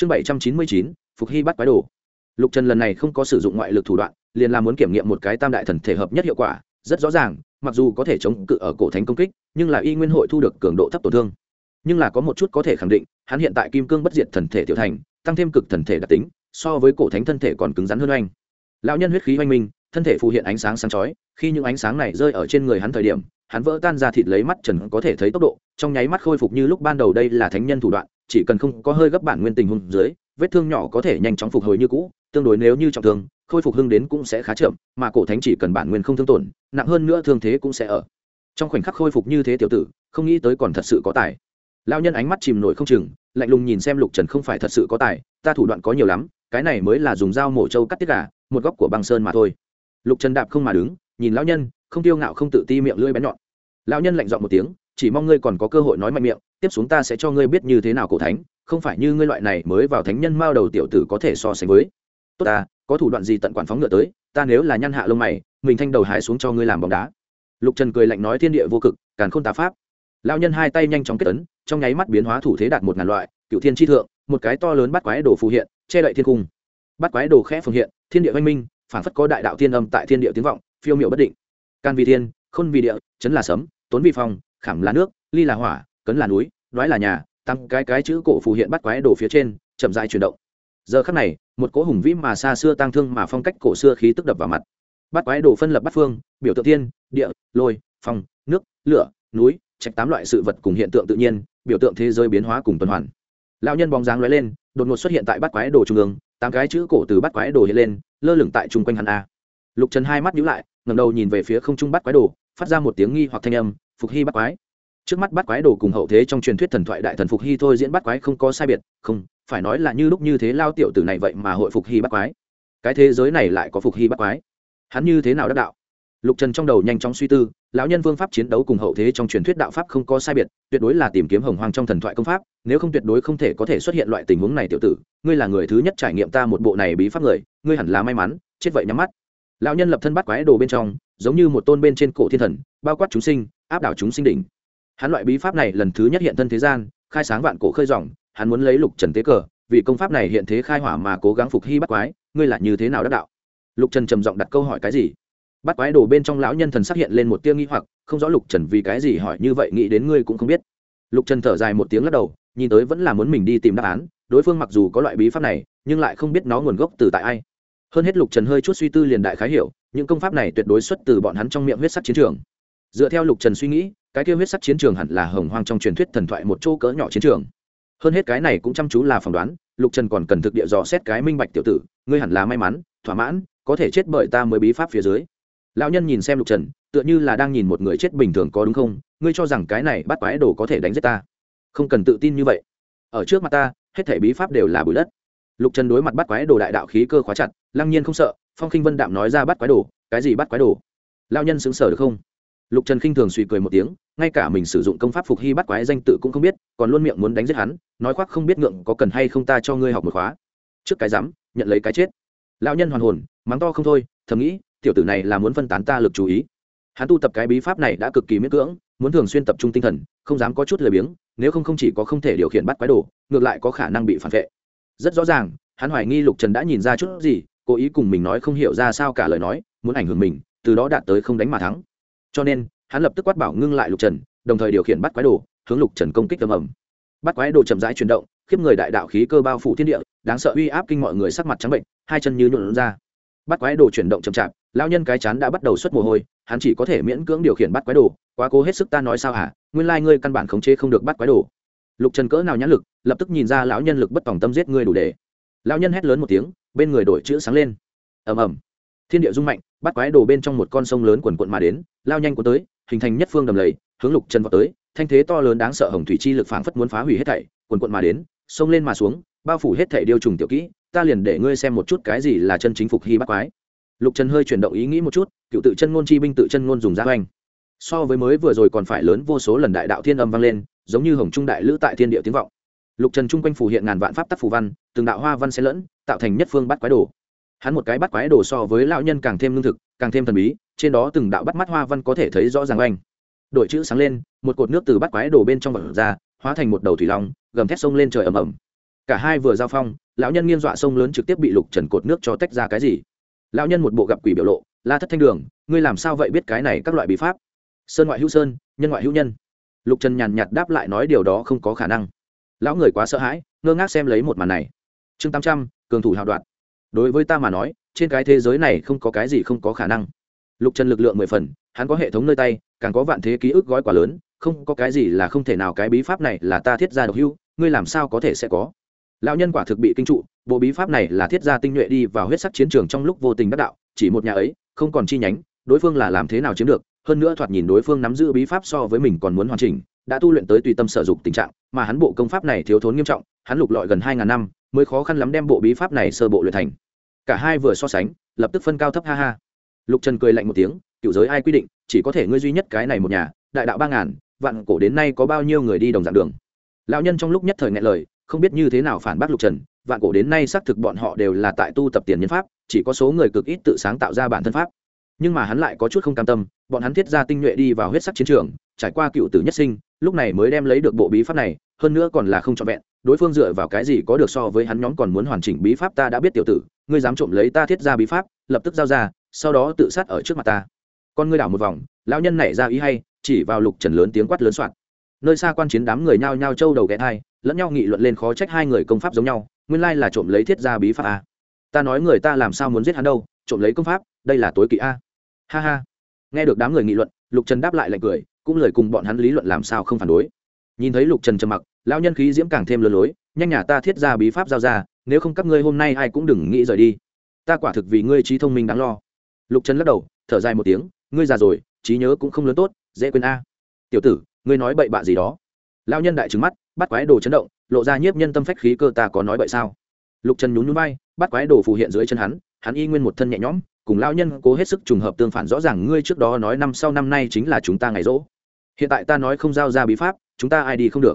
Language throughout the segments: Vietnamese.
chương bảy trăm chín mươi chín, phục hy bắt quái đồ. Lục trần lần này không có sử dụng ngoại lực thủ đoạn, liền là muốn kiểm nghiệm một cái tam đại thần thể hợp nhất hiệu quả, rất rõ ràng, mặc dù có thể chống cự ở cổ thánh công kích, nhưng là y nguyên hội thu được cường độ thấp tổn thương. Nhưng là có một chút có thể khẳng định, hắn hiện tại kim cương bất diệt thần thể tiểu thành, tăng thêm cực thần thể đặc tính, so với cổ thánh thân thể còn cứng rắn hơn anh lão nhân huyết khí oanh minh, thân thể phù hiện ánh sáng sáng chói, khi những ánh sáng này rơi ở trên người hắn thời điểm hắn vỡ tan ra thịt lấy mắt trần có thể thấy tốc độ, trong nháy mắt khôi phục như lúc ban đầu đây là thánh nhân thủ đoạn, chỉ cần không có hơi gấp bản nguyên tình hôn dưới, vết thương nhỏ có thể nhanh chóng phục hồi như cũ, tương đối nếu như trọng thương, khôi phục hưng đến cũng sẽ khá chậm, mà cổ thánh chỉ cần bản nguyên không thương tổn, nặng hơn nữa thương thế cũng sẽ ở. Trong khoảnh khắc khôi phục như thế tiểu tử, không nghĩ tới còn thật sự có tài. Lao nhân ánh mắt chìm nổi không chừng, lạnh lùng nhìn xem lục trần không phải thật sự có tài, ta thủ đoạn có nhiều lắm, cái này mới là dùng dao mổ trâu cắt tiết gà, một góc của băng sơn mà thôi. Lục trần đạp không mà đứng, nhìn lão nhân không tiêu ngạo không tự ti miệng lưỡi bén nhọn. Lão nhân lạnh giọng một tiếng, chỉ mong ngươi còn có cơ hội nói mạnh miệng, tiếp xuống ta sẽ cho ngươi biết như thế nào cổ thánh, không phải như ngươi loại này mới vào thánh nhân mao đầu tiểu tử có thể so sánh với. Tốt ta, có thủ đoạn gì tận quản phóng ngựa tới, ta nếu là nhăn hạ lông mày, mình thanh đầu hái xuống cho ngươi làm bóng đá. Lục trần cười lạnh nói thiên địa vô cực, càn khôn tá pháp. Lão nhân hai tay nhanh chóng kết ấn, trong nháy mắt biến hóa thủ thế đạt một ngàn loại, cựu thiên tri thượng, một cái to lớn bắt quái đồ phù hiện, che đậy thiên cung. Bắt quái đồ khẽ phù hiện, thiên địa oanh minh phản phất có đại đạo thiên âm tại thiên địa tiếng vọng, phiêu miệu bất định can vi thiên, khôn vi địa, chấn là sấm, tốn vi phong, khảm là nước, ly là hỏa, cấn là núi, đoái là nhà, tăng cái cái chữ cổ phù hiện bắt quái đồ phía trên, chậm dại chuyển động. Giờ khắc này, một cỗ hùng vĩ mà xa xưa tăng thương mà phong cách cổ xưa khí tức đập vào mặt. Bắt quái đồ phân lập bắt phương, biểu tượng thiên, địa, lôi, phong, nước, lửa, núi, trạch tám loại sự vật cùng hiện tượng tự nhiên, biểu tượng thế giới biến hóa cùng tuần hoàn. Lão nhân bóng dáng lóe lên, đột ngột xuất hiện tại bắt quái đồ trung ương, tám cái chữ cổ từ bắt quái đồ hiện lên, lơ lửng tại chung quanh hắn a. Lục trần hai mắt nhíu lại ngẩng đầu nhìn về phía không trung bắt quái đồ, phát ra một tiếng nghi hoặc thanh âm, phục hy bắt quái. Trước mắt bắt quái đồ cùng hậu thế trong truyền thuyết thần thoại đại thần phục hy thôi diễn bắt quái không có sai biệt, không, phải nói là như lúc như thế lao tiểu tử này vậy mà hội phục hy bắt quái. Cái thế giới này lại có phục hy bắt quái? Hắn như thế nào đắc đạo? Lục trần trong đầu nhanh chóng suy tư, lão nhân vương pháp chiến đấu cùng hậu thế trong truyền thuyết đạo pháp không có sai biệt, tuyệt đối là tìm kiếm hồng hoang trong thần thoại công pháp, nếu không tuyệt đối không thể có thể xuất hiện loại tình huống này tiểu tử. Ngươi là người thứ nhất trải nghiệm ta một bộ này bí pháp người, ngươi hẳn là may mắn, chết vậy nhắm mắt lão nhân lập thân bắt quái đồ bên trong, giống như một tôn bên trên cổ thiên thần, bao quát chúng sinh, áp đảo chúng sinh đỉnh. Hắn loại bí pháp này lần thứ nhất hiện thân thế gian, khai sáng vạn cổ khơi dòng, hắn muốn lấy lục trần tế cờ, vì công pháp này hiện thế khai hỏa mà cố gắng phục hy bắt quái, ngươi là như thế nào đắc đạo? Lục trần trầm giọng đặt câu hỏi cái gì? Bắt quái đồ bên trong lão nhân thần xác hiện lên một tia nghi hoặc, không rõ lục trần vì cái gì hỏi như vậy, nghĩ đến ngươi cũng không biết. Lục trần thở dài một tiếng lắc đầu, nhìn tới vẫn là muốn mình đi tìm đáp án, đối phương mặc dù có loại bí pháp này, nhưng lại không biết nó nguồn gốc từ tại ai hơn hết lục trần hơi chút suy tư liền đại khái hiểu, những công pháp này tuyệt đối xuất từ bọn hắn trong miệng huyết sắc chiến trường. Dựa theo lục trần suy nghĩ, cái kia huyết sắc chiến trường hẳn là hồng hoang trong truyền thuyết thần thoại một chỗ cỡ nhỏ chiến trường. Hơn hết cái này cũng chăm chú là phỏng đoán, lục trần còn cần thực địa dò xét cái minh bạch tiểu tử, ngươi hẳn là may mắn, thỏa mãn, có thể chết bởi ta mới bí pháp phía dưới. Lão nhân nhìn xem lục trần, tựa như là đang nhìn một người chết bình thường có đúng không, ngươi cho rằng cái này bắt quái đồ có thể đánh giết ta? Không cần tự tin như vậy. Ở trước mặt ta, hết thể bí pháp đều là bụi đất. Lục trần đối mặt bắt quái đồ đại đạo khí cơ khóa chặt lăng nhiên không sợ, phong khinh vân đạm nói ra bắt quái đồ, cái gì bắt quái đồ? Lao nhân xứng sở được không? Lục trần khinh thường suy cười một tiếng, ngay cả mình sử dụng công pháp phục hy bắt quái danh tự cũng không biết, còn luôn miệng muốn đánh giết hắn, nói khoác không biết ngượng, có cần hay không ta cho ngươi học một khóa? Trước cái dám nhận lấy cái chết. Lão nhân hoàn hồn, mắng to không thôi, thầm nghĩ, tiểu tử này là muốn phân tán ta lực chú ý. Hắn tu tập cái bí pháp này đã cực kỳ miễn cưỡng, muốn thường xuyên tập trung tinh thần, không dám có chút lười biếng, nếu không không chỉ có không thể điều khiển bắt quái đồ, ngược lại có khả năng bị phản vệ. Rất rõ ràng, hắn hoài nghi lục trần đã nhìn ra chút gì cố ý cùng mình nói không hiểu ra sao cả lời nói, muốn ảnh hưởng mình, từ đó đạt tới không đánh mà thắng. Cho nên, hắn lập tức quát bảo ngưng lại lục trần, đồng thời điều khiển bắt quái đồ, hướng lục trần công kích tầm ẩm bắt quái đồ chậm rãi chuyển động, khiếp người đại đạo khí cơ bao phủ thiên địa, đáng sợ uy áp kinh mọi người sắc mặt trắng bệnh, hai chân như nhuộn ra. Bắt quái đồ chuyển động chậm chạp lao nhân cái chán đã bắt đầu xuất mồ hôi, hắn chỉ có thể miễn cưỡng điều khiển bắt quái đồ, quá cố hết sức ta nói sao hả? Nguyên lai ngươi căn bản khống chế không được bắt quái đồ. Lục trần cỡ nào nhãn lực, lập tức nhìn ra lão nhân lực bất tòng tâm giết ngươi đủ để. Lão nhân hét lớn một tiếng bên người đổi chữ sáng lên. Ầm ầm. Thiên địa rung mạnh, bắt quái đồ bên trong một con sông lớn quần quận mà đến, lao nhanh cuốn tới, hình thành nhất phương đầm lầy, hướng lục trần vào tới, thanh thế to lớn đáng sợ hồng thủy chi lực phảng phất muốn phá hủy hết thảy quần quận mà đến, sông lên mà xuống, bao phủ hết thảy điêu trùng tiểu kỹ, ta liền để ngươi xem một chút cái gì là chân chính phục hy bắt quái. Lục trần hơi chuyển động ý nghĩ một chút, cựu tự chân ngôn chi binh tự chân ngôn dùng ra oanh so với mới vừa rồi còn phải lớn vô số lần đại đạo thiên âm vang lên, giống như hồng trung đại lữ tại thiên địa tiếng vọng lục trần chung quanh phủ hiện ngàn vạn pháp tắc phù văn, từng đạo hoa văn xen lẫn, tạo thành nhất phương bắt quái đồ. Hắn một cái bắt quái đồ so với lão nhân càng thêm lương thực, càng thêm thần bí, trên đó từng đạo bắt mắt hoa văn có thể thấy rõ ràng oanh. Đội chữ sáng lên, một cột nước từ bắt quái đồ bên trong vật ra, hóa thành một đầu thủy long, gầm thét sông lên trời ầm ầm. Cả hai vừa giao phong, lão nhân nghiêng dọa sông lớn trực tiếp bị lục trần cột nước cho tách ra cái gì? Lão nhân một bộ gặp quỷ biểu lộ, la thất thanh đường, ngươi làm sao vậy biết cái này các loại bí pháp? Sơn ngoại hữu sơn, nhân ngoại hữu nhân. Lục trần nhàn nhạt đáp lại nói điều đó không có khả năng lão người quá sợ hãi, ngơ ngác xem lấy một màn này. Chương tám trăm, cường thủ hào đoạn đối với ta mà nói, trên cái thế giới này không có cái gì không có khả năng. Lục trần lực lượng mười phần, hắn có hệ thống nơi tay, càng có vạn thế ký ức gói quả lớn, không có cái gì là không thể nào cái bí pháp này là ta thiết ra độc hưu, ngươi làm sao có thể sẽ có? Lão nhân quả thực bị kinh trụ, bộ bí pháp này là thiết gia tinh nhuệ đi vào huyết sắc chiến trường trong lúc vô tình đắc đạo, chỉ một nhà ấy, không còn chi nhánh, đối phương là làm thế nào chiếm được, hơn nữa thoạt nhìn đối phương nắm giữ bí pháp so với mình còn muốn hoàn chỉnh đã tu luyện tới tùy tâm sở dục tình trạng, mà hắn bộ công pháp này thiếu thốn nghiêm trọng, hắn lục lọi gần hai ngàn năm, mới khó khăn lắm đem bộ bí pháp này sơ bộ luyện thành. Cả hai vừa so sánh, lập tức phân cao thấp, ha ha. Lục trần cười lạnh một tiếng, cựu giới ai quy định, chỉ có thể ngươi duy nhất cái này một nhà, đại đạo ba ngàn, vạn cổ đến nay có bao nhiêu người đi đồng dạng đường? Lão nhân trong lúc nhất thời ngại lời, không biết như thế nào phản bác lục trần, vạn cổ đến nay xác thực bọn họ đều là tại tu tập tiền nhân pháp, chỉ có số người cực ít tự sáng tạo ra bản thân pháp. Nhưng mà hắn lại có chút không cam tâm bọn hắn thiết ra tinh nhuệ đi vào huyết sắc chiến trường, trải qua cựu tử nhất sinh, lúc này mới đem lấy được bộ bí pháp này, hơn nữa còn là không trọn vẹn, đối phương dựa vào cái gì có được so với hắn nhóm còn muốn hoàn chỉnh bí pháp ta đã biết tiểu tử, ngươi dám trộm lấy ta thiết ra bí pháp, lập tức giao ra, sau đó tự sát ở trước mặt ta. Con ngươi đảo một vòng, lão nhân nảy ra ý hay, chỉ vào lục trần lớn tiếng quát lớn soạn. Nơi xa quan chiến đám người nhao nhao trâu đầu ghé thai lẫn nhau nghị luận lên khó trách hai người công pháp giống nhau, nguyên lai là trộm lấy thiết ra bí pháp a ta nói người ta làm sao muốn giết hắn đâu, trộm lấy công pháp, đây là tối kỵ a. Ha ha nghe được đám người nghị luận, lục trần đáp lại lạnh cười, cũng lời cùng bọn hắn lý luận làm sao không phản đối. Nhìn thấy lục trần trầm mặc, lão nhân khí diễm càng thêm lừa lối, nhanh nhà ta thiết ra bí pháp giao ra, nếu không các ngươi hôm nay ai cũng đừng nghĩ rời đi. Ta quả thực vì ngươi trí thông minh đáng lo. Lục trần lắc đầu, thở dài một tiếng, ngươi già rồi, trí nhớ cũng không lớn tốt, dễ quên a. Tiểu tử, ngươi nói bậy bạ gì đó? Lão nhân đại trứng mắt, bắt quái đồ chấn động, lộ ra nhiếp nhân tâm phách khí cơ ta có nói bậy sao? Lục trần nhún nhún bay bắt quái đồ phù hiện dưới chân hắn hắn y nguyên một thân nhẹ nhõm cùng lão nhân cố hết sức trùng hợp tương phản rõ ràng ngươi trước đó nói năm sau năm nay chính là chúng ta ngày rỗ. Hiện tại ta nói không giao ra bí pháp, chúng ta ai đi không được.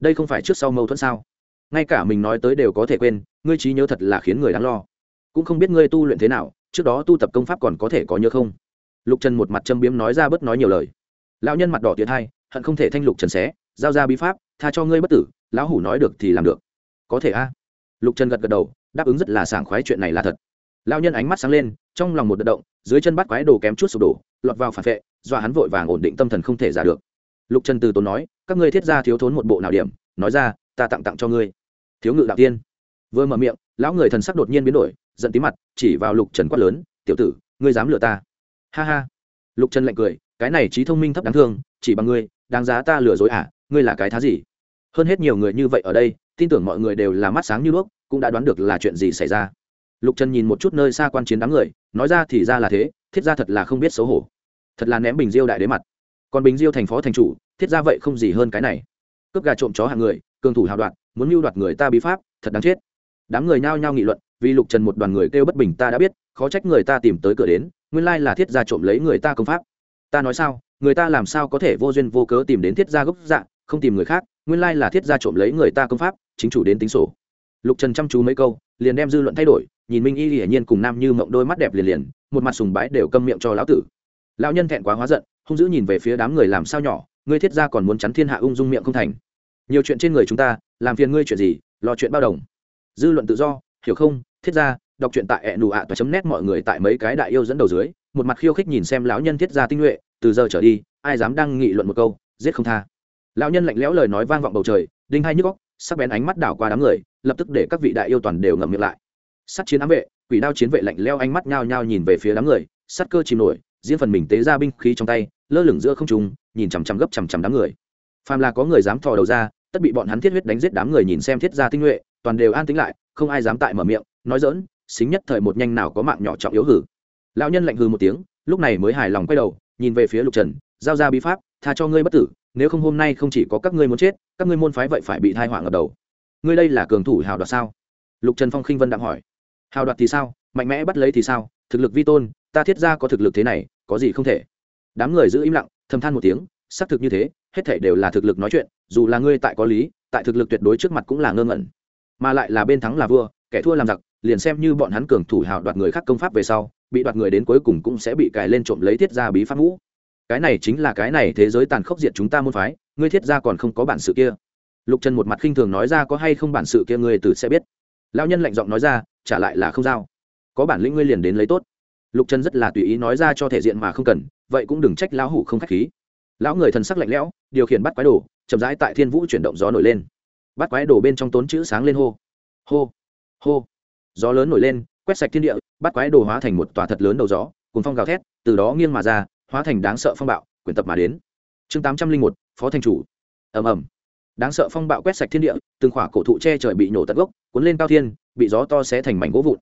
Đây không phải trước sau mâu thuẫn sao? Ngay cả mình nói tới đều có thể quên, ngươi trí nhớ thật là khiến người đáng lo. Cũng không biết ngươi tu luyện thế nào, trước đó tu tập công pháp còn có thể có nhớ không? Lục trần một mặt châm biếm nói ra bớt nói nhiều lời. Lão nhân mặt đỏ tiến hai, hận không thể thanh lục trần xé, giao ra bí pháp, tha cho ngươi bất tử, lão hủ nói được thì làm được. Có thể a? Lục trần gật gật đầu, đáp ứng rất là sảng khoái chuyện này là thật. Lão nhân ánh mắt sáng lên trong lòng một đợt động, dưới chân bắt quái đồ kém chút sụp đổ, lọt vào phản vệ, do hắn vội vàng ổn định tâm thần không thể giả được. Lục trần từ tốn nói, các ngươi thiết ra thiếu thốn một bộ nào điểm, nói ra, ta tặng tặng cho ngươi. Thiếu ngự đạo tiên. Vừa mở miệng, lão người thần sắc đột nhiên biến đổi, giận tí mặt, chỉ vào lục trần quát lớn, tiểu tử, ngươi dám lừa ta? Ha ha. Lục trần lạnh cười, cái này trí thông minh thấp đáng thương, chỉ bằng ngươi, đáng giá ta lừa dối à ngươi là cái thá gì? Hơn hết nhiều người như vậy ở đây, tin tưởng mọi người đều là mắt sáng như đuốc, cũng đã đoán được là chuyện gì xảy ra lục trần nhìn một chút nơi xa quan chiến đám người, nói ra thì ra là thế, thiết ra thật là không biết xấu hổ. Thật là ném bình diêu đại đế mặt. Còn bình diêu thành phó thành chủ, thiết ra vậy không gì hơn cái này. Cướp gà trộm chó hàng người, cường thủ hào đoạt, muốn mưu đoạt người ta bí pháp, thật đáng chết. Đám người nhao nhao nghị luận, vì lục trần một đoàn người kêu bất bình ta đã biết, khó trách người ta tìm tới cửa đến, nguyên lai là thiết gia trộm lấy người ta công pháp. Ta nói sao, người ta làm sao có thể vô duyên vô cớ tìm đến thiết gia gốc dạng không tìm người khác, nguyên lai là thiết gia trộm lấy người ta công pháp, chính chủ đến tính sổ. Lục trần chăm chú mấy câu liền đem dư luận thay đổi, nhìn minh y hiển nhiên cùng nam như mộng đôi mắt đẹp liền liền, một mặt sùng bái đều câm miệng cho lão tử. Lão nhân thẹn quá hóa giận, hung dữ nhìn về phía đám người làm sao nhỏ, ngươi thiết gia còn muốn chắn thiên hạ ung dung miệng không thành. Nhiều chuyện trên người chúng ta, làm phiền ngươi chuyện gì, lo chuyện bao đồng. Dư luận tự do, hiểu không? Thiết gia, đọc truyện tại ẹ nụ ạ chấm nét mọi người tại mấy cái đại yêu dẫn đầu dưới, một mặt khiêu khích nhìn xem lão nhân thiết gia tinh nhuệ, từ giờ trở đi, ai dám đang nghị luận một câu, giết không tha. Lão nhân lạnh lẽo lời nói vang vọng bầu trời, đinh hai nhức góc sắc bén ánh mắt đảo qua đám người lập tức để các vị đại yêu toàn đều ngậm miệng lại. Sắt chiến ám vệ, quỷ đao chiến vệ lạnh leo ánh mắt nhao nhao nhìn về phía đám người, sắt cơ chìm nổi, riêng phần mình tế ra binh khí trong tay, lơ lửng giữa không trung, nhìn chằm chằm gấp chằm chằm đám người. Phàm là có người dám thò đầu ra, tất bị bọn hắn thiết huyết đánh giết đám người nhìn xem thiết gia tinh nhuệ, toàn đều an tính lại, không ai dám tại mở miệng, nói dỡn xính nhất thời một nhanh nào có mạng nhỏ trọng yếu hử. Lão nhân lạnh hừ một tiếng, lúc này mới hài lòng quay đầu, nhìn về phía lục trần, giao ra bí pháp, tha cho ngươi bất tử, nếu không hôm nay không chỉ có các ngươi muốn chết, các ngươi môn phái vậy phải bị thai họa ngập đầu ngươi đây là cường thủ hào đoạt sao? Lục trần phong khinh vân đạm hỏi. Hào đoạt thì sao? Mạnh mẽ bắt lấy thì sao? Thực lực vi tôn, ta thiết ra có thực lực thế này, có gì không thể. Đám người giữ im lặng, thầm than một tiếng, xác thực như thế, hết thể đều là thực lực nói chuyện, dù là ngươi tại có lý, tại thực lực tuyệt đối trước mặt cũng là ngơ ngẩn. Mà lại là bên thắng là vua, kẻ thua làm giặc, liền xem như bọn hắn cường thủ hào đoạt người khác công pháp về sau, bị đoạt người đến cuối cùng cũng sẽ bị cài lên trộm lấy thiết ra bí pháp ngũ. Cái này chính là cái này thế giới tàn khốc diệt chúng ta môn phái, ngươi thiết ra còn không có bản sự kia lục trần một mặt khinh thường nói ra có hay không bản sự kia ngươi từ sẽ biết. Lao nhân lạnh giọng nói ra, trả lại là không giao. Có bản lĩnh ngươi liền đến lấy tốt. Lục trần rất là tùy ý nói ra cho thể diện mà không cần, vậy cũng đừng trách lão hủ không k h á c h khí. Lão người thần sắc lạnh lẽo, điều khiển bắt quái đồ, chậm rãi tại thiên vũ chuyển động gió nổi lên. Bắt quái đồ bên trong tốn chữ sáng lên hô. Hô hô. Gió lớn nổi lên, quét sạch thiên địa, bắt quái đồ hóa thành một tòa thật lớn đầu gió cùng phong gào thét, từ đó nghiêng mà ra, hóa thành đáng sợ phong bạo, quyển tập mà đến. Chương tám trăm linh một, phó thành chủ. Ầm ầm đáng sợ phong bạo quét sạch thiên địa, từng khỏa cổ thụ che trời bị nổ tận gốc, cuốn lên cao thiên, bị gió to xé thành mảnh gỗ vụn.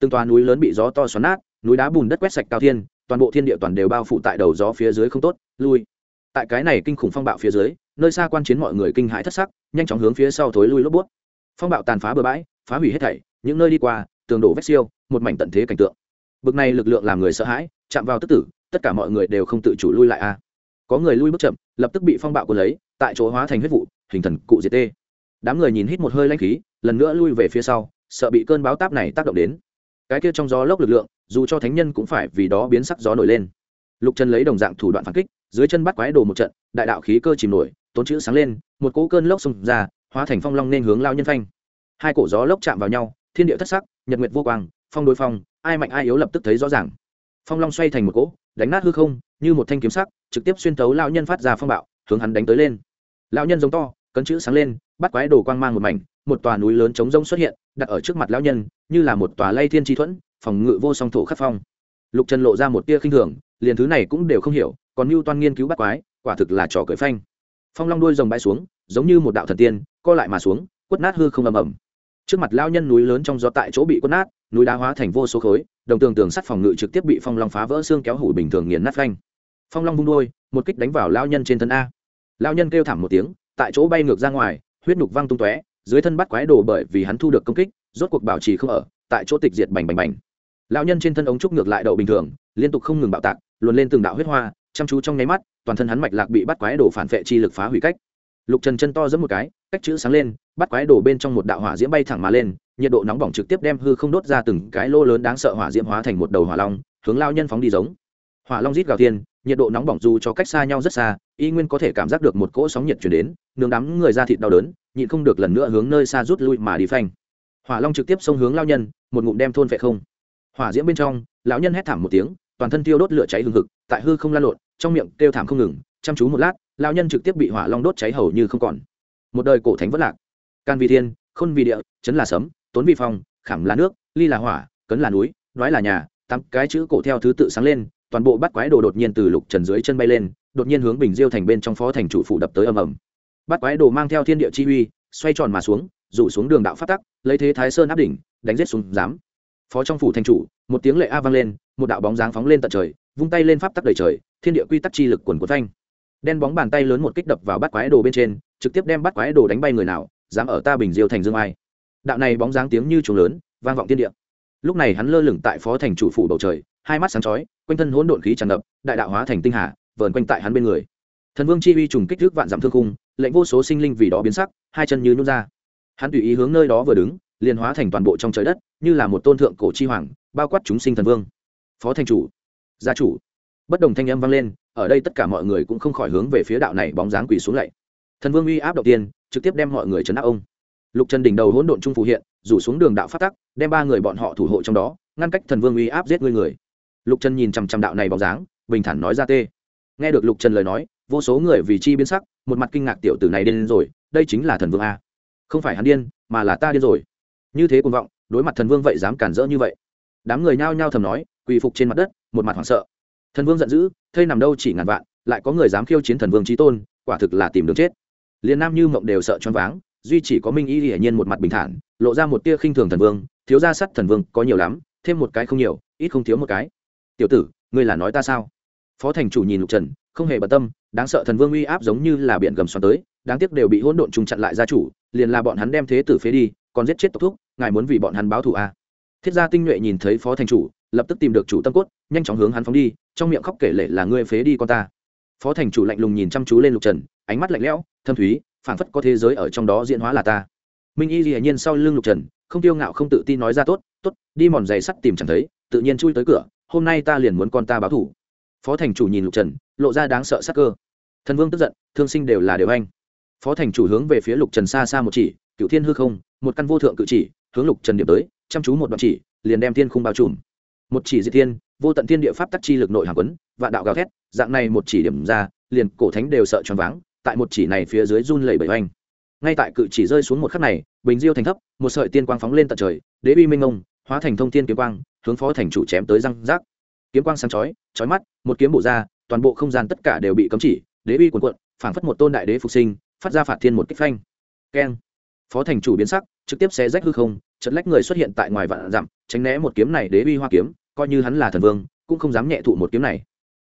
Từng tòa núi lớn bị gió to xoắn nát, núi đá bùn đất quét sạch cao thiên, toàn bộ thiên địa toàn đều bao phủ tại đầu gió phía dưới không tốt, lui. Tại cái này kinh khủng phong bạo phía dưới, nơi xa quan chiến mọi người kinh hãi thất sắc, nhanh chóng hướng phía sau thối lui lốp bút. Phong bạo tàn phá bừa bãi, phá hủy hết thảy, những nơi đi qua, tường đổ vách siêu, một mảnh tận thế cảnh tượng. Bực này lực lượng làm người sợ hãi, chạm vào tức tử, tất cả mọi người đều không tự chủ lui lại a. Có người lui bước chậm, lập tức bị phong bạo cuốn lấy tại chỗ hóa thành huyết vụ, hình thần cụ diệt tê. Đám người nhìn hít một hơi lanh khí, lần nữa lui về phía sau, sợ bị cơn báo táp này tác động đến. Cái kia trong gió lốc lực lượng, dù cho thánh nhân cũng phải vì đó biến sắc gió nổi lên. Lục trần lấy đồng dạng thủ đoạn phản kích, dưới chân bắt quái đồ một trận, đại đạo khí cơ chìm nổi, tốn chữ sáng lên, một cỗ cơn lốc xông ra, hóa thành phong long nên hướng lao nhân phanh. Hai cổ gió lốc chạm vào nhau, thiên địa thất sắc, nhật nguyệt vô quang, phong đối phong, ai mạnh ai yếu lập tức thấy rõ ràng. Phong long xoay thành một cỗ, đánh nát hư không, như một thanh kiếm sắc, trực tiếp xuyên tấu lao nhân phát ra phong bạo, hướng hắn đánh tới lên. Lão nhân giống to, cấn chữ sáng lên, bắt quái đồ quang mang một mảnh, một tòa núi lớn chống rông xuất hiện, đặt ở trước mặt lão nhân, như là một tòa lay thiên tri thuẫn, phòng ngự vô song thổ khắc phong. Lục trần lộ ra một tia khinh thường, liền thứ này cũng đều không hiểu, còn mưu toan nghiên cứu bắt quái, quả thực là trò cởi phanh. Phong long đuôi rồng bãi xuống, giống như một đạo thần tiên, co lại mà xuống, quất nát hư không ầm ầm. Trước mặt lao nhân núi lớn trong gió tại chỗ bị quất nát, núi đá hóa thành vô số khối, đồng tường tường sắt phòng ngự trực tiếp bị phong long phá vỡ xương kéo hủ bình thường nghiền nát phanh. Phong long vung đôi một kích đánh vào lao nhân trên thân a lao nhân kêu thảm một tiếng, tại chỗ bay ngược ra ngoài, huyết nhục văng tung tóe, dưới thân bắt quái đồ bởi vì hắn thu được công kích, rốt cuộc bảo trì không ở, tại chỗ tịch diệt bành bành bành. Lao nhân trên thân ống trúc ngược lại đậu bình thường, liên tục không ngừng bạo tạc, luồn lên từng đạo huyết hoa, chăm chú trong nháy mắt, toàn thân hắn mạch lạc bị bắt quái đồ phản vệ chi lực phá hủy cách. Lục trần chân to giẫm một cái, cách chữ sáng lên, bắt quái đồ bên trong một đạo hỏa diễm bay thẳng mà lên, nhiệt độ nóng bỏng trực tiếp đem hư không đốt ra từng cái lô lớn đáng sợ hỏa diễm hóa thành một đầu hỏa long, hướng lao nhân phóng đi giống hỏa long rít gào tiên nhiệt độ nóng bỏng dù cho cách xa nhau rất xa, y nguyên có thể cảm giác được một cỗ sóng nhiệt chuyển đến nướng đám người ra thịt đau đớn, nhịn không được lần nữa hướng nơi xa rút lui mà đi phanh. Hỏa long trực tiếp xông hướng lao nhân, một ngụm đem thôn phệ không. Hỏa diễm bên trong, lão nhân hét thảm một tiếng, toàn thân tiêu đốt lửa cháy hừng hực, tại hư không lan lộn, trong miệng kêu thảm không ngừng, chăm chú một lát lao nhân trực tiếp bị hỏa long đốt cháy hầu như không còn. Một đời cổ thánh vất lạc. Can vi thiên, khôn vi địa, chấn là sấm, tốn vi phong, khảm là nước, ly là hỏa, cấn là núi nói là nhà, tám cái chữ cổ theo thứ tự sáng lên toàn bộ bắt quái đồ đột nhiên từ lục trần dưới chân bay lên, đột nhiên hướng bình diêu thành bên trong phó thành chủ phủ đập tới ầm ầm. Bắt quái đồ mang theo thiên địa chi uy, xoay tròn mà xuống, rủ xuống đường đạo phát tắc, lấy thế thái sơn áp đỉnh, đánh giết xuống giám. Phó trong phủ thành chủ, một tiếng lệ a vang lên, một đạo bóng dáng phóng lên tận trời, vung tay lên pháp tắc đầy trời, thiên địa quy tắc chi lực quần của thanh đen bóng bàn tay lớn một kích đập vào bắt quái đồ bên trên, trực tiếp đem bắt quái đồ đánh bay người nào, dám ở ta bình diêu thành dương ai. Đạo này bóng dáng tiếng như trùng lớn, vang vọng thiên địa lúc này hắn lơ lửng tại phó thành chủ phủ bầu trời, hai mắt sáng chói, quanh thân hỗn độn khí tràn ngập, đại đạo hóa thành tinh hà, vờn quanh tại hắn bên người. Thần vương chi uy trùng kích thước vạn dặm thương khung, lệnh vô số sinh linh vì đó biến sắc, hai chân như nhún ra. Hắn tùy ý hướng nơi đó vừa đứng, liền hóa thành toàn bộ trong trời đất, như là một tôn thượng cổ chi hoàng, bao quát chúng sinh thần vương. Phó thành chủ, gia chủ. Bất đồng thanh âm vang lên, ở đây tất cả mọi người cũng không khỏi hướng về phía đạo này bóng dáng quỳ xuống lạy. Thần vương uy áp đầu tiên, trực tiếp đem mọi người chấn áp ông. Lục trần đỉnh đầu hỗn độn trung phù hiện rủ xuống đường đạo phát tắc, đem ba người bọn họ thủ hộ trong đó, ngăn cách thần vương uy áp giết người người. Lục trần nhìn chằm chằm đạo này bóng dáng, bình thản nói ra tê. Nghe được lục trần lời nói, vô số người vì chi biến sắc, một mặt kinh ngạc tiểu tử này điên rồi, đây chính là thần vương a. Không phải hắn điên, mà là ta điên rồi. Như thế cuồng vọng, đối mặt thần vương vậy dám cản rỡ như vậy. Đám người nhao nhao thầm nói, quỳ phục trên mặt đất, một mặt hoảng sợ. Thần vương giận dữ, thây nằm đâu chỉ ngàn vạn, lại có người dám khiêu chiến thần vương trí tôn, quả thực là tìm đường chết. Liền nam như mộng đều sợ choáng váng, duy chỉ có minh y hiển nhiên một mặt bình thản lộ ra một tia khinh thường thần vương, thiếu gia sắt thần vương có nhiều lắm, thêm một cái không nhiều, ít không thiếu một cái. Tiểu tử, ngươi là nói ta sao? Phó thành chủ nhìn lục trần, không hề bận tâm, đáng sợ thần vương uy áp giống như là biển gầm xoắn tới, đáng tiếc đều bị hỗn độn trùng chặn lại gia chủ, liền là bọn hắn đem thế tử phế đi, còn giết chết tộc thúc, ngài muốn vì bọn hắn báo thù à. thiết gia tinh nhuệ nhìn thấy phó thành chủ, lập tức tìm được chủ tâm cốt, nhanh chóng hướng hắn phóng đi, trong miệng khóc kể lệ là ngươi phế đi con ta. Phó thành chủ lạnh lùng nhìn chăm chú lên lục trần, ánh mắt lạnh lẽo, thâm thúy, phảng phất có thế giới ở trong đó diễn hóa là ta minh y dĩ nhiên sau lưng lục trần, không tiêu ngạo không tự tin nói ra tốt tốt, đi mòn giày sắt tìm chẳng thấy, tự nhiên chui tới cửa, hôm nay ta liền muốn con ta báo thủ. Phó thành chủ nhìn lục trần, lộ ra đáng sợ sắc cơ. Thần vương tức giận, thương sinh đều là đều anh. Phó thành chủ hướng về phía lục trần xa xa một chỉ, cựu thiên hư không, một căn vô thượng cự chỉ, hướng lục trần điểm tới, chăm chú một đoạn chỉ, liền đem thiên khung bao trùm. Một chỉ diệt thiên, vô tận thiên địa pháp tắc chi lực nội hàng quấn, vạn đạo gào thét, dạng này một chỉ điểm ra, liền cổ thánh đều sợ choáng váng, tại một chỉ này phía dưới run lẩy bẩy oanh. Ngay tại cự chỉ rơi xuống một khắc này bình diêu thành thấp, một sợi tiên quang phóng lên tận trời, đế uy minh ông hóa thành thông thiên kiếm quang, hướng phó thành chủ chém tới răng rác. Kiếm quang sáng chói chói mắt, một kiếm bổ ra, toàn bộ không gian tất cả đều bị cấm chỉ, đế uy cuồn cuộn, phảng phất một tôn đại đế phục sinh, phát ra phạt thiên một kích phanh. Keng. Phó thành chủ biến sắc, trực tiếp xé rách hư không chật lách người xuất hiện tại ngoài vạn dặm, tránh né một kiếm này đế uy hoa kiếm, coi như hắn là thần vương, cũng không dám nhẹ thụ một kiếm này.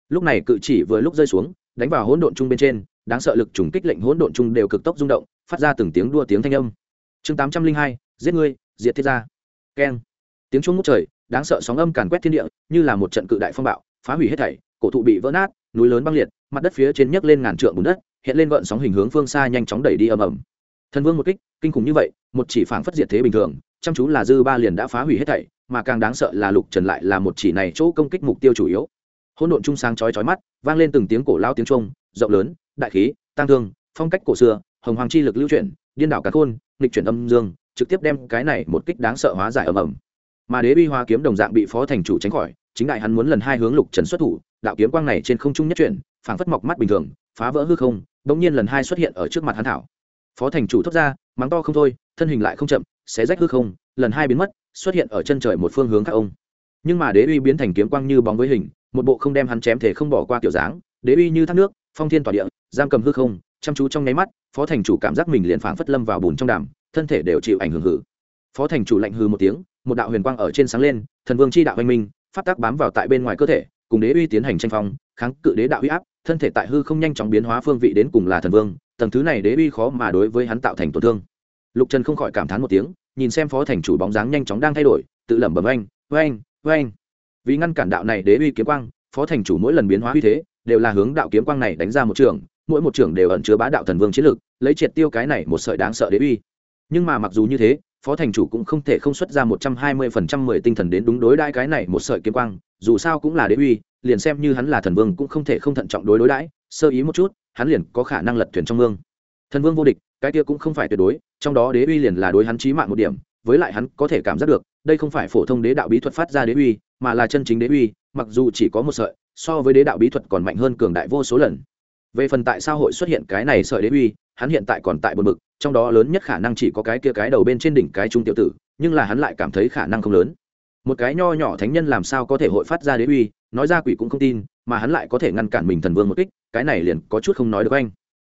Lúc này cự chỉ vừa lúc rơi xuống, đánh vào hỗn độn chung bên trên, đáng sợ lực trùng kích lệnh hỗn độn chung đều cực tốc rung động, phát ra từng tiếng đua tiếng thanh âm chương tám trăm linh hai, giết ngươi, diệt thiết gia. Keng. Tiếng chuông ngút trời, đáng sợ sóng âm càn quét thiên địa, như là một trận cự đại phong bạo, phá hủy hết thảy, cổ thụ bị vỡ nát, núi lớn băng liệt, mặt đất phía trên nhấc lên ngàn trượng bùn đất, hiện lên gợn sóng hình hướng phương xa nhanh chóng đẩy đi ầm ầm. Thần vương một kích, kinh khủng như vậy, một chỉ phảng phất diệt thế bình thường, chăm chú là dư ba liền đã phá hủy hết thảy, mà càng đáng sợ là lục trần lại là một chỉ này chỗ công kích mục tiêu chủ yếu. Hỗn độn trung sáng chói chói mắt, vang lên từng tiếng cổ lao tiếng trung rộng lớn, đại khí tăng thương, phong cách cổ xưa, hồng hoàng chi lực lưu chuyển điên đảo cả khôn, nghịch chuyển âm dương, trực tiếp đem cái này một kích đáng sợ hóa giải ầm ầm. Mà đế bi hoa kiếm đồng dạng bị phó thành chủ tránh khỏi, chính đại hắn muốn lần hai hướng lục trần xuất thủ, đạo kiếm quang này trên không trung nhất chuyển, phảng phất mọc mắt bình thường, phá vỡ hư không, bỗng nhiên lần hai xuất hiện ở trước mặt hắn thảo. Phó thành chủ thốt ra, mắng to không thôi, thân hình lại không chậm, xé rách hư không, lần hai biến mất, xuất hiện ở chân trời một phương hướng khác ông. Nhưng mà đế uy biến thành kiếm quang như bóng với hình, một bộ không đem hắn chém thể không bỏ qua kiểu dáng, đế uy như thác nước, phong thiên tỏa địa, giam cầm hư không chăm chú trong nháy mắt, phó thành chủ cảm giác mình liền phảng phất lâm vào bùn trong đàm, thân thể đều chịu ảnh hưởng hử. Phó thành chủ lạnh hư một tiếng, một đạo huyền quang ở trên sáng lên, thần vương chi đạo anh minh, pháp tác bám vào tại bên ngoài cơ thể, cùng đế uy tiến hành tranh phong, kháng cự đế đạo uy áp, thân thể tại hư không nhanh chóng biến hóa phương vị đến cùng là thần vương, tầng thứ này đế uy khó mà đối với hắn tạo thành tổn thương. Lục trần không khỏi cảm thán một tiếng, nhìn xem phó thành chủ bóng dáng nhanh chóng đang thay đổi, tự lẩm bẩm oanh oanh oanh. Vì ngăn cản đạo này đế uy kiếm quang, phó thành chủ mỗi lần biến hóa uy thế, đều là hướng đạo kiếm quang này đánh ra một trường mỗi một trưởng đều ẩn chứa bá đạo thần vương chiến lực, lấy triệt tiêu cái này một sợi đáng sợ đế uy. Nhưng mà mặc dù như thế, phó thành chủ cũng không thể không xuất ra một trăm hai mươi phần trăm mười tinh thần đến đúng đối đãi cái này một sợi kiếm quang, dù sao cũng là đế uy, liền xem như hắn là thần vương cũng không thể không thận trọng đối đối đãi, sơ ý một chút, hắn liền có khả năng lật thuyền trong mương. Thần vương vô địch, cái kia cũng không phải tuyệt đối, trong đó đế uy liền là đối hắn chí mạng một điểm, với lại hắn có thể cảm giác được, đây không phải phổ thông đế đạo bí thuật phát ra đế uy, mà là chân chính đế uy, mặc dù chỉ có một sợi, so với đế đạo bí thuật còn mạnh hơn cường đại vô số lần về phần tại sao hội xuất hiện cái này sợi đế uy, hắn hiện tại còn tại một mực trong đó lớn nhất khả năng chỉ có cái kia cái đầu bên trên đỉnh cái trung tiểu tử, nhưng là hắn lại cảm thấy khả năng không lớn. Một cái nho nhỏ thánh nhân làm sao có thể hội phát ra đế uy, nói ra quỷ cũng không tin, mà hắn lại có thể ngăn cản mình thần vương một kích, cái này liền có chút không nói được anh.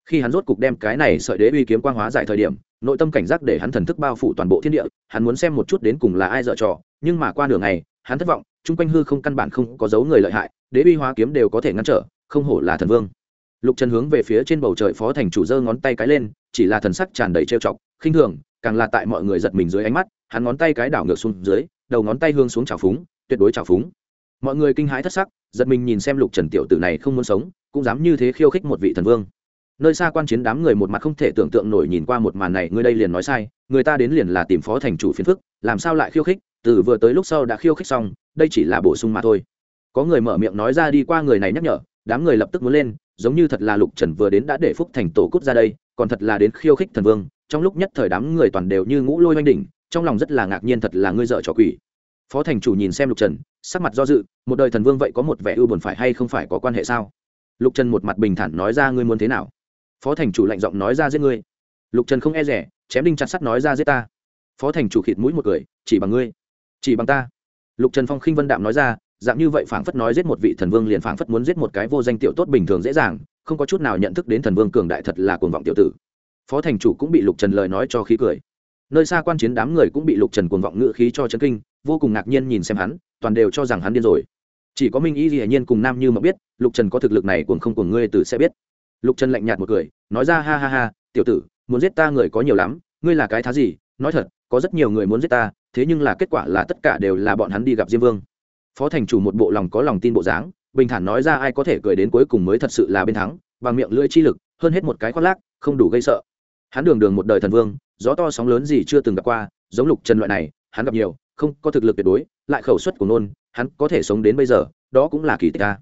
Khi hắn rốt cục đem cái này sợi đế uy kiếm quang hóa giải thời điểm, nội tâm cảnh giác để hắn thần thức bao phủ toàn bộ thiên địa, hắn muốn xem một chút đến cùng là ai dở trò, nhưng mà qua nửa ngày, hắn thất vọng, chung quanh hư không căn bản không có dấu người lợi hại, đế uy hóa kiếm đều có thể ngăn trở, không hổ là thần vương lục trần hướng về phía trên bầu trời phó thành chủ giơ ngón tay cái lên, chỉ là thần sắc tràn đầy trêu chọc, khinh thường, càng là tại mọi người giật mình dưới ánh mắt, hắn ngón tay cái đảo ngược xuống dưới, đầu ngón tay hương xuống trào phúng, tuyệt đối trào phúng. Mọi người kinh hãi thất sắc, giật mình nhìn xem lục trần tiểu tử này không muốn sống, cũng dám như thế khiêu khích một vị thần vương. Nơi xa quan chiến đám người một mặt không thể tưởng tượng nổi nhìn qua một màn này ngươi đây liền nói sai, người ta đến liền là tìm phó thành chủ phiền phức, làm sao lại khiêu khích, từ vừa tới lúc sau đã khiêu khích xong, đây chỉ là bổ sung mà thôi. Có người mở miệng nói ra đi qua người này nhắc nhở, đám người lập tức muốn lên giống như thật là lục trần vừa đến đã để phúc thành tổ cút ra đây, còn thật là đến khiêu khích thần vương, trong lúc nhất thời đám người toàn đều như ngũ lôi oanh đỉnh, trong lòng rất là ngạc nhiên thật là ngươi dợ trò quỷ. Phó thành chủ nhìn xem lục trần, sắc mặt do dự, một đời thần vương vậy có một vẻ ưu buồn phải hay không phải có quan hệ sao? Lục trần một mặt bình thản nói ra ngươi muốn thế nào? Phó thành chủ lạnh giọng nói ra giết ngươi. Lục trần không e rẻ, chém đinh chặt sắt nói ra giết ta. Phó thành chủ khịt mũi một cười, chỉ bằng ngươi, chỉ bằng ta. Lục trần phong khinh vân đạm nói ra dạng như vậy phảng phất nói giết một vị thần vương liền phảng phất muốn giết một cái vô danh tiểu tốt bình thường dễ dàng, không có chút nào nhận thức đến thần vương cường đại thật là cuồng vọng tiểu tử. Phó thành chủ cũng bị lục trần lời nói cho khí cười. Nơi xa quan chiến đám người cũng bị lục trần cuồng vọng ngự khí cho chấn kinh, vô cùng ngạc nhiên nhìn xem hắn, toàn đều cho rằng hắn điên rồi. Chỉ có minh y dĩ nhiên cùng nam như mà biết, lục trần có thực lực này cuồng không của ngươi từ sẽ biết. Lục trần lạnh nhạt một cười, nói ra, ha ha ha, tiểu tử, muốn giết ta người có nhiều lắm, ngươi là cái thá gì? Nói thật, có rất nhiều người muốn giết ta, thế nhưng là kết quả là tất cả đều là bọn hắn đi gặp diêm vương phó thành chủ một bộ lòng có lòng tin bộ dáng, bình thản nói ra ai có thể cười đến cuối cùng mới thật sự là bên thắng, bằng miệng lưỡi chi lực, hơn hết một cái khoác lác, không đủ gây sợ. Hắn đường đường một đời thần vương, gió to sóng lớn gì chưa từng gặp qua, giống lục trần loại này, hắn gặp nhiều, không có thực lực tuyệt đối, lại khẩu suất của nôn hắn có thể sống đến bây giờ, đó cũng là kỳ tích ta.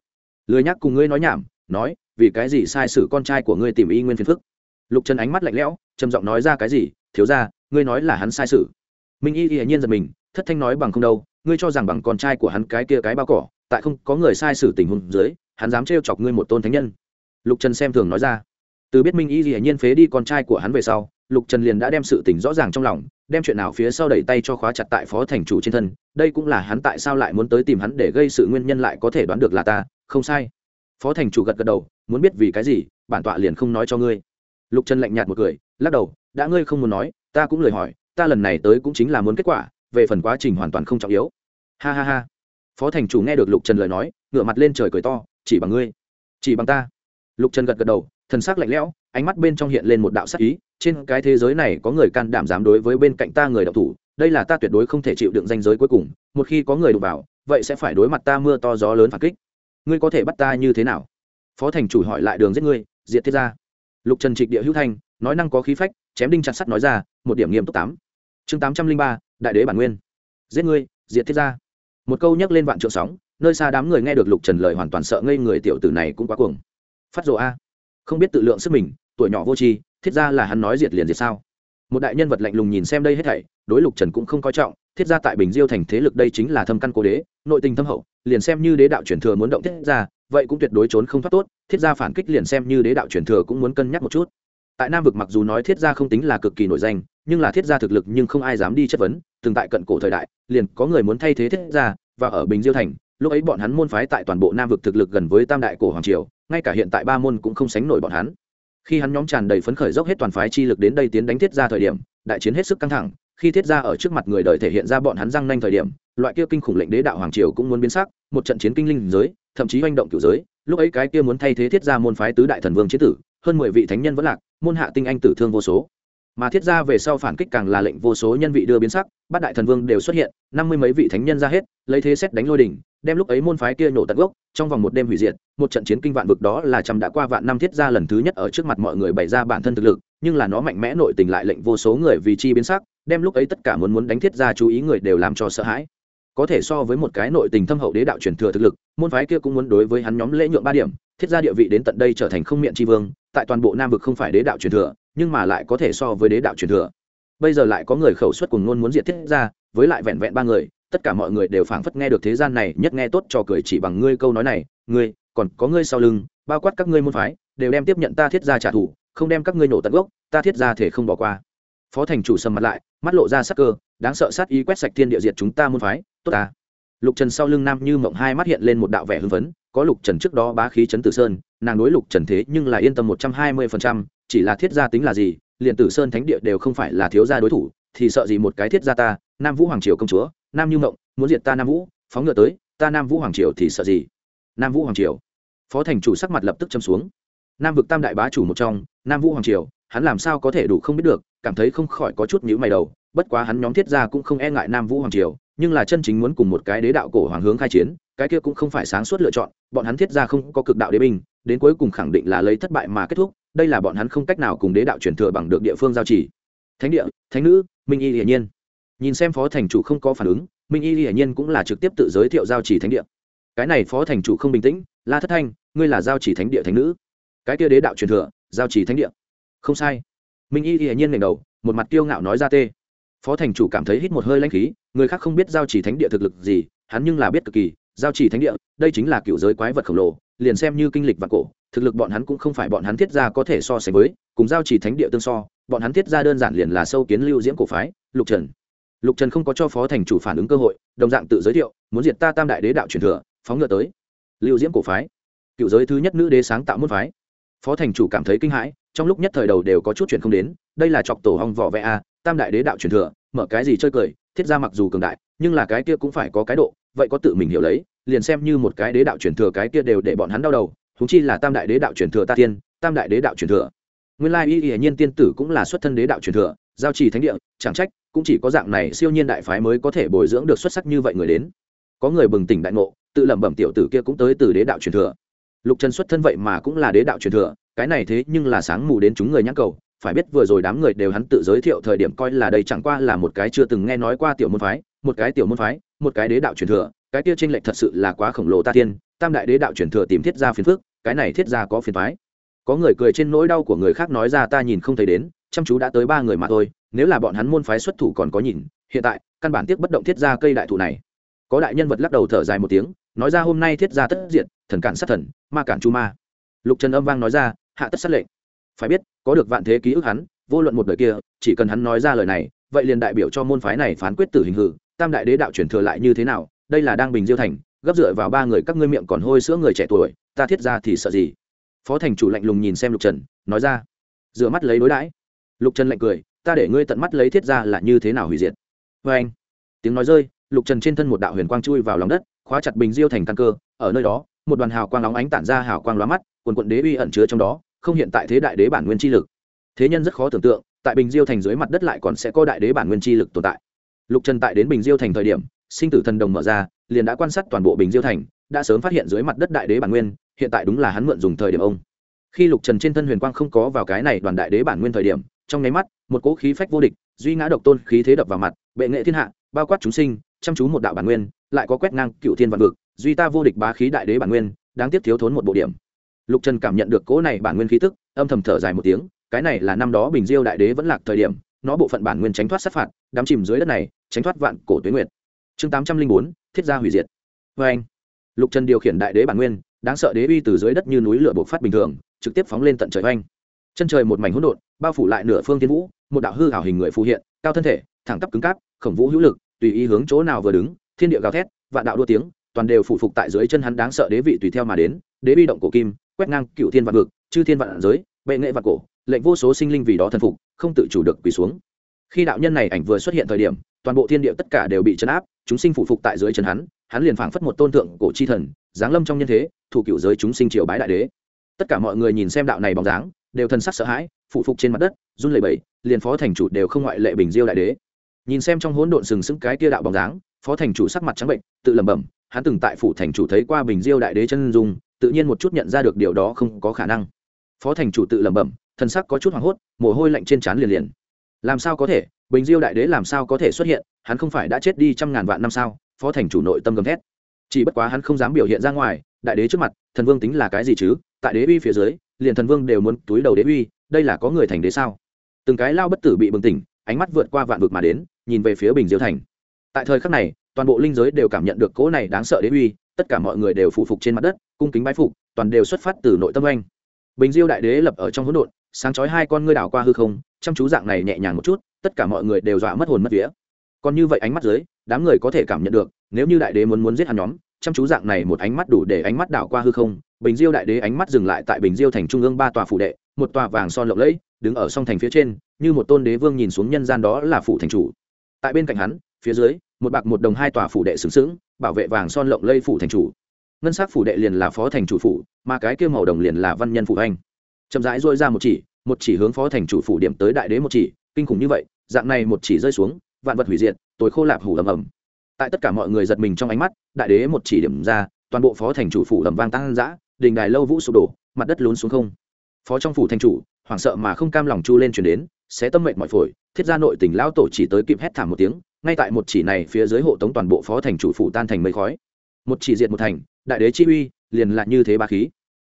Lười nhắc cùng ngươi nói nhảm, nói, vì cái gì sai sử con trai của ngươi tìm y nguyên phiền phức? Lục trần ánh mắt lạnh lẽo, trầm giọng nói ra cái gì, thiếu ra ngươi nói là hắn sai sử. Minh y y nhiên giật mình thất thanh nói bằng không đâu, ngươi cho rằng bằng con trai của hắn cái kia cái bao cỏ, tại không có người sai sử tình huống dưới, hắn dám trêu chọc ngươi một tôn thánh nhân. Lục trần xem thường nói ra. Từ biết minh y y nhiên phế đi con trai của hắn về sau, lục trần liền đã đem sự tình rõ ràng trong lòng, đem chuyện nào phía sau đẩy tay cho khóa chặt tại phó thành chủ trên thân, đây cũng là hắn tại sao lại muốn tới tìm hắn để gây sự nguyên nhân lại có thể đoán được là ta, không sai. Phó thành chủ gật gật đầu, muốn biết vì cái gì, bản tọa liền không nói cho ngươi. Lục trần lạnh nhạt một cười, lắc đầu, đã ngươi không muốn nói, ta cũng lời hỏi, ta lần này tới cũng chính là muốn kết quả về phần quá trình hoàn toàn không trọng yếu. Ha ha ha. Phó thành chủ nghe được lục trần lời nói, ngửa mặt lên trời cười to, chỉ bằng ngươi, chỉ bằng ta. Lục trần gật gật đầu, thần s ắ c lạnh lẽo, ánh mắt bên trong hiện lên một đạo sắc ý, trên cái thế giới này có người can đảm dám đối với bên cạnh ta người đạo thủ, đây là ta tuyệt đối không thể chịu đựng danh giới cuối cùng, một khi có người đụng vào, vậy sẽ phải đối mặt ta mưa to gió lớn phản kích. Ngươi có thể bắt ta như thế nào? Phó thành chủ hỏi lại đường giết ngươi, diệt thiết ra. Lục trần trịch địa hữu thanh, nói năng có khí phách, chém đinh chặt sắt nói ra, một điểm nghiêm túc tám chương tám trăm linh ba, đại đế bản nguyên. Giết ngươi, diệt thiết ra một câu nhắc lên vạn trượng sóng, nơi xa đám người nghe được lục trần lời hoàn toàn sợ ngây người tiểu tử này cũng quá cuồng. Phát rộ a. Không biết tự lượng sức mình, tuổi nhỏ vô tri, thiết ra là hắn nói diệt liền diệt sao? Một đại nhân vật lạnh lùng nhìn xem đây hết thảy, đối lục trần cũng không coi trọng, thiết ra tại bình diêu thành thế lực đây chính là thâm căn cố đế, nội tình thâm hậu, liền xem như đế đạo truyền thừa muốn động thiết ra vậy cũng tuyệt đối trốn không thoát tốt, thiết gia phản kích liền xem như đế đạo truyền thừa cũng muốn cân nhắc một chút. Tại nam vực mặc dù nói thiết gia không tính là cực kỳ nổi danh nhưng là thiết gia thực lực nhưng không ai dám đi chất vấn, từng tại cận cổ thời đại, liền có người muốn thay thế thiết gia, và ở bình diêu thành, lúc ấy bọn hắn môn phái tại toàn bộ nam vực thực lực gần với tam đại cổ hoàng triều, ngay cả hiện tại ba môn cũng không sánh nổi bọn hắn. Khi hắn nhóm tràn đầy phấn khởi dốc hết toàn phái chi lực đến đây tiến đánh thiết gia thời điểm, đại chiến hết sức căng thẳng, khi thiết gia ở trước mặt người đời thể hiện ra bọn hắn răng nanh thời điểm, loại kia kinh khủng lệnh đế đạo hoàng triều cũng muốn biến sắc, một trận chiến kinh linh giới, thậm chí manh động cửu giới, lúc ấy cái kia muốn thay thế thiết gia môn phái tứ đại thần vương chế tử, hơn mười vị thánh nhân vẫn lạc, môn hạ tinh anh tử thương vô số mà thiết gia về sau phản kích càng là lệnh vô số nhân vị đưa biến sắc, bát đại thần vương đều xuất hiện, năm mươi mấy vị thánh nhân ra hết, lấy thế xét đánh lôi đỉnh, đem lúc ấy môn phái kia nổ tận gốc, trong vòng một đêm hủy diệt, một trận chiến kinh vạn vực đó là trăm đã qua vạn năm thiết gia lần thứ nhất ở trước mặt mọi người bày ra bản thân thực lực, nhưng là nó mạnh mẽ nội tình lại lệnh vô số người vì chi biến sắc, đem lúc ấy tất cả muốn muốn đánh thiết gia chú ý người đều làm cho sợ hãi. Có thể so với một cái nội tình thâm hậu đế đạo truyền thừa thực lực, môn phái kia cũng muốn đối với hắn nhóm lễ nhượng ba điểm, thiết gia địa vị đến tận đây trở thành không miệng tri vương, tại toàn bộ nam vực không phải đế đạo truyền thừa nhưng mà lại có thể so với đế đạo truyền thừa. Bây giờ lại có người khẩu suất cùng ngôn muốn diệt thiết gia với lại vẹn vẹn ba người, tất cả mọi người đều phảng phất nghe được thế gian này nhất nghe tốt cho cười chỉ bằng ngươi câu nói này, ngươi, còn có ngươi sau lưng, bao quát các ngươi môn phái, đều đem tiếp nhận ta thiết gia trả thù, không đem các ngươi nổ tận gốc, ta thiết gia thể không bỏ qua. Phó thành chủ sầm mặt lại, mắt lộ ra sắc cơ, đáng sợ sát ý quét sạch thiên địa diệt chúng ta môn phái, tốt ta. Lục trần sau lưng nam như mộng hai mắt hiện lên một đạo vẻ hưng phấn, có lục trần trước đó bá khí chấn tử sơn, nàng đối lục trần thế nhưng là yên tâm một trăm hai mươi phần trăm chỉ là thiết gia tính là gì, liền tử sơn thánh địa đều không phải là thiếu gia đối thủ, thì sợ gì một cái thiết gia ta, nam vũ hoàng triều công chúa, nam như mộng, muốn diệt ta nam vũ, phóng ngựa tới, ta nam vũ hoàng triều thì sợ gì? Nam vũ hoàng triều. Phó thành chủ sắc mặt lập tức châm xuống. Nam vực tam đại bá chủ một trong, nam vũ hoàng triều, hắn làm sao có thể đủ không biết được, cảm thấy không khỏi có chút nhữ mày đầu, bất quá hắn nhóm thiết gia cũng không e ngại nam vũ hoàng triều, nhưng là chân chính muốn cùng một cái đế đạo cổ hoàng hướng khai chiến, cái kia cũng không phải sáng suốt lựa chọn, bọn hắn thiết gia không có cực đạo đế binh, đến cuối cùng khẳng định là lấy thất bại mà kết thúc đây là bọn hắn không cách nào cùng đế đạo truyền thừa bằng được địa phương giao chỉ. Thánh địa, thánh nữ, minh y hiển nhiên. Nhìn xem phó thành chủ không có phản ứng, minh y hiển nhiên cũng là trực tiếp tự giới thiệu giao chỉ thánh địa. Cái này phó thành chủ không bình tĩnh, la thất thanh, ngươi là giao chỉ thánh địa thánh nữ. Cái kia đế đạo truyền thừa, giao chỉ thánh địa. Không sai. Minh y hiển nhiên ngẩng đầu, một mặt kiêu ngạo nói ra tê. Phó thành chủ cảm thấy hít một hơi lãnh khí, người khác không biết giao chỉ thánh địa thực lực gì, hắn nhưng là biết cực kỳ, giao chỉ thánh địa, đây chính là cựu giới quái vật khổng lồ, liền xem như kinh lịch và cổ thực lực bọn hắn cũng không phải bọn hắn thiết ra có thể so sánh với, cùng giao chỉ thánh địa tương so, bọn hắn thiết ra đơn giản liền là sâu kiến lưu diễm cổ phái, lục trần. Lục trần không có cho phó thành chủ phản ứng cơ hội, đồng dạng tự giới thiệu, muốn diệt ta tam đại đế đạo truyền thừa, phóng ngựa tới. Lưu diễm cổ phái, cựu giới thứ nhất nữ đế sáng tạo môn phái. Phó thành chủ cảm thấy kinh hãi, trong lúc nhất thời đầu đều có chút chuyện không đến, đây là chọc tổ hong vỏ vẽ a, tam đại đế đạo truyền thừa, mở cái gì chơi cười, thiết ra mặc dù cường đại, nhưng là cái kia cũng phải có cái độ, vậy có tự mình hiểu lấy, liền xem như một cái đế đạo truyền thừa cái kia đều để bọn hắn đau đầu huống chi là tam đại đế đạo truyền thừa ta tiên tam đại đế đạo truyền thừa. Nguyên lai y y nhiên tiên tử cũng là xuất thân đế đạo truyền thừa, giao trì thánh địa, chẳng trách, cũng chỉ có dạng này siêu nhiên đại phái mới có thể bồi dưỡng được xuất sắc như vậy người đến. Có người bừng tỉnh đại ngộ, tự lẩm bẩm tiểu tử kia cũng tới từ đế đạo truyền thừa. Lục trần xuất thân vậy mà cũng là đế đạo truyền thừa, cái này thế nhưng là sáng mù đến chúng người nhãn cầu, phải biết vừa rồi đám người đều hắn tự giới thiệu thời điểm coi là đây chẳng qua là một cái chưa từng nghe nói qua tiểu môn phái, một cái tiểu môn phái, một cái đế đạo truyền thừa, cái kia tranh lệch thật sự là quá khổng lồ ta tiên tam đại đế đạo truyền thừa tìm thiết gia phiền phước cái này thiết gia có phiền phái có người cười trên nỗi đau của người khác nói ra ta nhìn không thấy đến, chăm chú đã tới ba người mà thôi, nếu là bọn hắn môn phái xuất thủ còn có nhìn, hiện tại, căn bản tiếc bất động thiết ra cây đại thụ này. Có đại nhân vật lắc đầu thở dài một tiếng, nói ra hôm nay thiết ra tất diện thần cản sát thần, ma cản chu ma. Lục trần âm vang nói ra, hạ tất sát lệnh. Phải biết, có được vạn thế ký ức hắn, vô luận một đời kia, chỉ cần hắn nói ra lời này, vậy liền đại biểu cho môn phái này phán quyết tử hình hự tam đại đế đạo chuyển thừa lại như thế nào, đây là đang bình diêu thành gấp dựa vào ba người các ngươi miệng còn hôi sữa người trẻ tuổi, ta thiết ra thì sợ gì? Phó thành chủ lạnh lùng nhìn xem lục trần, nói ra, rửa mắt lấy đối đãi. Lục trần lạnh cười, ta để ngươi tận mắt lấy thiết ra là như thế nào hủy diệt. Vê anh, tiếng nói rơi, lục trần trên thân một đạo huyền quang chui vào lòng đất, khóa chặt bình diêu thành căn cơ, ở nơi đó, một đoàn hào quang nóng ánh tản ra hào quang lóa mắt, quần quận đế uy ẩn chứa trong đó, không hiện tại thế đại đế bản nguyên chi lực. Thế nhân rất khó tưởng tượng, tại bình diêu thành dưới mặt đất lại còn sẽ có đại đế bản nguyên chi lực tồn tại. Lục trần tại đến bình diêu thành thời điểm, sinh tử thần đồng mở ra liền đã quan sát toàn bộ bình diêu thành, đã sớm phát hiện dưới mặt đất đại đế bản nguyên, hiện tại đúng là hắn mượn dùng thời điểm ông. Khi lục trần trên thân huyền quang không có vào cái này đoàn đại đế bản nguyên thời điểm, trong nháy mắt, một cỗ khí phách vô địch, duy ngã độc tôn khí thế đập vào mặt, bệ nghệ thiên hạ, bao quát chúng sinh, chăm chú một đạo bản nguyên, lại có quét ngang cựu thiên vạn vực, duy ta vô địch bá khí đại đế bản nguyên, đáng tiếc thiếu thốn một bộ điểm. Lục trần cảm nhận được cỗ này bản nguyên khí tức, âm thầm thở dài một tiếng, cái này là năm đó bình diêu đại đế vẫn lạc thời điểm, nó bộ phận bản nguyên tránh thoát sát phạt, đám chìm dưới đất này, tránh thoát vạn cổ tuyến nguyệt chương tám trăm linh bốn, thiết gia hủy diệt. Vê anh. Lục trần điều khiển đại đế bản nguyên, đáng sợ đế uy từ dưới đất như núi lửa bộc phát bình thường, trực tiếp phóng lên tận trời oanh. Chân trời một mảnh hỗn độn, bao phủ lại nửa phương tiên vũ, một đạo hư hảo hình người phù hiện, cao thân thể, thẳng tắp cứng cáp, khổng vũ hữu lực, tùy ý hướng chỗ nào vừa đứng, thiên địa gào thét, vạn đạo đua tiếng, toàn đều phụ phục tại dưới chân hắn đáng sợ đế vị tùy theo mà đến, đế bi động cổ kim, quét ngang cựu thiên vạn vực, chư thiên vạn giới, bệ nghệ vạn cổ, lệnh vô số sinh linh vì đó thần phục, không tự chủ được quỳ xuống. Khi đạo nhân này ảnh vừa xuất hiện thời điểm, toàn bộ thiên địa tất cả đều bị chấn áp chúng sinh phụ phục tại dưới chân hắn hắn liền phảng phất một tôn tượng cổ chi thần, giáng lâm trong nhân thế, thủ cựu giới chúng sinh triều bái đại đế. Tất cả mọi người nhìn xem đạo này bóng dáng, đều thần sắc sợ hãi, phụ phục trên mặt đất, run lẩy bẩy, liền phó thành chủ đều không ngoại lệ bình diêu đại đế. Nhìn xem trong hỗn độn sừng sững cái kia đạo bóng dáng, phó thành chủ sắc mặt trắng bệnh, tự lẩm bẩm, hắn từng tại phủ thành chủ thấy qua bình diêu đại đế chân dung, tự nhiên một chút nhận ra được điều đó không có khả năng. Phó thành chủ tự lẩm bẩm, thần sắc có chút hoảng hốt, mồ hôi lạnh trên trán liền liền. Làm sao có thể? Bình diêu đại đế làm sao có thể xuất hiện, hắn không phải đã chết đi trăm ngàn vạn năm sao? Phó thành chủ nội tâm gầm thét. Chỉ bất quá hắn không dám biểu hiện ra ngoài, đại đế trước mặt, thần vương tính là cái gì chứ? Tại đế uy phía dưới, liền thần vương đều muốn túi đầu đế uy, đây là có người thành đế sao? Từng cái lao bất tử bị bừng tỉnh, ánh mắt vượt qua vạn vực mà đến, nhìn về phía bình diêu thành. Tại thời khắc này, toàn bộ linh giới đều cảm nhận được cỗ này đáng sợ đế uy, tất cả mọi người đều phụ phục trên mặt đất, cung kính bái phục, toàn đều xuất phát từ nội tâm anh bình diêu đại đế lập ở trong hỗn độn, sáng chói hai con ngươi đảo qua hư không, chăm chú dạng này nhẹ nhàng một chút tất cả mọi người đều dọa mất hồn mất vía. Còn như vậy ánh mắt dưới, đám người có thể cảm nhận được, nếu như đại đế muốn muốn giết hắn nhóm, chăm chú dạng này một ánh mắt đủ để ánh mắt đảo qua hư không, bình diêu đại đế ánh mắt dừng lại tại bình diêu thành trung ương ba tòa phủ đệ, một tòa vàng son lộng lẫy, đứng ở song thành phía trên, như một tôn đế vương nhìn xuống nhân gian đó là phủ thành chủ. Tại bên cạnh hắn, phía dưới, một bạc một đồng hai tòa phủ đệ xứng xứng bảo vệ vàng son lộng lây phủ thành chủ. Ngân sắc phủ đệ liền là phó thành chủ phủ, mà cái kêu màu đồng liền là văn nhân phủ anh chậm rãi dôi ra một chỉ một chỉ hướng phó thành chủ phủ điểm tới đại đế một chỉ, kinh khủng như vậy dạng này một chỉ rơi xuống, vạn vật hủy diệt tối khô lạp hủ ầm ầm. Tại tất cả mọi người giật mình trong ánh mắt, đại đế một chỉ điểm ra, toàn bộ phó thành chủ phủ lầm vang tăng dã, đình đài lâu vũ sụp đổ, mặt đất lún xuống không. Phó trong phủ thành chủ, hoảng sợ mà không cam lòng chu lên chuyển đến sẽ tâm mệnh mọi phổi, thiết gia nội tỉnh lão tổ chỉ tới kịp hét thảm một tiếng, ngay tại một chỉ này phía dưới hộ tống toàn bộ phó thành chủ phủ tan thành mây khói. Một chỉ diệt một thành, đại đế chi uy, liền lại như thế ba khí.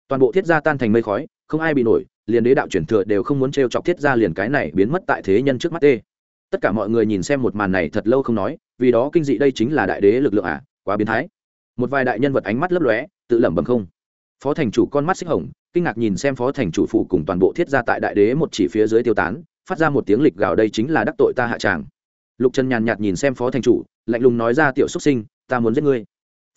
Toàn bộ thiết gia tan thành mây khói, không ai bị nổi liền đế đạo chuyển thừa đều không muốn t chọc thiết gia liền cái này biến mất tại thế nhân trước mắt tê. Tất cả mọi người nhìn xem một màn này thật lâu không nói, vì đó kinh dị đây chính là đại đế lực lượng à quá biến thái. Một vài đại nhân vật ánh mắt lấp lóe, tự lẩm bẩm không. Phó thành chủ con mắt xích hồng, kinh ngạc nhìn xem phó thành chủ phụ cùng toàn bộ thiết gia tại đại đế một chỉ phía dưới tiêu tán, phát ra một tiếng lịch gào đây chính là đắc tội ta hạ tràng. Lục trần nhàn nhạt nhìn xem phó thành chủ, lạnh lùng nói ra tiểu xuất sinh, ta muốn giết ngươi.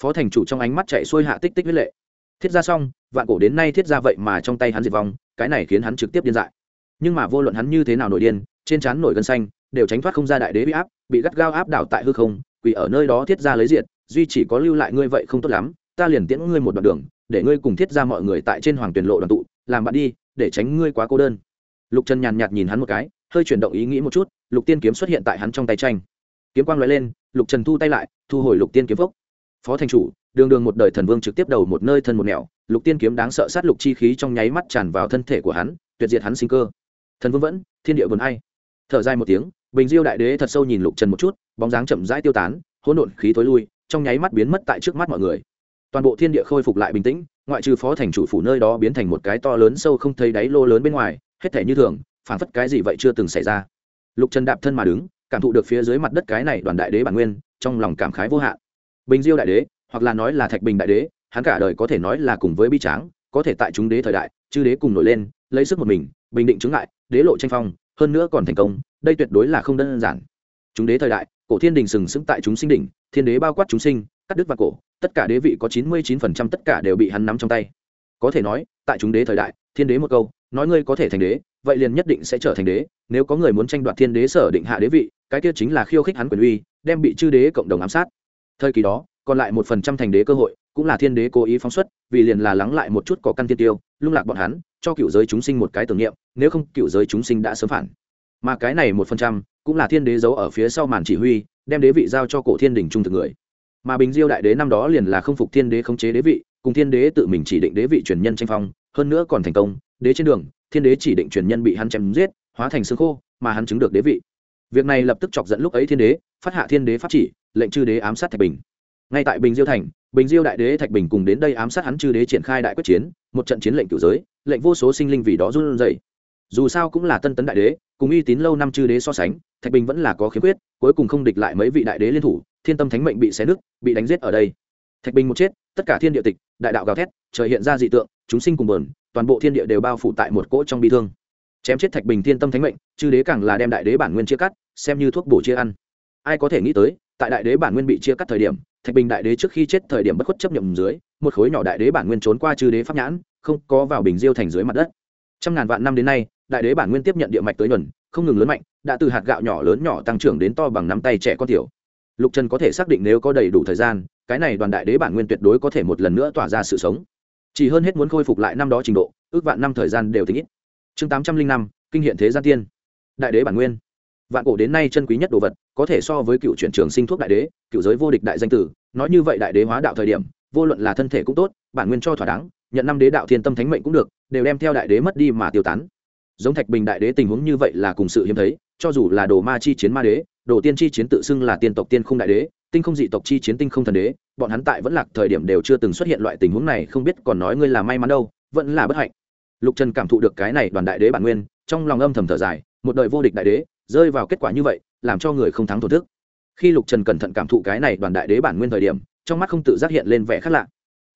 Phó thành chủ trong ánh mắt chạy xuôi hạ tích tích huyết lệ thiết ra xong, vạn cổ đến nay thiết ra vậy mà trong tay hắn diệt vong, cái này khiến hắn trực tiếp điên dại. Nhưng mà vô luận hắn như thế nào nổi điên, trên trán nổi gân xanh, đều tránh thoát không ra đại đế bị áp, bị gắt gao áp đảo tại hư không, quỳ ở nơi đó thiết ra lấy diệt, duy chỉ có lưu lại ngươi vậy không tốt lắm, ta liền tiễn ngươi một đoạn đường, để ngươi cùng thiết ra mọi người tại trên hoàng tuyển lộ đoàn tụ, làm bạn đi, để tránh ngươi quá cô đơn. Lục trần nhàn nhạt nhìn hắn một cái, hơi chuyển động ý nghĩ một chút, lục tiên kiếm xuất hiện tại hắn trong tay tranh. Kiếm quang loại lên, lục trần thu tay lại, thu hồi lục tiên kiếm phốc. Phó thành chủ đường đường một đời thần vương trực tiếp đầu một nơi thân một nẻo, lục tiên kiếm đáng sợ sát lục chi khí trong nháy mắt tràn vào thân thể của hắn, tuyệt diệt hắn sinh cơ. Thần vương vẫn, thiên địa vườn ai. Thở dài một tiếng, bình diêu đại đế thật sâu nhìn lục trần một chút, bóng dáng chậm rãi tiêu tán, hỗn độn khí tối lui, trong nháy mắt biến mất tại trước mắt mọi người. Toàn bộ thiên địa khôi phục lại bình tĩnh, ngoại trừ phó thành chủ phủ nơi đó biến thành một cái to lớn sâu không thấy đáy lô lớn bên ngoài, hết thể như thường phản phất cái gì vậy chưa từng xảy ra. Lục trần đạp thân mà đứng, cảm thụ được phía dưới mặt đất cái này đoàn đại đế bản nguyên, trong lòng cảm khái vô hạn. Bình diêu đại đế hoặc là nói là thạch bình đại đế, hắn cả đời có thể nói là cùng với bi tráng, có thể tại chúng đế thời đại, chư đế cùng nổi lên, lấy sức một mình, bình định chứng lại đế lộ tranh phong, hơn nữa còn thành công, đây tuyệt đối là không đơn giản. Chúng đế thời đại, cổ thiên đình sừng sững tại chúng sinh đỉnh, thiên đế bao quát chúng sinh, cắt đứt và cổ, tất cả đế vị có chín mươi chín phần trăm tất cả đều bị hắn nắm trong tay. Có thể nói, tại chúng đế thời đại, thiên đế một câu, nói ngươi có thể thành đế, vậy liền nhất định sẽ trở thành đế, nếu có người muốn tranh đoạt thiên đế sở định hạ đế vị, cái kia chính là khiêu khích hắn quyền uy, đem bị chư đế cộng đồng ám sát. Thời kỳ đó còn lại một phần trăm thành đế cơ hội, cũng là thiên đế cố ý phóng xuất, vì liền là lắng lại một chút có căn thiên tiêu, lung lạc bọn hắn, cho cựu giới chúng sinh một cái tưởng niệm, nếu không cựu giới chúng sinh đã sớm phản. Mà cái này một phần trăm cũng là thiên đế giấu ở phía sau màn chỉ huy, đem đế vị giao cho cổ thiên đình trung thực người. Mà bình diêu đại đế năm đó liền là không phục thiên đế khống chế đế vị, cùng thiên đế tự mình chỉ định đế vị truyền nhân tranh phong, hơn nữa còn thành công, đế trên đường, thiên đế chỉ định truyền nhân bị hắn chém giết, hóa thành xương khô, mà hắn chứng được đế vị. Việc này lập tức chọc dẫn lúc ấy thiên đế, phát hạ thiên đế pháp chỉ, lệnh chư đế ám sát thạch bình ngay tại bình diêu thành, bình diêu đại đế thạch bình cùng đến đây ám sát hắn chư đế triển khai đại quyết chiến, một trận chiến lệnh cửu giới, lệnh vô số sinh linh vì đó run rẩy. Dù sao cũng là tân tấn đại đế, cùng uy tín lâu năm chư đế so sánh, thạch bình vẫn là có khiếm khuyết, cuối cùng không địch lại mấy vị đại đế liên thủ, thiên tâm thánh mệnh bị xé nứt, bị đánh giết ở đây. Thạch bình một chết, tất cả thiên địa tịch, đại đạo gào thét, trời hiện ra dị tượng, chúng sinh cùng bờn toàn bộ thiên địa đều bao phủ tại một cỗ trong bi thương. Chém chết thạch bình thiên tâm thánh mệnh, chư đế càng là đem đại đế bản nguyên chia cắt, xem như thuốc bổ chia ăn. Ai có thể nghĩ tới, tại đại đế bản nguyên bị chia cắt thời điểm thạch bình đại đế trước khi chết thời điểm bất khuất chấp nhậm dưới, một khối nhỏ đại đế bản nguyên trốn qua chư đế pháp nhãn, không có vào bình diêu thành dưới mặt đất. Trăm ngàn vạn năm đến nay, đại đế bản nguyên tiếp nhận địa mạch tới nhuần, không ngừng lớn mạnh, đã từ hạt gạo nhỏ lớn nhỏ tăng trưởng đến to bằng nắm tay trẻ con tiểu. Lục trần có thể xác định nếu có đầy đủ thời gian, cái này đoàn đại đế bản nguyên tuyệt đối có thể một lần nữa tỏa ra sự sống. Chỉ hơn hết muốn khôi phục lại năm đó trình độ, ước vạn năm thời gian đều tính ít. Chương tám trăm linh năm, kinh hiện thế gian tiên. Đại đế bản nguyên vạn cổ đến nay chân quý nhất đồ vật, có thể so với cựu chuyển trường sinh thuốc đại đế, cựu giới vô địch đại danh tử, nói như vậy đại đế hóa đạo thời điểm, vô luận là thân thể cũng tốt, bản nguyên cho thỏa đáng, nhận năm đế đạo thiên tâm thánh mệnh cũng được, đều đem theo đại đế mất đi mà tiêu tán. Giống thạch bình đại đế tình huống như vậy là cùng sự hiếm thấy, cho dù là đồ ma chi chiến ma đế, đồ tiên chi chiến tự xưng là tiên tộc tiên không đại đế, tinh không dị tộc chi chiến tinh không thần đế, bọn hắn tại vẫn lạc thời điểm đều chưa từng xuất hiện loại tình huống này, không biết còn nói ngươi là may mắn đâu, vẫn là bất hạnh. Lục trần cảm thụ được cái này đoàn đại đế bản nguyên, trong lòng âm thầm thở dài, một đời vô địch đại đế rơi vào kết quả như vậy, làm cho người không thắng thổn thức. Khi lục trần cẩn thận cảm thụ cái này đoàn đại đế bản nguyên thời điểm, trong mắt không tự giác hiện lên vẻ khác lạ.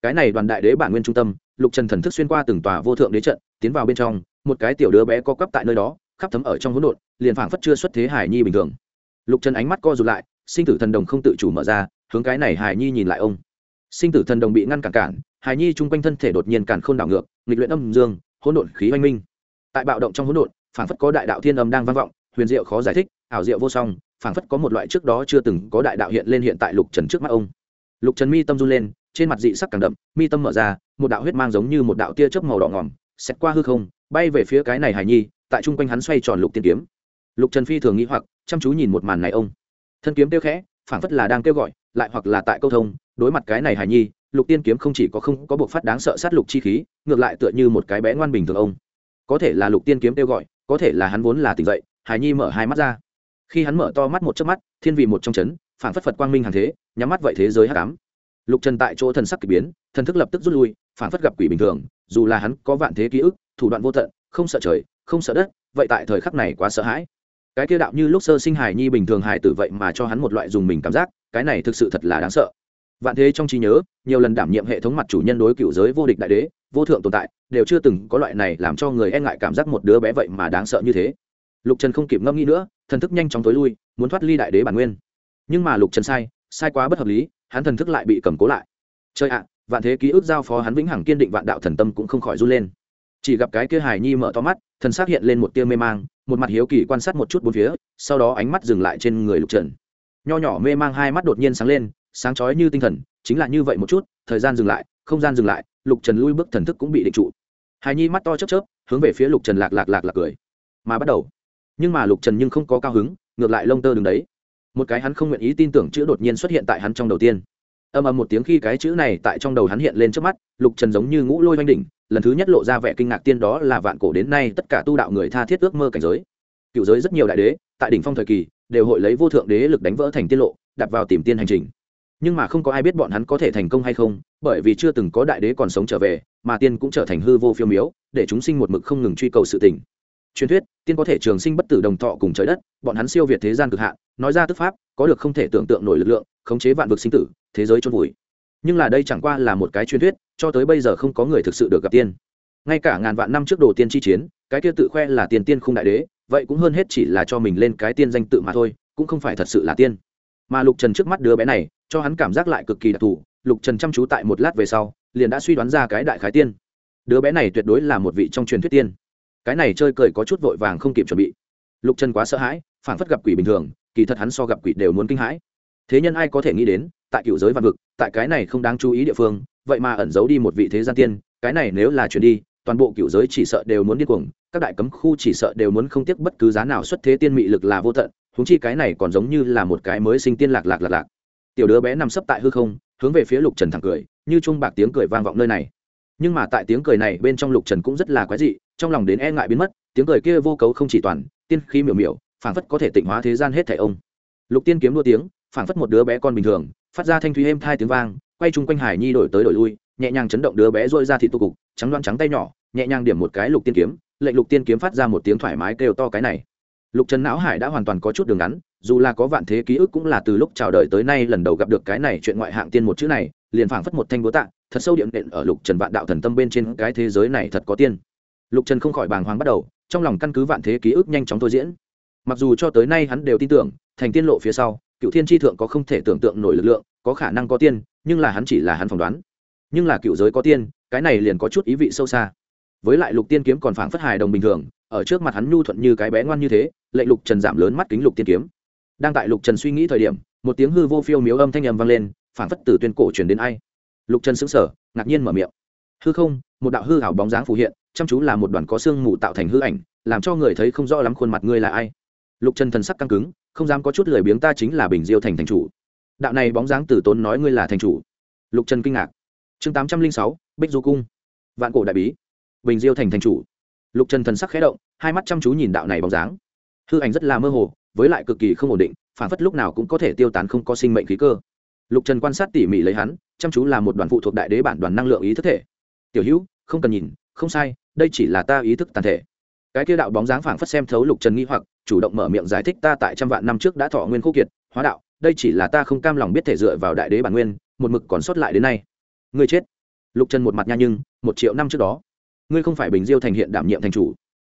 Cái này đoàn đại đế bản nguyên trung tâm, lục trần thần thức xuyên qua từng tòa vô thượng đế trận, tiến vào bên trong, một cái tiểu đứa bé co quắp tại nơi đó, khắp thấm ở trong hỗn độn, liền phảng phất chưa xuất thế hải nhi bình thường. Lục trần ánh mắt co rụt lại, sinh tử thần đồng không tự chủ mở ra, hướng cái này hải nhi nhìn lại ông. Sinh tử thần đồng bị ngăn cản cản hải nhi chung quanh thân thể đột nhiên càn k h ô n đảo ngược, nghịch luyện âm dương, hỗn độn khí oanh minh. Tại bạo động trong hỗn độn, phảng phất có đại đạo thiên âm đang vang vọng huyền diệu khó giải thích, ảo diệu vô song, phảng phất có một loại trước đó chưa từng có đại đạo hiện lên hiện tại lục trần trước mắt ông. Lục trần mi tâm run lên, trên mặt dị sắc càng đậm, mi tâm mở ra, một đạo huyết mang giống như một đạo tia chớp màu đỏ ngòm xét qua hư không, bay về phía cái này hải nhi, tại chung quanh hắn xoay tròn lục tiên kiếm. Lục trần phi thường nghĩ hoặc, chăm chú nhìn một màn này ông. Thân kiếm kêu khẽ, phảng phất là đang kêu gọi, lại hoặc là tại câu thông, đối mặt cái này hải nhi, lục tiên kiếm không chỉ có không có buộc phát đáng sợ sát lục chi khí, ngược lại tựa như một cái bé ngoan bình thường ông. Có thể là lục tiên kiếm kêu gọi, có thể là hắn vốn là tỉnh dậy hải nhi mở hai mắt ra. Khi hắn mở to mắt một chớp mắt, thiên vị một trong chấn, phảng phất phật quang minh hàng thế, nhắm mắt vậy thế giới hát cám lục trần tại chỗ thần sắc k ỳ biến, thần thức lập tức rút lui, phảng phất gặp quỷ bình thường, dù là hắn có vạn thế ký ức, thủ đoạn vô tận, không sợ trời, không sợ đất, vậy tại thời khắc này quá sợ hãi. Cái kia đạo như lúc sơ sinh hài nhi bình thường hài tử vậy mà cho hắn một loại dùng mình cảm giác, cái này thực sự thật là đáng sợ. Vạn thế trong trí nhớ, nhiều lần đảm nhiệm hệ thống mặt chủ nhân đối cựu giới vô địch đại đế, vô thượng tồn tại, đều chưa từng có loại này làm cho người e ngại cảm giác một đứa bé vậy mà đáng sợ như thế lục trần không kịp ngâm nghĩ nữa, thần thức nhanh chóng tối lui, muốn thoát ly đại đế bản nguyên. Nhưng mà lục trần sai sai quá bất hợp lý, hắn thần thức lại bị cầm cố lại. Chơi ạ, vạn thế ký ức giao phó hắn vĩnh hằng kiên định vạn đạo thần tâm cũng không khỏi run lên. Chỉ gặp cái kia hài nhi mở to mắt, thần xác hiện lên một tia mê mang, một mặt hiếu kỳ quan sát một chút bốn phía, sau đó ánh mắt dừng lại trên người lục trần. Nho nhỏ mê mang hai mắt đột nhiên sáng lên, sáng chói như tinh thần, chính là như vậy một chút, thời gian dừng lại, không gian dừng lại, lục trần lui bước thần thức cũng bị định trụ. Hài nhi mắt to chớp chớp, hướng về phía lục trần lạc lạc lạc lạc cười. Mà bắt đầu nhưng mà lục trần nhưng không có cao hứng, ngược lại lông tơ đứng đấy. Một cái hắn không nguyện ý tin tưởng chữ đột nhiên xuất hiện tại hắn trong đầu tiên. Âm âm một tiếng khi cái chữ này tại trong đầu hắn hiện lên trước mắt, lục trần giống như ngũ lôi oanh đỉnh, lần thứ nhất lộ ra vẻ kinh ngạc tiên đó là vạn cổ đến nay tất cả tu đạo người tha thiết ước mơ cảnh giới. Cựu giới rất nhiều đại đế, tại đỉnh phong thời kỳ, đều hội lấy vô thượng đế lực đánh vỡ thành tiết lộ đặt vào tìm tiên hành trình. Nhưng mà không có ai biết bọn hắn có thể thành công hay không, bởi vì chưa từng có đại đế còn sống trở về, mà tiên cũng trở thành hư vô phiêu miếu, để chúng sinh một mực không ngừng truy cầu sự tỉnh truyền thuyết, tiên có thể trường sinh bất tử đồng thọ cùng trời đất, bọn hắn siêu việt thế gian cực hạn, nói ra tức pháp, có được không thể tưởng tượng nổi lực lượng, khống chế vạn vực sinh tử, thế giới chôn vùi. Nhưng là đây chẳng qua là một cái truyền thuyết, cho tới bây giờ không có người thực sự được gặp tiên. Ngay cả ngàn vạn năm trước đồ tiên chi chiến, cái kia tự khoe là tiền tiên không đại đế, vậy cũng hơn hết chỉ là cho mình lên cái tiên danh tự mà thôi, cũng không phải thật sự là tiên. Mà lục trần trước mắt đứa bé này, cho hắn cảm giác lại cực kỳ đặc thù, lục trần chăm chú tại một lát về sau, liền đã suy đoán ra cái đại khái tiên. Đứa bé này tuyệt đối là một vị trong truyền thuyết tiên cái này chơi cười có chút vội vàng không kịp chuẩn bị. Lục trần quá sợ hãi phản phất gặp quỷ bình thường, kỳ thật hắn so gặp quỷ đều muốn kinh hãi. Thế nhân ai có thể nghĩ đến, tại cựu giới văn vực, tại cái này không đáng chú ý địa phương, vậy mà ẩn giấu đi một vị thế gian tiên, cái này nếu là chuyển đi, toàn bộ cựu giới chỉ sợ đều muốn điên cuồng, các đại cấm khu chỉ sợ đều muốn không tiếc bất cứ giá nào xuất thế tiên mị lực là vô tận húng chi cái này còn giống như là một cái mới sinh tiên lạc lạc lạc lạc. Tiểu đứa bé nằm sấp tại hư không, hướng về phía lục trần thẳng cười, như chung bạc tiếng cười vang vọng nơi này nhưng mà tại tiếng cười này bên trong lục trần cũng rất là quái dị, trong lòng đến e ngại biến mất, tiếng cười kia vô cấu không chỉ toàn, tiên khí miểu miểu, phảng phất có thể tịnh hóa thế gian hết thảy ông. Lục tiên kiếm đua tiếng, phảng phất một đứa bé con bình thường, phát ra thanh thúy êm thai tiếng vang, quay chung quanh hải nhi đổi tới đổi lui, nhẹ nhàng chấn động đứa bé dội ra thịt tu cục, trắng loan trắng tay nhỏ, nhẹ nhàng điểm một cái lục tiên kiếm, lệnh lục tiên kiếm phát ra một tiếng thoải mái kêu to cái này lục trần não hải đã hoàn toàn có chút đường ngắn, dù là có vạn thế ký ức cũng là từ lúc chào đời tới nay lần đầu gặp được cái này chuyện ngoại hạng tiên một chữ này, liền phảng phất một thanh búa tạ, thật sâu điện đệm ở lục trần vạn đạo thần tâm bên trên cái thế giới này thật có tiên. Lục trần không khỏi bàng hoàng bắt đầu, trong lòng căn cứ vạn thế ký ức nhanh chóng thôi diễn. Mặc dù cho tới nay hắn đều tin tưởng, thành tiên lộ phía sau, cựu thiên tri thượng có không thể tưởng tượng nổi lực lượng, có khả năng có tiên, nhưng là hắn chỉ là hắn phỏng đoán. Nhưng là cựu giới có tiên, cái này liền có chút ý vị sâu xa. Với lại lục tiên kiếm còn phảng phất hài đồng bình thường, ở trước mặt hắn nhu thuận như cái bé ngoan như thế lệnh lục trần giảm lớn mắt kính lục tiên kiếm. Đang tại lục trần suy nghĩ thời điểm, một tiếng hư vô phiêu miếu âm thanh ầm vang lên phản phất từ tuyên cổ truyền đến ai. Lục trần sững sờ, ngạc nhiên mở miệng. Hư không, một đạo hư hảo bóng dáng phù hiện, chăm chú là một đoàn có xương mù tạo thành hư ảnh, làm cho người thấy không rõ lắm khuôn mặt ngươi là ai. Lục trần thần sắc căng cứng, không dám có chút lười biếng ta chính là bình diêu thành thành chủ. Đạo này bóng dáng từ tốn nói ngươi là thành chủ. Lục trần kinh ngạc. Chương tám trăm linh sáu, bích du cung. Vạn cổ đại bí. Bình diêu thành thành chủ. Lục trần thần sắc khẽ động, hai mắt chăm chú nhìn đạo này bóng dáng hư ảnh rất là mơ hồ, với lại cực kỳ không ổn định, phản phất lúc nào cũng có thể tiêu tán không có sinh mệnh khí cơ. Lục trần quan sát tỉ mỉ lấy hắn, chăm chú là một đoàn phụ thuộc đại đế bản đoàn năng lượng ý thức thể. Tiểu hữu, không cần nhìn, không sai, đây chỉ là ta ý thức tàn thể. Cái kia đạo bóng dáng phảng phất xem thấu lục trần nghi hoặc, chủ động mở miệng giải thích ta tại trăm vạn năm trước đã thọ nguyên khô kiệt, hóa đạo, đây chỉ là ta không cam lòng biết thể dựa vào đại đế bản nguyên, một mực còn sót lại đến nay. Ngươi chết. Lục trần một mặt nha nhưng, một triệu năm trước đó, ngươi không phải bình diêu thành hiện đảm nhiệm thành chủ.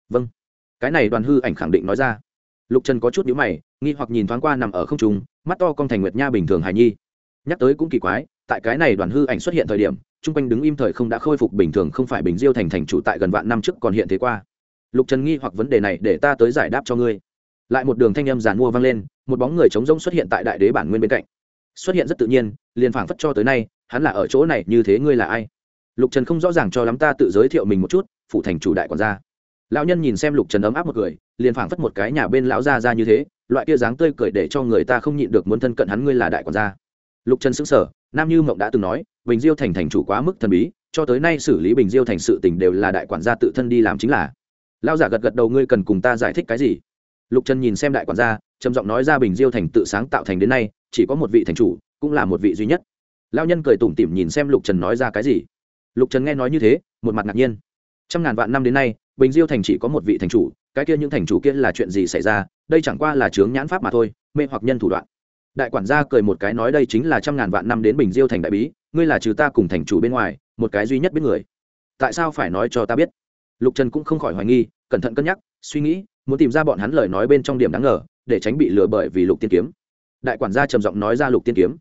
Vâng. Cái này đoàn hư ảnh khẳng định nói ra lục trần có chút nhíu mày, nghi hoặc nhìn thoáng qua nằm ở không trung, mắt to con thành nguyệt nha bình thường hài nhi. Nhắc tới cũng kỳ quái, tại cái này đoàn hư ảnh xuất hiện thời điểm, chung quanh đứng im thời không đã khôi phục bình thường không phải bình diêu thành thành chủ tại gần vạn năm trước còn hiện thế qua. Lục trần nghi hoặc vấn đề này để ta tới giải đáp cho ngươi. Lại một đường thanh âm giàn mua vang lên, một bóng người trống rỗng xuất hiện tại đại đế bản nguyên bên cạnh. Xuất hiện rất tự nhiên, liền phảng phất cho tới nay, hắn là ở chỗ này, như thế ngươi là ai? Lục trần không rõ ràng cho lắm ta tự giới thiệu mình một chút phụ thành chủ đại quản gia lão nhân nhìn xem lục trần ấm áp một người, liền phảng phất một cái nhà bên lão gia ra như thế, loại kia dáng tươi cười để cho người ta không nhịn được muốn thân cận hắn ngươi là đại quản gia. Lục trần xứng sở nam như mộng đã từng nói, bình diêu thành thành chủ quá mức thần bí, cho tới nay xử lý bình diêu thành sự tình đều là đại quản gia tự thân đi làm chính là. Lao giả gật gật đầu, ngươi cần cùng ta giải thích cái gì? Lục trần nhìn xem đại quản gia, trầm giọng nói ra bình diêu thành tự sáng tạo thành đến nay, chỉ có một vị thành chủ, cũng là một vị duy nhất. Lao nhân cười tủm tỉm nhìn xem lục trần nói ra cái gì? Lục trần nghe nói như thế, một mặt ngạc nhiên. Trăm ngàn vạn năm đến nay bình diêu thành chỉ có một vị thành chủ, cái kia những thành chủ kia là chuyện gì xảy ra? Đây chẳng qua là chướng nhãn pháp mà thôi, mê hoặc nhân thủ đoạn. Đại quản gia cười một cái nói đây chính là trăm ngàn vạn năm đến bình diêu thành đại bí, ngươi là trừ ta cùng thành chủ bên ngoài, một cái duy nhất biết người. Tại sao phải nói cho ta biết? Lục trần cũng không khỏi hoài nghi, cẩn thận cân nhắc, suy nghĩ, muốn tìm ra bọn hắn lời nói bên trong điểm đáng ngờ, để tránh bị lừa bởi vì lục tiên kiếm. Đại quản gia trầm giọng nói ra lục tiên kiếm.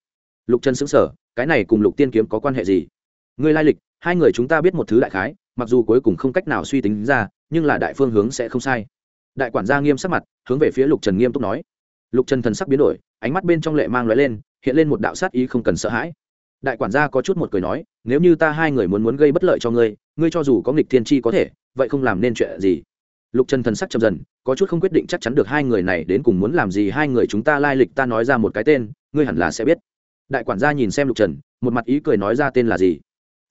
Lục trần xứng sở cái này cùng lục tiên kiếm có quan hệ gì? Ngươi lai lịch, hai người chúng ta biết một thứ đại khái mặc dù cuối cùng không cách nào suy tính ra, nhưng là đại phương hướng sẽ không sai. Đại quản gia nghiêm sắc mặt, hướng về phía lục trần nghiêm túc nói. Lục trần thần sắc biến đổi, ánh mắt bên trong lệ mang lóe lên, hiện lên một đạo sát ý không cần sợ hãi. Đại quản gia có chút một cười nói, nếu như ta hai người muốn muốn gây bất lợi cho ngươi ngươi cho dù có nghịch thiên tri có thể, vậy không làm nên chuyện gì. Lục trần thần sắc chậm dần, có chút không quyết định chắc chắn được hai người này đến cùng muốn làm gì, hai người chúng ta lai lịch ta nói ra một cái tên, ngươi hẳn là sẽ biết. Đại quản gia nhìn xem lục trần, một mặt ý cười nói ra tên là gì.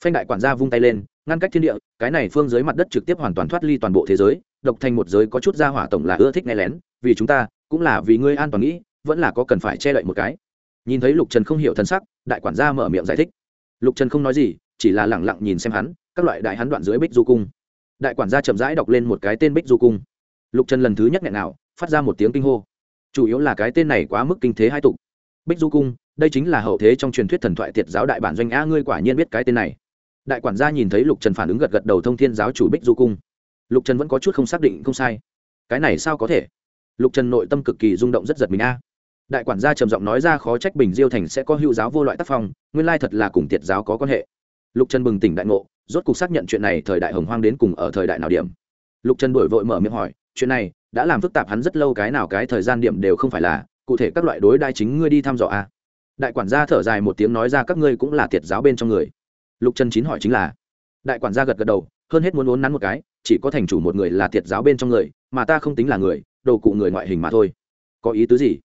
Phanh đại quản gia vung tay lên ngăn cách thiên địa, cái này phương dưới mặt đất trực tiếp hoàn toàn thoát ly toàn bộ thế giới, độc thành một giới có chút gia hỏa tổng là ưa thích nghe lén, vì chúng ta, cũng là vì ngươi an toàn nghĩ, vẫn là có cần phải che đậy một cái. Nhìn thấy lục trần không hiểu thân sắc, đại quản gia mở miệng giải thích. Lục trần không nói gì, chỉ là lẳng lặng nhìn xem hắn, các loại đại hắn đoạn dưới bích du cung. Đại quản gia chậm rãi đọc lên một cái tên bích du cung. Lục trần lần thứ nhất nghẹn nào phát ra một tiếng kinh hô. Chủ yếu là cái tên này quá mức kinh thế hai tục. Bích du cung, đây chính là hậu thế trong truyền thuyết thần thoại tiệt giáo đại bản doanh a, ngươi quả nhiên biết cái tên này đại quản gia nhìn thấy lục trần phản ứng gật gật đầu thông thiên giáo chủ bích du cung. Lục trần vẫn có chút không xác định không sai. Cái này sao có thể? Lục trần nội tâm cực kỳ rung động rất giật mình a. Đại quản gia trầm giọng nói ra khó trách bình diêu thành sẽ có hữu giáo vô loại tác phong, nguyên lai thật là cùng tiệt giáo có quan hệ. Lục trần bừng tỉnh đại ngộ, rốt cuộc xác nhận chuyện này thời đại hồng hoang đến cùng ở thời đại nào điểm. Lục trần đổi vội mở miệng hỏi, chuyện này đã làm phức tạp hắn rất lâu cái nào cái thời gian điểm đều không phải là, cụ thể các loại đối đai chính ngươi đi thăm dò a. Đại quản gia thở dài một tiếng nói ra các ngươi cũng là tiệt giáo bên trong người lục trần chín hỏi chính là, đại quản gia gật gật đầu, hơn hết muốn muốn nắn một cái, chỉ có thành chủ một người là thiệt giáo bên trong người, mà ta không tính là người đồ cụ người ngoại hình mà thôi. Có ý tứ gì?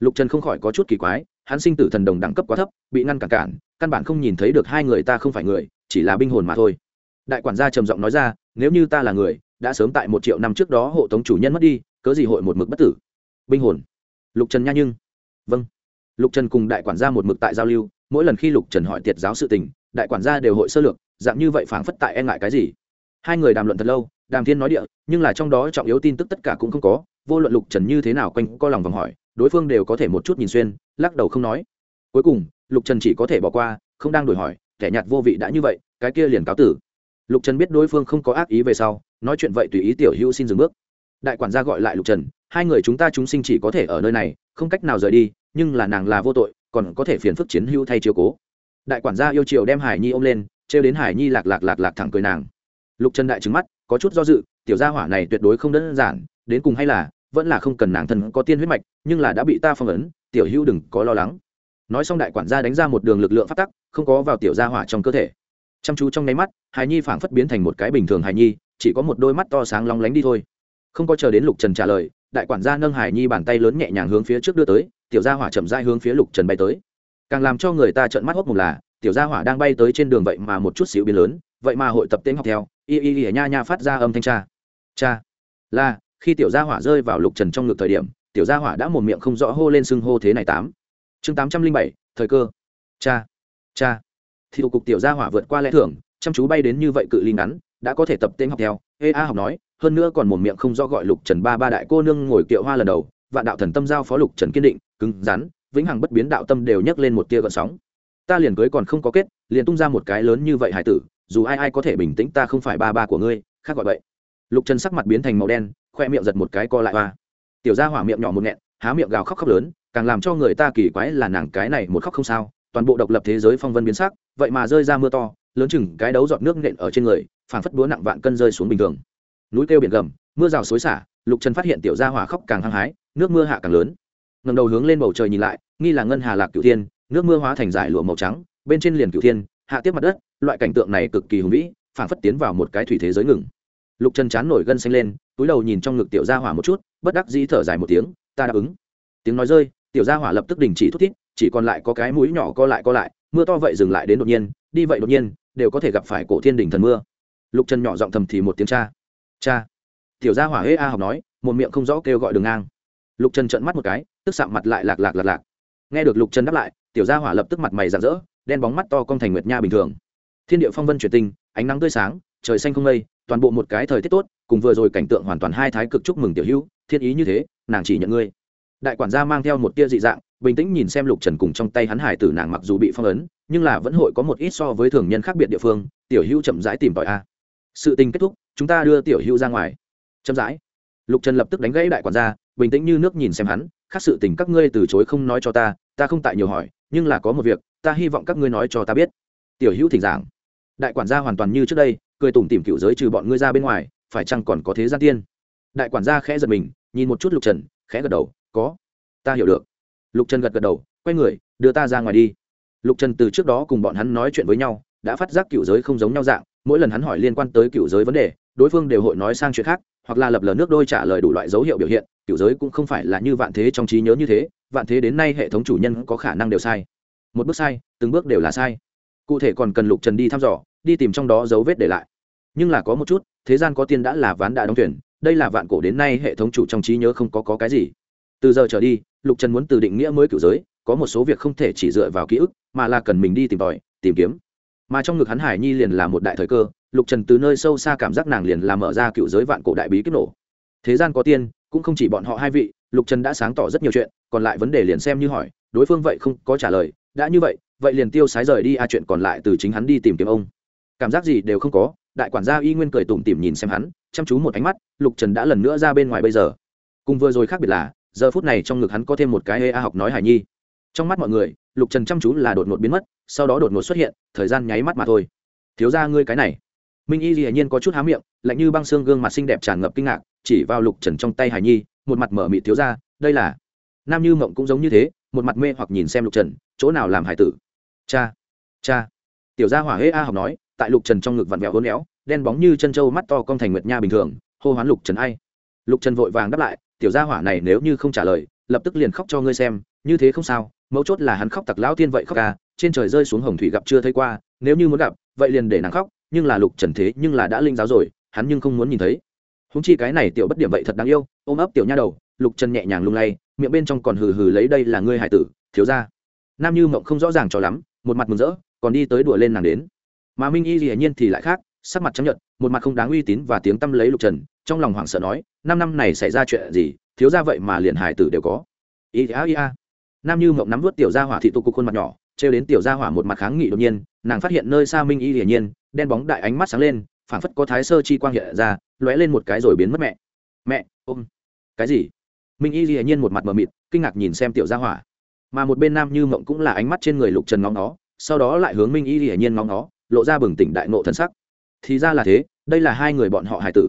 Lục trần không khỏi có chút kỳ quái, hắn sinh tử thần đồng đẳng cấp quá thấp, bị ngăn cản cản, căn bản không nhìn thấy được hai người ta không phải người, chỉ là binh hồn mà thôi. Đại quản gia trầm giọng nói ra, nếu như ta là người, đã sớm tại một triệu năm trước đó hộ tống chủ nhân mất đi, cớ gì hội một mực bất tử? Binh hồn. Lục trần nha nhưng. Vâng. Lục trần cùng đại quản gia một mực tại giao lưu, mỗi lần khi lục trần hỏi tiệt giáo sự tình đại quản gia đều hội sơ lược, dạng như vậy phảng phất tại e ngại cái gì. Hai người đàm luận thật lâu, đàm thiên nói địa, nhưng là trong đó trọng yếu tin tức tất cả cũng không có, vô luận lục trần như thế nào quanh co lòng vòng hỏi, đối phương đều có thể một chút nhìn xuyên, lắc đầu không nói. Cuối cùng, lục trần chỉ có thể bỏ qua, không đang đổi hỏi, kẻ nhạt vô vị đã như vậy, cái kia liền cáo tử. Lục trần biết đối phương không có ác ý về sau, nói chuyện vậy tùy ý tiểu hữu xin dừng bước. Đại quản gia gọi lại lục trần, hai người chúng ta chúng sinh chỉ có thể ở nơi này, không cách nào rời đi, nhưng là nàng là vô tội, còn có thể phiền phức chiến hữu thay chiếu cố đại quản gia yêu chiều đem hải nhi ôm lên, trêu đến hải nhi lạc lạc lạc lạc thẳng cười nàng. Lục trần đại trứng mắt, có chút do dự, tiểu gia hỏa này tuyệt đối không đơn giản, đến cùng hay là, vẫn là không cần nàng thân có tiên huyết mạch, nhưng là đã bị ta phong ấn, tiểu hữu đừng có lo lắng. Nói xong đại quản gia đánh ra một đường lực lượng phát tắc, không có vào tiểu gia hỏa trong cơ thể. Chăm chú trong nháy mắt hài nhi phảng phất biến thành một cái bình thường hài nhi, chỉ có một đôi mắt to sáng long lánh đi thôi. Không có chờ đến lục trần trả lời, đại quản gia nâng hài nhi bàn tay lớn nhẹ nhàng hướng phía trước đưa tới, tiểu gia hỏa chậm dai hướng phía lục trần bay tới càng làm cho người ta trợn mắt hốc mùng là, tiểu gia hỏa đang bay tới trên đường vậy mà một chút xíu biến lớn, vậy mà hội tập tên học theo, y y y nha nha phát ra âm thanh cha. Cha, là, khi tiểu gia hỏa rơi vào lục trần trong ngực thời điểm, tiểu gia hỏa đã một miệng không rõ hô lên xưng hô thế này tám. Chương tám trăm linh bảy, thời cơ. Cha cha. Thì thủ cục tiểu gia hỏa vượt qua lẽ thưởng chăm chú bay đến như vậy cự ly ngắn, đã có thể tập tên học theo. Ê, a học nói, hơn nữa còn một miệng không rõ gọi lục trần ba ba đại cô nương ngồi kiệu hoa lần đầu, vạn đạo thần tâm giao phó lục trần kiên định, cứng rắn vĩnh hằng bất biến đạo tâm đều nhấc lên một tia gợn sóng. Ta liền cưới còn không có kết, liền tung ra một cái lớn như vậy hải tử, dù ai ai có thể bình tĩnh, ta không phải ba ba của ngươi, khác gọi vậy lục trần sắc mặt biến thành màu đen, khoe miệng giật một cái co lại hoa. Tiểu ra hỏa miệng nhỏ một nghẹn, há miệng gào khóc khóc lớn, càng làm cho người ta kỳ quái là nàng cái này một khóc không sao, toàn bộ độc lập thế giới phong vân biến sắc, vậy mà rơi ra mưa to, lớn chừng cái đấu giọt nước nện ở trên người, phảng phất búa nặng vạn cân rơi xuống bình thường. Núi kêu biển gầm, mưa rào xối xả, lục trần phát hiện tiểu gia hỏa khóc càng hăng hái, nước mưa hạ càng lớn ngầm đầu hướng lên bầu trời nhìn lại, nghi là ngân hà lạc cửu thiên, nước mưa hóa thành dải lụa màu trắng, bên trên liền cửu thiên, hạ tiếp mặt đất, loại cảnh tượng này cực kỳ hùng vĩ, phảng phất tiến vào một cái thủy thế giới ngừng. Lục chân chán nổi gân xanh lên, túi đầu nhìn trong ngực tiểu gia hỏa một chút, bất đắc dĩ thở dài một tiếng, ta đáp ứng. Tiếng nói rơi, tiểu gia hỏa lập tức đình chỉ thút thít, chỉ còn lại có cái mũi nhỏ co lại co lại, mưa to vậy dừng lại đến đột nhiên, đi vậy đột nhiên, đều có thể gặp phải cổ thiên đình thần mưa. Lục trần nhỏ giọng thầm thì một tiếng cha cha. Tiểu gia hỏa hê a học nói, một miệng không rõ kêu gọi đường ngang. Lục trần trợn mắt một cái tức sạm mặt lại lạc lạc lạc lạc. Nghe được lục trần đáp lại, tiểu gia hỏa lập tức mặt mày rạng rỡ, đen bóng mắt to con thành nguyệt nha bình thường. Thiên địa phong vân chuyển tinh, ánh nắng tươi sáng, trời xanh không mây, toàn bộ một cái thời tiết tốt, cùng vừa rồi cảnh tượng hoàn toàn hai thái cực chúc mừng tiểu hữu, thiên ý như thế, nàng chỉ nhận ngươi. Đại quản gia mang theo một tia dị dạng, bình tĩnh nhìn xem lục trần cùng trong tay hắn hải tử nàng mặc dù bị phong ấn, nhưng là vẫn hội có một ít so với thường nhân khác biệt địa phương, tiểu hữu chậm rãi tìm tòi a. Sự tình kết thúc, chúng ta đưa tiểu hữu ra ngoài. Chậm rãi. Lục trần lập tức đánh gãy đại quản gia, bình tĩnh như nước nhìn xem hắn khác sự tình các ngươi từ chối không nói cho ta ta không tại nhiều hỏi, nhưng là có một việc, ta hy vọng các ngươi nói cho ta biết. Tiểu hữu thỉnh giảng. Đại quản gia hoàn toàn như trước đây, cười tủm tìm cựu giới trừ bọn ngươi ra bên ngoài, phải chăng còn có thế gian tiên? Đại quản gia khẽ giật mình, nhìn một chút lục trần, khẽ gật đầu, có, ta hiểu được. Lục trần gật gật đầu, quay người, đưa ta ra ngoài đi. Lục trần từ trước đó cùng bọn hắn nói chuyện với nhau, đã phát giác cựu giới không giống nhau dạng, mỗi lần hắn hỏi liên quan tới cựu giới vấn đề, đối phương đều hội nói sang chuyện khác, hoặc là lập lờ nước đôi trả lời đủ loại dấu hiệu biểu hiện cựu giới cũng không phải là như vạn thế trong trí nhớ như thế vạn thế đến nay hệ thống chủ nhân có khả năng đều sai. Một bước sai từng bước đều là sai. Cụ thể còn cần lục trần đi thăm dò đi tìm trong đó dấu vết để lại. Nhưng là có một chút thế gian có tiên đã là ván đã đóng tuyển đây là vạn cổ đến nay hệ thống chủ trong trí nhớ không có, có cái gì. Từ giờ trở đi lục trần muốn từ định nghĩa mới cựu giới có một số việc không thể chỉ dựa vào ký ức mà là cần mình đi tìm tòi tìm kiếm. Mà trong ngực hắn hải nhi liền là một đại thời cơ lục trần từ nơi sâu xa cảm giác nàng liền là mở ra cựu giới vạn cổ đại bí kiếp nổ. Thế gian có tiên cũng không chỉ bọn họ hai vị, lục trần đã sáng tỏ rất nhiều chuyện, còn lại vấn đề liền xem như hỏi, đối phương vậy không có trả lời, đã như vậy vậy liền tiêu sái rời đi a chuyện còn lại từ chính hắn đi tìm kiếm ông. Cảm giác gì đều không có, đại quản gia y nguyên cười tủm tỉm nhìn xem hắn, chăm chú một ánh mắt, lục trần đã lần nữa ra bên ngoài bây giờ. Cùng vừa rồi khác biệt là, giờ phút này trong ngực hắn có thêm một cái hê a học nói hài nhi. Trong mắt mọi người, lục trần chăm chú là đột ngột biến mất, sau đó đột ngột xuất hiện, thời gian nháy mắt mà thôi. Thiếu ra ngươi cái này. Minh y dĩ nhiên có chút há miệng, lạnh như băng xương gương mặt xinh đẹp tràn ngập kinh ngạc chỉ vào lục trần trong tay hải nhi, một mặt mở mịt thiếu ra, đây là nam như mộng cũng giống như thế, một mặt mê hoặc nhìn xem lục trần, chỗ nào làm hải tử? Cha cha. Tiểu gia hỏa hễ a học nói, tại lục trần trong ngực vặn vẹo hôn éo, đen bóng như chân trâu mắt to con thành nguyệt nha bình thường, hô hoán lục trần ai. Lục trần vội vàng đáp lại, tiểu gia hỏa này nếu như không trả lời, lập tức liền khóc cho ngươi xem, như thế không sao, mấu chốt là hắn khóc tặc lão tiên vậy khóc ca trên trời rơi xuống hồng thủy gặp chưa thấy qua, nếu như muốn gặp, vậy liền để nàng khóc, nhưng là lục trần thế nhưng là đã linh giáo rồi, hắn nhưng không muốn nhìn thấy húng chi cái này tiểu bất điểm vậy thật đáng yêu, ôm ấp tiểu nha đầu, lục trần nhẹ nhàng lung lay, miệng bên trong còn hừ hừ lấy đây là ngươi hải tử, thiếu ra nam như mộng không rõ ràng cho lắm, một mặt mừng rỡ, còn đi tới đùa lên nàng đến. Mà minh y dĩ nhiên thì lại khác, sắc mặt chấp nhận một mặt không đáng uy tín và tiếng tâm lấy lục trần, trong lòng hoảng sợ nói, năm năm này xảy ra chuyện gì, thiếu ra vậy mà liền hải tử đều có. Y a y a nam như mộng nắm vớt tiểu gia hỏa thị tụ cục khuôn mặt nhỏ, trêu đến tiểu gia hỏa một mặt kháng nghị đột nhiên, nàng phát hiện nơi xa minh y hiển nhiên, đen bóng đại ánh mắt sáng lên phảng phất có thái sơ chi quang hiện ra, lóe lên một cái rồi biến mất mẹ. Mẹ, ôm. Cái gì? Minh y dĩ nhiên một mặt mờ mịt, kinh ngạc nhìn xem tiểu gia hỏa. Mà một bên nam như mộng cũng là ánh mắt trên người lục trần ngóng nó sau đó lại hướng minh y dĩ nhiên ngóng nó lộ ra bừng tỉnh đại nộ thân sắc. Thì ra là thế, đây là hai người bọn họ hải tử.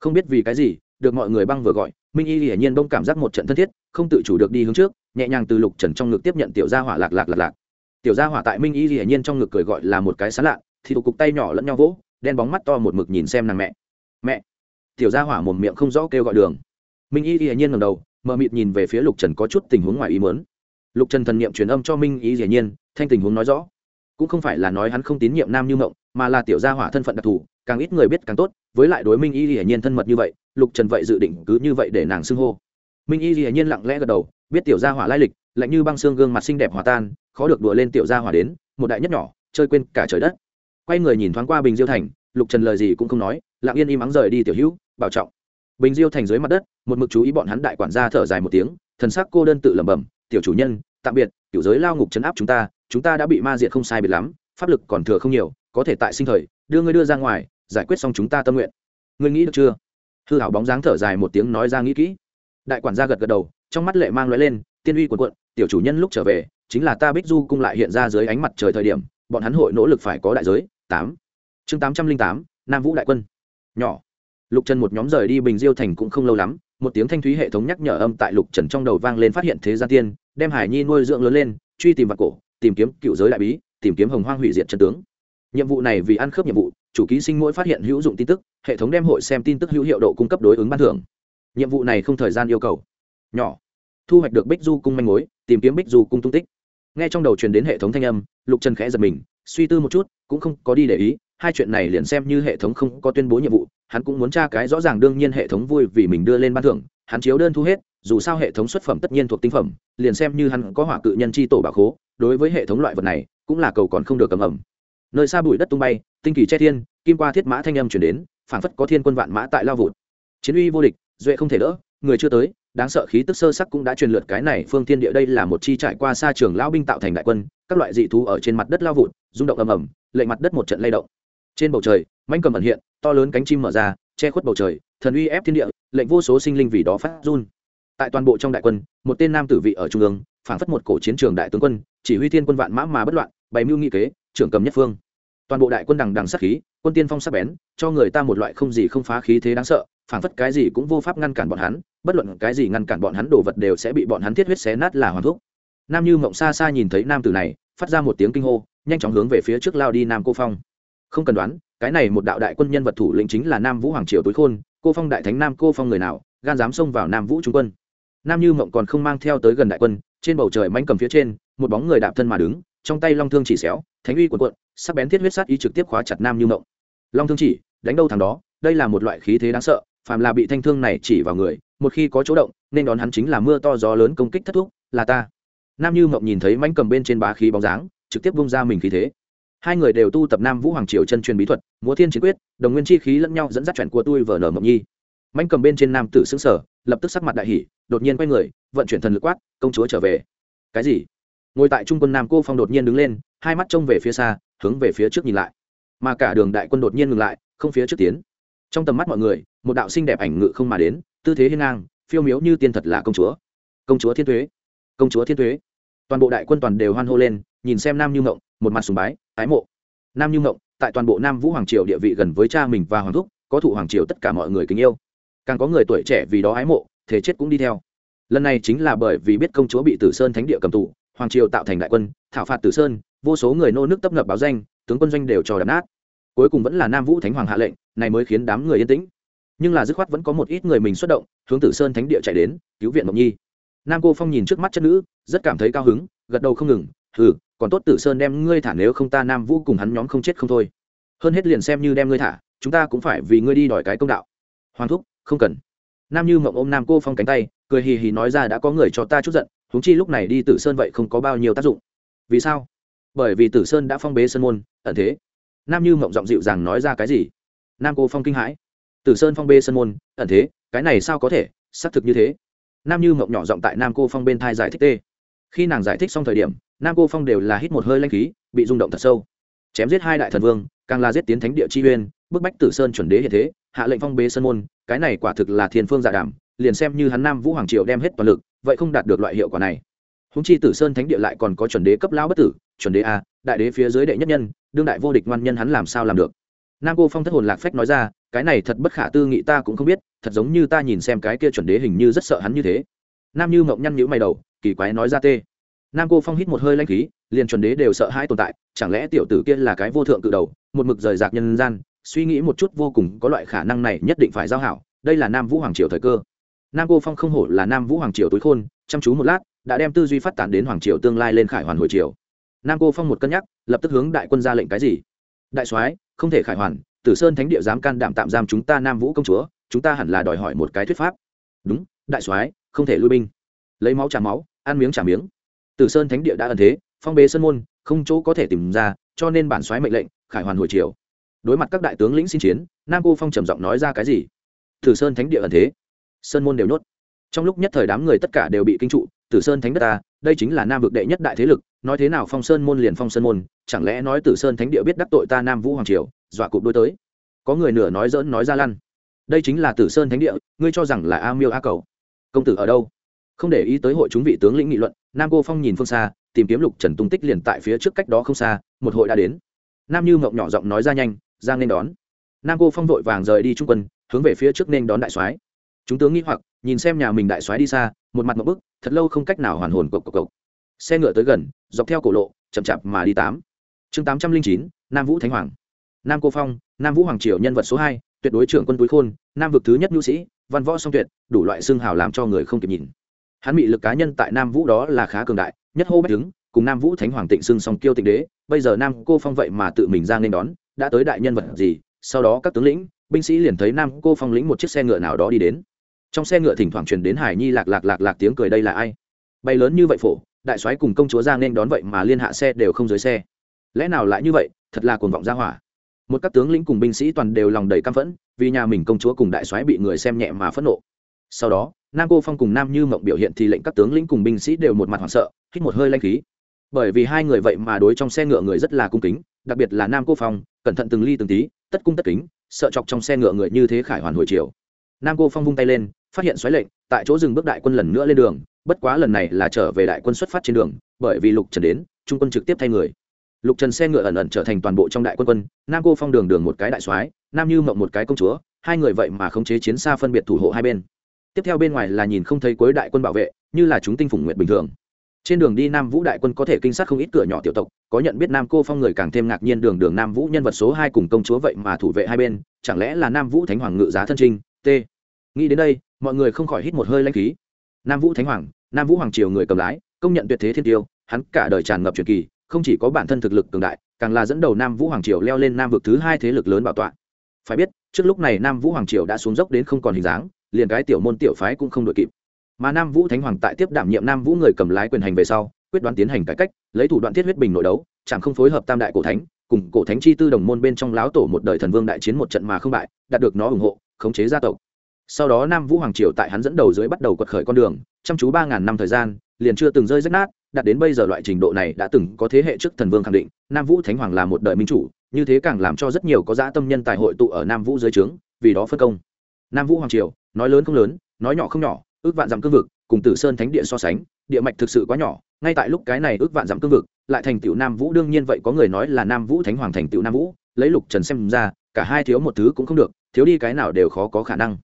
Không biết vì cái gì, được mọi người băng vừa gọi, minh y hiển nhiên bông cảm giác một trận thân thiết, không tự chủ được đi hướng trước, nhẹ nhàng từ lục trần trong ngực tiếp nhận tiểu gia hỏa lạc lạc lạc lạc. Tiểu gia hỏa tại minh y hiển nhiên trong ngực cười gọi là một cái sán lạ, thì tụ cục tay nhỏ lẫn nhau vỗ đen bóng mắt to một mực nhìn xem nàng mẹ. Mẹ. Tiểu gia hỏa mồm miệng không rõ kêu gọi đường. Minh y hiển nhiên ngầm đầu, mờ mịt nhìn về phía lục trần có chút tình huống ngoài ý mớn lục trần thần niệm truyền âm cho minh y hiển nhiên, thanh tình huống nói rõ. Cũng không phải là nói hắn không tín nhiệm nam như mộng, mà là tiểu gia hỏa thân phận đặc thù, càng ít người biết càng tốt, với lại đối minh y hiển nhiên thân mật như vậy, lục trần vậy dự định cứ như vậy để nàng xưng hô. Minh y hiển nhiên lặng lẽ gật đầu, biết tiểu gia hỏa lai lịch, lạnh như băng xương gương mặt xinh đẹp hòa tan, khó được đùa lên tiểu gia hỏa đến, một đại nhất nhỏ, chơi quên cả trời đất quay người nhìn thoáng qua bình diêu thành, lục trần lời gì cũng không nói, lặng yên im ắng rời đi tiểu hữu, bảo trọng. Bình diêu thành dưới mặt đất, một mực chú ý bọn hắn đại quản gia thở dài một tiếng, thần sắc cô đơn tự lẩm bẩm, tiểu chủ nhân, tạm biệt, tiểu giới lao ngục chấn áp chúng ta chúng ta đã bị ma diệt không sai biệt lắm, pháp lực còn thừa không nhiều, có thể tại sinh thời, đưa ngươi đưa ra ngoài, giải quyết xong chúng ta tâm nguyện. Ngươi nghĩ được chưa? Hư hảo bóng dáng thở dài một tiếng nói ra nghĩ kỹ. Đại quản gia gật gật đầu, trong mắt lệ mang lóe lên, tiên uy quần quận tiểu chủ nhân lúc trở về, chính là ta bích du cung lại hiện ra dưới ánh mặt trời thời điểm bọn hắn hội nỗ lực phải có đại giới, tám. Chương tám trăm linh tám, nam vũ đại quân. Nhỏ. Lục trần một nhóm rời đi bình diêu thành cũng không lâu lắm, một tiếng thanh thúy hệ thống nhắc nhở âm tại lục trần trong đầu vang lên phát hiện thế gian tiên, đem hải nhi nuôi dưỡng lớn lên, truy tìm vào cổ, tìm kiếm cựu giới đại bí, tìm kiếm hồng hoang hủy diệt chân tướng. Nhiệm vụ này vì ăn khớp nhiệm vụ, chủ ký sinh mỗi phát hiện hữu dụng tin tức, hệ thống đem hội xem tin tức hữu hiệu độ cung cấp đối ứng ban thưởng. Nhiệm vụ này không thời gian yêu cầu. Nhỏ. Thu hoạch được bích du cung manh mối, tìm kiếm bích du cung tung tích nghe trong đầu truyền đến hệ thống thanh âm, lục trần khẽ giật mình, suy tư một chút, cũng không có đi để ý, hai chuyện này liền xem như hệ thống không có tuyên bố nhiệm vụ, hắn cũng muốn tra cái rõ ràng đương nhiên hệ thống vui vì mình đưa lên ban thưởng, hắn chiếu đơn thu hết, dù sao hệ thống xuất phẩm tất nhiên thuộc tinh phẩm, liền xem như hắn có hỏa cự nhân chi tổ bà khố, đối với hệ thống loại vật này, cũng là cầu còn không được cầm ẩm. Nơi xa bụi đất tung bay, tinh kỳ che thiên, kim qua thiết mã thanh âm chuyển đến, phảng phất có thiên quân vạn mã tại lao vụt. Chiến uy vô địch, duệ không thể đỡ, người chưa tới đáng sợ khí tức sơ sắc cũng đã truyền lượt cái này phương thiên địa đây là một chi trải qua xa trường lao binh tạo thành đại quân, các loại dị thú ở trên mặt đất lao vụt, rung động ầm ầm, lệ mặt đất một trận lay động. Trên bầu trời, manh cầm ẩn hiện, to lớn cánh chim mở ra, che khuất bầu trời, thần uy ép thiên địa, lệnh vô số sinh linh vì đó phát run. Tại toàn bộ trong đại quân, một tên nam tử vị ở trung ương, phảng phất một cổ chiến trường đại tướng quân, chỉ huy thiên quân vạn mã mà bất loạn, bày mưu nghị kế, trưởng cầm nhất phương. Toàn bộ đại quân đằng đằng sát khí, quân tiên phong sắc bén, cho người ta một loại không gì không phá khí thế đáng sợ phảng phất cái gì cũng vô pháp ngăn cản bọn hắn, bất luận cái gì ngăn cản bọn hắn đồ vật đều sẽ bị bọn hắn thiết huyết xé nát là hoàn thuốc nam như mộng xa xa nhìn thấy nam tử này, phát ra một tiếng kinh hô, nhanh chóng hướng về phía trước lao đi nam cô phong. Không cần đoán, cái này một đạo đại quân nhân vật thủ lĩnh chính là nam vũ hoàng triều tối khôn, cô phong đại thánh nam cô phong người nào, gan dám xông vào nam vũ trung quân. Nam như mộng còn không mang theo tới gần đại quân, trên bầu trời mánh cầm phía trên, một bóng người đạp thân mà đứng, trong tay long thương chỉ xéo, thánh uy quần quận sắc bén thiết huyết sát y trực tiếp khóa chặt nam như mộng. Long thương chỉ, đánh đâu thằng đó, đây là một loại khí thế đáng sợ phàm là bị thanh thương này chỉ vào người, một khi có chỗ động, nên đón hắn chính là mưa to gió lớn công kích thất thúc, là ta. Nam như mộng nhìn thấy mánh cầm bên trên bá khí bóng dáng, trực tiếp bung ra mình khí thế. Hai người đều tu tập nam vũ hoàng triều chân truyền bí thuật, múa thiên chiến quyết, đồng nguyên chi khí lẫn nhau dẫn dắt chuyển của tôi vở nở mộng nhi. Mánh cầm bên trên nam tử xứng sở lập tức sắc mặt đại hỷ đột nhiên quay người, vận chuyển thần lực quát, công chúa trở về. Cái gì? Ngồi tại trung quân nam cô phong đột nhiên đứng lên, hai mắt trông về phía xa, hướng về phía trước nhìn lại. Mà cả đường đại quân đột nhiên ngừng lại, không phía trước tiến trong tầm mắt mọi người, một đạo sinh đẹp ảnh ngự không mà đến, tư thế hiên ngang, phiêu miếu như tiên thật là công chúa. Công chúa thiên thuế. Công chúa thiên thuế. Toàn bộ đại quân toàn đều hoan hô lên, nhìn xem nam như ngộng, một mặt sùng bái, ái mộ. Nam như ngộng, tại toàn bộ nam vũ hoàng triều địa vị gần với cha mình và hoàng thúc, có thụ hoàng triều tất cả mọi người kính yêu. Càng có người tuổi trẻ vì đó ái mộ, thế chết cũng đi theo. Lần này chính là bởi vì biết công chúa bị tử sơn thánh địa cầm tù, hoàng triều tạo thành đại quân, thảo phạt tử sơn, vô số người nô nước tấp nập báo danh, tướng quân doanh đều cho đập nát cuối cùng vẫn là nam vũ thánh hoàng hạ lệnh, này mới khiến đám người yên tĩnh. Nhưng là dứt khoát vẫn có một ít người mình xuất động, hướng tử sơn thánh địa chạy đến, cứu viện mộng nhi. Nam cô phong nhìn trước mắt chất nữ, rất cảm thấy cao hứng, gật đầu không ngừng ừ còn tốt tử sơn đem ngươi thả nếu không ta nam vũ cùng hắn nhóm không chết không thôi. Hơn hết liền xem như đem ngươi thả, chúng ta cũng phải vì ngươi đi đòi cái công đạo. Hoàng thúc, không cần. Nam như mộng ôm nam cô phong cánh tay, cười hì hì nói ra đã có người cho ta chút giận, huống chi lúc này đi tử sơn vậy không có bao nhiêu tác dụng. Vì sao? Bởi vì tử sơn đã phong bế sơn môn, ẩn thế nam như mộng giọng dịu dàng nói ra cái gì? Nam cô phong kinh hãi. Tử sơn phong bê sơn môn, ẩn thế, cái này sao có thể? Xác thực như thế. Nam như mộng nhỏ giọng tại nam cô phong bên thai giải thích tê. Khi nàng giải thích xong thời điểm, nam cô phong đều là hít một hơi lanh khí, bị rung động thật sâu. Chém giết hai đại thần vương, càng là giết tiến thánh địa chi uyên, bức bách tử sơn chuẩn đế hiện thế, hạ lệnh phong bế sơn môn, cái này quả thực là thiên phương dạ giả đảm liền xem như hắn nam vũ hoàng triều đem hết toàn lực, vậy không đạt được loại hiệu quả này. Húng chi tử sơn thánh địa lại còn có chuẩn đế cấp lao bất tử, chuẩn đế a, đại đế phía dưới đệ nhất nhân đương đại vô địch ngoan nhân hắn làm sao làm được. Nam cô phong thất hồn lạc phách nói ra, cái này thật bất khả tư nghị ta cũng không biết, thật giống như ta nhìn xem cái kia chuẩn đế hình như rất sợ hắn như thế. Nam như mộng nhăn nhữ mày đầu, kỳ quái nói ra tê. Nam cô phong hít một hơi lanh khí, liền chuẩn đế đều sợ hãi tồn tại, chẳng lẽ tiểu tử kia là cái vô thượng cự đầu, một mực rời rạc nhân gian, suy nghĩ một chút vô cùng có loại khả năng này nhất định phải giao hảo, đây là nam vũ hoàng triều thời cơ. Nam cô phong không hổ là nam vũ hoàng triều tối khôn, chăm chú một lát, đã đem tư duy phát tán đến hoàng triều tương lai lên khải hoàn hồi triều nam cô phong một cân nhắc lập tức hướng đại quân ra lệnh cái gì đại soái không thể khải hoàn tử sơn thánh địa dám can đảm tạm giam chúng ta nam vũ công chúa chúng ta hẳn là đòi hỏi một cái thuyết pháp đúng đại soái không thể lui binh lấy máu trả máu ăn miếng trả miếng tử sơn thánh địa đã ẩn thế phong bế sơn môn không chỗ có thể tìm ra cho nên bản soái mệnh lệnh khải hoàn hồi chiều đối mặt các đại tướng lĩnh xin chiến nam cô phong trầm giọng nói ra cái gì tử sơn thánh địa ẩn thế sơn môn đều nhốt trong lúc nhất thời đám người tất cả đều bị kinh trụ tử sơn thánh đất ta đây chính là nam vực đệ nhất đại thế lực nói thế nào phong sơn môn liền phong sơn môn, chẳng lẽ nói tử sơn thánh địa biết đắc tội ta nam vũ hoàng triều, dọa cụp đôi tới? Có người nửa nói dỡn nói ra lăn. Đây chính là tử sơn thánh địa, ngươi cho rằng là a miêu a cầu. Công tử ở đâu? Không để ý tới hội chúng vị tướng lĩnh nghị luận, nam cô phong nhìn phương xa, tìm kiếm lục trần tung tích liền tại phía trước cách đó không xa, một hội đã đến. Nam như mộng nhỏ giọng nói ra nhanh giang nên đón. Nam cô phong vội vàng rời đi trung quân, hướng về phía trước nên đón đại soái. Chúng tướng nghĩ hoặc, nhìn xem nhà mình đại soái đi xa, một mặt một bức, thật lâu không cách nào hoàn hồn cộc cộc cộc. Xe ngựa tới gần dọc theo cổ lộ, chậm chạp mà đi tám. Chương tám trăm linh chín, nam vũ thánh hoàng. Nam cô phong, nam vũ hoàng triều nhân vật số hai, tuyệt đối trưởng quân túi khôn, nam vực thứ nhất nhu sĩ, văn võ song tuyệt, đủ loại xương hào làm cho người không kịp nhìn. Hắn bị lực cá nhân tại nam vũ đó là khá cường đại, nhất hô bách đứng, cùng nam vũ thánh hoàng tịnh xưng song kiêu tịnh đế, bây giờ nam cô phong vậy mà tự mình ra nên đón, đã tới đại nhân vật gì, sau đó các tướng lĩnh, binh sĩ liền thấy nam cô phong lĩnh một chiếc xe ngựa nào đó đi đến. Trong xe ngựa thỉnh thoảng truyền đến hải nhi lạc lạc lạc lạc tiếng cười đây là ai? Bay lớn như vậy phổ đại soái cùng công chúa ra nên đón vậy mà liên hạ xe đều không dưới xe. Lẽ nào lại như vậy? Thật là cuồng vọng ra hỏa. Một các tướng lĩnh cùng binh sĩ toàn đều lòng đầy căm phẫn, vì nhà mình công chúa cùng đại soái bị người xem nhẹ mà phẫn nộ. Sau đó, nam cô phong cùng nam như mộng biểu hiện thì lệnh các tướng lĩnh cùng binh sĩ đều một mặt hoảng sợ, hít một hơi lanh khí. Bởi vì hai người vậy mà đối trong xe ngựa người rất là cung kính, đặc biệt là nam cô phong, cẩn thận từng ly từng tí, tất cung tất kính, sợ chọc trong xe ngựa người như thế khải hoàn hồi chiều. Nam cô phong vung tay lên, phát hiện xoáy lệnh, tại chỗ dừng bước đại quân lần nữa lên đường bất quá lần này là trở về đại quân xuất phát trên đường, bởi vì lục trần đến, trung quân trực tiếp thay người. Lục trần xe ngựa ẩn ẩn trở thành toàn bộ trong đại quân quân, nam cô phong đường đường một cái đại soái, nam như mộng một cái công chúa, hai người vậy mà khống chế chiến xa phân biệt thủ hộ hai bên. Tiếp theo bên ngoài là nhìn không thấy cuối đại quân bảo vệ, như là chúng tinh phủng nguyện bình thường. Trên đường đi nam vũ đại quân có thể kinh sát không ít cửa nhỏ tiểu tộc, có nhận biết nam cô phong người càng thêm ngạc nhiên đường đường nam vũ nhân vật số hai cùng công chúa vậy mà thủ vệ hai bên, chẳng lẽ là nam vũ thánh hoàng ngự giá thân trinh, t. Nghĩ đến đây, mọi người không khỏi hít một hơi lanh khí nam vũ thánh hoàng, nam vũ hoàng triều người cầm lái, công nhận tuyệt thế thiên tiêu, hắn cả đời tràn ngập truyền kỳ, không chỉ có bản thân thực lực cường đại, càng là dẫn đầu nam vũ hoàng triều leo lên nam vực thứ hai thế lực lớn bảo tọa. Phải biết, trước lúc này nam vũ hoàng triều đã xuống dốc đến không còn hình dáng, liền cái tiểu môn tiểu phái cũng không đội kịp. Mà nam vũ thánh hoàng tại tiếp đảm nhiệm nam vũ người cầm lái quyền hành về sau, quyết đoán tiến hành cải cách, lấy thủ đoạn thiết huyết bình nội đấu, chẳng không phối hợp tam đại cổ thánh, cùng cổ thánh chi tư đồng môn bên trong láo tổ một đời thần vương đại chiến một trận mà không bại, đạt được nó ủng hộ, khống chế gia tộc sau đó nam vũ hoàng triều tại hắn dẫn đầu dưới bắt đầu quật khởi con đường, chăm chú ba ngàn năm thời gian, liền chưa từng rơi rách nát, đạt đến bây giờ loại trình độ này đã từng có thế hệ trước thần vương khẳng định, nam vũ thánh hoàng là một đời minh chủ, như thế càng làm cho rất nhiều có dã tâm nhân tài hội tụ ở nam vũ dưới trướng, vì đó phân công. Nam vũ hoàng triều, nói lớn không lớn, nói nhỏ không nhỏ, ước vạn dặm cương vực, cùng tử sơn thánh địa so sánh, địa mạch thực sự quá nhỏ, ngay tại lúc cái này ước vạn dặm cương vực, lại thành tựu nam vũ, đương nhiên vậy có người nói là nam vũ thánh hoàng thành tựu nam vũ, lấy lục trần xem ra, cả hai thiếu một thứ cũng không được, thiếu đi cái nào đều khó có khả năng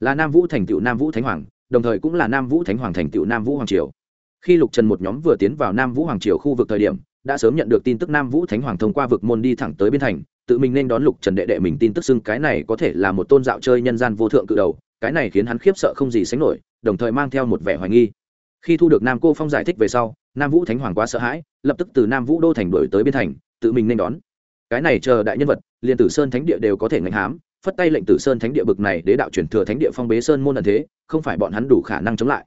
là nam vũ thành tựu nam vũ thánh hoàng, đồng thời cũng là nam vũ thánh hoàng thành tựu nam vũ hoàng triều. Khi lục trần một nhóm vừa tiến vào nam vũ hoàng triều khu vực thời điểm, đã sớm nhận được tin tức nam vũ thánh hoàng thông qua vực môn đi thẳng tới biên thành, tự mình nên đón lục trần đệ đệ mình tin tức xưng cái này có thể là một tôn dạo chơi nhân gian vô thượng cự đầu, cái này khiến hắn khiếp sợ không gì sánh nổi, đồng thời mang theo một vẻ hoài nghi. Khi thu được nam cô phong giải thích về sau, nam vũ thánh hoàng quá sợ hãi, lập tức từ nam vũ đô thành đổi tới biên thành, tự mình nên đón. Cái này chờ đại nhân vật liền tử sơn thánh địa đều có thể ngành hám phất tay lệnh tử sơn thánh địa bực này đế đạo chuyển thừa thánh địa phong bế sơn môn ẩn thế, không phải bọn hắn đủ khả năng chống lại.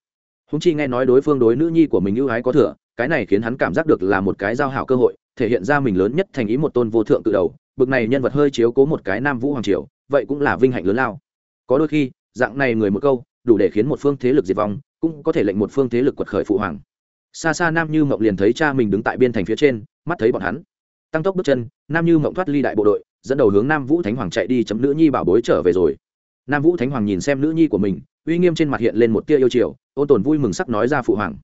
Húng chi nghe nói đối phương đối nữ nhi của mình ưu ái có thừa, cái này khiến hắn cảm giác được là một cái giao hảo cơ hội, thể hiện ra mình lớn nhất thành ý một tôn vô thượng tự đầu, bực này nhân vật hơi chiếu cố một cái nam vũ hoàng triều, vậy cũng là vinh hạnh lớn lao. Có đôi khi, dạng này người một câu, đủ để khiến một phương thế lực diệt vong, cũng có thể lệnh một phương thế lực quật khởi phụ hoàng. Xa xa nam như mộng liền thấy cha mình đứng tại biên thành phía trên, mắt thấy bọn hắn. Tăng tốc bước chân, nam như mộng thoát ly đại bộ đội dẫn đầu hướng nam vũ thánh hoàng chạy đi chấm nữ nhi bảo bối trở về rồi. Nam vũ thánh hoàng nhìn xem nữ nhi của mình, uy nghiêm trên mặt hiện lên một tia yêu chiều, ôn tồn vui mừng sắc nói ra phụ hoàng.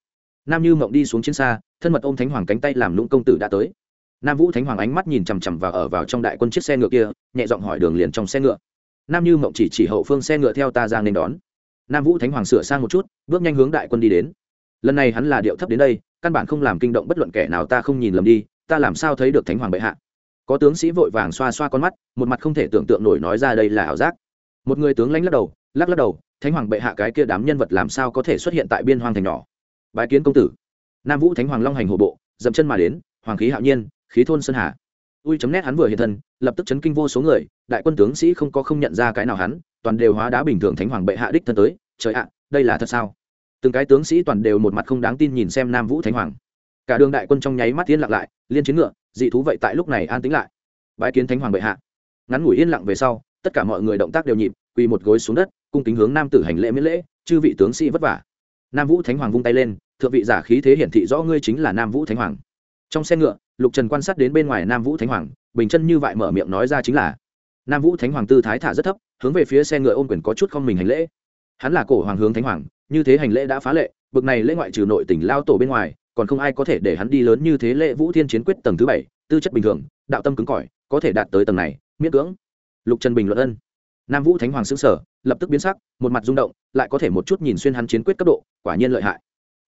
Nam như mộng đi xuống chiến xa, thân mật ôm thánh hoàng cánh tay làm lũng công tử đã tới. Nam vũ thánh hoàng ánh mắt nhìn chằm chằm vào ở vào trong đại quân chiếc xe ngựa kia, nhẹ giọng hỏi đường liền trong xe ngựa. Nam như mộng chỉ chỉ hậu phương xe ngựa theo ta ra nên đón. Nam vũ thánh hoàng sửa sang một chút, bước nhanh hướng đại quân đi đến. Lần này hắn là điệu thấp đến đây, căn bản không làm kinh động bất luận kẻ nào ta không nhìn lầm đi, ta làm sao thấy được thánh hoàng bệ hạ? Có tướng sĩ vội vàng xoa xoa con mắt, một mặt không thể tưởng tượng nổi nói ra đây là ảo giác. Một người tướng lãnh lắc đầu, lắc lắc đầu, thánh hoàng bệ hạ cái kia đám nhân vật làm sao có thể xuất hiện tại biên hoang thành nhỏ? Bái kiến công tử. Nam vũ thánh hoàng long hành hộ bộ, dậm chân mà đến, hoàng khí hạo nhiên, khí thôn sơn hà. Ui chấm nét hắn vừa hiện thân, lập tức chấn kinh vô số người, đại quân tướng sĩ không có không nhận ra cái nào hắn, toàn đều hóa đá bình thường thánh hoàng bệ hạ đích thân tới, trời ạ, đây là thật sao? Từng cái tướng sĩ toàn đều một mặt không đáng tin nhìn xem nam vũ thánh hoàng cả đường đại quân trong nháy mắt yên lặng lại, liên chiến ngựa, dị thú vậy tại lúc này an tính lại. Bái kiến thánh hoàng bệ hạ. Ngắn ngủi yên lặng về sau, tất cả mọi người động tác đều nhịp, quỳ một gối xuống đất, cung kính hướng nam tử hành lễ miễn lễ, chư vị tướng sĩ vất vả. Nam vũ thánh hoàng vung tay lên, thượng vị giả khí thế hiển thị rõ ngươi chính là nam vũ thánh hoàng. Trong xe ngựa, lục trần quan sát đến bên ngoài nam vũ thánh hoàng, bình chân như vậy mở miệng nói ra chính là, nam vũ thánh hoàng tư thái thả rất thấp, hướng về phía xe ngựa ôm quyền có chút không mình hành lễ. Hắn là cổ hoàng hướng thánh hoàng, như thế hành lễ đã phá lệ, bực này lễ ngoại trừ nội tỉnh lao tổ bên ngoài còn không ai có thể để hắn đi lớn như thế lễ vũ thiên chiến quyết tầng thứ bảy, tư chất bình thường, đạo tâm cứng cỏi, có thể đạt tới tầng này, miễn cưỡng. Lục trần bình luận ân. Nam vũ thánh hoàng xứng sở lập tức biến sắc, một mặt rung động, lại có thể một chút nhìn xuyên hắn chiến quyết cấp độ, quả nhiên lợi hại.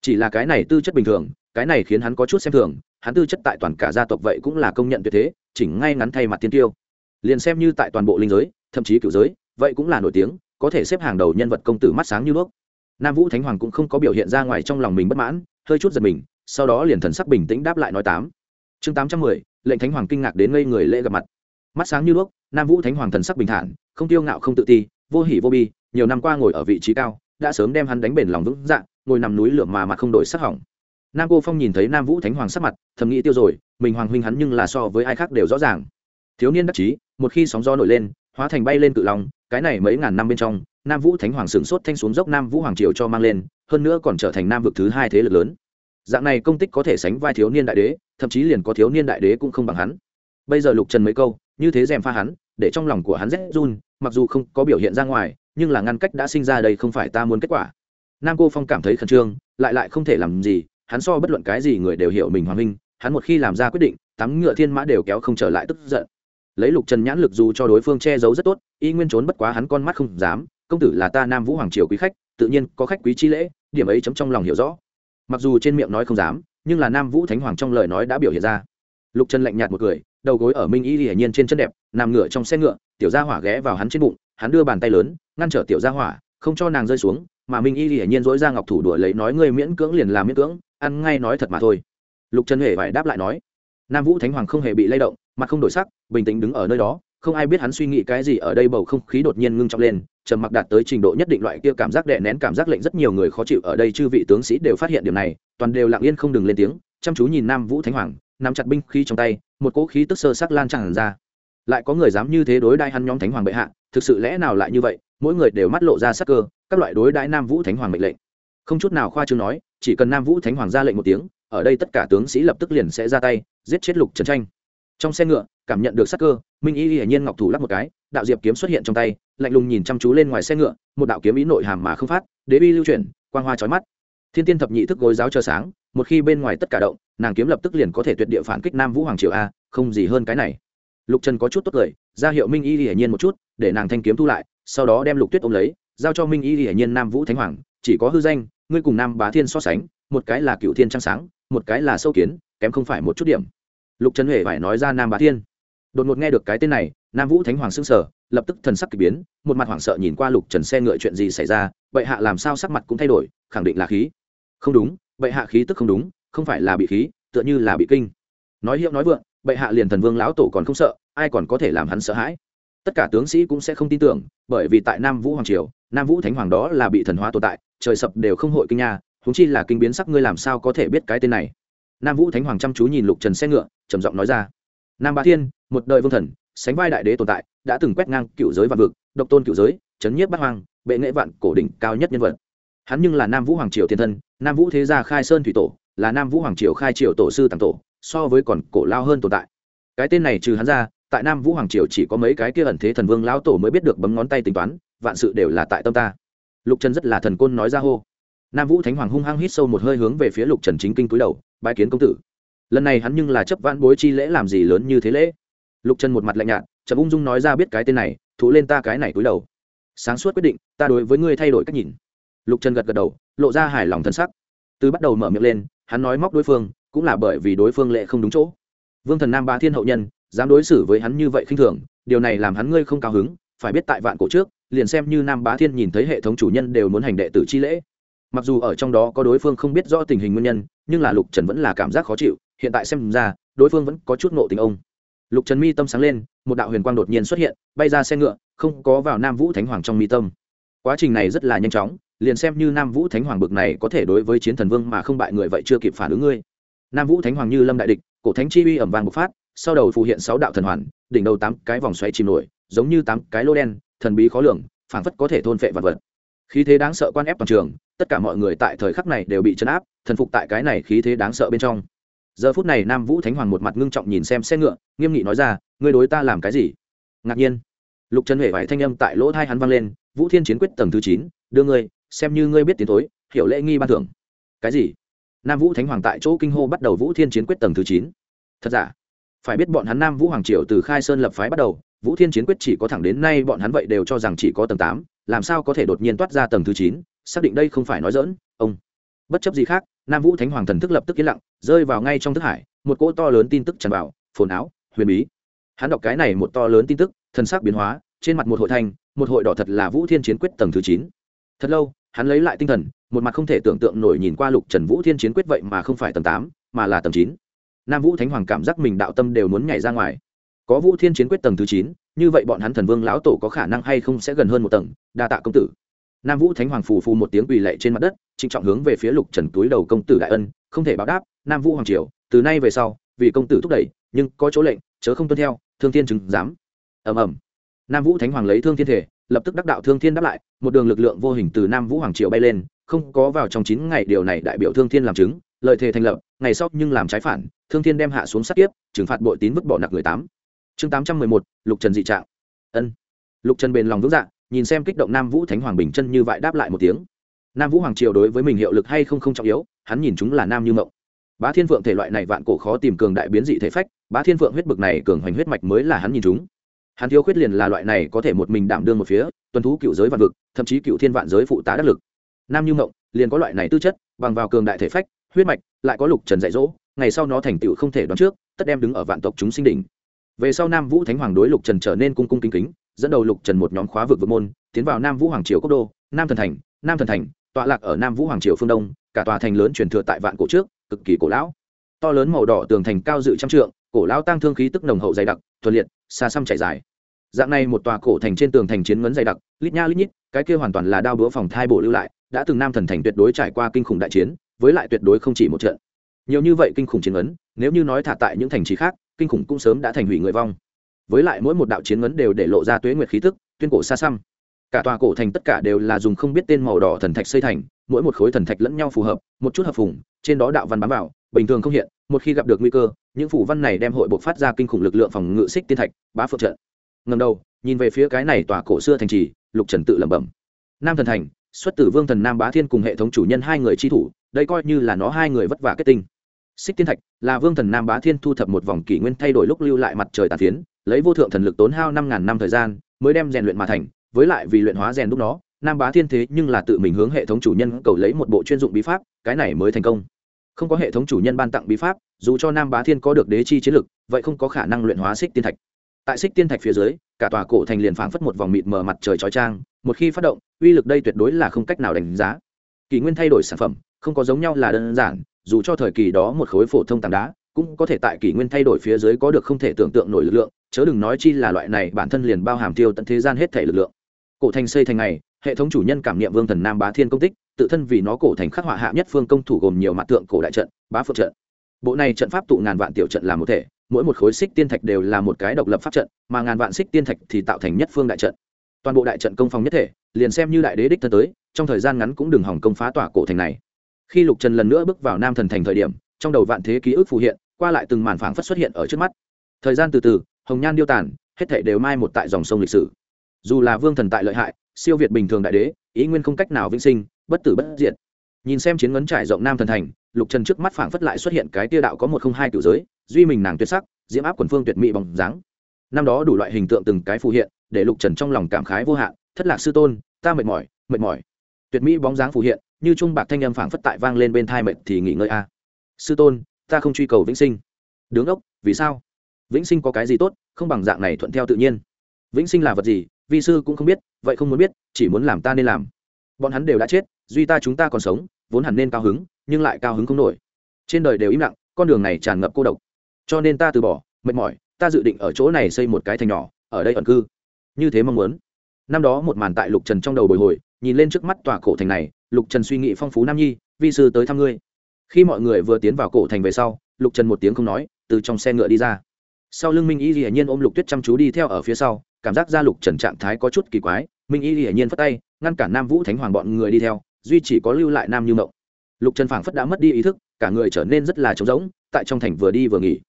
Chỉ là cái này tư chất bình thường, cái này khiến hắn có chút xem thường, hắn tư chất tại toàn cả gia tộc vậy cũng là công nhận tuyệt thế chỉnh ngay ngắn thay mặt tiên tiêu. Liền xem như tại toàn bộ linh giới, thậm chí cựu giới, vậy cũng là nổi tiếng, có thể xếp hàng đầu nhân vật công tử mắt sáng như đuốc. Nam vũ thánh hoàng cũng không có biểu hiện ra ngoài trong lòng mình bất mãn, hơi chút giật mình sau đó liền thần sắc bình tĩnh đáp lại nói tám. Chương tám trăm mười, lệnh thánh hoàng kinh ngạc đến ngây người lễ gặp mặt. Mắt sáng như đuốc, nam vũ thánh hoàng thần sắc bình thản, không tiêu ngạo không tự ti, vô hỉ vô bi, nhiều năm qua ngồi ở vị trí cao, đã sớm đem hắn đánh bền lòng vững dạng ngồi nằm núi lửa mà mặt không đổi sắc hỏng. Nam cô phong nhìn thấy nam vũ thánh hoàng sắc mặt, thầm nghĩ tiêu rồi, mình hoàng huynh hắn nhưng là so với ai khác đều rõ ràng. Thiếu niên đắc chí, một khi sóng gió nổi lên, hóa thành bay lên cự long, cái này mấy ngàn năm bên trong, nam vũ thánh hoàng sửng sốt thanh xuống dốc nam vũ hoàng triều cho mang lên, hơn nữa còn trở thành nam vực thứ hai thế lực lớn dạng này công tích có thể sánh vai thiếu niên đại đế, thậm chí liền có thiếu niên đại đế cũng không bằng hắn. Bây giờ lục trần mấy câu, như thế dèm pha hắn, để trong lòng của hắn rét run, mặc dù không có biểu hiện ra ngoài, nhưng là ngăn cách đã sinh ra đây không phải ta muốn kết quả. Nam cô phong cảm thấy khẩn trương, lại lại không thể làm gì, hắn so bất luận cái gì người đều hiểu mình hoàng minh, hắn một khi làm ra quyết định tắm ngựa thiên mã đều kéo không trở lại tức giận. Lấy lục trần nhãn lực dù cho đối phương che giấu rất tốt, y nguyên trốn bất quá hắn con mắt không dám, công tử là ta nam vũ hoàng triều quý khách, tự nhiên có khách quý chi lễ, điểm ấy chấm trong lòng hiểu rõ mặc dù trên miệng nói không dám, nhưng là nam vũ thánh hoàng trong lời nói đã biểu hiện ra. Lục trần lạnh nhạt một cười, đầu gối ở minh y hiển nhiên trên chân đẹp, nằm ngửa trong xe ngựa, tiểu gia hỏa ghé vào hắn trên bụng, hắn đưa bàn tay lớn, ngăn trở tiểu gia hỏa, không cho nàng rơi xuống, mà minh y hiển nhiên dỗi ra ngọc thủ đuổi lấy nói, ngươi miễn cưỡng liền làm miễn cưỡng, ăn ngay nói thật mà thôi. Lục trần hề phải đáp lại nói. Nam vũ thánh hoàng không hề bị lay động, mặt không đổi sắc, bình tĩnh đứng ở nơi đó không ai biết hắn suy nghĩ cái gì ở đây bầu không khí đột nhiên ngưng trọng lên, trầm mặc đạt tới trình độ nhất định loại kia cảm giác đè nén cảm giác lệnh rất nhiều người khó chịu ở đây chư vị tướng sĩ đều phát hiện điều này, toàn đều lặng yên không đừng lên tiếng, chăm chú nhìn nam vũ thánh hoàng, nắm chặt binh khí trong tay, một cỗ khí tức sơ sắc lan tràn ra. Lại có người dám như thế đối đai hắn nhóm thánh hoàng bệ hạ, thực sự lẽ nào lại như vậy? Mỗi người đều mắt lộ ra sắc cơ, các loại đối đãi nam vũ thánh hoàng mệnh lệnh. Không chút nào khoa trương nói, chỉ cần nam vũ thánh hoàng ra lệnh một tiếng, ở đây tất cả tướng sĩ lập tức liền sẽ ra tay, giết chết lục trần tranh trong xe ngựa, cảm nhận được sắc cơ, minh y hiển nhiên ngọc thủ lắp một cái, đạo diệp kiếm xuất hiện trong tay, lạnh lùng nhìn chăm chú lên ngoài xe ngựa, một đạo kiếm ý nội hàm mà không phát, đế bi lưu chuyển, quang hoa trói mắt. Thiên tiên thập nhị thức gối giáo chờ sáng, một khi bên ngoài tất cả động, nàng kiếm lập tức liền có thể tuyệt địa phản kích nam vũ hoàng triều a, không gì hơn cái này. Lục trần có chút tốt cười ra hiệu minh y hiển nhiên một chút, để nàng thanh kiếm thu lại, sau đó đem lục tuyết ôm lấy, giao cho minh y hiển nhiên nam vũ thánh hoàng, chỉ có hư danh, ngươi cùng nam bá thiên so sánh, một cái là cựu thiên trăng sáng, một cái là sâu kiến, kém không phải một chút điểm lục trần huệ phải nói ra nam bá thiên. Đột ngột nghe được cái tên này, nam vũ thánh hoàng s ư n g sở lập tức thần sắc k ỳ biến, một mặt hoảng sợ nhìn qua lục trần xe ngựa chuyện gì xảy ra, bệ hạ làm sao sắc mặt cũng thay đổi, khẳng định là khí. Không đúng, bệ hạ khí tức không đúng, không phải là bị khí, tựa như là bị kinh. Nói hiệu nói vượng, bệ hạ liền thần vương lão tổ còn không sợ, ai còn có thể làm hắn sợ hãi. Tất cả tướng sĩ cũng sẽ không tin tưởng, bởi vì tại nam vũ hoàng triều, nam vũ thánh hoàng đó là bị thần hóa tồn tại, trời sập đều không hội kinh nha húng chi là kinh biến sắc ngươi làm sao có thể biết cái tên này nam vũ thánh hoàng chăm chú nhìn lục trần xe ngựa, trầm giọng nói ra. Nam ba thiên, một đời vương thần, sánh vai đại đế tồn tại, đã từng quét ngang cựu giới vạn vực, độc tôn cựu giới, chấn nhiếp bát hoang, bệ nghệ vạn cổ đỉnh cao nhất nhân vật. Hắn nhưng là nam vũ hoàng triều thiên thân nam vũ thế gia khai sơn thủy tổ, là nam vũ hoàng triều khai triều tổ sư tàng tổ, so với còn cổ lao hơn tồn tại. Cái tên này trừ hắn ra, tại nam vũ hoàng triều chỉ có mấy cái kia ẩn thế thần vương lão tổ mới biết được bấm ngón tay tính toán, vạn sự đều là tại tâm ta. Lục trần rất là thần côn nói ra hô. Nam vũ thánh hoàng hung hăng hít sâu một hơi hướng về phía lục trần chính kinh cúi đầu bái kiến công tử. Lần này hắn nhưng là chấp vãn bối chi lễ làm gì lớn như thế lễ. Lục trần một mặt lạnh nhạt, chậm ung dung nói ra biết cái tên này thú lên ta cái này cúi đầu. Sáng suốt quyết định, ta đối với ngươi thay đổi cách nhìn. Lục trần gật gật đầu, lộ ra hài lòng thân sắc. Từ bắt đầu mở miệng lên, hắn nói móc đối phương, cũng là bởi vì đối phương lệ không đúng chỗ. Vương thần nam ba thiên hậu nhân, dám đối xử với hắn như vậy khinh thường, điều này làm hắn ngươi không cao hứng, phải biết tại vạn cổ trước, liền xem như nam bá thiên nhìn thấy hệ thống chủ nhân đều muốn hành đệ tử chi lễ mặc dù ở trong đó có đối phương không biết rõ tình hình nguyên nhân, nhưng là lục trần vẫn là cảm giác khó chịu, hiện tại xem ra, đối phương vẫn có chút nộ tình ông. Lục trần mi tâm sáng lên, một đạo huyền quang đột nhiên xuất hiện, bay ra xe ngựa, không có vào nam vũ thánh hoàng trong mi tâm. Quá trình này rất là nhanh chóng, liền xem như nam vũ thánh hoàng bực này có thể đối với chiến thần vương mà không bại người vậy chưa kịp phản ứng ngươi. Nam vũ thánh hoàng như lâm đại địch, cổ thánh chi uy ẩm vàng bộc phát, sau đầu phù hiện sáu đạo thần hoàn, đỉnh đầu tám cái vòng xoáy chìm nổi, giống như tám cái lô đen, thần bí khó lường, phảng phất có thể thôn phệ vật vật khí thế đáng sợ quan ép toàn trường, tất cả mọi người tại thời khắc này đều bị chấn áp, thần phục tại cái này khí thế đáng sợ bên trong. Giờ phút này nam vũ thánh hoàng một mặt ngưng trọng nhìn xem xe ngựa, nghiêm nghị nói ra, ngươi đối ta làm cái gì? Ngạc nhiên. Lục trần huệ vải thanh âm tại lỗ thai hắn vang lên, vũ thiên chiến quyết tầng thứ chín, đưa ngươi, xem như ngươi biết tiến tối hiểu lễ nghi ban thưởng. Cái gì? Nam vũ thánh hoàng tại chỗ kinh hô bắt đầu vũ thiên chiến quyết tầng thứ chín. Thật giả? Phải biết bọn hắn nam vũ hoàng triều từ khai sơn lập phái bắt đầu, vũ thiên chiến quyết chỉ có thẳng đến nay bọn hắn vậy đều cho rằng chỉ có tầng tám làm sao có thể đột nhiên toát ra tầng thứ chín, xác định đây không phải nói dỡn, ông. Bất chấp gì khác, nam vũ thánh hoàng thần thức lập tức yên lặng, rơi vào ngay trong thức hải, một cỗ to lớn tin tức tràn vào, phồn áo, huyền bí. Hắn đọc cái này một to lớn tin tức, thần sắc biến hóa, trên mặt một hội thanh một hội đỏ thật là vũ thiên chiến quyết tầng thứ chín. Thật lâu, hắn lấy lại tinh thần, một mặt không thể tưởng tượng nổi nhìn qua lục trần vũ thiên chiến quyết vậy mà không phải tầng tám, mà là tầng chín. Nam vũ thánh hoàng cảm giác mình đạo tâm đều muốn nhảy ra ngoài có vũ thiên chiến quyết tầng thứ chín, như vậy bọn hắn thần vương lão tổ có khả năng hay không sẽ gần hơn một tầng, đa tạ công tử. Nam vũ thánh hoàng phù phù một tiếng quỳ lệ trên mặt đất, trịnh trọng hướng về phía lục trần túi đầu công tử đại ân, không thể báo đáp, nam vũ hoàng triều, từ nay về sau, vì công tử thúc đẩy, nhưng có chỗ lệnh, chớ không tuân theo, thương thiên chứng giám. Ầm ầm. Nam vũ thánh hoàng lấy thương thiên thể, lập tức đắc đạo thương thiên đáp lại, một đường lực lượng vô hình từ nam vũ hoàng triều bay lên, không có vào trong chín ngày điều này đại biểu thương thiên làm chứng, lợi thế thành lập, ngày sau nhưng làm trái phản, thương thiên đem hạ xuống sát tiếp trừng phạt bội tín vứt bỏ nặc người tám chương tám trăm mười một, lục trần dị trạng. Ân. Lục trần bền lòng vững dạ nhìn xem kích động nam vũ thánh hoàng bình chân như vậy đáp lại một tiếng. Nam vũ hoàng triều đối với mình hiệu lực hay không không trọng yếu, hắn nhìn chúng là nam như mộng. Bá thiên phượng thể loại này vạn cổ khó tìm cường đại biến dị thể phách, bá thiên phượng huyết bực này cường hoành huyết mạch mới là hắn nhìn chúng. Hắn thiếu khuyết liền là loại này có thể một mình đảm đương một phía tuân thú cựu giới vạn vực, thậm chí cựu thiên vạn giới phụ tá đắc lực. Nam như mộng, liền có loại này tư chất, bằng vào cường đại thể phách, huyết mạch, lại có lục trần dạy dỗ, ngày sau nó thành tựu không thể đoán trước, tất đem đứng ở vạn tộc chúng sinh đỉnh về sau nam vũ thánh hoàng đối lục trần trở nên cung cung kính kính, dẫn đầu lục trần một nhóm khóa vực vượt môn, tiến vào nam vũ hoàng triều quốc đô, nam thần thành, nam thần thành, tọa lạc ở nam vũ hoàng triều phương đông, cả tòa thành lớn truyền thừa tại vạn cổ trước, cực kỳ cổ lão. To lớn màu đỏ tường thành cao dự trăm trượng, cổ lão tăng thương khí tức nồng hậu dày đặc, thuần liệt, xa xăm chảy dài. Dạng này một tòa cổ thành trên tường thành chiến ngấn dày đặc, lít nha lít nhít, cái kia hoàn toàn là đao búa phòng thai bộ lưu lại, đã từng nam thần thành tuyệt đối trải qua kinh khủng đại chiến, với lại tuyệt đối không chỉ một trận. Nhiều như vậy kinh khủng chiến ngấn, nếu như nói thả tại những thành trì khác kinh khủng cũng sớm đã thành hủy người vong. Với lại mỗi một đạo chiến ngấn đều để lộ ra tuế nguyệt khí tức, tuyên cổ xa xăm. Cả tòa cổ thành tất cả đều là dùng không biết tên màu đỏ thần thạch xây thành, mỗi một khối thần thạch lẫn nhau phù hợp, một chút hợp phùng, trên đó đạo văn bám vào, bình thường không hiện, một khi gặp được nguy cơ, những phủ văn này đem hội buộc phát ra kinh khủng lực lượng phòng ngự xích tiên thạch, bá phượng trận. Ngầm đầu, nhìn về phía cái này tòa cổ xưa thành trì, lục trần tự lẩm bẩm. Nam thần thành, xuất tử vương thần nam bá thiên cùng hệ thống chủ nhân hai người chi thủ, đây coi như là nó hai người vất vả kết tinh xích tiên thạch là vương thần nam bá thiên thu thập một vòng kỷ nguyên thay đổi lúc lưu lại mặt trời tàn phiến lấy vô thượng thần lực tốn hao năm ngàn năm thời gian mới đem rèn luyện mà thành với lại vì luyện hóa rèn đúc nó, nam bá thiên thế nhưng là tự mình hướng hệ thống chủ nhân cầu lấy một bộ chuyên dụng bí pháp cái này mới thành công. Không có hệ thống chủ nhân ban tặng bí pháp dù cho nam bá thiên có được đế chi chiến lực vậy không có khả năng luyện hóa xích tiên thạch. Tại xích tiên thạch phía dưới cả tòa cổ thành liền phảng phất một vòng mịt mờ mặt trời chói trang một khi phát động uy lực đây tuyệt đối là không cách nào đánh giá. Kỷ nguyên thay đổi sản phẩm không có giống nhau là đơn giản, dù cho thời kỳ đó một khối phổ thông tảng đá, cũng có thể tại kỷ nguyên thay đổi phía dưới có được không thể tưởng tượng nổi lực lượng, chớ đừng nói chi là loại này bản thân liền bao hàm tiêu tận thế gian hết thể lực lượng. Cổ thành xây thành này, hệ thống chủ nhân cảm niệm vương thần nam bá thiên công tích, tự thân vì nó cổ thành khắc họa hạ nhất phương công thủ gồm nhiều mặt tượng cổ đại trận, bá phượng trận. Bộ này trận pháp tụ ngàn vạn tiểu trận làm một thể, mỗi một khối xích tiên thạch đều là một cái độc lập pháp trận, mà ngàn vạn xích tiên thạch thì tạo thành nhất phương đại trận. Toàn bộ đại trận công phòng nhất thể, liền xem như đại đế đích thân tới, trong thời gian ngắn cũng đừng hỏng công phá tỏa cổ thành này khi lục trần lần nữa bước vào nam thần thành thời điểm, trong đầu vạn thế ký ức phù hiện, qua lại từng màn phảng phất xuất hiện ở trước mắt. Thời gian từ từ, hồng nhan điêu tàn, hết thể đều mai một tại dòng sông lịch sử. Dù là vương thần tại lợi hại, siêu việt bình thường đại đế, ý nguyên không cách nào vĩnh sinh, bất tử bất diệt. Nhìn xem chiến ngấn trải rộng nam thần thành, lục trần trước mắt phảng phất lại xuất hiện cái tia đạo có một không hai cựu giới, duy mình nàng tuyệt sắc, diễm áp quần phương tuyệt mỹ bóng dáng. Năm đó đủ loại hình tượng từng cái phù hiện, để lục trần trong lòng cảm khái vô hạn, thất lạc sư tôn, ta mệt mỏi mệt mỏi. Tuyệt mỹ bóng dáng phù hiện như trung bạc thanh âm phảng phất tại vang lên bên thai mệt thì nghỉ ngơi a. Sư tôn, ta không truy cầu vĩnh sinh. Đứng ốc, vì sao? Vĩnh sinh có cái gì tốt, không bằng dạng này thuận theo tự nhiên. Vĩnh sinh là vật gì, vi sư cũng không biết, vậy không muốn biết, chỉ muốn làm ta nên làm. Bọn hắn đều đã chết, duy ta chúng ta còn sống, vốn hẳn nên cao hứng, nhưng lại cao hứng không nổi. Trên đời đều im lặng, con đường này tràn ngập cô độc. Cho nên ta từ bỏ, mệt mỏi, ta dự định ở chỗ này xây một cái thành nhỏ, ở đây ẩn cư. Như thế mong muốn. Năm đó một màn tại lục trần trong đầu bồi hồi, nhìn lên trước mắt tòa cổ thành này lục trần suy nghĩ phong phú nam nhi, vi sư tới thăm ngươi. Khi mọi người vừa tiến vào cổ thành về sau, lục trần một tiếng không nói, từ trong xe ngựa đi ra. Sau lưng minh y hiển nhiên ôm lục tuyết chăm chú đi theo ở phía sau, cảm giác ra lục trần trạng thái có chút kỳ quái, minh y hiển nhiên phất tay, ngăn cản nam vũ thánh hoàng bọn người đi theo, duy chỉ có lưu lại nam như mộng. Lục trần phảng phất đã mất đi ý thức, cả người trở nên rất là trống rỗng, tại trong thành vừa đi vừa nghỉ.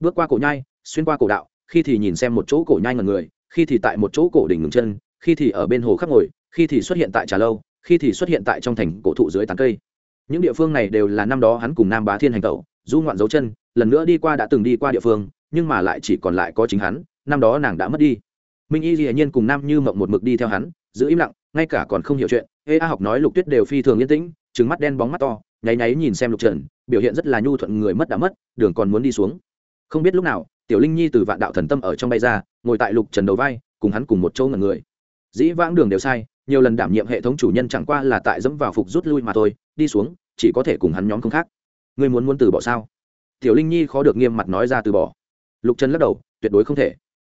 Bước qua cổ nhai, xuyên qua cổ đạo, khi thì nhìn xem một chỗ cổ nhai ngần người, khi thì tại một chỗ cổ đỉnh ngừng chân, khi thì ở bên hồ khắc ngồi, khi thì xuất hiện tại trà lâu khi thì xuất hiện tại trong thành cổ thụ dưới tán cây. Những địa phương này đều là năm đó hắn cùng nam bá thiên hành tẩu, du ngoạn dấu chân, lần nữa đi qua đã từng đi qua địa phương, nhưng mà lại chỉ còn lại có chính hắn, năm đó nàng đã mất đi. Minh y dĩ nhiên cùng nam như mộng một mực đi theo hắn, giữ im lặng, ngay cả còn không hiểu chuyện, ê, a học nói lục tuyết đều phi thường yên tĩnh trứng mắt đen bóng mắt to, nháy nháy nhìn xem lục trần, biểu hiện rất là nhu thuận người mất đã mất, đường còn muốn đi xuống. Không biết lúc nào, tiểu linh nhi từ vạn đạo thần tâm ở trong bay ra, ngồi tại lục trần đầu vai, cùng hắn cùng một chỗ ngẩn người. Dĩ vãng đường đều sai nhiều lần đảm nhiệm hệ thống chủ nhân chẳng qua là tại dẫm vào phục rút lui mà thôi, đi xuống, chỉ có thể cùng hắn nhóm không khác. Ngươi muốn muốn từ bỏ sao? Tiểu linh nhi khó được nghiêm mặt nói ra từ bỏ. Lục trần lắc đầu, tuyệt đối không thể.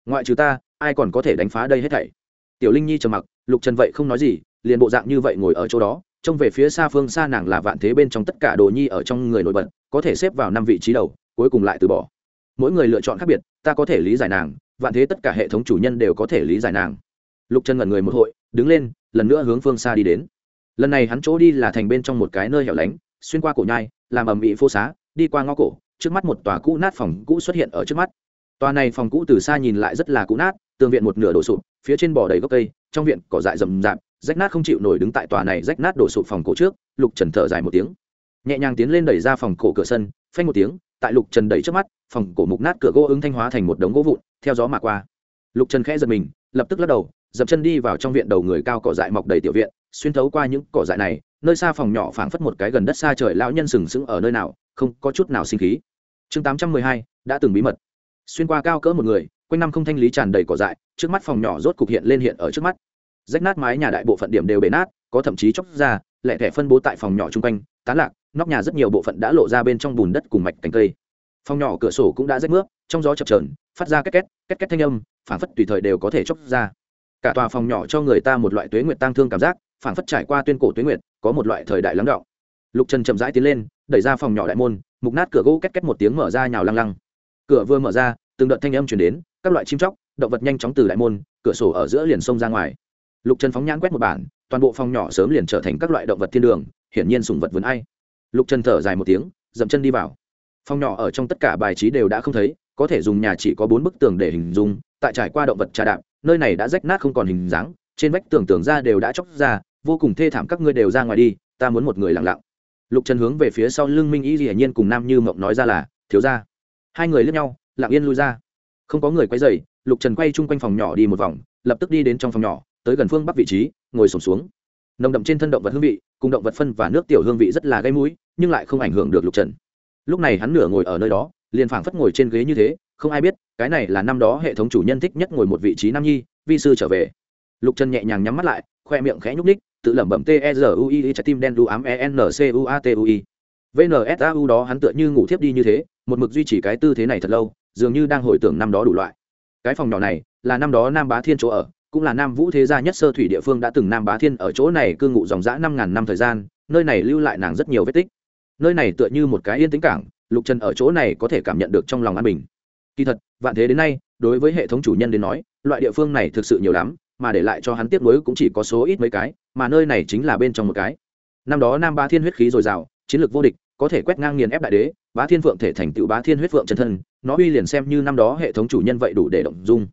Ngoại trừ ta, ai còn có thể đánh phá đây hết thảy? Tiểu linh nhi trầm mặc, lục trần vậy không nói gì, liền bộ dạng như vậy ngồi ở chỗ đó, trông về phía xa phương xa nàng là vạn thế bên trong tất cả đồ nhi ở trong người nổi bật, có thể xếp vào năm vị trí đầu, cuối cùng lại từ bỏ. Mỗi người lựa chọn khác biệt, ta có thể lý giải nàng, vạn thế tất cả hệ thống chủ nhân đều có thể lý giải nàng. Lục trần ngẩn người một hội đứng lên, lần nữa hướng phương xa đi đến. Lần này hắn chỗ đi là thành bên trong một cái nơi hẻo lánh, xuyên qua cổ nhai, làm ầm ĩ phố xá, đi qua ngõ cổ, trước mắt một tòa cũ nát phòng cũ xuất hiện ở trước mắt. Tòa này phòng cũ từ xa nhìn lại rất là cũ nát, tường viện một nửa đổ sụp, phía trên bò đầy gốc cây, trong viện cỏ dại rậm rạp, rách nát không chịu nổi đứng tại tòa này rách nát đổ sụp phòng cổ trước, lục trần thở dài một tiếng. Nhẹ nhàng tiến lên đẩy ra phòng cổ cửa sân, phanh một tiếng, tại lục trần đẩy trước mắt, phòng cổ mục nát cửa gỗ ứng thanh hóa thành một đống gỗ vụn, theo gió mà qua. Lục trần khẽ giật mình, lập tức lắc đầu dậm chân đi vào trong viện đầu người cao cỏ dại mọc đầy tiểu viện, xuyên thấu qua những cỏ dại này, nơi xa phòng nhỏ phảng phất một cái gần đất xa trời lão nhân sừng sững ở nơi nào, không có chút nào sinh khí. Chương tám trăm mười hai, đã từng bí mật. Xuyên qua cao cỡ một người, quanh năm không thanh lý tràn đầy cỏ dại, trước mắt phòng nhỏ rốt cục hiện lên hiện ở trước mắt. Rách nát mái nhà đại bộ phận điểm đều bể nát, có thậm chí chóc ra, lẻ thẻ phân bố tại phòng nhỏ chung quanh, tán lạc, nóc nhà rất nhiều bộ phận đã lộ ra bên trong bùn đất cùng mạch cành cây. Phòng nhỏ cửa sổ cũng đã rách nước trong gió chập trờn phát ra két két két két thanh âm phản phất tùy thời đều có thể chóc ra cả tòa phòng nhỏ cho người ta một loại tuế nguyệt tang thương cảm giác phản phất trải qua tuyên cổ tuế nguyệt, có một loại thời đại lắng đọng lục trần chậm rãi tiến lên, đẩy ra phòng nhỏ đại môn, mục nát cửa gỗ két két một tiếng mở ra nhào lăng lăng. Cửa vừa mở ra, từng đợt thanh âm chuyển đến, các loại chim chóc, động vật nhanh chóng từ đại môn, cửa sổ ở giữa liền sông ra ngoài. Lục trần phóng nhãn quét một bản, toàn bộ phòng nhỏ sớm liền trở thành các loại động vật thiên đường, hiển nhiên sùng vật vườn ai. Lục trần thở dài một tiếng, dậm chân đi vào. Phòng nhỏ ở trong tất cả bài trí đều đã không thấy, có thể dùng nhà chỉ có bốn bức tường để hình dung, tại trải qua động vật trà đạp nơi này đã rách nát không còn hình dáng, trên vách tường tường ra đều đã chóc ra, vô cùng thê thảm các ngươi đều ra ngoài đi, ta muốn một người lặng lặng. Lục trần hướng về phía sau lưng minh y hiển nhiên cùng nam như mộng nói ra là, thiếu ra hai người lướt nhau, lặng yên lui ra. Không có người quay dày lục trần quay chung quanh phòng nhỏ đi một vòng, lập tức đi đến trong phòng nhỏ, tới gần phương bắc vị trí, ngồi sổm xuống. Nồng đậm trên thân động vật hương vị, cùng động vật phân và nước tiểu hương vị rất là gây mũi, nhưng lại không ảnh hưởng được lục trần. Lúc này hắn nửa ngồi ở nơi đó, liền phảng phất ngồi trên ghế như thế không ai biết, cái này là năm đó hệ thống chủ nhân thích nhất ngồi một vị trí nam nhi, vi sư trở về. Lục trần nhẹ nhàng nhắm mắt lại, khoe miệng khẽ nhúc ních tự lẩm bẩm t e r u i, trái tim đen đu ám e n c u a t u i. Vnsau đó hắn tựa như ngủ thiếp đi như thế, một mực duy trì cái tư thế này thật lâu, dường như đang hồi tưởng năm đó đủ loại. Cái phòng nhỏ này, là năm đó nam bá thiên chỗ ở, cũng là nam vũ thế gia nhất sơ thủy địa phương đã từng nam bá thiên ở chỗ này cư ngụ dòng dã năm ngàn năm thời gian, nơi này lưu lại nàng rất nhiều vết tích. Nơi này tựa như một cái yên tĩnh cảng, lục trần ở chỗ này có thể cảm nhận được trong lòng an bình kỳ thật, vạn thế đến nay, đối với hệ thống chủ nhân đến nói, loại địa phương này thực sự nhiều lắm, mà để lại cho hắn tiếp nối cũng chỉ có số ít mấy cái, mà nơi này chính là bên trong một cái. Năm đó nam bá thiên huyết khí dồi dào, chiến lược vô địch, có thể quét ngang nghiền ép đại đế, bá thiên phượng thể thành tựu bá thiên huyết phượng chân thân, nó uy liền xem như năm đó hệ thống chủ nhân vậy đủ để động dung.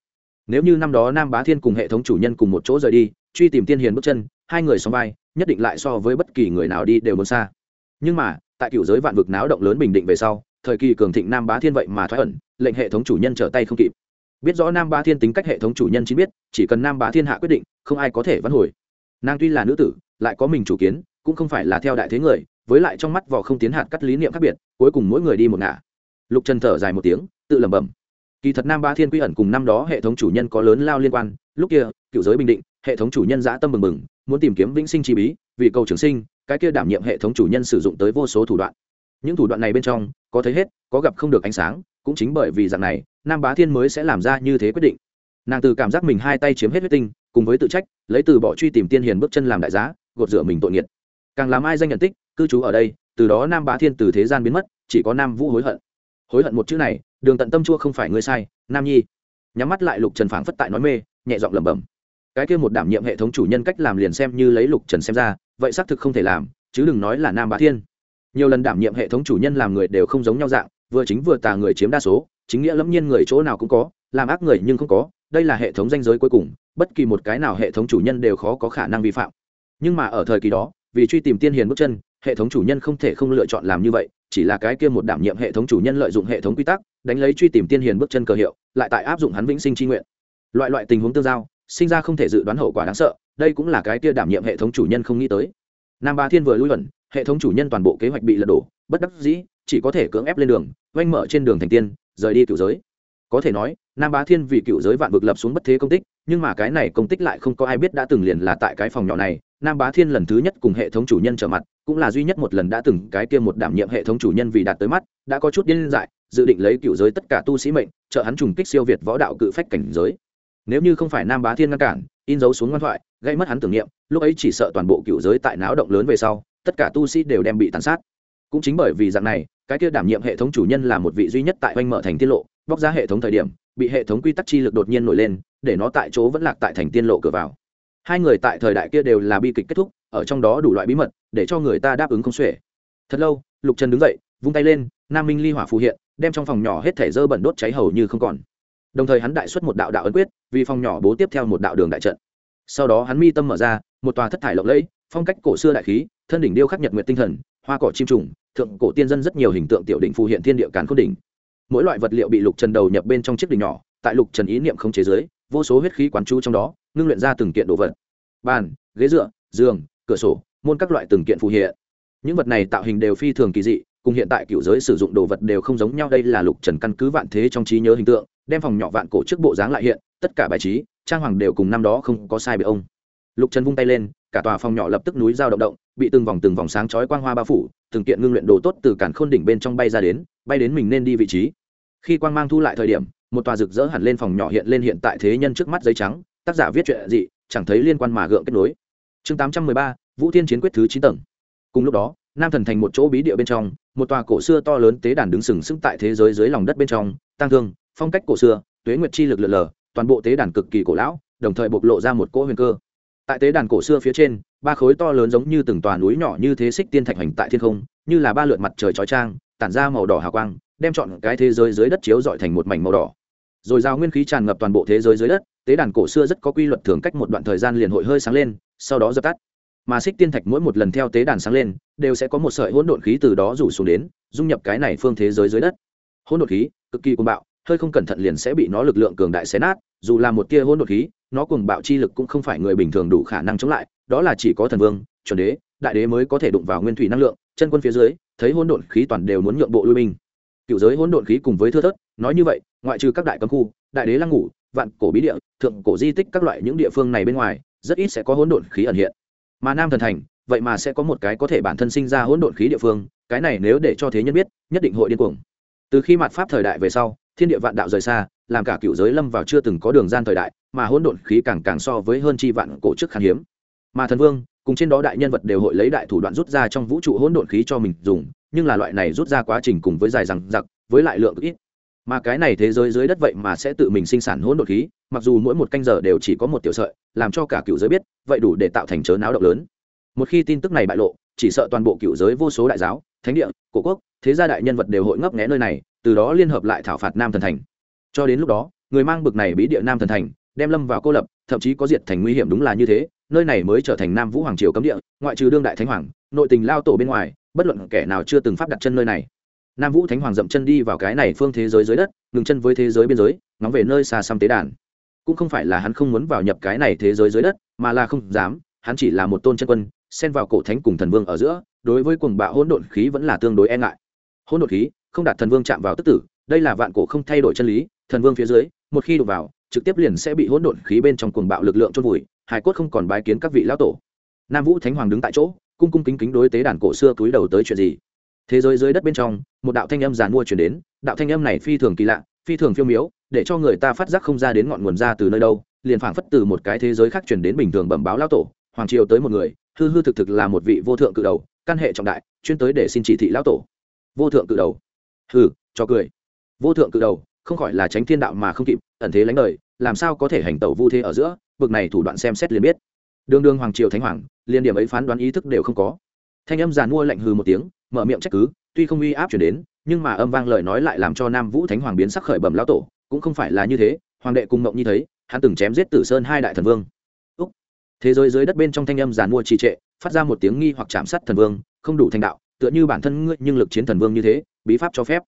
Nếu như năm đó nam bá thiên cùng hệ thống chủ nhân cùng một chỗ rời đi, truy tìm tiên hiền bước chân, hai người xóm vai, nhất định lại so với bất kỳ người nào đi đều muốn xa. Nhưng mà, tại cựu giới vạn vực náo động lớn bình định về sau, thời kỳ cường thịnh nam bá thiên vậy mà thoái ẩn lệnh hệ thống chủ nhân trở tay không kịp. Biết rõ nam Ba thiên tính cách hệ thống chủ nhân chỉ biết, chỉ cần nam Ba thiên hạ quyết định, không ai có thể vãn hồi. Nàng tuy là nữ tử, lại có mình chủ kiến, cũng không phải là theo đại thế người, với lại trong mắt vỏ không tiến hạt cắt lý niệm khác biệt, cuối cùng mỗi người đi một ngả. Lục trần thở dài một tiếng, tự lẩm bẩm. Kỳ thật nam ba thiên quy ẩn cùng năm đó hệ thống chủ nhân có lớn lao liên quan, lúc kia, cựu giới bình định, hệ thống chủ nhân giã tâm mừng mừng, muốn tìm kiếm vĩnh sinh chi bí, vì cầu trường sinh, cái kia đảm nhiệm hệ thống chủ nhân sử dụng tới vô số thủ đoạn. Những thủ đoạn này bên trong, có thấy hết, có gặp không được ánh sáng cũng chính bởi vì dạng này, nam bá thiên mới sẽ làm ra như thế quyết định. Nàng từ cảm giác mình hai tay chiếm hết huyết tinh, cùng với tự trách, lấy từ bỏ truy tìm tiên hiền bước chân làm đại giá, gột rửa mình tội nghiệt. Càng làm ai danh nhận tích, cư trú ở đây, từ đó nam bá thiên từ thế gian biến mất, chỉ có nam vũ hối hận. Hối hận một chữ này, đường tận tâm chua không phải ngươi sai, nam nhi. Nhắm mắt lại lục trần phảng phất tại nói mê, nhẹ giọng lẩm bẩm. Cái kia một đảm nhiệm hệ thống chủ nhân cách làm liền xem như lấy lục trần xem ra, vậy xác thực không thể làm, chứ đừng nói là nam bá thiên. Nhiều lần đảm nhiệm hệ thống chủ nhân làm người đều không giống nhau dạng vừa chính vừa tà người chiếm đa số, chính nghĩa lẫm nhiên người chỗ nào cũng có, làm ác người nhưng không có, đây là hệ thống danh giới cuối cùng, bất kỳ một cái nào hệ thống chủ nhân đều khó có khả năng vi phạm. Nhưng mà ở thời kỳ đó, vì truy tìm tiên hiền bước chân, hệ thống chủ nhân không thể không lựa chọn làm như vậy, chỉ là cái kia một đảm nhiệm hệ thống chủ nhân lợi dụng hệ thống quy tắc, đánh lấy truy tìm tiên hiền bước chân cơ hiệu, lại tại áp dụng hắn vĩnh sinh tri nguyện. Loại loại tình huống tương giao, sinh ra không thể dự đoán hậu quả đáng sợ, đây cũng là cái kia đảm nhiệm hệ thống chủ nhân không nghĩ tới. Nam ba thiên vừa lui luận, hệ thống chủ nhân toàn bộ kế hoạch bị lật đổ, bất đắc dĩ chỉ có thể cưỡng ép lên đường, oanh mở trên đường thành tiên, rời đi cựu giới. Có thể nói, nam bá thiên vì cựu giới vạn vực lập xuống bất thế công tích, nhưng mà cái này công tích lại không có ai biết đã từng liền là tại cái phòng nhỏ này. Nam bá thiên lần thứ nhất cùng hệ thống chủ nhân trở mặt, cũng là duy nhất một lần đã từng cái kia một đảm nhiệm hệ thống chủ nhân vì đạt tới mắt, đã có chút điên dại, dự định lấy cựu giới tất cả tu sĩ mệnh, trợ hắn trùng kích siêu việt võ đạo cự phách cảnh giới. Nếu như không phải nam bá thiên ngăn cản, in dấu xuống ngoan thoại, gây mất hắn tưởng niệm, lúc ấy chỉ sợ toàn bộ cựu giới tại náo động lớn về sau, tất cả tu sĩ đều đem bị tàn sát. Cũng chính bởi vì dạng này cái kia đảm nhiệm hệ thống chủ nhân là một vị duy nhất tại oanh mở thành tiên lộ, bóc ra hệ thống thời điểm, bị hệ thống quy tắc chi lực đột nhiên nổi lên, để nó tại chỗ vẫn lạc tại thành tiên lộ cửa vào. Hai người tại thời đại kia đều là bi kịch kết thúc, ở trong đó đủ loại bí mật, để cho người ta đáp ứng không xuể. Thật lâu, lục trần đứng dậy, vung tay lên, nam minh ly hỏa phù hiện, đem trong phòng nhỏ hết thể dơ bẩn đốt cháy hầu như không còn. Đồng thời hắn đại xuất một đạo đạo ấn quyết, vì phòng nhỏ bố tiếp theo một đạo đường đại trận. Sau đó hắn mi tâm mở ra, một tòa thất thải lộng lẫy, phong cách cổ xưa đại khí, thân đỉnh điêu khắc nhật nguyện tinh thần hoa cỏ chim trùng, thượng cổ tiên dân rất nhiều hình tượng tiểu định phù hiện thiên địa càn khôn đỉnh. Mỗi loại vật liệu bị lục trần đầu nhập bên trong chiếc đỉnh nhỏ, tại lục trần ý niệm không chế giới vô số huyết khí quán chú trong đó, ngưng luyện ra từng kiện đồ vật. Bàn, ghế dựa, giường, cửa sổ, môn các loại từng kiện phù hiện. Những vật này tạo hình đều phi thường kỳ dị, cùng hiện tại cựu giới sử dụng đồ vật đều không giống nhau, đây là lục trần căn cứ vạn thế trong trí nhớ hình tượng, đem phòng nhỏ vạn cổ trước bộ dáng lại hiện, tất cả bài trí, trang hoàng đều cùng năm đó không có sai bị ông. Lục trần vung tay lên cả tòa phòng nhỏ lập tức núi dao động động, bị từng vòng từng vòng sáng chói quang hoa bao phủ, từng kiện ngưng luyện đồ tốt từ cản khôn đỉnh bên trong bay ra đến, bay đến mình nên đi vị trí. Khi quang mang thu lại thời điểm, một tòa rực rỡ hẳn lên phòng nhỏ hiện lên hiện tại thế nhân trước mắt giấy trắng, tác giả viết chuyện gì, chẳng thấy liên quan mà gượng kết nối. Chương tám trăm mười ba, vũ thiên chiến quyết thứ chín tầng. Cùng lúc đó, nam thần thành một chỗ bí địa bên trong, một tòa cổ xưa to lớn tế đàn đứng sừng sững tại thế giới dưới lòng đất bên trong tăng thương, phong cách cổ xưa, tuế nguyệt chi lực lượn lờ, toàn bộ tế đàn cực kỳ cổ lão, đồng thời bộc lộ ra một cỗ huyền cơ tại tế đàn cổ xưa phía trên, ba khối to lớn giống như từng tòa núi nhỏ như thế xích tiên thạch hành tại thiên không, như là ba lượn mặt trời chói trang tản ra màu đỏ hào quang, đem chọn cái thế giới dưới đất chiếu dọi thành một mảnh màu đỏ. Rồi giao nguyên khí tràn ngập toàn bộ thế giới dưới đất, tế đàn cổ xưa rất có quy luật thường cách một đoạn thời gian liền hội hơi sáng lên, sau đó dập tắt. Mà xích tiên thạch mỗi một lần theo tế đàn sáng lên, đều sẽ có một sợi hỗn độn khí từ đó rủ xuống đến, dung nhập cái này phương thế giới dưới đất. Hỗn độn khí, cực kỳ cuồng bạo, hơi không cẩn thận liền sẽ bị nó lực lượng cường đại xé nát dù là một tia hỗn độn khí, nó cùng bạo chi lực cũng không phải người bình thường đủ khả năng chống lại, đó là chỉ có thần vương, chuẩn đế, đại đế mới có thể đụng vào nguyên thủy năng lượng, chân quân phía dưới, thấy hỗn độn khí toàn đều muốn nhượng bộ lui binh. Cựu giới hỗn độn khí cùng với thưa thớt, nói như vậy, ngoại trừ các đại cấm khu, đại đế lăng ngủ, vạn cổ bí địa, thượng cổ di tích các loại những địa phương này bên ngoài, rất ít sẽ có hỗn độn khí ẩn hiện. Mà nam thần thành, vậy mà sẽ có một cái có thể bản thân sinh ra hỗn độn khí địa phương, cái này nếu để cho thế nhân biết, nhất định hội điên cuồng. Từ khi mặt pháp thời đại về sau, thiên địa vạn đạo rời xa làm cả cựu giới lâm vào chưa từng có đường gian thời đại, mà hỗn độn khí càng càng so với hơn chi vạn cổ chức khan hiếm. Mà thần vương, cùng trên đó đại nhân vật đều hội lấy đại thủ đoạn rút ra trong vũ trụ hỗn độn khí cho mình dùng, nhưng là loại này rút ra quá trình cùng với dài rằng giặc với lại lượng ít. Mà cái này thế giới dưới đất vậy mà sẽ tự mình sinh sản hỗn độn khí, mặc dù mỗi một canh giờ đều chỉ có một tiểu sợi, làm cho cả cựu giới biết, vậy đủ để tạo thành chớ náo động lớn. Một khi tin tức này bại lộ, chỉ sợ toàn bộ cựu giới vô số đại giáo, thánh địa, cổ quốc, thế gia đại nhân vật đều hội ngấp nghẽ nơi này, từ đó liên hợp lại thảo phạt nam thần thành cho đến lúc đó, người mang bực này bí địa nam thần thành, đem lâm vào cô lập, thậm chí có diệt thành nguy hiểm đúng là như thế, nơi này mới trở thành nam vũ hoàng triều cấm địa, ngoại trừ đương đại thánh hoàng, nội tình lao tổ bên ngoài, bất luận kẻ nào chưa từng pháp đặt chân nơi này. Nam vũ thánh hoàng dậm chân đi vào cái này phương thế giới dưới đất, ngừng chân với thế giới biên giới, ngóng về nơi xa xăm tế đàn. Cũng không phải là hắn không muốn vào nhập cái này thế giới dưới đất, mà là không dám, hắn chỉ là một tôn chân quân, xen vào cổ thánh cùng thần vương ở giữa, đối với cuồng bạo hỗn độn khí vẫn là tương đối e ngại. Hỗn độn khí, không đạt thần vương chạm vào tức tử, đây là vạn cổ không thay đổi chân lý thần vương phía dưới, một khi đụng vào, trực tiếp liền sẽ bị hỗn độn khí bên trong cuồng bạo lực lượng chôn vùi, hải cốt không còn bái kiến các vị lão tổ. Nam vũ thánh hoàng đứng tại chỗ, cung cung kính kính đối tế đàn cổ xưa túi đầu tới chuyện gì? Thế giới dưới đất bên trong, một đạo thanh âm giàn mua chuyển đến, đạo thanh âm này phi thường kỳ lạ, phi thường phiêu miếu, để cho người ta phát giác không ra đến ngọn nguồn ra từ nơi đâu, liền phảng phất từ một cái thế giới khác chuyển đến bình thường bẩm báo lão tổ, hoàng triều tới một người, hư hư thực thực là một vị vô thượng cự đầu, căn hệ trọng đại, chuyên tới để xin chỉ thị lão tổ. Vô thượng cự đầu. Hừ, cho cười. Vô thượng cự đầu không khỏi là tránh thiên đạo mà không kịp, ẩn thế lánh đời, làm sao có thể hành tẩu vu thế ở giữa, vực này thủ đoạn xem xét liền biết. Đương đương hoàng triều thánh hoàng liên điểm ấy phán đoán ý thức đều không có. Thanh âm giàn mua lạnh hư một tiếng, mở miệng trách cứ, tuy không uy áp chuyển đến, nhưng mà âm vang lời nói lại làm cho nam vũ thánh hoàng biến sắc khởi bẩm lão tổ, cũng không phải là như thế, hoàng đệ cùng mộng như thấy, hắn từng chém giết tử sơn hai đại thần vương. Úc. thế giới dưới đất bên trong thanh âm giàn mua trì trệ, phát ra một tiếng nghi hoặc chạm sát thần vương, không đủ thành đạo, tựa như bản thân ngươi nhưng lực chiến thần vương như thế, bí pháp cho phép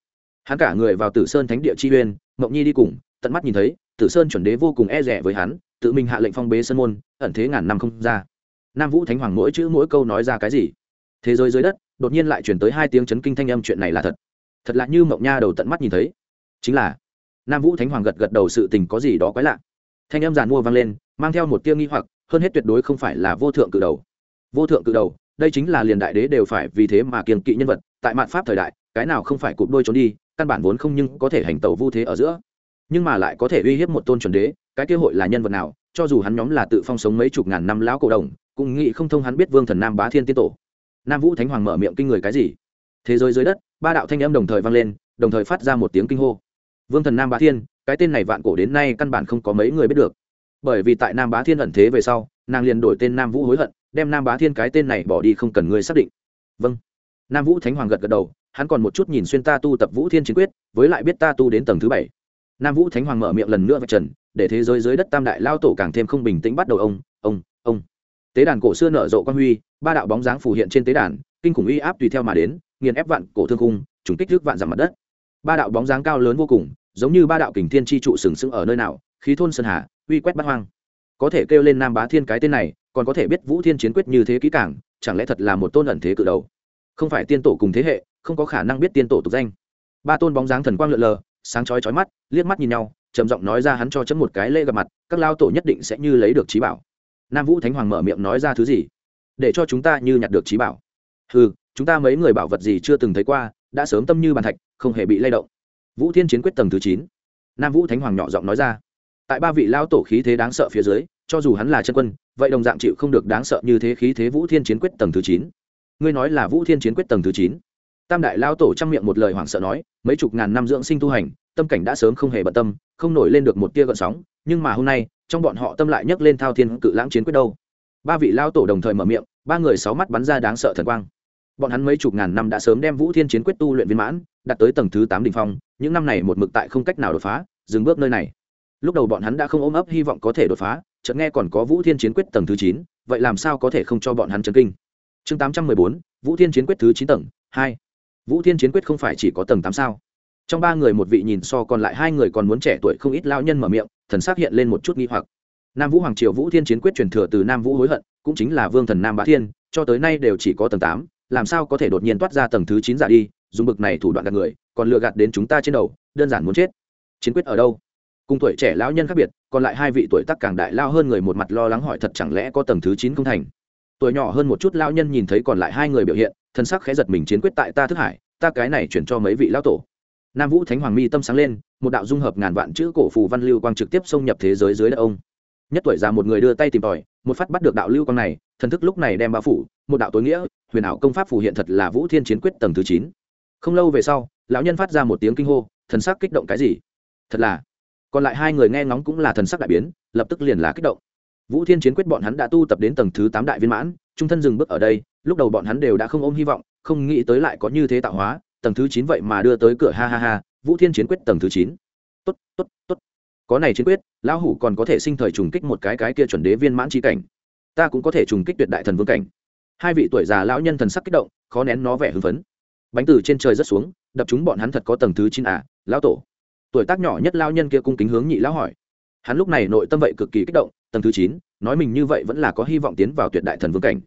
hắn cả người vào tử sơn thánh địa chi uyên, mộng nhi đi cùng, tận mắt nhìn thấy, tử sơn chuẩn đế vô cùng e rẻ với hắn, tự mình hạ lệnh phong bế sơn môn, ẩn thế ngàn năm không ra. Nam vũ thánh hoàng mỗi chữ mỗi câu nói ra cái gì? Thế giới dưới đất, đột nhiên lại chuyển tới hai tiếng chấn kinh thanh âm chuyện này là thật. Thật lạ như mộng nha đầu tận mắt nhìn thấy. Chính là, nam vũ thánh hoàng gật gật đầu sự tình có gì đó quái lạ. Thanh âm giàn mua vang lên, mang theo một tia nghi hoặc, hơn hết tuyệt đối không phải là vô thượng cự đầu. Vô thượng cự đầu, đây chính là liền đại đế đều phải vì thế mà kiềng kỵ nhân vật, tại mạn pháp thời đại, cái nào không phải cụp đôi trốn đi căn bản vốn không nhưng có thể hành tẩu vu thế ở giữa. Nhưng mà lại có thể uy hiếp một tôn chuẩn đế, cái kế hội là nhân vật nào, cho dù hắn nhóm là tự phong sống mấy chục ngàn năm lão cổ đồng, cũng nghĩ không thông hắn biết vương thần nam bá thiên tiên tổ. Nam vũ thánh hoàng mở miệng kinh người cái gì? Thế giới dưới đất, ba đạo thanh âm đồng thời vang lên, đồng thời phát ra một tiếng kinh hô. Vương thần nam bá thiên, cái tên này vạn cổ đến nay căn bản không có mấy người biết được. Bởi vì tại nam bá thiên ẩn thế về sau, nàng liền đổi tên nam vũ hối hận, đem nam bá thiên cái tên này bỏ đi không cần ngươi xác định. Vâng. Nam vũ thánh hoàng gật gật đầu hắn còn một chút nhìn xuyên ta tu tập vũ thiên chiến quyết với lại biết ta tu đến tầng thứ bảy. Nam vũ thánh hoàng mở miệng lần nữa vạch trần để thế giới dưới đất tam đại lao tổ càng thêm không bình tĩnh bắt đầu ông ông ông. Tế đàn cổ xưa nở rộ quan huy ba đạo bóng dáng phủ hiện trên tế đàn kinh khủng uy áp tùy theo mà đến nghiền ép vạn cổ thương khung trùng kích thước vạn dặm mặt đất. Ba đạo bóng dáng cao lớn vô cùng giống như ba đạo kình thiên chi trụ sừng sững ở nơi nào khí thôn sơn hà uy quét bắt hoang. Có thể kêu lên nam bá thiên cái tên này còn có thể biết vũ thiên chiến quyết như thế kỹ càng, chẳng lẽ thật là một tôn ẩn thế cự đầu? Không phải tiên tổ cùng thế hệ không có khả năng biết tiên tổ tục danh. Ba tôn bóng dáng thần quang lượn lờ, sáng chói chói mắt, liếc mắt nhìn nhau, trầm giọng nói ra hắn cho chấm một cái lễ gặp mặt, các lao tổ nhất định sẽ như lấy được trí bảo. Nam vũ thánh hoàng mở miệng nói ra thứ gì? Để cho chúng ta như nhặt được trí bảo. Ừ chúng ta mấy người bảo vật gì chưa từng thấy qua, đã sớm tâm như bàn thạch, không hề bị lay động. Vũ thiên chiến quyết tầng thứ chín. Nam vũ thánh hoàng nhỏ giọng nói ra. Tại ba vị lao tổ khí thế đáng sợ phía dưới, cho dù hắn là chân quân, vậy đồng dạng chịu không được đáng sợ như thế khí thế vũ thiên chiến quyết tầng thứ chín. Ngươi nói là vũ thiên chiến quyết tầng thứ chín? Tam đại lao tổ trong miệng một lời hoảng sợ nói, mấy chục ngàn năm dưỡng sinh tu hành, tâm cảnh đã sớm không hề bận tâm, không nổi lên được một tia gợn sóng, nhưng mà hôm nay, trong bọn họ tâm lại nhấc lên thao thiên cự lãng chiến quyết đâu. Ba vị lao tổ đồng thời mở miệng, ba người sáu mắt bắn ra đáng sợ thần quang. Bọn hắn mấy chục ngàn năm đã sớm đem vũ thiên chiến quyết tu luyện viên mãn, đạt tới tầng thứ tám đình phong, những năm này một mực tại không cách nào đột phá, dừng bước nơi này. Lúc đầu bọn hắn đã không ôm ấp hy vọng có thể đột phá, chợt nghe còn có vũ thiên chiến quyết tầng thứ chín, vậy làm sao có thể không cho bọn hắn chấn kinh? Chương tám trăm mười bốn, vũ thiên chiến quyết thứ chín tầng hai vũ thiên chiến quyết không phải chỉ có tầng tám sao? Trong ba người một vị nhìn so còn lại hai người còn muốn trẻ tuổi không ít lao nhân mở miệng, thần xác hiện lên một chút nghi hoặc. Nam vũ hoàng triều vũ thiên chiến quyết truyền thừa từ nam vũ hối hận, cũng chính là vương thần nam bá thiên, cho tới nay đều chỉ có tầng tám, làm sao có thể đột nhiên toát ra tầng thứ chín giả đi, dùng bực này thủ đoạn gạt người, còn lừa gạt đến chúng ta trên đầu, đơn giản muốn chết. Chiến quyết ở đâu? Cùng tuổi trẻ lão nhân khác biệt, còn lại hai vị tuổi tác càng đại lao hơn người một mặt lo lắng hỏi thật chẳng lẽ có tầng thứ chín không thành? Tuổi nhỏ hơn một chút lao nhân nhìn thấy còn lại hai người biểu hiện thân sắc khẽ giật mình chiến quyết tại ta thức hải, ta cái này chuyển cho mấy vị lão tổ. Nam vũ thánh hoàng mi tâm sáng lên, một đạo dung hợp ngàn vạn chữ cổ phù văn lưu quang trực tiếp xông nhập thế giới dưới đất ông. Nhất tuổi già một người đưa tay tìm tòi, một phát bắt được đạo lưu quang này, thần thức lúc này đem bao phủ, một đạo tối nghĩa, huyền ảo công pháp phù hiện thật là vũ thiên chiến quyết tầng thứ chín. Không lâu về sau, lão nhân phát ra một tiếng kinh hô, thần sắc kích động cái gì? Thật là. Còn lại hai người nghe ngóng cũng là thần sắc đại biến, lập tức liền là kích động. Vũ thiên chiến quyết bọn hắn đã tu tập đến tầng thứ tám đại viên mãn trung thân dừng bước ở đây, lúc đầu bọn hắn đều đã không ôm hy vọng, không nghĩ tới lại có như thế tạo hóa, tầng thứ chín vậy mà đưa tới cửa, ha ha ha, vũ thiên chiến quyết tầng thứ chín. Tốt tốt tốt. Có này chiến quyết, lão hủ còn có thể sinh thời trùng kích một cái cái kia chuẩn đế viên mãn chi cảnh. Ta cũng có thể trùng kích tuyệt đại thần vương cảnh. Hai vị tuổi già lão nhân thần sắc kích động, khó nén nó vẻ hưng phấn. Bánh từ trên trời rất xuống, đập chúng bọn hắn thật có tầng thứ chín à lão tổ. Tuổi tác nhỏ nhất lao nhân kia cung kính hướng nhị lão hỏi hắn lúc này nội tâm vậy cực kỳ kích động, tầng thứ chín, nói mình như vậy vẫn là có hy vọng tiến vào tuyệt đại thần vương cảnh.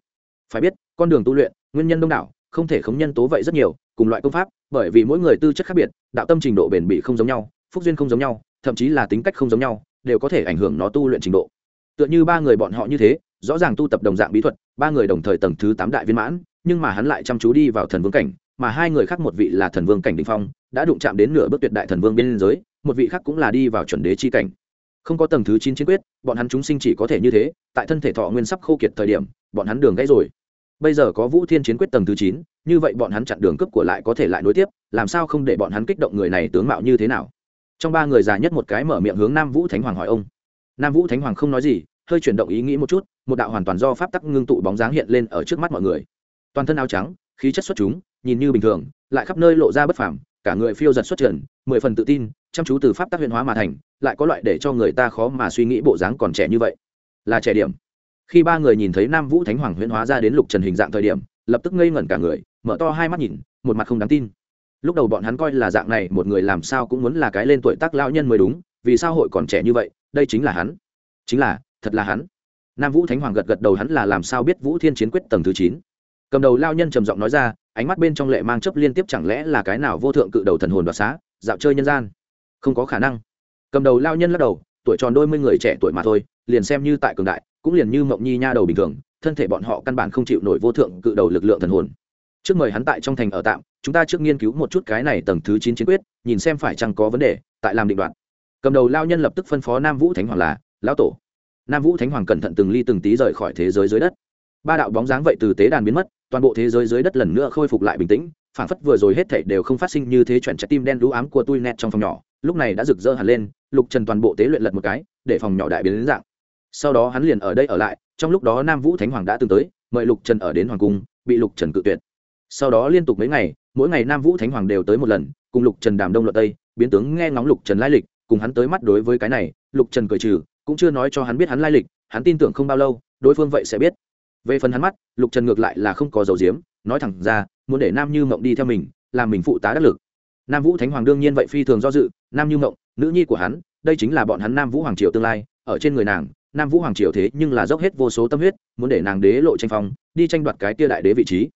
Phải biết, con đường tu luyện, nguyên nhân đông đảo, không thể khống nhân tố vậy rất nhiều, cùng loại công pháp, bởi vì mỗi người tư chất khác biệt, đạo tâm trình độ bền bỉ không giống nhau, phúc duyên không giống nhau, thậm chí là tính cách không giống nhau, đều có thể ảnh hưởng nó tu luyện trình độ. Tựa như ba người bọn họ như thế, rõ ràng tu tập đồng dạng bí thuật, ba người đồng thời tầng thứ tám đại viên mãn, nhưng mà hắn lại chăm chú đi vào thần vương cảnh, mà hai người khác một vị là thần vương cảnh đình phong, đã đụng chạm đến nửa bước tuyệt đại thần vương bên giới, một vị khác cũng là đi vào chuẩn đế chi cảnh không có tầng thứ chín chiến quyết, bọn hắn chúng sinh chỉ có thể như thế, tại thân thể thọ nguyên sắp khô kiệt thời điểm, bọn hắn đường gãy rồi. Bây giờ có vũ thiên chiến quyết tầng thứ chín, như vậy bọn hắn chặn đường cướp của lại có thể lại nối tiếp, làm sao không để bọn hắn kích động người này tướng mạo như thế nào? Trong ba người già nhất một cái mở miệng hướng nam vũ thánh hoàng hỏi ông. Nam vũ thánh hoàng không nói gì, hơi chuyển động ý nghĩ một chút, một đạo hoàn toàn do pháp tắc ngưng tụ bóng dáng hiện lên ở trước mắt mọi người. Toàn thân áo trắng, khí chất xuất chúng, nhìn như bình thường, lại khắp nơi lộ ra bất phàm, cả người phiêu giật xuất trần, mười phần tự tin, chăm chú từ pháp tác huyền hóa mà thành lại có loại để cho người ta khó mà suy nghĩ bộ dáng còn trẻ như vậy. Là trẻ điểm. Khi ba người nhìn thấy nam vũ thánh hoàng huyễn hóa ra đến lục trần hình dạng thời điểm, lập tức ngây ngẩn cả người, mở to hai mắt nhìn, một mặt không đáng tin. Lúc đầu bọn hắn coi là dạng này, một người làm sao cũng muốn là cái lên tuổi tác lao nhân mới đúng, vì sao hội còn trẻ như vậy, đây chính là hắn. Chính là, thật là hắn. Nam vũ thánh hoàng gật gật đầu hắn là làm sao biết vũ thiên chiến quyết tầng thứ chín. Cầm đầu lao nhân trầm giọng nói ra, ánh mắt bên trong lệ mang chấp liên tiếp chẳng lẽ là cái nào vô thượng cự đầu thần hồn đoạt xá, dạo chơi nhân gian. Không có khả năng cầm đầu lao nhân lắc đầu, tuổi tròn đôi mươi người trẻ tuổi mà thôi, liền xem như tại cường đại, cũng liền như mộng nhi nha đầu bình thường, thân thể bọn họ căn bản không chịu nổi vô thượng cự đầu lực lượng thần hồn. Trước mời hắn tại trong thành ở tạm, chúng ta trước nghiên cứu một chút cái này tầng thứ chín chiến quyết, nhìn xem phải chăng có vấn đề, tại làm định đoạn cầm đầu lao nhân lập tức phân phó nam vũ thánh hoàng là, lão tổ. Nam vũ thánh hoàng cẩn thận từng ly từng tí rời khỏi thế giới dưới đất. Ba đạo bóng dáng vậy từ tế đàn biến mất, toàn bộ thế giới dưới đất lần nữa khôi phục lại bình tĩnh phản phất vừa rồi hết thảy đều không phát sinh như thế chuyển trái tim đen đũ ám của tôi nẹt trong phòng nhỏ, lúc này đã rực rỡ hẳn lên lục trần toàn bộ tế luyện lật một cái, để phòng nhỏ đại biến đến dạng. Sau đó hắn liền ở đây ở lại, trong lúc đó nam vũ thánh hoàng đã từng tới, mời lục trần ở đến hoàng cung, bị lục trần cự tuyệt. Sau đó liên tục mấy ngày, mỗi ngày nam vũ thánh hoàng đều tới một lần, cùng lục trần đàm đông luận tây, biến tướng nghe ngóng lục trần lai lịch, cùng hắn tới mắt đối với cái này, lục trần cười trừ, cũng chưa nói cho hắn biết hắn lai lịch, hắn tin tưởng không bao lâu, đối phương vậy sẽ biết. Về phần hắn mắt, lục trần ngược lại là không có dầu diếm, nói thẳng ra, muốn để nam như mộng đi theo mình, làm mình phụ tá đắc lực. Nam vũ thánh hoàng đương nhiên vậy phi thường do dự, nam như mộng nữ nhi của hắn, đây chính là bọn hắn nam vũ hoàng triều tương lai, ở trên người nàng, nam vũ hoàng triều thế nhưng là dốc hết vô số tâm huyết, muốn để nàng đế lộ tranh phong, đi tranh đoạt cái tia đại đế vị trí.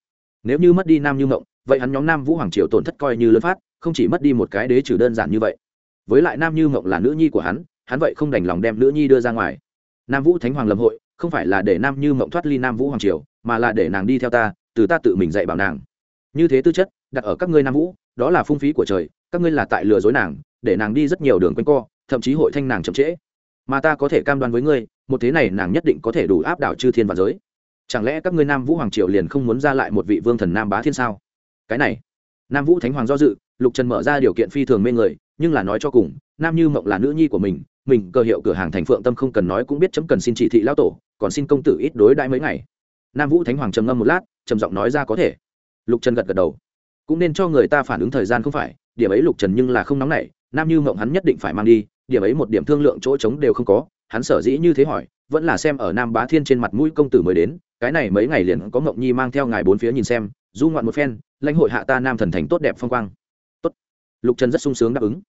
Nếu như mất đi nam như mộng, vậy hắn nhóm nam vũ hoàng triều tổn thất coi như lớn phát, không chỉ mất đi một cái đế trừ đơn giản như vậy. Với lại nam như mộng là nữ nhi của hắn hắn vậy không đành lòng đem nữ nhi đưa ra ngoài. Nam vũ thánh hoàng lâm hội, không phải là để nam như mộng thoát ly nam vũ hoàng triều, mà là để nàng đi theo ta, từ ta tự mình dạy bảo nàng. Như thế tư chất, đặt ở các ngươi nam vũ, đó là phung phí của trời, các ngươi là tại lừa dối nàng để nàng đi rất nhiều đường quanh co, thậm chí hội thanh nàng chậm trễ. Mà ta có thể cam đoan với ngươi, một thế này nàng nhất định có thể đủ áp đảo chư thiên và giới. Chẳng lẽ các ngươi nam vũ hoàng triều liền không muốn ra lại một vị vương thần nam bá thiên sao? Cái này, nam vũ thánh hoàng do dự, lục trần mở ra điều kiện phi thường mê người, nhưng là nói cho cùng, nam như mộng là nữ nhi của mình mình cơ hiệu cửa hàng thành phượng tâm không cần nói cũng biết chấm cần xin chỉ thị lao tổ, còn xin công tử ít đối đãi mấy ngày. Nam vũ thánh hoàng trầm ngâm một lát, trầm giọng nói ra có thể. Lục trần gật gật đầu. Cũng nên cho người ta phản ứng thời gian không phải, điểm ấy lục trần nhưng là không nóng nảy nam như mộng hắn nhất định phải mang đi, điểm ấy một điểm thương lượng chỗ trống đều không có, hắn sở dĩ như thế hỏi, vẫn là xem ở nam bá thiên trên mặt mũi công tử mới đến, cái này mấy ngày liền có mộng nhi mang theo ngài bốn phía nhìn xem, du ngoạn một phen, lãnh hội hạ ta nam thần thành tốt đẹp phong quang. Tốt. Lục trần rất sung sướng đáp ứng.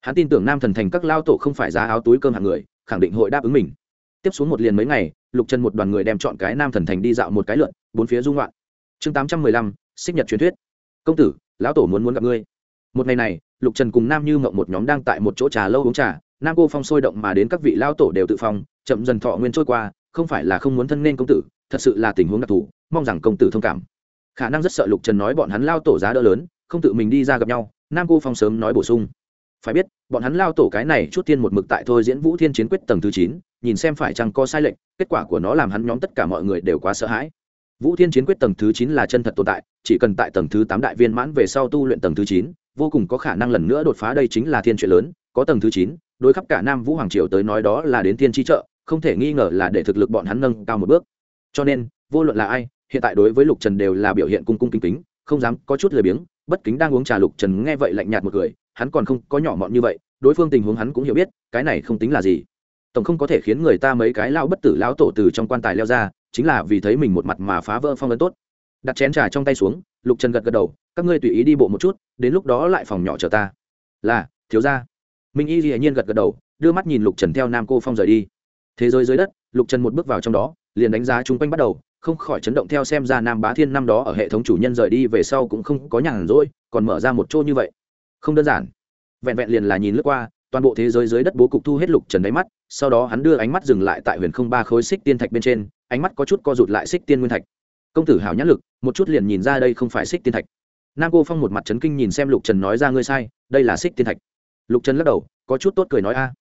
Hắn tin tưởng nam thần thành các lao tổ không phải giá áo túi cơm hạng người, khẳng định hội đáp ứng mình. Tiếp xuống một liền mấy ngày, lục trần một đoàn người đem chọn cái nam thần thành đi dạo một cái lượn, bốn phía du ngoạn. Chương tám trăm mười lăm, xích nhật truyền thuyết. Công tử, lão tổ muốn muốn gặp ngươi. Một ngày này lục trần cùng nam như mộng một nhóm đang tại một chỗ trà lâu uống trà. Nam cô phong sôi động mà đến các vị lao tổ đều tự phong, chậm dần thọ nguyên trôi qua, không phải là không muốn thân nên công tử, thật sự là tình huống đặc thù, mong rằng công tử thông cảm. Khả năng rất sợ lục trần nói bọn hắn lao tổ giá đỡ lớn, không tự mình đi ra gặp nhau, nam cô phong sớm nói bổ sung. Phải biết, bọn hắn lao tổ cái này chút tiên một mực tại thôi diễn vũ thiên chiến quyết tầng thứ chín, nhìn xem phải chăng có sai lệch, kết quả của nó làm hắn nhóm tất cả mọi người đều quá sợ hãi. Vũ thiên chiến quyết tầng thứ chín là chân thật tồn tại, chỉ cần tại tầng thứ tám đại viên mãn về sau tu luyện tầng thứ chín vô cùng có khả năng lần nữa đột phá đây chính là thiên chuyện lớn, có tầng thứ chín, đối khắp cả nam vũ hoàng triều tới nói đó là đến thiên chi trợ, không thể nghi ngờ là để thực lực bọn hắn nâng cao một bước. Cho nên, vô luận là ai, hiện tại đối với lục trần đều là biểu hiện cung cung kính kính, không dám có chút lười biếng, bất kính đang uống trà lục trần nghe vậy lạnh nhạt một người hắn còn không có nhỏ mọn như vậy, đối phương tình huống hắn cũng hiểu biết, cái này không tính là gì. Tổng không có thể khiến người ta mấy cái lao bất tử lao tổ từ trong quan tài leo ra, chính là vì thấy mình một mặt mà phá vỡ phong ấn tốt. Đặt chén trà trong tay xuống, lục trần gật gật đầu các ngươi tùy ý đi bộ một chút, đến lúc đó lại phòng nhỏ chờ ta. Là, thiếu ra minh y dĩ nhiên gật gật đầu, đưa mắt nhìn lục trần theo nam cô phong rời đi. Thế giới dưới đất, lục trần một bước vào trong đó, liền đánh giá chung quanh bắt đầu, không khỏi chấn động theo xem ra nam bá thiên năm đó ở hệ thống chủ nhân rời đi về sau cũng không có nhàn rỗi, còn mở ra một chỗ như vậy. Không đơn giản. Vẹn vẹn liền là nhìn lướt qua, toàn bộ thế giới dưới đất bố cục thu hết lục trần đáy mắt, sau đó hắn đưa ánh mắt dừng lại tại huyền không ba khối xích tiên thạch bên trên, ánh mắt có chút co rụt lại xích tiên nguyên thạch. Công tử hảo nhãn lực, một chút liền nhìn ra đây không phải xích tiên thạch nam cô phong một mặt trấn kinh nhìn xem lục trần nói ra ngươi sai, đây là xích tiên thạch. Lục trần lắc đầu, có chút tốt cười nói a.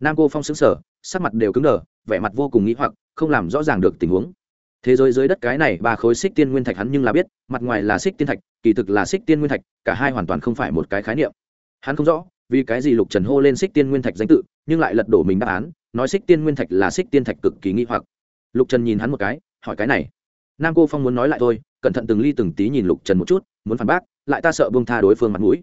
Nam cô phong xứng sở sắc mặt đều cứng đờ, vẻ mặt vô cùng nghĩ hoặc, không làm rõ ràng được tình huống. Thế giới dưới đất cái này ba khối xích tiên nguyên thạch hắn nhưng là biết, mặt ngoài là xích tiên thạch, kỳ thực là xích tiên nguyên thạch, cả hai hoàn toàn không phải một cái khái niệm. Hắn không rõ, vì cái gì lục trần hô lên xích tiên nguyên thạch danh tự, nhưng lại lật đổ mình đáp án, nói xích tiên nguyên thạch là xích tiên thạch cực kỳ nghi hoặc. Lục trần nhìn hắn một cái, hỏi cái này. Nam cô phong muốn nói lại thôi, cẩn thận từng ly từng tí nhìn lục trần một chút muốn phản bác, lại ta sợ buông tha đối phương mặt mũi.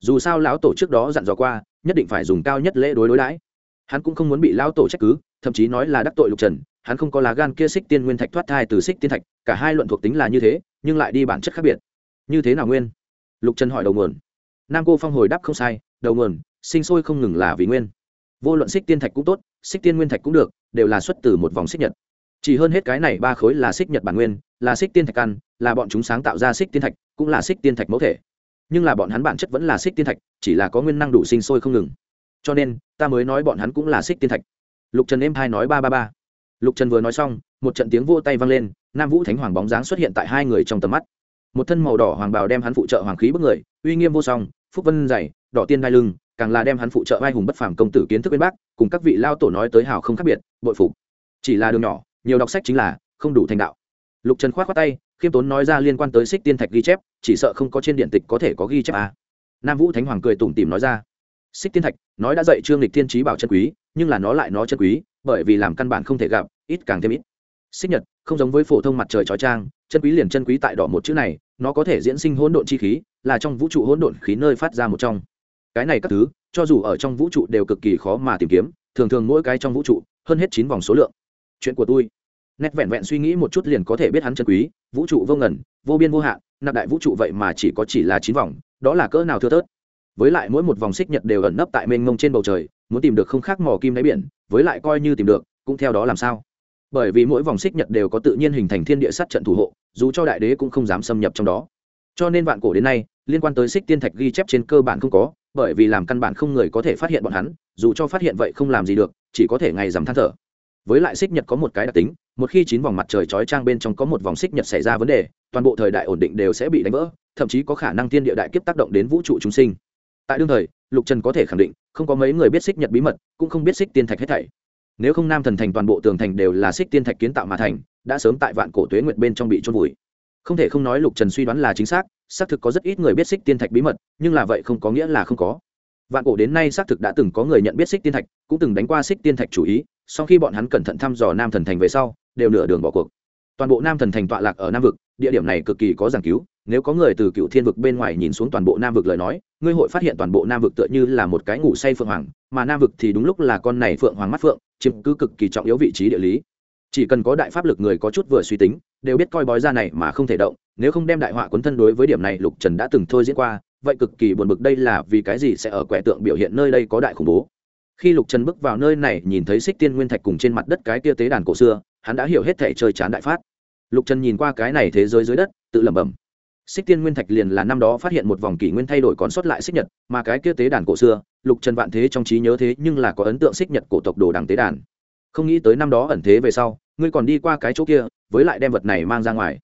Dù sao lão tổ trước đó dặn dò qua, nhất định phải dùng cao nhất lễ đối đối đãi. Hắn cũng không muốn bị lão tổ trách cứ, thậm chí nói là đắc tội lục trần, hắn không có lá gan kia xích tiên nguyên thạch thoát thai từ xích tiên thạch, cả hai luận thuộc tính là như thế, nhưng lại đi bản chất khác biệt. Như thế nào nguyên? Lục trần hỏi đầu nguồn. Nam cô phong hồi đáp không sai, đầu nguồn, sinh sôi không ngừng là vì nguyên. Vô luận xích tiên thạch cũng tốt, xích tiên nguyên thạch cũng được, đều là xuất từ một vòng xích nhật. Chỉ hơn hết cái này ba khối là xích nhật bản nguyên là xích tiên thạch căn là bọn chúng sáng tạo ra xích tiên thạch, cũng là xích tiên thạch mẫu thể. Nhưng là bọn hắn bản chất vẫn là xích tiên thạch, chỉ là có nguyên năng đủ sinh sôi không ngừng. Cho nên, ta mới nói bọn hắn cũng là xích tiên thạch. Lục trần êm hai nói ba ba ba. Lục trần vừa nói xong, một trận tiếng vô tay vang lên, nam vũ thánh hoàng bóng dáng xuất hiện tại hai người trong tầm mắt. Một thân màu đỏ hoàng bào đem hắn phụ trợ hoàng khí bức người, uy nghiêm vô song, phúc vân dày, đỏ tiên đai lưng, càng là đem hắn phụ trợ vai hùng bất phàm công tử kiến thức bên bác, cùng các vị lao tổ nói tới hào không khác biệt, bội phục. Chỉ là đường nhỏ, nhiều đọc sách chính là không đủ thành đạo lục trần k h o á t khoác tay, khiêm tốn nói ra liên quan tới xích tiên thạch ghi chép, chỉ sợ không có trên điện tịch có thể có ghi chép à. nam vũ thánh hoàng cười tủm tìm nói ra. Xích tiên thạch, nói đã dạy trương lịch thiên trí bảo chân quý, nhưng là nó lại nó chân quý, bởi vì làm căn bản không thể gặp, ít càng thêm ít. Xích nhật, không giống với phổ thông mặt trời trói trang chân quý liền chân quý tại đỏ một chữ này, nó có thể diễn sinh hỗn độn chi khí, là trong vũ trụ hỗn độn khí nơi phát ra một trong. Cái này các thứ, cho dù ở trong vũ trụ đều cực kỳ khó mà tìm kiếm, thường thường mỗi cái trong vũ trụ, hơn hết chín vòng số lượng. Chuyện của tôi nét vẹn vẹn suy nghĩ một chút liền có thể biết hắn chân quý, vũ trụ vô ngần, vô biên vô hạn, nạp đại vũ trụ vậy mà chỉ có chỉ là chín vòng, đó là cỡ nào thưa thớt. Với lại mỗi một vòng xích nhật đều ẩn nấp tại mênh mông trên bầu trời, muốn tìm được không khác mỏ kim đáy biển, với lại coi như tìm được, cũng theo đó làm sao? Bởi vì mỗi vòng xích nhật đều có tự nhiên hình thành thiên địa sát trận thủ hộ, dù cho đại đế cũng không dám xâm nhập trong đó. Cho nên vạn cổ đến nay, liên quan tới xích tiên thạch ghi chép trên cơ bản không có, bởi vì làm căn bản không người có thể phát hiện bọn hắn, dù cho phát hiện vậy không làm gì được, chỉ có thể ngày dằm than thở với lại xích nhật có một cái đặc tính, một khi chín vòng mặt trời chói trang bên trong có một vòng xích nhật xảy ra vấn đề, toàn bộ thời đại ổn định đều sẽ bị đánh vỡ, thậm chí có khả năng thiên địa đại kiếp tác động đến vũ trụ chúng sinh. Tại đương thời, lục trần có thể khẳng định, không có mấy người biết xích nhật bí mật, cũng không biết xích tiên thạch hết thảy. Nếu không nam thần thành toàn bộ tường thành đều là xích tiên thạch kiến tạo mà thành, đã sớm tại vạn cổ tuế nguyệt bên trong bị trôn vùi. Không thể không nói lục trần suy đoán là chính xác xác thực có rất ít người biết xích tiên thạch bí mật, nhưng là vậy không có nghĩa là không có vạn cổ đến nay xác thực đã từng có người nhận biết xích tiên thạch, cũng từng đánh qua xích tiên thạch chủ ý, sau khi bọn hắn cẩn thận thăm dò nam thần thành về sau, đều nửa đường bỏ cuộc. Toàn bộ nam thần thành tọa lạc ở nam vực, địa điểm này cực kỳ có giảng cứu, nếu có người từ cựu thiên vực bên ngoài nhìn xuống toàn bộ nam vực lời nói, ngươi hội phát hiện toàn bộ nam vực tựa như là một cái ngủ say phượng hoàng, mà nam vực thì đúng lúc là con này phượng hoàng mắt phượng, chiếm cứ cực kỳ trọng yếu vị trí địa lý. Chỉ cần có đại pháp lực người có chút vừa suy tính, đều biết coi bói ra này mà không thể động, nếu không đem đại họa cuốn thân đối với điểm này, lục trần đã từng thôi diễn qua vậy cực kỳ buồn bực đây là vì cái gì sẽ ở quẻ tượng biểu hiện nơi đây có đại khủng bố. Khi lục trần bước vào nơi này, nhìn thấy xích tiên nguyên thạch cùng trên mặt đất cái kia tế đàn cổ xưa, hắn đã hiểu hết thể chơi chán đại phát. Lục trần nhìn qua cái này thế giới dưới đất, tự lẩm bẩm. Xích tiên nguyên thạch liền là năm đó phát hiện một vòng kỷ nguyên thay đổi còn sót lại xích nhật, mà cái kia tế đàn cổ xưa, lục trần vạn thế trong trí nhớ thế nhưng là có ấn tượng xích nhật cổ tộc đồ đằng tế đàn. Không nghĩ tới năm đó ẩn thế về sau, ngươi còn đi qua cái chỗ kia, với lại đem vật này mang ra ngoài.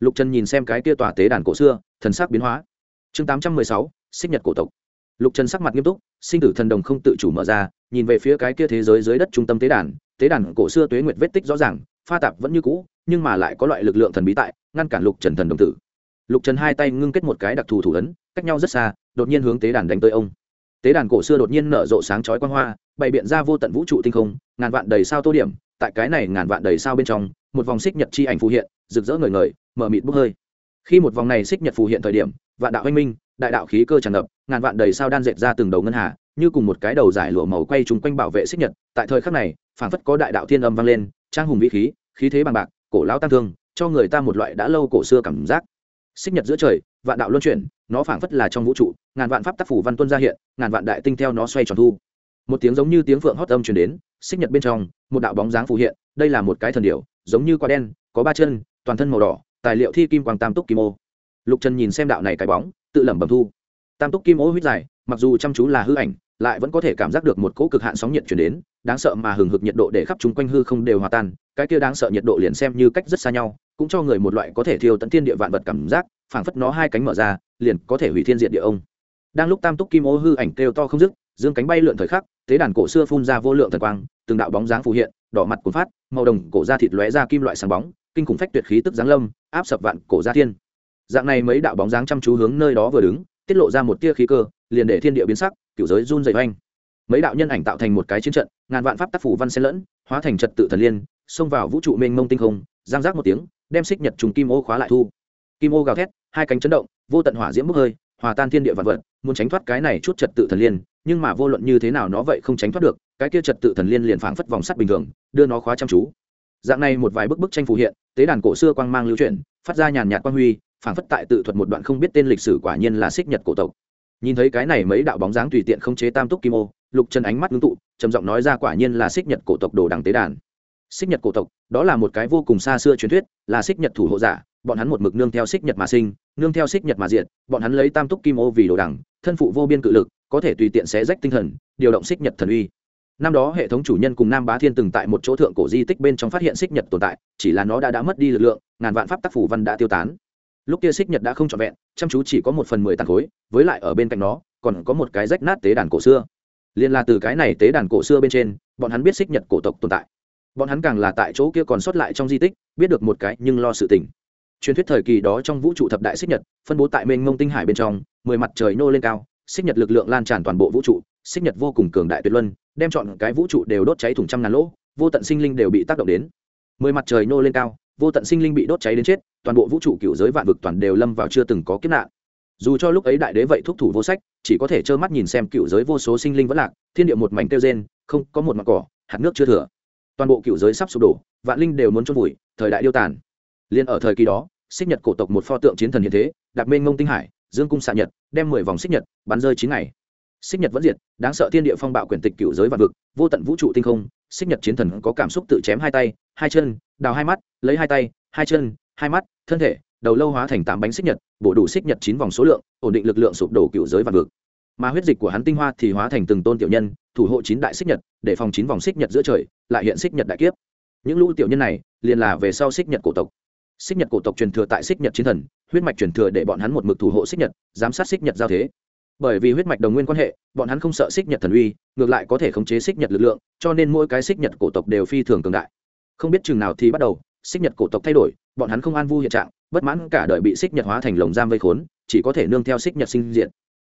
Lục trần nhìn xem cái kia tòa tế đàn cổ xưa, thần sắc biến hóa chương tám trăm mười sáu xích nhật cổ tộc. Lục trần sắc mặt nghiêm túc, sinh tử thần đồng không tự chủ mở ra, nhìn về phía cái kia thế giới dưới đất trung tâm tế đàn tế đàn cổ xưa tuế nguyệt vết tích rõ ràng, pha tạp vẫn như cũ, nhưng mà lại có loại lực lượng thần bí tại, ngăn cản lục trần thần đồng tử. Lục trần hai tay ngưng kết một cái đặc thù thủ ấn, cách nhau rất xa, đột nhiên hướng tế đàn đánh tới ông. Tế đàn cổ xưa đột nhiên nở rộ sáng chói quang hoa, bày biện ra vô tận vũ trụ tinh không, ngàn vạn đầy sao tô điểm, tại cái này ngàn vạn đầy sao bên trong, một vòng xích nhật chi ảnh phù hiện, rực rỡ ngời ngời, mở mịt bốc hơi khi một vòng này xích nhật phù hiện thời điểm, vạn đạo anh minh, đại đạo khí cơ tràn ngập, ngàn vạn đầy sao đan dệt ra từng đầu ngân hà, như cùng một cái đầu giải lụa màu quay trúng quanh bảo vệ xích nhật. Tại thời khắc này, phảng phất có đại đạo thiên âm vang lên, trang hùng vĩ khí khí thế bằng bạc, cổ lão tăng thương, cho người ta một loại đã lâu cổ xưa cảm giác. Xích nhật giữa trời, vạn đạo luân chuyển, nó phảng phất là trong vũ trụ, ngàn vạn pháp tác phủ văn tuân ra hiện, ngàn vạn đại tinh theo nó xoay tròn thu. Một tiếng giống như tiếng phượng hót âm truyền đến, xích nhật bên trong, một đạo bóng dáng phù hiện, đây là một cái thần điểu, giống như quả đen, có ba chân, toàn thân màu đỏ tài liệu thi kim quang tam túc kim ô. Lục trần nhìn xem đạo này cái bóng, tự lẩm bẩm thu. Tam túc kim ô huyết dài, mặc dù chăm chú là hư ảnh, lại vẫn có thể cảm giác được một cỗ cực hạn sóng nhiệt chuyển đến, đáng sợ mà hừng hực nhiệt độ để khắp chúng quanh hư không đều hòa tan, cái kia đáng sợ nhiệt độ liền xem như cách rất xa nhau, cũng cho người một loại có thể thiêu tận thiên địa vạn vật cảm giác, phảng phất nó hai cánh mở ra, liền có thể hủy thiên diện địa ông. Đang lúc tam túc kim ô hư ảnh kêu to không dứt, dương cánh bay lượn thời khắc, tế đàn cổ xưa phun ra vô lượng thần quang, từng đạo bóng dáng phù hiện, đỏ mặt cuốn phát, màu đồng cổ da thịt lóe ra kim loại sáng bóng kinh khủng phách tuyệt khí tức giáng lâm, áp sập vạn cổ gia thiên. Dạng này mấy đạo bóng dáng chăm chú hướng nơi đó vừa đứng, tiết lộ ra một tia khí cơ, liền để thiên địa biến sắc kiểu giới run dày oanh. Mấy đạo nhân ảnh tạo thành một cái chiến trận, ngàn vạn pháp tác phủ văn xen lẫn, hóa thành trật tự thần liên, xông vào vũ trụ mênh mông tinh không, giang giác một tiếng, đem xích nhật trùng kim ô khóa lại thu. Kim ô gào thét, hai cánh chấn động, vô tận hỏa diễm bốc hơi, hòa tan thiên địa vạn vật, muốn tránh thoát cái này chút trật tự thần liên, nhưng mà vô luận như thế nào nó vậy không tránh thoát được, cái kia trật tự thần liên liền phảng phất vòng sắt bình thường, đưa nó khóa chăm chú dạng này một vài bức bức tranh phù hiện, tế đàn cổ xưa quang mang lưu chuyển, phát ra nhàn nhạt quang huy, phảng phất tại tự thuật một đoạn không biết tên lịch sử quả nhiên là xích nhật cổ tộc. Nhìn thấy cái này mấy đạo bóng dáng tùy tiện không chế tam túc kim ô, lục chân ánh mắt ngưng tụ, trầm giọng nói ra quả nhiên là xích nhật cổ tộc đồ đằng tế đàn. Xích nhật cổ tộc, đó là một cái vô cùng xa xưa truyền thuyết, là xích nhật thủ hộ giả, bọn hắn một mực nương theo xích nhật mà sinh, nương theo xích nhật mà diện bọn hắn lấy tam túc kim ô vì đồ đằng, thân phụ vô biên cự lực, có thể tùy tiện xé rách tinh thần, điều động xích nhật thần uy năm đó hệ thống chủ nhân cùng nam bá thiên từng tại một chỗ thượng cổ di tích bên trong phát hiện xích nhật tồn tại, chỉ là nó đã đã mất đi lực lượng, ngàn vạn pháp tác phủ văn đã tiêu tán. Lúc kia xích nhật đã không trọn vẹn, chăm chú chỉ có một phần mười tàn khối, với lại ở bên cạnh nó, còn có một cái rách nát tế đàn cổ xưa. Liên là từ cái này tế đàn cổ xưa bên trên, bọn hắn biết xích nhật cổ tộc tồn tại. Bọn hắn càng là tại chỗ kia còn sót lại trong di tích, biết được một cái nhưng lo sự tình. Truyền thuyết thời kỳ đó trong vũ trụ thập đại xích nhật, phân bố tại mênh mông tinh hải bên trong, mười mặt trời nô lên cao, xích nhật lực lượng lan tràn toàn bộ vũ trụ, xích nhật vô cùng cường đại tuyệt luân đem chọn cái vũ trụ đều đốt cháy thủng trăm ngàn lỗ, vô tận sinh linh đều bị tác động đến. Mười mặt trời nô lên cao, vô tận sinh linh bị đốt cháy đến chết, toàn bộ vũ trụ cựu giới vạn vực toàn đều lâm vào chưa từng có kiếp nạn. Dù cho lúc ấy đại đế vậy thúc thủ vô sách, chỉ có thể trơ mắt nhìn xem cựu giới vô số sinh linh vẫn lạc, thiên địa một mảnh tiêu rên, không có một mặt cỏ, hạt nước chưa thừa. Toàn bộ cựu giới sắp sụp đổ, vạn linh đều muốn chôn vùi, thời đại điêu tàn. Liên ở thời kỳ đó, xích nhật cổ tộc một pho tượng chiến thần hiện thế đặt mênh ngông tinh hải, dương cung xạ nhật, đem mười vòng xích nhật bắn rơi chín ngày xích nhật vẫn diệt, đáng sợ thiên địa phong bạo quyển tịch cựu giới vạn vực, vô tận vũ trụ tinh không, xích nhật chiến thần có cảm xúc tự chém hai tay, hai chân, đào hai mắt, lấy hai tay, hai chân, hai mắt, thân thể, đầu lâu hóa thành tám bánh xích nhật, bổ đủ xích nhật chín vòng số lượng, ổn định lực lượng sụp đổ cựu giới vạn vực. Mà huyết dịch của hắn tinh hoa thì hóa thành từng tôn tiểu nhân, thủ hộ chín đại xích nhật, để phòng chín vòng xích nhật giữa trời, lại hiện xích nhật đại kiếp. Những lũ tiểu nhân này, liền là về sau xích nhật cổ tộc. Xích nhật cổ tộc truyền thừa tại xích nhật chiến thần, huyết mạch truyền thừa để bọn hắn một mực thủ hộ xích nhật, giám sát xích nhật giao thế bởi vì huyết mạch đồng nguyên quan hệ, bọn hắn không sợ xích nhật thần uy, ngược lại có thể khống chế xích nhật lực lượng, cho nên mỗi cái xích nhật cổ tộc đều phi thường cường đại. Không biết chừng nào thì bắt đầu, xích nhật cổ tộc thay đổi, bọn hắn không an vui hiện trạng, bất mãn cả đời bị xích nhật hóa thành lồng giam vây khốn, chỉ có thể nương theo xích nhật sinh diện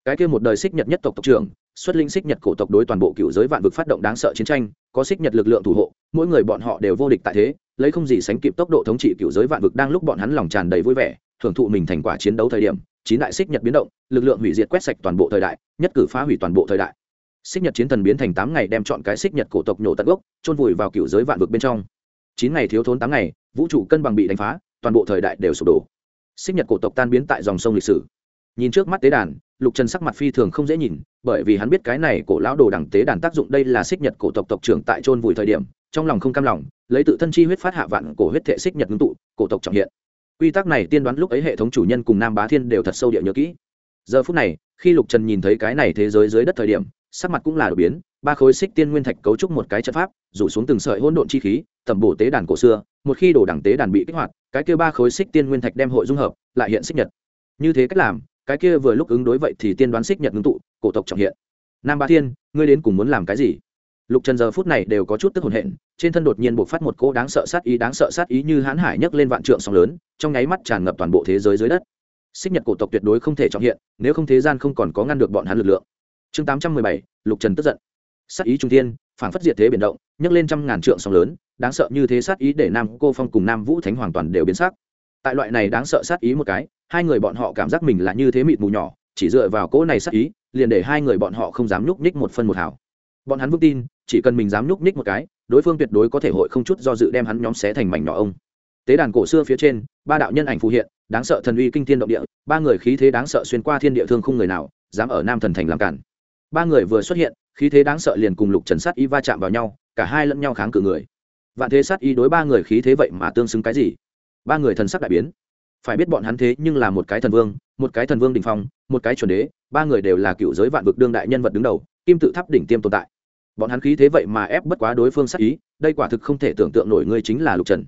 cái kia một đời xích nhật nhất tộc tộc trưởng, xuất linh xích nhật cổ tộc đối toàn bộ cựu giới vạn vực phát động đáng sợ chiến tranh, có xích nhật lực lượng thủ hộ, mỗi người bọn họ đều vô địch tại thế, lấy không gì sánh kịp tốc độ thống trị cựu giới vạn vực đang lúc bọn hắn lòng tràn đầy vui vẻ, thưởng thụ mình thành quả chiến đấu thời điểm chín đại xích nhật biến động, lực lượng hủy diệt quét sạch toàn bộ thời đại, nhất cử phá hủy toàn bộ thời đại. Xích nhật chiến thần biến thành tám ngày đem chọn cái xích nhật cổ tộc nhổ tận gốc trôn vùi vào cựu giới vạn vực bên trong. Chín ngày thiếu thốn tám ngày, vũ trụ cân bằng bị đánh phá, toàn bộ thời đại đều sụp đổ. Xích nhật cổ tộc tan biến tại dòng sông lịch sử. Nhìn trước mắt tế đàn, lục trần sắc mặt phi thường không dễ nhìn, bởi vì hắn biết cái này cổ lão đồ đẳng tế đàn tác dụng đây là xích nhật cổ tộc tộc trưởng tại trôn vùi thời điểm, trong lòng không cam lòng, lấy tự thân chi huyết phát hạ vạn cổ huyết thệ xích nhật ngưng tụ, cổ tộc trọng hiện quy tắc này tiên đoán lúc ấy hệ thống chủ nhân cùng nam bá thiên đều thật sâu địa nhớ kỹ. Giờ phút này, khi lục trần nhìn thấy cái này thế giới dưới đất thời điểm, sắc mặt cũng là đột biến, ba khối xích tiên nguyên thạch cấu trúc một cái trận pháp, rủ xuống từng sợi hỗn độn chi khí thẩm bổ tế đàn cổ xưa, một khi đổ đẳng tế đàn bị kích hoạt, cái kia ba khối xích tiên nguyên thạch đem hội dung hợp, lại hiện xích nhật. Như thế cách làm, cái kia vừa lúc ứng đối vậy thì tiên đoán xích nhật ngưng tụ, cổ tộc trọng hiện. Nam ba thiên, ngươi đến cùng muốn làm cái gì? Lục trần giờ phút này đều có chút tức hồn hện trên thân đột nhiên buộc phát một cỗ đáng sợ sát ý đáng sợ sát ý như hãn hải nhấc lên vạn trượng sóng lớn trong nháy mắt tràn ngập toàn bộ thế giới dưới đất. Xích nhật cổ tộc tuyệt đối không thể trọng hiện nếu không thế gian không còn có ngăn được bọn hắn lực lượng. Chương tám trăm mười bảy lục trần tức giận. Sát ý trung thiên, phản phất diệt thế biển động nhấc lên trăm ngàn trượng sóng lớn đáng sợ như thế sát ý để nam cô phong cùng nam vũ thánh hoàn toàn đều biến sắc. Tại loại này đáng sợ sát ý một cái hai người bọn họ cảm giác mình là như thế mịt mù nhỏ chỉ dựa vào cỗ này sát ý liền để hai người bọn họ không dám nhúc nhích một phân một hào bọn hắn vững tin, chỉ cần mình dám nhúc nhích một cái, đối phương tuyệt đối có thể hội không chút do dự đem hắn nhóm xé thành mảnh nhỏ ông. Tế đàn cổ xưa phía trên, ba đạo nhân ảnh phù hiện, đáng sợ thần uy kinh thiên động địa, ba người khí thế đáng sợ xuyên qua thiên địa thương không người nào, dám ở nam thần thành làm cản. Ba người vừa xuất hiện, khí thế đáng sợ liền cùng lục trần sát y va chạm vào nhau, cả hai lẫn nhau kháng cự người. Vạn thế sát y đối ba người khí thế vậy mà tương xứng cái gì? Ba người thần sắc đại biến. Phải biết bọn hắn thế nhưng là một cái thần vương, một cái thần vương đình phong, một cái chuẩn đế, ba người đều là cựu giới vạn vực đương đại nhân vật đứng đầu, kim tự tháp đỉnh tiêm tồn tại bọn hắn khí thế vậy mà ép bất quá đối phương sát ý, đây quả thực không thể tưởng tượng nổi ngươi chính là lục trần.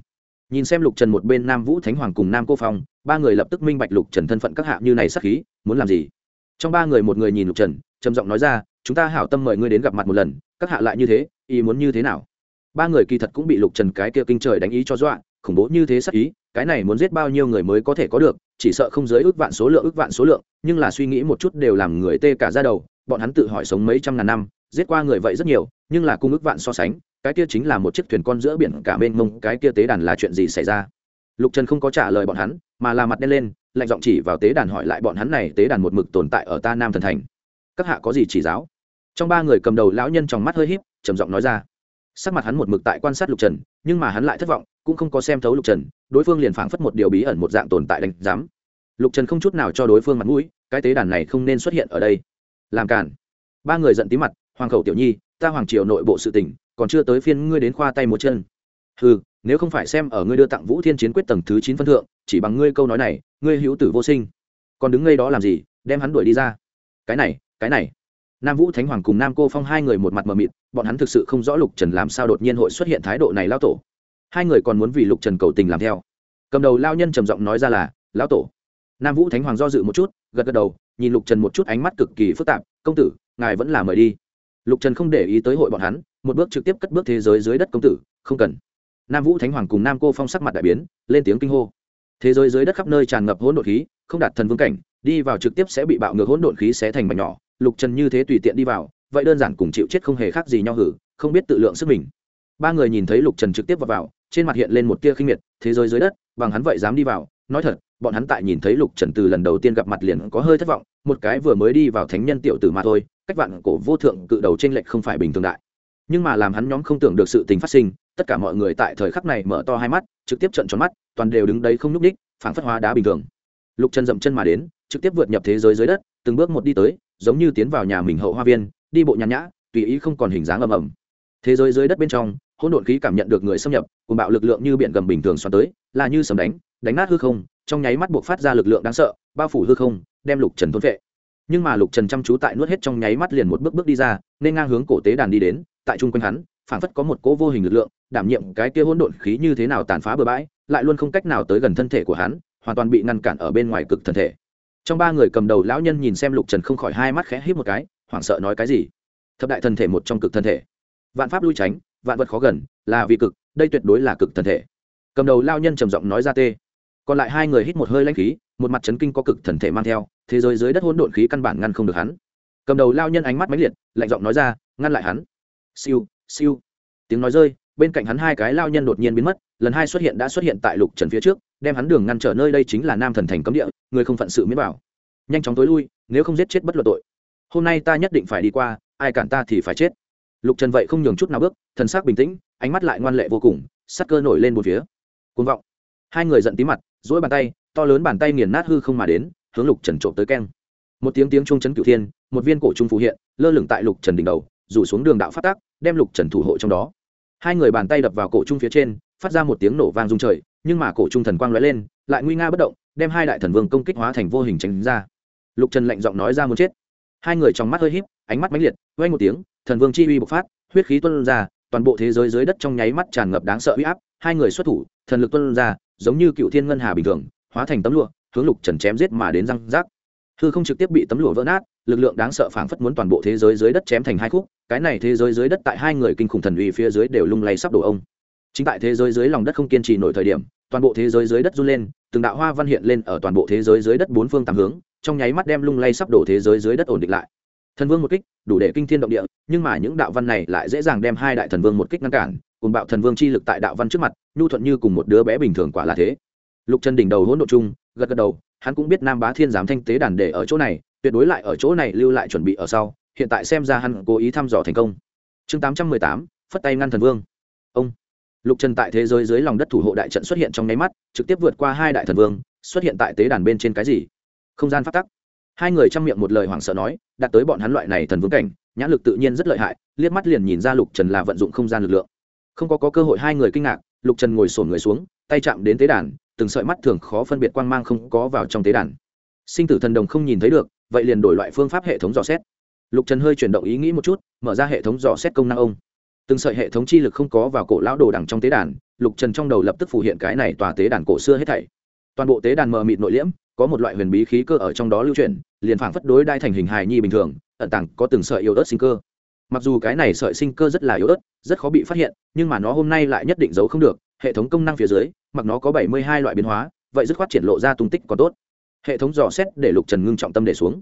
Nhìn xem lục trần một bên nam vũ thánh hoàng cùng nam cô phong, ba người lập tức minh bạch lục trần thân phận các hạ như này sát khí, muốn làm gì. Trong ba người một người nhìn lục trần, trầm giọng nói ra, chúng ta hảo tâm mời ngươi đến gặp mặt một lần, các hạ lại như thế, ý muốn như thế nào? Ba người kỳ thật cũng bị lục trần cái kia kinh trời đánh ý cho dọa, khủng bố như thế sát ý, cái này muốn giết bao nhiêu người mới có thể có được, chỉ sợ không dưới ước vạn số lượng, ước vạn số lượng, nhưng là suy nghĩ một chút đều làm người tê cả ra đầu, bọn hắn tự hỏi sống mấy trăm ngàn năm giết qua người vậy rất nhiều, nhưng là cung ước vạn so sánh, cái kia chính là một chiếc thuyền con giữa biển cả mênh mông, cái kia tế đàn là chuyện gì xảy ra? Lục trần không có trả lời bọn hắn, mà là mặt đen lên, lạnh giọng chỉ vào tế đàn hỏi lại bọn hắn này, tế đàn một mực tồn tại ở ta nam thần thành. Các hạ có gì chỉ giáo? Trong ba người cầm đầu lão nhân trong mắt hơi híp, trầm giọng nói ra. Sắc mặt hắn một mực tại quan sát lục trần, nhưng mà hắn lại thất vọng, cũng không có xem thấu lục trần, đối phương liền phảng phất một điều bí ẩn một dạng tồn tại đánh giám. Lục trần không chút nào cho đối phương mặt mũi, cái tế đàn này không nên xuất hiện ở đây. Làm cản ba người giận tí mặt hoàng khẩu tiểu nhi, ta hoàng triều nội bộ sự tình, còn chưa tới phiên ngươi đến khoa tay một chân. Ừ nếu không phải xem ở ngươi đưa tặng vũ thiên chiến quyết tầng thứ chín phân thượng, chỉ bằng ngươi câu nói này, ngươi hữu tử vô sinh. Còn đứng ngay đó làm gì, đem hắn đuổi đi ra. Cái này cái này. Nam vũ thánh hoàng cùng nam cô phong hai người một mặt mờ mịt, bọn hắn thực sự không rõ lục trần làm sao đột nhiên hội xuất hiện thái độ này lao tổ. Hai người còn muốn vì lục trần cầu tình làm theo. Cầm đầu lao nhân trầm giọng nói ra là, lão tổ. Nam vũ thánh hoàng do dự một chút, gật gật đầu, nhìn lục trần một chút ánh mắt cực kỳ phức tạp, công tử, ngài vẫn là mời đi lục trần không để ý tới hội bọn hắn một bước trực tiếp cất bước thế giới dưới đất công tử không cần. Nam vũ thánh hoàng cùng nam cô phong sắc mặt đại biến lên tiếng kinh hô. Thế giới dưới đất khắp nơi tràn ngập hỗn độn khí không đạt thần vương cảnh đi vào trực tiếp sẽ bị bạo ngược hỗn độn khí xé thành mảnh nhỏ. Lục trần như thế tùy tiện đi vào vậy đơn giản cùng chịu chết không hề khác gì nhau hử không biết tự lượng sức mình. Ba người nhìn thấy lục trần trực tiếp vào, vào trên mặt hiện lên một tia khinh miệt thế giới dưới đất bằng hắn vậy dám đi vào nói thật bọn hắn tại nhìn thấy lục trần từ lần đầu tiên gặp mặt liền có hơi thất vọng một cái vừa mới đi vào thánh nhân tiểu tử mà thôi, cách vạn cổ vô thượng cự đầu trên lệch không phải bình thường đại. Nhưng mà làm hắn nhóm không tưởng được sự tình phát sinh, tất cả mọi người tại thời khắc này mở to hai mắt, trực tiếp trận tròn mắt, toàn đều đứng đấy không nhúc ních phản phất hóa đá bình thường. Lục trần dậm chân mà đến, trực tiếp vượt nhập thế giới dưới đất, từng bước một đi tới, giống như tiến vào nhà mình hậu hoa viên, đi bộ nhàn nhã, tùy ý không còn hình dáng ầm ầm. Thế giới dưới đất bên trong, hỗn độn khí cảm nhận được người xâm nhập, cùng bạo lực lượng như biển gầm bình thường xoắn tới, là như sầm đánh đánh nát hư không, trong nháy mắt buộc phát ra lực lượng đáng sợ, bao phủ hư không đem lục trần thôn vệ nhưng mà lục trần chăm chú tại nuốt hết trong nháy mắt liền một bước bước đi ra, nên ngang hướng cổ tế đàn đi đến, tại chung quanh hắn, phảng phất có một cỗ vô hình lực lượng, đảm nhiệm cái kia hỗn độn khí như thế nào tàn phá bừa bãi, lại luôn không cách nào tới gần thân thể của hắn, hoàn toàn bị ngăn cản ở bên ngoài cực thân thể. Trong ba người cầm đầu lão nhân nhìn xem lục trần không khỏi hai mắt khẽ hít một cái, hoảng sợ nói cái gì? Thập đại thân thể một trong cực thân thể. Vạn pháp lui tránh, vạn vật khó gần, là vì cực, đây tuyệt đối là cực thân thể. Cầm đầu lao nhân trầm giọng nói ra tê. Còn lại hai người hít một hơi lanh khí một mặt chấn kinh có cực thần thể mang theo, thế giới dưới đất hỗn độn khí căn bản ngăn không được hắn. Cầm đầu lao nhân ánh mắt mãnh liệt, lạnh giọng nói ra, ngăn lại hắn. Siêu siêu. Tiếng nói rơi, bên cạnh hắn hai cái lao nhân đột nhiên biến mất, lần hai xuất hiện đã xuất hiện tại lục trần phía trước, đem hắn đường ngăn trở nơi đây chính là nam thần thành cấm địa, người không phận sự miễn bảo. Nhanh chóng tối lui, nếu không giết chết bất luận tội. Hôm nay ta nhất định phải đi qua, ai cản ta thì phải chết. Lục trần vậy không nhường chút nào bước, thần sắc bình tĩnh, ánh mắt lại ngoan lệ vô cùng, sắc cơ nổi lên một phía. Côn vọng. Hai người giận tí mặt dỗi bàn tay to lớn bàn tay nghiền nát hư không mà đến, hướng lục trần trộm tới keng. Một tiếng tiếng trung chấn cửu thiên, một viên cổ trung phù hiện, lơ lửng tại lục trần đỉnh đầu, rủ xuống đường đạo phát tác, đem lục trần thủ hộ trong đó. Hai người bàn tay đập vào cổ trung phía trên, phát ra một tiếng nổ vang rung trời, nhưng mà cổ trung thần quang lóe lên, lại nguy nga bất động, đem hai đại thần vương công kích hóa thành vô hình tránh ra. Lục trần lạnh giọng nói ra muốn chết. Hai người trong mắt hơi híp, ánh mắt mãnh liệt, quay một tiếng, thần vương chi uy bộc phát, huyết khí tuân ra, toàn bộ thế giới dưới đất trong nháy mắt tràn ngập đáng sợ uy áp. Hai người xuất thủ, thần lực tuân ra, giống như cựu thiên ngân hà bình thường hóa thành tấm lụa, hướng lục trần chém giết mà đến răng rác. Hư không trực tiếp bị tấm lụa vỡ nát, lực lượng đáng sợ phảng phất muốn toàn bộ thế giới dưới đất chém thành hai khúc, cái này thế giới dưới đất tại hai người kinh khủng thần uy phía dưới đều lung lay sắp đổ ông. Chính tại thế giới dưới lòng đất không kiên trì nổi thời điểm, toàn bộ thế giới dưới đất run lên, từng đạo hoa văn hiện lên ở toàn bộ thế giới dưới đất bốn phương tám hướng, trong nháy mắt đem lung lay sắp đổ thế giới dưới đất ổn định lại. Thần vương một kích, đủ để kinh thiên động địa, nhưng mà những đạo văn này lại dễ dàng đem hai đại thần vương một kích ngăn cản, cùng bạo thần vương chi lực tại đạo văn trước mặt, nhu thuận như cùng một đứa bé bình thường quả là thế lục chân đỉnh đầu hỗn độ chung gật gật đầu hắn cũng biết nam bá thiên giám thanh tế đàn để ở chỗ này tuyệt đối lại ở chỗ này lưu lại chuẩn bị ở sau hiện tại xem ra hắn cố ý thăm dò thành công. Chương tám trăm mười tám phất tay ngăn thần vương. Ông. Lục trần tại thế giới dưới lòng đất thủ hộ đại trận xuất hiện trong nháy mắt trực tiếp vượt qua hai đại thần vương xuất hiện tại tế đàn bên trên cái gì? Không gian phát tắc. Hai người chăm miệng một lời hoảng sợ nói đạt tới bọn hắn loại này thần vương cảnh nhãn lực tự nhiên rất lợi hại liếc mắt liền nhìn ra lục trần là vận dụng không gian lực lượng. Không có, có cơ hội hai người kinh ngạc lục trần ngồi sổn người xuống tay chạm đến tế đàn từng sợi mắt thường khó phân biệt quang mang không có vào trong tế đàn. Sinh tử thần đồng không nhìn thấy được, vậy liền đổi loại phương pháp hệ thống dò xét. Lục trần hơi chuyển động ý nghĩ một chút, mở ra hệ thống dò xét công năng ông. Từng sợi hệ thống chi lực không có vào cổ lão đồ đằng trong tế đàn, lục trần trong đầu lập tức phủ hiện cái này tòa tế đàn cổ xưa hết thảy. Toàn bộ tế đàn mờ mịt nội liễm, có một loại huyền bí khí cơ ở trong đó lưu chuyển, liền phảng phất đối đai thành hình hài nhi bình thường, ẩn tàng có từng sợi yếu ớt sinh cơ. Mặc dù cái này sợi sinh cơ rất là yếu ớt, rất khó bị phát hiện, nhưng mà nó hôm nay lại nhất định giấu không được hệ thống công năng phía dưới, mặc nó có bảy mươi hai loại biến hóa, vậy dứt khoát triển lộ ra tung tích còn tốt. Hệ thống dò xét để lục trần ngưng trọng tâm để xuống.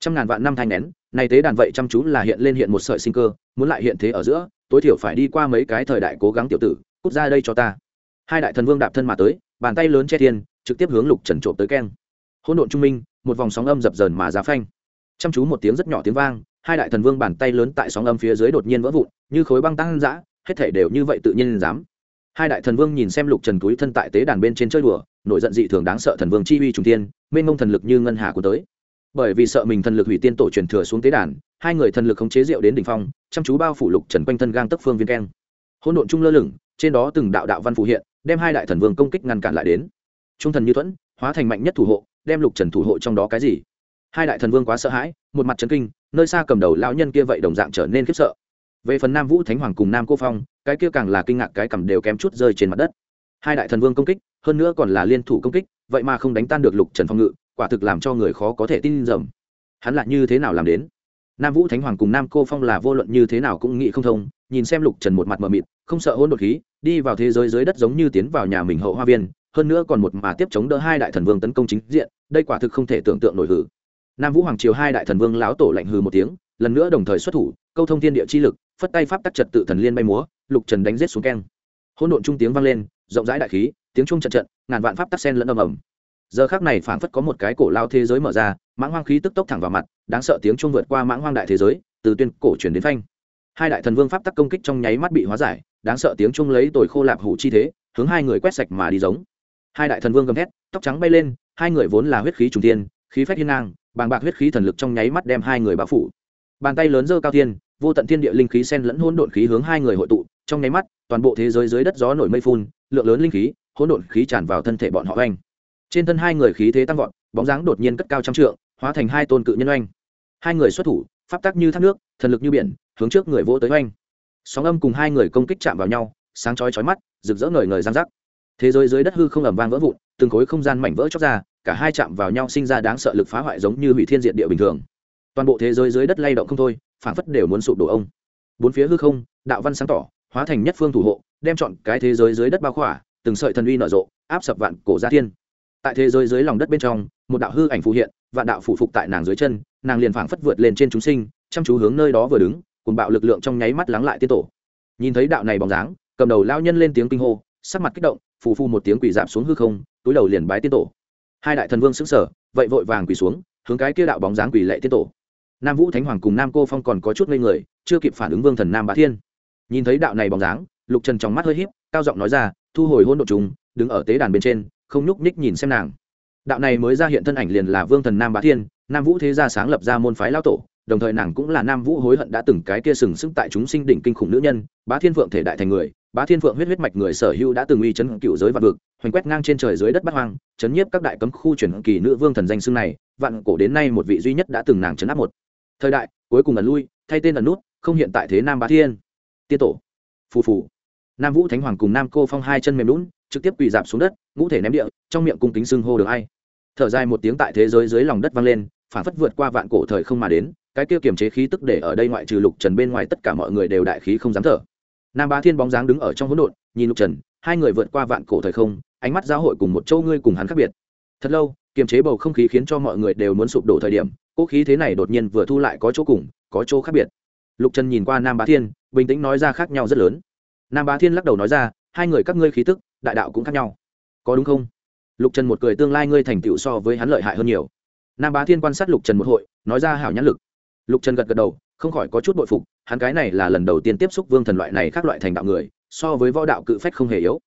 Trăm ngàn vạn năm thanh nén, này tế đàn vậy chăm chú là hiện lên hiện một sợi sinh cơ, muốn lại hiện thế ở giữa, tối thiểu phải đi qua mấy cái thời đại cố gắng tiểu tử, cút ra đây cho ta. Hai đại thần vương đạp thân mà tới, bàn tay lớn che thiên, trực tiếp hướng lục trần trộm tới keng. Hỗn độn trung minh, một vòng sóng âm dập dờn mà giá phanh. Chăm chú một tiếng rất nhỏ tiếng vang, hai đại thần vương bàn tay lớn tại sóng âm phía dưới đột nhiên vỡ vụn, như khối băng tăng giã hết thể đều như vậy tự nhiên dám hai đại thần vương nhìn xem lục trần túi thân tại tế đàn bên trên chơi đùa, nổi giận dị thường đáng sợ thần vương chi uy trung tiên mênh mông thần lực như ngân hà của tới. Bởi vì sợ mình thần lực hủy tiên tổ truyền thừa xuống tế đàn, hai người thần lực khống chế rượu đến đỉnh phong, chăm chú bao phủ lục trần quanh thân gang tấp phương viên keng. Hỗn độn trung lơ lửng, trên đó từng đạo đạo văn phụ hiện, đem hai đại thần vương công kích ngăn cản lại đến. Trung thần như thuẫn, hóa thành mạnh nhất thủ hộ, đem lục trần thủ hộ trong đó cái gì? Hai đại thần vương quá sợ hãi, một mặt trấn kinh, nơi xa cầm đầu lão nhân kia vậy đồng dạng trở nên khiếp sợ về phần nam vũ thánh hoàng cùng nam cô phong, cái kia càng là kinh ngạc cái cầm đều kém chút rơi trên mặt đất. Hai đại thần vương công kích, hơn nữa còn là liên thủ công kích, vậy mà không đánh tan được lục trần phong ngự, quả thực làm cho người khó có thể tin rầm hắn lại như thế nào làm đến? Nam vũ thánh hoàng cùng nam cô phong là vô luận như thế nào cũng nghĩ không thông, nhìn xem lục trần một mặt mờ mịt, không sợ hôn đột khí, đi vào thế giới dưới đất giống như tiến vào nhà mình hậu hoa viên, hơn nữa còn một mà tiếp chống đỡ hai đại thần vương tấn công chính diện, đây quả thực không thể tưởng tượng nổi hử. Nam vũ hoàng triều hai đại thần vương láo tổ lạnh hừ một tiếng, lần nữa đồng thời xuất thủ, câu thông thiên địa chi lực phất tay pháp tắc trật tự thần liên bay múa, lục trần đánh giết xuống keng. Hỗn độn trung tiếng vang lên, rộng rãi đại khí, tiếng trung trận trận, ngàn vạn pháp tắc sen lẫn ầm ầm. Giờ khác này phảng phất có một cái cổ lao thế giới mở ra, mãng hoang khí tức tốc thẳng vào mặt, đáng sợ tiếng trung vượt qua mãng hoang đại thế giới, từ tuyên cổ chuyển đến phanh. Hai đại thần vương pháp tắc công kích trong nháy mắt bị hóa giải, đáng sợ tiếng trung lấy tồi khô lạp hủ chi thế, hướng hai người quét sạch mà đi giống. Hai đại thần vương gầm thét, tóc trắng bay lên, hai người vốn là huyết khí trùng tiên khí phách hiên ngang, bàng bạc huyết khí thần lực trong nháy mắt đem hai người bao phủ. Bàn tay lớn dơ cao thiên vô tận thiên địa linh khí sen lẫn hỗn độn khí hướng hai người hội tụ, trong nháy mắt, toàn bộ thế giới dưới đất gió nổi mây phun, lượng lớn linh khí, hỗn độn khí tràn vào thân thể bọn họ oanh. Trên thân hai người khí thế tăng vọt, bóng dáng đột nhiên cất cao trăm trượng, hóa thành hai tôn cự nhân oanh. Hai người xuất thủ, pháp tắc như thác nước, thần lực như biển, hướng trước người vỗ tới oanh. Sóng âm cùng hai người công kích chạm vào nhau, sáng chói chói mắt, rực rỡ ngời ngời răng rắc. Thế giới dưới đất hư không ẩm vang vỡ vụn, từng khối không gian mảnh vỡ chóc ra, cả hai chạm vào nhau sinh ra đáng sợ lực phá hoại giống như hủy thiên diệt địa bình thường. Toàn bộ thế giới dưới đất lay động không thôi phản phất đều muốn sụp đổ ông. Bốn phía hư không, đạo văn sáng tỏ, hóa thành nhất phương thủ hộ, đem chọn cái thế giới dưới đất bao khỏa, từng sợi thần uy nở rộ, áp sập vạn cổ gia thiên. Tại thế giới dưới lòng đất bên trong, một đạo hư ảnh phù hiện, vạn đạo phủ phục tại nàng dưới chân, nàng liền phảng phất vượt lên trên chúng sinh, chăm chú hướng nơi đó vừa đứng cùng bạo lực lượng trong nháy mắt lắng lại tiên tổ. Nhìn thấy đạo này bóng dáng, cầm đầu lao nhân lên tiếng kinh hô, sắc mặt kích động, phù phu một tiếng quỳ giảm xuống hư không, túi đầu liền bái tiên tổ. Hai đại thần vương xứng sở vậy vội vàng quỳ xuống, hướng cái kia đạo bóng dáng quỳ lệ tiên tổ nam vũ thánh hoàng cùng nam cô phong còn có chút ngây người, chưa kịp phản ứng vương thần nam bá thiên. Nhìn thấy đạo này bóng dáng, lục trần trong mắt hơi h í p cao giọng nói ra, thu hồi hôn đ ộ chúng đứng ở tế đàn bên trên, không nhúc nhích nhìn xem nàng. Đạo này mới ra hiện thân ảnh liền là vương thần nam bá thiên, nam vũ thế gia sáng lập ra môn phái lao tổ, đồng thời nàng cũng là nam vũ hối hận đã từng cái kia sừng sững tại chúng sinh đỉnh kinh khủng nữ nhân, bá thiên phượng thể đại thành người, bá thiên phượng huyết huyết mạch người sở hữu đã từng uy chấn cựu giới vạn vực, hoành quét ngang trên trời dưới đất bắc hoang, chấn nhiếp các đại cấm khu chuyển kỳ nữ vương thần danh xưng này, vạn cổ đến nay một vị duy nhất đã từng nàng chấn áp một thời đại, cuối cùng ẩn lui, thay tên ẩn nút, không hiện tại thế nam bá thiên. Tiên tổ. Phù phù. Nam vũ thánh hoàng cùng nam cô phong hai chân mềm lún trực tiếp quỳ dạp xuống đất, ngũ thể ném địa, trong miệng cung kính xưng hô được ai. Thở dài một tiếng tại thế giới dưới lòng đất vang lên, phản phất vượt qua vạn cổ thời không mà đến, cái kia kiềm chế khí tức để ở đây ngoại trừ lục trần bên ngoài tất cả mọi người đều đại khí không dám thở. Nam bá thiên bóng dáng đứng ở trong hỗn độn, nhìn lục trần, hai người vượt qua vạn cổ thời không, ánh mắt giáo hội cùng một châu ngươi cùng hắn khác biệt. Thật lâu, kiềm chế bầu không khí khiến cho mọi người đều muốn sụp đổ thời điểm cỗ khí thế này đột nhiên vừa thu lại có chỗ cùng, có chỗ khác biệt. Lục trần nhìn qua nam bá thiên, bình tĩnh nói ra khác nhau rất lớn. Nam bá thiên lắc đầu nói ra, hai người các ngươi khí tức, đại đạo cũng khác nhau. Có đúng không? Lục trần một cười tương lai ngươi thành tựu so với hắn lợi hại hơn nhiều. Nam bá thiên quan sát lục trần một hội, nói ra hảo nhãn lực. Lục trần gật gật đầu, không khỏi có chút bội phục, hắn cái này là lần đầu tiên tiếp xúc vương thần loại này khác loại thành đạo người, so với võ đạo cự phách không hề yếu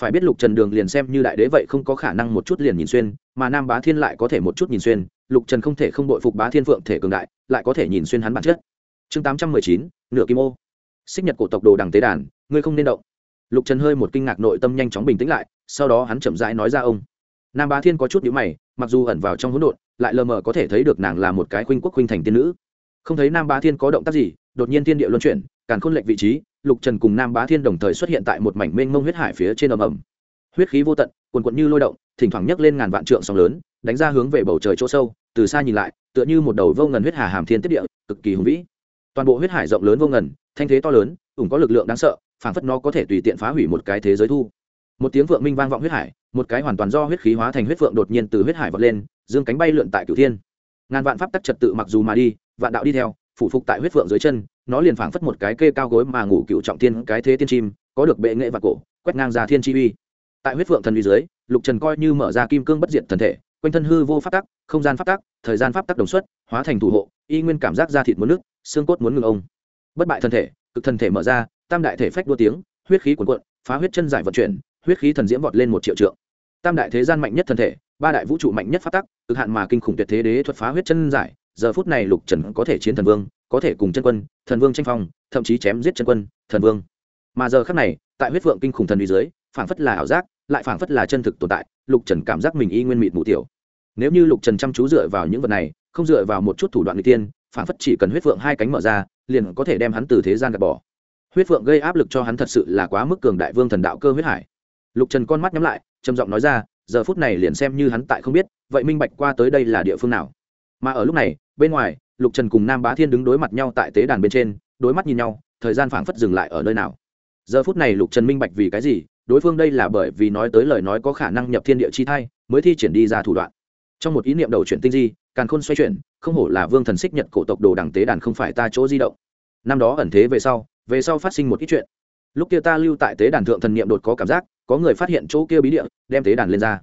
phải biết lục trần đường liền xem như đại đế vậy không có khả năng một chút liền nhìn xuyên, mà nam bá thiên lại có thể một chút nhìn xuyên, lục trần không thể không bội phục bá thiên phượng thể cường đại, lại có thể nhìn xuyên hắn bản chất. Chương tám trăm mười chín, nửa kim ô. Xích nhật cổ tộc đồ đằng tế đàn, ngươi không nên động. Lục trần hơi một kinh ngạc nội tâm nhanh chóng bình tĩnh lại, sau đó hắn chậm rãi nói ra ông. Nam bá thiên có chút nhữ mày, mặc dù ẩn vào trong hỗn độn, lại lờ mờ có thể thấy được nàng là một cái khuynh quốc khuynh thành tiên nữ không thấy nam bá thiên có động tác gì, đột nhiên thiên địa luân chuyển, càn khôn lệnh vị trí, lục trần cùng nam bá thiên đồng thời xuất hiện tại một mảnh mênh mông huyết hải phía trên ầm ầm. Huyết khí vô tận quần quận như lôi động, thỉnh thoảng nhấc lên ngàn vạn trượng sóng lớn, đánh ra hướng về bầu trời chỗ sâu, từ xa nhìn lại, tựa như một đầu vô ngần huyết hà hàm thiên tiết địa, cực kỳ hùng vĩ. Toàn bộ huyết hải rộng lớn vô ngần, thanh thế to lớn, ủng có lực lượng đáng sợ phản phất nó có thể tùy tiện phá hủy một cái thế giới thu. Một tiếng vượng minh vang vọng huyết hải, một cái hoàn toàn do huyết khí hóa thành huyết vượng đột nhiên từ huyết hải vọt lên, dương cánh bay lượn tại cửu thiên. Ngàn vạn pháp tắc trật tự mặc dù mà đi vạn đạo đi theo, phủ phục tại huyết vượng dưới chân, nó liền phảng phất một cái kê cao gối mà ngủ cựu trọng thiên cái thế tiên chim, có được bệ nghệ và cổ, quét ngang ra thiên chi uy. Tại huyết vượng thần uy dưới, lục trần coi như mở ra kim cương bất diệt thần thể, quanh thân hư vô pháp tắc, không gian pháp tắc, thời gian pháp tắc đồng xuất, hóa thành thủ hộ, y nguyên cảm giác da thịt muốn nước xương cốt muốn ngừng ông. Bất bại thân thể, cực thần thể mở ra, tam đại thể phách đua tiếng, huyết khí cuồn cuộn, phá huyết chân giải vận chuyển, huyết khí thần diễm vọt lên một triệu trượng. Tam đại thế gian mạnh nhất thân thể, ba đại vũ trụ mạnh nhất phát tắc, cực hạn mà kinh khủng tuyệt thế đế thuật phá huyết chân giải giờ phút này lục trần có thể chiến thần vương, có thể cùng chân quân, thần vương tranh phong, thậm chí chém giết chân quân, thần vương. Mà giờ khác này, tại huyết vượng kinh khủng thần uy dưới, phảng phất là ảo giác, lại phảng phất là chân thực tồn tại, lục trần cảm giác mình y nguyên mịt mù tiểu. Nếu như lục trần chăm chú dựa vào những vật này, không dựa vào một chút thủ đoạn n g tiên, phảng phất chỉ cần huyết vượng hai cánh mở ra, liền có thể đem hắn từ thế gian gạt bỏ. Huyết vượng gây áp lực cho hắn thật sự là quá mức cường đại vương thần đạo cơ huyết hải. Lục trần con mắt nhắm lại, trầm giọng nói ra, giờ phút này liền xem như hắn tại không biết, vậy minh bạch qua tới đây là địa phương nào. Mà ở lúc này bên ngoài, lục trần cùng nam bá thiên đứng đối mặt nhau tại tế đàn bên trên, đối mắt nhìn nhau, thời gian phảng phất dừng lại ở nơi nào. Giờ phút này lục trần minh bạch vì cái gì, đối phương đây là bởi vì nói tới lời nói có khả năng nhập thiên địa chi thai, mới thi triển đi ra thủ đoạn. Trong một ý niệm đầu chuyển tinh di, càn khôn xoay chuyển, không hổ là vương thần xích nhật cổ tộc đồ đằng tế đàn không phải ta chỗ di động. Năm đó ẩn thế về sau về sau phát sinh một ít chuyện. Lúc kia ta lưu tại tế đàn thượng thần niệm đột có cảm giác, có người phát hiện chỗ kia bí địa, đem tế đàn lên ra.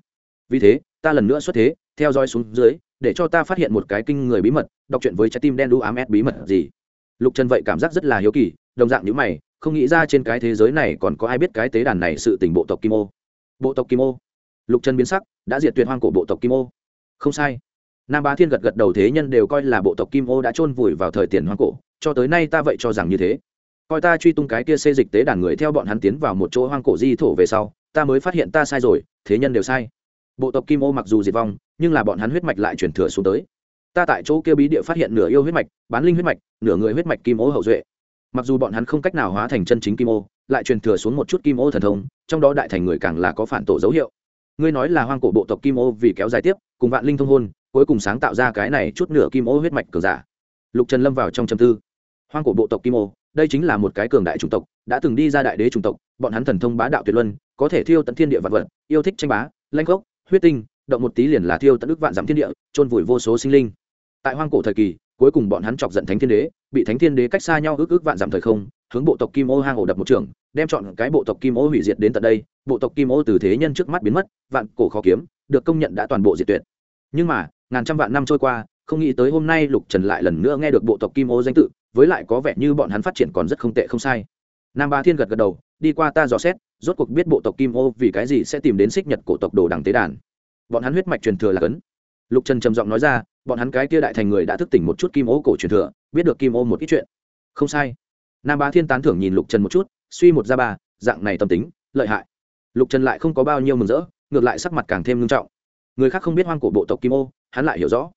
Vì thế, ta lần nữa xuất thế, theo dõi xuống dưới để cho ta phát hiện một cái kinh người bí mật, đọc chuyện với trái tim đen đu ám ép bí mật gì. Lục trần vậy cảm giác rất là hiếu kỳ, đồng dạng như mày, không nghĩ ra trên cái thế giới này còn có ai biết cái tế đàn này sự tình bộ tộc kim ô. Bộ tộc kim ô? Lục trần biến sắc, đã diệt tuyệt hoang của bộ tộc kim ô. Không sai. Nam bá thiên gật gật đầu thế nhân đều coi là bộ tộc kim ô đã chôn vùi vào thời tiền hoang cổ, cho tới nay ta vậy cho rằng như thế. Coi ta truy tung cái kia xê dịch tế đàn người theo bọn hắn tiến vào một chỗ hoang cổ di thổ về sau, ta mới phát hiện ta sai rồi, thế nhân đều sai bộ tộc kim ô mặc dù diệt vong, nhưng là bọn hắn huyết mạch lại chuyển thừa xuống tới. Ta tại chỗ kia bí địa phát hiện nửa yêu huyết mạch, bán linh huyết mạch, nửa người huyết mạch kim ô hậu duệ. Mặc dù bọn hắn không cách nào hóa thành chân chính kim ô, lại truyền thừa xuống một chút kim ô thần thông, trong đó đại thành người càng là có phản tổ dấu hiệu. Ngươi nói là hoang cổ bộ tộc kim ô vì kéo dài tiếp, cùng vạn linh thông hôn, cuối cùng sáng tạo ra cái này chút nửa kim ô huyết mạch cường giả. Lục trần lâm vào trong châm tư. Hoang cổ bộ tộc kim ô, đây chính là một cái cường đại chủng tộc, đã từng đi ra đại đế chủng tộc, bọn hắn thần thông bá đạo tuyệt luân, có thể thiêu tận thiên địa vật vật, yêu thích tranh bá, lanh gốc huyết tinh, động một tí liền là thiêu tận ức vạn dặm thiên địa trôn vùi vô số sinh linh. Tại hoang cổ thời kỳ, cuối cùng bọn hắn chọc giận thánh thiên đế, bị thánh thiên đế cách xa nhau ước ước vạn dặm thời không, hướng bộ tộc kim ô hang ổ đập một trường, đem chọn cái bộ tộc kim ô hủy diệt đến tận đây, bộ tộc kim ô từ thế nhân trước mắt biến mất, vạn cổ khó kiếm, được công nhận đã toàn bộ diệt tuyệt. Nhưng mà, ngàn trăm vạn năm trôi qua, không nghĩ tới hôm nay lục trần lại lần nữa nghe được bộ tộc kim ô danh tự, với lại có vẻ như bọn hắn phát triển còn rất không tệ không sai. Nam ba thiên gật gật đầu đi qua ta dò xét, rốt cuộc biết bộ tộc kim ô vì cái gì sẽ tìm đến xích nhật cổ tộc đồ đằng tế đàn. Bọn hắn huyết mạch truyền thừa là cấn. Lục trần trầm giọng nói ra, bọn hắn cái kia đại thành người đã thức tỉnh một chút kim ô cổ truyền thừa, biết được kim ô một ít chuyện. Không sai. Nam bá thiên tán thưởng nhìn lục trần một chút, suy một ra ba, dạng này tâm tính, lợi hại. Lục trần lại không có bao nhiêu mừng rỡ, ngược lại sắc mặt càng thêm nghiêm trọng. Người khác không biết hoang cổ bộ tộc kim ô, hắn lại hiểu rõ.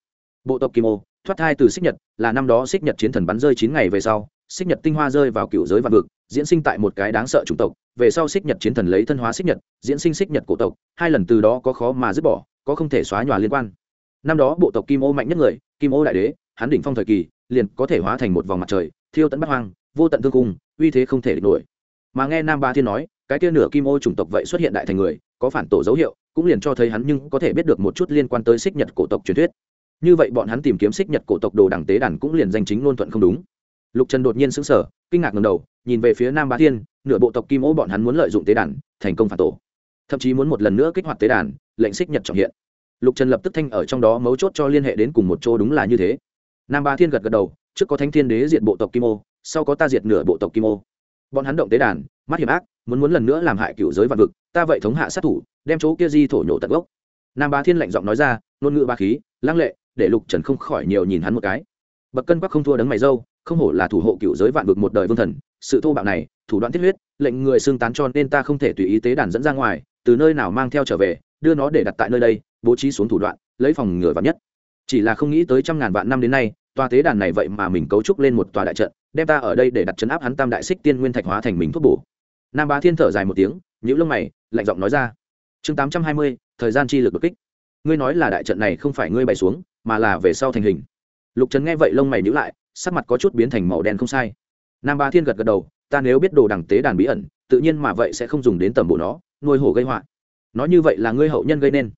Bộ tộc kim ô, thoát thai từ xích nhật, là năm đó xích nhật chiến thần bắn rơi chín ngày về sau xích nhật tinh hoa rơi vào cựu giới vạn vực, diễn sinh tại một cái đáng sợ chủng tộc, về sau xích nhật chiến thần lấy thân hóa xích nhật, diễn sinh xích nhật cổ tộc, hai lần từ đó có khó mà dứt bỏ, có không thể xóa nhòa liên quan. Năm đó bộ tộc kim ô mạnh nhất người, kim ô đại đế, hắn đỉnh phong thời kỳ, liền có thể hóa thành một vòng mặt trời, thiêu tận bắt hoang, vô tận thương cung, uy thế không thể địch nổi. Mà nghe nam ba thiên nói, cái kia nửa kim ô chủng tộc vậy xuất hiện đại thành người, có phản tổ dấu hiệu, cũng liền cho thấy hắn nhưng có thể biết được một chút liên quan tới xích nhật cổ tộc truyền thuyết. Như vậy bọn hắn tìm kiếm xích nhật cổ tộc đồ đẳng tế đàn cũng liền danh chính ngôn thuận không đúng lục trần đột nhiên sững sờ, kinh ngạc ngầm đầu, nhìn về phía nam bá thiên, nửa bộ tộc kim ô bọn hắn muốn lợi dụng tế đàn, thành công phản tổ. Thậm chí muốn một lần nữa kích hoạt tế đàn, lệnh xích nhật trọng hiện. Lục trần lập tức thanh ở trong đó mấu chốt cho liên hệ đến cùng một chỗ đúng là như thế. Nam bá thiên gật gật đầu, trước có thánh thiên đế diệt bộ tộc kim ô, sau có ta diệt nửa bộ tộc kim ô. Bọn hắn động tế đàn, mắt hiểm ác, muốn muốn lần nữa làm hại cựu giới vạn vực, ta vậy thống hạ sát thủ, đem chỗ kia di thổ nhổ tận gốc. Nam bá thiên lạnh giọng nói ra, ngôn ngữ ba khí, lăng lệ, để lục trần không khỏi nhiều nhìn hắn một cái. Bậc cân quắc không thua đấng mày dâu không hổ là thủ hộ cựu giới vạn vực một đời vương thần, sự thô bạo này, thủ đoạn thiết huyết, lệnh người xương tán cho nên ta không thể tùy ý tế đàn dẫn ra ngoài, từ nơi nào mang theo trở về, đưa nó để đặt tại nơi đây, bố trí xuống thủ đoạn, lấy phòng ngừa vạn nhất. Chỉ là không nghĩ tới trăm ngàn vạn năm đến nay, tòa tế đàn này vậy mà mình cấu trúc lên một tòa đại trận, đem ta ở đây để đặt chấn áp hắn tam đại xích tiên nguyên thạch hóa thành mình thuốc bổ. Nam bá thiên thở dài một tiếng nhữ lông mày, lạnh giọng nói ra. Chương tám trăm hai mươi, thời gian chi lực đột kích. Ngươi nói là đại trận này không phải ngươi bày xuống, mà là về sau thành hình. Lục trấn nghe vậy lông mày nhữ lại sắc mặt có chút biến thành màu đen không sai. Nam ba thiên gật gật đầu, ta nếu biết đồ đằng tế đàn bí ẩn, tự nhiên mà vậy sẽ không dùng đến tầm bộ nó, nuôi hổ gây họa. Nói như vậy là ngươi hậu nhân gây nên.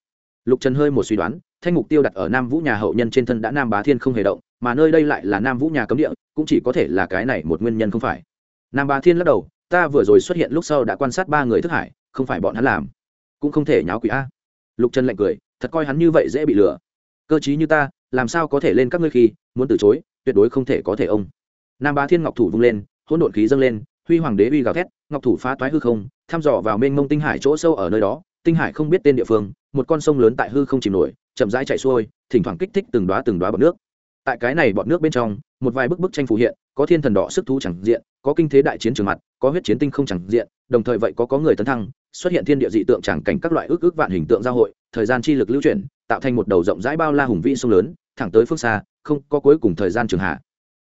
Lục trần hơi một suy đoán, thanh mục tiêu đặt ở nam vũ nhà hậu nhân trên thân đã nam bá thiên không hề động, mà nơi đây lại là nam vũ nhà cấm địa, cũng chỉ có thể là cái này một nguyên nhân không phải. Nam bá thiên lắc đầu, ta vừa rồi xuất hiện lúc sau đã quan sát ba người thức hải, không phải bọn hắn làm. Cũng không thể nháo quỷ a. Lục trần lạnh cười, thật coi hắn như vậy dễ bị lừa. Cơ chí như ta, làm sao có thể lên các ngươi khi, muốn từ chối? Tuyệt đối không thể có thể ông. Nam bá thiên ngọc thủ vung lên, hỗn độn khí dâng lên, huy hoàng đế uy gào thét, ngọc thủ phá toái hư không, thăm dò vào mênh mông tinh hải chỗ sâu ở nơi đó. Tinh hải không biết tên địa phương, một con sông lớn tại hư không chìm nổi, chậm rãi chạy xuôi, thỉnh thoảng kích thích từng đoá từng đoá bọt nước. Tại cái này bọt nước bên trong, một vài bức bức tranh phù hiện, có thiên thần đỏ sức thú chẳng diện, có kinh thế đại chiến trường mặt, có huyết chiến tinh không chẳng diện, đồng thời vậy có có người tấn thăng, xuất hiện thiên địa dị tượng chẳng cảnh các loại ước ước vạn hình tượng giao hội, thời gian chi lực lưu chuyển, tạo thành một đầu rộng rãi bao la hùng vĩ sông lớn, thẳng tới phương xa không có cuối cùng thời gian trường hạ.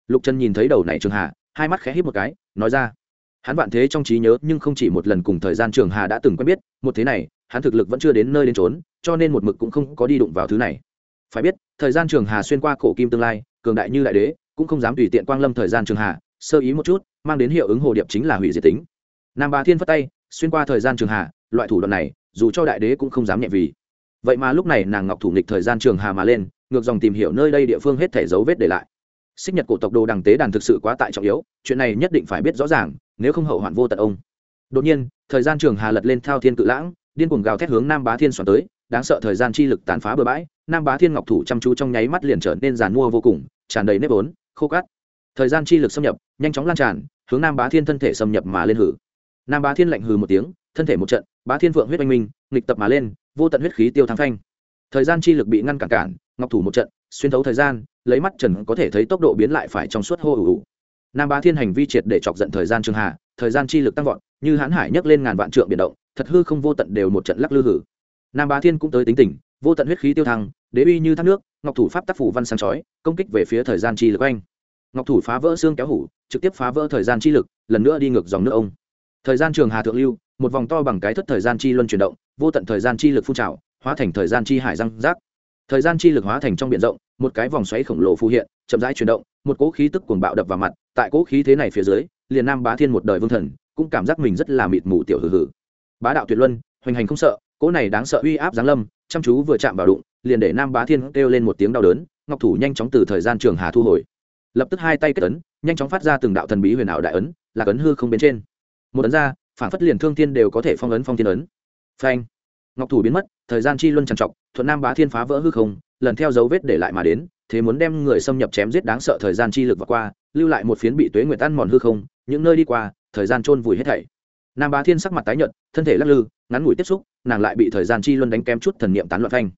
Lục trần nhìn thấy đầu này trường hạ, hai mắt khẽ hít một cái, nói ra, hắn vạn thế trong trí nhớ, nhưng không chỉ một lần cùng thời gian trường hà đã từng quen biết, một thế này, hắn thực lực vẫn chưa đến nơi đến trốn cho nên một mực cũng không có đi đụng vào thứ này. Phải biết, thời gian trường hà xuyên qua cổ kim tương lai, cường đại như đại đế, cũng không dám tùy tiện quang lâm thời gian trường hà sơ ý một chút, mang đến hiệu ứng hồ điệp chính là hủy diệt tính. Nam ba thiên phất tay, xuyên qua thời gian trường hà loại thủ đoạn này, dù cho đại đế cũng không dám nhẹ vì. Vậy mà lúc này nàng ngọc thủ nghịch thời gian trường hà mà lên ngược dòng tìm hiểu nơi đây địa phương hết thể dấu vết để lại. Xích nhật cổ tộc đồ đằng tế đàn thực sự quá tại trọng yếu, chuyện này nhất định phải biết rõ ràng, nếu không hậu hoạn vô tận ông. Đột nhiên, thời gian trường hà lật lên thao thiên cự lãng, điên cuồng gào thét hướng nam bá thiên xoắn tới, đáng sợ thời gian chi lực tàn phá bừa bãi, nam bá thiên ngọc thủ chăm chú trong nháy mắt liền trở nên giàn mua vô cùng, tràn đầy nếp ốn khô cát. Thời gian chi lực xâm nhập, nhanh chóng lan tràn, hướng nam bá thiên thân thể xâm nhập mà lên hử. Nam bá thiên lạnh hừ một tiếng, thân thể một trận, bá thiên vượng huyết oanh minh, nghịch tập mà lên, vô tận huyết khí tiêu thắng thanh thời gian chi lực bị ngăn cản cản ngọc thủ một trận, xuyên thấu thời gian, lấy mắt trần có thể thấy tốc độ biến lại phải trong suốt hô ủ nam bá thiên hành vi triệt để chọc giận thời gian trường hà, thời gian chi lực tăng vọt, như hãn hải nhấc lên ngàn vạn trượng biển động, thật hư không vô tận đều một trận lắc lư hử. Nam bá thiên cũng tới tính tình, vô tận huyết khí tiêu thăng, đế uy như thác nước, ngọc thủ pháp tác phủ văn sáng chói, công kích về phía thời gian chi lực anh ngọc thủ phá vỡ xương kéo hủ, trực tiếp phá vỡ thời gian chi lực, lần nữa đi ngược dòng nước ông. Thời gian trường hà thượng lưu, một vòng to bằng cái thất thời gian chi luân chuyển động, vô tận thời gian chi lực phun trào, hóa thành thời gian chi hải răng rác thời gian chi lực hóa thành trong biển rộng, một cái vòng xoáy khổng lồ phù hiện, chậm rãi chuyển động, một cỗ khí tức cuồng bạo đập vào mặt, tại cỗ khí thế này phía dưới, liền nam bá thiên một đời vương thần, cũng cảm giác mình rất là mịt mù tiểu hử hử bá đạo tuyệt luân, hoành hành không sợ, cỗ này đáng sợ uy áp giáng lâm, chăm chú vừa chạm vào đụng, liền để nam bá thiên kêu lên một tiếng đau đớn, ngọc thủ nhanh chóng từ thời gian trường hà thu hồi. Lập tức hai tay kết ấn, nhanh chóng phát ra từng đạo thần bí huyền ảo đại ấn, là ấn hư không bên trên. Một ấn ra, phản phất liền thương thiên đều có thể phong ấn phong thiên ấn. Phanh! Ngọc thủ biến mất, thời gian chi luân trằn trọc, thuận nam bá thiên phá vỡ hư không, lần theo dấu vết để lại mà đến, thế muốn đem người xâm nhập chém giết đáng sợ thời gian chi lực và qua, lưu lại một phiến bị tuế nguyệt tan mòn hư không, những nơi đi qua, thời gian chôn vùi hết thảy nam bá thiên sắc mặt tái nhợt, thân thể lắc lư, ngắn ngủi tiếp xúc, nàng lại bị thời gian chi luân đánh kém chút thần niệm tán loạn thanh.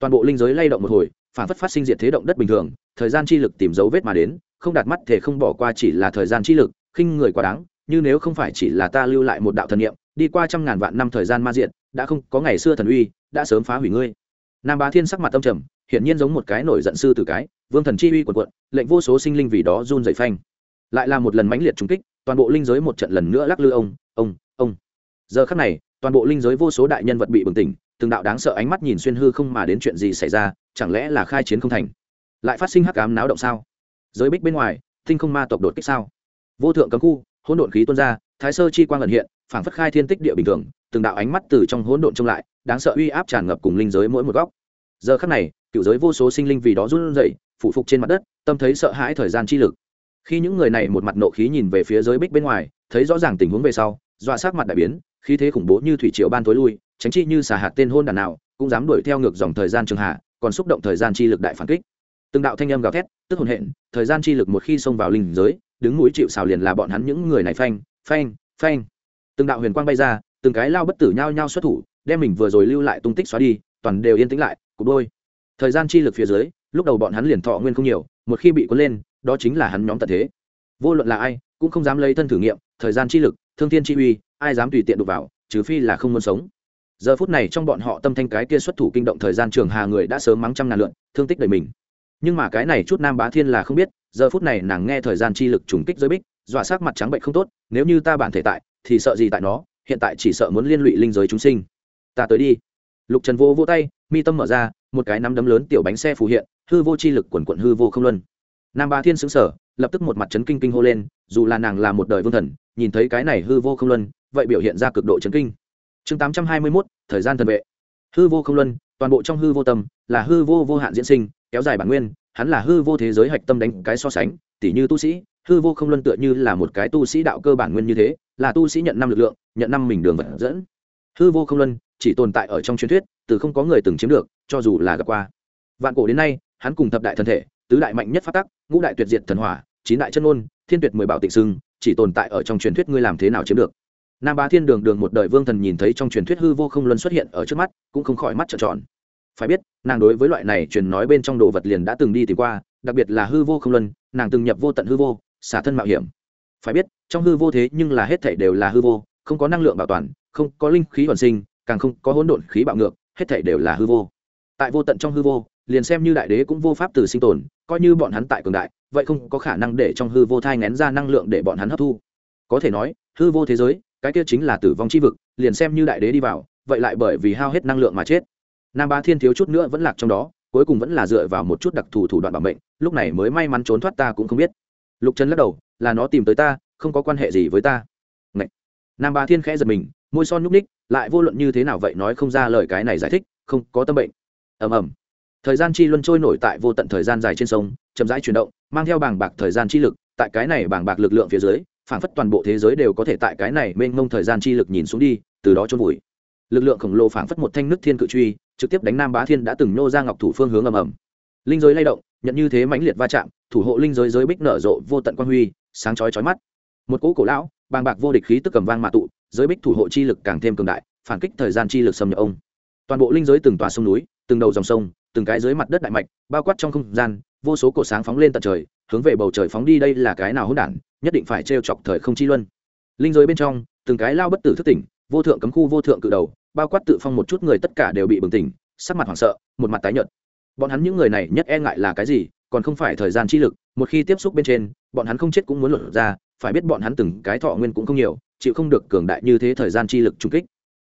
toàn bộ linh giới lay động một hồi, phản phất phát sinh diệt thế động đất bình thường, thời gian chi lực tìm dấu vết mà đến, không đạt mắt thể không bỏ qua chỉ là thời gian chi lực, khinh người quá đáng, như nếu không phải chỉ là ta lưu lại một đạo thần niệm, đi qua trăm ngàn vạn năm thời gian ma diện đã không có ngày xưa thần uy, đã sớm phá hủy ngươi. Nam bá thiên sắc mặt tâm trầm, hiển nhiên giống một cái nổi giận sư tử cái, vương thần chi uy quần quận lệnh vô số sinh linh vì đó run dậy phanh. Lại là một lần mãnh liệt trúng kích, toàn bộ linh giới một trận lần nữa lắc lư ông ông ông. Giờ khắc này, toàn bộ linh giới vô số đại nhân vật bị bừng tỉnh, từng đạo đáng sợ ánh mắt nhìn xuyên hư không mà đến chuyện gì xảy ra, chẳng lẽ là khai chiến không thành? Lại phát sinh hắc ám náo động sao? Giới bích bên ngoài, tinh không ma tộc đột kích sao? Vô thượng cấm khu, hỗn độn khí tuôn ra, thái sơ chi quang ẩn hiện, phảng phất khai thiên tích địa bình thường từng đạo ánh mắt từ trong hỗn độn trông lại, đáng sợ uy áp tràn ngập cùng linh giới mỗi một góc. Giờ khắc này, cựu giới vô số sinh linh vì đó run rẩy, phụ phục trên mặt đất, tâm thấy sợ hãi thời gian chi lực. Khi những người này một mặt nộ khí nhìn về phía giới bích bên ngoài, thấy rõ ràng tình huống về sau, dọa sát mặt đại biến, khí thế khủng bố như thủy triều ban tối lui, tránh chi như xả hạt tên hôn đàn nào, cũng dám đuổi theo ngược dòng thời gian trường hạ, còn xúc động thời gian chi lực đại phản kích. Từng đạo thanh âm gào thét, tức hồn hện, thời gian chi lực một khi xông vào linh giới, đứng mũi chịu xào liền là bọn hắn những người này phanh phanh phanh. Từng đạo huyền quang bay ra từng cái lao bất tử nhao nhao xuất thủ, đem mình vừa rồi lưu lại tung tích xóa đi, toàn đều yên tĩnh lại, cục đôi. Thời gian chi lực phía dưới, lúc đầu bọn hắn liền thọ nguyên không nhiều, một khi bị cuốn lên, đó chính là hắn nhóm tận thế. Vô luận là ai, cũng không dám lấy thân thử nghiệm, thời gian chi lực, thương thiên chi uy, ai dám tùy tiện đụng vào, trừ phi là không muốn sống. Giờ phút này trong bọn họ tâm thanh cái kia xuất thủ kinh động thời gian trường hà người đã sớm mắng trăm ngàn lượn, thương tích đầy mình. Nhưng mà cái này chút nam bá thiên là không biết, giờ phút này nàng nghe thời gian chi lực trùng kích giới bích, dọa sắc mặt trắng bệnh không tốt, nếu như ta bản thể tại, thì sợ gì tại nó? Hiện tại chỉ sợ muốn liên lụy linh giới chúng sinh. Ta tới đi. Lục trần vô vô tay, mi tâm mở ra, một cái nắm đấm lớn tiểu bánh xe phù hiện, hư vô chi lực quần quận hư vô không luân. Nam bá thiên xứng sở lập tức một mặt chấn kinh kinh hô lên, dù là nàng là một đời vương thần, nhìn thấy cái này hư vô không luân, vậy biểu hiện ra cực độ chấn kinh. Chương tám trăm hai mươi mốt, thời gian thần vệ. Hư vô không luân, toàn bộ trong hư vô tâm, là hư vô vô hạn diễn sinh, kéo dài bản nguyên, hắn là hư vô thế giới hạch tâm đánh cái so sánh, tỉ như tu sĩ, hư vô không luân tựa như là một cái tu sĩ đạo cơ bản nguyên như thế là tu sĩ nhận năm lực lượng, nhận năm mình đường vật dẫn. Hư vô không luân, chỉ tồn tại ở trong truyền thuyết, từ không có người từng chiếm được, cho dù là gặp qua. Vạn cổ đến nay, hắn cùng thập đại thân thể, tứ đại mạnh nhất phát tắc, ngũ đại tuyệt diệt thần hỏa, chín đại chân ôn thiên tuyệt mười bảo tịnh sưng chỉ tồn tại ở trong truyền thuyết ngươi làm thế nào chiếm được. Nam bá thiên đường đường một đời vương thần nhìn thấy trong truyền thuyết hư vô không luân xuất hiện ở trước mắt, cũng không khỏi mắt trợn tròn. Phải biết, nàng đối với loại này truyền nói bên trong đồ vật liền đã từng đi tìm qua, đặc biệt là hư vô không luân, nàng từng nhập vô tận hư vô, xả thân mạo hiểm phải biết, trong hư vô thế nhưng là hết thảy đều là hư vô, không có năng lượng bảo toàn, không có linh khí hoàn sinh, càng không có hỗn độn khí bạo ngược, hết thảy đều là hư vô. Tại vô tận trong hư vô, liền xem như đại đế cũng vô pháp từ sinh tồn, coi như bọn hắn tại cường đại, vậy không có khả năng để trong hư vô thai ngén ra năng lượng để bọn hắn hấp thu. Có thể nói, hư vô thế giới, cái kia chính là tử vong chi vực, liền xem như đại đế đi vào, vậy lại bởi vì hao hết năng lượng mà chết. Nam ba thiên thiếu chút nữa vẫn lạc trong đó, cuối cùng vẫn là dựa vào một chút đặc thù thủ đoạn bảo mệnh, lúc này mới may mắn trốn thoát ta cũng không biết. Lục trần lắc đầu là nó tìm tới ta, không có quan hệ gì với ta. Ngậy. nam ba thiên khẽ giật mình, môi son nhúc ních lại vô luận như thế nào vậy nói không ra lời cái này giải thích, không có tâm bệnh. Ầm ầm. Thời gian chi luân trôi nổi tại vô tận thời gian dài trên sông, chậm rãi chuyển động, mang theo bảng bạc thời gian chi lực, tại cái này bảng bạc lực lượng phía dưới, phảng phất toàn bộ thế giới đều có thể tại cái này mênh mông thời gian chi lực nhìn xuống đi, từ đó trôn vùi. Lực lượng khổng lồ phảng phất một thanh nước thiên cự truy, trực tiếp đánh nam bá thiên đã từng nô ra ngọc thủ phương hướng ầm ầm. Linh giới lay động, nhận như thế mãnh liệt va chạm, thủ hộ linh giới giới bích nở rộ vô tận quan huy sáng chói chói mắt. Một cỗ cổ lão, bàng bạc vô địch khí tức cầm vang mạ tụ, giới bích thủ hộ chi lực càng thêm cường đại, phản kích thời gian chi lực xâm nhập ông. Toàn bộ linh giới từng tòa sông núi, từng đầu dòng sông, từng cái dưới mặt đất đại mạch, bao quát trong không gian, vô số cổ sáng phóng lên tận trời, hướng về bầu trời phóng đi đây là cái nào hỗn đản, nhất định phải trêu chọc thời không chi luân. Linh giới bên trong, từng cái lao bất tử thức tỉnh, vô thượng cấm khu vô thượng cự đầu, bao quát tự phong một chút người tất cả đều bị bừng tỉnh, sắc mặt hoảng sợ, một mặt tái nhợt. Bọn hắn những người này nhất e ngại là cái gì? Còn không phải thời gian chi lực, một khi tiếp xúc bên trên, bọn hắn không chết cũng muốn lột ra, phải biết bọn hắn từng cái thọ nguyên cũng không nhiều, chịu không được cường đại như thế thời gian chi lực trung kích.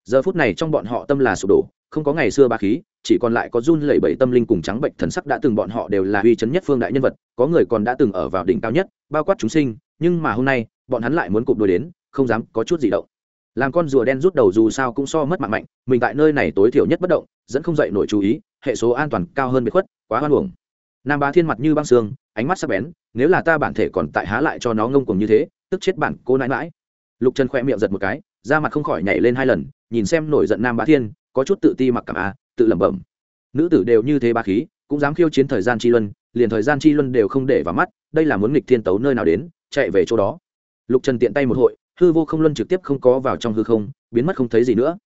Giờ phút này trong bọn họ tâm là sụp đổ, không có ngày xưa ba khí, chỉ còn lại có run lẩy bẩy tâm linh cùng trắng bệnh thần sắc đã từng bọn họ đều là uy chấn nhất phương đại nhân vật, có người còn đã từng ở vào đỉnh cao nhất, bao quát chúng sinh, nhưng mà hôm nay, bọn hắn lại muốn cụp đôi đến, không dám có chút gì động. Làm con rùa đen rút đầu dù sao cũng so mất mạng mạnh, mình tại nơi này tối thiểu nhất bất động, dẫn không dậy nổi chú ý, hệ số an toàn cao hơn bị khuất, quá hoan hưởng nam bá thiên mặt như băng xương ánh mắt sắc bén, nếu là ta bản thể còn tại há lại cho nó ngông cuồng như thế, tức chết bản cô nãi mãi lục trần khoe miệng giật một cái, da mặt không khỏi nhảy lên hai lần, nhìn xem nổi giận nam bá thiên, có chút tự ti mặc cảm a tự lẩm bẩm. Nữ tử đều như thế ba khí, cũng dám khiêu chiến thời gian chi luân, liền thời gian chi luân đều không để vào mắt, đây là muốn nghịch thiên tấu nơi nào đến, chạy về chỗ đó. Lục trần tiện tay một hội, hư vô không luân trực tiếp không có vào trong hư không, biến mất không thấy gì nữa.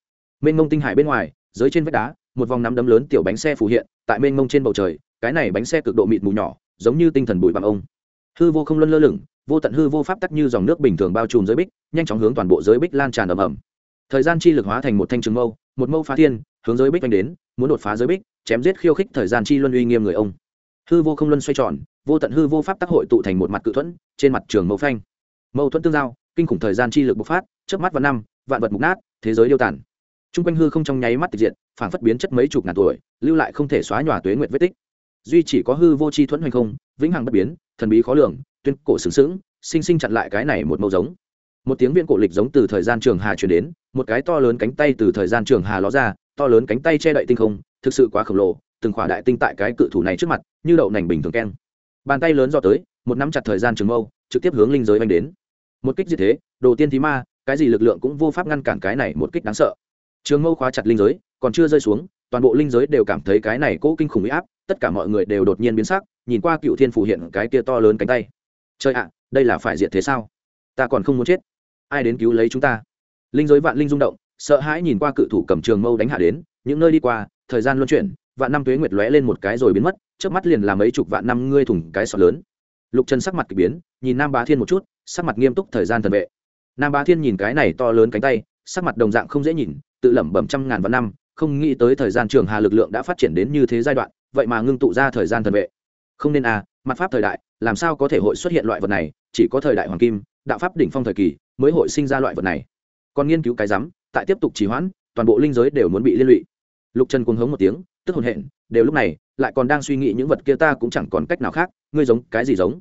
Mênh mông tinh hải bên ngoài, dưới trên vách đá, một vòng nắm đấm lớn tiểu bánh xe phủ hiện, tại mênh mông trên bầu trời cái này bánh xe cực độ mịt mù nhỏ, giống như tinh thần bụi bằng ông. Hư vô không luân lơ lửng, vô tận hư vô pháp tắc như dòng nước bình thường bao trùm giới bích, nhanh chóng hướng toàn bộ giới bích lan tràn ầm ầm. Thời gian chi lực hóa thành một thanh trường mâu, một mâu phá thiên, hướng giới bích đánh đến, muốn đột phá giới bích, chém giết khiêu khích thời gian chi luân uy nghiêm người ông. Hư vô không luân xoay tròn, vô tận hư vô pháp tác hội tụ thành một mặt cự thuẫn, trên mặt trường mâu phanh. Mâu thuẫn tương giao, kinh khủng thời gian chi lực bộc phát trước mắt vào năm, vạn vật mục nát, thế giới điêu tàn. T r u n g quanh hư không trong nháy mắt tịch diện phản phất biến chất mấy chục ngàn tuổi, lưu lại không thể xóa nhòa tuế nguyệt vết tích duy chỉ có hư vô chi thuẫn hoành không, vĩnh hằng bất biến, thần bí khó lường, tuyên cổ sướng sướng sinh sinh chặn lại cái này một mẫu giống. Một tiếng viên cổ lịch giống từ thời gian trường hà chuyển đến, một cái to lớn cánh tay từ thời gian trường hà ló ra, to lớn cánh tay che đậy tinh không, thực sự quá khổng lồ, từng khỏa đại tinh tại cái cự thủ này trước mặt, như đậu nành bình thường keng. Bàn tay lớn do tới, một nắm chặt thời gian trường mâu, trực tiếp hướng linh giới oanh đến. Một kích như thế, đồ tiên thí ma, cái gì lực lượng cũng vô pháp ngăn cản cái này một kích đáng sợ. Trường mâu khóa chặt linh giới, còn chưa rơi xuống, toàn bộ linh giới đều cảm thấy cái này cố kinh khủng huy áp tất cả mọi người đều đột nhiên biến sắc, nhìn qua cựu thiên phủ hiện cái kia to lớn cánh tay. Trời ạ, đây là phải diệt thế sao? Ta còn không muốn chết. Ai đến cứu lấy chúng ta? Linh giới vạn linh rung động, sợ hãi nhìn qua cự thủ cầm trường mâu đánh hạ đến, những nơi đi qua, thời gian luân chuyển, vạn năm tuế nguyệt lóe lên một cái rồi biến mất trước mắt liền làm mấy chục vạn năm ngươi thủng cái sọt lớn. Lục trần sắc mặt k ỳ biến, nhìn nam bá thiên một chút, sắc mặt nghiêm túc thời gian thần vệ. Nam bá thiên nhìn cái này to lớn cánh tay, sắc mặt đồng dạng không dễ nhìn, tự lẩm bẩm trăm ngàn vạn năm, không nghĩ tới thời gian trường hà lực lượng đã phát triển đến như thế giai đoạn vậy mà ngưng tụ ra thời gian thần vệ. Không nên à mặt pháp thời đại, làm sao có thể hội xuất hiện loại vật này, chỉ có thời đại hoàng kim, đạo pháp đỉnh phong thời kỳ mới hội sinh ra loại vật này. Còn nghiên cứu cái rắm, tại tiếp tục trì hoãn, toàn bộ linh giới đều muốn bị liên lụy. Lục trần cuồng hống một tiếng, tức hồn hện, đều lúc này lại còn đang suy nghĩ những vật kia ta cũng chẳng còn cách nào khác, ngươi giống, cái gì giống?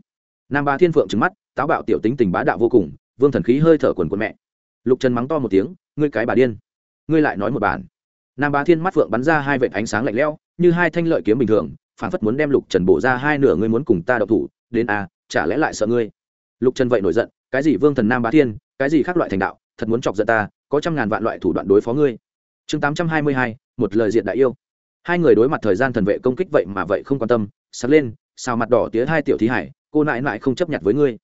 Nam ba thiên phượng trứng mắt, táo bạo tiểu tính tình bá đạo vô cùng, vương thần khí hơi thở quần quần mẹ. Lục trần mắng to một tiếng, ngươi cái bà điên, ngươi lại nói một bản nam bá thiên mắt phượng bắn ra hai vệt ánh sáng lạnh lẽo như hai thanh lợi kiếm bình thường phản phất muốn đem lục trần bổ ra hai nửa ngươi muốn cùng ta đậu thủ đến a à, chả lẽ lại sợ ngươi? Lục trần vậy nổi giận cái gì vương thần nam bá thiên cái gì khác loại thành đạo thật muốn chọc giận ta có trăm ngàn vạn loại thủ đoạn đối phó ngươi. Chương tám trăm hai mươi hai một lời diện đại yêu. Hai người đối mặt thời gian thần vệ công kích vậy mà vậy không quan tâm sắt lên xào mặt đỏ tía hai tiểu thí hải cô nại nại không chấp nhận với ngươi.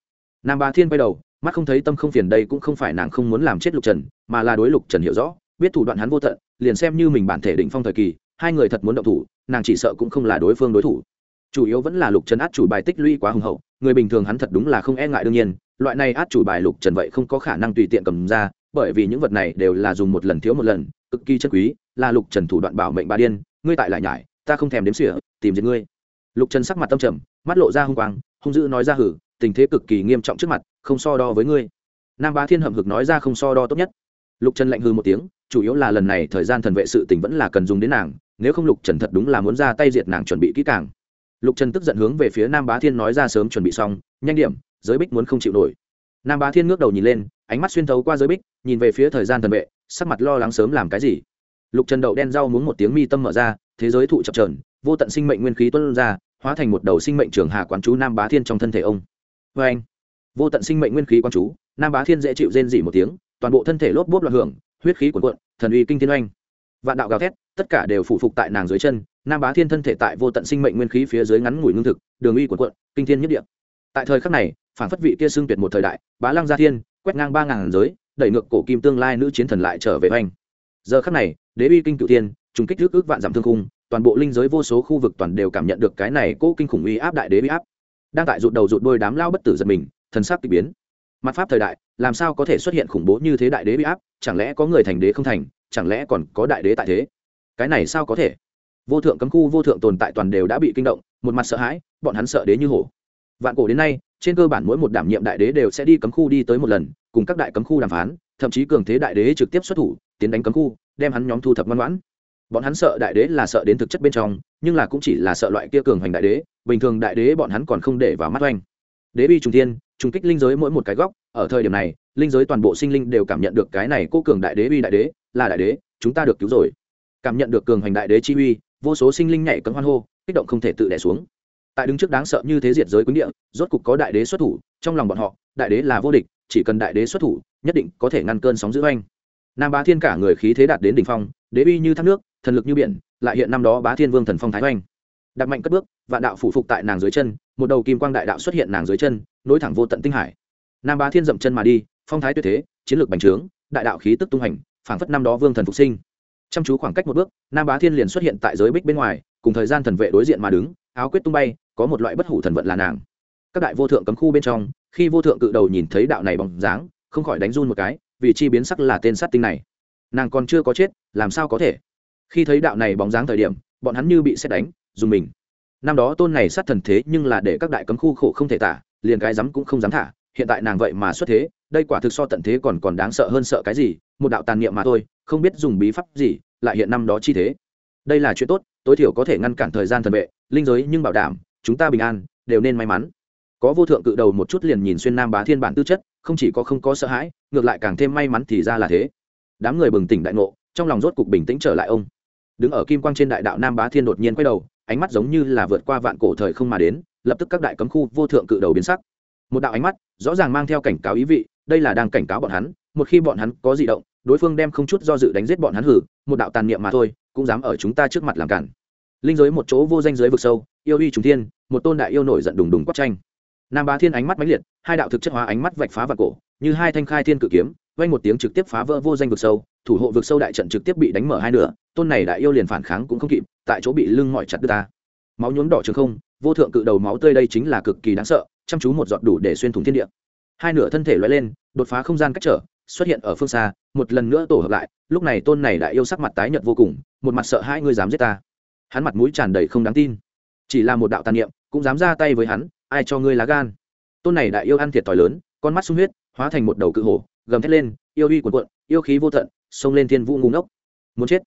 Nam bá thiên quay đầu mắt không thấy tâm không phiền đây cũng không phải nàng không muốn làm chết lục trần mà là đối lục trần hiểu rõ biết thủ đoạn hắn vô tận liền xem như mình bản thể định phong thời kỳ, hai người thật muốn động thủ, nàng chỉ sợ cũng không là đối phương đối thủ. Chủ yếu vẫn là lục trần át chủ bài tích lũy quá hùng hậu, người bình thường hắn thật đúng là không e ngại đương nhiên, loại này át chủ bài lục trần vậy không có khả năng tùy tiện cầm ra, bởi vì những vật này đều là dùng một lần thiếu một lần, cực kỳ chân quý, là lục trần thủ đoạn bảo mệnh ba điên, ngươi tại lại nhải, ta không thèm đếm sỉa tìm giết ngươi. Lục trần sắc mặt tâm trầm, mắt lộ ra hung quang, hung dữ nói ra hử, tình thế cực kỳ nghiêm trọng trước mặt, không so đo với ngươi. Nam bá thiên hậm hực nói ra không so đo tốt nhất lục trần lạnh hư một tiếng, chủ yếu là lần này thời gian thần vệ sự tình vẫn là cần dùng đến nàng, nếu không lục trần thật đúng là muốn ra tay diệt nàng chuẩn bị kỹ càng. Lục trần tức giận hướng về phía nam bá thiên nói ra sớm chuẩn bị xong, nhanh điểm, giới bích muốn không chịu nổi. Nam bá thiên ngước đầu nhìn lên, ánh mắt xuyên thấu qua giới bích, nhìn về phía thời gian thần vệ, sắc mặt lo lắng sớm làm cái gì. Lục trần đậu đen rau muốn một tiếng mi tâm mở ra, thế giới thụ chập trờn vô tận sinh mệnh nguyên khí tuân ra, hóa thành một đầu sinh mệnh trường hà quán chú nam bá thiên trong thân thể ông. Vê anh vô tận sinh mệnh nguyên khí quán chú, nam bá thiên dễ chịu rên dỉ một tiếng toàn bộ thân thể lốp bốp loạn hưởng, huyết khí cuồn cuộn, thần uy kinh thiên oanh. Vạn đạo gào thét, tất cả đều phụ phục tại nàng dưới chân, nam bá thiên thân thể tại vô tận sinh mệnh nguyên khí phía dưới ngắn ngủi ngưng thực, đường uy cuồn cuộn, kinh thiên nhất địa. Tại thời khắc này, phản phất vị kia xương tuyệt một thời đại, bá lăng gia thiên, quét ngang ba ngàn giới, đẩy ngược cổ kim tương lai nữ chiến thần lại trở về hoành. giờ khắc này, đế uy kinh cựu tiên trùng kích thước ước vạn giảm thương khung, toàn bộ linh giới vô số khu vực toàn đều cảm nhận được cái này cố kinh khủng uy áp đại đế uy áp. Đang tại rụt đầu rụt đôi đám lao bất tử giật mình, thần sắc kỳ biến mặt pháp thời đại, làm sao có thể xuất hiện khủng bố như thế đại đế bị áp? Chẳng lẽ có người thành đế không thành? Chẳng lẽ còn có đại đế tại thế? Cái này sao có thể? Vô thượng cấm khu, vô thượng tồn tại toàn đều đã bị kinh động, một mặt sợ hãi, bọn hắn sợ đế như hổ. Vạn cổ đến nay, trên cơ bản mỗi một đảm nhiệm đại đế đều sẽ đi cấm khu đi tới một lần, cùng các đại cấm khu đàm phán, thậm chí cường thế đại đế trực tiếp xuất thủ, tiến đánh cấm khu, đem hắn nhóm thu thập ngoan ngoãn. Bọn hắn sợ đại đế là sợ đến thực chất bên trong, nhưng là cũng chỉ là sợ loại kia cường hoành đại đế, bình thường đại đế bọn hắn còn không để vào mắt oanh. Đế bi trùng tiên trùng kích linh giới mỗi một cái góc, ở thời điểm này, linh giới toàn bộ sinh linh đều cảm nhận được cái này cô cường đại đế uy đại đế, là đại đế, chúng ta được cứu rồi. Cảm nhận được cường hành đại đế chi uy, vô số sinh linh nhảy cấm hoan hô, kích động không thể tự đẻ xuống. Tại đứng trước đáng sợ như thế diệt giới quýnh địa, rốt cục có đại đế xuất thủ, trong lòng bọn họ, đại đế là vô địch, chỉ cần đại đế xuất thủ, nhất định có thể ngăn cơn sóng giữ oanh. Nam bá thiên cả người khí thế đạt đến đỉnh phong, đế uy như thác nước, thần lực như biển, lại hiện năm đó bá thiên vương thần phong thái oanh. Đặt mạnh cất bước, vạn đạo phủ phục tại nàng dưới chân một đầu kim quang đại đạo xuất hiện nàng dưới chân, nối thẳng vô tận tinh hải. Nam bá thiên dậm chân mà đi, phong thái tuyệt thế, chiến lược bành trướng, đại đạo khí tức tung hành, phảng phất năm đó vương thần phục sinh. Chăm chú khoảng cách một bước, nam bá thiên liền xuất hiện tại giới bích bên ngoài, cùng thời gian thần vệ đối diện mà đứng, áo quyết tung bay, có một loại bất hủ thần vận là nàng. Các đại vô thượng cấm khu bên trong, khi vô thượng cự đầu nhìn thấy đạo này bóng dáng, không khỏi đánh run một cái, vì chi biến sắc là tên sát tinh này. Nàng còn chưa có chết, làm sao có thể? Khi thấy đạo này bóng dáng thời điểm, bọn hắn như bị xét đánh, dùng mình năm đó tôn này sát thần thế nhưng là để các đại cấm khu khổ không thể tả, liền cái dám cũng không dám thả, hiện tại nàng vậy mà xuất thế, đây quả thực so tận thế còn còn đáng sợ hơn sợ cái gì, một đạo tàn niệm mà thôi, không biết dùng bí pháp gì, lại hiện năm đó chi thế. Đây là chuyện tốt, tối thiểu có thể ngăn cản thời gian thần vệ, linh giới nhưng bảo đảm, chúng ta bình an, đều nên may mắn. Có vô thượng cự đầu một chút liền nhìn xuyên nam bá thiên bản tư chất, không chỉ có không có sợ hãi, ngược lại càng thêm may mắn thì ra là thế. Đám người bừng tỉnh đại ngộ, trong lòng rốt cục bình tĩnh trở lại ông. Đứng ở kim quang trên đại đạo nam bá thiên đột nhiên quay đầu ánh mắt giống như là vượt qua vạn cổ thời không mà đến, lập tức các đại cấm khu vô thượng cự đầu biến sắc. Một đạo ánh mắt rõ ràng mang theo cảnh cáo ý vị, đây là đang cảnh cáo bọn hắn, một khi bọn hắn có di động, đối phương đem không chút do dự đánh giết bọn hắn hử, một đạo tàn niệm mà thôi, cũng dám ở chúng ta trước mặt làm cản. Linh giới một chỗ vô danh giới vực sâu, yêu uy trùng thiên, một tôn đại yêu nổi giận đùng đùng quát tranh. Nam bá thiên ánh mắt mãnh liệt, hai đạo thực chất hóa ánh mắt vạch phá vạn cổ, như hai thanh khai thiên cự kiếm, vang một tiếng trực tiếp phá vỡ vô danh vực sâu thủ hộ vực sâu đại trận trực tiếp bị đánh mở hai nửa, tôn này đại yêu liền phản kháng cũng không kịp, tại chỗ bị lưng mỏi chặt đưa ta. Máu nhuốm đỏ trường không, vô thượng cự đầu máu tươi đây chính là cực kỳ đáng sợ, chăm chú một giọt đủ để xuyên thủng thiên địa. Hai nửa thân thể lóe lên, đột phá không gian cách trở, xuất hiện ở phương xa, một lần nữa tổ hợp lại, lúc này tôn này đại yêu sắc mặt tái nhợt vô cùng, một mặt sợ hai ngươi dám giết ta. Hắn mặt mũi tràn đầy không đáng tin. Chỉ là một đạo tàn niệm, cũng dám ra tay với hắn, ai cho ngươi lá gan? Tôn này đại yêu ăn thiệt thòi lớn, con mắt sung huyết, hóa thành một đầu cự hổ, gầm thét lên, yêu uy cuộn cuộn, yêu khí vô tận xông lên thiên vũ ngu ngốc. Muốn chết.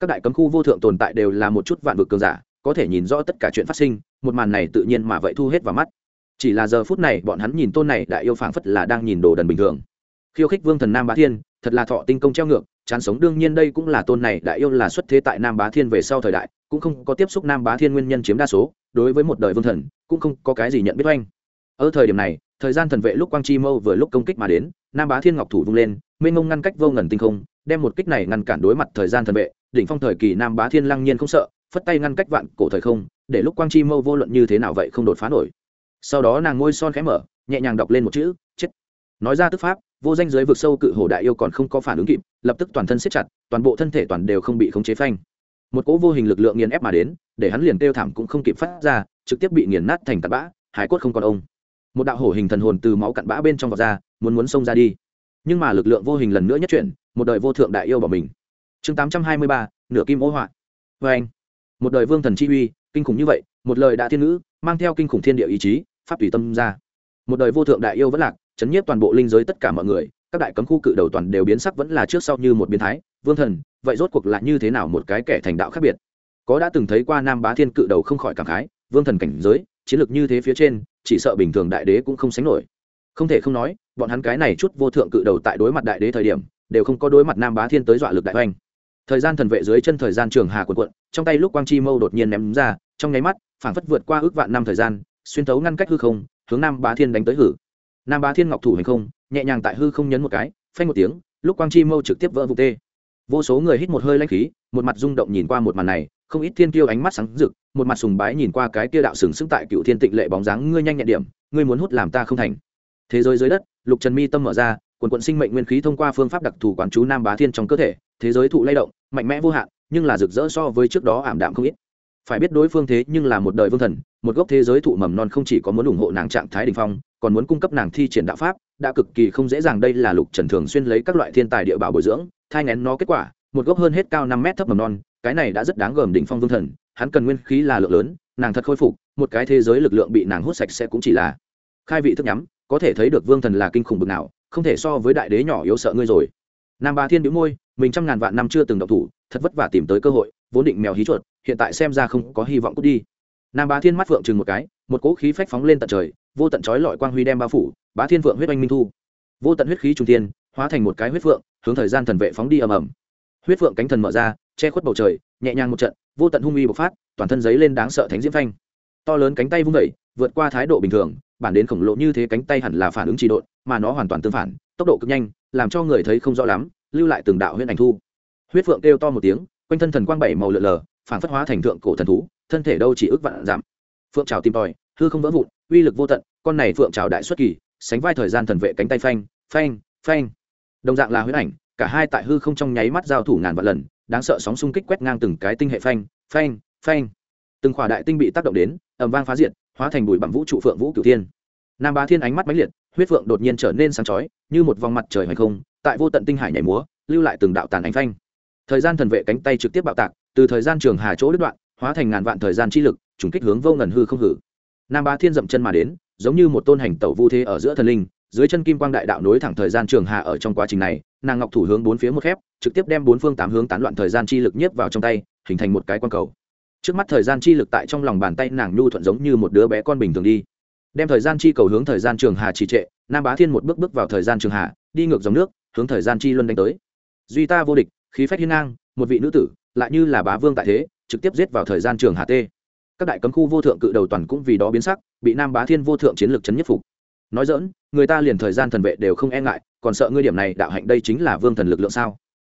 Các đại cấm khu vô thượng tồn tại đều là một chút vạn vực cường giả, có thể nhìn rõ tất cả chuyện phát sinh, một màn này tự nhiên mà vậy thu hết vào mắt. Chỉ là giờ phút này, bọn hắn nhìn tôn này đại yêu phảng phất là đang nhìn đồ đần bình thường. Khiêu khích vương thần nam bá thiên, thật là thọ tinh công treo ngược, chán sống đương nhiên đây cũng là tôn này đại yêu là xuất thế tại nam bá thiên về sau thời đại, cũng không có tiếp xúc nam bá thiên nguyên nhân chiếm đa số, đối với một đời vương thần, cũng không có cái gì nhận biết oanh. Ở thời điểm này, thời gian thần vệ lúc quang chi mâu vừa lúc công kích mà đến, nam bá thiên ngọc thủ vung lên, mênh mông ngăn cách vô ngần tinh không đem một kích này ngăn cản đối mặt thời gian thần vệ, đỉnh phong thời kỳ nam bá thiên lăng nhiên không sợ, phất tay ngăn cách vạn cổ thời không, để lúc quang chi mâu vô luận như thế nào vậy không đột phá nổi. Sau đó nàng ngôi son khẽ mở, nhẹ nhàng đọc lên một chữ, chết. Nói ra tức pháp, vô danh giới vực sâu cự hổ đại yêu còn không có phản ứng kịp, lập tức toàn thân siết chặt, toàn bộ thân thể toàn đều không bị khống chế phanh. Một cỗ vô hình lực lượng nghiền ép mà đến, để hắn liền kêu thảm cũng không kịp phát ra, trực tiếp bị nghiền nát thành tạt bã, hải cốt không còn ông. Một đạo hổ hình thần hồn từ máu cặn bã bên trong vọt ra, muốn muốn xông ra đi nhưng mà lực lượng vô hình lần nữa nhất chuyển, một đời vô thượng đại yêu bỏ mình. Chương tám trăm hai mươi ba, nửa kim ô họa. Vê anh. Một đời vương thần chi uy, kinh khủng như vậy, một lời đã thiên ngữ, mang theo kinh khủng thiên địa ý chí, pháp tùy tâm ra. Một đời vô thượng đại yêu vẫn lạc, chấn nhiếp toàn bộ linh giới tất cả mọi người, các đại cấm khu cự đầu toàn đều biến sắc vẫn là trước sau như một biến thái. Vương thần, vậy rốt cuộc là như thế nào một cái kẻ thành đạo khác biệt? Có đã từng thấy qua nam bá thiên cự đầu không khỏi cảm khái, vương thần cảnh giới, chiến lược như thế phía trên, chỉ sợ bình thường đại đế cũng không sánh nổi không thể không nói, bọn hắn cái này chút vô thượng cự đầu tại đối mặt đại đế thời điểm, đều không có đối mặt nam bá thiên tới dọa lực đại oanh thời gian thần vệ dưới chân thời gian trường hà quần quận trong tay lúc quang chi mâu đột nhiên ném ra, trong nháy mắt, phảng phất vượt qua ước vạn năm thời gian, xuyên tấu ngăn cách hư không, hướng nam bá thiên đánh tới hử. Nam bá thiên ngọc thủ hành không, nhẹ nhàng tại hư không nhấn một cái, phanh một tiếng, lúc quang chi mâu trực tiếp vỡ vụ tê. Vô số người hít một hơi lãnh khí, một mặt rung động nhìn qua một màn này, không ít thiên tiêu ánh mắt sáng rực, một mặt sùng bái nhìn qua cái kia đạo sừng sững tại cựu thiên tịnh lệ bóng dáng, ngươi nhanh nhẹn điểm, ngươi muốn hút làm ta không thành thế giới dưới đất, lục trần mi tâm mở ra, quần quận sinh mệnh nguyên khí thông qua phương pháp đặc thù quán chú nam bá thiên trong cơ thể, thế giới thụ lay động, mạnh mẽ vô hạn, nhưng là rực rỡ so với trước đó ảm đạm không ít. Phải biết đối phương thế nhưng là một đời vương thần, một gốc thế giới thụ mầm non không chỉ có muốn ủng hộ nàng trạng thái đình phong, còn muốn cung cấp nàng thi triển đạo pháp, đã cực kỳ không dễ dàng đây là lục trần thường xuyên lấy các loại thiên tài địa bảo bồi dưỡng, thai ngén nó kết quả, một gốc hơn hết cao năm mét thấp mầm non, cái này đã rất đáng gờm đỉnh phong vương thần, hắn cần nguyên khí là lượng lớn, nàng thật khôi phục, một cái thế giới lực lượng bị nàng hút sạch sẽ cũng chỉ là khai vị thức nhắm có thể thấy được vương thần là kinh khủng bực nào không thể so với đại đế nhỏ yếu sợ ngươi rồi. Nam ba thiên đĩu môi mình trăm ngàn vạn năm chưa từng độc thủ thật vất vả tìm tới cơ hội vốn định mèo hí chuột hiện tại xem ra không có hy vọng cút đi. Nam bá thiên mắt phượng chừng một cái một cỗ khí phách phóng lên tận trời vô tận chói lọi quang huy đem bao phủ bá thiên vượng huyết oanh minh thu. Vô tận huyết khí trung tiên hóa thành một cái huyết vượng, hướng thời gian thần vệ phóng đi ầm ầm. Huyết vượng cánh thần mở ra che khuất bầu trời nhẹ nhàng một trận vô tận hung uy bộc phát toàn thân giấy lên đáng sợ thánh diễm phanh. To lớn cánh tay vung vẩy vượt qua thái độ bình thường bản đến khổng lồ như thế cánh tay hẳn là phản ứng trị độn, mà nó hoàn toàn tương phản, tốc độ cực nhanh, làm cho người thấy không rõ lắm, lưu lại từng đạo huyễn ảnh thu. Huyết phượng kêu to một tiếng, quanh thân thần quang bảy màu lượn lờ, phản phất hóa thành thượng cổ thần thú, thân thể đâu chỉ ước vạn giảm. Phượng trào tìm tòi, hư không vỡ vụn, uy lực vô tận, con này phượng trào đại xuất kỳ, sánh vai thời gian thần vệ cánh tay phanh phanh phanh. Đồng dạng là huyễn ảnh, cả hai tại hư không trong nháy mắt giao thủ ngàn vạn lần, đáng sợ sóng xung kích quét ngang từng cái tinh hệ phanh phanh phanh. Từng khỏa đại tinh bị tác động đến, ầm vang phá diệt hóa thành bụi bặm vũ trụ phượng vũ cửu thiên. Nam bá thiên ánh mắt mãnh liệt, huyết phượng đột nhiên trở nên sáng chói, như một vòng mặt trời hoành không, tại vô tận tinh hải nhảy múa, lưu lại từng đạo tàn ánh phanh. Thời gian thần vệ cánh tay trực tiếp bạo tạc, từ thời gian trường hà chỗ đứt đoạn, hóa thành ngàn vạn thời gian chi lực, trùng kích hướng vô ngần hư không hử. Nam bá thiên dậm chân mà đến, giống như một tôn hành tẩu vu thế ở giữa thần linh, dưới chân kim quang đại đạo nối thẳng thời gian trường hà ở trong quá trình này, nàng ngọc thủ hướng bốn phía một khép, trực tiếp đem bốn phương tám hướng tán loạn thời gian chi lực nhiếp vào trong tay, hình thành một cái quan cầu trước mắt thời gian chi lực tại trong lòng bàn tay nàng nhu thuận giống như một đứa bé con bình thường đi. Đem thời gian chi cầu hướng thời gian trường hà trì trệ, nam bá thiên một bước bước vào thời gian trường hà, đi ngược dòng nước, hướng thời gian chi luân đánh tới. Duy ta vô địch, khí phách hiên ngang, một vị nữ tử, lại như là bá vương tại thế, trực tiếp giết vào thời gian trường hà t các đại cấm khu vô thượng cự đầu toàn cũng vì đó biến sắc, bị nam bá thiên vô thượng chiến lược chấn nhất phục. Nói dỡn người ta liền thời gian thần vệ đều không e ngại, còn sợ ngươi điểm này đạo hạnh đây chính là vương thần lực lượng sao?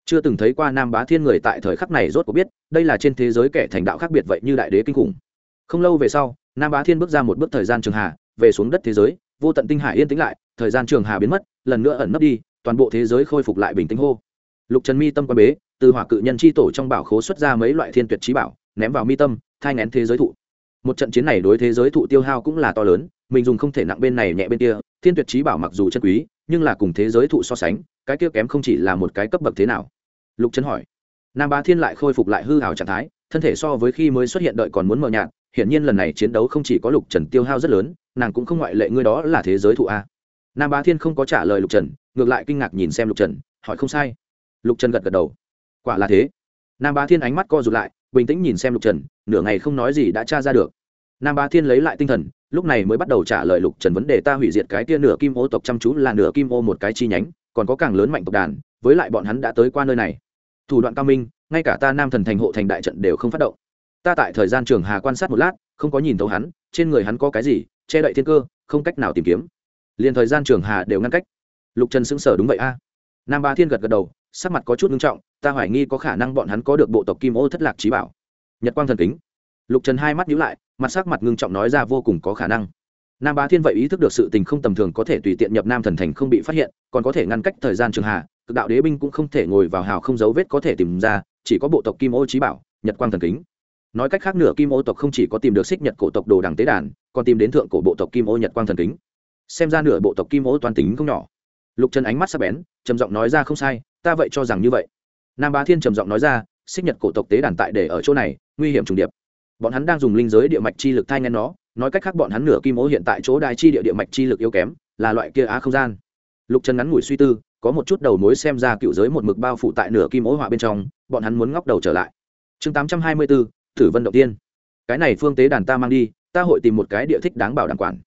Chưa từng thấy qua nam bá thiên người tại thời khắc này rốt cuộc biết, đây là trên thế giới kẻ thành đạo khác biệt vậy như đại đế kinh khủng. Không lâu về sau, nam bá thiên bước ra một bước thời gian trường hà về xuống đất thế giới, vô tận tinh hải yên tĩnh lại, thời gian trường hà biến mất, lần nữa ẩn nấp đi, toàn bộ thế giới khôi phục lại bình tĩnh hô. Lục trần mi tâm quan bế, từ hỏa cự nhân c h i tổ trong bảo khố xuất ra mấy loại thiên tuyệt trí bảo, ném vào mi tâm, thai ngén thế giới thụ. Một trận chiến này đối thế giới thụ tiêu hao cũng là to lớn, mình dùng không thể nặng bên này nhẹ bên kia, thiên tuyệt trí bảo mặc dù chân quý, nhưng là cùng thế giới thụ so sánh, cái kia kém không chỉ là một cái cấp bậc thế nào lục trấn hỏi. Nam bá thiên lại khôi phục lại hư hào trạng thái, thân thể so với khi mới xuất hiện đợi còn muốn mờ nhạt, hiển nhiên lần này chiến đấu không chỉ có lục trần tiêu hao rất lớn, nàng cũng không ngoại lệ ngươi đó là thế giới thụ a. Nam bá thiên không có trả lời lục trần, ngược lại kinh ngạc nhìn xem lục trần, hỏi không sai. Lục trần gật gật đầu. Quả là thế. Nam bá thiên ánh mắt co rụt lại, bình tĩnh nhìn xem lục trần, nửa ngày không nói gì đã tra ra được. Nam bá thiên lấy lại tinh thần, lúc này mới bắt đầu trả lời lục trần vấn đề ta hủy diệt cái tia nửa kim ô tộc chăm chú là nửa kim ô một cái chi nhánh, còn có càng lớn mạnh tộc đàn, với lại bọn hắn đã tới qua nơi này thủ đoạn cao minh, ngay cả ta nam thần thành hộ thành đại trận đều không phát động. Ta tại thời gian trường hà quan sát một lát, không có nhìn thấu hắn, trên người hắn có cái gì, che đậy thiên cơ, không cách nào tìm kiếm. Liền thời gian trường hà đều ngăn cách. Lục trần xứng sở đúng vậy a. Nam ba thiên gật gật đầu, sắc mặt có chút nghiêm trọng, ta hoài nghi có khả năng bọn hắn có được bộ tộc kim ô thất lạc trí bảo. Nhật quang thần kính. Lục trần hai mắt nhíu lại, mặt sắc mặt ngưng trọng nói ra vô cùng có khả năng. Nam bá thiên vậy ý thức được sự tình không tầm thường có thể tùy tiện nhập nam thần thành không bị phát hiện, còn có thể ngăn cách thời gian trường hà cực đạo đế binh cũng không thể ngồi vào hào không dấu vết có thể tìm ra, chỉ có bộ tộc kim ô trí bảo, nhật quang thần kính. Nói cách khác nửa kim ô tộc không chỉ có tìm được xích nhật cổ tộc đồ đằng tế đàn, còn tìm đến thượng cổ bộ tộc kim ô nhật quang thần kính. Xem ra nửa bộ tộc kim ô toàn tính không nhỏ. Lục trần ánh mắt sắp bén, trầm giọng nói ra, không sai, ta vậy cho rằng như vậy. Nam bá thiên trầm giọng nói ra, xích nhật cổ tộc tế đàn tại để ở chỗ này, nguy hiểm trùng điệp. Bọn hắn đang dùng linh giới địa mạch chi lực thai nghe nó, nói cách khác bọn hắn nửa kim ô hiện tại chỗ đài chi địa địa mạch chi lực yếu kém, là loại kia á không gian. Lục trần ngắn ngủi suy tư có một chút đầu mối xem ra cựu giới một mực bao phủ tại nửa kim ố họa bên trong, bọn hắn muốn ngóc đầu trở lại. Chương tám trăm hai mươi bốn thử vân động tiên. Cái này phương tế đàn ta mang đi, ta hội tìm một cái địa thích đáng bảo đảm quản.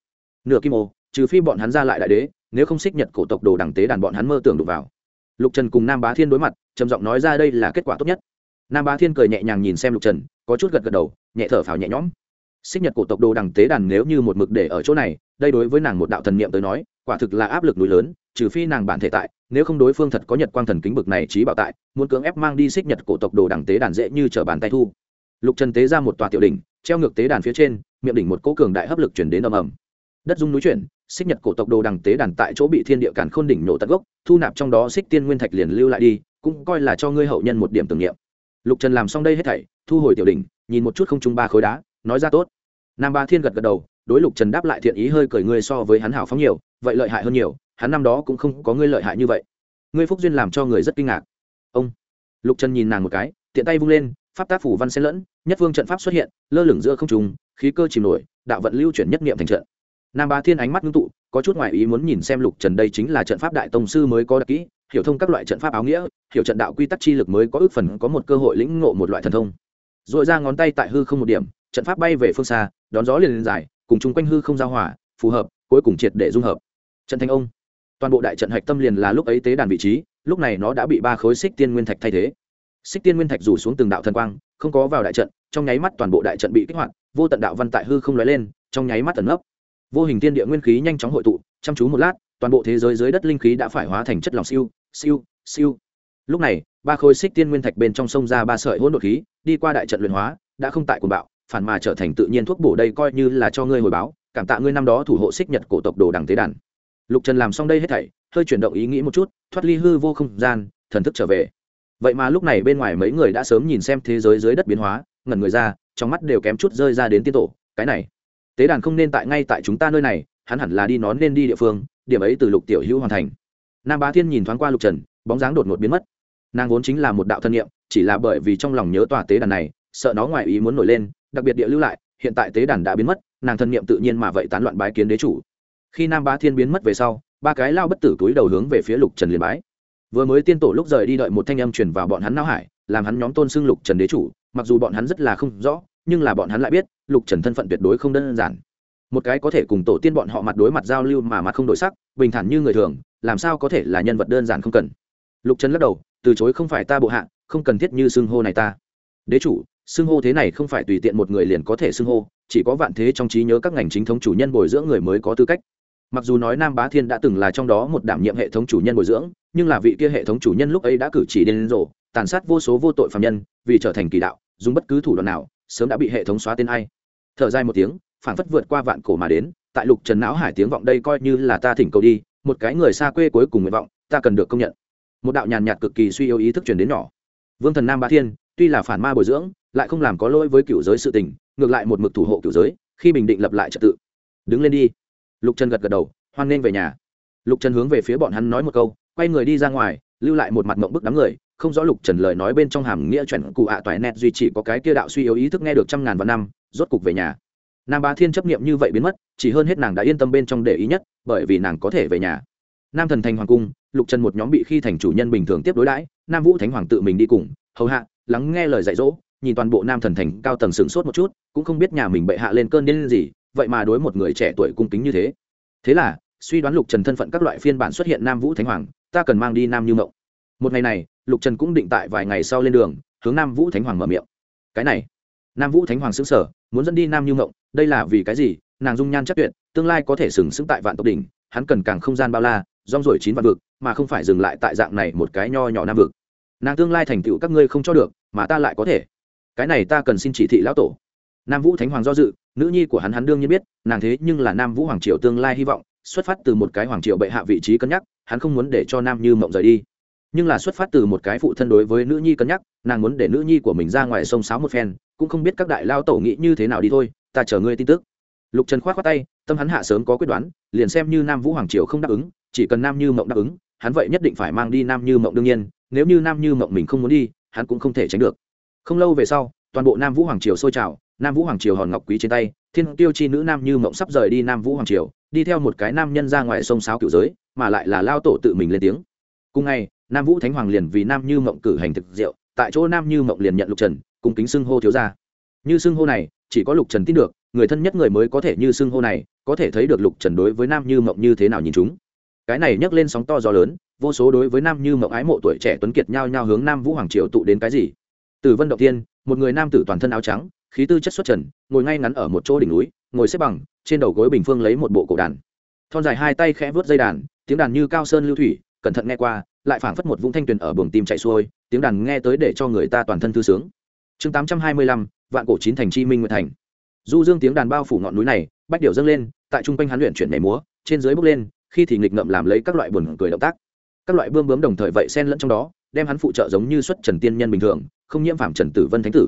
Nửa kim ô trừ phi bọn hắn ra lại đại đế, nếu không xích nhật cổ tộc đồ đẳng tế đàn bọn hắn mơ tưởng đục vào. Lục trần cùng nam bá thiên đối mặt, trầm giọng nói ra đây là kết quả tốt nhất. Nam bá thiên cười nhẹ nhàng nhìn xem lục trần, có chút gật gật đầu, nhẹ thở phào nhẹ nhõm. Xích nhật cổ tộc đồ đằng tế đàn nếu như một mực để ở chỗ này, đây đối với nàng một đạo thần niệm tới nói, quả thực là áp lực núi lớn, trừ phi nàng bản thể tại nếu không đối phương thật có nhật quang thần kính bực này trí bảo tại, muốn cưỡng ép mang đi xích nhật cổ tộc đồ đẳng tế đàn dễ như t bàn tay thu. Lục trần tế ra một tòa tiểu đỉnh, treo ngược tế đàn phía trên, miệng đỉnh một cỗ cường đại hấp lực chuyển đến ầm ầm. Đất dung núi chuyển, xích nhật cổ tộc đồ đằng tế đàn tại chỗ bị thiên địa cản khôn đỉnh nổ tận gốc, thu nạp trong đó xích tiên nguyên thạch liền lưu lại đi, cũng coi là cho ngươi hậu nhân một điểm tưởng niệm. Lục trần làm xong đây hết thảy, thu hồi tiểu đỉnh, nhìn một chút không trung ba khối đá, nói ra tốt. Nam ba thiên gật gật đầu, đối lục trần đáp lại thiện ý hơi cười ngươi so với hắn hảo phóng nhiều, vậy lợi hại hơn nhiều hắn năm đó cũng không có ngươi lợi hại như vậy. Ngươi phúc duyên làm cho người rất kinh ngạc. Ông. Lục trần nhìn nàng một cái, tiện tay vung lên, pháp tác phủ văn xen lẫn, nhất vương trận pháp xuất hiện, lơ lửng giữa không trùng khí cơ chìm nổi, đạo vận lưu chuyển nhất niệm thành trận. Nam ba thiên ánh mắt ngưng tụ, có chút ngoại ý muốn nhìn xem lục trần đây chính là trận pháp đại tông sư mới có đặc kỹ, hiểu thông các loại trận pháp áo nghĩa, hiểu trận đạo quy tắc chi lực mới có ước phần có một cơ hội lĩnh ngộ một loại thần thông. Dội ra ngón tay tại hư không một điểm, trận pháp bay về phương xa, đón gió liền liền dài, cùng chung quanh hư không giao hỏa phù hợp, cuối cùng triệt để dung hợp. Trận thanh ông toàn bộ đại trận hạch tâm liền là lúc ấy tế đàn vị trí, lúc này nó đã bị ba khối xích tiên nguyên thạch thay thế. Xích tiên nguyên thạch rủ xuống từng đạo thần quang, không có vào đại trận, trong nháy mắt toàn bộ đại trận bị kích hoạt, vô tận đạo văn tại hư không lóe lên, trong nháy mắt tẩn ấp vô hình tiên địa nguyên khí nhanh chóng hội tụ, chăm chú một lát, toàn bộ thế giới dưới đất linh khí đã phải hóa thành chất lỏng siêu siêu siêu. Lúc này, ba khối xích tiên nguyên thạch bên trong sông ra ba sợi hỗn độn khí, đi qua đại trận luyện hóa, đã không tại cuồng bạo, phản mà trở thành tự nhiên thuốc bổ đây coi như là cho ngươi hồi báo, cảm tạ ngươi năm đó thủ hộ xích nhật cổ tộc đồ đằng tế đàn lục trần làm xong đây hết thảy, hơi chuyển động ý nghĩ một chút, thoát ly hư vô không gian, thần thức trở về. Vậy mà lúc này bên ngoài mấy người đã sớm nhìn xem thế giới dưới đất biến hóa, ngẩn người ra, trong mắt đều kém chút rơi ra đến tiên tổ, cái này. Tế đàn không nên tại ngay tại chúng ta nơi này, hắn hẳn là đi nón nên đi địa phương, điểm ấy từ lục tiểu hữu hoàn thành. Nam bá thiên nhìn thoáng qua lục trần, bóng dáng đột ngột biến mất. Nàng vốn chính là một đạo thân nhiệm chỉ là bởi vì trong lòng nhớ tòa tế đàn này, sợ nó ngoài ý muốn nổi lên, đặc biệt địa lưu lại, hiện tại tế đàn đã biến mất, nàng thân nhiệm tự nhiên mà vậy tán loạn bái kiến đế chủ khi nam bá thiên biến mất về sau, ba cái lao bất tử túi đầu hướng về phía lục trần liền bái. Vừa mới tiên tổ lúc rời đi đợi một thanh âm truyền vào bọn hắn não hải, làm hắn nhóm tôn xưng lục trần đế chủ, mặc dù bọn hắn rất là không rõ, nhưng là bọn hắn lại biết, lục trần thân phận tuyệt đối không đơn giản. Một cái có thể cùng tổ tiên bọn họ mặt đối mặt giao lưu mà mặt không đổi sắc, bình thản như người thường, làm sao có thể là nhân vật đơn giản không cần? Lục trần lắc đầu, từ chối không phải ta bộ hạ, không cần thiết như xưng hô này ta. Đế chủ, xưng hô thế này không phải tùy tiện một người liền có thể xưng hô, chỉ có vạn thế trong trí nhớ các ngành chính thống chủ nhân bồi dưỡng người mới có tư cách mặc dù nói nam bá thiên đã từng là trong đó một đảm nhiệm hệ thống chủ nhân bồi dưỡng, nhưng là vị kia hệ thống chủ nhân lúc ấy đã cử chỉ đến rổ tàn sát vô số vô tội phạm nhân, vì trở thành kỳ đạo, dùng bất cứ thủ đoạn nào, sớm đã bị hệ thống xóa tên ai. Thở dài một tiếng phản phất vượt qua vạn cổ mà đến, tại lục trần não hải tiếng vọng đây coi như là ta thỉnh cầu đi, một cái người xa quê cuối cùng nguyện vọng, ta cần được công nhận. Một đạo nhàn nhạt cực kỳ suy yếu ý thức truyền đến nhỏ. Vương thần nam Bá thiên, tuy là phản ma bồi dưỡng, lại không làm có lỗi với cựu giới sự tình, ngược lại một mực thủ hộ cựu giới, khi bình định lập lại trật tự. Đứng lên đi lục trần gật gật đầu, hoan nghênh về nhà. Lục trần hướng về phía bọn hắn nói một câu, quay người đi ra ngoài, lưu lại một mặt mộng bức đám người, không rõ lục trần lời nói bên trong hàm nghĩa chuẩn cụ ạ à toại nét duy chỉ có cái kia đạo suy yếu ý thức nghe được trăm ngàn vạn năm, rốt cục về nhà. Nam bá thiên chấp nghiệm như vậy biến mất, chỉ hơn hết nàng đã yên tâm bên trong để ý nhất, bởi vì nàng có thể về nhà. Nam thần thành hoàng cung, lục trần một nhóm bị khi thành chủ nhân bình thường tiếp đối đãi, nam vũ thánh hoàng tự mình đi cùng, hầu hạ, lắng nghe lời dạy dỗ, nhìn toàn bộ nam thần thành cao tầng sửng sốt một chút, cũng không biết nhà mình bệ hạ lên cơn điên gì vậy mà đối một người trẻ tuổi cung kính như thế. Thế là, suy đoán lục trần thân phận các loại phiên bản xuất hiện nam vũ thánh hoàng, ta cần mang đi nam như mộng một ngày này, lục trần cũng định tại vài ngày sau lên đường, hướng nam vũ thánh hoàng mở miệng. Cái này, nam vũ thánh hoàng xứng sở muốn dẫn đi nam như mộng đây là vì cái gì? Nàng dung nhan chắc tuyệt, tương lai có thể sừng sững tại vạn tộc đỉnh, hắn cần càng không gian bao la, rong rổi chín vạn vực, mà không phải dừng lại tại dạng này một cái nho nhỏ nam vực. Nàng tương lai thành tựu các ngươi không cho được, mà ta lại có thể. Cái này ta cần xin chỉ thị lão tổ. Nam vũ thánh hoàng do dự nữ nhi của hắn hắn đương nhiên biết, nàng thế nhưng là nam vũ hoàng triều tương lai hy vọng, xuất phát từ một cái hoàng triều bệ hạ vị trí cân nhắc, hắn không muốn để cho nam như mộng rời đi. Nhưng là xuất phát từ một cái phụ thân đối với nữ nhi cân nhắc, nàng muốn để nữ nhi của mình ra ngoài sông sáo một phen, cũng không biết các đại lao tổ nghĩ như thế nào đi thôi, ta chờ ngươi tin tức. Lục trần k h o á t khoác tay, tâm hắn hạ sớm có quyết đoán, liền xem như nam vũ hoàng triều không đáp ứng, chỉ cần nam như mộng đáp ứng, hắn vậy nhất định phải mang đi nam như mộng đương nhiên, nếu như nam như mộng mình không muốn đi, hắn cũng không thể tránh được. Không lâu về sau, toàn bộ nam vũ hoàng triều sôi trào nam vũ hoàng triều hòn ngọc quý trên tay, thiên tiêu chi nữ nam như mộng sắp rời đi nam vũ hoàng triều, đi theo một cái nam nhân ra ngoài sông sáo cựu giới, mà lại là lao tổ tự mình lên tiếng. Cùng ngày, nam vũ thánh hoàng liền vì nam như mộng cử hành thực diệu, tại chỗ nam như mộng liền nhận lục trần cùng kính xưng hô thiếu ra như xưng hô này, chỉ có lục trần tin được, người thân nhất người mới có thể như xưng hô này, có thể thấy được lục trần đối với nam như mộng như thế nào nhìn chúng. Cái này nhấc lên sóng to gió lớn, vô số đối với nam như mộng ái mộ tuổi trẻ tuấn kiệt nhao nhao hướng nam vũ hoàng triều tụ đến cái gì? Từ vân động tiên một người nam tử toàn thân áo trắng khí tư chất xuất trần, ngồi ngay ngắn ở một chỗ đỉnh núi, ngồi xếp bằng, trên đầu gối bình phương lấy một bộ cổ đàn. Thon dài hai tay khẽ vớt dây đàn, tiếng đàn như cao sơn lưu thủy, cẩn thận nghe qua, lại phảng phất một vũng thanh tuyền ở buồng tim chạy xuôi, tiếng đàn nghe tới để cho người ta toàn thân thư sướng. Chương tám trăm hai mươi lăm, vạn cổ chín thành chi minh nguyệt thành. Du dương tiếng đàn bao phủ ngọn núi này, bách điệu dâng lên, tại trung quanh hắn luyện chuyển nhảy múa, trên dưới bốc lên, khi thì nghịch ngậm làm lấy các loại buồn cười động tác. Các loại bươm bướm đồng thời vậy xen lẫn trong đó, đem hắn phụ trợ giống như xuất trần tiên nhân bình thường, không nhiễm phạm trần tử vân thánh tử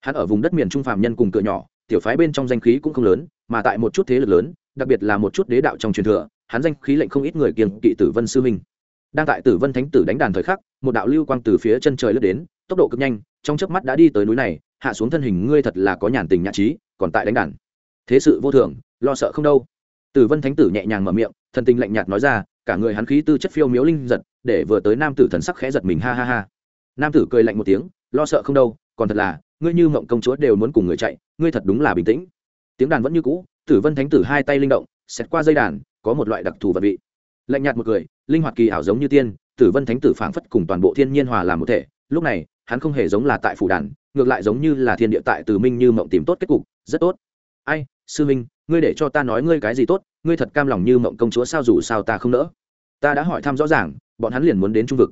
hắn ở vùng đất miền trung phàm nhân cùng cửa nhỏ, tiểu phái bên trong danh khí cũng không lớn, mà tại một chút thế lực lớn, đặc biệt là một chút đế đạo trong truyền thừa, hắn danh khí lệnh không ít người kiềng kỵ tử vân sư minh đang tại tử vân thánh tử đánh đàn thời khắc, một đạo lưu quang từ phía chân trời lướt đến, tốc độ cực nhanh, trong chớp mắt đã đi tới núi này, hạ xuống thân hình ngươi thật là có nhàn tình nhã trí, còn tại đánh đàn. Thế sự vô thường, lo sợ không đâu. Tử vân thánh tử nhẹ nhàng mở miệng, thần tình lạnh nhạt nói ra, cả người hắn khí tư chất phiêu miếu linh giật, để vừa tới nam tử thần sắc khẽ giật mình, ha ha ha. Nam tử cười lạnh một tiếng, lo sợ không đâu, còn thật là ngươi như mộng công chúa đều muốn cùng người chạy, ngươi thật đúng là bình tĩnh. Tiếng đàn vẫn như cũ, tử vân thánh tử hai tay linh động xét qua dây đàn, có một loại đặc thù vật vị. Lạnh nhạt một cười, linh hoạt kỳ ảo giống như tiên, tử vân thánh tử phảng phất cùng toàn bộ thiên nhiên hòa làm một thể. Lúc này, hắn không hề giống là tại phủ đàn, ngược lại giống như là thiên địa tại từ minh như mộng tìm tốt kết cục, rất tốt. Ai, sư minh, ngươi để cho ta nói ngươi cái gì tốt, ngươi thật cam lòng như mộng công chúa sao dù sao ta không nỡ. Ta đã hỏi thăm rõ ràng, bọn hắn liền muốn đến trung vực.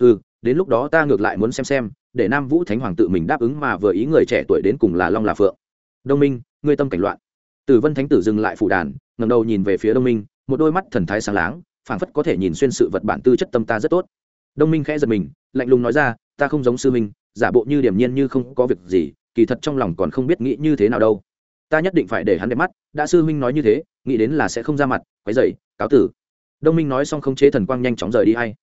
Ừ đến lúc đó ta ngược lại muốn xem xem để nam vũ thánh hoàng tự mình đáp ứng mà vừa ý người trẻ tuổi đến cùng là long là phượng. Đông minh, ngươi tâm cảnh loạn. Tử vân thánh tử dừng lại phủ đàn ngầm đầu nhìn về phía đông minh, một đôi mắt thần thái sáng láng, phảng phất có thể nhìn xuyên sự vật bản tư chất tâm ta rất tốt. Đông minh khẽ giật mình, lạnh lùng nói ra, ta không giống sư minh giả bộ như điểm nhiên như không có việc gì, kỳ thật trong lòng còn không biết nghĩ như thế nào đâu. Ta nhất định phải để hắn đẹp mắt, đã sư minh nói như thế, nghĩ đến là sẽ không ra mặt, quấy dậy cáo tử. Đông minh nói xong không chế thần quang nhanh chóng rời đi hay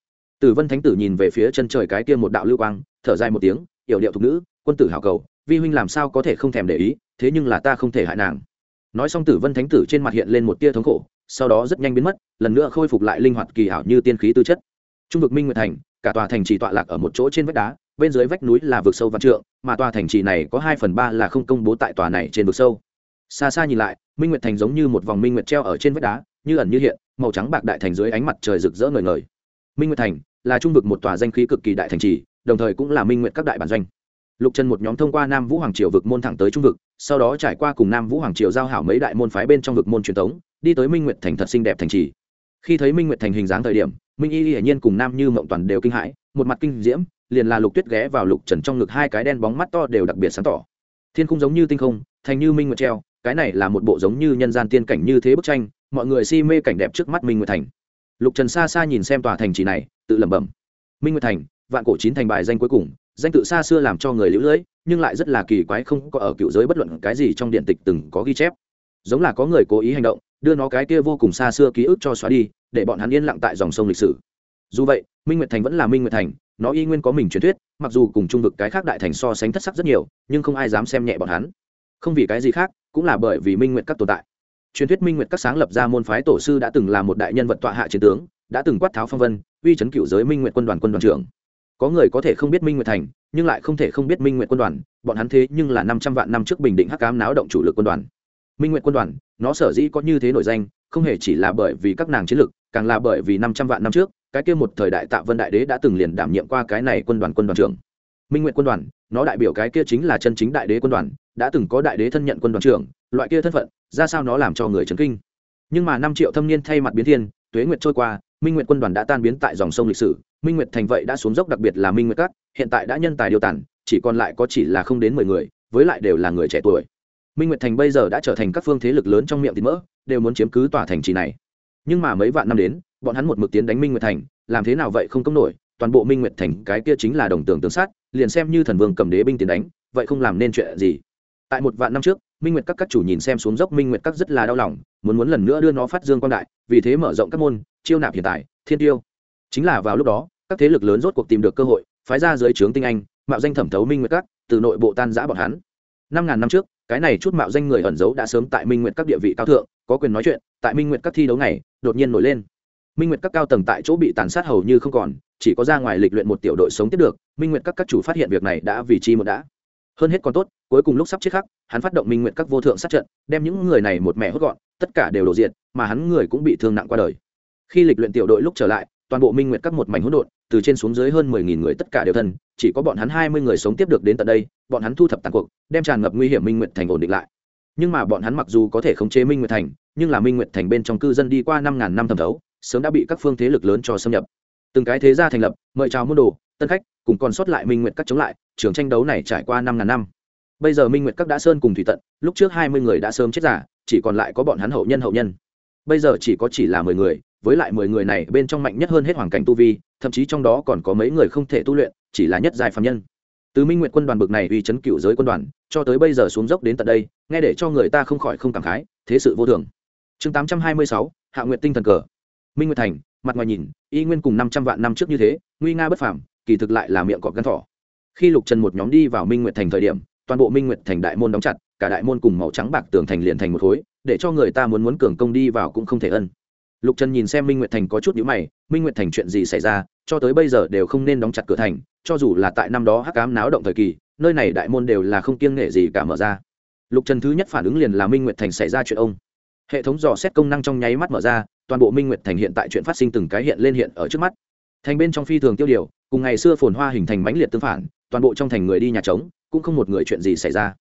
tử vân thánh tử nhìn về phía chân trời cái kia một đạo lưu quang, thở dài một tiếng, yểu điệu thục nữ, quân tử hảo cầu, vi huynh làm sao có thể không thèm để ý, thế nhưng là ta không thể hại nàng. Nói xong tử vân thánh tử trên mặt hiện lên một tia thống khổ, sau đó rất nhanh biến mất, lần nữa khôi phục lại linh hoạt kỳ ảo như tiên khí tư chất. Trung vực minh nguyệt thành, cả tòa thành trì tọa lạc ở một chỗ trên vách đá, bên dưới vách núi là vực sâu văn trượng, mà tòa thành trì này có hai phần ba là không công bố tại tòa này trên vực sâu. Xa xa nhìn lại, minh nguyệt thành giống như một vòng minh nguyệt treo ở trên vách đá, như ẩn như hiện, màu trắng bạc đại thành dưới ánh mặt trời rực rỡ ngời ngời. Minh nguyệt thành là trung vực một tòa danh khí cực kỳ đại thành trì, đồng thời cũng là minh nguyện các đại bản doanh. Lục trần một nhóm thông qua nam vũ hoàng triều vực môn thẳng tới trung vực, sau đó trải qua cùng nam vũ hoàng triều giao hảo mấy đại môn phái bên trong vực môn truyền thống, đi tới minh nguyệt thành thật xinh đẹp thành trì. Khi thấy minh nguyệt thành hình dáng thời điểm, minh y hiển nhiên cùng nam như mộng toàn đều kinh hãi, một mặt kinh diễm, liền là lục tuyết ghé vào lục trần trong ngực hai cái đen bóng mắt to đều đặc biệt sáng tỏ. Thiên không giống như tinh không, thành như minh nguyệt treo, cái này là một bộ giống như nhân gian tiên cảnh như thế bức tranh, mọi người si mê cảnh đẹp trước mắt minh nguyệt thành. Lục trần xa xa nhìn xem tòa thành trì này tự lẩm bẩm. Minh nguyệt thành, vạn cổ chín thành bài danh cuối cùng, danh tự xa xưa làm cho người lũ lưỡi nhưng lại rất là kỳ quái không có ở cựu giới bất luận cái gì trong điện tịch từng có ghi chép. Giống là có người cố ý hành động, đưa nó cái kia vô cùng xa xưa ký ức cho xóa đi, để bọn hắn yên lặng tại dòng sông lịch sử. Dù vậy, minh nguyệt thành vẫn là minh nguyệt thành, nó y nguyên có mình truyền thuyết, mặc dù cùng trung vực cái khác đại thành so sánh thất sắc rất nhiều, nhưng không ai dám xem nhẹ bọn hắn. Không vì cái gì khác, cũng là bởi vì minh nguyệt các tồn tại. Truyền thuyết minh nguyệt các sáng lập ra môn phái tổ sư đã từng là một đại nhân vật tọa hạ chiến tướng đã từng quát tháo phong vân, uy chấn cựu giới minh nguyện quân đoàn quân đoàn trưởng. Có người có thể không biết minh nguyện thành, nhưng lại không thể không biết minh nguyện quân đoàn, bọn hắn thế nhưng là năm trăm vạn năm trước bình định hắc cám náo động chủ lực quân đoàn. Minh nguyện quân đoàn, nó sở dĩ có như thế nổi danh, không hề chỉ là bởi vì các nàng chiến lực, càng là bởi vì năm trăm vạn năm trước, cái kia một thời đại tạ vân đại đế đã từng liền đảm nhiệm qua cái này quân đoàn quân đoàn trưởng. Minh nguyện quân đoàn, nó đại biểu cái kia chính là chân chính đại đế quân đoàn, đã từng có đại đế thân nhận quân đoàn trưởng, loại kia thân phận, ra sao nó làm cho người chấn kinh. Nhưng mà năm triệu thâm niên thay mặt biến thiên, tuế nguyệt trôi qua minh nguyện quân đoàn đã tan biến tại dòng sông lịch sử, minh nguyệt thành vậy đã xuống dốc đặc biệt là minh nguyệt các, hiện tại đã nhân tài điều tản, chỉ còn lại có chỉ là không đến mười người, với lại đều là người trẻ tuổi. Minh nguyệt thành bây giờ đã trở thành các phương thế lực lớn trong miệng thịt mỡ, đều muốn chiếm cứ tòa thành trì này. Nhưng mà mấy vạn năm đến, bọn hắn một mực tiến đánh minh nguyệt thành, làm thế nào vậy không công nổi, toàn bộ minh nguyệt thành cái kia chính là đồng tường tướng sát, liền xem như thần vương cầm đế binh tiến đánh, vậy không làm nên chuyện gì. Tại một vạn năm trước, minh nguyệt các các chủ nhìn xem xuống dốc minh nguyệt các rất là đau lòng, muốn muốn lần nữa đưa nó phát dương quang đại, vì thế mở rộng các môn chiêu nạp hiện tại, thiên tiêu. Chính là vào lúc đó, các thế lực lớn rốt cuộc tìm được cơ hội, phái ra dưới trướng tinh anh, mạo danh thẩm thấu minh nguyệt các, từ nội bộ tan giã bọn hắn. Năm ngàn năm trước, cái này chút mạo danh người ẩn giấu đã sớm tại minh nguyệt các địa vị cao thượng, có quyền nói chuyện, tại minh nguyệt các thi đấu này đột nhiên nổi lên. Minh nguyệt các cao tầng tại chỗ bị tàn sát hầu như không còn, chỉ có ra ngoài lịch luyện một tiểu đội sống tiếp được, minh nguyệt các các chủ phát hiện việc này đã vì chi một đã. Hơn hết còn tốt, cuối cùng lúc sắp chết khắc, hắn phát động minh nguyệt các vô thượng sát trận, đem những người này một mẹ hốt gọn, tất cả đều đổ diện mà hắn người cũng bị thương nặng qua đời khi lịch luyện tiểu đội lúc trở lại, toàn bộ minh nguyệt các một mảnh hỗn độn, từ trên xuống dưới hơn mười nghìn người tất cả đều thân, chỉ có bọn hắn hai mươi người sống tiếp được đến tận đây, bọn hắn thu thập tàn cuộc, đem tràn ngập nguy hiểm minh nguyệt thành ổn định lại. Nhưng mà bọn hắn mặc dù có thể khống chế minh nguyệt thành, nhưng là minh nguyệt thành bên trong cư dân đi qua năm ngàn năm thẩm thấu, sớm đã bị các phương thế lực lớn cho xâm nhập. Từng cái thế gia thành lập, mời chào môn đồ, tân khách, cùng còn sót lại minh nguyệt các chống lại trường tranh đấu này trải qua năm ngàn năm. Bây giờ minh nguyệt các đã sơn cùng thủy tận, lúc trước hai mươi người đã sớm chết giả, chỉ còn lại có bọn hắn hậu nhân hậu nhân bây giờ chỉ có chỉ là mười người, với lại mười người này bên trong mạnh nhất hơn hết hoàn cảnh tu vi, thậm chí trong đó còn có mấy người không thể tu luyện, chỉ là nhất giai phạm nhân. Từ minh nguyện quân đoàn bực này uy chấn cựu giới quân đoàn, cho tới bây giờ xuống dốc đến tận đây, nghe để cho người ta không khỏi không cảm khái, thế sự vô thường. Chương tám trăm hai mươi sáu, hạ nguyện tinh thần cờ. Minh nguyệt thành, mặt ngoài nhìn, y nguyên cùng năm trăm vạn năm trước như thế, nguy nga bất phàm, kỳ thực lại là miệng cọp gắn thỏ. Khi lục trần một nhóm đi vào minh nguyệt thành thời điểm, toàn bộ minh nguyệt thành đại môn đóng chặt cả đại môn cùng màu trắng bạc tường thành liền thành một khối, để cho người ta muốn muốn cường công đi vào cũng không thể ân. Lục trần nhìn xem minh nguyệt thành có chút nhữ mày, minh nguyệt thành chuyện gì xảy ra, cho tới bây giờ đều không nên đóng chặt cửa thành, cho dù là tại năm đó hắc cám náo động thời kỳ, nơi này đại môn đều là không kiêng nghệ gì cả mở ra. Lục trần thứ nhất phản ứng liền là minh nguyệt thành xảy ra chuyện ông. Hệ thống dò xét công năng trong nháy mắt mở ra, toàn bộ minh nguyệt thành hiện tại chuyện phát sinh từng cái hiện lên hiện ở trước mắt. Thành bên trong phi thường tiêu điều, cùng ngày xưa phồn hoa hình thành mãnh liệt tương phản, toàn bộ trong thành người đi nhà trống, cũng không một người chuyện gì xảy ra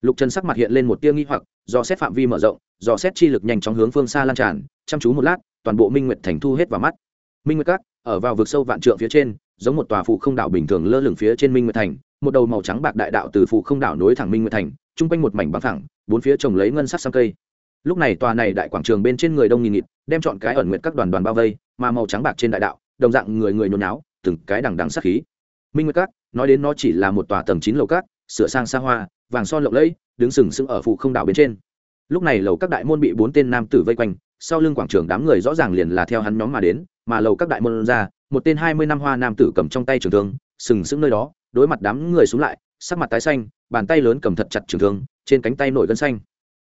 lục trần sắc mặt hiện lên một tia nghi hoặc, do xét phạm vi mở rộng, do xét chi lực nhanh chóng hướng phương xa lan tràn, chăm chú một lát, toàn bộ minh nguyệt thành thu hết vào mắt. Minh nguyệt các, ở vào vực sâu vạn trượng phía trên, giống một tòa phụ không đảo bình thường lơ lửng phía trên minh nguyệt thành, một đầu màu trắng bạc đại đạo từ phụ không đảo nối thẳng minh nguyệt thành, chung quanh một mảnh bằng thẳng bốn phía trồng lấy ngân sắc sang cây. Lúc này tòa này đại quảng trường bên trên người đông nghìn nghịt, đem chọn cái ẩn nguyện các đoàn đoàn bao vây, mà màu trắng bạc trên đại đạo, đồng dạng người người nhốn náo, từng cái đằng đằng sắc khí. Minh nguyệt các, nói đến nó chỉ là một tòa tầng chín lầu các sửa sang xa hoa, vàng son lộng lẫy, đứng sừng sững ở phụ không đảo bên trên. Lúc này lầu các đại môn bị bốn tên nam tử vây quanh, sau lưng quảng trường đám người rõ ràng liền là theo hắn nhóm mà đến, mà lầu các đại môn ra, một tên hai mươi năm hoa nam tử cầm trong tay trường thương, sừng sững nơi đó, đối mặt đám người xuống lại, sắc mặt tái xanh, bàn tay lớn cầm thật chặt trường thương, trên cánh tay nổi gân xanh.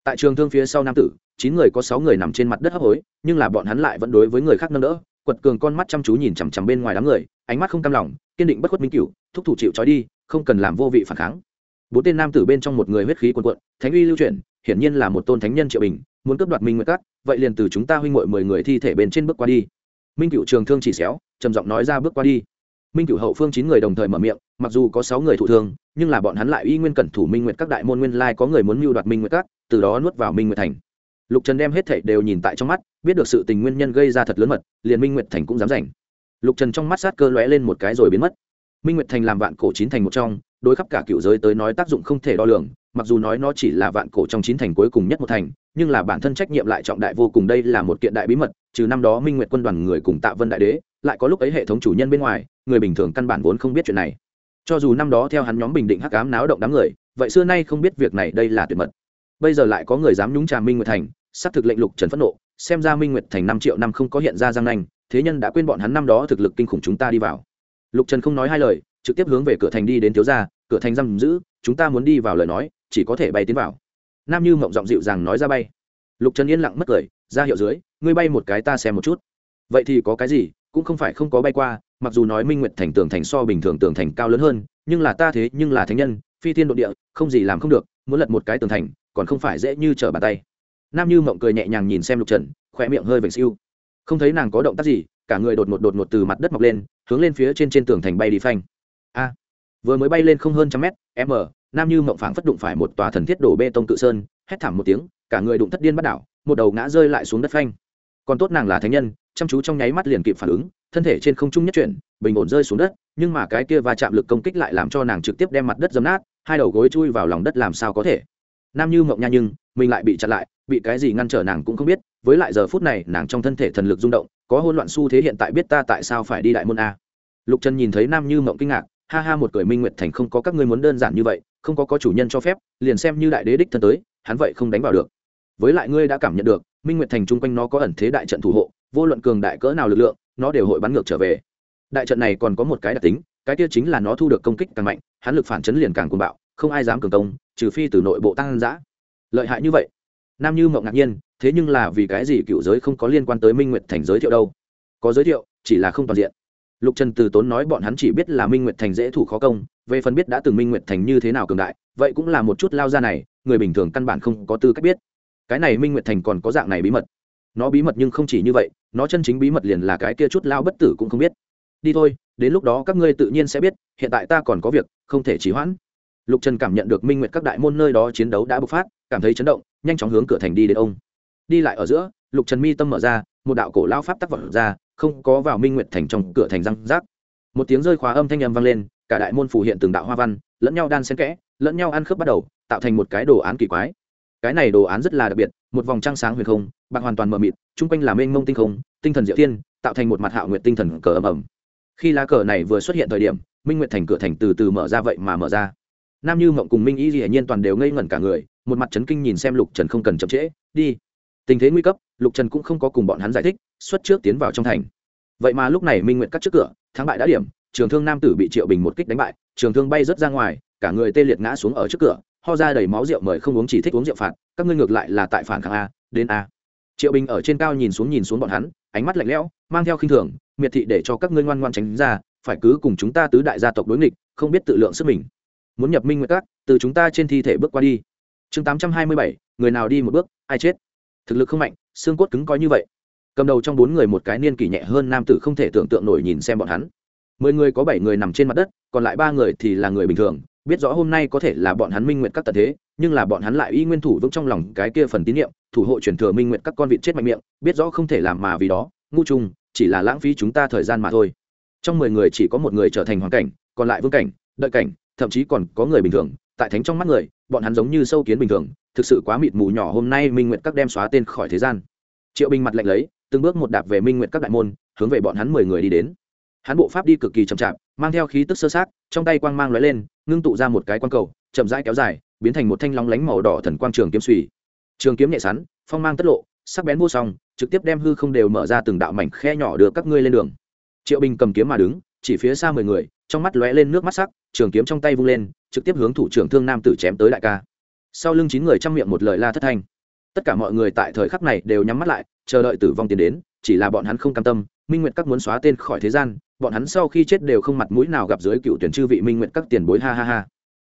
Tại trường thương phía sau nam tử, chín người có sáu người nằm trên mặt đất hấp hối, nhưng là bọn hắn lại vẫn đối với người khác nâng đỡ, quật cường con mắt chăm chú nhìn chằm chằm bên ngoài đám người, ánh mắt không cam lòng, kiên định bất khuất minh cựu thúc thủ chịu trói đi, không cần làm vô vị phản kháng bốn tên nam tử bên trong một người huyết khí quần quận thánh uy lưu chuyển, hiển nhiên là một tôn thánh nhân triệu bình, muốn cướp đoạt minh nguyệt cát vậy liền từ chúng ta huynh mội mười người thi thể bên trên bước qua đi. Minh cựu trường thương chỉ xéo, trầm giọng nói ra bước qua đi. Minh cựu hậu phương chín người đồng thời mở miệng, mặc dù có sáu người thụ thương, nhưng là bọn hắn lại y nguyên cẩn thủ minh nguyệt các đại môn nguyên lai có người muốn mưu đoạt minh nguyệt các, từ đó nuốt vào minh nguyệt thành. Lục trần đem hết thảy đều nhìn tại trong mắt, biết được sự tình nguyên nhân gây ra thật lớn mật, liền minh nguyệt thành cũng dám rảnh. Lục trần trong mắt sát cơ lóe lên một cái rồi biến mất. Minh nguyệt thành làm vạn cổ chín thành một trong đối khắp cả cựu giới tới nói tác dụng không thể đo lường, mặc dù nói nó chỉ là vạn cổ trong chín thành cuối cùng nhất một thành, nhưng là bản thân trách nhiệm lại trọng đại vô cùng đây là một kiện đại bí mật, trừ năm đó minh nguyệt quân đoàn người cùng tạ vân đại đế, lại có lúc ấy hệ thống chủ nhân bên ngoài, người bình thường căn bản vốn không biết chuyện này. Cho dù năm đó theo hắn nhóm bình định hắc ám náo động đám người, vậy xưa nay không biết việc này đây là tuyệt mật. Bây giờ lại có người dám nhúng trà minh nguyệt thành, xác thực lệnh lục trần phẫn nộ, xem ra minh nguyệt thành năm triệu năm không có hiện ra giang nanh, thế nhân đã quên bọn hắn năm đó thực lực kinh khủng chúng ta đi vào. Lục trần không nói hai lời trực tiếp hướng về cửa thành đi đến thiếu gia, cửa thành giam giữ, chúng ta muốn đi vào lời nói, chỉ có thể bay tiến vào. Nam như mộng giọng dịu dàng nói ra bay. Lục trần yên lặng mất cười, ra hiệu dưới, ngươi bay một cái ta xem một chút. Vậy thì có cái gì, cũng không phải không có bay qua, mặc dù nói minh nguyệt thành tường thành so bình thường tường thành cao lớn hơn, nhưng là ta thế, nhưng là thánh nhân, phi thiên độ địa, không gì làm không được, muốn lật một cái tường thành, còn không phải dễ như trở bàn tay. Nam như mộng cười nhẹ nhàng nhìn xem lục trần khỏe miệng hơi vểnh siêu. Không thấy nàng có động tác gì, cả người đột ngột đột ngột từ mặt đất mọc lên, hướng lên phía trên trên tường thành bay đi phanh a. Vừa mới bay lên không hơn trăm mét, m, nam như mộng phảng phất đụng phải một tòa thần thiết đổ bê tông tự sơn, hét thảm một tiếng, cả người đụng thất điên bắt đảo, một đầu ngã rơi lại xuống đất phanh. Còn tốt nàng là thánh nhân, chăm chú trong nháy mắt liền kịp phản ứng, thân thể trên không trung nhất chuyển, bình ổn rơi xuống đất, nhưng mà cái kia va chạm lực công kích lại làm cho nàng trực tiếp đem mặt đất dấm nát, hai đầu gối chui vào lòng đất làm sao có thể. Nam như mộng nha nhưng, mình lại bị chặn lại, bị cái gì ngăn trở nàng cũng không biết, với lại giờ phút này nàng trong thân thể thần lực rung động, có hỗn loạn xu thế hiện tại biết ta tại sao phải đi đại môn a. Lục trần nhìn thấy nam như mộng kinh ngạc ha ha một cười minh nguyệt thành không có các ngươi muốn đơn giản như vậy, không có có chủ nhân cho phép, liền xem như đại đế đích thân tới, hắn vậy không đánh vào được. Với lại ngươi đã cảm nhận được, minh nguyệt thành chung quanh nó có ẩn thế đại trận thủ hộ, vô luận cường đại cỡ nào lực lượng, nó đều hội bắn ngược trở về. Đại trận này còn có một cái đặc tính, cái kia chính là nó thu được công kích càng mạnh, hắn lực phản chấn liền càng cuồng bạo, không ai dám cường công, trừ phi từ nội bộ tăng giã. Lợi hại như vậy? Nam như mộng ngạc nhiên, thế nhưng là vì cái gì cựu giới không có liên quan tới minh nguyệt thành giới thiệu đâu? Có giới thiệu, chỉ là không toàn diện lục trần từ tốn nói bọn hắn chỉ biết là minh nguyệt thành dễ thủ khó công, về phần biết đã từng minh nguyệt thành như thế nào cường đại, vậy cũng là một chút lao ra này, người bình thường căn bản không có tư cách biết. Cái này minh nguyệt thành còn có dạng này bí mật. Nó bí mật nhưng không chỉ như vậy, nó chân chính bí mật liền là cái kia chút lao bất tử cũng không biết. Đi thôi, đến lúc đó các ngươi tự nhiên sẽ biết, hiện tại ta còn có việc, không thể trì hoãn. Lục trần cảm nhận được minh nguyệt các đại môn nơi đó chiến đấu đã bộc phát, cảm thấy chấn động, nhanh chóng hướng cửa thành đi đến ông. Đi lại ở giữa, lục trần mi tâm mở ra, một đạo cổ lao pháp tắc vật ra không có vào minh nguyệt thành trong cửa thành răng rác. Một tiếng rơi khóa âm thanh âm vang lên, cả đại môn phủ hiện từng đạo hoa văn, lẫn nhau đan xen kẽ, lẫn nhau ăn khớp bắt đầu, tạo thành một cái đồ án kỳ quái. Cái này đồ án rất là đặc biệt, một vòng trăng sáng huyền không, bạc hoàn toàn mờ mịt, chung quanh là mênh mông tinh không, tinh thần diệu thiên, tạo thành một mặt hạo nguyện tinh thần cờ ầm ầm. Khi lá cờ này vừa xuất hiện thời điểm, minh nguyệt thành cửa thành từ từ mở ra vậy mà mở ra. Nam như mộng cùng minh y dĩ nhiên toàn đều ngây ngẩn cả người, một mặt trấn kinh nhìn xem lục trần không cần chậm trễ, đi tình thế nguy cấp, lục trần cũng không có cùng bọn hắn giải thích, xuất trước tiến vào trong thành. Vậy mà lúc này minh nguyện cắt trước cửa, thắng bại đã điểm, trường thương nam tử bị triệu bình một kích đánh bại, trường thương bay rớt ra ngoài, cả người tê liệt ngã xuống ở trước cửa, ho ra đầy máu rượu mời không uống chỉ thích uống rượu phạt, các ngươi ngược lại là tại phản kháng a, đến a. Triệu bình ở trên cao nhìn xuống nhìn xuống bọn hắn, ánh mắt lạnh lẽo, mang theo khinh thường, miệt thị để cho các ngươi ngoan ngoan tránh ra, phải cứ cùng chúng ta tứ đại gia tộc đối nghịch, không biết tự lượng sức mình. Muốn nhập minh nguyện các, từ chúng ta trên thi thể bước qua đi. Chương tám trăm hai mươi bảy, người nào đi một bước, ai chết? Thực lực không mạnh, xương cốt cứng coi như vậy. Cầm đầu trong bốn người một cái niên kỷ nhẹ hơn nam tử không thể tưởng tượng nổi nhìn xem bọn hắn. Mười người có bảy người nằm trên mặt đất, còn lại ba người thì là người bình thường, biết rõ hôm nay có thể là bọn hắn minh nguyện các tật thế, nhưng là bọn hắn lại y nguyên thủ vững trong lòng cái kia phần tín nhiệm, thủ hộ truyền thừa minh nguyện các con vịt chết mạnh miệng, biết rõ không thể làm mà vì đó, ngu chung, chỉ là lãng phí chúng ta thời gian mà thôi. Trong mười người chỉ có một người trở thành hoàn cảnh, còn lại vương cảnh, đợi cảnh, thậm chí còn có người bình thường, tại thánh trong mắt người bọn hắn giống như sâu kiến bình thường, thực sự quá mịt mù nhỏ hôm nay minh nguyện các đem xóa tên khỏi thế gian. Triệu bình mặt lạnh lấy, từng bước một đạp về minh nguyện các đại môn, hướng về bọn hắn mười người đi đến. Hắn bộ pháp đi cực kỳ chậm chạp, mang theo khí tức sơ sát, trong tay quang mang lóe lên, ngưng tụ ra một cái quang cầu, chậm rãi kéo dài, biến thành một thanh long lánh màu đỏ thần quang trường kiếm suy trường kiếm nhẹ sắn phong mang tất lộ, sắc bén vô song, trực tiếp đem hư không đều mở ra từng đạo mảnh khe nhỏ đưa các ngươi lên đường. Triệu bình cầm kiếm mà đứng, chỉ phía xa mười người, trong mắt lóe lên nước mắt sắc, trường kiếm trong tay vung lên trực tiếp hướng thủ trưởng thương nam tử chém tới đại ca. Sau lưng chín người chăm miệng một lời la thất thanh. Tất cả mọi người tại thời khắc này đều nhắm mắt lại, chờ đợi tử vong tiến đến, chỉ là bọn hắn không cam tâm. Minh nguyện các muốn xóa tên khỏi thế gian, bọn hắn sau khi chết đều không mặt mũi nào gặp dưới cựu tuyển chư vị minh nguyện các tiền bối, ha ha ha.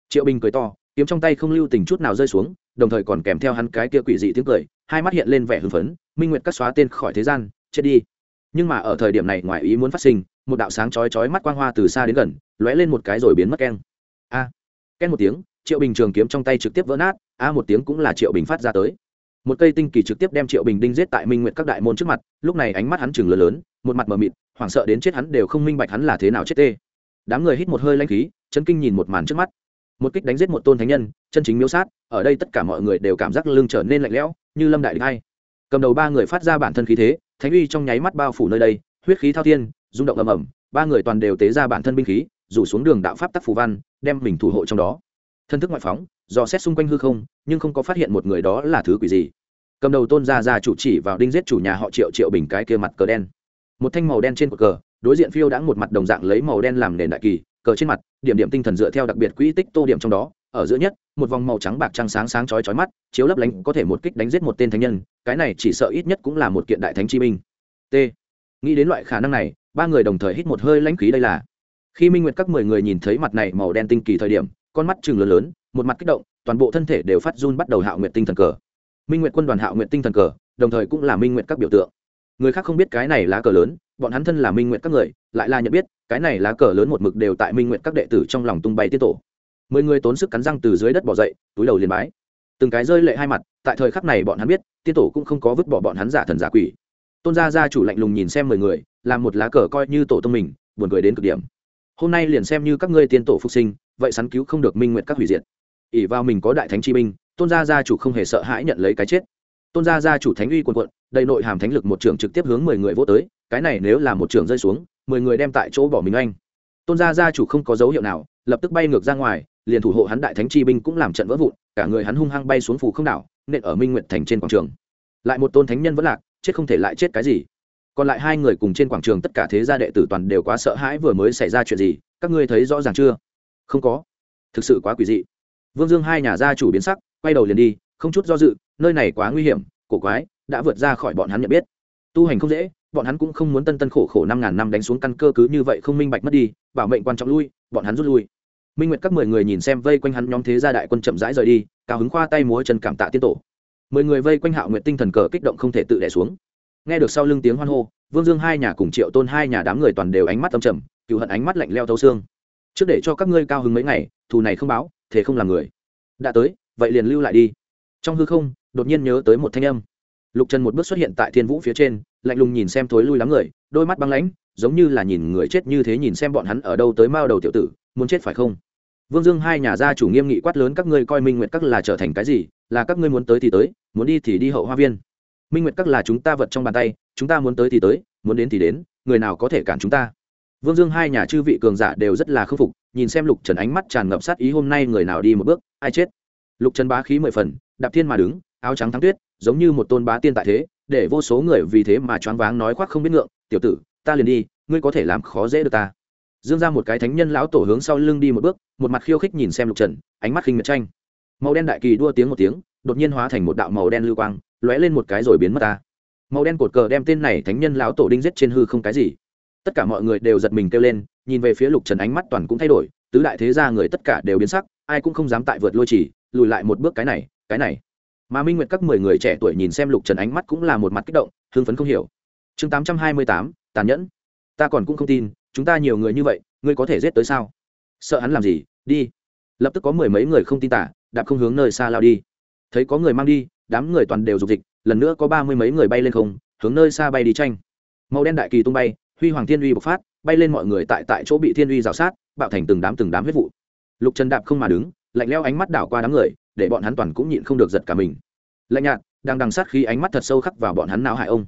Triệu bình cười to, kiếm trong tay không lưu tình chút nào rơi xuống, đồng thời còn kèm theo hắn cái kia quỷ dị tiếng cười, hai mắt hiện lên vẻ hưng phấn. Minh nguyện các xóa tên khỏi thế gian, chết đi. Nhưng mà ở thời điểm này ngoài ý muốn phát sinh, một đạo sáng chói chói mắt quang hoa từ xa đến gần, lóe lên một cái rồi biến mất keng két một tiếng, triệu bình trường kiếm trong tay trực tiếp vỡ nát, a một tiếng cũng là triệu bình phát ra tới. Một cây tinh kỳ trực tiếp đem triệu bình đinh giết tại minh nguyệt các đại môn trước mặt, lúc này ánh mắt hắn chừng lớn lớn, một mặt mờ mịt, hoảng sợ đến chết hắn đều không minh bạch hắn là thế nào chết tê. Đám người hít một hơi lanh khí chân kinh nhìn một màn trước mắt. Một kích đánh giết một tôn thánh nhân, chân chính miếu sát, ở đây tất cả mọi người đều cảm giác lưng trở nên lạnh lẽo, như lâm đại địch hay. Cầm đầu ba người phát ra bản thân khí thế, thánh uy trong nháy mắt bao phủ nơi đây, huyết khí thao thiên, rung động ầm ầm, ba người toàn đều tế ra bản thân binh khí, rủ xuống đường đạo pháp tắc phù văn đem mình thủ hộ trong đó. Thân thức ngoại phóng dò xét xung quanh hư không, nhưng không có phát hiện một người đó là thứ quỷ gì. Cầm đầu tôn gia gia chủ chỉ vào đinh giết chủ nhà họ triệu triệu bình cái kia mặt cờ đen. Một thanh màu đen trên cột cờ, đối diện phiêu đã một mặt đồng dạng lấy màu đen làm nền đại kỳ, cờ trên mặt, điểm điểm tinh thần dựa theo đặc biệt quỹ tích tô điểm trong đó, ở giữa nhất, một vòng màu trắng bạc trăng sáng sáng chói chói mắt, chiếu lấp lánh, có thể một kích đánh giết một tên thánh nhân, cái này chỉ sợ ít nhất cũng là một kiện đại thánh chi minh t. Nghĩ đến loại khả năng này, ba người đồng thời hít một hơi lãnh khí đây là khi minh nguyệt các mười người nhìn thấy mặt này màu đen tinh kỳ thời điểm, con mắt chừng lớn lớn, một mặt kích động, toàn bộ thân thể đều phát run bắt đầu hạo nguyện tinh thần cờ. Minh nguyệt quân đoàn hạo nguyện tinh thần cờ, đồng thời cũng là minh nguyệt các biểu tượng. Người khác không biết cái này lá cờ lớn, bọn hắn thân là minh nguyệt các người, lại là nhận biết, cái này lá cờ lớn một mực đều tại minh nguyệt các đệ tử trong lòng tung bay tiết tổ. Mười người tốn sức cắn răng từ dưới đất bỏ dậy, túi đầu liền bái. Từng cái rơi lệ hai mặt, tại thời khắc này bọn hắn biết tiên tổ cũng không có vứt bỏ bọn hắn giả thần giả quỷ. Tôn gia gia chủ lạnh lùng nhìn xem mười người, làm một lá cờ coi như tổ tông mình, buồn cười đến cực điểm hôm nay liền xem như các ngươi tiên tổ phục sinh, vậy sắn cứu không được minh nguyện các hủy diệt. ỉ vào mình có đại thánh chi binh, tôn gia gia chủ không hề sợ hãi nhận lấy cái chết. Tôn gia gia chủ thánh uy quần quận đầy nội hàm thánh lực một trường trực tiếp hướng mười người vô tới, cái này nếu là một trường rơi xuống, mười người đem tại chỗ bỏ mình anh tôn gia gia chủ không có dấu hiệu nào, lập tức bay ngược ra ngoài, liền thủ hộ hắn đại thánh chi binh cũng làm trận vỡ vụn, cả người hắn hung hăng bay xuống phủ không đảo, nện ở minh nguyện thành trên quảng trường. Lại một tôn thánh nhân vẫn lạc, chết không thể lại chết cái gì còn lại hai người cùng trên quảng trường tất cả thế gia đệ tử toàn đều quá sợ hãi vừa mới xảy ra chuyện gì, các ngươi thấy rõ ràng chưa? Không có. Thực sự quá quỷ dị. Vương dương hai nhà gia chủ biến sắc, quay đầu liền đi, không chút do dự, nơi này quá nguy hiểm, cổ quái, đã vượt ra khỏi bọn hắn nhận biết. Tu hành không dễ, bọn hắn cũng không muốn tân tân khổ khổ năm ngàn năm đánh xuống căn cơ cứ như vậy không minh bạch mất đi, bảo mệnh quan trọng lui, bọn hắn rút lui. Minh nguyệt các mười người nhìn xem vây quanh hắn nhóm thế gia đại quân chậm rãi rời đi, cao hứng khoa tay múa chân cảm tạ tiên tổ. Mười người vây quanh hạo nguyện tinh thần cờ kích động không thể tự đẻ xuống nghe được sau lưng tiếng hoan hô, vương dương hai nhà cùng triệu tôn hai nhà đám người toàn đều ánh mắt tâm trầm cựu hận ánh mắt lạnh leo thấu xương. Trước để cho các ngươi cao hứng mấy ngày, thù này không báo thế không làm người. Đã tới, vậy liền lưu lại đi. Trong hư không, đột nhiên nhớ tới một thanh âm. Lục trần một bước xuất hiện tại thiên vũ phía trên, lạnh lùng nhìn xem thối lui lắm người, đôi mắt băng lãnh, giống như là nhìn người chết như thế nhìn xem bọn hắn ở đâu tới mao đầu tiểu tử, muốn chết phải không? Vương dương hai nhà gia chủ nghiêm nghị quát lớn, các ngươi coi minh nguyệt các là trở thành cái gì, là các ngươi muốn tới thì tới, muốn đi thì đi hậu hoa viên minh nguyệt các là chúng ta vật trong bàn tay, chúng ta muốn tới thì tới, muốn đến thì đến, người nào có thể cản chúng ta? Vương dương hai nhà chư vị cường giả đều rất là khâm phục, nhìn xem lục trần ánh mắt tràn ngập sát ý hôm nay người nào đi một bước, ai chết? Lục trần bá khí mười phần, đạp thiên mà đứng, áo trắng thắng tuyết, giống như một tôn bá tiên tại thế, để vô số người vì thế mà choáng váng nói khoác không biết ngượng, tiểu tử, ta liền đi, ngươi có thể làm khó dễ được ta. Dương ra một cái thánh nhân lão tổ hướng sau lưng đi một bước, một mặt khiêu khích nhìn xem lục trần, ánh mắt khinh miệt tranh. Màu đen đại kỳ đua tiếng một tiếng, đột nhiên hóa thành một đạo màu đen lưu quang lóe lên một cái rồi biến mất ta. Màu đen cột cờ đem tên này thánh nhân lão tổ đinh giết trên hư không cái gì. Tất cả mọi người đều giật mình kêu lên, nhìn về phía lục trần ánh mắt toàn cũng thay đổi, tứ đại thế gia người tất cả đều biến sắc, ai cũng không dám tại vượt lôi chỉ, lùi lại một bước cái này cái này. Mà minh nguyệt các mười người trẻ tuổi nhìn xem lục trần ánh mắt cũng là một mặt kích động, hưng phấn không hiểu. Chương tám trăm hai mươi tám, tàn nhẫn. Ta còn cũng không tin, chúng ta nhiều người như vậy, ngươi có thể giết tới sao? Sợ hắn làm gì? Đi. Lập tức có mười mấy người không tin tả, đạp không hướng nơi xa lao đi thấy có người mang đi, đám người toàn đều dục dịch, lần nữa có ba mươi mấy người bay lên không, hướng nơi xa bay đi tranh. Màu đen đại kỳ tung bay, huy hoàng thiên uy bộc phát, bay lên mọi người tại tại chỗ bị thiên uy rào sát, bạo thành từng đám từng đám huyết vụ. Lục trần đạp không mà đứng, lạnh leo ánh mắt đảo qua đám người, để bọn hắn toàn cũng nhịn không được giật cả mình. Lạnh nhạt, đang đằng sát khi ánh mắt thật sâu khắc vào bọn hắn não hại ông.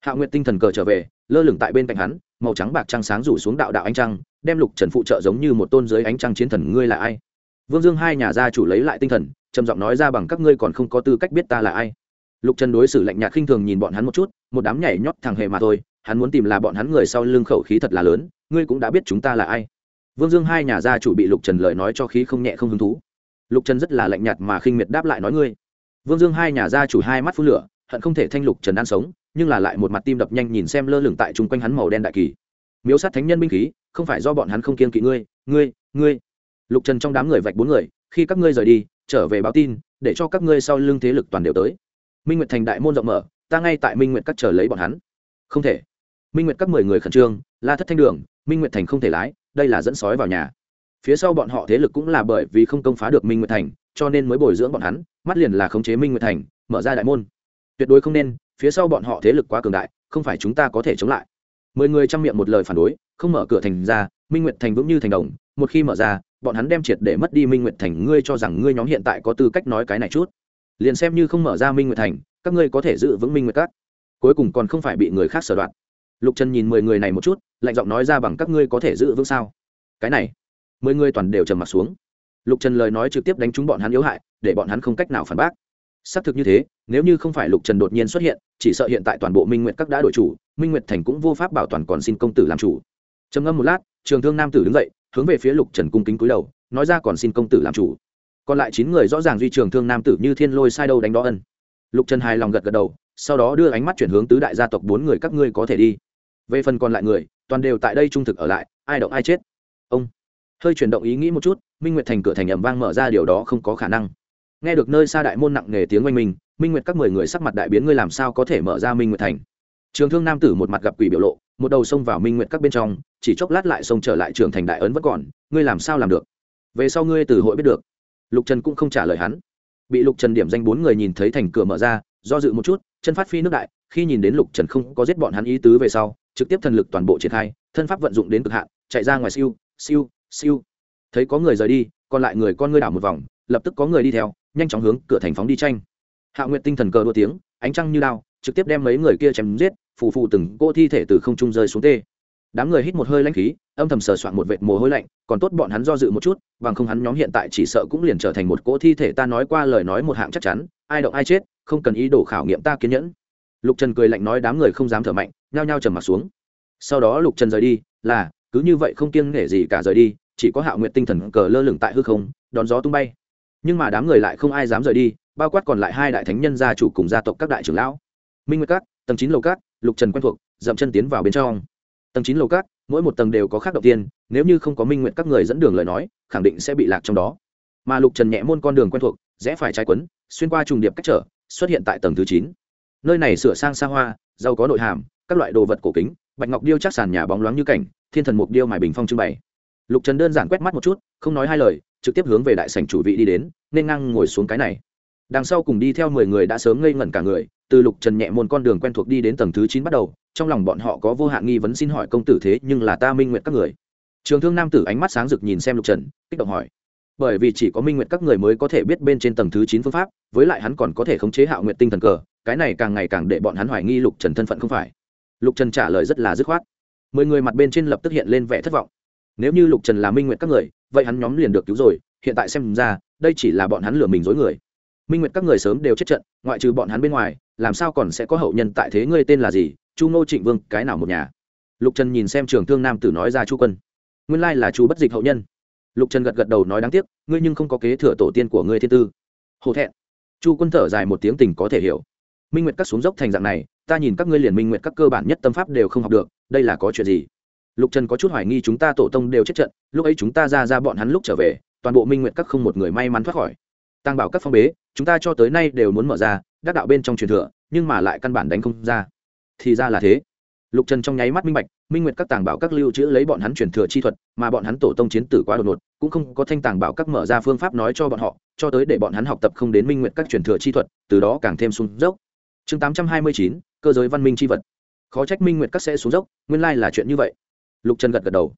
Hạ nguyệt tinh thần cờ trở về, lơ lửng tại bên cạnh hắn, màu trắng bạc trăng sáng rủ xuống đạo đạo ánh trăng, đem lục trần phụ trợ giống như một tôn dưới ánh trăng chiến thần, ngươi là ai? Vương dương hai nhà gia chủ lấy lại tinh thần trầm giọng nói ra bằng các ngươi còn không có tư cách biết ta là ai. Lục trần đối xử lạnh nhạt khinh thường nhìn bọn hắn một chút, một đám nhảy nhót thằng hề mà thôi, hắn muốn tìm là bọn hắn người sau lưng khẩu khí thật là lớn, ngươi cũng đã biết chúng ta là ai. Vương dương hai nhà gia chủ bị lục trần lời nói cho khí không nhẹ không hứng thú. Lục trần rất là lạnh nhạt mà khinh miệt đáp lại nói ngươi. Vương dương hai nhà gia chủ hai mắt phun lửa, hận không thể thanh lục trần ăn sống, nhưng là lại một mặt tim đập nhanh nhìn xem lơ lửng tại chung quanh hắn màu đen đại kỳ. Miếu sát thánh nhân binh khí, không phải do bọn hắn không kiên kỵ ngươi ngươi ngươi. Lục trần trong đám người vạch bốn người, khi các ngươi rời đi trở về báo tin, để cho các ngươi sau lưng thế lực toàn đều tới. Minh nguyệt thành đại môn rộng mở, ta ngay tại minh nguyệt các chờ lấy bọn hắn. Không thể. Minh nguyệt các mười người khẩn trương, la thất thanh đường, minh nguyệt thành không thể lái, đây là dẫn sói vào nhà. Phía sau bọn họ thế lực cũng là bởi vì không công phá được minh nguyệt thành, cho nên mới bồi dưỡng bọn hắn, mắt liền là khống chế minh nguyệt thành, mở ra đại môn. Tuyệt đối không nên, phía sau bọn họ thế lực quá cường đại, không phải chúng ta có thể chống lại. Mười người chăm miệng một lời phản đối, không mở cửa thành ra, minh nguyệt thành vững như thành đồng một khi mở ra, bọn hắn đem triệt để mất đi minh nguyệt thành. Ngươi cho rằng ngươi nhóm hiện tại có tư cách nói cái này chút? Liền xem như không mở ra minh nguyệt thành, các ngươi có thể giữ vững minh nguyệt các. Cuối cùng còn không phải bị người khác sở đoạn lục trần nhìn mười người này một chút, lạnh giọng nói ra bằng các ngươi có thể giữ vững sao? Cái này, mười người toàn đều trầm m ặ t xuống. Lục trần lời nói trực tiếp đánh trúng bọn hắn yếu hại, để bọn hắn không cách nào phản bác. Xác thực như thế, nếu như không phải lục trần đột nhiên xuất hiện, chỉ sợ hiện tại toàn bộ minh nguyện các đã đổi chủ, minh Nguyệt thành cũng vô pháp bảo toàn còn xin công tử làm chủ. Trầm ngâm một lát, trường thương nam tử đứng dậy hướng về phía lục trần cung kính cúi đầu, nói ra còn xin công tử làm chủ. Còn lại chín người rõ ràng duy trường thương nam tử như thiên lôi sai đâu đánh đó ân. Lục trần hài lòng gật gật đầu, sau đó đưa ánh mắt chuyển hướng tứ đại gia tộc bốn người các ngươi có thể đi. Về phần còn lại người, toàn đều tại đây trung thực ở lại, ai động ai chết. Ông hơi chuyển động ý nghĩ một chút, minh nguyệt thành cửa thành ẩm vang mở ra điều đó không có khả năng. Nghe được nơi xa đại môn nặng nề tiếng oanh minh minh nguyệt các mười người sắc mặt đại biến, ngươi làm sao có thể mở ra minh nguyệt thành? Trường thương nam tử một mặt gặp quỷ biểu lộ, một đầu xông vào minh nguyện các bên trong, chỉ chốc lát lại xông trở lại trường thành đại ấn vẫn còn, ngươi làm sao làm được? Về sau ngươi từ hội biết được. Lục trần cũng không trả lời hắn. Bị lục trần điểm danh bốn người nhìn thấy thành cửa mở ra, do dự một chút, chân phát phi nước đại, khi nhìn đến lục trần không có giết bọn hắn ý tứ về sau, trực tiếp thần lực toàn bộ triển khai, thân pháp vận dụng đến cực hạn, chạy ra ngoài siêu siêu siêu. Thấy có người rời đi, còn lại người con ngươi đảo một vòng, lập tức có người đi theo, nhanh chóng hướng cửa thành phóng đi tranh. Hạ nguyện tinh thần cờ đua tiếng, ánh trăng như lao trực tiếp đem mấy người kia chém giết phù phù từng cô thi thể từ không trung rơi xuống tê. Đám người hít một hơi lãnh khí, âm thầm sờ soạn một vệt mồ hôi lạnh, còn tốt bọn hắn do dự một chút, bằng không hắn nhóm hiện tại chỉ sợ cũng liền trở thành một cỗ thi thể ta nói qua lời nói một hạng chắc chắn, ai động ai chết, không cần ý đồ khảo nghiệm ta kiên nhẫn. Lục trần cười lạnh nói đám người không dám thở mạnh, nhao nhao trầm m ặ t xuống. Sau đó lục trần rời đi, là, cứ như vậy không kiêng nể gì cả rời đi, chỉ có Hạo nguyện tinh thần cờ lơ lửng tại hư không, đón gió tung bay. Nhưng mà đám người lại không ai dám rời đi, bao quát còn lại hai đại thánh nhân gia chủ cùng gia tộc các đại trưởng lão. Minh nguyệt các, tầng chín lầu các lục trần quen thuộc, dậm chân tiến vào bên trong. Tầng chín lầu các, mỗi một tầng đều có khác đầu tiên, nếu như không có minh nguyện các người dẫn đường lời nói, khẳng định sẽ bị lạc trong đó. Mà lục trần nhẹ môn con đường quen thuộc, rẽ phải trái quấn, xuyên qua trùng điệp cách trở, xuất hiện tại tầng thứ chín. Nơi này sửa sang xa hoa, giàu có nội hàm, các loại đồ vật cổ kính, bạch ngọc điêu chắc sàn nhà bóng loáng như cảnh, thiên thần mục điêu mài bình phong trưng bày. Lục trần đơn giản quét mắt một chút, không nói hai lời, trực tiếp hướng về đại sảnh chủ vị đi đến, nên ngang ngồi xuống cái này đằng sau cùng đi theo mười người đã sớm ngây ngẩn cả người, từ lục trần nhẹ môn con đường quen thuộc đi đến tầng thứ chín bắt đầu, trong lòng bọn họ có vô hạn nghi vấn xin hỏi công tử thế nhưng là ta minh nguyện các người. Trường thương nam tử ánh mắt sáng rực nhìn xem lục trần, kích động hỏi. Bởi vì chỉ có minh nguyện các người mới có thể biết bên trên tầng thứ chín phương pháp, với lại hắn còn có thể khống chế hạo nguyện tinh thần cờ, cái này càng ngày càng để bọn hắn hoài nghi lục trần thân phận không phải. Lục trần trả lời rất là dứt khoát. Mười người mặt bên trên lập tức hiện lên vẻ thất vọng. Nếu như lục trần là minh nguyện các người, vậy hắn nhóm liền được cứu rồi, hiện tại xem ra, đây chỉ là bọn hắn lừa mình dối người minh nguyệt các người sớm đều chết trận, ngoại trừ bọn hắn bên ngoài, làm sao còn sẽ có hậu nhân tại thế ngươi tên là gì? Chu ngô trịnh vương, cái nào một nhà? Lục trần nhìn xem trường thương nam tử nói ra chu quân. Nguyên lai là chu bất dịch hậu nhân. Lục trần gật gật đầu nói đáng tiếc, ngươi nhưng không có kế thừa tổ tiên của ngươi thiên tư. Hổ thẹn. Chu quân thở dài một tiếng tình có thể hiểu. Minh nguyệt các xuống dốc thành dạng này, ta nhìn các ngươi liền minh nguyệt các cơ bản nhất tâm pháp đều không học được, đây là có chuyện gì? Lục trần có chút hoài nghi chúng ta tổ tông đều chết trận, lúc ấy chúng ta ra ra bọn hắn lúc trở về, toàn bộ minh nguyệt các không một người may mắn thoát khỏi tăng bảo các phong bế, chúng ta cho tới nay đều muốn mở ra, đắc đạo bên trong truyền thừa, nhưng mà lại căn bản đánh không ra. Thì ra là thế. Lục trần trong nháy mắt minh bạch, minh nguyệt các tàng bảo các lưu trữ lấy bọn hắn truyền thừa chi thuật, mà bọn hắn tổ tông chiến tử quá đột ngột, cũng không có thanh tàng bảo các mở ra phương pháp nói cho bọn họ, cho tới để bọn hắn học tập không đến minh nguyệt các truyền thừa chi thuật, từ đó càng thêm sung dốc. Chương tám trăm hai mươi chín, cơ giới văn minh chi vật. Khó trách minh nguyệt các sẽ xuống dốc, nguyên lai là chuyện như vậy. Lục trần gật gật đầu.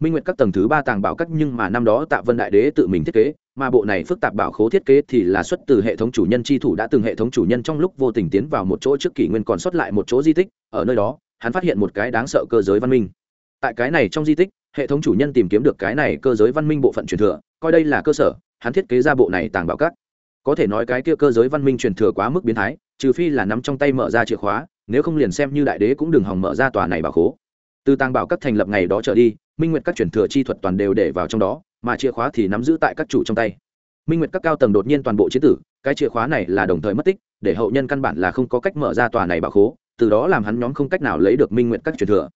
Minh nguyệt các tầng thứ ba tàng bảo các nhưng mà năm đó tạ vân đại đế tự mình thiết kế mà bộ này phức tạp bảo khố thiết kế thì là xuất từ hệ thống chủ nhân chi thủ đã từng hệ thống chủ nhân trong lúc vô tình tiến vào một chỗ trước kỷ nguyên còn xuất lại một chỗ di tích, ở nơi đó, hắn phát hiện một cái đáng sợ cơ giới văn minh. Tại cái này trong di tích, hệ thống chủ nhân tìm kiếm được cái này cơ giới văn minh bộ phận truyền thừa, coi đây là cơ sở, hắn thiết kế ra bộ này tàng bảo các. Có thể nói cái kia cơ giới văn minh truyền thừa quá mức biến thái, trừ phi là nắm trong tay mở ra chìa khóa, nếu không liền xem như đại đế cũng đừng hòng mở ra tòa này bảo khố. Từ tàng bảo các thành lập ngày đó trở đi, minh nguyệt các truyền thừa chi thuật toàn đều để vào trong đó mà chìa khóa thì nắm giữ tại các chủ trong tay. Minh nguyệt các cao tầng đột nhiên toàn bộ chiến tử, cái chìa khóa này là đồng thời mất tích, để hậu nhân căn bản là không có cách mở ra tòa này bảo khố, từ đó làm hắn nhóm không cách nào lấy được minh nguyệt các truyền thừa.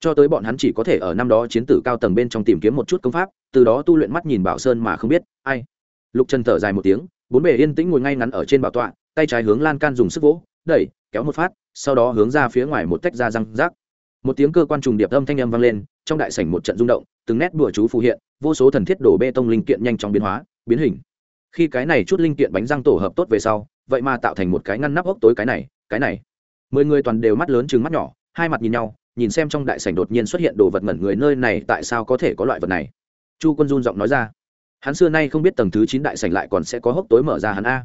Cho tới bọn hắn chỉ có thể ở năm đó chiến tử cao tầng bên trong tìm kiếm một chút công pháp, từ đó tu luyện mắt nhìn bảo sơn mà không biết, ai. Lục trần thở dài một tiếng, bốn bề yên tĩnh ngồi ngay ngắn ở trên bảo tọa, tay trái hướng lan can dùng sức vỗ, đẩy, kéo một phát, sau đó hướng ra phía ngoài một tách ra răng rác. Một tiếng cơ quan trùng điệp âm thanh âm vang lên trong đại sảnh một trận rung động, từng nét bùa chú phù hiện, vô số thần thiết đổ bê tông linh kiện nhanh chóng biến hóa, biến hình. Khi cái này chút linh kiện bánh răng tổ hợp tốt về sau, vậy mà tạo thành một cái ngăn nắp ốc tối cái này cái này. Mười người toàn đều mắt lớn chừng mắt nhỏ, hai mặt nhìn nhau, nhìn xem trong đại sảnh đột nhiên xuất hiện đồ vật ngẩn người nơi này tại sao có thể có loại vật này. Chu quân run giọng nói ra. Hắn xưa nay không biết tầng thứ chín đại sảnh lại còn sẽ có hốc tối mở ra hắn a.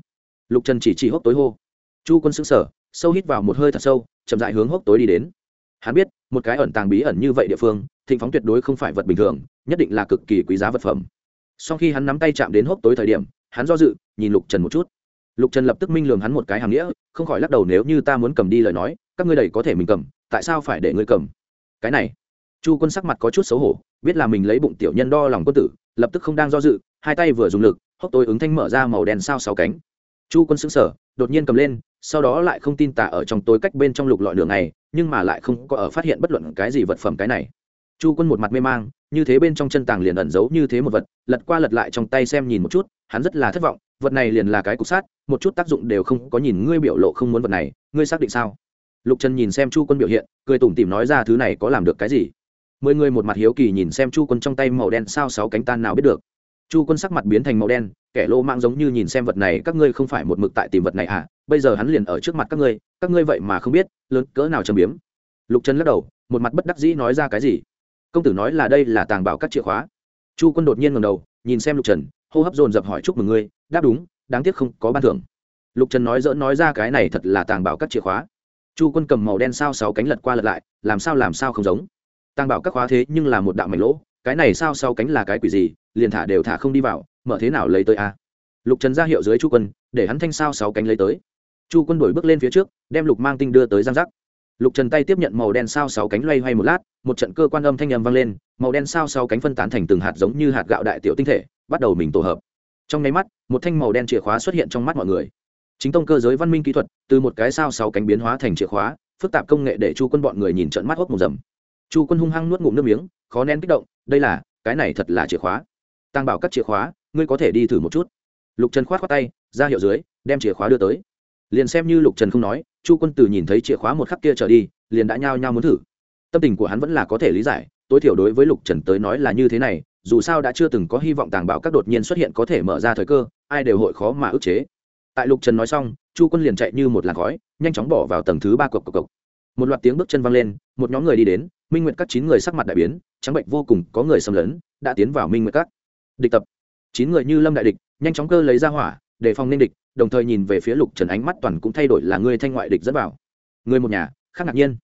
Lục trần chỉ chỉ hốc tối hô. Chu quân xứng sở sâu hít vào một hơi thật sâu, chậm dại hướng hốc tối đi đến hắn biết, một cái ẩn tàng bí ẩn như vậy địa phương, thịnh phóng tuyệt đối không phải vật bình thường, nhất định là cực kỳ quý giá vật phẩm. Sau khi hắn nắm tay chạm đến hốc tối thời điểm, hắn do dự, nhìn lục trần một chút. Lục trần lập tức minh lường hắn một cái hàng nghĩa, không khỏi lắc đầu nếu như ta muốn cầm đi lời nói, các ngươi đầy có thể mình cầm, tại sao phải để ngươi cầm? Cái này, chu quân sắc mặt có chút xấu hổ, biết là mình lấy bụng tiểu nhân đo lòng quân tử, lập tức không đang do dự, hai tay vừa dùng lực, hốc tối ứng thanh mở ra màu đen sao sáu cánh. Chu quân xứng sở đột nhiên cầm lên sau đó lại không tin tà ở trong tối cách bên trong lục lọi đường này nhưng mà lại không có ở phát hiện bất luận cái gì vật phẩm cái này. Chu quân một mặt mê mang, như thế bên trong chân tàng liền ẩn giấu như thế một vật, lật qua lật lại trong tay xem nhìn một chút, hắn rất là thất vọng, vật này liền là cái cục sát một chút tác dụng đều không có nhìn, ngươi biểu lộ không muốn vật này, ngươi xác định sao? Lục trần nhìn xem chu quân biểu hiện, cười tủm tỉm nói ra thứ này có làm được cái gì? Mười người một mặt hiếu kỳ nhìn xem chu quân trong tay màu đen sao sáu cánh tan nào biết được. Chu quân sắc mặt biến thành màu đen kẻ lô mạng giống như nhìn xem vật này, các ngươi không phải một mực tại tìm vật này à? Bây giờ hắn liền ở trước mặt các ngươi các ngươi vậy mà không biết, lớn cỡ nào châm biếm. Lục trần lắc đầu, một mặt bất đắc dĩ nói ra cái gì? Công tử nói là đây là tàng bảo các chìa khóa. Chu quân đột nhiên ngầm đầu, nhìn xem lục trần, hô hấp dồn dập hỏi chúc mừng ngươi, đáp đúng, đáng tiếc không có ban thưởng. Lục trần nói dỡ nói ra cái này thật là tàng bảo các chìa khóa. Chu quân cầm màu đen sao sáu cánh lật qua lật lại, làm sao làm sao không giống. Tàng bảo các khóa thế nhưng là một đạo mảnh lỗ, cái này sao sáu cánh là cái quỷ gì, liền thả đều thả không đi vào mở thế nào lấy tới a? Lục trần ra hiệu dưới chu quân, để hắn thanh sao sáu cánh lấy tới. Chu quân đổi bước lên phía trước, đem lục mang tinh đưa tới giang giác. Lục trần tay tiếp nhận màu đen sao sáu cánh loay hoay một lát, một trận cơ quan âm thanh nhầm vang lên, màu đen sao sáu cánh phân tán thành từng hạt giống như hạt gạo đại tiểu tinh thể, bắt đầu mình tổ hợp. Trong nháy mắt, một thanh màu đen chìa khóa xuất hiện trong mắt mọi người. Chính tông cơ giới văn minh kỹ thuật, từ một cái sao sáu cánh biến hóa thành chìa khóa, phức tạp công nghệ để chu quân bọn người nhìn trận mắt hốc một dầm. Chu quân hung hăng nuốt ngụm nước miếng, khó nén kích động, đây là, cái này thật là chìa khóa. Tăng bảo các chìa khóa ngươi có thể đi thử một chút. Lục trần khoát khoát tay, ra hiệu dưới, đem chìa khóa đưa tới. Liền xem như lục trần không nói, chu quân Tử nhìn thấy chìa khóa một khắc kia trở đi, liền đã nhao nhao muốn thử. Tâm tình của hắn vẫn là có thể lý giải, tối thiểu đối với lục trần tới nói là như thế này, dù sao đã chưa từng có hy vọng tàng bảo các đột nhiên xuất hiện có thể mở ra thời cơ, ai đều hội khó mà ức chế. Tại lục trần nói xong, chu quân liền chạy như một làn khói, nhanh chóng bỏ vào tầng thứ ba cộc cộc cộc. Một loạt tiếng bước chân văng lên, một nhóm người đi đến, minh nguyện các chín người sắc mặt đại biến, trắng bệnh vô cùng, có người xâm lấn, đã tiến vào minh nguyện các. Địch tập chín người như lâm đại địch, nhanh chóng cơ lấy ra hỏa để phòng nên địch, đồng thời nhìn về phía lục trần ánh mắt toàn cũng thay đổi là người thanh ngoại địch dẫn vào. Người một nhà, khác ngạc nhiên.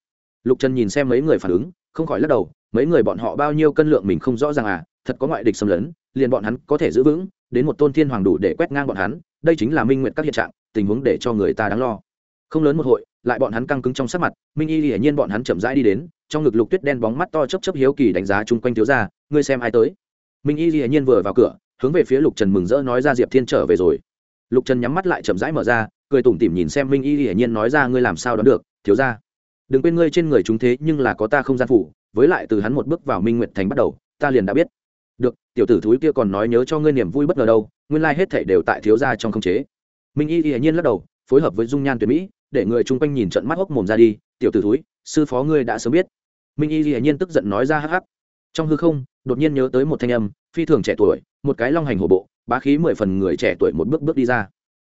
Lục trần nhìn xem mấy người phản ứng, không khỏi lắc đầu, mấy người bọn họ bao nhiêu cân lượng mình không rõ ràng à thật có ngoại địch xâm lấn, liền bọn hắn có thể giữ vững, đến một tôn thiên hoàng đủ để quét ngang bọn hắn, đây chính là minh nguyện các hiện trạng, tình huống để cho người ta đáng lo. Không lớn một hội, lại bọn hắn căng cứng trong sắc mặt, minh y hiển nhiên bọn hắn chậm rãi đi đến, trong ngực lục tuyết đen bóng mắt to chấp chấp hiếu kỳ đánh giá chung quanh thiếu ra ngươi xem ai tới? Minh y hiển nhiên vừa vào cửa hướng về phía lục trần mừng rỡ nói ra diệp thiên trở về rồi. Lục trần nhắm mắt lại chậm rãi mở ra, cười tủm tỉm nhìn xem minh y hiển nhiên nói ra, ngươi làm sao đón được, thiếu ra đừng quên ngươi trên người chúng thế, nhưng là có ta không gian phủ, với lại từ hắn một bước vào minh nguyệt thành bắt đầu, ta liền đã biết. Được, tiểu tử thúi kia còn nói nhớ cho ngươi niềm vui bất ngờ đâu, nguyên lai、like、hết thể đều tại thiếu gia trong không chế. Minh y hiển nhiên lắc đầu, phối hợp với dung nhan tuyệt mỹ, để người chung quanh nhìn trận mắt hốc mồm ra đi, tiểu tử thúi, sư phó ngươi đã sớm biết. Minh y hiển nhiên tức giận nói ra hắc hắc. Trong hư không, đột nhiên nhớ tới một thanh âm phi thường trẻ tuổi, một cái long hành hổ bộ, bá khí mười phần người trẻ tuổi một bước bước đi ra.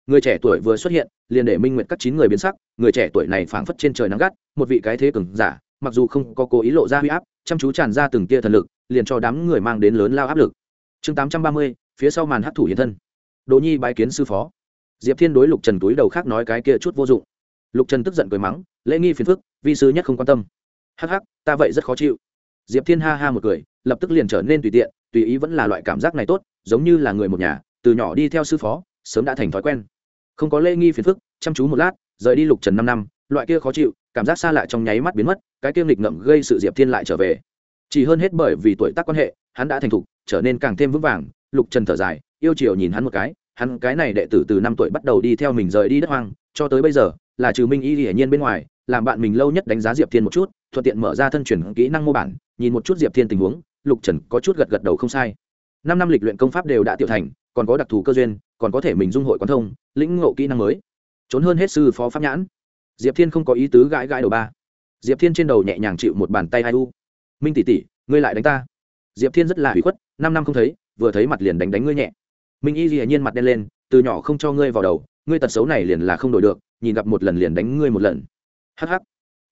Người trẻ tuổi vừa xuất hiện, liền để minh nguyện các chín người biến sắc, người trẻ tuổi này phảng phất trên trời nắng gắt, một vị cái thế cường giả, mặc dù không có cố ý lộ ra huy áp, chăm chú tràn ra từng tia thần lực, liền cho đám người mang đến lớn lao áp lực. Chương tám trăm ba mươi, phía sau màn hấp thủ hiện thân. Đỗ nhi bái kiến sư phó. Diệp thiên đối lục trần túi đầu khác nói cái kia chút vô dụng. Lục trần tức giận cười mắng, lễ nghi phiền phức, vi sư nhất không quan tâm. Hắc hắc, ta vậy rất khó chịu. Diệp thiên ha ha một cười, lập tức liền trở nên tùy tiện tùy ý vẫn là loại cảm giác này tốt, giống như là người một nhà, từ nhỏ đi theo sư phó, sớm đã thành thói quen. Không có lễ nghi phiền phức, chăm chú một lát, rời đi lục trần năm năm, loại kia khó chịu, cảm giác xa lạ trong nháy mắt biến mất, cái kia nghịch ngậm gây sự diệp thiên lại trở về. Chỉ hơn hết bởi vì tuổi tác quan hệ, hắn đã thành thục, trở nên càng thêm vững vàng, lục trần thở dài, yêu chiều nhìn hắn một cái, hắn cái này đệ tử từ năm tuổi bắt đầu đi theo mình rời đi đất hoang, cho tới bây giờ, là trừ minh y hiển nhiên bên ngoài, làm bạn mình lâu nhất đánh giá diệp thiên một chút, thuận tiện mở ra thân chuyển kỹ năng mô bản, nhìn một chút diệp thiên tình huống lục trần có chút gật gật đầu không sai. Năm năm lịch luyện công pháp đều đã tiểu thành, còn có đặc thù cơ duyên, còn có thể mình dung hội quán thông, lĩnh ngộ kỹ năng mới. Trốn hơn hết sư phó pháp nhãn. Diệp thiên không có ý tứ gãi gãi đầu ba. Diệp thiên trên đầu nhẹ nhàng chịu một bàn tay hai u. Minh tỷ tỷ, ngươi lại đánh ta. Diệp thiên rất là hủy khuất, năm năm không thấy, vừa thấy mặt liền đánh đánh ngươi nhẹ. Minh y dĩ nhiên mặt đen lên, từ nhỏ không cho ngươi vào đầu, ngươi tật xấu này liền là không đổi được, nhìn gặp một lần liền đánh ngươi một lần. Hh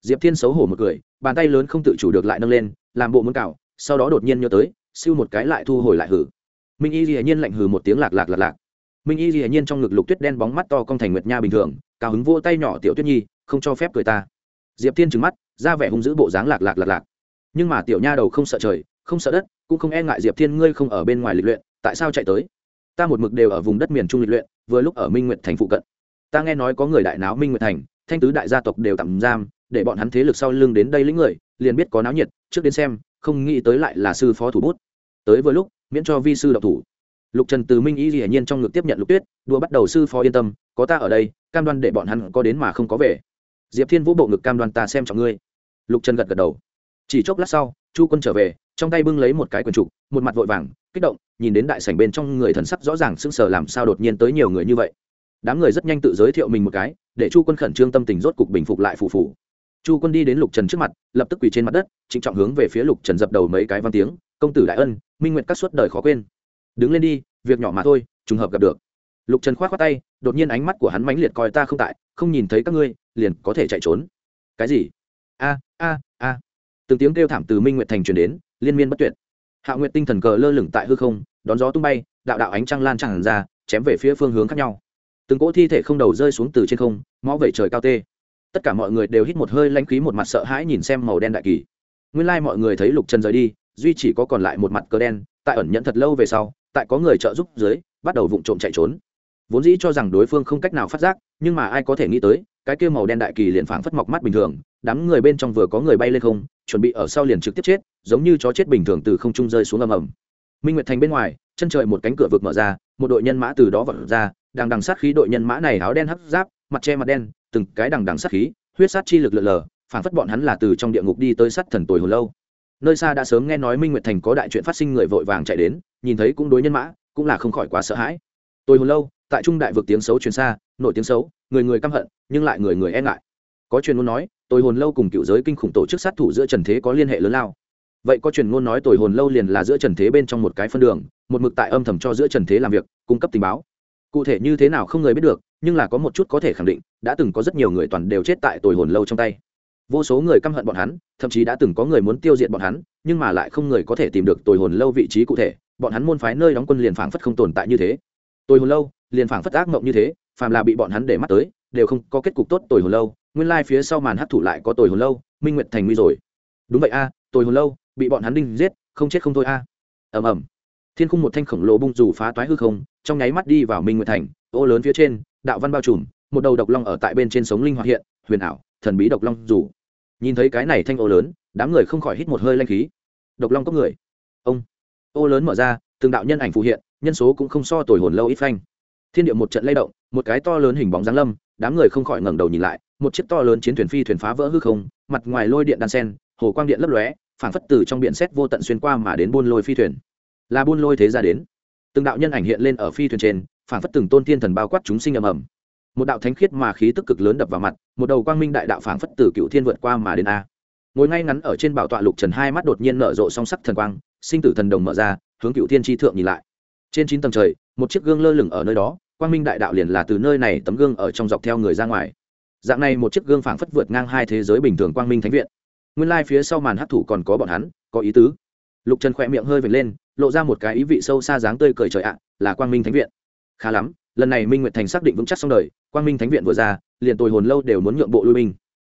diệp thiên xấu hổ một cười, bàn tay lớn không tự chủ được lại nâng lên, làm bộ muốn cào sau đó đột nhiên nhớ tới, siêu một cái lại thu hồi lại hử. Minh y dĩ nhiên lạnh hừ một tiếng lạc lạc lạc lạc. Minh y dĩ nhiên trong ngực lục tuyết đen bóng mắt to cong thành nguyệt nha bình thường, cao hứng vô tay nhỏ tiểu tuyết nhi, không cho phép cười ta. Diệp thiên trừng mắt, ra vẻ hung dữ bộ dáng lạc lạc lạc lạc. Nhưng mà tiểu nha đầu không sợ trời, không sợ đất, cũng không e ngại diệp thiên ngươi không ở bên ngoài lịch luyện, tại sao chạy tới? Ta một mực đều ở vùng đất miền trung lịch luyện, vừa lúc ở minh nguyệt thành phụ cận. Ta nghe nói có người đại náo minh nguyệt thành, thanh tứ đại gia tộc đều tạm giam, để bọn hắn thế lực sau lưng đến đây lĩnh người, liền biết có náo nhiệt, trước đến xem không nghĩ tới lại là sư phó thủ bút. Tới vừa lúc, miễn cho vi sư độc thủ. Lục trần từ minh ý hiển nhiên trong ngực tiếp nhận lục tuyết đua bắt đầu sư phó yên tâm, có ta ở đây, cam đoan để bọn hắn có đến mà không có về. Diệp thiên vũ bộ ngực cam đoan ta xem trọng ngươi. Lục trần gật gật đầu. Chỉ chốc lát sau, chu quân trở về, trong tay bưng lấy một cái quần trục, một mặt vội vàng, kích động, nhìn đến đại sảnh bên trong người thần sắc rõ ràng sững sờ làm sao đột nhiên tới nhiều người như vậy. Đám người rất nhanh tự giới thiệu mình một cái, để chu quân khẩn trương tâm tình rốt cục bình phục lại phù phù chu quân đi đến lục trần trước mặt, lập tức quỳ trên mặt đất, trịnh trọng hướng về phía lục trần dập đầu mấy cái văn tiếng, công tử đại ân, minh nguyện các suốt đời khó quên. Đứng lên đi, việc nhỏ mà thôi, trùng hợp gặp được. Lục trần k h o á t khoác tay, đột nhiên ánh mắt của hắn mãnh liệt coi ta không tại, không nhìn thấy các ngươi, liền có thể chạy trốn. Cái gì? A a a. Từng tiếng kêu thảm từ minh nguyện thành truyền đến, liên miên bất tuyệt. Hạ nguyện tinh thần cờ lơ lửng tại hư không, đón gió tung bay, đạo đạo ánh trăng lan tràn ra, chém về phía phương hướng khác nhau. Từng cỗ thi thể không đầu rơi xuống từ trên không mõ vẩy trời cao tê tất cả mọi người đều hít một hơi lãnh khí một mặt sợ hãi nhìn xem màu đen đại kỳ. Nguyên lai mọi người thấy lục trần rời đi, duy chỉ có còn lại một mặt cờ đen, tại ẩn nhận thật lâu về sau, tại có người trợ giúp dưới, bắt đầu vụng trộm chạy trốn. Vốn dĩ cho rằng đối phương không cách nào phát giác, nhưng mà ai có thể nghĩ tới, cái kia màu đen đại kỳ liền phảng phất mọc mắt bình thường, đám người bên trong vừa có người bay lên không, chuẩn bị ở sau liền trực tiếp chết, giống như chó chết bình thường từ không trung rơi xuống ầm ầm. Minh nguyệt thành bên ngoài, chân trời một cánh cửa vực mở ra, một đội nhân mã từ đó vọt ra đằng đằng sát khí đội nhân mã này áo đen hấp giáp, mặt che mặt đen từng cái đằng đằng sát khí, huyết sát chi lực lượn lờ, phảng phất bọn hắn là từ trong địa ngục đi tới sát thần tồi hồi lâu. Nơi xa đã sớm nghe nói minh nguyệt thành có đại chuyện phát sinh người vội vàng chạy đến, nhìn thấy cũng đối nhân mã, cũng là không khỏi quá sợ hãi. Tôi hồi lâu, tại trung đại vực tiếng xấu truyền xa, nổi tiếng xấu, người người căm hận, nhưng lại người người e ngại. Có truyền ngôn nói tôi hồn lâu cùng cựu giới kinh khủng tổ chức sát thủ giữa trần thế có liên hệ lớn lao. Vậy có truyền ngôn nói tôi hồn lâu liền là giữa trần thế bên trong một cái phân đường, một mực tại âm thầm cho giữa trần thế làm việc, cung cấp tình báo. Cụ thể như thế nào không người biết được nhưng là có một chút có thể khẳng định đã từng có rất nhiều người toàn đều chết tại tồi hồn lâu trong tay. Vô số người căm hận bọn hắn thậm chí đã từng có người muốn tiêu diệt bọn hắn nhưng mà lại không người có thể tìm được tồi hồn lâu vị trí cụ thể bọn hắn môn phái nơi đóng quân liền phảng phất không tồn tại như thế. Tồi hồn lâu liền phảng phất ác mộng như thế phàm là bị bọn hắn để mắt tới đều không có kết cục tốt tồi hồn lâu nguyên lai phía sau màn hấp thủ lại có tồi hồn lâu minh nguyệt thành nguy rồi. Đúng vậy a à, tồi hồn lâu bị bọn hắn đinh giết không chết không thôi a. Ầm ầm. Thiên khung một thanh khổng lồ bung dù phá toái hư không trong nháy mắt đi vào minh nguyệt thành ô lớn phía trên đạo văn bao trùm, một đầu độc long ở tại bên trên sống linh hoạt hiện, huyền ảo, thần bí độc long dù. Nhìn thấy cái này thanh ô lớn, đám người không khỏi hít một hơi lanh khí. Độc long có người. Ông. Ô lớn mở ra, từng đạo nhân ảnh phù hiện, nhân số cũng không so tồi hồn lâu ít phanh. Thiên địa một trận lay động, một cái to lớn hình bóng giáng lâm, đám người không khỏi ngẩng đầu nhìn lại, một chiếc to lớn chiến thuyền phi thuyền phá vỡ hư không, mặt ngoài lôi điện đan sen, hồ quang điện lấp lóe, phảng phất từ trong biển xét vô tận xuyên qua mà đến buôn lôi phi thuyền. Là buôn lôi thế ra đến. Từng đạo nhân ảnh hiện lên ở phi thuyền trên phản phất từng tôn thiên thần bao quát chúng sinh ầm ầm. Một đạo thánh khiết mà khí tức cực lớn đập vào mặt, một đầu quang minh đại đạo phản phất từ cựu thiên vượt qua mà đến a. Ngồi ngay ngắn ở trên bảo tọa lục trần hai mắt đột nhiên nở rộ song sắc thần quang, sinh tử thần đồng mở ra, hướng cựu thiên tri thượng nhìn lại. Trên chín tầng trời, một chiếc gương lơ lửng ở nơi đó, quang minh đại đạo liền là từ nơi này tấm gương ở trong dọc theo người ra ngoài. Dạng này một chiếc gương phảng phất vượt ngang hai thế giới bình thường quang minh thánh viện. Nguyên lai、like、phía sau màn hấp thụ còn có bọn hắn, có ý tứ. Lục trần khỏe miệng hơi vệt lên, lộ ra một cái ý vị sâu xa dáng tươi cười trời ạ, là quang minh thánh viện khá lắm, lần này minh nguyệt thành xác định vững chắc xong đời, quang minh thánh viện vừa ra, liền tồi hồn lâu đều muốn nhượng bộ lui binh.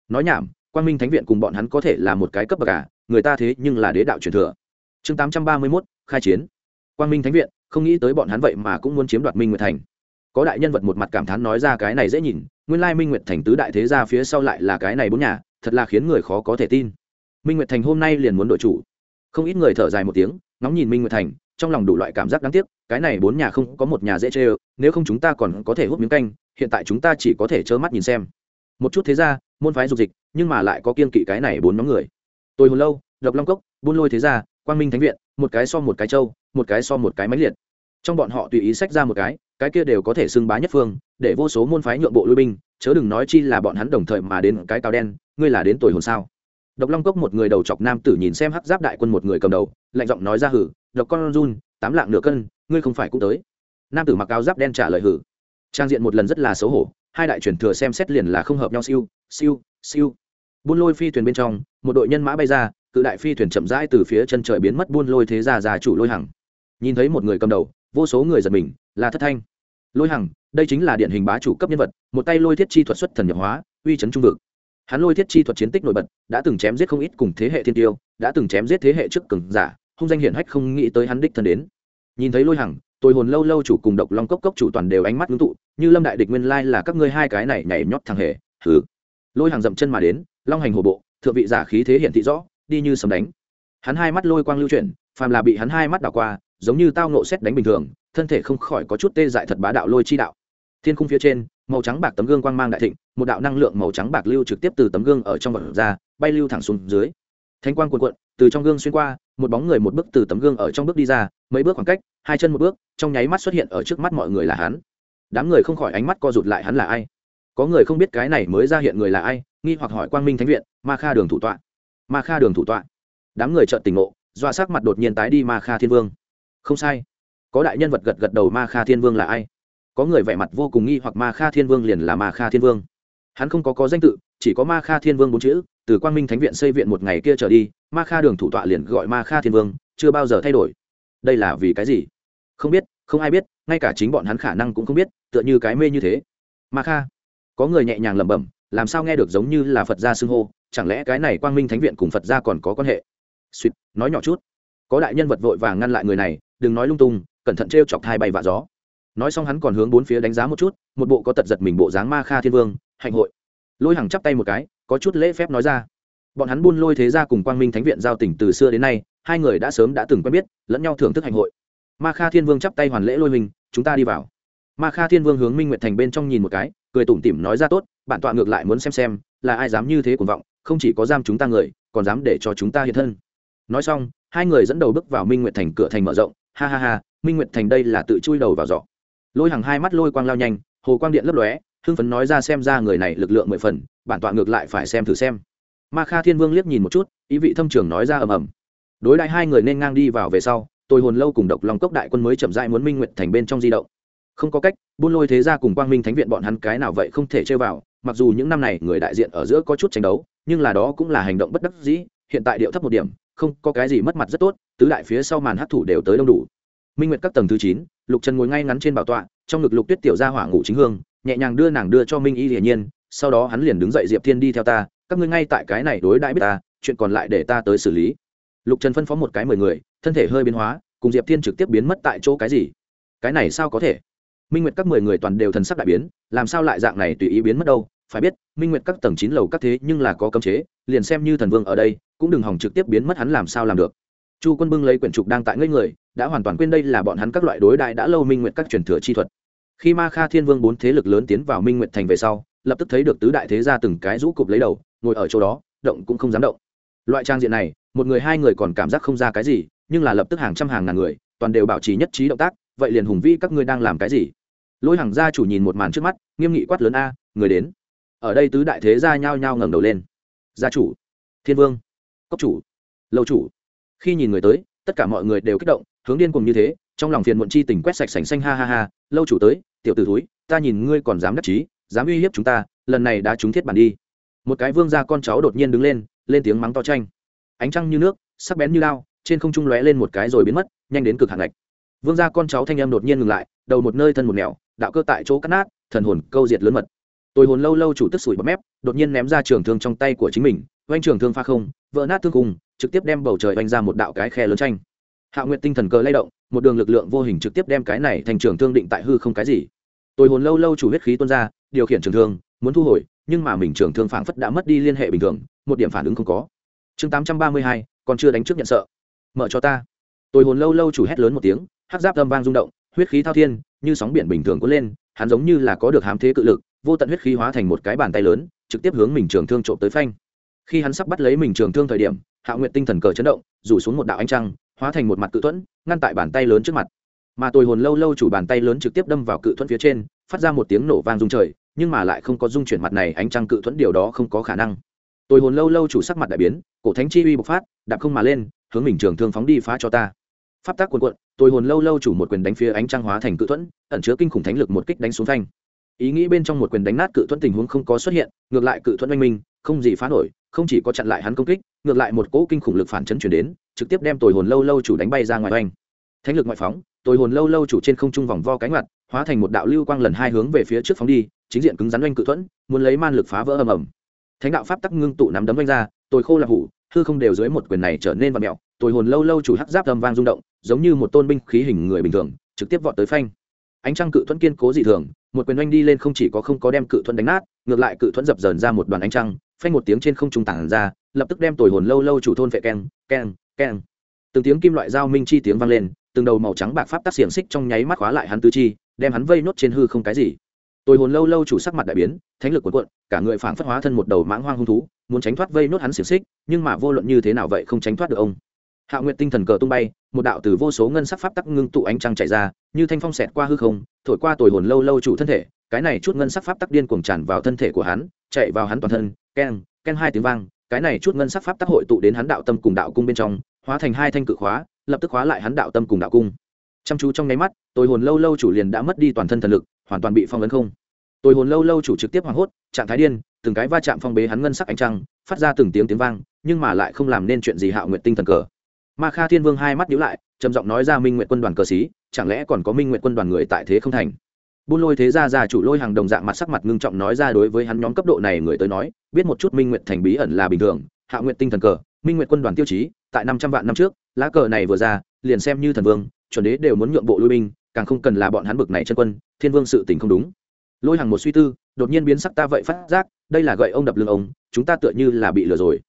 Nói nhảm, quang minh thánh viện cùng bọn hắn có thể là một cái cấp bậc cả người ta thế nhưng là đế đạo truyền thừa. Chương tám trăm ba mươi mốt, khai chiến. Quang minh thánh viện, không nghĩ tới bọn hắn vậy mà cũng muốn chiếm đoạt minh nguyệt thành. Có đại nhân vật một mặt cảm thán nói ra cái này dễ nhìn, nguyên lai minh nguyệt thành tứ đại thế gia phía sau lại là cái này bốn nhà, thật là khiến người khó có thể tin. Minh nguyệt thành hôm nay liền muốn đội chủ. Không ít người thở dài một tiếng, ngóng nhìn minh nguyệt thành trong lòng đủ loại cảm giác đáng tiếc, cái này bốn nhà không có một nhà dễ chê ơ, nếu không chúng ta còn có thể hút miếng canh, hiện tại chúng ta chỉ có thể trơ mắt nhìn xem. Một chút thế ra, môn phái dục dịch, nhưng mà lại có kiên kỵ cái này bốn nhóm người. Tôi hồi lâu độc long cốc, buôn lôi thế gia quang minh thánh viện, một cái so một cái trâu, một cái so một cái máy liệt. Trong bọn họ tùy ý sách ra một cái cái kia đều có thể xưng bá nhất phương, để vô số môn phái nhượng bộ lui binh, chớ đừng nói chi là bọn hắn đồng thời mà đến cái cao đen, ngươi là đến tuổi hồn sao? Độc long cốc một người đầu chọc nam tử nhìn xem hắc giáp đại quân một người cầm đầu, lạnh giọng nói ra hử, độc con run, tám lạng nửa cân, ngươi không phải cũng tới. Nam tử mặc áo giáp đen trả lời hử. Trang diện một lần rất là xấu hổ, hai đại truyền thừa xem xét liền là không hợp nhau siêu siêu siêu. Buôn lôi phi thuyền bên trong, một đội nhân mã bay ra, cự đại phi thuyền chậm rãi từ phía chân trời biến mất buôn lôi thế gia già chủ lôi hằng. Nhìn thấy một người cầm đầu, vô số người giật mình, là thất thanh. Lôi hằng, đây chính là điển hình bá chủ cấp nhân vật, một tay lôi thiết chi thuật xuất thần nhập hóa, uy chấn trung vực hắn lôi thiết chi thuật chiến tích nổi bật, đã từng chém giết không ít cùng thế hệ thiên tiêu, đã từng chém giết thế hệ trước cường giả, hung danh hiển hách không nghĩ tới hắn đích thân đến. Nhìn thấy lôi hằng, tôi hồn lâu lâu chủ cùng độc long cốc cốc chủ toàn đều ánh mắt ngưng tụ, như lâm đại địch nguyên lai là các ngươi hai cái này nhảy nhót thằng hề, hừ. Lôi hàng dậm chân mà đến, long hành hồ bộ, thượng vị giả khí thế hiện thị rõ, đi như sấm đánh. Hắn hai mắt lôi quang lưu chuyển, phàm là bị hắn hai mắt đảo qua, giống như tao nộ xét đánh bình thường, thân thể không khỏi có chút tê dại thật bá đạo lôi chi đạo. Thiên khung phía trên màu trắng bạc tấm gương quang mang đại thịnh, một đạo năng lượng màu trắng bạc lưu trực tiếp từ tấm gương ở trong vật ra, bay lưu thẳng xuống dưới. Thanh quang cuồn cuộn, từ trong gương xuyên qua, một bóng người một bước từ tấm gương ở trong bước đi ra, mấy bước khoảng cách, hai chân một bước, trong nháy mắt xuất hiện ở trước mắt mọi người là hắn. Đám người không khỏi ánh mắt co rụt lại hắn là ai? Có người không biết cái này mới ra hiện người là ai, nghi hoặc hỏi quang minh thánh viện, ma kha đường thủ tọa. Ma kha đường thủ tọa. Đám người trợn tỉnh ngộ, doa sắc mặt đột nhiên tái đi ma kha thiên vương. Không sai. Có đại nhân vật gật gật đầu ma kha thiên vương là ai? Có người vẻ mặt vô cùng nghi hoặc ma kha thiên vương liền là ma kha thiên vương. Hắn không có có danh tự, chỉ có ma kha thiên vương bốn chữ, từ quang minh thánh viện xây viện một ngày kia trở đi, ma kha đường thủ tọa liền gọi ma kha thiên vương, chưa bao giờ thay đổi. Đây là vì cái gì? Không biết, không ai biết, ngay cả chính bọn hắn khả năng cũng không biết, tựa như cái mê như thế. Ma kha, có người nhẹ nhàng lẩm bẩm, làm sao nghe được giống như là phật gia xưng hô, chẳng lẽ cái này quang minh thánh viện cùng phật gia còn có quan hệ? Suýt nói nhỏ chút. Có đại nhân vật vội vàng ngăn lại người này, đừng nói lung tung, cẩn thận t r e o chọc thai bay vạ gió nói xong hắn còn hướng bốn phía đánh giá một chút, một bộ có tật giật mình bộ dáng ma kha thiên vương, hạnh hội. Lôi hàng chắp tay một cái, có chút lễ phép nói ra. Bọn hắn buôn lôi thế ra cùng quang minh thánh viện giao tỉnh từ xưa đến nay, hai người đã sớm đã từng quen biết, lẫn nhau thưởng thức hạnh hội. Ma kha thiên vương chắp tay hoàn lễ lôi mình, chúng ta đi vào. Ma kha thiên vương hướng minh nguyệt thành bên trong nhìn một cái, cười tủm tỉm nói ra tốt, bản tọa ngược lại muốn xem xem, là ai dám như thế cuồng vọng, không chỉ có giam chúng ta người, còn dám để cho chúng ta hiện thân. Nói xong, hai người dẫn đầu bước vào minh nguyệt thành cửa thành mở rộng. Ha ha ha, minh nguyệt thành đây là tự chui đầu vào giỏ lôi hàng hai mắt lôi quang lao nhanh, hồ quang điện lấp lóe, hưng phấn nói ra xem ra người này lực lượng mười phần, bản tọa ngược lại phải xem thử xem. Ma kha thiên vương liếc nhìn một chút, ý vị thâm trường nói ra ầm ầm. Đối đại hai người nên ngang đi vào về sau, tôi hồn lâu cùng độc long cốc đại quân mới chậm dại muốn minh nguyện thành bên trong di động. Không có cách, buôn lôi thế ra cùng quang minh thánh viện bọn hắn cái nào vậy không thể chơi vào, mặc dù những năm này người đại diện ở giữa có chút tranh đấu, nhưng là đó cũng là hành động bất đắc dĩ, hiện tại điệu thấp một điểm, không có cái gì mất mặt rất tốt, tứ đại phía sau màn hát thủ đều tới đông đủ minh nguyệt các tầng thứ chín, lục trần ngồi ngay ngắn trên bảo tọa, trong ngực lục tuyết tiểu ra hỏa ngủ chính hương, nhẹ nhàng đưa nàng đưa cho minh y hiển nhiên, sau đó hắn liền đứng dậy diệp thiên đi theo ta, các ngươi ngay tại cái này đối đãi biết ta, chuyện còn lại để ta tới xử lý. Lục trần phân phó một cái mười người, thân thể hơi biến hóa, cùng diệp thiên trực tiếp biến mất tại chỗ cái gì? Cái này sao có thể? Minh nguyệt các mười người toàn đều thần sắc đại biến, làm sao lại dạng này tùy ý biến mất đâu? Phải biết, minh nguyệt các tầng chín lầu các thế nhưng là có cấm chế, liền xem như thần vương ở đây, cũng đừng hỏng trực tiếp biến mất hắn làm sao làm được. Chu quân bưng lấy quyển trục đang tại ngây người đã hoàn toàn quên đây là bọn hắn các loại đối đại đã lâu minh nguyện các truyền thừa chi thuật. Khi ma kha thiên vương bốn thế lực lớn tiến vào minh nguyện thành về sau, lập tức thấy được tứ đại thế ra từng cái rũ cụp lấy đầu, ngồi ở chỗ đó, động cũng không dám động. Loại trang diện này, một người hai người còn cảm giác không ra cái gì, nhưng là lập tức hàng trăm hàng ngàn người, toàn đều bảo trì nhất trí động tác, vậy liền hùng vĩ các ngươi đang làm cái gì? Lôi hàng gia chủ nhìn một màn trước mắt, nghiêm nghị quát lớn a, người đến. Ở đây tứ đại thế gia nhao nhao ngẩng đầu lên. Gia chủ, thiên vương, cốc chủ, lâu chủ. Khi nhìn người tới, tất cả mọi người đều kích động hướng điên cùng như thế, trong lòng phiền muộn chi tình quét sạch sành xanh, ha ha ha, lâu chủ tới, tiểu t ử thúi, ta nhìn ngươi còn dám đắc chí, dám uy hiếp chúng ta, lần này đã trúng thiết bản đi. Một cái vương gia con cháu đột nhiên đứng lên lên tiếng mắng to tranh ánh trăng như nước, sắc bén như lao trên không trung lóe lên một cái rồi biến mất, nhanh đến cực hạn lạch vương gia con cháu thanh em đột nhiên ngừng lại, đầu một nơi thân một nẻo, đạo cơ tại chỗ cắt nát, thần hồn câu diệt lớn mật. Tôi hồn lâu lâu chủ tức sủi bọt mép, đột nhiên ném ra trường thương trong tay của chính mình, oanh trường thương pha không, vỡ nát thương cùng, trực tiếp đem bầu trời oanh ra một đạo cái khe lớn tranh hạ nguyện tinh thần cờ lay động, một đường lực lượng vô hình trực tiếp đem cái này thành trường thương định tại hư không cái gì. Tôi hồn lâu lâu chủ huyết khí tuôn ra, điều khiển trường thương, muốn thu hồi, nhưng mà mình trường thương phảng phất đã mất đi liên hệ bình thường, một điểm phản ứng không có. Chương tám trăm ba mươi hai, còn chưa đánh trước nhận sợ. Mở cho ta. Tôi hồn lâu lâu chủ hét lớn một tiếng hát giáp âm vang rung động, huyết khí thao thiên, như sóng biển bình thường cuốn lên, hắn giống như là có được hám thế cự lực, vô tận huyết khí hóa thành một cái bàn tay lớn, trực tiếp hướng mình trường thương trộm tới phanh. Khi hắn sắp bắt lấy mình trường thương thời điểm, hạ nguyện tinh thần cờ chấn động, rủ xuống một đạo ánh trăng hóa thành một mặt cự thuẫn, ngăn tại bàn tay lớn trước mặt. Mà tôi hồn lâu lâu chủ bàn tay lớn trực tiếp đâm vào cự thuẫn phía trên, phát ra một tiếng nổ vang rung trời, nhưng mà lại không có dung chuyển mặt này, ánh trăng cự thuẫn điều đó không có khả năng. Tôi hồn lâu lâu chủ sắc mặt đại biến, cổ thánh chi uy bộc phát, đạp không mà lên, hướng mình trường thương phóng đi phá cho ta. Pháp tác quần quận tôi hồn lâu lâu chủ một quyền đánh phía ánh trăng hóa thành cự thuẫn, ẩn chứa kinh khủng thánh lực một kích đánh xuống thanh ý nghĩ bên trong một quyền đánh nát cự thuẫn tình huống không có xuất hiện, ngược lại cự thuẫn oanh minh, không gì phá nổi, không chỉ có chặn lại hắn công kích, ngược lại một cỗ kinh khủng lực phản chấn chuyển đến trực tiếp đem tồi hồn lâu lâu chủ đánh bay ra ngoài oanh. Thánh lực ngoại phóng, tồi hồn lâu lâu chủ trên không trung vòng vo cánh mặt hóa thành một đạo lưu quang lần hai hướng về phía trước phóng đi, chính diện cứng rắn oanh cự thuẫn, muốn lấy man lực phá vỡ ầm ầm. Thánh đạo pháp tắc ngưng tụ nắm đấm oanh ra, tồi khô là hủ, hư không đều dưới một quyền này trở nên vật mẹo tồi hồn lâu lâu chủ hắc giáp âm vang rung động, giống như một tôn binh khí hình người bình thường, trực tiếp vọt tới phanh. Ánh trăng cự thuẫn kiên cố dị thường, một quyền oanh đi lên không chỉ có không có đem cự thuẫn đánh nát, ngược lại cự thuẫn dập dờn ra một đoàn ánh trăng, phanh một tiếng trên không trung tản ra, lập tức đem tồi hồn lâu lâu chủ thôn vệ keng keng keng. Từng tiếng kim loại dao minh chi tiếng vang lên, từng đầu màu trắng bạc pháp tác xiềng xích trong nháy mắt khóa lại hắn tứ chi, đem hắn vây nốt trên hư không cái gì. Tôi hồn lâu lâu chủ sắc mặt đại biến, thánh lực cuộn cuộn, cả người phảng phất hóa thân một đầu mãng hoang hung thú, muốn tránh thoát vây nốt hắn xiềng xích, nhưng mà vô luận như thế nào vậy không tránh thoát được ông. Hạ nguyện tinh thần cờ tung bay, một đạo từ vô số ngân sắc pháp tắc ngưng tụ ánh trăng chạy ra, như thanh phong xẹt qua hư không, thổi qua tồi hồn lâu lâu chủ thân thể, cái này chút ngân sắc pháp tắc điên cuồng tràn vào thân thể của hắn, chạy vào hắn toàn thân, keng keng hai tiếng vang cái này chút ngân sắc pháp tác hội tụ đến hắn đạo tâm cùng đạo cung bên trong, hóa thành hai thanh cự khóa, lập tức khóa lại hắn đạo tâm cùng đạo cung. Chăm chú trong nháy mắt, tôi hồn lâu lâu chủ liền đã mất đi toàn thân thần lực, hoàn toàn bị phong ấn không. Tôi hồn lâu lâu chủ trực tiếp hoảng hốt, trạng thái điên, từng cái va chạm phong bế hắn ngân sắc ánh trăng, phát ra từng tiếng tiếng vang, nhưng mà lại không làm nên chuyện gì hạo nguyện tinh thần cờ. Ma kha thiên vương hai mắt nhíu lại, trầm giọng nói ra minh nguyện quân đoàn cờ xí, chẳng lẽ còn có minh nguyện quân đoàn người tại thế không thành? Buôn lôi thế gia già chủ lôi hàng đồng dạng mặt sắc mặt ngưng trọng nói ra đối với hắn nhóm cấp độ này người tới nói biết một chút minh nguyện thành bí ẩn là bình thường, hạ nguyện tinh thần cờ, minh nguyện quân đoàn tiêu chí, tại năm trăm vạn năm trước, lá cờ này vừa ra, liền xem như thần vương, chuẩn đế đều muốn nhượng bộ lui binh, càng không cần là bọn hắn bực này chân quân, thiên vương sự tình không đúng. Lôi hàng một suy tư, đột nhiên biến sắc ta vậy phát giác, đây là gậy ông đập lưng ông, chúng ta tựa như là bị lừa rồi.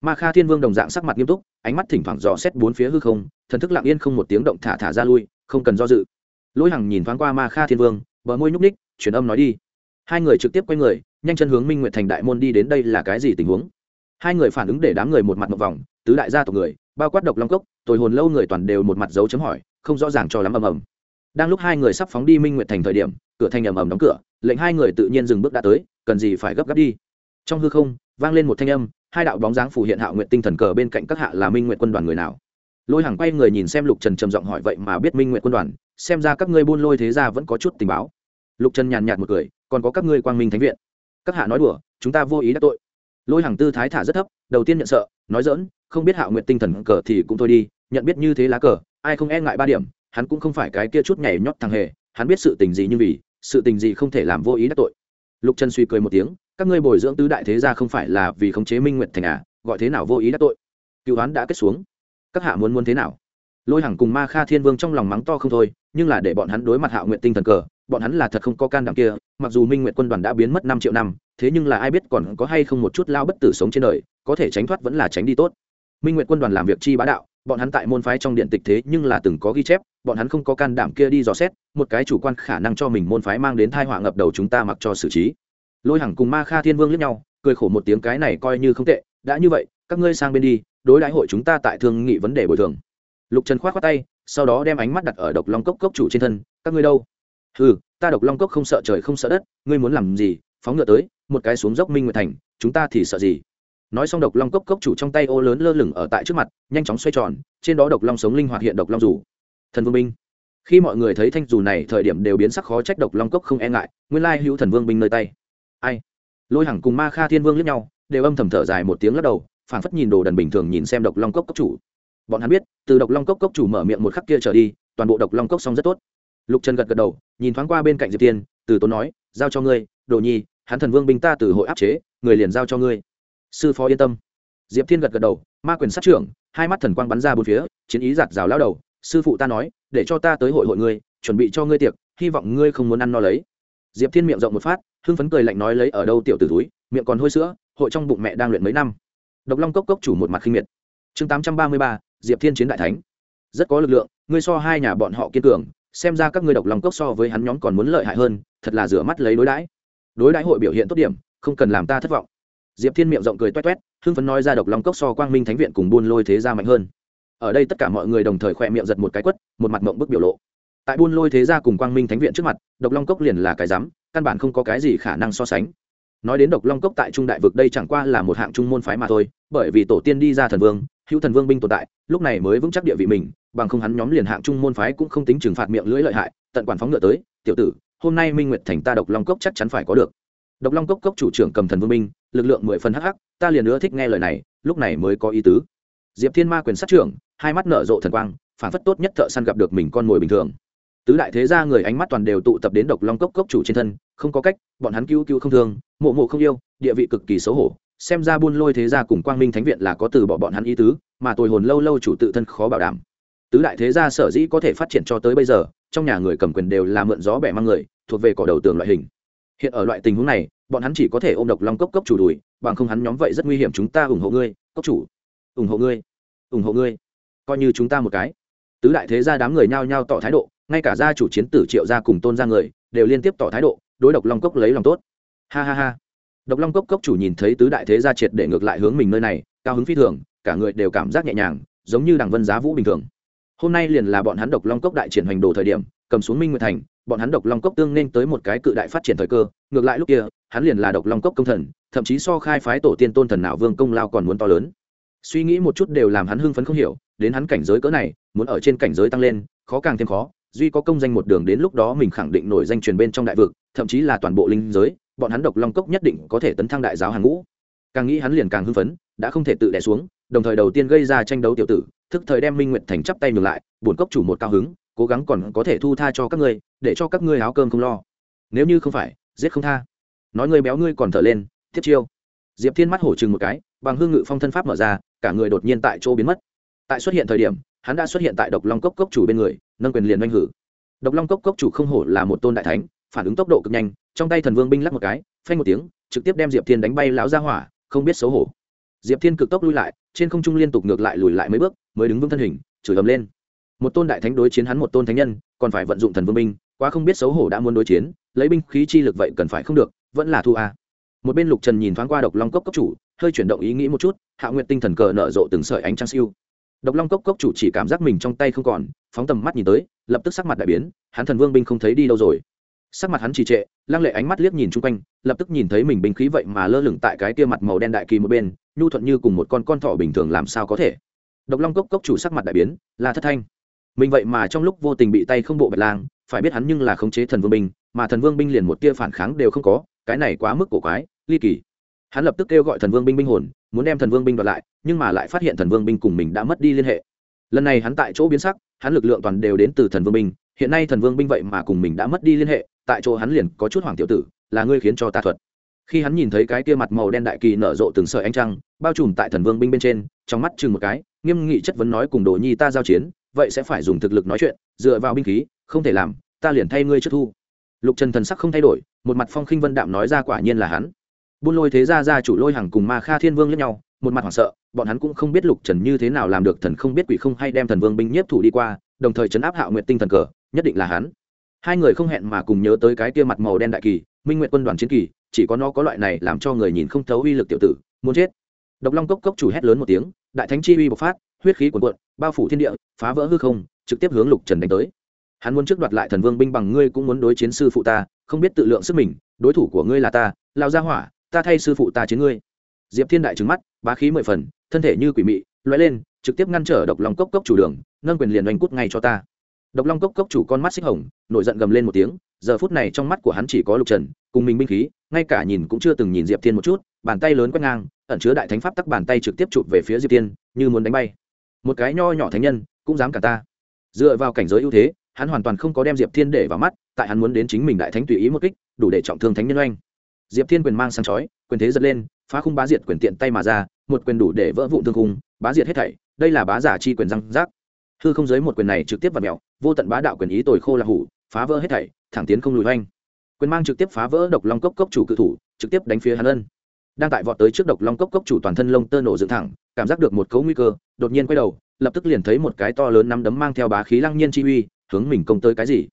Ma kha thiên vương đồng dạng sắc mặt nghiêm túc, ánh mắt thỉnh thoảng dò xét bốn phía hư không, thần thức lặng yên không một tiếng động thả thả ra lui, không cần do dự. Lôi hằng nhìn thoáng qua ma kha thiên vương, bờ môi nhúc ních truyền âm nói đi. Hai người trực tiếp quay người nhanh chân hướng minh nguyệt thành đại môn đi đến đây là cái gì tình huống? Hai người phản ứng để đám người một mặt một vòng, tứ đại gia tộc người, bao quát độc long cốc, tồi hồn lâu người toàn đều một mặt dấu chấm hỏi, không rõ ràng cho lắm ầm ầm. Đang lúc hai người sắp phóng đi minh nguyệt thành thời điểm, cửa thành ầm ầm đóng cửa, lệnh hai người tự nhiên dừng bước đã tới, cần gì phải gấp gáp đi. Trong hư không, vang lên một thanh âm, hai đạo bóng dáng phủ hiện hạo nguyện tinh thần cờ bên cạnh các hạ là minh nguyện quân đoàn người nào. Lôi hàng quay người nhìn xem lục trần trầm giọng hỏi vậy mà biết minh nguyện quân đoàn, xem ra các ngươi buôn lôi thế ra vẫn có chút tình báo. Lục trần nhàn nhạt một cười, còn có các ngươi quang minh thánh viện các hạ nói đùa, chúng ta vô ý đã tội. Lôi hàng tư thái thả rất thấp, đầu tiên nhận sợ, nói dỡn không biết hạo nguyện tinh thần cờ thì cũng thôi đi, nhận biết như thế lá cờ, ai không e ngại ba điểm, hắn cũng không phải cái kia chút nhảy nhót thằng hề, hắn biết sự tình gì như vì, sự tình gì không thể làm vô ý đắc tội. Lục trần suy cười một tiếng, các ngươi bồi dưỡng tứ đại thế gia không phải là vì khống chế minh nguyện thành à gọi thế nào vô ý đắc tội. Cựu đoán đã kết xuống. Các hạ muốn muốn thế nào? Lôi hằng cùng ma kha thiên vương trong lòng mắng to không thôi, nhưng là để bọn hắn đối mặt hạo nguyện tinh thần cờ bọn hắn là thật không có can đảm kia, mặc dù minh nguyện quân đoàn đã biến mất năm triệu năm, thế nhưng là ai biết còn có hay không một chút lao bất tử sống trên đời, có thể tránh thoát vẫn là tránh đi tốt. Minh nguyện quân đoàn làm việc chi bá đạo, bọn hắn tại môn phái trong điện tịch thế nhưng là từng có ghi chép, bọn hắn không có can đảm kia đi dò xét, một cái chủ quan khả năng cho mình môn phái mang đến thai họa ngập đầu chúng ta mặc cho xử trí. Lôi hẳn cùng ma kha thiên vương lẫn nhau, cười khổ một tiếng cái này coi như không tệ, đã như vậy, các ngươi sang bên đi, đối đãi hội chúng ta tại thương nghị vấn đề bồi thường. Lục trần k h o á t khoác tay, sau đó đem ánh mắt đặt ở độc long cốc cốc chủ trên thân, các ngươi đâu? Ừ ta độc long cốc không sợ trời không sợ đất, ngươi muốn làm gì, phóng ngựa tới, một cái xuống dốc minh nguyệt thành, chúng ta thì sợ gì? Nói xong độc long cốc cốc chủ trong tay ô lớn lơ lửng ở tại trước mặt, nhanh chóng xoay tròn, trên đó độc long sống linh hoạt hiện độc long rủ thần vương binh. Khi mọi người thấy thanh dù này, thời điểm đều biến sắc khó trách độc long cốc không e ngại, nguyên lai hữu thần vương binh nơi tay. Ai? Lôi hằng cùng ma kha thiên vương lướt nhau, đều âm thầm thở dài một tiếng lắc đầu phản phất nhìn đồ đần bình thường nhìn xem độc long cốc cốc chủ. Bọn hắn biết, từ độc long cốc cốc chủ mở miệng một khắc kia trở đi, toàn bộ độc long cốc xong rất tốt lục trần gật gật đầu, nhìn thoáng qua bên cạnh diệp tiên, từ tốn nói, giao cho ngươi, đồ nhi, hắn thần vương binh ta từ hội áp chế, người liền giao cho ngươi. Sư phó yên tâm. Diệp thiên gật gật đầu, ma quyền sát trưởng, hai mắt thần quang bắn ra bốn phía, chiến ý giạt rào lao đầu. Sư phụ ta nói, để cho ta tới hội hội ngươi, chuẩn bị cho ngươi tiệc, hy vọng ngươi không muốn ăn no lấy. Diệp thiên miệng rộng một phát, hưng phấn cười lạnh nói lấy ở đâu tiểu t ử túi, miệng còn hôi sữa, hội trong bụng mẹ đang luyện mấy năm. Độc long cốc cốc chủ một mặt khinh miệt. Chương tám trăm ba mươi ba, diệp thiên chiến đại thánh. Rất có lực lượng, ngươi so hai nhà bọn họ kiên cường xem ra các ngươi độc long cốc so với hắn nhóm còn muốn lợi hại hơn, thật là rửa mắt lấy đối đãi. Đối đãi hội biểu hiện tốt điểm, không cần làm ta thất vọng. Diệp thiên miệng rộng cười toét toét, hưng phấn nói ra độc long cốc so quang minh thánh viện cùng buôn lôi thế gia mạnh hơn. Ở đây tất cả mọi người đồng thời khỏe miệng giật một cái quất, một mặt mộng bức biểu lộ. Tại buôn lôi thế gia cùng quang minh thánh viện trước mặt, độc long cốc liền là cái rắm căn bản không có cái gì khả năng so sánh. Nói đến độc long cốc tại trung đại vực đây chẳng qua là một hạng trung môn phái mà thôi, bởi vì tổ tiên đi ra thần vương, hữu thần vương binh tồn tại, lúc này mới vững chắc địa vị mình bằng không hắn nhóm liền hạng trung môn phái cũng không tính trừng phạt miệng lưỡi lợi hại, tận quản phóng ngựa tới, tiểu tử, hôm nay minh nguyệt thành ta độc long cốc chắc chắn phải có được. Độc long cốc cốc chủ trưởng cầm thần vương minh lực lượng mười phần hắc hắc, ta liền nữa thích nghe lời này, lúc này mới có ý tứ. Diệp thiên ma quyền sát trưởng, hai mắt nở rộ thần quang, phản phất tốt nhất thợ săn gặp được mình con mồi bình thường. Tứ đại thế gia người ánh mắt toàn đều tụ tập đến độc long cốc cốc chủ trên thân, không có cách, bọn hắn cứu cứu không thương, mộ mộ không yêu, địa vị cực kỳ xấu hổ, xem ra buôn lôi thế gia cùng quang minh thánh viện là có từ bỏ bọn hắn ý tứ, mà tồi hồn lâu lâu chủ tự thân khó bảo đảm tứ đại thế gia sở dĩ có thể phát triển cho tới bây giờ, trong nhà người cầm quyền đều là mượn gió bẻ mang người, thuộc về cỏ đầu tường loại hình. Hiện ở loại tình huống này, bọn hắn chỉ có thể ôm độc long cốc cốc chủ đùi, bằng không hắn nhóm vậy rất nguy hiểm chúng ta ủng hộ ngươi, cốc chủ. Ủng hộ ngươi, ủng hộ ngươi. Coi như chúng ta một cái. Tứ đại thế gia đám người nhao nhao tỏ thái độ, ngay cả gia chủ chiến tử triệu gia cùng tôn gia người, đều liên tiếp tỏ thái độ, đối độc long cốc lấy lòng tốt. Ha ha ha. Độc long cốc cốc chủ nhìn thấy tứ đại thế gia triệt để ngược lại hướng mình nơi này, cao hứng phi thường, cả người đều cảm giác nhẹ nhàng, giống như đằng vân giá vũ bình thường hôm nay liền là bọn hắn độc long cốc đại triển hoành đồ thời điểm, cầm xuống minh nguyệt thành, bọn hắn độc long cốc tương nên tới một cái cự đại phát triển thời cơ, ngược lại lúc kia, hắn liền là độc long cốc công thần, thậm chí so khai phái tổ tiên tôn thần nào vương công lao còn muốn to lớn. Suy nghĩ một chút đều làm hắn hưng phấn không hiểu, đến hắn cảnh giới cỡ này, muốn ở trên cảnh giới tăng lên, khó càng thêm khó, duy có công danh một đường đến lúc đó mình khẳng định nổi danh truyền bên trong đại vực, thậm chí là toàn bộ linh giới, bọn hắn độc long cốc nhất định có thể tấn thăng đại giáo hàng ngũ. Càng nghĩ hắn liền càng hưng phấn, đã không thể tự đẻ xuống đồng thời đầu tiên gây ra tranh đấu tiểu tử, thức thời đem minh nguyện thành chắp tay ngược lại, bổn cốc chủ một cao hứng, cố gắng còn có thể thu tha cho các ngươi, để cho các ngươi áo cơm không lo. Nếu như không phải, giết không tha. Nói ngươi béo ngươi còn thở lên, thiết chiêu. Diệp thiên mắt hổ chừng một cái, bằng hương ngự phong thân pháp mở ra, cả người đột nhiên tại chỗ biến mất. Tại xuất hiện thời điểm, hắn đã xuất hiện tại độc long cốc cốc chủ bên người, nâng quyền liền oanh hử. Độc long cốc cốc chủ không hổ là một tôn đại thánh, phản ứng tốc độ cực nhanh, trong tay thần vương binh lắc một cái, phanh một tiếng, trực tiếp đem diệp thiên đánh bay lão ra hỏa, không biết xấu hổ diệp thiên cực tốc lui lại, trên không trung liên tục ngược lại lùi lại mấy bước, mới đứng vững thân hình, chửi ầm lên. Một tôn đại thánh đối chiến hắn một tôn thánh nhân, còn phải vận dụng thần vương binh, quá không biết xấu hổ đã muốn đối chiến, lấy binh khí chi lực vậy cần phải không được, vẫn là thu a. Một bên lục trần nhìn thoáng qua độc long cốc cốc chủ, hơi chuyển động ý nghĩ một chút, hạ nguyện tinh thần cờ nở rộ từng sợi ánh trăng siêu. Độc long cốc cốc chủ chỉ cảm giác mình trong tay không còn, phóng tầm mắt nhìn tới, lập tức sắc mặt đại biến, hắn thần vương binh không thấy đi đâu rồi. Sắc mặt hắn trì trệ, lăng lệ ánh mắt liếc nhìn chung quanh, lập tức nhìn thấy mình binh khí vậy mà lơ lửng tại cái kia mặt màu đen đại kỳ một bên nhu thuận như cùng một con con thỏ bình thường làm sao có thể. Độc long cốc cốc chủ sắc mặt đại biến, là thất thanh. Mình vậy mà trong lúc vô tình bị tay không bộ bạch lang, phải biết hắn nhưng là khống chế thần vương binh, mà thần vương binh liền một tia phản kháng đều không có, cái này quá mức cổ quái, ly kỳ. Hắn lập tức kêu gọi thần vương binh binh hồn, muốn đem thần vương binh đoạt lại, nhưng mà lại phát hiện thần vương binh cùng mình đã mất đi liên hệ. Lần này hắn tại chỗ biến sắc, hắn lực lượng toàn đều đến từ thần vương binh, hiện nay thần vương binh vậy mà cùng mình đã mất đi liên hệ, tại chỗ hắn liền có chút hoàng tiểu tử, là ngươi khiến cho ta thuật khi hắn nhìn thấy cái kia mặt màu đen đại kỳ nở rộ từng sợi ánh trăng, bao trùm tại thần vương binh bên trên, trong mắt chừng một cái, nghiêm nghị chất vấn nói cùng đồ nhi ta giao chiến, vậy sẽ phải dùng thực lực nói chuyện, dựa vào binh khí, không thể làm, ta liền thay ngươi trước thu. Lục trần thần sắc không thay đổi, một mặt phong khinh vân đạm nói ra quả nhiên là hắn. Buôn lôi thế ra ra chủ lôi hằng cùng ma kha thiên vương lẫn nhau, một mặt hoảng sợ, bọn hắn cũng không biết lục trần như thế nào làm được thần không biết quỷ không hay đem thần vương binh nhiếp thủ đi qua, đồng thời chấn áp hạo nguyện tinh thần cờ, nhất định là hắn. Hai người không hẹn mà cùng nhớ tới cái kia mặt màu đen đại kỳ, minh nguyện quân đoàn chiến kỳ chỉ có nó có loại này làm cho người nhìn không thấu uy lực tiểu tử, muốn chết. Độc long cốc cốc chủ hét lớn một tiếng, đại thánh chi uy bộc phát, huyết khí cuồn cuộn, bao phủ thiên địa, phá vỡ hư không, trực tiếp hướng lục trần đánh tới. Hắn muốn trước đoạt lại thần vương binh bằng ngươi cũng muốn đối chiến sư phụ ta, không biết tự lượng sức mình, đối thủ của ngươi là ta lao ra hỏa, ta thay sư phụ ta chiến ngươi. Diệp thiên đại trứng mắt, bá khí mười phần, thân thể như quỷ mị loay lên, trực tiếp ngăn trở độc long cốc cốc chủ đường, nâng quyền liền oanh cút ngay cho ta. Độc long cốc cốc chủ con mắt xích hồng, nổi giận gầm lên một tiếng, giờ phút này trong mắt của hắn chỉ có lục trần cùng mình binh khí, ngay cả nhìn cũng chưa từng nhìn diệp thiên một chút, bàn tay lớn quét ngang, ẩn chứa đại thánh pháp tắc bàn tay trực tiếp chụp về phía diệp thiên, như muốn đánh bay. Một cái nho nhỏ thánh nhân, cũng dám cả ta. Dựa vào cảnh giới ưu thế, hắn hoàn toàn không có đem diệp thiên để vào mắt, tại hắn muốn đến chính mình đại thánh tùy ý một kích, đủ để trọng thương thánh nhân oanh. Diệp thiên quyền mang sang chói, quyền thế giật lên, phá khung bá diệt quyền tiện tay mà ra, một quyền đủ để vỡ vụn thương khung, bá diệt hết thảy, đây là bá giả chi quyền răng rác. Hư không giới một quyền này trực tiếp vào mẹo vô tận bá đạo quyền ý tồi khô là hủ, phá vỡ hết thảy, thẳng tiến không lùi oanh quyền mang trực tiếp phá vỡ độc long cốc cốc chủ cự thủ, trực tiếp đánh phía hắn ân. Đang tại vọt tới trước độc long cốc cốc chủ toàn thân lông tơ nổ dựng thẳng, cảm giác được một cấu nguy cơ, đột nhiên quay đầu, lập tức liền thấy một cái to lớn nắm đấm mang theo bá khí lăng nhiên chi uy, hướng mình công tới cái gì?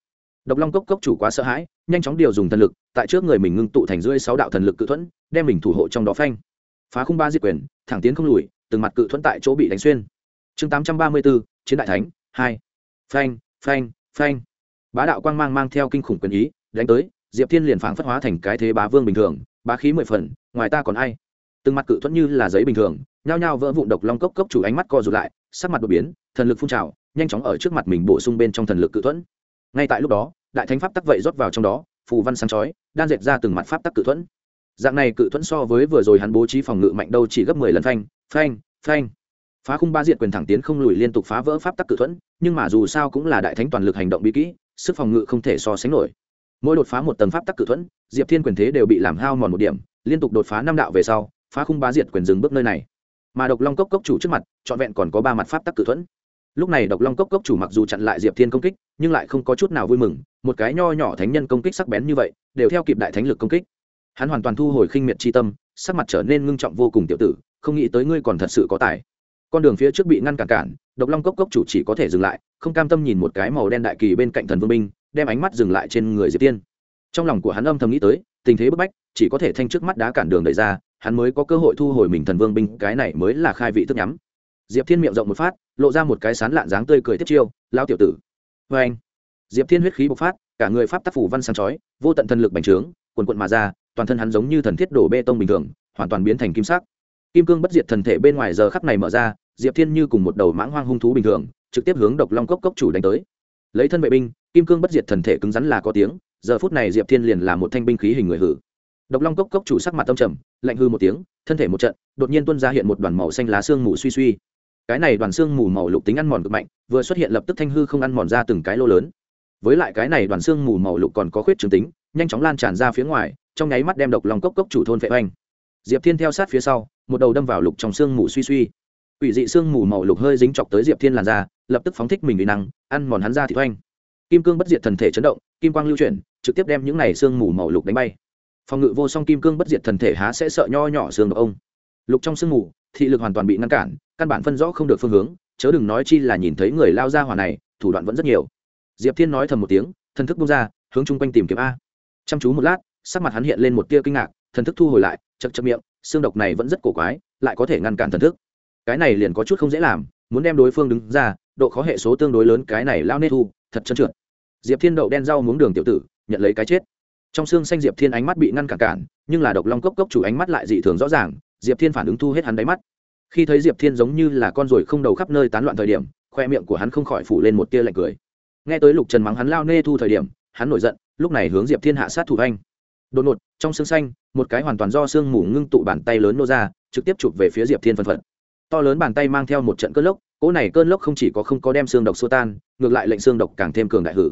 Độc long cốc cốc chủ quá sợ hãi, nhanh chóng điều dùng thần lực, tại trước người mình ngưng tụ thành rưỡi sáu đạo thần lực cự thuẫn, đem mình thủ hộ trong đó phanh. Phá khung ba di quyền, thẳng tiến không lùi, từng mặt cự thuẫn tại chỗ bị đánh xuyên. Chương tám trăm ba mươi bốn, chiến đại thánh, hai. Phanh phanh phanh. Bá đạo quang mang mang theo kinh khủng quyền ý, đánh tới diệp thiên liền phảng phất hóa thành cái thế bá vương bình thường, bá khí mười phần, ngoài ta còn ai? Từng mặt cự thuẫn như là giấy bình thường, nhao nhao vỡ vụn độc long cốc cốc chủ ánh mắt co rụt lại, sắc mặt đột biến, thần lực phun trào, nhanh chóng ở trước mặt mình bổ sung bên trong thần lực cự thuẫn. Ngay tại lúc đó, đại thánh pháp tắc vậy rót vào trong đó, phù văn sáng chói, đan dệt ra từng mặt pháp tắc cự thuẫn. Dạng này cự thuẫn so với vừa rồi hắn bố trí phòng ngự mạnh đâu chỉ gấp mười lần phanh phanh phanh. Phá khung ba diện quyền thẳng tiến không lùi liên tục phá vỡ pháp tắc cự thuẫn, nhưng mà dù sao cũng là đại thánh toàn lực hành động bí kỹ, sức phòng ngự không thể so sánh nổi mỗi đột phá một tầng pháp tắc cự thuẫn, diệp thiên quyền thế đều bị làm hao mòn một điểm, liên tục đột phá năm đạo về sau, phá khung bá diệt quyền dừng bước nơi này. Mà độc long cốc cốc chủ trước mặt, trọn vẹn còn có ba mặt pháp tắc cự thuẫn. Lúc này độc long cốc cốc chủ mặc dù chặn lại diệp thiên công kích, nhưng lại không có chút nào vui mừng, một cái nho nhỏ thánh nhân công kích sắc bén như vậy, đều theo kịp đại thánh lực công kích. Hắn hoàn toàn thu hồi khinh miệt c tâm, sắc mặt trở nên ngưng trọng vô cùng tiểu tử, không nghĩ tới ngươi còn thật sự có tài. Con đường phía trước bị ngăn cản cản, độc long cốc cốc chủ chỉ có thể dừng lại, không cam tâm nhìn một cái màu đen đại kỳ bên cạnh thần vương binh đem ánh mắt dừng lại trên người diệp tiên. Trong lòng của hắn âm thầm nghĩ tới, tình thế bức bách, chỉ có thể thanh trước mắt đá cản đường đẩy ra, hắn mới có cơ hội thu hồi mình thần vương binh, cái này mới là khai vị thức nhắm. Diệp thiên miệng rộng một phát, lộ ra một cái sán lạn dáng tươi cười tiếp chiêu lao tiểu tử. Vê anh. Diệp thiên huyết khí bộc phát, cả người pháp tác phủ văn sáng chói, vô tận thần lực bành trướng quần quận mà ra, toàn thân hắn giống như thần thiết đổ bê tông bình thường, hoàn toàn biến thành kim sắc. Kim cương bất diệt thần thể bên ngoài giờ khắc này mở ra, diệp thiên như cùng một đầu mãng hoang hung thú bình thường, trực tiếp hướng độc long cốc cốc chủ đánh tới. Lấy thân vệ binh kim cương bất diệt thần thể cứng rắn là có tiếng, giờ phút này diệp thiên liền là một thanh binh khí hình người hử. Độc long cốc cốc chủ sắc mặt tâm trầm, lạnh hư một tiếng, thân thể một trận, đột nhiên tuân ra hiện một đoàn màu xanh lá xương mù suy suy. Cái này đoàn xương mù màu lục tính ăn mòn cực mạnh, vừa xuất hiện lập tức thanh hư không ăn mòn ra từng cái lô lớn. Với lại cái này đoàn xương mù màu lục còn có khuyết trường tính, nhanh chóng lan tràn ra phía ngoài, trong nháy mắt đem độc lòng cốc cốc chủ thôn vệ oanh. Diệp thiên theo sát phía sau, một đầu đâm vào lục trong xương mù suy suy. Quỷ dị xương mù màu lục hơi dính chọc tới diệp thiên làn ra lập tức phóng thích mình bị năng, ăn mòn hắn ra thì oanh kim cương bất diệt thần thể chấn động, kim quang lưu chuyển, trực tiếp đem những này xương mù màu lục đánh bay. Phòng ngự vô song kim cương bất diệt thần thể há sẽ sợ nho nhỏ xương độc ông. Lục trong sương mù, thị lực hoàn toàn bị ngăn cản, căn bản phân rõ không được phương hướng, chớ đừng nói chi là nhìn thấy người lao ra hỏa này, thủ đoạn vẫn rất nhiều. Diệp thiên nói thầm một tiếng thần thức bung ra, hướng chung quanh tìm kiếm a. Chăm chú một lát, sắc mặt hắn hiện lên một tia kinh ngạc thần thức thu hồi lại chật chật miệng, xương độc này vẫn rất cổ quái, lại có thể ngăn cản thần thức. Cái này liền có chút không dễ làm, muốn đem đối phương đứng ra, độ khó hệ số tương đối lớn, cái này lao nê thu, thật chân trượt diệp thiên đậu đen rau muống đường tiểu tử, nhận lấy cái chết. Trong xương xanh diệp thiên ánh mắt bị ngăn cản cản, nhưng là độc long cốc cốc chủ ánh mắt lại dị thường rõ ràng, diệp thiên phản ứng thu hết hắn đáy mắt. Khi thấy diệp thiên giống như là con ruồi không đầu khắp nơi tán loạn thời điểm, khoe miệng của hắn không khỏi phủ lên một tia lạnh cười. Nghe tới lục trần mắng hắn lao nê thu thời điểm, hắn nổi giận, lúc này hướng diệp thiên hạ sát thủ anh đột ngột, trong xương xanh, một cái hoàn toàn do xương mù ngưng tụ bàn tay lớn nô ra, trực tiếp chụp về phía diệp thiên phân phận to lớn bàn tay mang theo một trận cơn lốc, cỗ này cơn lốc không chỉ có không có đem xương độc xô tan, ngược lại lệnh xương độc càng thêm cường đại hử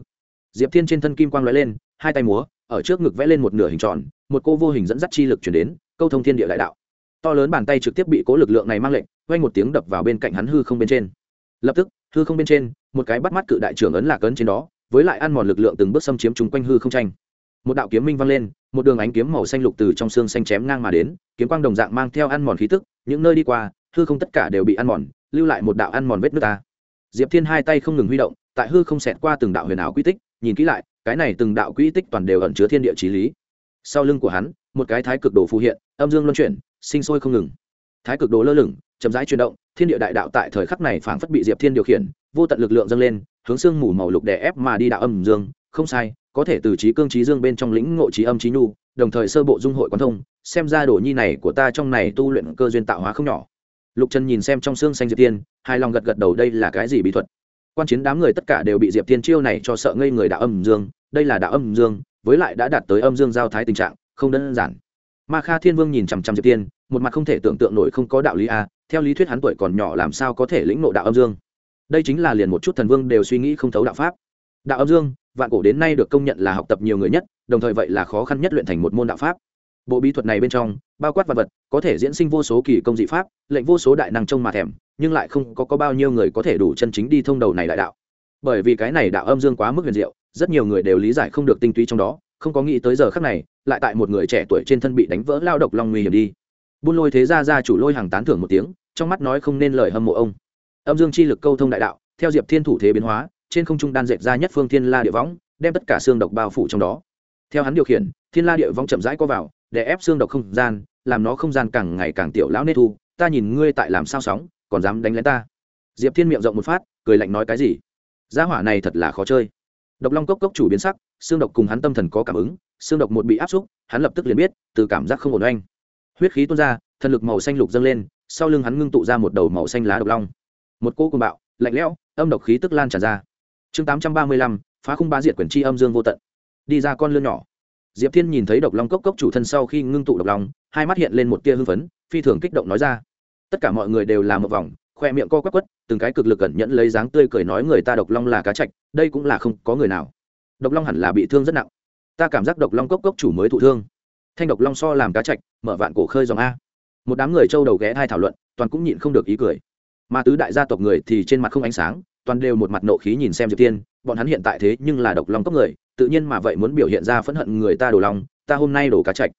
diệp thiên trên thân kim quang lóe lên, hai tay múa, ở trước ngực vẽ lên một nửa hình tròn, một cô vô hình dẫn dắt chi lực chuyển đến, câu thông thiên địa đại đạo. To lớn bàn tay trực tiếp bị cố lực lượng này mang lệnh quanh một tiếng đập vào bên cạnh hắn hư không bên trên. Lập tức, hư không bên trên, một cái bắt mắt cự đại trưởng ấn lạc ấn trên đó, với lại ăn mòn lực lượng từng bước xâm chiếm chung quanh hư không tranh. Một đạo kiếm minh vang lên, một đường ánh kiếm màu xanh lục từ trong xương xanh chém ngang mà đến, kiếm quang đồng dạng mang theo ăn mòn khí tức, những nơi đi qua, hư không tất cả đều bị ăn mòn, lưu lại một đạo ăn mòn vết nước ta. Diệp thiên hai tay không ngừng huy động, tại hư không xẹt qua từng đạo huyền ảo quy tích nhìn kỹ lại, cái này từng đạo quỹ tích toàn đều ẩn chứa thiên địa trí lý. Sau lưng của hắn, một cái thái cực đồ phù hiện, âm dương luân chuyển, sinh sôi không ngừng. Thái cực đồ lơ lửng, chậm rãi chuyển động, thiên địa đại đạo tại thời khắc này phảng phất bị diệp thiên điều khiển, vô tận lực lượng dâng lên, hướng xương mù màu lục đè ép mà đi đạo âm dương. Không sai, có thể từ trí cương trí dương bên trong lĩnh ngộ trí âm trí nhu, đồng thời sơ bộ dung hội quan thông, xem ra đồ nhi này của ta trong này tu luyện cơ duyên tạo hóa không nhỏ. Lục trần nhìn xem trong xương xanh diệp tiên hai lòng gật gật đầu, đây là cái gì bí thuật? Quan chiến đám người tất cả đều bị diệp Thiên chiêu này cho sợ ngây người đạo âm dương đây là đạo âm dương với lại đã đạt tới âm dương giao thái tình trạng không đơn giản ma kha thiên vương nhìn chằm chằm diệp tiên một mặt không thể tưởng tượng nổi không có đạo lý a theo lý thuyết hắn tuổi còn nhỏ làm sao có thể lĩnh nộ đạo âm dương đây chính là liền một chút thần vương đều suy nghĩ không thấu đạo pháp đạo âm dương vạn cổ đến nay được công nhận là học tập nhiều người nhất đồng thời vậy là khó khăn nhất luyện thành một môn đạo pháp bộ bí thuật này bên trong bao quát vật vật có thể diễn sinh vô số kỳ công dị pháp lệnh vô số đại năng trông mà thèm nhưng lại không có, có bao nhiêu người có thể đủ chân chính đi thông đầu này đại đạo. Bởi vì cái này đạo âm dương quá mức huyền diệu rất nhiều người đều lý giải không được tinh túy trong đó không có nghĩ tới giờ khắc này lại tại một người trẻ tuổi trên thân bị đánh vỡ lao độc long nguy hiểm đi. Buôn lôi thế ra ra chủ lôi hàng tán thưởng một tiếng trong mắt nói không nên lời hâm mộ ông. Âm dương chi lực câu thông đại đạo theo diệp thiên thủ thế biến hóa trên không trung đan dệt ra nhất phương thiên la địa võng đem tất cả xương độc bao phủ trong đó. Theo hắn điều khiển thiên la địa võng chậm rãi có vào để ép xương độc không gian làm nó không gian càng ngày càng tiểu lão nê thu. Ta nhìn ngươi tại làm sao sóng còn dám đánh lén ta? Diệp thiên miệng rộng một phát, cười lạnh nói cái gì? Gia hỏa này thật là khó chơi. Độc long cốc cốc chủ biến sắc xương độc cùng hắn tâm thần có cảm ứng xương độc một bị áp xúc, hắn lập tức liền biết, từ cảm giác không ổn oanh. Huyết khí tuôn ra, thần lực màu xanh lục dâng lên, sau lưng hắn ngưng tụ ra một đầu màu xanh lá độc long. Một cô cuồng bạo, lạnh lẽo, âm độc khí tức lan tràn ra. Chương tám trăm ba mươi lăm, phá khung bá diệt quyển chi âm dương vô tận. Đi ra con lươn nhỏ. Diệp thiên nhìn thấy độc long cốc cốc chủ thân sau khi ngưng tụ độc long, hai mắt hiện lên một tia hưng phấn, phi thường kích động nói ra tất cả mọi người đều làm một vòng, khoe miệng co quắp quất từng cái cực lực cẩn nhẫn lấy dáng tươi cười nói người ta độc long là cá chạch, đây cũng là không có người nào. Độc long hẳn là bị thương rất nặng. Ta cảm giác độc long cốc cốc chủ mới thụ thương. Thanh độc long so làm cá chạch, mở vạn cổ khơi dòng a. Một đám người châu đầu ghé thai thảo luận, toàn cũng nhịn không được ý cười. Mà tứ đại gia tộc người thì trên mặt không ánh sáng, toàn đều một mặt nộ khí nhìn xem diệp tiên, bọn hắn hiện tại thế nhưng là độc long cốc người, tự nhiên mà vậy muốn biểu hiện ra phẫn hận người ta đổ lòng ta hôm nay đổ cá chạch.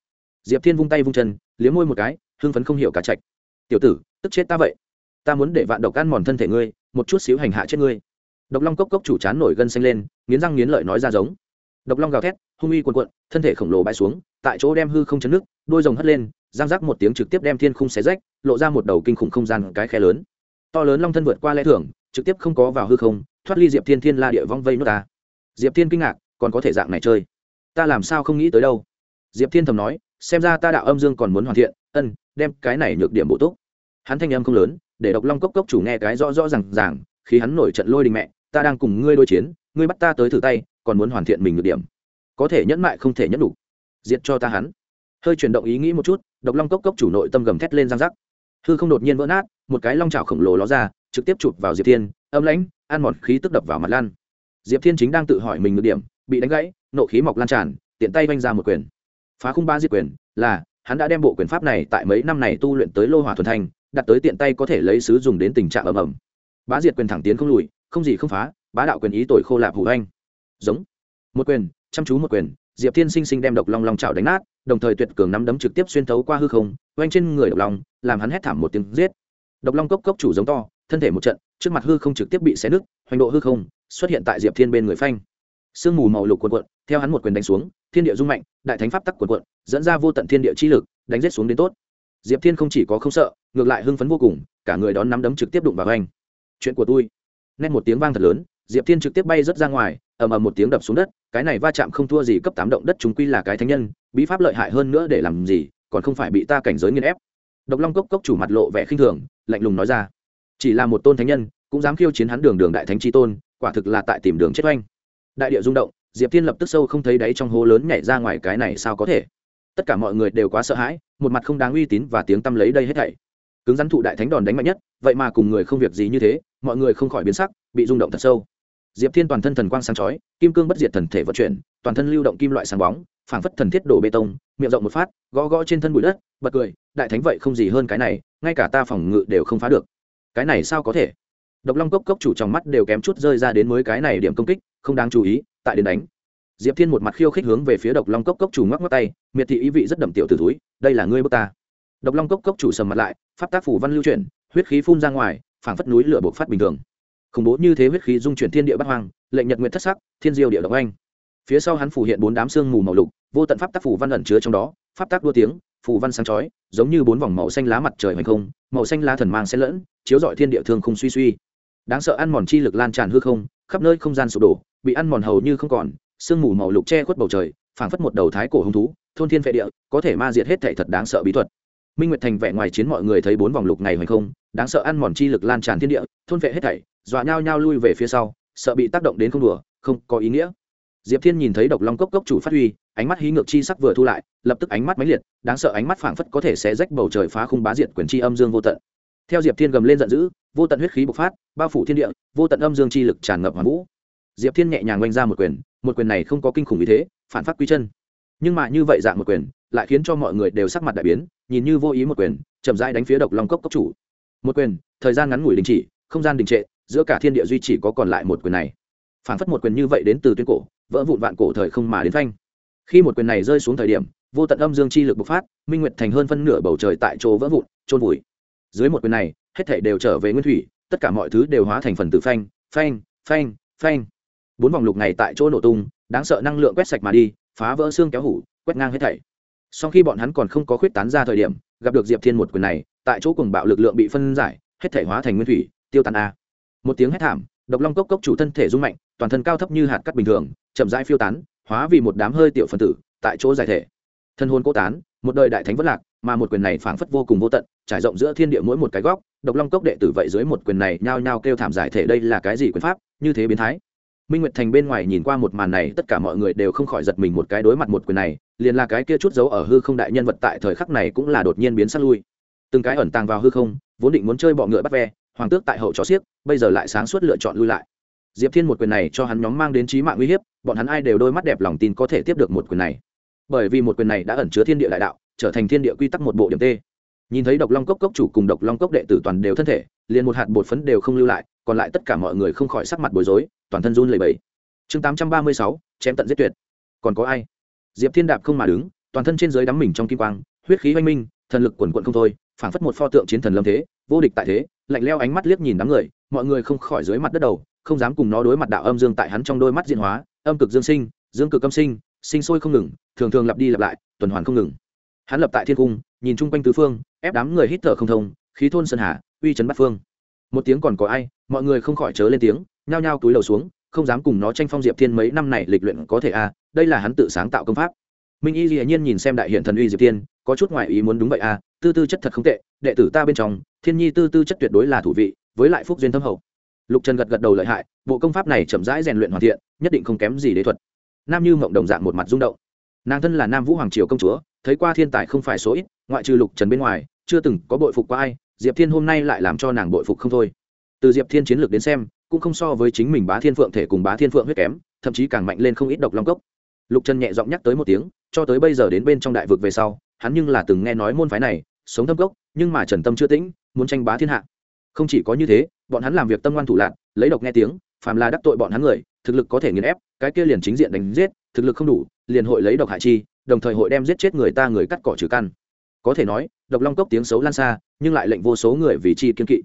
Diệp thiên vung tay vung chân, liếm môi một cái, hưng phấn không hiểu cá chạch tiểu tử, tức chết ta vậy. Ta muốn để vạn độc ăn mòn thân thể ngươi, một chút xíu hành hạ chết ngươi. Độc long cốc cốc chủ chán nổi gân xanh lên, nghiến răng nghiến lợi nói ra giống. Độc long gào thét, hung uy quần quận thân thể khổng lồ bãi xuống, tại chỗ đem hư không chấn nước, đôi rồng hất lên giang rác một tiếng trực tiếp đem thiên khung xé rách, lộ ra một đầu kinh khủng không gian cái khe lớn. To lớn long thân vượt qua lẽ thưởng trực tiếp không có vào hư không, thoát ly diệp thiên thiên la địa vong vây nước ta. Diệp thiên kinh ngạc, còn có thể dạng này chơi? Ta làm sao không nghĩ tới đâu? Diệp thiên thầm nói, xem ra ta đạo âm dương còn muốn hoàn thiện, ân đem cái này nhược điểm bổ túc. Hắn thanh âm không lớn, để độc long cốc cốc chủ nghe cái rõ rõ r à n g ràng, khi hắn nổi trận lôi đình mẹ, ta đang cùng ngươi đối chiến, ngươi bắt ta tới thử tay, còn muốn hoàn thiện mình nhược điểm. Có thể nhẫn mại không thể nhẫn đủ. Diệt cho ta hắn. Hơi chuyển động ý nghĩ một chút, độc long cốc cốc chủ nội tâm gầm thét lên răng rắc. Hư không đột nhiên vỡ nát, một cái long trào khổng lồ ló ra, trực tiếp chụp vào diệp thiên, âm lãnh, ăn mòn khí tức đập vào mặt lan. Diệp thiên chính đang tự hỏi mình nhược điểm, bị đánh gãy, nộ khí mọc lan tràn, tiện tay vanh ra một quyền. Phá khung ba diệt quyền, là hắn đã đem bộ quyền pháp này tại mấy năm này tu luyện tới lô hỏa thuần thành đặt tới tiện tay có thể lấy sứ dùng đến tình trạng ầm ầm. Bá diệt quyền thẳng tiến không lùi, không gì không phá, bá đạo quyền ý tội khô lạp hủ anh. Giống. Một quyền, chăm chú một quyền, diệp thiên sinh sinh đem độc long long chảo đánh nát, đồng thời tuyệt cường nắm đấm trực tiếp xuyên thấu qua hư không oanh trên người độc long, làm hắn hét thảm một tiếng giết. Độc long cốc cốc chủ giống to, thân thể một trận, trước mặt hư không trực tiếp bị xé nứt, hoành độ hư không, xuất hiện tại diệp thiên bên người phanh sương mù màu lục quần quận theo hắn một quyền đánh xuống, thiên địa rung mạnh, đại thánh pháp tắc quần quận dẫn ra vô tận thiên địa chi lực, đánh rết xuống đến tốt. Diệp thiên không chỉ có không sợ, ngược lại hưng phấn vô cùng, cả người đón nắm đấm trực tiếp đụng vào anh. Chuyện của tôi. Nét một tiếng vang thật lớn, diệp thiên trực tiếp bay rớt ra ngoài, ầm ầm một tiếng đập xuống đất, cái này va chạm không thua gì cấp tám động đất chúng quy là cái thánh nhân, bí pháp lợi hại hơn nữa để làm gì, còn không phải bị ta cảnh giới nghiên ép. Độc long cốc cốc chủ mặt lộ vẻ khinh thường, lạnh lùng nói ra, chỉ là một tôn thánh nhân, cũng dám khiêu chiến hắn đường đường đại thánh chi tôn, quả thực là tại tìm đường chết oanh đại địa rung động, diệp thiên lập tức sâu không thấy đáy trong hố lớn nhảy ra ngoài cái này sao có thể? Tất cả mọi người đều quá sợ hãi, một mặt không đáng uy tín và tiếng tăm lấy đây hết thảy. Cứng rắn thụ đại thánh đòn đánh mạnh nhất, vậy mà cùng người không việc gì như thế, mọi người không khỏi biến sắc, bị rung động thật sâu. Diệp thiên toàn thân thần quang sáng chói, kim cương bất diệt thần thể vận chuyển, toàn thân lưu động kim loại sáng bóng, phảng phất thần thiết đổ bê tông, miệng rộng một phát, gõ gõ trên thân bụi đất, bật cười, đại thánh vậy không gì hơn cái này, ngay cả ta phòng ngự đều không phá được. Cái này sao có thể? Độc long cốc cốc chủ trong mắt đều kém chút rơi ra đến mới cái này điểm công kích không đáng chú ý, tại đến đánh. Diệp thiên một mặt khiêu khích hướng về phía độc long cốc cốc chủ ngoắc ngoắc tay, miệt thị ý vị rất đậm tiểu từ túi đây là ngươi bước ta. Độc long cốc cốc chủ sầm mặt lại, pháp tác phủ văn lưu chuyển, huyết khí phun ra ngoài, phảng phất núi lửa bộc phát bình thường. Khủng bố như thế huyết khí dung chuyển thiên địa bắc hoang, lệnh nhật nguyện thất sắc, thiên diêu địa động anh phía sau hắn phủ hiện bốn đám xương mù màu lục, vô tận pháp tác phủ văn ẩn chứa trong đó, pháp tác đua tiếng, phủ văn sáng chói, giống như bốn vòng màu xanh lá mặt trời hành không, màu xanh lá thần mang xen lẫn, chiếu rọi thiên địa thương không suy suy. Đáng sợ ăn mòn chi lực lan tràn hư không khắp nơi không gian sụp đổ, bị ăn mòn hầu như không còn, sương mù màu lục che khuất bầu trời, phảng phất một đầu thái cổ hung thú, thôn thiên vệ địa, có thể ma diệt hết thể thật đáng sợ bí thuật. Minh nguyệt thành vẻ ngoài chiến mọi người thấy bốn vòng lục ngày hoành không, đáng sợ ăn mòn chi lực lan tràn thiên địa, thôn vệ hết thảy, dọa nhau nhau lui về phía sau, sợ bị tác động đến không đùa, không có ý nghĩa. Diệp thiên nhìn thấy độc long cốc cốc chủ phát huy, ánh mắt hí ngược chi sắc vừa thu lại, lập tức ánh mắt máy liệt, đáng sợ ánh mắt phảng phất có thể sẽ rách bầu trời phá khung bá diệt quyền chi âm dương vô tận theo diệp thiên gầm lên giận dữ, vô tận huyết khí bộc phát, bao phủ thiên địa, vô tận âm dương chi lực tràn ngập hoàn vũ. Diệp thiên nhẹ nhàng oanh ra một quyền một quyền này không có kinh khủng như thế, phản phát quy chân. Nhưng mà như vậy dạng một quyền, lại khiến cho mọi người đều sắc mặt đại biến, nhìn như vô ý một quyền, chậm rãi đánh phía độc long cốc cốc chủ. Một quyền, thời gian ngắn ngủi đình chỉ, không gian đình trệ, giữa cả thiên địa duy chỉ có còn lại một quyền này. Phản phất một quyền như vậy đến từ tuyến cổ, vỡ vụn vạn cổ thời không mà đến phanh. Khi một quyền này rơi xuống thời điểm, vô tận âm dương chi lực bộc phát, minh nguyệt thành hơn phân nửa bầu trời tại chỗ vỡ vụn trôn vùi dưới một quyền này, hết thảy đều trở về nguyên thủy, tất cả mọi thứ đều hóa thành phần tử phanh phanh phanh phanh. Bốn vòng lục này tại chỗ nổ tung, đáng sợ năng lượng quét sạch mà đi, phá vỡ xương kéo hủ, quét ngang hết thảy. Sau khi bọn hắn còn không có khuyết tán ra thời điểm, gặp được diệp thiên một quyền này, tại chỗ cùng bạo lực lượng bị phân giải, hết thảy hóa thành nguyên thủy, tiêu tan a. Một tiếng hét thảm, độc long cốc cốc chủ thân thể rung mạnh, toàn thân cao thấp như hạt cắt bình thường, chậm rãi phiêu tán, hóa vì một đám hơi tiểu phân tử, tại chỗ giải thể. Thân hồn cố tán, một đời đại thánh vất lạc mà một quyền này phảng phất vô cùng vô tận, trải rộng giữa thiên địa mỗi một cái góc, độc long cốc đệ tử vậy dưới một quyền này nhao nhao kêu thảm giải thể đây là cái gì quyền pháp, như thế biến thái. Minh nguyệt thành bên ngoài nhìn qua một màn này, tất cả mọi người đều không khỏi giật mình một cái đối mặt một quyền này, liền là cái kia chút giấu ở hư không đại nhân vật tại thời khắc này cũng là đột nhiên biến sát lui. Từng cái ẩn tàng vào hư không, vốn định muốn chơi bọ ngựa bắt ve, hoàng tước tại hậu chó xiếc bây giờ lại sáng suốt lựa chọn lui lại. Diệp thiên một quyền này cho hắn nhóm mang đến trí mạng uy hiếp, bọn hắn ai đều đôi mắt đẹp lòng tin có thể tiếp được một quyền này. Bởi vì một quyền này đã ẩn chứa thiên địa đại đạo trở thành thiên địa quy tắc một bộ điểm t nhìn thấy độc long cốc cốc chủ cùng độc long cốc đệ tử toàn đều thân thể, liền một hạt bột phấn đều không lưu lại, còn lại tất cả mọi người không khỏi sắc mặt bối rối, toàn thân run lẩy bẩy. Chương tám trăm ba mươi sáu, chém tận giết tuyệt. Còn có ai? Diệp thiên đạp không mà đứng, toàn thân trên dưới đắm mình trong kim quang, huyết khí oanh minh, thần lực quần quận không thôi, phảng phất một pho tượng chiến thần lâm thế, vô địch tại thế, lạnh leo ánh mắt liếc nhìn đám người, mọi người không khỏi dưới mặt đất đầu, không dám cùng nó đối mặt đạo âm dương tại hắn trong đôi mắt diễn hóa, âm cực dương sinh, dương cực âm sinh sinh sôi không ngừng, thường thường lặp đi lặp lại, tuần hoàn không ngừng hắn lập tại thiên cung nhìn chung quanh tứ phương ép đám người hít thở không thông khí thôn sơn hà uy chấn bát phương. Một tiếng còn có ai mọi người không khỏi chớ lên tiếng nhao nhao túi đầu xuống không dám cùng nó tranh phong diệp thiên mấy năm này lịch luyện có thể a à, đây là hắn tự sáng tạo công pháp. Minh y dĩ nhiên nhìn xem đại hiện thần uy diệp thiên có chút ngoại ý muốn đúng vậy a à, tư tư chất thật không tệ đệ tử ta bên trong thiên nhi tư tư chất tuyệt đối là thủ vị với lại phúc duyên thâm hậu. Lục trần gật gật đầu lợi hại bộ công pháp này chậm rãi rèn luyện hoàn thiện nhất định không kém gì đế thuật. Nam như mộng đồng dạng một mặt rung động. Nàng thân là nam vũ hoàng triều công chúa thấy qua thiên tài không phải số ít, ngoại trừ lục trần bên ngoài, chưa từng có bội phục qua ai, diệp thiên hôm nay lại làm cho nàng bội phục không thôi. Từ diệp thiên chiến lược đến xem, cũng không so với chính mình bá thiên phượng thể cùng bá thiên phượng huyết kém, thậm chí càng mạnh lên không ít độc long cốc. Lục trần nhẹ giọng nhắc tới một tiếng, cho tới bây giờ đến bên trong đại vực về sau, hắn nhưng là từng nghe nói môn phái này, sống thâm cốc, nhưng mà trần tâm chưa tĩnh, muốn tranh bá thiên hạ. Không chỉ có như thế, bọn hắn làm việc tâm ngoan thủ lạc lấy độc nghe tiếng, phàm là đắc tội bọn hắn người, thực lực có thể nghiền ép, cái kia liền chính diện đánh giết, thực lực không đủ, liền hội lấy độc hại chi đồng thời hội đem giết chết người ta người cắt cỏ trừ căn. Có thể nói, độc long cốc tiếng xấu lan xa, nhưng lại lệnh vô số người vì chi kiên kỵ.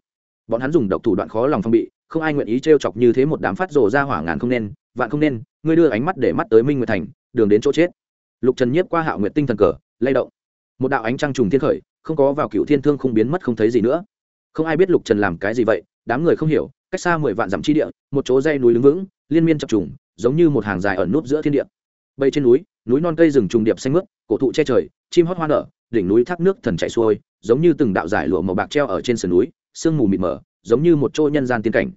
Bọn hắn dùng độc thủ đoạn khó lòng phong bị, không ai nguyện ý t chọc như thế một đám phát rồ ra hỏa ngàn không nên, vạn không nên, ngươi đưa ánh mắt để mắt tới minh nguyệt thành, đường đến chỗ chết. Lục trần nhiếp qua hạo nguyệt tinh thần cờ, lay động. Một đạo ánh trăng trùng thiên khởi, không có vào cựu thiên thương không biến mất không thấy gì nữa. Không ai biết lục trần làm cái gì vậy, đám người không hiểu, cách xa mười vạn dặm chi địa, một chỗ dây núi đứng vững, liên miên chập trùng, giống như một hàng dài ẩn nút giữa thiên địa. Bây trên núi núi non cây rừng trùng điệp xanh mướt, cổ thụ che trời, chim hót hoa nở, đỉnh núi thác nước thần chảy xuôi, giống như từng đạo giải lụa màu bạc treo ở trên sườn núi, sương mù mịt mờ, giống như một chỗ nhân gian tiên cảnh.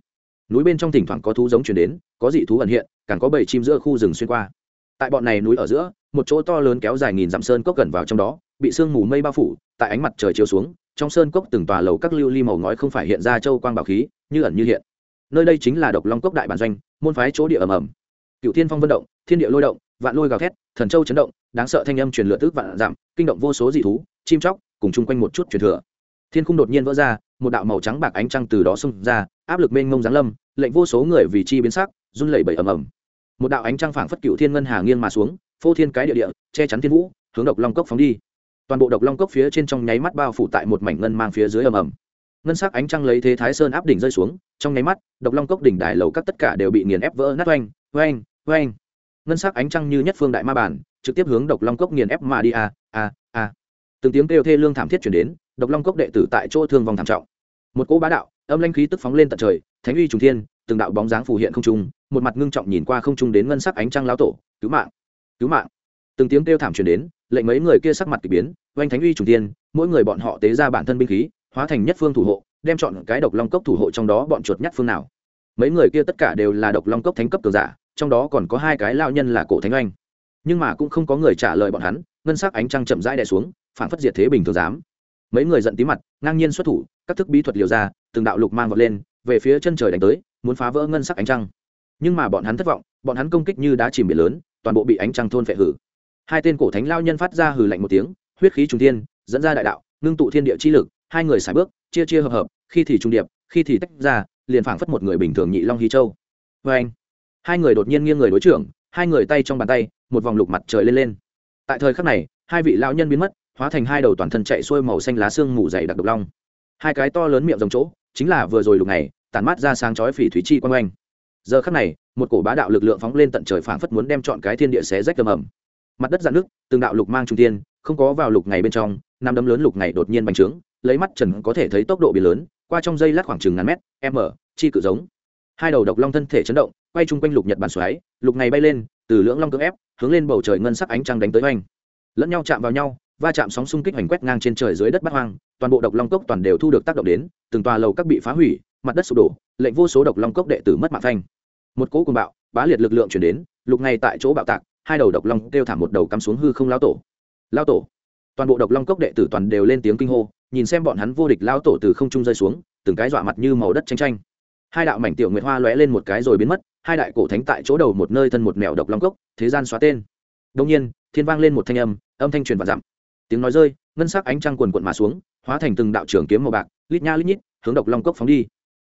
Núi bên trong thỉnh thoảng có thú giống chuyển đến, có dị thú ẩn hiện, càng có bầy chim giữa khu rừng xuyên qua. Tại bọn này núi ở giữa, một chỗ to lớn kéo dài nghìn dặm sơn cốc gần vào trong đó, bị sương mù mây bao phủ, tại ánh mặt trời chiếu xuống, trong sơn cốc từng tòa lầu các lưu ly màu ngói không phải hiện ra châu quang bảo khí, như ẩn như hiện. Nơi đây chính là độc long cốc đại bản doanh, môn phái chỗ địa ẩm ẩm cựu thiên phong vận động, thiên địa lôi động vạn lôi gào thét, thần châu chấn động, đáng sợ thanh âm truyền lửa tức vạn giảm kinh động vô số dị thú, chim chóc, cùng chung quanh một chút truyền thừa. Thiên khung đột nhiên vỡ ra, một đạo màu trắng bạc ánh trăng từ đó xông ra, áp lực mênh mông giáng lâm, lệnh vô số người vì chi biến sắc, run lẩy bẩy ầm ầm. Một đạo ánh trăng phảng phất cựu thiên ngân hà nghiêng mà xuống, phô thiên cái địa địa, che chắn thiên vũ, hướng độc long cốc phóng đi. Toàn bộ độc long cốc phía trên trong nháy mắt bao phủ tại một mảnh ngân mang phía dưới ầm ầm. Ngân sắc ánh trăng lấy thế thái sơn áp đỉnh rơi xuống, trong nháy mắt, độc long cốc đỉnh đài lầu các tất cả đều bị nghiền ép vỡ nát oanh oanh oanh ngân sắc ánh trăng như nhất phương đại ma bản trực tiếp hướng độc long cốc nghiền ép mà đi a a a từng tiếng kêu thê lương thảm thiết chuyển đến, độc long cốc đệ tử tại chỗ thương vòng thảm trọng. Một cỗ bá đạo, âm lanh khí tức phóng lên tận trời, thánh uy trùng thiên, từng đạo bóng dáng phù hiện không trung, một mặt ngưng trọng nhìn qua không trung đến ngân sắc ánh trăng lão tổ, cứu mạng cứu mạng. Từng tiếng kêu thảm truyền đến, lệnh mấy người kia sắc mặt kỳ biến, oanh thánh uy trùng thiên, mỗi người bọn họ tế ra bản thân binh khí, hóa thành nhất phương thủ hộ, đem chọn cái độc long cốc thủ hộ trong đó bọn chuột nhất phương nào. Mấy người kia tất cả đều là độc long cốc thánh cấp cường giả trong đó còn có hai cái lao nhân là cổ thánh oanh. Nhưng mà cũng không có người trả lời bọn hắn, ngân sắc ánh trăng chậm rãi đè xuống phản phất diệt thế bình thường dám. Mấy người giận tí mặt, ngang nhiên xuất thủ, các thức bí thuật liều ra, từng đạo lục mang vọt lên, về phía chân trời đánh tới, muốn phá vỡ ngân sắc ánh trăng. Nhưng mà bọn hắn thất vọng, bọn hắn công kích như đá chìm biển lớn, toàn bộ bị ánh trăng thôn phệ hử. Hai tên cổ thánh lao nhân phát ra hử lạnh một tiếng, huyết khí trung thiên, dẫn ra đại đạo, ngưng tụ thiên địa chi lực, hai người xài bước, chia chia hợp hợp, khi thì trung điệp, khi thì tách ra, liền phảng phất một người bình thường nhị long hy châu. Vê anh hai người đột nhiên nghiêng người đối trưởng, hai người tay trong bàn tay, một vòng lục mặt trời lên lên. Tại thời khắc này, hai vị lão nhân biến mất, hóa thành hai đầu toàn thân chạy xuôi màu xanh lá xương mù dày đặc độc long. Hai cái to lớn miệng rồng chỗ, chính là vừa rồi lục này tản mát ra sáng chói phỉ thủy chi quanh. Oanh giờ khắc này, một cổ bá đạo lực lượng phóng lên tận trời phảng phất muốn đem chọn cái thiên địa xé rách tầm ẩm mặt đất dạn nước từng đạo lục mang trung tiên không có vào lục này bên trong, năm đấm lớn lục này đột nhiên bành trướng, lấy mắt trần có thể thấy tốc độ biển lớn, qua trong dây lát khoảng chừng ngàn mét, m, chi cự giống hai đầu độc long thân thể chấn động, quay chung quanh lục nhật bản xoáy, lục này bay lên, từ lưỡng long cưỡng ép, hướng lên bầu trời ngân sắc ánh trăng đánh tới oanh. Lẫn nhau chạm vào nhau, va chạm sóng xung kích hoành quét ngang trên trời dưới đất bắt hoang, toàn bộ độc long cốc toàn đều thu được tác động đến, từng tòa lầu các bị phá hủy, mặt đất sụp đổ, lệnh vô số độc long cốc đệ tử mất mạng phanh. Một cỗ cùng bạo, bá liệt lực lượng chuyển đến, lục ngay tại chỗ bạo tạc, hai đầu độc long kêu thả một đầu cắm xuống hư không lao tổ. Lao tổ. Toàn bộ độc long cốc đệ tử toàn đều lên tiếng kinh hô, nhìn xem bọn hắn vô địch lao tổ từ không trung rơi xuống, từng cái dọa mặt như màu đất tranh tranh hai đạo mảnh tiểu nguyệt hoa lóe lên một cái rồi biến mất, hai đại cổ thánh tại chỗ đầu một nơi thân một mèo độc long cốc, thế gian xóa tên. Đông nhiên, thiên vang lên một thanh âm âm thanh truyền và dặm. Tiếng nói rơi, ngân sắc ánh trăng quần quận mà xuống, hóa thành từng đạo trường kiếm màu bạc, lít nha lít nhít, hướng độc long cốc phóng đi.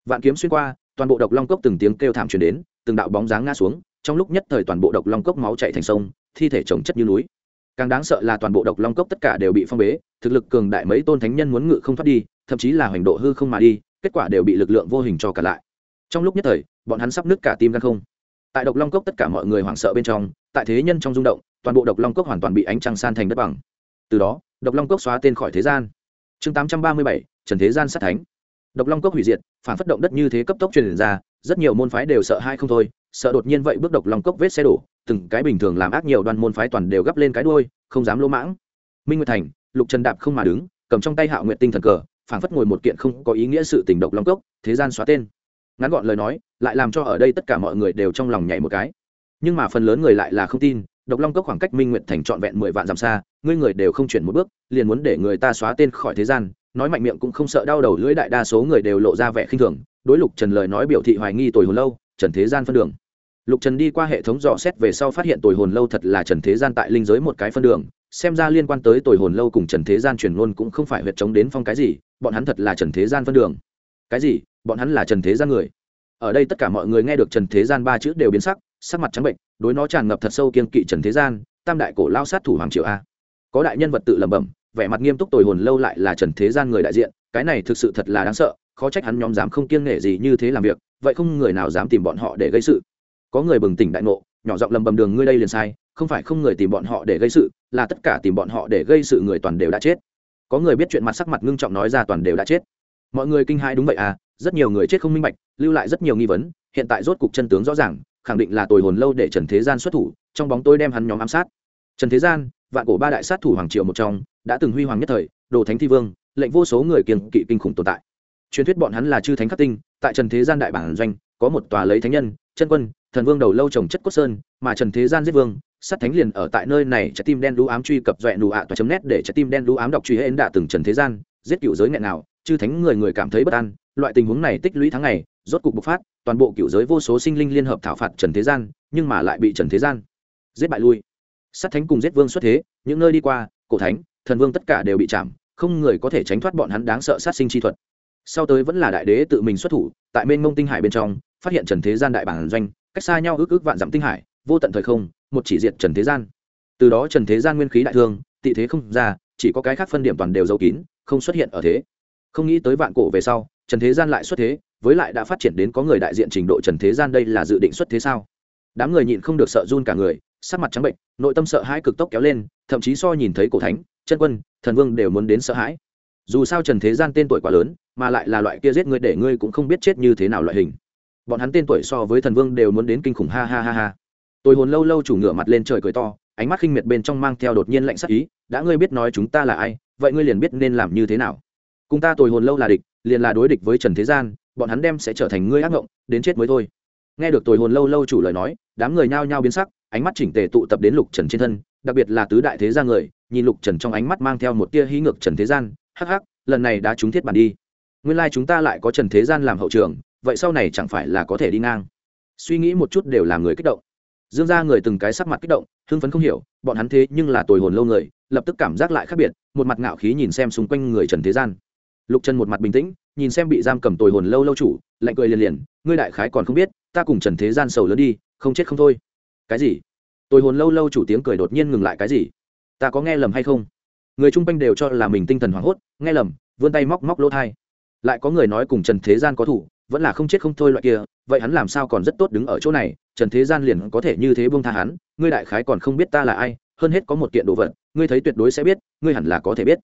Vạn kiếm xuyên qua, toàn bộ độc long cốc từng tiếng kêu thảm truyền đến, từng đạo bóng dáng ngã xuống, trong lúc nhất thời toàn bộ độc long cốc máu chạy thành sông, thi thể trồng chất như núi. Càng đáng sợ là toàn bộ độc long cốc tất cả đều bị phong bế, thực lực cường đại mấy tôn thánh nhân muốn ngự không thoát đi, thậm chí là hoành độ hư không mà đi, kết quả đều bị lực lượng vô hình cho cả lại trong lúc nhất thời, bọn hắn sắp nứt cả tim gan không. Tại độc long cốc tất cả mọi người hoảng sợ bên trong, tại thế nhân trong rung động, toàn bộ độc long cốc hoàn toàn bị ánh trăng san thành đất bằng. Từ đó, độc long cốc xóa tên khỏi thế gian. Chương tám trăm ba mươi bảy, trần thế gian sát thánh. Độc long cốc hủy diệt, phản phất động đất như thế cấp tốc truyền ra, rất nhiều môn phái đều sợ hai không thôi, sợ đột nhiên vậy bước độc long cốc vết xe đổ, từng cái bình thường làm ác nhiều đoan môn phái toàn đều gấp lên cái đuôi, không dám lỗ mãng. Minh nguyệt thành, lục trần đạp không mà đứng, cầm trong tay hạo nguyện tinh thần cờ, phản phất ngồi một kiện không có ý nghĩa sự tình độc long cốc, thế gian xóa tên ngắn gọn lời nói, lại làm cho ở đây tất cả mọi người đều trong lòng nhảy một cái. Nhưng mà phần lớn người lại là không tin, độc long cốc khoảng cách minh nguyện thành trọn vẹn mười vạn dặm xa, ngươi người đều không chuyển một bước, liền muốn để người ta xóa tên khỏi thế gian, nói mạnh miệng cũng không sợ đau đầu lưỡi đại đa số người đều lộ ra vẻ khinh thường, đối lục trần lời nói biểu thị hoài nghi tồi hồn lâu, trần thế gian phân đường. Lục trần đi qua hệ thống dò xét về sau phát hiện tồi hồn lâu thật là trần thế gian tại linh giới một cái phân đường, xem ra liên quan tới tồi hồn lâu cùng trần thế gian truyền ngôn cũng không phải huyệt chống đến phong cái gì, bọn hắn thật là trần thế gian phân đường. Cái gì? Bọn hắn là trần thế gian người. Ở đây tất cả mọi người nghe được trần thế gian ba chữ đều biến sắc sắc mặt trắng bệnh, đối nó tràn ngập thật sâu kiên kỵ trần thế gian, tam đại cổ lao sát thủ hoàng triệu a. Có đại nhân vật tự lẩm bẩm, vẻ mặt nghiêm túc tồi hồn lâu lại là trần thế gian người đại diện, cái này thực sự thật là đáng sợ, khó trách hắn nhóm dám không kiêng nể gì như thế làm việc, vậy không người nào dám tìm bọn họ để gây sự. Có người bừng tỉnh đại ngộ, nhỏ giọng lầm bầm đường ngươi đây liền sai, không phải không người tìm bọn họ để gây sự, là tất cả tìm bọn họ để gây sự người toàn đều đã chết. Có người biết chuyện mặt sắc mặt ngưng trọng nói ra toàn đều đã chết. Mọi người kinh hãi đúng vậy à rất nhiều người chết không minh bạch, lưu lại rất nhiều nghi vấn, hiện tại rốt cục chân tướng rõ ràng, khẳng định là tồi hồn lâu để trần thế gian xuất thủ, trong bóng tôi đem hắn nhóm ám sát. Trần thế gian, vạn cổ ba đại sát thủ hoàng triều một trong, đã từng huy hoàng nhất thời, đồ thánh thi vương, lệnh vô số người kiềng kỵ kinh khủng tồn tại. Truyền thuyết bọn hắn là chư thánh khắc tinh, tại trần thế gian đại bản doanh, có một tòa lấy thánh nhân, chân quân, thần vương đầu lâu trồng chất cốt sơn, mà trần thế gian giết vương, sát thánh liền ở tại nơi này, trái tim đen đũ ám truy cập dọa nụ ạ toa chấm nét để trái tim đen đũ ám đọc truy hên đạ từng trần thế gian, giết cựu giới nghẹn nào chư thánh người người cảm thấy bất an, loại tình huống này tích lũy tháng ngày, rốt cục bộc phát, toàn bộ cựu giới vô số sinh linh liên hợp thảo phạt trần thế gian, nhưng mà lại bị trần thế gian giết bại lui. Sát thánh cùng giết vương xuất thế, những nơi đi qua, cổ thánh, thần vương tất cả đều bị chạm, không người có thể tránh thoát bọn hắn đáng sợ sát sinh chi thuật. Sau tới vẫn là đại đế tự mình xuất thủ, tại mênh mông tinh hải bên trong, phát hiện trần thế gian đại bản doanh, cách xa nhau ước ước vạn dặm tinh hải, vô tận thời không, một chỉ diệt trần thế gian. Từ đó trần thế gian nguyên khí đại thương, tị thế không ra, chỉ có cái khác phân điểm toàn đều giấu kín, không xuất hiện ở thế không nghĩ tới vạn cổ về sau, trần thế gian lại xuất thế, với lại đã phát triển đến có người đại diện trình độ trần thế gian đây là dự định xuất thế sao? Đám người nhịn không được sợ run cả người, sắc mặt trắng bệnh, nội tâm sợ hãi cực tốc kéo lên, thậm chí so nhìn thấy cổ thánh, chân quân, thần thần vương đều muốn đến sợ hãi. Dù sao trần thế gian tên tuổi quá lớn, mà lại là loại kia giết ngươi để ngươi cũng không biết chết như thế nào loại hình. Bọn hắn tên tuổi so với thần vương đều muốn đến kinh khủng, ha ha ha ha. Tôi hồn lâu lâu chủ ngửa mặt lên trời cười to, ánh mắt khinh miệt bên trong mang theo đột nhiên lạnh sắc ý, đã ngươi biết nói chúng ta là ai, vậy ngươi liền biết nên làm như thế nào cùng ta tồi hồn lâu là địch, liền là đối địch với trần thế gian, bọn hắn đem sẽ trở thành ngươi ác ngộng, đến chết mới thôi. Nghe được tồi hồn lâu lâu chủ lời nói, đám người nhao nhao biến sắc, ánh mắt chỉnh tề tụ tập đến lục trần trên thân, đặc biệt là tứ đại thế gia người, nhìn lục trần trong ánh mắt mang theo một tia hí ngược trần thế gian, hắc hắc, lần này đã trúng thiết bản đi. Nguyên lai、like、chúng ta lại có trần thế gian làm hậu trường, vậy sau này chẳng phải là có thể đi ngang? Suy nghĩ một chút đều làm người kích động. Dương ra người từng cái sắc mặt kích động, hưng phấn không hiểu, bọn hắn thế nhưng là tồi hồn lâu người, lập tức cảm giác lại khác biệt, một mặt ngạo khí nhìn xem xung quanh người trần thế gian lục trần một mặt bình tĩnh, nhìn xem bị giam cầm tồi hồn lâu lâu chủ, lạnh cười liền liền, ngươi đại khái còn không biết, ta cùng trần thế gian sầu lớn đi, không chết không thôi. Cái gì? Tồi hồn lâu lâu chủ tiếng cười đột nhiên ngừng lại, cái gì? Ta có nghe lầm hay không? Người chung quanh đều cho là mình tinh thần hoảng hốt, nghe lầm, vươn tay móc móc lỗ thai. Lại có người nói cùng trần thế gian có thủ, vẫn là không chết không thôi loại kia, vậy hắn làm sao còn rất tốt đứng ở chỗ này? Trần thế gian liền có thể như thế buông tha hắn, ngươi đại khái còn không biết ta là ai, hơn hết có một kiện đồ vật, ngươi thấy tuyệt đối sẽ biết, ngươi hẳn là có thể biết.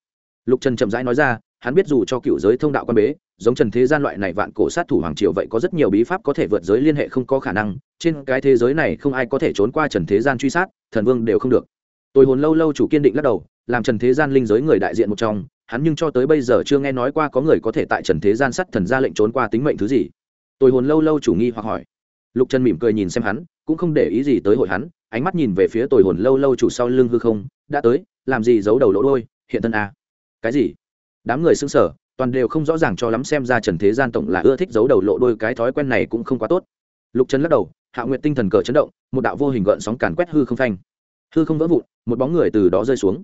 Lục trần chậm rãi nói ra hắn biết dù cho cựu giới thông đạo quan bế, giống trần thế gian loại này vạn cổ sát thủ hoàng triều vậy có rất nhiều bí pháp có thể vượt giới liên hệ không có khả năng, trên cái thế giới này không ai có thể trốn qua trần thế gian truy sát, thần vương đều không được. Tôi hồn lâu lâu chủ kiên định lắc đầu, làm trần thế gian linh giới người đại diện một trong, hắn nhưng cho tới bây giờ chưa nghe nói qua có người có thể tại trần thế gian sắt thần ra lệnh trốn qua tính mệnh thứ gì. Tôi hồn lâu lâu chủ nghi hoặc hỏi. Lục trần mỉm cười nhìn xem hắn, cũng không để ý gì tới hội hắn, ánh mắt nhìn về phía tôi hồn lâu lâu chủ sau lưng hư không, đã tới, làm gì giấu đầu lỗ đôi, hiện thân à? cái gì? Đám người xưng sở, toàn đều không rõ ràng cho lắm xem ra trần thế gian tổng là ưa thích giấu đầu lộ đôi cái thói quen này cũng không quá tốt. Lục trần lắc đầu, hạ nguyện tinh thần cờ chấn động, một đạo vô hình gợn sóng càn quét hư không phanh. Hư không vỡ vụn, một bóng người từ đó rơi xuống.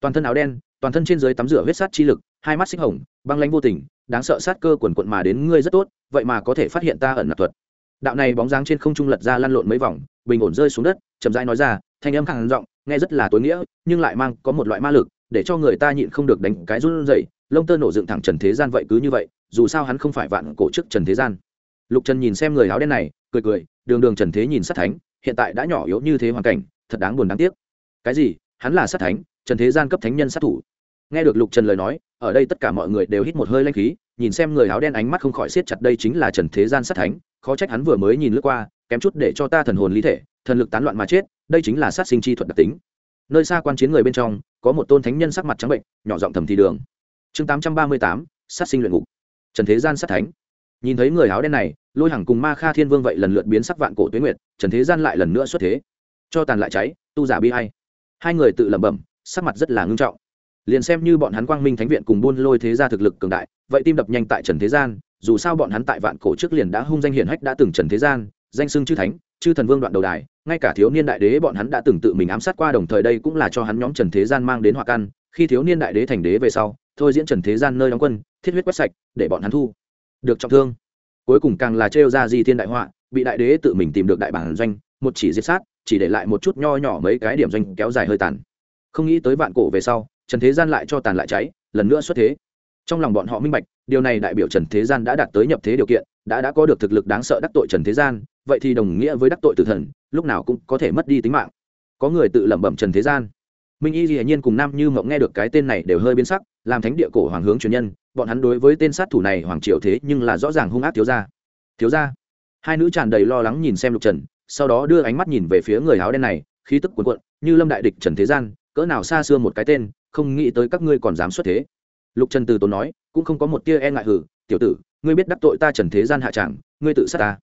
Toàn thân áo đen, toàn thân trên dưới tắm rửa huyết sát chi lực, hai mắt xích hồng, băng lánh vô tình, đáng sợ sát cơ quần quận mà đến ngươi rất tốt, vậy mà có thể phát hiện ta ẩn nạp thuật. Đạo này bóng dáng trên không trung lật ra lăn lộn mấy vòng, bình ổn rơi xuống đất, chậm rãi nói ra, thanh âm khẳng giọng, nghe rất là tối nghĩa, nhưng lại mang có một loại ma lực, để cho người ta nhịn không được đánh cái run rẩy lông tơ nổ dựng thẳng trần thế gian vậy cứ như vậy, dù sao hắn không phải vạn cổ chức trần thế gian. Lục trần nhìn xem người áo đen này, cười cười, đường đường trần thế nhìn sát thánh, hiện tại đã nhỏ yếu như thế hoàn cảnh, thật đáng buồn đáng tiếc. Cái gì? Hắn là sát thánh, trần thế gian cấp thánh nhân sát thủ. Nghe được lục trần lời nói, ở đây tất cả mọi người đều hít một hơi lanh khí, nhìn xem người áo đen ánh mắt không khỏi siết chặt đây chính là trần thế gian sát thánh, khó trách hắn vừa mới nhìn lướt qua, kém chút để cho ta thần hồn lý thể, thần lực tán loạn mà chết, đây chính là sát sinh chi thuật đặc tính. Nơi xa quan chiến người bên trong, có một tôn thánh nhân sắc mặt trắng bệnh, nhỏ giọng thầm thì đường chương tám trăm ba mươi tám, sát sinh luyện ngục. Trần thế gian sát thánh. Nhìn thấy người áo đen này, lôi hằng cùng ma kha thiên vương vậy lần lượt biến sắc vạn cổ tuyến nguyệt, trần thế gian lại lần nữa xuất thế. Cho tàn lại cháy, tu giả bi hay hai người tự lẩm bẩm, sắc mặt rất là ngưng trọng. Liền xem như bọn hắn quang minh thánh viện cùng buôn lôi thế gia thực lực cường đại, vậy tim đập nhanh tại trần thế gian, dù sao bọn hắn tại vạn cổ trước liền đã hung danh hiển hách đã từng trần thế gian, danh xưng chư thánh, chư thần vương đoạn đầu đài, ngay cả thiếu niên đại đế bọn hắn đã từng tự mình ám sát qua đồng thời đây cũng là cho hắn nhóm trần thế gian mang đến họa căn khi thiếu niên đại đế thành đế về sau, thôi diễn trần thế gian nơi đóng quân, thiết huyết quét sạch, để bọn hắn thu được trọng thương. Cuối cùng càng là trêu ra di thiên đại họa, bị đại đế tự mình tìm được đại bản doanh, một chỉ diệt sát, chỉ để lại một chút nho nhỏ mấy cái điểm doanh kéo dài hơi tàn. Không nghĩ tới vạn cổ về sau, trần thế gian lại cho tàn lại cháy, lần nữa xuất thế. Trong lòng bọn họ minh bạch, điều này đại biểu trần thế gian đã đạt tới nhập thế điều kiện, đã đã có được thực lực đáng sợ đắc tội trần thế gian, vậy thì đồng nghĩa với đắc tội tử thần, lúc nào cũng có thể mất đi tính mạng. Có người tự lẩm bẩm trần thế gian minh y dĩ nhiên cùng nam như mộng nghe được cái tên này đều hơi biến sắc, làm thánh địa cổ hoàng hướng truyền nhân, bọn hắn đối với tên sát thủ này hoàng triều thế nhưng là rõ ràng hung ác thiếu gia. Thiếu gia? Hai nữ tràn đầy lo lắng nhìn xem lục trần, sau đó đưa ánh mắt nhìn về phía người áo đen này, khí tức cuồn cuộn, như lâm đại địch trần thế gian, cỡ nào xa xưa một cái tên, không nghĩ tới các ngươi còn dám xuất thế. Lục trần từ tốn nói, cũng không có một tia e ngại hử, tiểu tử, ngươi biết đắc tội ta trần thế gian hạ tràng ngươi tự sát ta.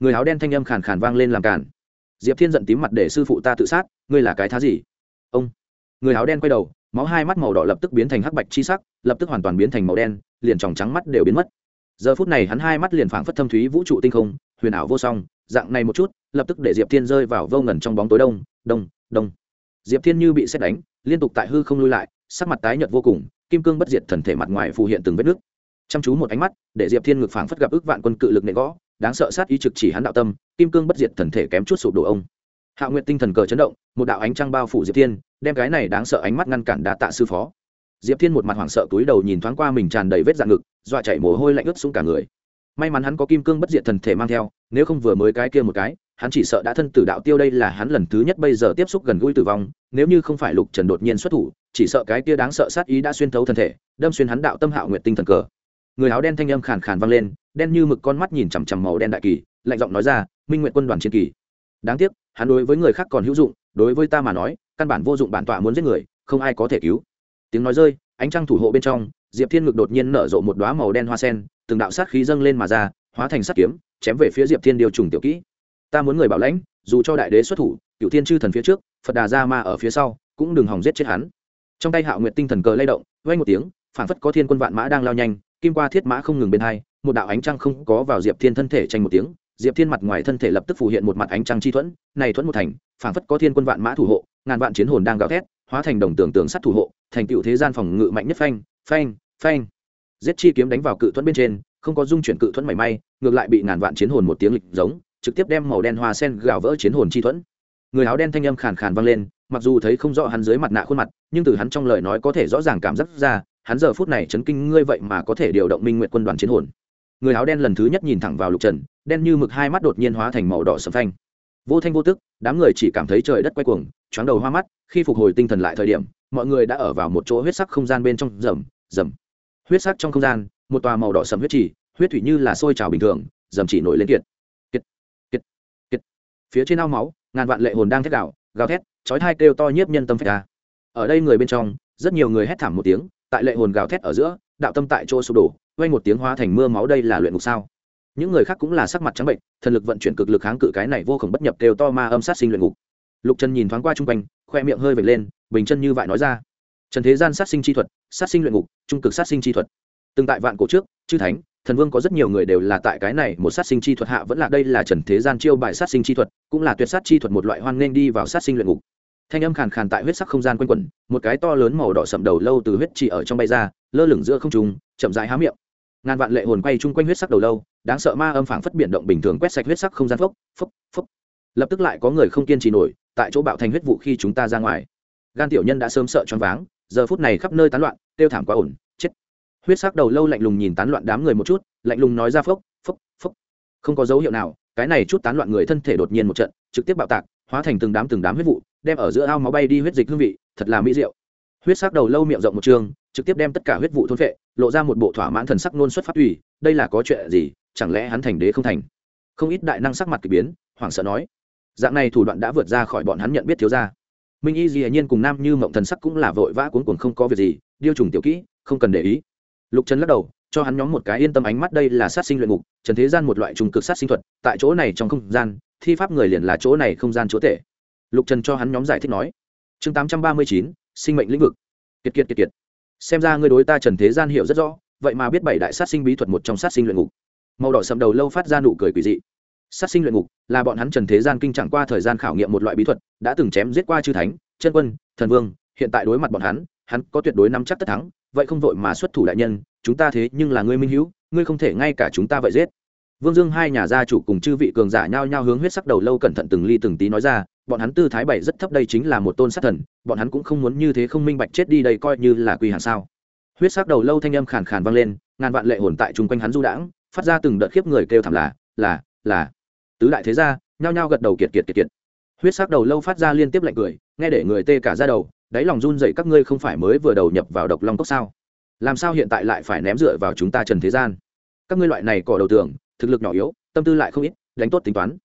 Người áo đen thanh âm khàn khàn vang lên làm cản diệp thiên giận tím mặt để sư phụ ta tự sát, ngươi là cái thá gì? Ông người áo đen quay đầu, máu hai mắt màu đỏ lập tức biến thành hắc bạch chi sắc, lập tức hoàn toàn biến thành màu đen, liền tròng trắng mắt đều biến mất. Giờ phút này hắn hai mắt liền phảng phất thâm thúy vũ trụ tinh không, huyền ảo vô song, dạng này một chút, lập tức để diệp thiên rơi vào vô ngần trong bóng tối đông đông đông. Diệp thiên như bị xét đánh, liên tục tại hư không lui lại, sắc mặt tái nhợt vô cùng, kim cương bất diệt thần thể mặt ngoài phù hiện từng vết nước. Chăm chú một ánh mắt, để diệp thiên ngực phảng phất gặp ước vạn quân cự lực nệ gõ, đáng sợ sát ý trực chỉ hắn đạo tâm, kim cương bất diệt thần thể kém chút sụp đổ ông. Hạ nguyện tinh thần cờ chấn động, một đạo ánh trăng bao phủ diệp thiên đem cái này đáng sợ ánh mắt ngăn cản đã tạ sư phó. Diệp thiên một mặt hoảng sợ túi đầu nhìn thoáng qua mình tràn đầy vết dạn ngực, dọa chảy mồ hôi lạnh ướt xuống cả người. May mắn hắn có kim cương bất diệt thần thể mang theo, nếu không vừa mới cái kia một cái, hắn chỉ sợ đã thân tử đạo tiêu đây là hắn lần thứ nhất bây giờ tiếp xúc gần gũi tử vong, nếu như không phải lục trần đột nhiên xuất thủ, chỉ sợ cái kia đáng sợ sát ý đã xuyên thấu thân thể, đâm xuyên hắn đạo tâm hạo nguyện tinh thần cờ. Người áo đen thanh âm khàn khàn vang lên, đen như mực con mắt nhìn chằm chằm màu đen đại kỳ, lạnh giọng nói ra, minh nguyện quân đoàn chiến kỳ. Đáng tiếc, hắn đối với người khác còn hữu dụng, đối với ta mà nói căn bản vô dụng bản tọa muốn giết người, không ai có thể cứu. Tiếng nói rơi, ánh trăng thủ hộ bên trong, diệp thiên ngực đột nhiên nở rộ một đoá màu đen hoa sen, từng đạo sát khí dâng lên mà ra, hóa thành sát kiếm, chém về phía diệp thiên điều trùng tiểu kỹ. Ta muốn người bảo lãnh, dù cho đại đế xuất thủ cựu thiên chư thần phía trước, phật đà ra ma ở phía sau, cũng đừng hòng giết chết hắn. Trong tay hạo nguyệt tinh thần cờ lay động vay một tiếng, phản phất có thiên quân vạn mã đang lao nhanh, kim qua thiết mã không ngừng bên hai, một đạo ánh trăng không có vào diệp thiên thân thể tranh một tiếng, diệp thiên mặt ngoài thân thể lập tức phủ hiện một mặt ánh trăng chi thuẫn, này thuẫn một thành, phản phất có thiên quân vạn mã thủ hộ ngàn vạn chiến hồn đang gào thét, hóa thành đồng tưởng tường sắt thủ hộ, thành tựu thế gian phòng ngự mạnh nhất phanh phanh phanh. Giết chi kiếm đánh vào cự thuẫn bên trên, không có dung chuyển cự thuẫn mảy may, ngược lại bị ngàn vạn chiến hồn một tiếng lịch giống, trực tiếp đem màu đen hoa sen gào vỡ chiến hồn chi thuẫn. Người áo đen thanh âm khàn khàn vang lên, mặc dù thấy không rõ hắn dưới mặt nạ khuôn mặt, nhưng từ hắn trong lời nói có thể rõ ràng cảm giác ra, hắn giờ phút này chấn kinh ngươi vậy mà có thể điều động minh nguyện quân đoàn chiến hồn. Người áo đen lần thứ nhất nhìn thẳng vào lục trần, đen như mực hai mắt đột nhiên hóa thành màu đỏ sầm phanh. Vô thanh vô tức, đám người chỉ cảm thấy trời đất quay cuồng choáng đầu hoa mắt khi phục hồi tinh thần lại thời điểm mọi người đã ở vào một chỗ huyết sắc không gian bên trong rầm rầm. Huyết sắc trong không gian một tòa màu đỏ sầm huyết trì, huyết thủy như là sôi trào bình thường dầm chỉ nổi lên kiệt kiệt kiệt kiệt. Phía trên ao máu ngàn vạn lệ hồn đang thét gào gào thét chói thai kêu to nhiếp nhân tâm phách ra. Ở đây người bên trong rất nhiều người hét thảm một tiếng tại lệ hồn gào thét ở giữa đạo tâm tại chỗ sụp đổ vay một tiếng hóa thành mưa máu đây là luyện ngục sao. Những người khác cũng là sắc mặt trắng bệnh thần lực vận chuyển cực lực kháng cự cái này vô khổng bất nhập kêu to ma âm sát sinh luyện ngục lục trần nhìn thoáng qua chung quanh, khoe miệng hơi vệt lên, bình chân như vậy nói ra. Trần thế gian sát sinh chi thuật, sát sinh luyện ngục, trung cực sát sinh chi thuật. Từng tại vạn cổ trước, chư thánh, thần vương có rất nhiều người đều là tại cái này một sát sinh chi thuật hạ vẫn là đây là trần thế gian chiêu bài sát sinh chi thuật, cũng là tuyệt sát chi thuật một loại hoan nghênh đi vào sát sinh luyện ngục. Thanh âm khàn khàn tại huyết sắc không gian quanh quẩn, một cái to lớn màu đỏ sậm đầu lâu từ huyết chỉ ở trong bay ra, lơ lửng giữa không trùng chậm rãi há miệng. Ngàn vạn lệ hồn quay chung quanh huyết sắc đầu lâu, đáng sợ ma âm phảng phất biển động bình thường quét sạch huyết sắc không gian phốc phốc phốc. Lập tức lại có người không kiên trì nổi tại chỗ bạo thành huyết vụ khi chúng ta ra ngoài. Gan tiểu nhân đã sớm sợ choáng váng, giờ phút này khắp nơi tán loạn tiêu thảm quá ổn, chết. Huyết sắc đầu lâu lạnh lùng nhìn tán loạn đám người một chút, lạnh lùng nói ra phốc phốc phốc. Không có dấu hiệu nào, cái này chút tán loạn người thân thể đột nhiên một trận, trực tiếp bạo tạc, hóa thành từng đám từng đám huyết vụ, đem ở giữa ao máu bay đi huyết dịch hương vị, thật là mỹ diệu. Huyết sắc đầu lâu miệng rộng một trường, trực tiếp đem tất cả huyết vụ thôn phệ, lộ ra một bộ thỏa mãn thần sắc nôn xuất phát ủy đây là có chuyện gì, chẳng lẽ hắn thành đế không thành? Không ít đại năng sắc mặt k ỳ biến, hoảng sợ nói dạng này thủ đoạn đã vượt ra khỏi bọn hắn nhận biết thiếu gia, minh y dĩ nhiên cùng nam như mộng thần sắc cũng là vội vã cuốn cuồng không có việc gì điêu trùng tiểu kỹ không cần để ý. Lục trần lắc đầu cho hắn nhóm một cái yên tâm ánh mắt đây là sát sinh luyện ngục trần thế gian một loại trùng cực sát sinh thuật tại chỗ này trong không gian thi pháp người liền là chỗ này không gian chúa tể. Lục trần cho hắn nhóm giải thích nói. Chương tám trăm ba mươi chín sinh mệnh lĩnh vực. Kiệt kiệt kiệt kiệt. Xem ra ngươi đối ta trần thế gian hiểu rất rõ vậy mà biết bảy đại sát sinh bí thuật một trong sát sinh luyện ngục. Màu đỏ sầm đầu lâu phát ra nụ cười quỷ dị sát sinh luyện ngục, là bọn hắn trần thế gian kinh chẳng qua thời gian khảo nghiệm một loại bí thuật, đã từng chém giết qua chư thánh, chân quân, thần vương, hiện tại đối mặt bọn hắn hắn có tuyệt đối nắm chắc tất thắng, vậy không vội mà xuất thủ đại nhân, chúng ta thế nhưng là ngươi minh hữu, ngươi không thể ngay cả chúng ta vậy giết. Vương dương hai nhà gia chủ cùng chư vị cường giả nhao nhao hướng huyết sắc đầu lâu cẩn thận từng ly từng tí nói ra, bọn hắn tư thái bảy rất thấp đây chính là một tôn sát thần, bọn hắn cũng không muốn như thế không minh bạch chết đi đây coi như là quy hàng sao. Huyết sắc đầu lâu thanh âm khàn khàn vang lên, ngàn vạn lệ hồn tại chung quanh hắn du đãng, phát ra từng đợt khiếp người kêu thảm là là là, tứ đại thế gia, nhao nhao gật đầu kiệt kiệt kiệt kiệt. Huyết sắc đầu lâu phát ra liên tiếp lạnh cười, nghe để người tê cả ra đầu, đáy lòng run dậy các ngươi không phải mới vừa đầu nhập vào độc long cốc sao? Làm sao hiện tại lại phải ném dựa vào chúng ta trần thế gian? Các ngươi loại này cỏ đầu tường, thực lực nhỏ yếu, tâm tư lại không ít, đánh tốt tính toán.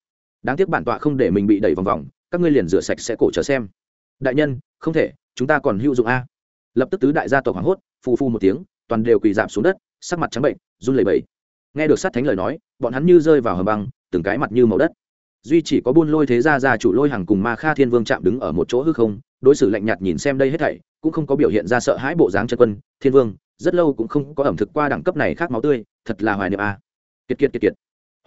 Đáng tiếc bản tọa không để mình bị đẩy vòng vòng, các ngươi liền rửa sạch sẽ cổ chờ xem. Đại nhân, không thể, chúng ta còn hữu dụng a. Lập tức tứ đại gia tộc hoảng hốt, phù phu một tiếng, toàn đều quỳ giảm xuống đất, sắc mặt trắng bệnh, run lẩy bẩy nghe được sát thánh lời nói, bọn hắn như rơi vào hầm băng, từng cái mặt như màu đất. Duy chỉ có buôn lôi thế gia gia chủ lôi hàng cùng ma kha thiên vương chạm đứng ở một chỗ hư không, đối xử lạnh nhạt nhìn xem đây hết thảy, cũng không có biểu hiện ra sợ hãi bộ dáng chân quân, thiên vương, rất lâu cũng không có ẩm thực qua đẳng cấp này khác máu tươi, thật là hoài niệm a. Kiệt kiệt kiệt kiệt.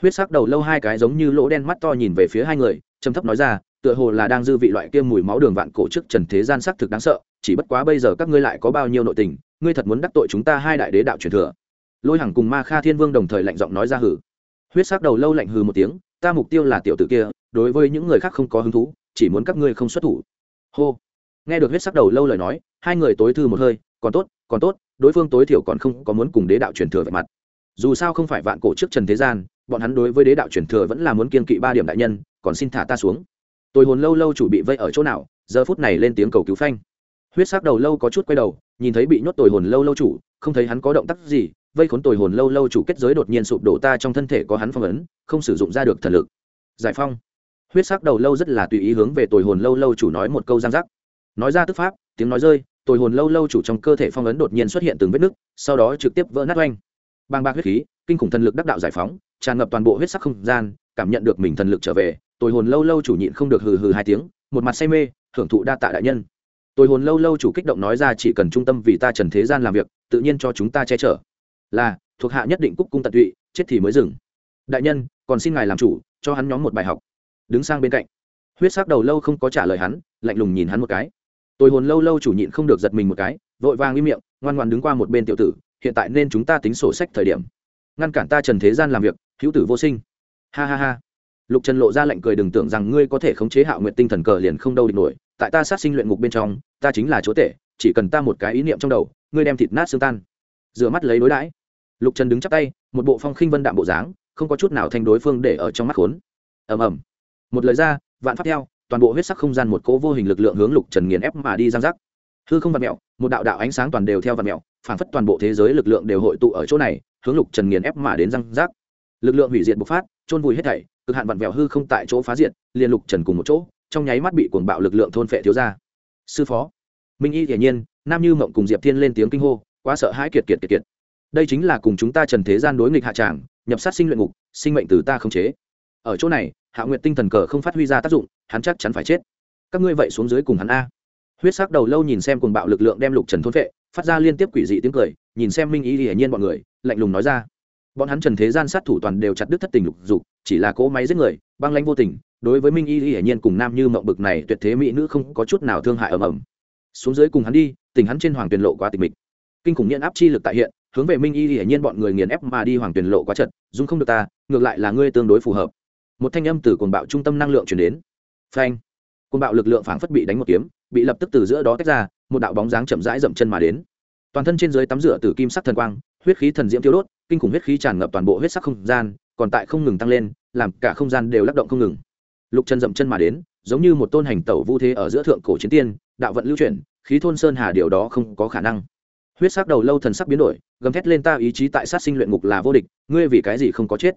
Huyết sắc đầu lâu hai cái giống như lỗ đen mắt to nhìn về phía hai người, trầm thấp nói ra, tựa hồ là đang dư vị loại kia mùi máu đường vạn cổ trước trần thế gian sắc thực đáng sợ, chỉ bất quá bây giờ các ngươi lại có bao nhiêu nội tình, ngươi thật muốn đắc tội chúng ta hai đại đế đạo truyền thừa lôi hằng cùng ma kha thiên vương đồng thời lạnh giọng nói ra hử. Huyết sắc đầu lâu lạnh hừ một tiếng, ta mục tiêu là tiểu tử kia, đối với những người khác không có hứng thú, chỉ muốn các ngươi không xuất thủ. Hô. Nghe được huyết sắc đầu lâu lời nói, hai người tối thư một hơi, còn tốt còn tốt, đối phương tối thiểu còn không có muốn cùng đế đạo truyền thừa về mặt. Dù sao không phải vạn cổ trước trần thế gian, bọn hắn đối với đế đạo truyền thừa vẫn là muốn kiên kỵ ba điểm đại nhân, còn xin thả ta xuống. Tôi hồn lâu lâu chủ bị vây ở chỗ nào, giờ phút này lên tiếng cầu cứu phanh. Huyết sắc đầu lâu có chút quay đầu, nhìn thấy bị nhốt tồi hồn lâu lâu chủ, không thấy hắn có động tác gì vây khốn tồi hồn lâu lâu chủ kết giới đột nhiên sụp đổ ta trong thân thể có hắn phong ấn, không sử dụng ra được thần lực. Giải phong. Huyết sắc đầu lâu rất là tùy ý hướng về tồi hồn lâu lâu chủ nói một câu giang giác. Nói ra tức pháp, tiếng nói rơi, tồi hồn lâu lâu chủ trong cơ thể phong ấn đột nhiên xuất hiện từng vết nứt, sau đó trực tiếp vỡ nát oanh. Bang bạc huyết khí, kinh khủng thần lực đắc đạo giải phóng, tràn ngập toàn bộ huyết sắc không gian, cảm nhận được mình thần lực trở về, tồi hồn lâu lâu chủ nhịn không được hừ hừ hai tiếng, một mặt say mê, hưởng thụ đa tạ đại nhân. Tồi hồn lâu lâu chủ kích động nói ra chỉ cần trung tâm vì ta trần thế gian làm việc, tự nhiên cho chúng ta che chở là, thuộc hạ nhất định cúc cung tận tụy, chết thì mới dừng. Đại nhân, còn xin ngài làm chủ, cho hắn nhóm một bài học. Đứng sang bên cạnh. Huyết sắc đầu lâu không có trả lời hắn, lạnh lùng nhìn hắn một cái. Tôi hồn lâu lâu chủ nhịn không được giật mình một cái, vội vàng im miệng, ngoan ngoan đứng qua một bên tiểu tử, hiện tại nên chúng ta tính sổ sách thời điểm. Ngăn cản ta trần thế gian làm việc, hữu tử vô sinh. Ha ha ha. Lục trần lộ ra lệnh cười đừng tưởng rằng ngươi có thể khống chế hạo nguyện tinh thần cờ liền không đâu địch nổi, tại ta sát sinh luyện ngục bên trong, ta chính là chúa tể, chỉ cần ta một cái ý niệm trong đầu, ngươi đem thịt nát xương tan. Rửa mắt lấy đối đãi lục trần đứng chắp tay, một bộ phong khinh vân đạm bộ dáng, không có chút nào thành đối phương để ở trong mắt khốn. Ầm ầm. Một lời ra, vạn pháp theo, toàn bộ huyết sắc không gian một cỗ vô hình lực lượng hướng lục trần nghiền ép mà đi giang giác. Hư không vạn mẹo, một đạo đạo ánh sáng toàn đều theo vạn mẹo, phản phất toàn bộ thế giới lực lượng đều hội tụ ở chỗ này, hướng lục trần nghiền ép mà đến răng rác lực lượng hủy diệt bộc phát trôn vùi hết thảy, cực hạn vặn vẹo hư không tại chỗ phá diệt, liền lục trần cùng một chỗ, trong nháy mắt bị cuồng bạo lực lượng thôn phệ thiếu ra. Sư phó. Minh y hiển nhiên, nam như mộng cùng diệp thiên lên tiếng kinh hô, quá sợ hãi kiệt kiệt kiệt kiệt đây chính là cùng chúng ta trần thế gian đối nghịch hạ tràng, nhập sát sinh luyện ngục, sinh mệnh từ ta không chế. Ở chỗ này, hạ nguyện tinh thần cờ không phát huy ra tác dụng, hắn chắc chắn phải chết. Các ngươi vậy xuống dưới cùng hắn a. Huyết sắc đầu lâu nhìn xem cùng bạo lực lượng đem lục trần thôn vệ, phát ra liên tiếp quỷ dị tiếng cười, nhìn xem minh ý hiển nhiên bọn người, lạnh lùng nói ra. Bọn hắn trần thế gian sát thủ toàn đều chặt đứt thất tình lục dục, chỉ là cỗ máy giết người, băng lãnh vô tình, đối với minh y hiển nhiên cùng nam như mộng bực này tuyệt thế mỹ nữ không có chút nào thương hại ầm ầm. Xuống dưới cùng hắn đi, tình hắn trên hoàng tuyền lộ quá tịch mịch. Kinh khủng nhiên áp chi lực tại hiện hướng về minh y hiển nhiên bọn người nghiền ép mà đi hoàng tuyển lộ quá chật, dung không được ta, ngược lại là ngươi tương đối phù hợp. Một thanh âm từ cuồng bạo trung tâm năng lượng chuyển đến. Phanh! Cuồng bạo lực lượng phảng phất bị đánh một kiếm, bị lập tức từ giữa đó tách ra, một đạo bóng dáng chậm rãi dậm chân mà đến. Toàn thân trên dưới tắm rửa từ kim sắc thần quang, huyết khí thần diễm tiêu đốt, kinh khủng huyết khí tràn ngập toàn bộ huyết sắc không gian, còn tại không ngừng tăng lên, làm cả không gian đều lắc động không ngừng. Lục chân dậm chân mà đến, giống như một tôn hành tẩu vu thế ở giữa thượng cổ chiến tiên, đạo vận lưu chuyển, khí thôn sơn hà điều đó không có khả năng huyết sắc đầu lâu thần sắc biến đổi, gầm thét lên ta ý chí tại sát sinh luyện ngục là vô địch, ngươi vì cái gì không có chết?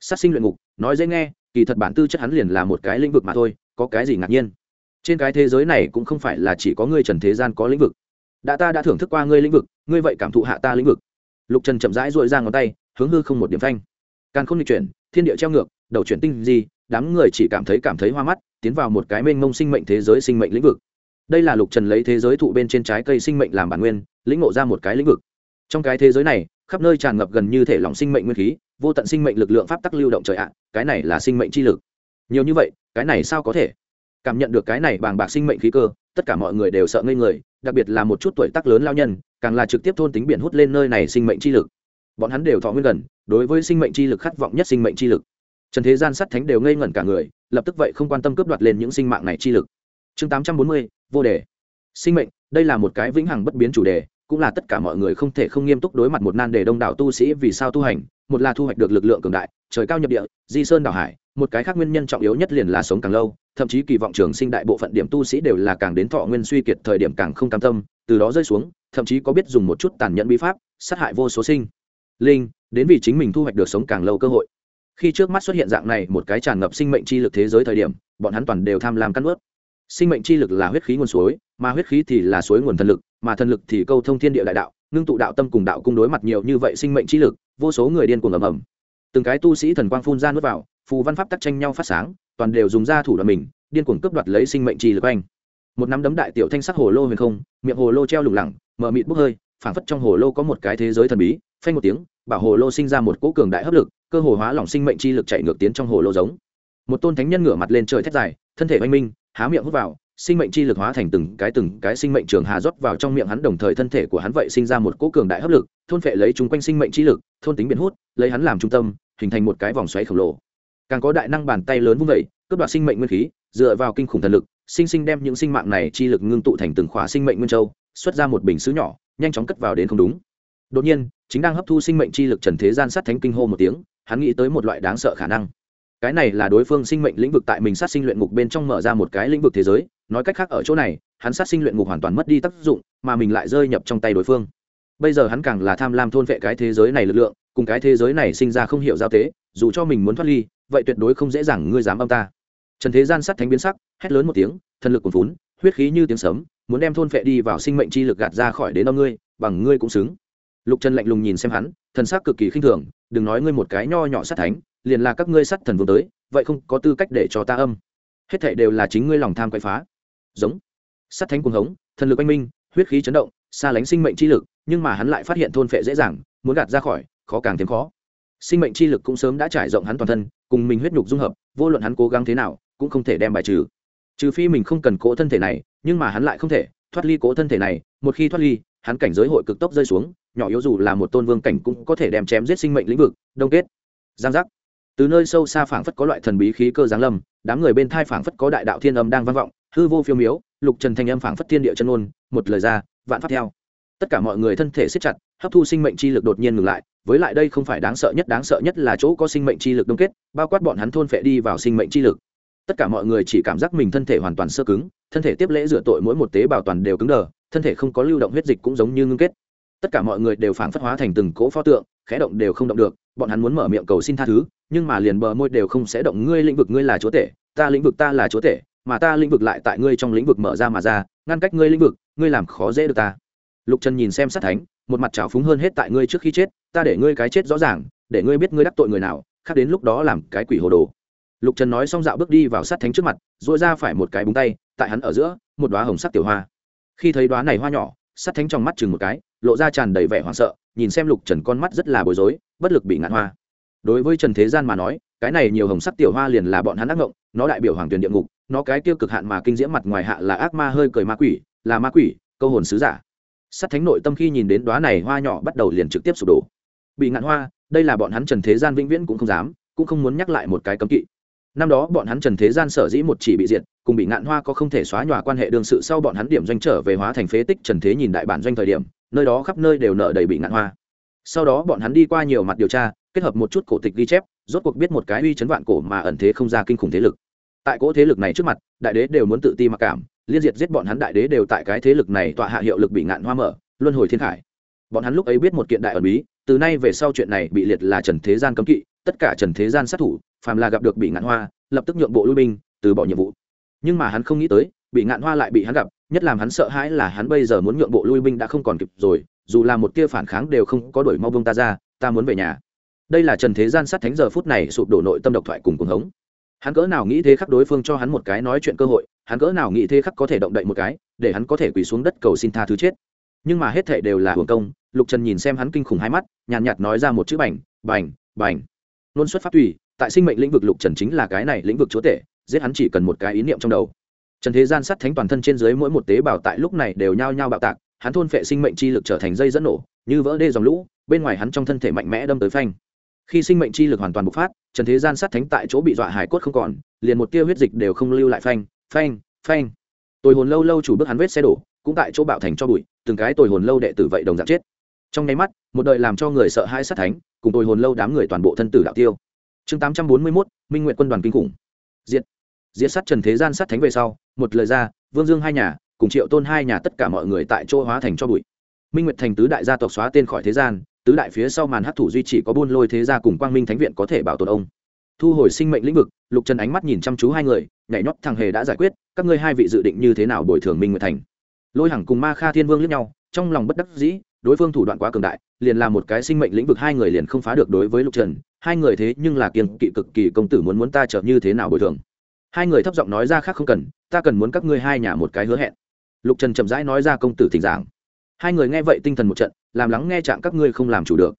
Sát sinh luyện ngục, nói dễ nghe, kỳ thật bản tư chất hắn liền là một cái lĩnh vực mà thôi, có cái gì ngạc nhiên? Trên cái thế giới này cũng không phải là chỉ có ngươi trần thế gian có lĩnh vực. Đã ta đã thưởng thức qua ngươi lĩnh vực, ngươi vậy cảm thụ hạ ta lĩnh vực. Lục trần chậm rãi dội ra ngón tay, hướng hư không một điểm phanh. Càng không đi chuyển, thiên địa treo ngược, đầu chuyển tinh gì đám người chỉ cảm thấy cảm thấy hoa mắt, tiến vào một cái mênh mông sinh mệnh thế giới sinh mệnh lĩnh vực. Đây là lục trần lấy thế giới thụ bên trên trái cây sinh mệnh làm bản nguyên lĩnh ngộ ra một cái lĩnh vực. Trong cái thế giới này, khắp nơi tràn ngập gần như thể lòng sinh mệnh nguyên khí, vô tận sinh mệnh lực lượng pháp tắc lưu động trời ạ, cái này là sinh mệnh chi lực. Nhiều như vậy, cái này sao có thể? Cảm nhận được cái này bàng bạc sinh mệnh khí cơ, tất cả mọi người đều sợ ngây người, đặc biệt là một chút tuổi tác lớn lao nhân, càng là trực tiếp thôn tính biển hút lên nơi này sinh mệnh chi lực. Bọn hắn đều thọ nguyên gần, đối với sinh mệnh chi lực khát vọng nhất sinh mệnh chi lực. Trần thế gian sát thánh đều ngây ngẩn cả người, lập tức vậy không quan tâm cướp đoạt lên những sinh mạng này chi lực. Chương tám trăm bốn mươi, vô đề. Sinh mệnh, đây là một cái vĩnh hằng bất biến chủ đề cũng là tất cả mọi người không thể không nghiêm túc đối mặt một nan đề đông đảo tu sĩ vì sao tu hành. Một là thu hoạch được lực lượng cường đại, trời cao nhập địa, di sơn đảo hải, một cái khác nguyên nhân trọng yếu nhất liền là sống càng lâu, thậm chí kỳ vọng trường sinh đại bộ phận điểm tu sĩ đều là càng đến thọ nguyên suy kiệt thời điểm càng không cam tâm, từ đó rơi xuống, thậm chí có biết dùng một chút tàn nhẫn bí pháp, sát hại vô số sinh linh, đến vì chính mình thu hoạch được sống càng lâu cơ hội. Khi trước mắt xuất hiện dạng này một cái tràn ngập sinh mệnh chi lực thế giới thời điểm, bọn hắn toàn đều tham lam cắn ướt sinh mệnh chi lực là huyết khí nguồn suối, mà huyết khí thì là suối nguồn thần lực, mà thần lực thì câu thông thiên địa đại đạo, ngưng tụ đạo tâm cùng đạo cung đối mặt nhiều như vậy sinh mệnh chi lực, vô số người điên cuồng ầm ầm. Từng cái tu sĩ thần quang phun ra nuốt vào, phù văn pháp tắc tranh nhau phát sáng, toàn đều dùng ra thủ đoạn mình, điên cuồng cướp đoạt lấy sinh mệnh chi lực anh. Một nắm đấm đại tiểu thanh sắc hồ lô huyền không, miệng hồ lô treo lủng lẳng, mở mịt bốc hơi, phảng phất trong hồ lô có một cái thế giới thần bí, phanh một tiếng, bảo hồ lô sinh ra một cỗ cường đại hấp lực, cơ hồ hóa lỏng sinh mệnh chi lực chạy ngược tiến trong hồ lô giống. Một tôn thánh nhân ngửa mặt lên trời thét dài, thân thể oanh minh há miệng hút vào, sinh mệnh chi lực hóa thành từng cái từng cái sinh mệnh trường hà rót vào trong miệng hắn, đồng thời thân thể của hắn vậy sinh ra một cỗ cường đại hấp lực, thôn phệ lấy chúng quanh sinh mệnh chi lực, thôn tính biến hút, lấy hắn làm trung tâm, hình thành một cái vòng xoáy khổng lồ. Càng có đại năng bàn tay lớn vung vẩy cướp đoạt sinh mệnh nguyên khí, dựa vào kinh khủng thần lực, sinh sinh đem những sinh mạng này chi lực ngưng tụ thành từng khóa sinh mệnh nguyên châu, xuất ra một bình sứ nhỏ, nhanh chóng cất vào đến không đúng. Đột nhiên, chính đang hấp thu sinh mệnh chi lực trần thế gian sát thánh kinh hô một tiếng, hắn nghĩ tới một loại đáng sợ khả năng cái này là đối phương sinh mệnh lĩnh vực tại mình sát sinh luyện ngục bên trong mở ra một cái lĩnh vực thế giới, nói cách khác ở chỗ này, hắn sát sinh luyện ngục hoàn toàn mất đi tác dụng, mà mình lại rơi nhập trong tay đối phương. Bây giờ hắn càng là tham lam thôn vệ cái thế giới này lực lượng, cùng cái thế giới này sinh ra không hiểu giao tế, dù cho mình muốn thoát ly, vậy tuyệt đối không dễ dàng, ngươi dám âm ta. Trần thế gian sát thánh biến sắc, hét lớn một tiếng, thần lực cuồn vốn huyết khí như tiếng sấm, muốn đem thôn vệ đi vào sinh mệnh chi lực gạt ra khỏi đến âm ngươi, bằng ngươi cũng xứng. Lục trần lạnh lùng nhìn xem hắn, thần sắc cực kỳ khinh thường, đừng nói ngươi một cái nho nhỏ sát thánh liền là các ngươi sát thần vương tới, vậy không có tư cách để cho ta âm. Hết thảy đều là chính ngươi lòng tham quậy phá. Giống. Sát thánh cuồng hống, thần lực anh minh, huyết khí chấn động, xa lánh sinh mệnh chi lực, nhưng mà hắn lại phát hiện thôn phệ dễ dàng, muốn gạt ra khỏi, khó càng thêm khó. Sinh mệnh chi lực cũng sớm đã trải rộng hắn toàn thân, cùng mình huyết nhục dung hợp, vô luận hắn cố gắng thế nào, cũng không thể đem bài trừ. Trừ phi mình không cần cố thân thể này, nhưng mà hắn lại không thể, thoát ly cố thân thể này, một khi thoát ly, hắn cảnh giới hội cực tốc rơi xuống, nhỏ yếu dù là một tôn vương cảnh cũng có thể đem chém giết sinh mệnh lĩnh vực, đông kết. Giang giác từ nơi sâu xa phảng phất có loại thần bí khí cơ giáng lâm, đám người bên thai phảng phất có đại đạo thiên âm đang vang vọng, hư vô phiêu miếu, lục trần thanh âm phảng phất thiên địa chân ôn một lời ra, vạn phát theo. Tất cả mọi người thân thể siết chặt, hấp thu sinh mệnh chi lực đột nhiên ngừng lại, với lại đây không phải đáng sợ nhất, đáng sợ nhất là chỗ có sinh mệnh chi lực đông kết, bao quát bọn hắn thôn phệ đi vào sinh mệnh chi lực. Tất cả mọi người chỉ cảm giác mình thân thể hoàn toàn sơ cứng, thân thể tiếp lễ rửa tội mỗi một tế bào toàn đều cứng đờ, thân thể không có lưu động huyết dịch cũng giống như ngưng kết tất cả mọi người đều phản phất hóa thành từng cỗ pho tượng, khẽ động đều không động được, bọn hắn muốn mở miệng cầu xin tha thứ, nhưng mà liền bờ môi đều không sẽ động, ngươi lĩnh vực ngươi là chúa tể, ta lĩnh vực ta là chúa tể, mà ta lĩnh vực lại tại ngươi trong lĩnh vực mở ra mà ra, ngăn cách ngươi lĩnh vực, ngươi làm khó dễ được ta. Lục trần nhìn xem sát thánh, một mặt trào phúng hơn hết tại ngươi trước khi chết, ta để ngươi cái chết rõ ràng, để ngươi biết ngươi đắc tội người nào, khác đến lúc đó làm cái quỷ hồ đồ. Lục trần nói xong dạo bước đi vào sát thánh trước mặt dội ra phải một cái búng tay, tại hắn ở giữa, một đoá hồng sắc tiểu hoa. Khi thấy đoá này hoa nhỏ, sát thánh trong mắt chừng một cái lộ ra tràn đầy vẻ hoảng sợ, nhìn xem lục trần con mắt rất là bối rối, bất lực bị ngạn hoa. Đối với trần thế gian mà nói, cái này nhiều hồng sắc tiểu hoa liền là bọn hắn ác ngộng, nó đại biểu hoàng tuyền địa ngục, nó cái tiêu cực hạn mà kinh diễm mặt ngoài hạ là ác ma hơi cười ma quỷ, là ma quỷ, câu hồn sứ giả. Sắt thánh nội tâm khi nhìn đến đoá này hoa nhỏ bắt đầu liền trực tiếp sụp đổ. Bị ngạn hoa, đây là bọn hắn trần thế gian vĩnh viễn cũng không dám, cũng không muốn nhắc lại một cái cấm kỵ. Năm đó bọn hắn trần thế gian sở dĩ một chỉ bị diệt, cùng bị ngạn hoa có không thể xóa nhòa quan hệ đương sự sau bọn hắn điểm doanh trở về hóa thành phế tích trần thế nhìn đại bản doanh thời điểm nơi đó khắp nơi đều nở đầy bị ngạn hoa. Sau đó bọn hắn đi qua nhiều mặt điều tra, kết hợp một chút cổ tịch ghi chép, rốt cuộc biết một cái uy chấn vạn cổ mà ẩn thế không ra kinh khủng thế lực. Tại cỗ thế lực này trước mặt, đại đế đều muốn tự ti mặc cảm, liên diệt giết bọn hắn đại đế đều tại cái thế lực này tọa hạ hiệu lực bị ngạn hoa mở, luân hồi thiên khải. Bọn hắn lúc ấy biết một kiện đại ẩn bí, từ nay về sau chuyện này bị liệt là trần thế gian cấm kỵ, tất cả trần thế gian sát thủ, phàm là gặp được bị ngạn hoa, lập tức nhượng bộ lui binh, từ bỏ nhiệm vụ. Nhưng mà hắn không nghĩ tới bị ngạn hoa lại bị hắn gặp nhất làm hắn sợ hãi là hắn bây giờ muốn nhượng bộ lui binh đã không còn kịp rồi dù là một tia phản kháng đều không có đổi mau bông ta ra ta muốn về nhà. Đây là trần thế gian sát thánh giờ phút này sụp đổ nội tâm độc thoại cùng cuồng hống. Hắn cỡ nào nghĩ thế khắc đối phương cho hắn một cái nói chuyện cơ hội hắn cỡ nào nghĩ thế khắc có thể động đậy một cái để hắn có thể quỳ xuống đất cầu xin tha thứ chết. Nhưng mà hết thể đều là hưởng công lục trần nhìn xem hắn kinh khủng hai mắt nhàn nhạt, nhạt nói ra một chữ bành bành bành. Luôn xuất phát tùy tại sinh mệnh lĩnh vực lục trần chính là cái này lĩnh vực chúa tể giết hắn chỉ cần một cái ý niệm trong đầu trần thế gian sát thánh toàn thân trên dưới mỗi một tế bào tại lúc này đều nhao nhao bạo tạc, hắn thôn phệ sinh mệnh chi lực trở thành dây dẫn nổ, như vỡ đê dòng lũ, bên ngoài hắn trong thân thể mạnh mẽ đâm tới phanh. Khi sinh mệnh chi lực hoàn toàn bộc phát, trần thế gian sát thánh tại chỗ bị dọa hải cốt không còn, liền một tia huyết dịch đều không lưu lại phanh phanh phanh. Tồi hồn lâu lâu chủ bước hắn vết xe đổ, cũng tại chỗ bạo thành cho bụi, từng cái tồi hồn lâu đệ tử vậy đồng dạng chết. Trong nháy mắt, một đời làm cho người sợ hai sát thánh, cùng tồi hồn lâu đám người toàn bộ thân tử đạo tiêu. Chương tám trăm bốn mươi mốt, minh nguyện quân đoàn kinh khủng. Diệt diệt sát trần thế gian sát thánh về sau, một lời ra, vương dương hai nhà, cùng triệu tôn hai nhà tất cả mọi người tại chỗ hóa thành cho bụi. Minh nguyệt thành tứ đại gia tộc xóa tên khỏi thế gian, tứ đại phía sau màn hát thủ duy chỉ có buôn lôi thế gia cùng quang minh thánh viện có thể bảo tồn ông. Thu hồi sinh mệnh lĩnh vực, lục trần ánh mắt nhìn chăm chú hai người, nhảy nhót thằng hề đã giải quyết, các ngươi hai vị dự định như thế nào bồi thường minh nguyệt thành? Lôi hằng cùng ma kha thiên vương lẫn nhau, trong lòng bất đắc dĩ, đối phương thủ đoạn quá cường đại, liền làm một cái sinh mệnh lĩnh vực hai người liền không phá được đối với lục trần, hai người thế nhưng là kiên kỵ cực kỳ, công tử muốn muốn ta trở như thế nào bồi thường? Hai người thấp giọng nói ra khác không cần, ta cần muốn các ngươi hai nhà một cái hứa hẹn. Lục trần chậm rãi nói ra công tử thỉnh giảng. Hai người nghe vậy tinh thần một trận, làm lắng nghe trạng các ngươi không làm chủ được.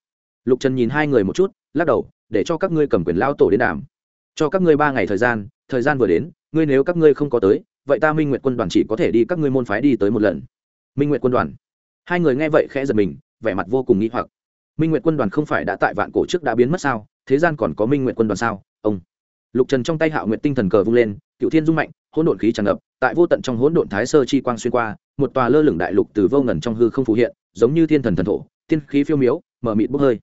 Lục trần nhìn hai người một chút, lắc đầu, để cho các ngươi cầm quyền lao tổ đến đàm. Cho các ngươi ba ngày thời gian thời gian vừa đến, ngươi nếu các ngươi không có tới, vậy ta minh nguyện quân đoàn chỉ có thể đi các ngươi môn phái đi tới một lần. Minh nguyện quân đoàn. Hai người nghe vậy khẽ giật mình, vẻ mặt vô cùng nghĩ hoặc. Minh nguyện quân đoàn không phải đã tại vạn cổ trước đã biến mất sao? Thế gian còn có minh nguyện quân đoàn sao? Ông lục trần trong tay hạo nguyện tinh thần cờ vung lên, cựu thiên dung mạnh, hỗn độn khí tràn ngập, tại vô tận trong hỗn độn thái sơ chi quang xuyên qua, một tòa lơ lửng đại lục từ vô ngần trong hư không phù hiện, giống như thiên thần thần thổ, thiên khí phiêu miếu, mở mịt bốc hơi.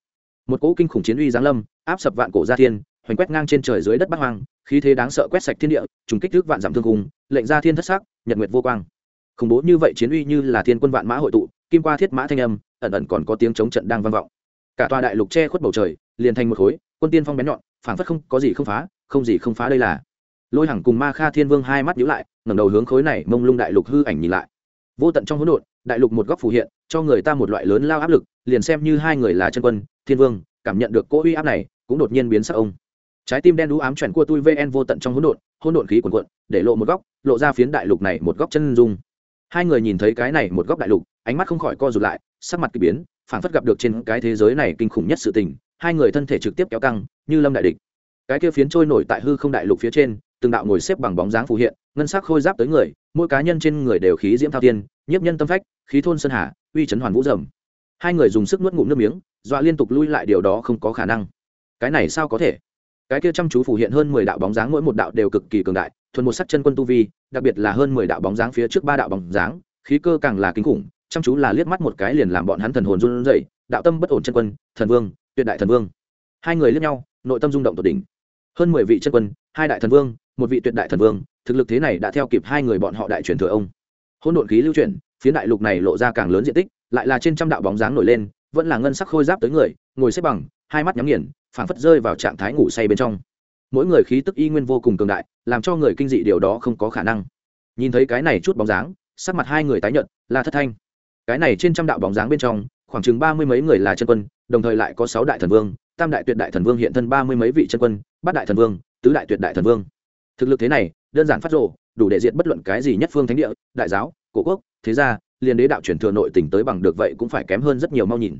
Một cỗ kinh khủng chiến uy giáng lâm, áp sập vạn cổ gia thiên, hoành quét ngang trên trời dưới đất bắc hoang, khí thế đáng sợ quét sạch thiên địa, trùng kích thước vạn giảm thương cung lệnh ra thiên thất sắc, nhật nguyệt vô quang. Khủng bố như vậy chiến uy như là thiên quân vạn mã hội tụ, kim qua thiết mã thanh âm, ẩn ẩn còn có tiếng chống trận đang vang vọng. Cả tòa đại lục che khuất bầu trời, liền thành một khối, quân tiên phong bén nhọn, phảng phất không có gì không phá không gì không phá đây là. Lôi hằng cùng ma kha thiên vương hai mắt nhíu lại, ngẩng đầu hướng khối này mông lung đại lục hư ảnh nhìn lại. Vô tận trong hỗn độn, đại lục một góc phù hiện, cho người ta một loại lớn lao áp lực, liền xem như hai người là chân quân, thiên vương, cảm nhận được cỗ uy áp này, cũng đột nhiên biến sắc ông. Trái tim đen đũ ám chuẩn của tôi vn vô tận trong hỗn độn hỗn độn khí cuồn cuộn, để lộ một góc, lộ ra phiến đại lục này một góc chân dung. Hai người nhìn thấy cái này một góc đại lục, ánh mắt không khỏi co rụt lại, sắc mặt kỳ biến, phảng phất gặp được trên cái thế giới này kinh khủng nhất sự tình, hai người thân thể trực tiếp kéo căng, như lâm đại địch cái kia phiến trôi nổi tại hư không đại lục phía trên, từng đạo ngồi xếp bằng bóng dáng phù hiện, ngân sắc khôi giáp tới người, mỗi cá nhân trên người đều khí diễm thao tiên nhiếp nhân tâm phách, khí thôn sơn hà, uy chấn hoàn vũ dầm hai người dùng sức nuốt ngụm nước miếng, dọa liên tục lui lại, điều đó không có khả năng. Cái này sao có thể? Cái kia chăm chú phủ hiện hơn mười đạo bóng dáng, mỗi một đạo đều cực kỳ cường đại, thuần một sắc chân quân tu vi, đặc biệt là hơn mười đạo bóng dáng phía trước ba đạo bóng dáng, khí cơ càng là kinh khủng, chăm chú là liếc mắt một cái liền làm bọn hắn thần hồn run rẩy, đạo tâm bất ổn chân quân, thần vương, tuyệt đại thần vương. Hai người liếc nhau, nội tâm rung động tột đỉnh hơn mười vị chân quân, hai đại thần vương, một vị tuyệt đại thần vương, thực lực thế này đã theo kịp hai người bọn họ đại truyền thừa ông. Hôn độn khí lưu chuyển phía đại lục này lộ ra càng lớn diện tích, lại là trên trăm đạo bóng dáng nổi lên, vẫn là ngân sắc khôi giáp tới người, ngồi xếp bằng, hai mắt nhắm nghiền, phảng phất rơi vào trạng thái ngủ say bên trong. Mỗi người khí tức y nguyên vô cùng cường đại, làm cho người kinh dị điều đó không có khả năng. Nhìn thấy cái này chút bóng dáng, sắc mặt hai người tái nhợt là thất thanh. Cái này trên trăm đạo bóng dáng bên trong, khoảng chừng ba mươi mấy người là chân quân, đồng thời lại có sáu đại thần vương tam đại tuyệt đại thần vương hiện thân ba mươi mấy vị chân quân, bát đại thần vương, tứ đại tuyệt đại thần vương. Thực lực thế này, đơn giản phát rộ đủ để diện bất luận cái gì nhất phương thánh địa, đại giáo, cổ quốc, thế gia liên đế đạo truyền thừa nội tỉnh tới bằng được vậy cũng phải kém hơn rất nhiều mau nhìn.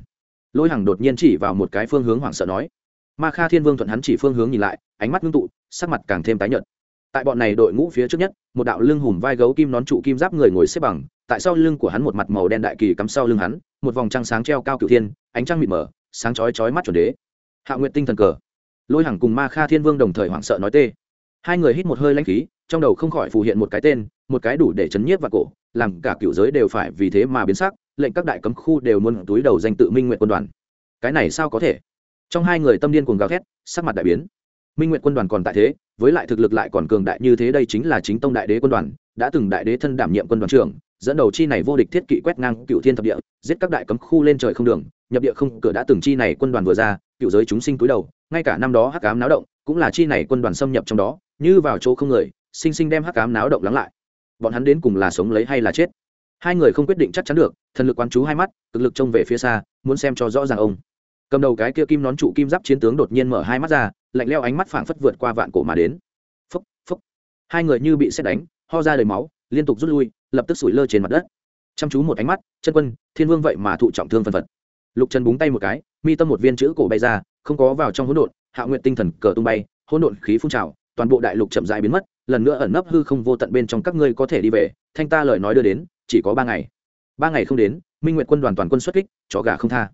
Lôi hằng đột nhiên chỉ vào một cái phương hướng hoảng sợ nói. Ma kha thiên vương thuận hắn chỉ phương hướng nhìn lại, ánh mắt ngưng tụ, sắc mặt càng thêm tái nhợt. Tại bọn này đội ngũ phía trước nhất, một đạo lưng hùm vai gấu kim nón trụ kim giáp người ngồi xếp bằng, tại sau lưng của hắn một mặt màu đen đại kỳ cắm sau lưng hắn, một vòng trăng sáng treo cao cửu thiên, ánh trăng mịt mờ, sáng chói chói mắt chuẩn đế hạ nguyện tinh thần cờ. Lôi hằng cùng ma kha thiên vương đồng thời hoảng sợ nói tê. Hai người hít một hơi lãnh khí, trong đầu không khỏi phù hiện một cái tên, một cái đủ để chấn nhiếp và cổ, làm cả cựu giới đều phải vì thế mà biến sắc, lệnh các đại cấm khu đều muốn túi đầu danh tự minh nguyện quân đoàn. Cái này sao có thể? Trong hai người tâm điên cuồng gào thét, sắc mặt đại biến. Minh nguyện quân đoàn còn tại thế, với lại thực lực lại còn cường đại như thế đây chính là chính tông đại đế quân đoàn, đã từng đại đế thân đảm nhiệm quân đoàn trưởng, dẫn đầu chi này vô địch thiết kỵ quét ngang cựu thiên thập địa, giết các đại cấm khu lên trời không đường nhập địa không, cửa đã từng chi này quân đoàn vừa ra, cựu giới chúng sinh túi đầu, ngay cả năm đó hắc ám náo động cũng là chi này quân đoàn xâm nhập trong đó, như vào chỗ không người, sinh sinh đem hắc ám náo động lắng lại. Bọn hắn đến cùng là sống lấy hay là chết? Hai người không quyết định chắc chắn được, thần lực quán chú hai mắt, cực lực trông về phía xa, muốn xem cho rõ ràng ông. Cầm đầu cái kia kim nón trụ kim giáp chiến tướng đột nhiên mở hai mắt ra, lạnh leo ánh mắt phảng phất vượt qua vạn cổ mà đến. Phúc phúc hai người như bị xét đánh, ho ra đầy máu, liên tục rút lui, lập tức sủi lơ trên mặt đất. Chăm chú một ánh mắt, chân quân, thiên vương vậy mà thụ trọng thương phân phật lục trần búng tay một cái, mi tâm một viên chữ cổ bay ra, không có vào trong hỗn độn, hạ nguyện tinh thần cờ tung bay, hỗn độn khí phun trào, toàn bộ đại lục chậm rãi biến mất, lần nữa ẩn nấp hư không vô tận bên trong các ngươi có thể đi về, thanh ta lời nói đưa đến, chỉ có ba ngày. Ba ngày không đến, minh nguyện quân đoàn toàn quân xuất kích, chó gà không tha.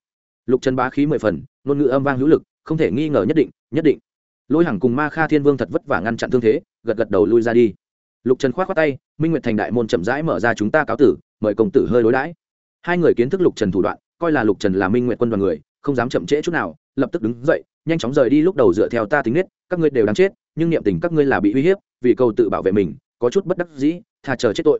Lục trần bá khí mười phần, ngôn ngữ âm vang hữu lực, không thể nghi ngờ nhất định nhất định. Lôi hằng cùng ma kha thiên vương thật vất vả ngăn chặn thương thế, gật gật đầu lui ra đi. Lục trần k h o á t tay, minh nguyệt thành đại môn chậm rãi mở ra chúng ta cáo tử, mời công tử hơi đối đãi. Hai người kiến thức lục trần thủ đoạn coi là lục trần là minh nguyện quân đoàn người, không dám chậm trễ chút nào, lập tức đứng dậy, nhanh chóng rời đi lúc đầu dựa theo ta tính nết, các ngươi đều đáng chết, nhưng niệm tình các ngươi là bị uy hiếp, vì cầu tự bảo vệ mình, có chút bất đắc dĩ thà chờ chết tội.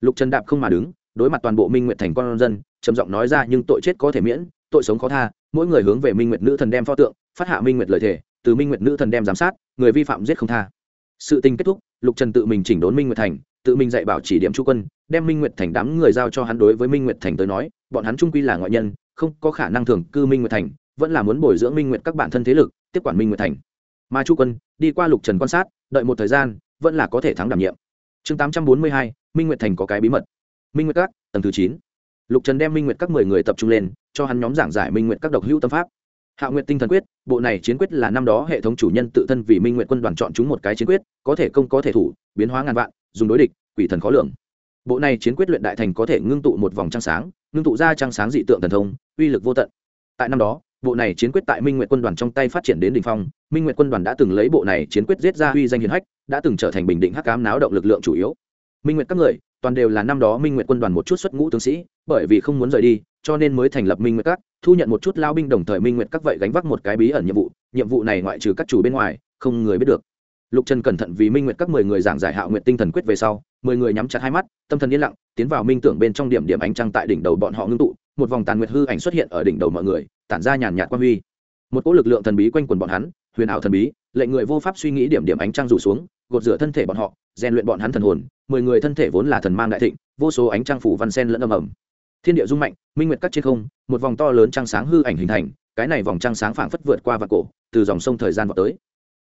Lục trần đạp không mà đứng, đối mặt toàn bộ minh nguyện thành con dân, trầm giọng nói ra, nhưng tội chết có thể miễn, tội sống khó tha, mỗi người hướng về minh nguyệt nữ thần đem pho tượng, phát hạ minh nguyệt lời thề, từ minh nguyệt nữ thần đem giám sát, người vi phạm giết không tha. Sự tình kết thúc, lục trần tự mình chỉnh đốn minh nguyệt thành tự mình dạy bảo chỉ điểm chu quân đem minh nguyệt thành đám người giao cho hắn đối với minh nguyệt thành tới nói bọn hắn trung quy là ngoại nhân không có khả năng thường cư minh nguyệt thành vẫn là muốn bồi dưỡng minh nguyệt các bản thân thế lực tiếp quản minh nguyệt thành mà chu quân đi qua lục trần quan sát đợi một thời gian vẫn là có thể thắng đảm nhiệm chương tám trăm bốn mươi hai minh nguyệt thành có cái bí mật minh nguyệt các tầng thứ chín lục trần đem minh nguyệt các mười người tập trung lên cho hắn nhóm giảng giải minh nguyệt các độc hữu tâm pháp hạ nguyệt tinh thần quyết bộ này chiến quyết là năm đó hệ thống chủ nhân tự thân vì minh nguyệt quân đoàn chọn chúng một cái chiến quyết có thể công có thể thủ biến hóa ngàn vạn dùng đối địch, quỷ thần khó lường. Bộ này chiến quyết luyện đại thành có thể ngưng tụ một vòng trăng sáng, ngưng tụ ra trăng sáng dị tượng thần thông, uy lực vô tận. Tại năm đó, bộ này chiến quyết tại minh nguyện quân đoàn trong tay phát triển đến đ ỉ n h phong, minh nguyện quân đoàn đã từng lấy bộ này chiến quyết giết ra uy danh hiền hách, đã từng trở thành bình định hắc cám náo động lực lượng chủ yếu. Minh nguyện các người, toàn đều là năm đó minh nguyện quân đoàn một chút xuất ngũ tướng sĩ, bởi vì không muốn rời đi, cho nên mới thành lập minh nguyện các, thu nhận một chút lao binh đồng thời minh nguyện các vậy gánh vác một cái bí ẩn nhiệm vụ nhiệm vụ này ngoại trừ các chủ bên ngoài, không người biết được lục trần cẩn thận vì minh nguyệt các mười người giảng giải hạo nguyện tinh thần quyết về sau, mười người nhắm chặt hai mắt, tâm thần yên lặng, tiến vào minh tưởng bên trong điểm điểm ánh trăng tại đỉnh đầu bọn họ ngưng tụ, một vòng tàn nguyệt hư ảnh xuất hiện ở đỉnh đầu mọi người, tản ra nhàn nhạt quan huy. Một cỗ lực lượng thần bí quanh quần bọn hắn, huyền ảo thần bí, lệnh người vô pháp suy nghĩ điểm điểm ánh trăng rủ xuống, gột rửa thân thể bọn họ, rèn luyện bọn hắn thần hồn, mười người thân thể vốn là thần mang đại thịnh, vô số ánh trăng phủ văn sen lẫn âm ầm. Thiên địa dung mạnh, minh nguyệt cắt trên không, một vòng to lớn trăng sáng hư ảnh hình thành, cái này vòng trăng sáng phảng phất vượt qua và cổ, từ dòng sông thời gian vào tới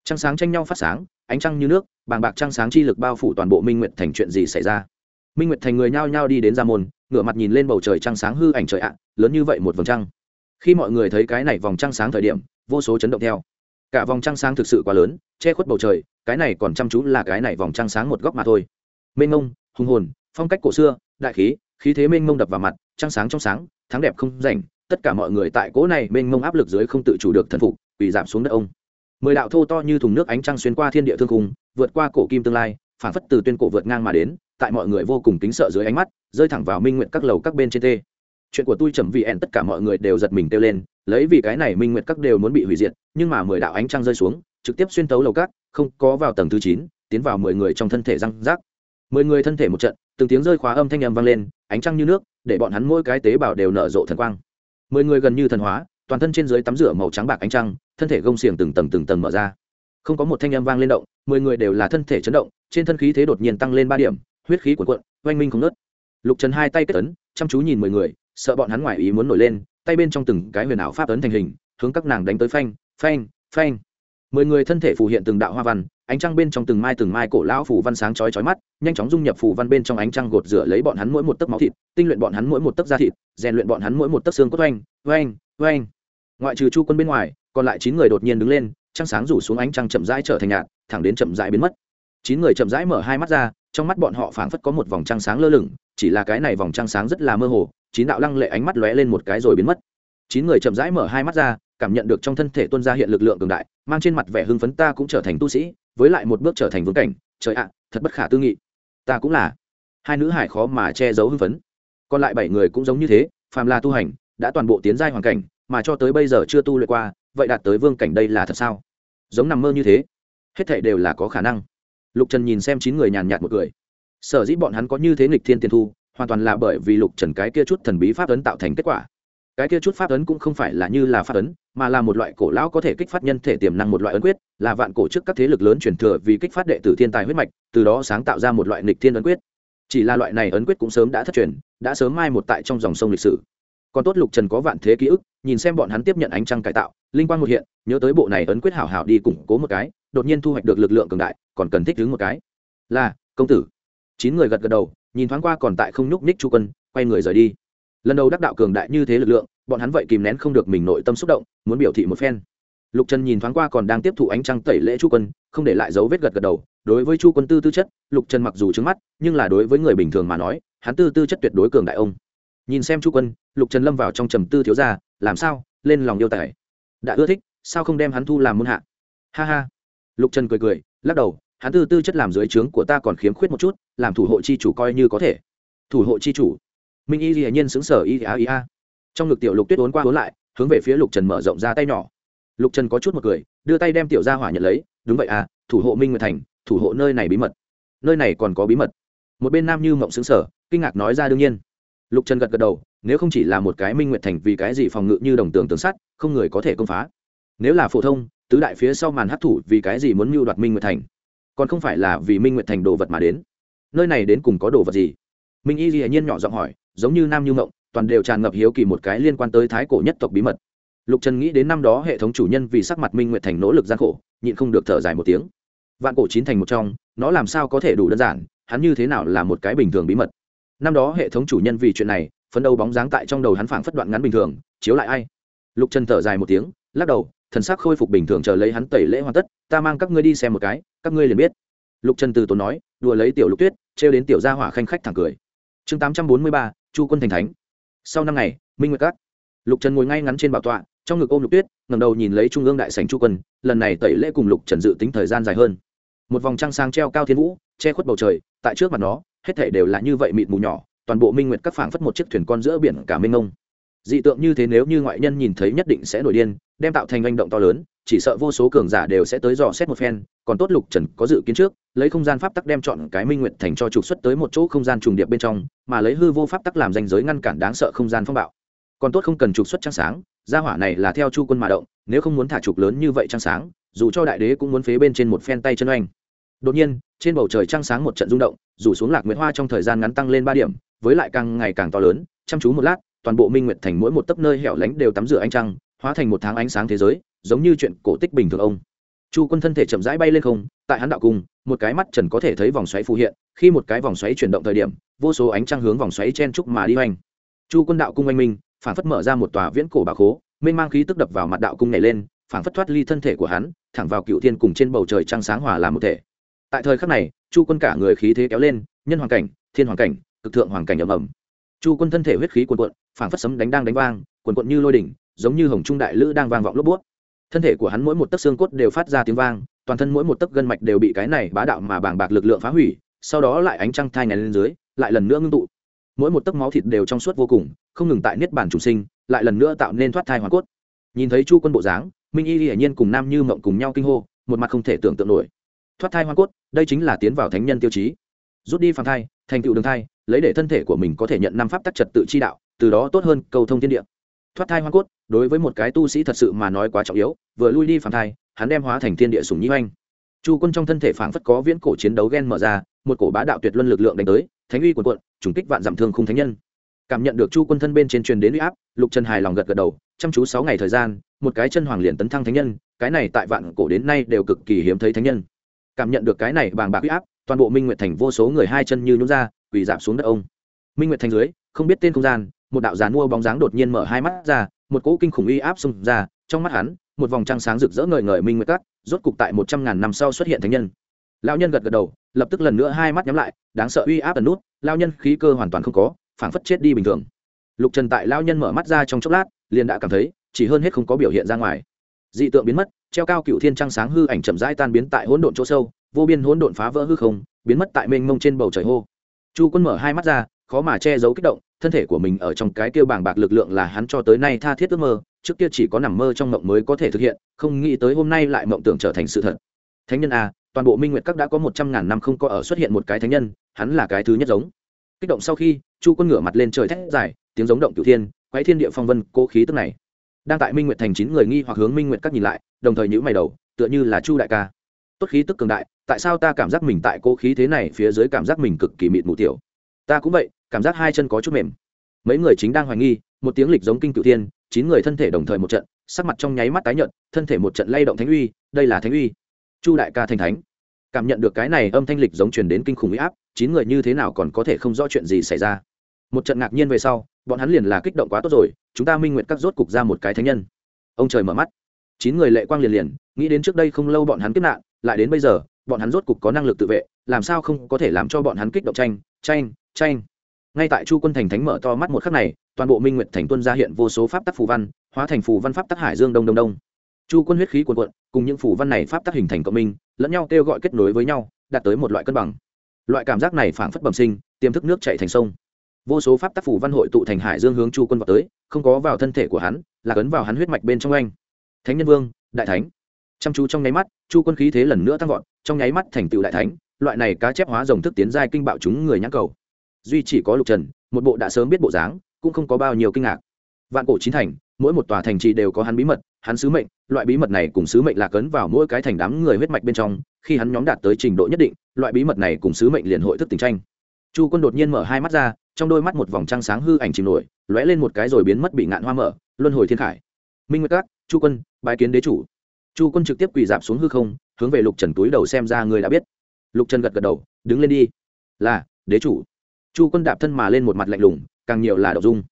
trăng sáng tranh nhau phát sáng, ánh trăng như nước, bàng bạc trăng sáng chi lực bao phủ toàn bộ minh nguyệt thành chuyện gì xảy ra? Minh nguyệt thành người nhao nhao đi đến ra môn, ngửa mặt nhìn lên bầu trời trăng sáng hư ảnh trời ạ, lớn như vậy một vòng trăng. Khi mọi người thấy cái này vòng trăng sáng thời điểm, vô số chấn động theo. Cả vòng trăng sáng thực sự quá lớn, che khuất bầu trời, cái này còn chăm chú là cái này vòng trăng sáng một góc mà thôi. Mênh mông, hùng hồn, phong cách cổ xưa, đại khí khí thế mênh mông đập vào mặt, trăng sáng trong sáng, thắng đẹp không rảnh, tất cả mọi người tại cỗ này mênh mông áp lực dưới không tự chủ được thần phục bị giảm xuống đất ông mười đạo thô to như thùng nước ánh trăng xuyên qua thiên địa thương khung, vượt qua cổ kim tương lai phản phất từ tuyên cổ vượt ngang mà đến tại mọi người vô cùng kính sợ dưới ánh mắt rơi thẳng vào minh nguyện các lầu các bên trên tê chuyện của tôi chậm vì ẹn tất cả mọi người đều giật mình kêu lên lấy vì cái này minh nguyện các đều muốn bị hủy diệt nhưng mà mười đạo ánh trăng rơi xuống trực tiếp xuyên tấu lầu các không có vào tầng thứ chín tiến vào mười người trong thân thể răng rác. Mười người thân thể một trận từng tiếng rơi khóa âm thanh âm vang lên ánh trăng như nước để bọn hắn mỗi cái tế bào đều nở rộ thần quang. Mười người gần như thần hóa toàn thân trên dưới tắm rửa màu trắng bạc ánh trăng thân thể gông xiềng từng tầng từng tầng mở ra. Không có một thanh âm vang lên động, mười người đều là thân thể chấn động, trên thân khí thế đột nhiên tăng lên ba điểm, huyết khí cuộn cuộn, oanh minh không nớt lục trần hai tay kết ấn, chăm chú nhìn mười người, sợ bọn hắn ngoài ý muốn nổi lên, tay bên trong từng cái huyền ảo pháp ấn thành hình, hướng các nàng đánh tới phanh phanh phanh. Mười người thân thể phù hiện từng đạo hoa văn, ánh trăng bên trong từng mai từng mai cổ lão phủ văn sáng chói chói mắt, nhanh chóng dung nhập phủ văn bên trong ánh trăng gột rửa lấy bọn hắn mỗi một tấc máu thịt, tinh luyện bọn hắn mỗi một tấc da thịt, rèn luyện bọn hắn mỗi một tấc xương cốt oanh oanh oanh. Ngoại trừ chu quân bên ngoài còn lại chín người đột nhiên đứng lên, trăng sáng rủ xuống ánh trăng chậm rãi trở thành nhạt, thẳng đến chậm rãi biến mất. Chín người chậm rãi mở hai mắt ra, trong mắt bọn họ phảng phất có một vòng trăng sáng lơ lửng, chỉ là cái này vòng trăng sáng rất là mơ hồ, chín đạo lăng lệ ánh mắt lóe lên một cái rồi biến mất. Chín người chậm rãi mở hai mắt ra, cảm nhận được trong thân thể tuân ra hiện lực lượng cường đại, mang trên mặt vẻ hưng phấn ta cũng trở thành tu sĩ, với lại một bước trở thành vương cảnh. Trời ạ, thật bất khả tư nghị. Ta cũng là. Hai nữ hải khó mà che giấu hưng phấn. Còn lại bảy người cũng giống như thế, phàm là tu hành, đã toàn bộ tiến giai hoàn cảnh, mà cho tới bây giờ chưa tu luyện qua vậy đạt tới vương cảnh đây là thật sao? Giống nằm mơ như thế, hết thảy đều là có khả năng. Lục trần nhìn xem chín người nhàn nhạt một người. Sở dĩ bọn hắn có như thế nghịch thiên tiên thu, hoàn toàn là bởi vì lục trần cái kia chút thần bí pháp ấn tạo thành kết quả. Cái kia chút pháp ấn cũng không phải là như là pháp ấn, mà là một loại cổ lão có thể kích phát nhân thể tiềm năng một loại ấn quyết, là vạn cổ trước các thế lực lớn truyền thừa vì kích phát đệ tử thiên tài huyết mạch, từ đó sáng tạo ra một loại nghịch thiên ấn quyết. Chỉ là loại này ấn quyết cũng sớm đã thất truyền, đã sớm mai một tại trong dòng sông lịch sử. Còn tốt lục trần có vạn thế ký ức, nhìn xem bọn hắn tiếp nhận ánh trăng cải tạo linh quan một hiện, nhớ tới bộ này ấn quyết hảo hảo đi củng cố một cái, đột nhiên thu hoạch được lực lượng cường đại, còn cần thích đứng một cái. Là, công tử. Chín người gật gật đầu, nhìn thoáng qua còn tại không nhúc ních chu quân, quay người rời đi. Lần đầu đắc đạo cường đại như thế lực lượng, bọn hắn vậy kìm nén không được mình nội tâm xúc động, muốn biểu thị một phen. Lục trần nhìn thoáng qua còn đang tiếp thụ ánh trăng tẩy lễ chu quân, không để lại dấu vết gật gật đầu. Đối với chu quân tư tư chất, lục trần mặc dù trứng mắt, nhưng là đối với người bình thường mà nói, hắn tư tư chất tuyệt đối cường đại ông. Nhìn xem chu quân, lục trần lâm vào trong trầm tư thiếu ra làm sao? Lên lòng yêu tài đã ưa thích, sao không đem hắn thu làm môn hạ? Ha ha. Lục trần cười cười, lắc đầu, hắn tư tư chất làm dưới trướng của ta còn khiếm khuyết một chút, làm thủ hộ chi chủ coi như có thể. Thủ hộ chi chủ? Minh y dĩ nhiên xứng sở y a y a. Trong ngực tiểu lục tuyết ốn qua ốn lại, hướng về phía lục trần mở rộng ra tay nhỏ. Lục trần có chút một cười, đưa tay đem tiểu ra hỏa nhận lấy, đúng vậy à thủ hộ minh nguyệt thành, thủ hộ nơi này bí mật. Nơi này còn có bí mật. Một bên nam như mộng xứng sở kinh ngạc nói ra đương nhiên. Lục trần gật gật đầu nếu không chỉ là một cái minh nguyệt thành vì cái gì phòng ngự như đồng tường tường sắt, không người có thể công phá. Nếu là phổ thông, tứ đại phía sau màn hấp thủ vì cái gì muốn mưu đoạt minh nguyệt thành? Còn không phải là vì minh nguyệt thành đồ vật mà đến. Nơi này đến cùng có đồ vật gì? Minh y dĩ nhiên nhỏ giọng hỏi, giống như nam như mộng, toàn đều tràn ngập hiếu kỳ một cái liên quan tới thái cổ nhất tộc bí mật. Lục trần nghĩ đến năm đó hệ thống chủ nhân vì sắc mặt minh nguyệt thành nỗ lực gian khổ, nhịn không được thở dài một tiếng. Vạn cổ chín thành một trong, nó làm sao có thể đủ đơn giản, hắn như thế nào là một cái bình thường bí mật? Năm đó hệ thống chủ nhân vì chuyện này phấn đấu bóng dáng tại trong đầu hắn phảng phất đoạn ngắn bình thường, chiếu lại ai? Lục trần thở dài một tiếng, lắc đầu, thần sắc khôi phục bình thường chờ lấy hắn tẩy lễ hoàn tất, ta mang các ngươi đi xem một cái, các ngươi liền biết. Lục trần từ tốn nói, đùa lấy tiểu lục tuyết, trêu đến tiểu gia hỏa khanh khách thẳng cười. Chương tám trăm bốn mươi ba, chu quân thành thánh. Sau năm ngày, minh nguyệt các. Lục trần ngồi ngay ngắn trên bảo tọa, trong ngực ôm lục tuyết ngầm đầu nhìn lấy trung ương đại sành chu quân, lần này tẩy lễ cùng lục trần dự tính thời gian dài hơn. Một vòng trăng sáng treo cao thiên vũ, che khuất bầu trời, tại trước mặt nó, hết thể đều là như vậy mịt mù nhỏ toàn bộ minh nguyệt các phảng phất một chiếc thuyền con giữa biển cả mênh mông dị tượng như thế nếu như ngoại nhân nhìn thấy nhất định sẽ nổi điên, đem tạo thành hành động to lớn, chỉ sợ vô số cường giả đều sẽ tới dò xét một phen, còn tốt lục trần có dự kiến trước, lấy không gian pháp tắc đem chọn cái minh nguyện thành cho trục xuất tới một chỗ không gian trùng điệp bên trong, mà lấy hư vô pháp tắc làm danh giới ngăn cản đáng sợ không gian phong bạo. Còn tốt không cần trục xuất trăng sáng, gia hỏa này là theo chu quân mà động, nếu không muốn thả trục lớn như vậy trăng sáng, dù cho đại đế cũng muốn phế bên trên một phen tay chân oanh. Đột nhiên, trên bầu trời trăng sáng một trận rung động, rủ xuống lạc nguyễn hoa trong thời gian ngắn tăng lên ba điểm với lại càng ngày càng to lớn, chăm chú một lát, toàn bộ minh nguyệt thành mỗi một tấp nơi hẻo lánh đều tắm rửa ánh trăng, hóa thành một tháng ánh sáng thế giới, giống như chuyện cổ tích bình thường ông. Chu quân thân thể chậm rãi bay lên không, tại hắn đạo cung, một cái mắt trần có thể thấy vòng xoáy phù hiện, khi một cái vòng xoáy chuyển động thời điểm, vô số ánh trăng hướng vòng xoáy chen trúc mà đi hoành. Chu quân đạo cung anh minh, phản phất mở ra một tòa viễn cổ bà khố, mênh mang khí tức đập vào mặt đạo cung này lên, phản phất thoát ly thân thể của hắn, thẳng vào cựu thiên cùng trên bầu trời trăng sáng hòa làm một thể. Tại thời khắc này, chu quân cả người khí thế kéo lên, nhân hoàng cảnh, thiên hoàng cảnh cực thượng hoàng cảnh ầm ầm. Chu quân thân thể huyết khí cuồn cuộn, phảng phất sấm đánh đang đánh vang, cuồn cuộn như lôi đỉnh, giống như hồng trung đại lữ đang vang vọng lốp bút. Thân thể của hắn mỗi một tấc xương cốt đều phát ra tiếng vang, toàn thân mỗi một tấc gân mạch đều bị cái này bá đạo mà bàng bạc lực lượng phá hủy, sau đó lại ánh trăng thai ngày lên dưới, lại lần nữa ngưng tụ. Mỗi một tấc máu thịt đều trong suốt vô cùng, không ngừng tại niết bản chủ sinh, lại lần nữa tạo nên thoát thai hoàn cốt. Nhìn thấy chu quân bộ dáng, minh y hiển nhiên cùng nam như mộng cùng nhau kinh hô, một mặt không thể tưởng tượng nổi. Thoát thai hoàn cốt, đây chính là tiến vào thánh nhân tiêu chí rút đi phàm thai, thành tựu đường thai, lấy để thân thể của mình có thể nhận năm pháp tắc trật tự chi đạo, từ đó tốt hơn cầu thông thiên địa. Thoát thai hoa cốt, đối với một cái tu sĩ thật sự mà nói quá trọng yếu, vừa lui đi phàm thai, hắn đem hóa thành thiên địa sùng nhi oanh chu quân trong thân thể phảng phất có viễn cổ chiến đấu ghen mở ra, một cổ bá đạo tuyệt luân lực lượng đánh tới, thánh uy quần quận trùng kích vạn giảm thương khung thánh nhân. Cảm nhận được chu quân thân bên trên truyền đến uy áp, lục trần hài lòng gật gật đầu, chăm chú sáu ngày thời gian, một cái chân hoàng liền tấn thăng thánh nhân, cái này tại vạn cổ đến nay đều cực kỳ hiếm thấy thánh nhân. Cảm nhận được cái này bàng bạc uy áp toàn bộ minh nguyệt thành vô số người hai chân như nhún ra, quỳ giảm xuống đất ông. Minh nguyệt thành dưới, không biết tên không gian, một đạo giàn mua bóng dáng đột nhiên mở hai mắt ra, một cỗ kinh khủng uy áp xông ra, trong mắt hắn, một vòng trăng sáng rực rỡ ngời ngời minh nguyệt cắt rốt cục tại một trăm ngàn năm sau xuất hiện thánh nhân. Lão nhân gật gật đầu, lập tức lần nữa hai mắt nhắm lại, đáng sợ uy áp ẩn nút lao nhân khí cơ hoàn toàn không có, phảng phất chết đi bình thường. Lục trần tại lao nhân mở mắt ra trong chốc lát, liền đã cảm thấy, chỉ hơn hết không có biểu hiện ra ngoài. Dị tượng biến mất, treo cao cựu thiên trăng sáng hư ảnh chậm rãi tan biến tại hỗn độn chỗ sâu vô biên hỗn độn phá vỡ hư không, biến mất tại mênh mông trên bầu trời hô. Chu quân mở hai mắt ra, khó mà che giấu kích động, thân thể của mình ở trong cái kêu bàng bạc lực lượng là hắn cho tới nay tha thiết ước mơ, trước kia chỉ có nằm mơ trong mộng mới có thể thực hiện, không nghĩ tới hôm nay lại mộng tưởng trở thành sự thật. Thánh nhân a, toàn bộ minh nguyệt các đã có một trăm ngàn năm không có ở xuất hiện một cái thánh nhân, hắn là cái thứ nhất giống. Kích động sau khi, chu quân ngửa mặt lên trời thét dài, tiếng giống động cửu thiên, quái thiên địa phong vân, cố khí tức này. Đang tại minh nguyệt thành chín người nghi hoặc hướng minh nguyệt các nhìn lại, đồng thời nhữ mày đầu, tựa như là chu đại ca tốt khí tức cường đại, tại sao ta cảm giác mình tại cố khí thế này phía dưới cảm giác mình cực kỳ mịt mù tiểu? Ta cũng vậy, cảm giác hai chân có chút mềm. Mấy người chính đang hoài nghi, một tiếng lịch giống kinh cựu thiên, chín người thân thể đồng thời một trận, sắc mặt trong nháy mắt tái nhợt, thân thể một trận lay động thánh uy, đây là thánh uy. Chu đại ca thành thánh. Cảm nhận được cái này âm thanh lịch giống truyền đến kinh khủng uy áp, chín người như thế nào còn có thể không rõ chuyện gì xảy ra? Một trận ngạc nhiên về sau, bọn hắn liền là kích động quá tốt rồi, chúng ta minh nguyện các rốt cục ra một cái thánh nhân. Ông trời mở mắt chín người lệ quang liền liền, nghĩ đến trước đây không lâu bọn hắn kiếp nạn, lại đến bây giờ, bọn hắn rốt cục có năng lực tự vệ, làm sao không có thể làm cho bọn hắn kích động tranh tranh tranh. Ngay tại chu quân thành thánh mở to mắt một khắc này, toàn bộ minh nguyệt thành tuân ra hiện vô số pháp tắc phù văn, hóa thành phù văn pháp tắc hải dương đông đông đông. Chu quân huyết khí quần quận cùng những phù văn này pháp tắc hình thành cộng minh, lẫn nhau kêu gọi kết nối với nhau, đạt tới một loại cân bằng. Loại cảm giác này phảng phất bẩm sinh, tiềm thức nước chạy thành sông. Vô số pháp tắc phù văn hội tụ thành hải dương hướng chu quân vào tới, không có vào thân thể của hắn, là cấn vào hắn huyết mạch bên trong anh thánh nhân vương, đại thánh. Chăm chú trong nháy mắt, chu quân khí thế lần nữa tăng vọt, trong nháy mắt thành tựu đại thánh, loại này cá chép hóa rồng thức tiến giai kinh bạo chúng người nhãn cầu. Duy chỉ có lục trần, một bộ đã sớm biết bộ dáng, cũng không có bao nhiêu kinh ngạc. Vạn cổ chín thành, mỗi một tòa thành trì đều có hắn bí mật, hắn sứ mệnh, loại bí mật này cùng sứ mệnh là cấn vào mỗi cái thành đám người huyết mạch bên trong, khi hắn nhóm đạt tới trình độ nhất định, loại bí mật này cùng sứ mệnh liền hội thức tình tranh. Chu quân đột nhiên mở hai mắt ra, trong đôi mắt một vòng trăng sáng hư ảnh chìm nổi, lóe lên một cái rồi biến mất bị ngạn hoa mở, luân hồi thiên khải minh nguyệt các, chu quân, bái kiến đế chủ. chu quân trực tiếp quỳ dạp xuống hư không, hướng về lục trần túi đầu xem ra người đã biết. lục trần gật gật đầu, đứng lên đi. là, đế chủ. chu quân đạp thân mà lên một mặt lạnh lùng, càng nhiều là đậu dung.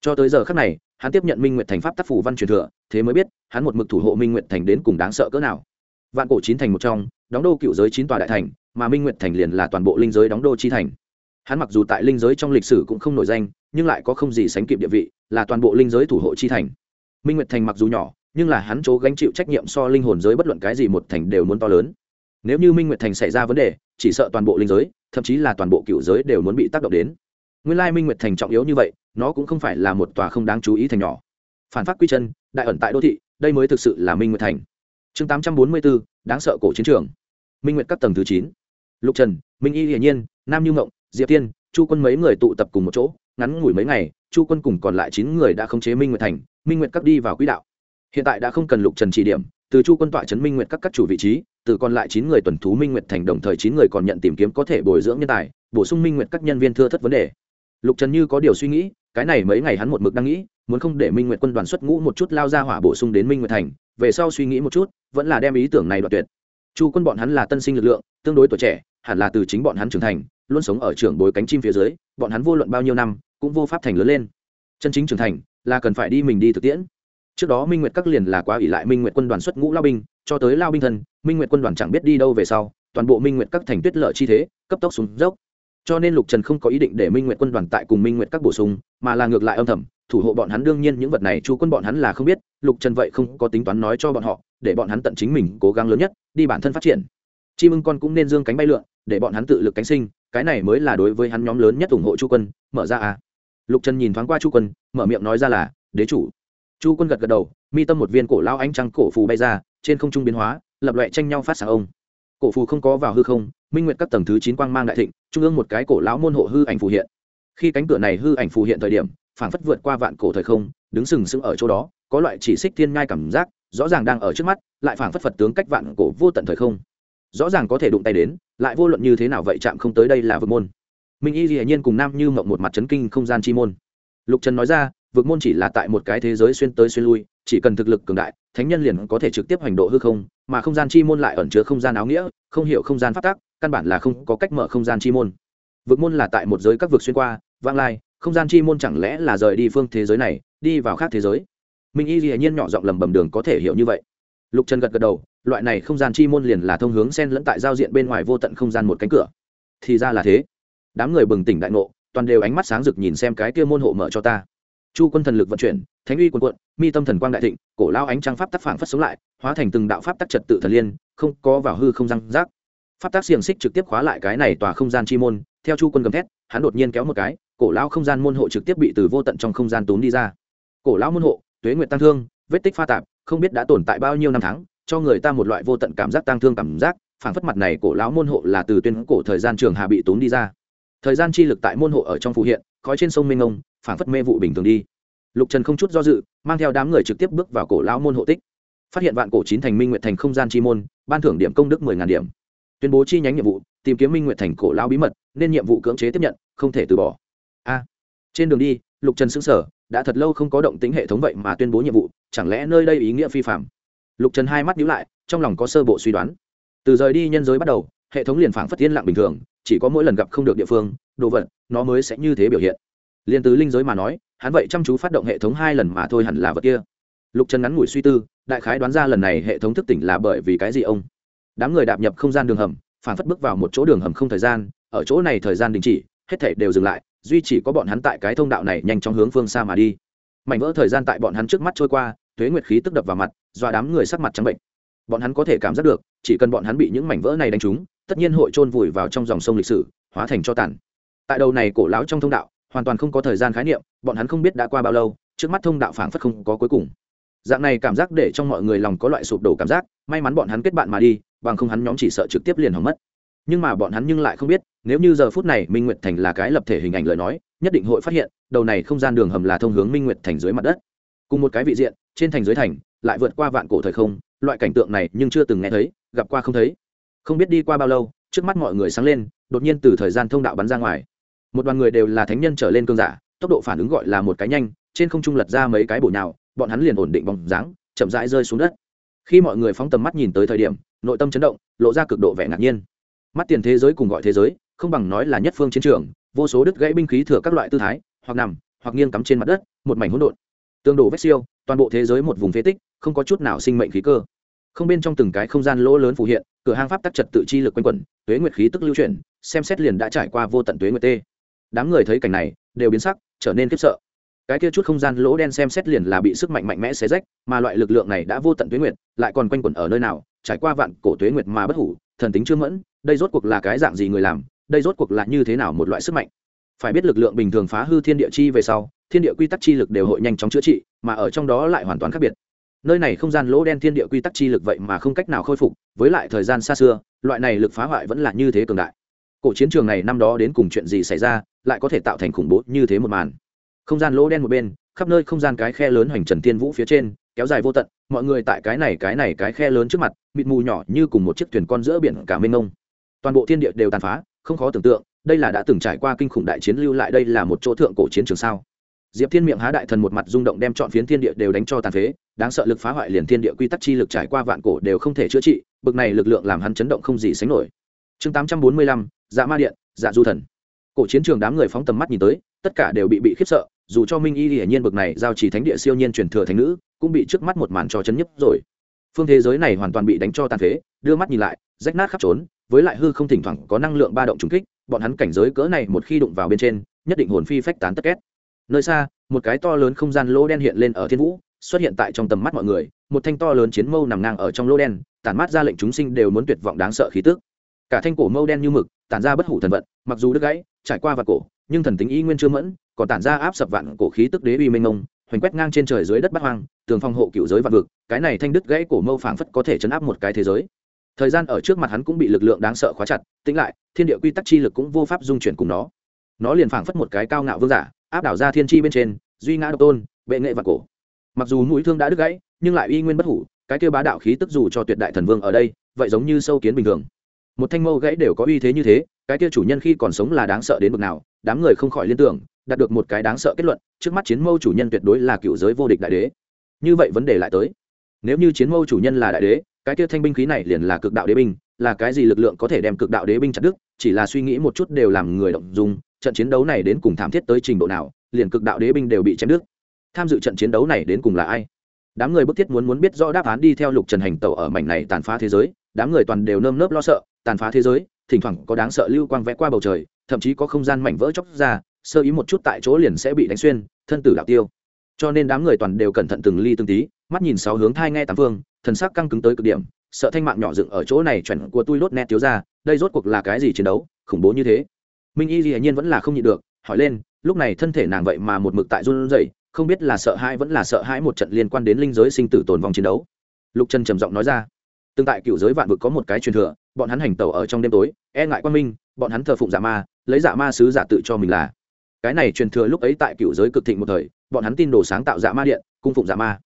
cho tới giờ khác này, hắn tiếp nhận minh nguyệt thành pháp tác phủ văn truyền thừa, thế mới biết, hắn một mực thủ hộ minh nguyệt thành đến cùng đáng sợ cỡ nào. vạn cổ chín thành một trong, đóng đô cựu giới chín tòa đại thành, mà minh nguyệt thành liền là toàn bộ linh giới đóng đô chi thành. hắn mặc dù tại linh giới trong lịch sử cũng không nổi danh, nhưng lại có không gì sánh kịp địa vị, là toàn bộ linh giới thủ hộ chi thành minh nguyệt thành mặc dù nhỏ, nhưng là hắn chỗ gánh chịu trách nhiệm so linh hồn giới bất luận cái gì một thành đều muốn to lớn. Nếu như minh nguyệt thành xảy ra vấn đề, chỉ sợ toàn bộ linh giới, thậm chí là toàn bộ cựu giới đều muốn bị tác động đến. Nguyên lai minh nguyệt thành trọng yếu như vậy, nó cũng không phải là một tòa không đáng chú ý thành nhỏ. Phản phát quy chân, đại ẩn tại đô thị, đây mới thực sự là minh nguyệt thành. Chương tám trăm bốn mươi bốn đáng sợ cổ chiến trường. Minh nguyệt các tầng thứ chín. Lục trần, minh y hiển nhiên, nam như ngộng, diệp tiên, chu quân mấy người tụ tập cùng một chỗ ngắn ngủi mấy ngày, chu quân cùng còn lại chín người đã khống chế minh nguyệt thành, minh nguyệt các đi vào quỹ đạo. Hiện tại đã không cần lục trần chỉ điểm, từ chu quân tọa trấn minh nguyệt các các chủ vị trí, từ còn lại chín người tuần thú minh nguyệt thành đồng thời chín người còn nhận tìm kiếm có thể bồi dưỡng nhân tài, bổ sung minh nguyệt các nhân viên thưa thất vấn đề. Lục trần như có điều suy nghĩ, cái này mấy ngày hắn một mực đang nghĩ, muốn không để minh nguyệt quân đoàn xuất ngũ một chút lao ra hỏa bổ sung đến minh nguyệt thành, về sau suy nghĩ một chút, vẫn là đem ý tưởng này đoạt tuyệt. Chu quân bọn hắn là tân sinh lực lượng, tương đối tuổi trẻ, hẳn là từ chính bọn hắn trưởng thành, luôn sống ở trường bối cánh chim phía dưới, bọn hắn vô luận bao nhiêu năm cũng vô pháp thành lớn lên. Chân chính trưởng thành là cần phải đi mình đi thực tiễn. Trước đó minh nguyệt các liền là quá ỷ lại minh nguyệt quân đoàn xuất ngũ lao binh, cho tới lao binh thân, minh nguyệt quân đoàn chẳng biết đi đâu về sau, toàn bộ minh nguyệt các thành tuyết lợi chi thế, cấp tốc xuống dốc. Cho nên lục trần không có ý định để minh nguyệt quân đoàn tại cùng minh nguyệt các bổ sung, mà là ngược lại âm thầm, thủ hộ bọn hắn. Đương nhiên những vật này chu quân bọn hắn là không biết, lục trần vậy không có tính toán nói cho bọn họ, để bọn hắn tận chính mình cố gắng lớn nhất, đi bản thân phát triển. Chim ưng con cũng nên dương cánh bay lượn, để bọn hắn tự lực cánh sinh, cái này mới là đối với hắn nhóm lớn nhất ủng hộ chu quân, mở ra à lục trần nhìn thoáng qua chu quân, mở miệng nói ra là, đế chủ. Chu quân gật gật đầu, mi tâm một viên cổ lao ánh trăng cổ phù bay ra, trên không trung biến hóa, lập loại tranh nhau phát sáng ông. Cổ phù không có vào hư không, minh nguyệt các tầng thứ chín quang mang đại thịnh, trung ương một cái cổ lão môn hộ hư ảnh phù hiện. Khi cánh cửa này hư ảnh phù hiện thời điểm, phảng phất vượt qua vạn cổ thời không, đứng sừng sững ở chỗ đó, có loại chỉ xích thiên ngai cảm giác, rõ ràng đang ở trước mắt, lại phảng phất phật tướng cách vạn cổ vô tận thời không. Rõ ràng có thể đụng tay đến, lại vô luận như thế nào vậy chạm không tới đây là vực môn minh y dĩ nhiên cùng nam như mộng một mặt chấn kinh không gian chi môn. Lục trần nói ra, vực môn chỉ là tại một cái thế giới xuyên tới xuyên lui, chỉ cần thực lực cường đại, thánh nhân liền có thể trực tiếp hành độ hư không, mà không gian chi môn lại ẩn chứa không gian áo nghĩa, không hiểu không gian phát tác căn bản là không có cách mở không gian chi môn. Vực môn là tại một giới các vực xuyên qua vang lai, không gian chi môn chẳng lẽ là rời đi phương thế giới này, đi vào khác thế giới? Minh y dĩ nhiên nhỏ giọng lầm bầm đường có thể hiểu như vậy. Lục trần gật gật đầu, loại này không gian chi môn liền là thông hướng sen lẫn tại giao diện bên ngoài vô tận không gian một cánh cửa. Thì ra là thế đám người bừng tỉnh đại ngộ, toàn đều ánh mắt sáng rực nhìn xem cái kia môn hộ mở cho ta. Chu quân thần lực vận chuyển, thánh uy quần quận mi tâm thần quang đại thịnh, cổ lao ánh trang pháp tác phản phất sống lại, hóa thành từng đạo pháp tác trật tự thần liên, không có vào hư không răng rác. Pháp tác xiềng xích trực tiếp khóa lại cái này tòa không gian chi môn, theo chu quân gầm thét, hắn đột nhiên kéo một cái, cổ lao không gian môn hộ trực tiếp bị từ vô tận trong không gian tốn đi ra. Cổ lao môn hộ, tuế nguyệt tăng thương, vết tích pha tạp, không biết đã tồn tại bao nhiêu năm tháng, cho người ta một loại vô tận cảm giác tăng thương cảm giác, phảng phất mặt này cổ lão môn hộ là từ tuyên cổ thời gian trường hà bị tốn đi ra thời gian chi lực tại môn hộ ở trong phụ hiện, khói trên sông minh ngông phản phất mê vụ bình thường đi. Lục trần không chút do dự, mang theo đám người trực tiếp bước vào cổ lão môn hộ tích. Phát hiện vạn cổ chín thành minh nguyệt thành không gian chi môn, ban thưởng điểm công đức mười ngàn điểm. Tuyên bố chi nhánh nhiệm vụ, tìm kiếm minh nguyệt thành cổ lão bí mật, nên nhiệm vụ cưỡng chế tiếp nhận, không thể từ bỏ. A. Trên đường đi, lục trần xứng sở đã thật lâu không có động tính hệ thống vậy mà tuyên bố nhiệm vụ, chẳng lẽ nơi đây ý nghĩa phi phạm lục trần hai mắt nhíu lại, trong lòng có sơ bộ suy đoán. Từ rời đi nhân giới bắt đầu, hệ thống liền phảng phất yên lặng bình thường chỉ có mỗi lần gặp không được địa phương, đồ vật, nó mới sẽ như thế biểu hiện. Liên tứ linh giới mà nói, hắn vậy chăm chú phát động hệ thống hai lần mà thôi hẳn là vật kia. Lục trần ngắn ngủi suy tư, đại khái đoán ra lần này hệ thống thức tỉnh là bởi vì cái gì ông? Đám người đạp nhập không gian đường hầm, phản phất bước vào một chỗ đường hầm không thời gian, ở chỗ này thời gian đình chỉ, hết thể đều dừng lại, duy chỉ có bọn hắn tại cái thông đạo này nhanh chóng hướng phương xa mà đi. Mảnh vỡ thời gian tại bọn hắn trước mắt trôi qua thuế nguyệt khí tức đập vào mặt, dọa đám người sắc mặt trắng bệnh. Bọn hắn có thể cảm giác được, chỉ cần bọn hắn bị những mảnh vỡ này đánh trúng tất nhiên hội trôn vùi vào trong dòng sông lịch sử, hóa thành cho tàn. Tại đầu này cổ lão trong thông đạo, hoàn toàn không có thời gian khái niệm, bọn hắn không biết đã qua bao lâu, trước mắt thông đạo phảng phất không có cuối cùng. Dạng này cảm giác để trong mọi người lòng có loại sụp đổ cảm giác, may mắn bọn hắn kết bạn mà đi, bằng không hắn nhóm chỉ sợ trực tiếp liền hỏng mất. Nhưng mà bọn hắn nhưng lại không biết, nếu như giờ phút này minh nguyệt thành là cái lập thể hình ảnh lời nói, nhất định hội phát hiện, đầu này không gian đường hầm là thông hướng minh nguyệt thành dưới mặt đất. Cùng một cái vị diện, trên thành dưới thành, lại vượt qua vạn cổ thời không, loại cảnh tượng này nhưng chưa từng nghe thấy, gặp qua không thấy không biết đi qua bao lâu, trước mắt mọi người sáng lên, đột nhiên từ thời gian thông đạo bắn ra ngoài. Một đoàn người đều là thánh nhân trở lên cơn giả, tốc độ phản ứng gọi là một cái nhanh, trên không trung lật ra mấy cái bổ nhào, bọn hắn liền ổn định vòng dáng, chậm rãi rơi xuống đất. Khi mọi người phóng tầm mắt nhìn tới thời điểm, nội tâm chấn động, lộ ra cực độ vẻ ngạc nhiên. Mắt tiền thế giới cùng gọi thế giới, không bằng nói là nhất phương chiến trường, vô số đứt gãy binh khí thừa các loại tư thái, hoặc nằm, hoặc nghiêng cắm trên mặt đất, một mảnh hỗn độn. Tương đổ vết siêu, toàn bộ thế giới một vùng phế tích, không có chút nào sinh mệnh khí cơ không bên trong từng cái không gian lỗ lớn phù hiện, cửa hang pháp tắc trật tự chi lực quanh quẩn, tuế nguyệt khí tức lưu chuyển, xem xét liền đã trải qua vô tận tuế nguyệt tê. Đám người thấy cảnh này, đều biến sắc, trở nên khiếp sợ. Cái kia chút không gian lỗ đen xem xét liền là bị sức mạnh mạnh mẽ xé rách, mà loại lực lượng này đã vô tận tuế nguyệt, lại còn quanh quẩn ở nơi nào, trải qua vạn cổ tuế nguyệt mà bất hủ, thần tính chưa mẫn, đây rốt cuộc là cái dạng gì người làm, đây rốt cuộc là như thế nào một loại sức mạnh? Phải biết lực lượng bình thường phá hư thiên địa chi về sau, thiên địa quy tắc chi lực đều hội nhanh chóng chữa trị, mà ở trong đó lại hoàn toàn khác biệt nơi này không gian lỗ đen thiên địa quy tắc chi lực vậy mà không cách nào khôi phục, với lại thời gian xa xưa, loại này lực phá hoại vẫn là như thế cường đại. Cổ chiến trường này năm đó đến cùng chuyện gì xảy ra, lại có thể tạo thành khủng bố như thế một màn. Không gian lỗ đen một bên, khắp nơi không gian cái khe lớn hoành trần thiên vũ phía trên, kéo dài vô tận, mọi người tại cái này cái này cái khe lớn trước mặt, mịt mù nhỏ như cùng một chiếc thuyền con giữa biển cả mênh mông. Toàn bộ thiên địa đều tàn phá, không khó tưởng tượng, đây là đã từng trải qua kinh khủng đại chiến lưu lại đây là một chỗ thượng cổ chiến trường sao? Diệp thiên miệng há đại thần một mặt rung động đem chọn phiến thiên địa đều đánh cho tàn phế, đáng sợ lực phá hoại liền thiên địa quy tắc chi lực trải qua vạn cổ đều không thể chữa trị, bực này lực lượng làm hắn chấn động không gì sánh nổi. Chương tám trăm bốn mươi lăm dạ ma điện dạ du thần. Cổ chiến trường đám người phóng tầm mắt nhìn tới, tất cả đều bị bị khiếp sợ, dù cho minh y hiển nhiên bực này giao chỉ thánh địa siêu nhiên truyền thừa thánh nữ, cũng bị trước mắt một màn cho chấn nhấp rồi. Phương thế giới này hoàn toàn bị đánh cho tàn phế, đưa mắt nhìn lại, rách nát khắp trốn với lại hư không thỉnh thoảng có năng lượng ba động trùng kích, bọn hắn cảnh giới cỡ này một khi đụng vào bên trên, nhất định hồn phi phách tán tất két nơi xa, một cái to lớn không gian lỗ đen hiện lên ở thiên vũ, xuất hiện tại trong tầm mắt mọi người. Một thanh to lớn chiến mâu nằm ngang ở trong lỗ đen, tản mát ra lệnh chúng sinh đều muốn tuyệt vọng đáng sợ khí tức. Cả thanh cổ mâu đen như mực, tản ra bất hủ thần vận, mặc dù đứt gãy, trải qua vạt cổ, nhưng thần tính y nguyên chưa mẫn, còn tản ra áp sập vạn cổ khí tức đế uy mênh mông, hoành quét ngang trên trời dưới đất bắt hoang, tường phòng hộ cựu giới vạn vực, cái này thanh đứt gãy cổ mâu phảng phất có thể chấn áp một cái thế giới. Thời gian ở trước mặt hắn cũng bị lực lượng đáng sợ khóa chặt, tĩnh lại, thiên địa quy tắc chi lực cũng vô pháp dung chuyển cùng nó. Nó liền phảng phất một cái cao ngạo vương giả áp đảo ra thiên chi bên trên, duy ngã độc tôn, bệ nghệ và cổ. Mặc dù mũi thương đã đứt gãy, nhưng lại uy nguyên bất hủ, cái kêu bá đạo khí tức dù cho tuyệt đại thần vương ở đây, vậy giống như sâu kiến bình thường. Một thanh mâu gãy đều có uy thế như thế, cái kia chủ nhân khi còn sống là đáng sợ đến bực nào, đám người không khỏi liên tưởng, đạt được một cái đáng sợ kết luận, trước mắt chiến mâu chủ nhân tuyệt đối là cựu giới vô địch đại đế. Như vậy vấn đề lại tới. Nếu như chiến mâu chủ nhân là đại đế, cái kia thanh binh khí này liền là cực đạo đế binh, là cái gì lực lượng có thể đem cực đạo đế binh chặt đứt, chỉ là suy nghĩ một chút đều làm người động dung trận chiến đấu này đến cùng thảm thiết tới trình độ nào, liền cực đạo đế binh đều bị chém đứt. Tham dự trận chiến đấu này đến cùng là ai? Đám người bức thiết muốn muốn biết rõ đáp án đi theo lục trần hành tẩu ở mảnh này tàn phá thế giới, đám người toàn đều nơm nớp lo sợ, tàn phá thế giới, thỉnh thoảng có đáng sợ lưu quang vẽ qua bầu trời, thậm chí có không gian mảnh vỡ chóc ra, sơ ý một chút tại chỗ liền sẽ bị đánh xuyên, thân tử đạo tiêu. Cho nên đám người toàn đều cẩn thận từng ly từng tí, mắt nhìn sáu hướng thai nghe tám phương, thần sắc căng cứng tới cực điểm, sợ thanh mạng nhỏ dựng ở chỗ này chuẩn của tôi lốt nét thiếu ra, đây rốt cuộc là cái gì chiến đấu, khủng bố như thế? Minh y hiển nhiên vẫn là không nhịn được, hỏi lên, lúc này thân thể nàng vậy mà một mực tại run rẩy, không biết là sợ hãi vẫn là sợ hãi một trận liên quan đến linh giới sinh tử tồn vong chiến đấu. Lục trần trầm giọng nói ra, tương tại cựu giới vạn vực có một cái truyền thừa, bọn hắn hành tẩu ở trong đêm tối e ngại quan minh, bọn hắn thờ phụng giả ma, lấy giả ma sứ giả tự cho mình là. Cái này truyền thừa lúc ấy tại cựu giới cực thịnh một thời, bọn hắn tin đồ sáng tạo giả ma điện, cung phụng giả ma.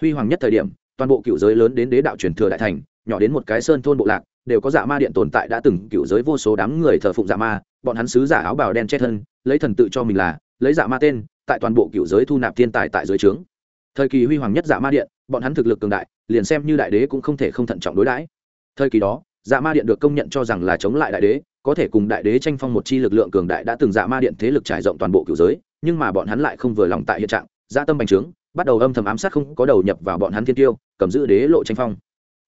Huy hoàng nhất thời điểm, toàn bộ cựu giới lớn đến đế đạo truyền thừa đại thành, nhỏ đến một cái sơn thôn bộ lạc đều có giả ma điện tồn tại đã từng cựu giới vô số đám người thờ phụng giả ma, bọn hắn sứ giả áo bào đen che thân, lấy thần tự cho mình là, lấy giả ma tên, tại toàn bộ cựu giới thu nạp thiên tài tại giới trướng. Thời kỳ huy hoàng nhất giả ma điện, bọn hắn thực lực cường đại, liền xem như đại đế cũng không thể không thận trọng đối đãi. Thời kỳ đó dạ ma điện được công nhận cho rằng là chống lại đại đế, có thể cùng đại đế tranh phong một chi lực lượng cường đại đã từng dạ ma điện thế lực trải rộng toàn bộ cựu giới, nhưng mà bọn hắn lại không vừa lòng tại hiện trạng gia tâm bành trướng, bắt đầu âm thầm ám sát không có đầu nhập vào bọn hắn thiên tiêu, cầm giữ đế lộ tranh phong.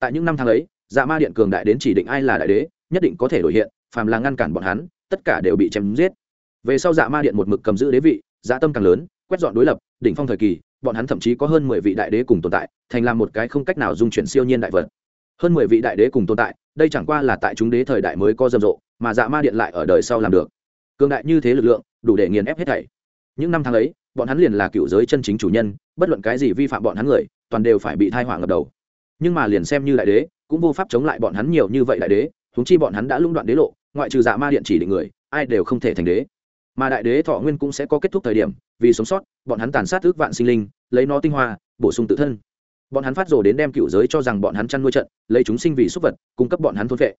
Tại những năm tháng ấy dạ ma điện cường đại đến chỉ định ai là đại đế, nhất định có thể đổi hiện, phàm là ngăn cản bọn hắn, tất cả đều bị chém giết. Về sau dạ ma điện một mực cầm giữ đế vị dạ tâm càng lớn, quét dọn đối lập, đỉnh phong thời kỳ, bọn hắn thậm chí có hơn mười vị đại đế cùng tồn tại, thành làm một cái không cách nào dung chuyển siêu nhiên đại vật. Hơn mười vị đại đế cùng tồn tại, đây chẳng qua là tại chúng đế thời đại mới có rầm rộ, mà dạ ma điện lại ở đời sau làm được. Cường đại như thế lực lượng, đủ để nghiền ép hết thảy. Những năm tháng ấy, bọn hắn liền là cựu giới chân chính chủ nhân, bất luận cái gì vi phạm bọn hắn người, toàn đều phải bị thai hỏa ngập đầu. Nhưng mà liền xem như đại đế cũng vô pháp chống lại bọn hắn nhiều như vậy đại đế húng chi bọn hắn đã lũng đoạn đế lộ, ngoại trừ dạ ma điện chỉ định người, ai đều không thể thành đế. Mà đại đế thọ nguyên cũng sẽ có kết thúc thời điểm, vì sống sót, bọn hắn tàn sát ước vạn sinh linh, lấy nó tinh hoa, bổ sung tự thân. Bọn hắn phát rồ đến đem cựu giới cho rằng bọn hắn chăn nuôi trận, lấy chúng sinh vì súc vật, cung cấp bọn hắn thôn vệ.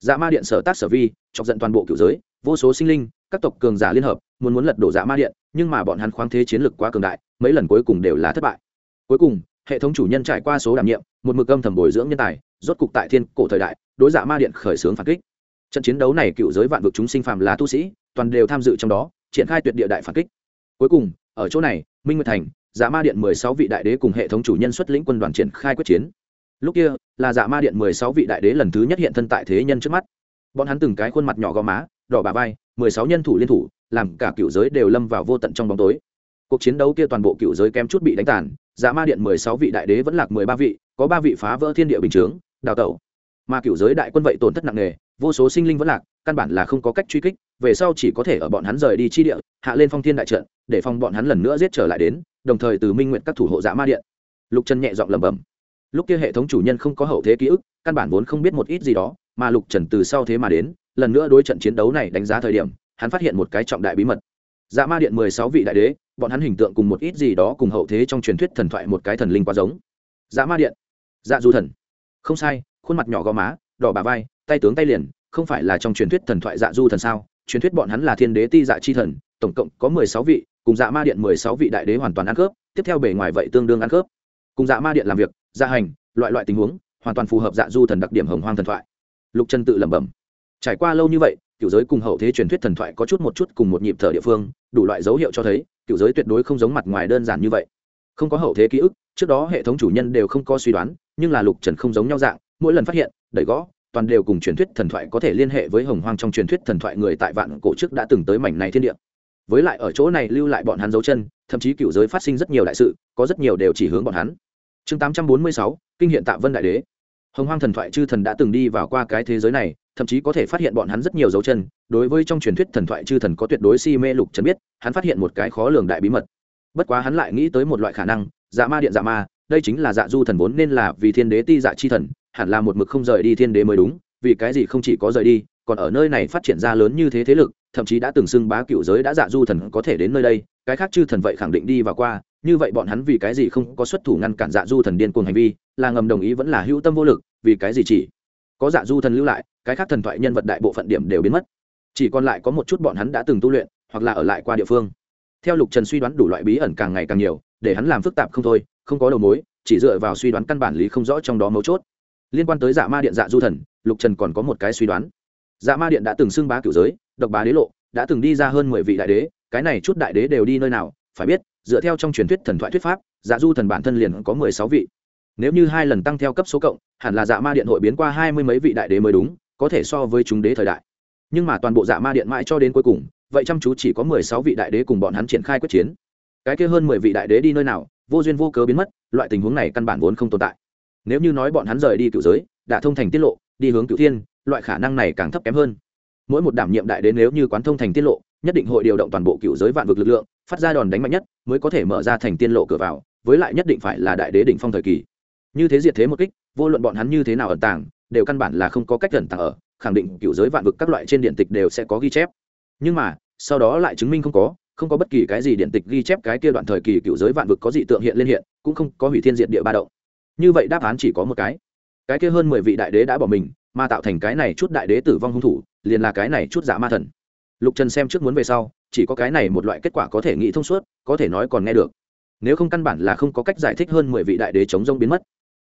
Dạ ma điện sở tác sở vi, chọc giận toàn bộ cựu giới, vô số sinh linh, các tộc cường giả liên hợp, muốn muốn lật đổ dạ ma điện, nhưng mà bọn hắn khoáng thế chiến lực quá cường đại, mấy lần cuối cùng đều là thất bại. Cuối cùng hệ thống chủ nhân trải qua số đảm nhiệm, một mực âm thầm bồi dưỡng nhân tài, rốt cục tại thiên cổ thời đại, đối dạ ma điện khởi xướng phản kích. Trận chiến đấu này cựu giới vạn vực chúng sinh phàm là tu sĩ, toàn đều tham dự trong đó, triển khai tuyệt địa đại phản kích. Cuối cùng, ở chỗ này, minh nguyệt thành dạ ma điện mười sáu vị đại đế cùng hệ thống chủ nhân xuất lĩnh quân đoàn triển khai quyết chiến. Lúc kia, là dạ ma điện mười sáu vị đại đế lần thứ nhất hiện thân tại thế nhân trước mắt. Bọn hắn từng cái khuôn mặt nhỏ gò má, đỏ bà vai, mười sáu nhân thủ liên thủ, làm cả cựu giới đều lâm vào vô tận trong bóng tối. Cuộc chiến đấu kia toàn bộ cựu giới kém chút bị đánh tàn dạ ma điện mười sáu vị đại đế vẫn lạc mười ba vị, có ba vị phá vỡ thiên địa bình chướng, đào tẩu. Mà cựu giới đại quân vậy tổn thất nặng nề, vô số sinh linh vẫn lạc, căn bản là không có cách truy kích, về sau chỉ có thể ở bọn hắn rời đi chi địa, hạ lên phong thiên đại trận, để phòng bọn hắn lần nữa giết trở lại đến, đồng thời từ minh nguyện các thủ hộ dạ ma điện. Lục trần nhẹ giọng lẩm bẩm. Lúc kia hệ thống chủ nhân không có hậu thế ký ức, căn bản vốn không biết một ít gì đó, mà lục trần từ sau thế mà đến, lần nữa đối trận chiến đấu này đánh giá thời điểm, hắn phát hiện một cái trọng đại bí mật dạ ma điện mười sáu vị đại đế, bọn hắn hình tượng cùng một ít gì đó cùng hậu thế trong truyền thuyết thần thoại một cái thần linh quá giống. Dạ ma điện. Dạ du thần. Không sai, khuôn mặt nhỏ gò má, đỏ bà vai, tay tướng tay liền, không phải là trong truyền thuyết thần thoại dạ du thần sao? Truyền thuyết bọn hắn là thiên đế ti dạ chi thần, tổng cộng có mười sáu vị, cùng dạ ma điện mười sáu vị đại đế hoàn toàn ăn khớp, tiếp theo bề ngoài vậy tương đương ăn khớp. Cùng dạ ma điện làm việc gia dạ hành, loại loại tình huống, hoàn toàn phù hợp dạ du thần đặc điểm hồng hoang thần thoại. Lục trần tự lẩm bẩm. Trải qua lâu như vậy cựu giới cùng hậu thế truyền thuyết thần thoại có chút một chút cùng một nhịp thở địa phương, đủ loại dấu hiệu cho thấy, cựu giới tuyệt đối không giống mặt ngoài đơn giản như vậy. Không có hậu thế ký ức, trước đó hệ thống chủ nhân đều không có suy đoán, nhưng là lục trần không giống nhau dạng, mỗi lần phát hiện, đẩy gõ, toàn đều cùng truyền thuyết thần thoại có thể liên hệ với hồng hoang trong truyền thuyết thần thoại người tại vạn cổ trước đã từng tới mảnh này thiên địa. Với lại ở chỗ này lưu lại bọn hắn dấu chân, thậm chí cựu giới phát sinh rất nhiều đại sự, có rất nhiều đều chỉ hướng bọn hắn. Chương tám trăm bốn mươi sáu, kinh hiện tạ vân đại đế. Hồng hoang thần thoại chư thần đã từng đi vào qua cái thế giới này thậm chí có thể phát hiện bọn hắn rất nhiều dấu chân. Đối với trong truyền thuyết thần thoại chư thần có tuyệt đối si mê lục trần biết, hắn phát hiện một cái khó lường đại bí mật. Bất quá hắn lại nghĩ tới một loại khả năng dạ ma điện dạ ma, đây chính là dạ du thần vốn nên là vì thiên đế ti dạ chi thần, hẳn là một mực không rời đi thiên đế mới đúng, vì cái gì không chỉ có rời đi, còn ở nơi này phát triển ra lớn như thế thế lực, thậm chí đã từng xưng bá cựu giới đã dạ du thần có thể đến nơi đây, cái khác chư thần vậy khẳng định đi và qua, như vậy bọn hắn vì cái gì không có xuất thủ ngăn cản dạ du thần điên cuồng hành vi, là ngầm đồng ý vẫn là hữu tâm vô lực, vì cái gì chỉ có dạ du thần lưu lại cái khác thần thoại nhân vật đại bộ phận điểm đều biến mất. Chỉ còn lại có một chút bọn hắn đã từng tu luyện, hoặc là ở lại qua địa phương. Theo lục trần suy đoán đủ loại bí ẩn càng ngày càng nhiều, để hắn làm phức tạp không thôi, không có đầu mối, chỉ dựa vào suy đoán căn bản lý không rõ trong đó mấu chốt. Liên quan tới dạ ma điện dạ du thần, lục trần còn có một cái suy đoán. Dạ ma điện đã từng xưng bá cửu giới, độc bá đế lộ, đã từng đi ra hơn mười vị đại đế, cái này chút đại đế đều đi nơi nào, phải biết, dựa theo trong truyền thuyết thần thoại thuyết pháp dạ du thần bản thân liền có mười sáu vị. Nếu như hai lần tăng theo cấp số cộng, hẳn là dạ ma điện hội biến qua hai mươi mấy vị đại đế mới đúng có thể so với chúng đế thời đại. Nhưng mà toàn bộ dạ ma điện mãi cho đến cuối cùng, vậy chăm chú chỉ có mười sáu vị đại đế cùng bọn hắn triển khai quyết chiến. Cái kia hơn mười vị đại đế đi nơi nào, vô duyên vô cớ biến mất, loại tình huống này căn bản vốn không tồn tại. Nếu như nói bọn hắn rời đi cựu giới, đã thông thành tiết lộ, đi hướng cựu thiên, loại khả năng này càng thấp kém hơn. Mỗi một đảm nhiệm đại đế nếu như quán thông thành tiết lộ, nhất định hội điều động toàn bộ cựu giới vạn vực lực lượng, phát ra đòn đánh mạnh nhất, mới có thể mở ra thành tiên lộ cửa vào, với lại nhất định phải là đại đế đỉnh phong thời kỳ. Như thế diệt thế một kích, vô luận bọn hắn như thế nào ẩn tàng đều căn bản là không có cách gần tàng ở, khẳng định cựu giới vạn vực các loại trên điện tịch đều sẽ có ghi chép. Nhưng mà, sau đó lại chứng minh không có không có bất kỳ cái gì điện tịch ghi chép cái kia đoạn thời kỳ cựu giới vạn vực có dị tượng hiện lên hiện, cũng không có hủy thiên diện địa ba động. Như vậy đáp án chỉ có một cái. Cái kia hơn mười vị đại đế đã bỏ mình, mà tạo thành cái này chút đại đế tử vong hung thủ, liền là cái này chút giả ma thần. Lục trần xem trước muốn về sau, chỉ có cái này một loại kết quả có thể nghĩ thông suốt, có thể nói còn nghe được. Nếu không căn bản là không có cách giải thích hơn mười vị đại đế chống rông biến mất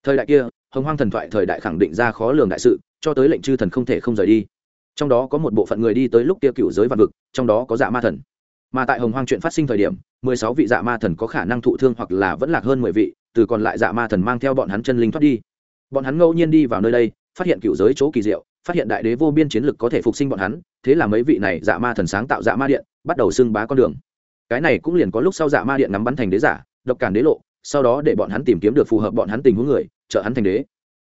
thời đại kia, hồng hoang thần thoại thời đại khẳng định ra khó lường đại sự, cho tới lệnh chư thần không thể không rời đi. Trong đó có một bộ phận người đi tới lúc kia cựu giới vạn vực, trong đó có dạ ma thần. Mà tại hồng hoang chuyện phát sinh thời điểm, mười sáu vị dạ ma thần có khả năng thụ thương hoặc là vẫn lạc hơn mười vị, từ còn lại dạ ma thần mang theo bọn hắn chân linh thoát đi. Bọn hắn ngẫu nhiên đi vào nơi đây, phát hiện cựu giới chỗ kỳ diệu, phát hiện đại đế vô biên chiến lực có thể phục sinh bọn hắn, thế là mấy vị này dạ ma thần sáng tạo dạ ma điện, bắt đầu xưng bá con đường. Cái này cũng liền có lúc sau dạ ma điện nắm bắn thành đế giả, độc cản đế lộ, sau đó để bọn hắn tìm kiếm được phù hợp bọn hắn tình huống người trợ hắn thành đế.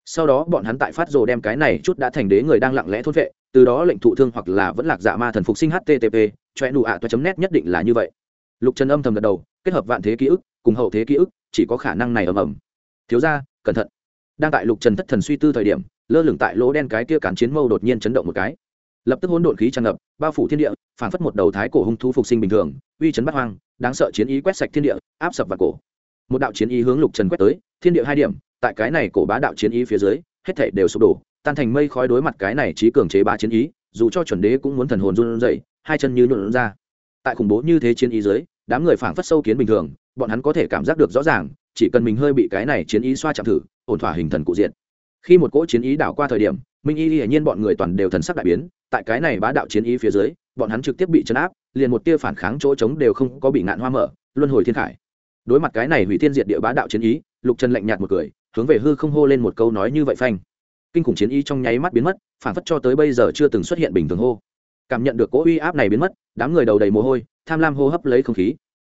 Sau đó bọn hắn tại phát rồ đem cái này chút đã thành đế người đang lặng lẽ thốt vệ, từ đó lệnh thụ thương hoặc là vẫn lạc dạ ma thần phục sinh http choe nụ ạ toa chấm nét nhất định là như vậy. Lục trần âm thầm gật đầu, kết hợp vạn thế ký ức, cùng hậu thế ký ức, chỉ có khả năng này ầm ầm. Thiếu ra cẩn thận. Đang tại lục trần thất thần suy tư thời điểm, lơ lửng tại lỗ đen cái kia cản chiến mâu đột nhiên chấn động một cái. Lập tức hỗn độn khí tràn ngập, bao phủ thiên địa, phảng phất một đầu thái cổ hung thú phục sinh bình thường, uy chấn bắt hoang, đáng sợ chiến ý quét sạch thiên địa, áp sập vào cổ. Một đạo chiến ý hướng lục trần quét tới, thiên địa hai điểm tại cái này cổ bá đạo chiến ý phía dưới, hết thảy đều sụp đổ, tan thành mây khói đối mặt cái này trí cường chế bá chiến ý, dù cho chuẩn đế cũng muốn thần hồn run rẩy, hai chân như nhuộn ra. Tại khủng bố như thế chiến ý dưới, đám người phảng phất sâu kiến bình thường, bọn hắn có thể cảm giác được rõ ràng, chỉ cần mình hơi bị cái này chiến ý xoa chạm thử, ổn thỏa hình thần cụ diện. Khi một cỗ chiến ý đảo qua thời điểm, minh y hiển nhiên bọn người toàn đều thần sắc đại biến, tại cái này bá đạo chiến ý phía dưới, bọn hắn trực tiếp bị chấn áp, liền một tia phản kháng chỗ trống đều không có bị ngạn hoa mở, luân hồi thiên khải. Đối mặt cái này hủy thiên diệt địa bá đạo chiến ý, lục trần lạnh nhạt một cười hướng về hư không hô lên một câu nói như vậy phanh. Kinh khủng chiến ý trong nháy mắt biến mất, phản phất cho tới bây giờ chưa từng xuất hiện bình thường hô. Cảm nhận được cỗ uy áp này biến mất, đám người đầu đầy mồ hôi, tham lam hô hấp lấy không khí.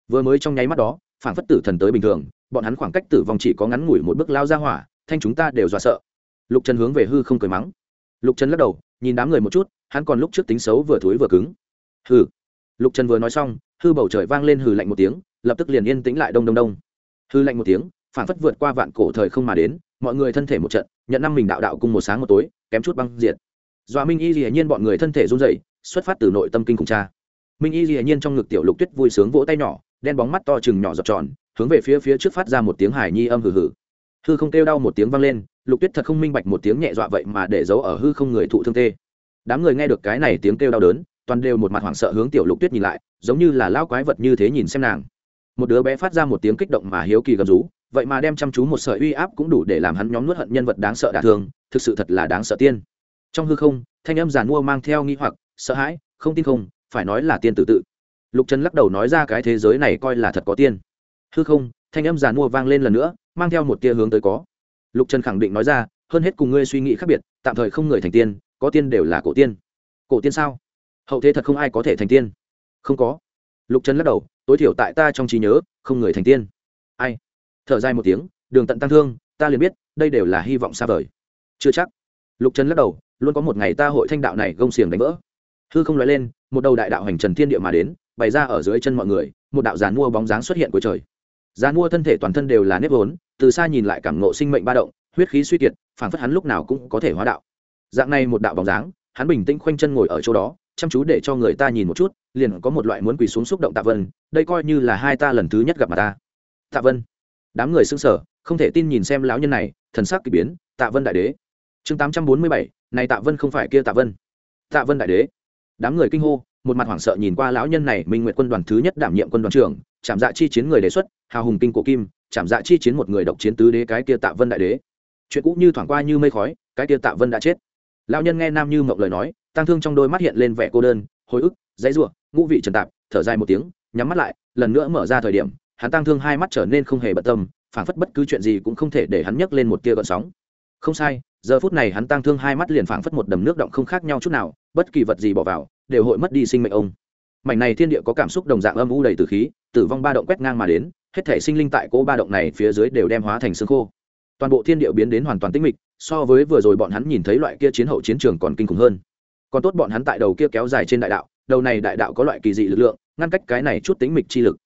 Vừa mới trong nháy mắt đó, phản phất tử thần tới bình thường, bọn hắn khoảng cách tử vong chỉ có ngắn ngủi một bước lao ra hỏa, thanh chúng ta đều dọa sợ. Lục trần hướng về hư không cười mắng. Lục trần lắc đầu, nhìn đám người một chút, hắn còn lúc trước tính xấu vừa thối vừa cứng. Hừ. Lục trần vừa nói xong, hư bầu trời vang lên hừ lạnh một tiếng, lập tức liền yên tĩnh lại đông đông đông. Hư lạnh một tiếng phản phất vượt qua vạn cổ thời không mà đến, mọi người thân thể một trận, nhận năm mình đạo đạo cùng một sáng một tối, kém chút băng diệt. Dọa minh y hiển nhiên bọn người thân thể run dậy xuất phát từ nội tâm kinh cùng cha. Minh y hiển nhiên trong ngực tiểu lục tuyết vui sướng vỗ tay nhỏ, đen bóng mắt to chừng nhỏ giọt tròn, hướng về phía phía trước phát ra một tiếng hài nhi âm hừ hừ. Hư không kêu đau một tiếng vang lên, lục tuyết thật không minh bạch một tiếng nhẹ dọa vậy mà để giấu ở hư không người thụ thương tê. Đám người nghe được cái này tiếng kêu đau đớn, toàn đều một mặt hoảng sợ hướng tiểu lục tuyết nhìn lại, giống như là lao quái vật như thế nhìn xem nàng. Một đứa bé phát ra một tiếng kích động mà hiếu kỳ gầm rú vậy mà đem chăm chú một sợi uy áp cũng đủ để làm hắn nhóm nuốt hận nhân vật đáng sợ đả thương, thực sự thật là đáng sợ tiên. Trong hư không, thanh âm giàn mua mang theo nghi hoặc, sợ hãi, không tin không, phải nói là tiên tự tự. Lục trần lắc đầu nói ra cái thế giới này coi là thật có tiên. Hư không, thanh âm giàn mua vang lên lần nữa, mang theo một tia hướng tới có. Lục trần khẳng định nói ra, hơn hết cùng ngươi suy nghĩ khác biệt, tạm thời không người thành tiên, có tiên đều là cổ tiên. Cổ tiên sao? Hậu thế thật không ai có thể thành tiên. Không có. Lục trần lắc đầu, tối thiểu tại ta trong trí nhớ, không người thành tiên. Ai? Thở dài một tiếng, đường tận tăng thương, ta liền biết, đây đều là hy vọng xa vời. Chưa chắc. Lục trần lắc đầu, luôn có một ngày ta hội thanh đạo này gông xiềng đánh vỡ. Hư không nói lên, một đầu đại đạo hành trần thiên địa mà đến, bày ra ở dưới chân mọi người, một đạo giàn mua bóng dáng xuất hiện của trời. Giàn mua thân thể toàn thân đều là nếp vốn, từ xa nhìn lại cảm ngộ sinh mệnh ba động, huyết khí suy kiệt phản phất hắn lúc nào cũng có thể hóa đạo. Dạng này một đạo bóng dáng, hắn bình tĩnh khoanh chân ngồi ở chỗ đó, chăm chú để cho người ta nhìn một chút, liền có một loại muốn quỳ xuống xúc động tạ vân, đây coi như là hai ta lần thứ nhất gặp mà ta. Tạ vân đám người xưng sở không thể tin nhìn xem lão nhân này, thần sắc k ỳ biến, tạ vân đại đế. Chương tám trăm bốn mươi bảy, này tạ vân không phải kia tạ vân. Tạ vân đại đế. Đám người kinh hô, một mặt hoảng sợ nhìn qua lão nhân này, minh nguyện quân đoàn thứ nhất đảm nhiệm quân đoàn trưởng chạm dạ chi chiến người đề xuất, hào hùng kinh cổ kim chạm dạ chi chiến một người độc chiến tứ đế cái kia tạ vân đại đế. Chuyện cũ như thoảng qua như mây khói, cái kia tạ vân đã chết. Lão nhân nghe nam như mộng lời nói tăng thương trong đôi mắt hiện lên vẻ cô đơn, hồi ức, dãy ruộng ngũ vị trần tạp, thở dài một tiếng, nhắm mắt lại, lần nữa mở ra thời điểm hắn tăng thương hai mắt trở nên không hề bận tâm, phảng phất bất cứ chuyện gì cũng không thể để hắn nhấc lên một tia gợn sóng. Không sai, giờ phút này hắn tăng thương hai mắt liền phảng phất một đầm nước động không khác nhau chút nào, bất kỳ vật gì bỏ vào, đều hội mất đi sinh mệnh ông. Mảnh này thiên địa có cảm xúc đồng dạng âm u đầy từ khí, tử vong ba động quét ngang mà đến, hết thể sinh linh tại cỗ ba động này phía dưới đều đem hóa thành xương khô. Toàn bộ thiên địa biến đến hoàn toàn tĩnh mịch, so với vừa rồi bọn hắn nhìn thấy loại kia chiến hậu chiến trường còn kinh khủng hơn. Còn tốt bọn hắn tại đầu kia kéo dài trên đại đạo, đầu này đại đạo có loại kỳ dị lực lượng, ngăn cách cái này chút tĩnh mịch chi lực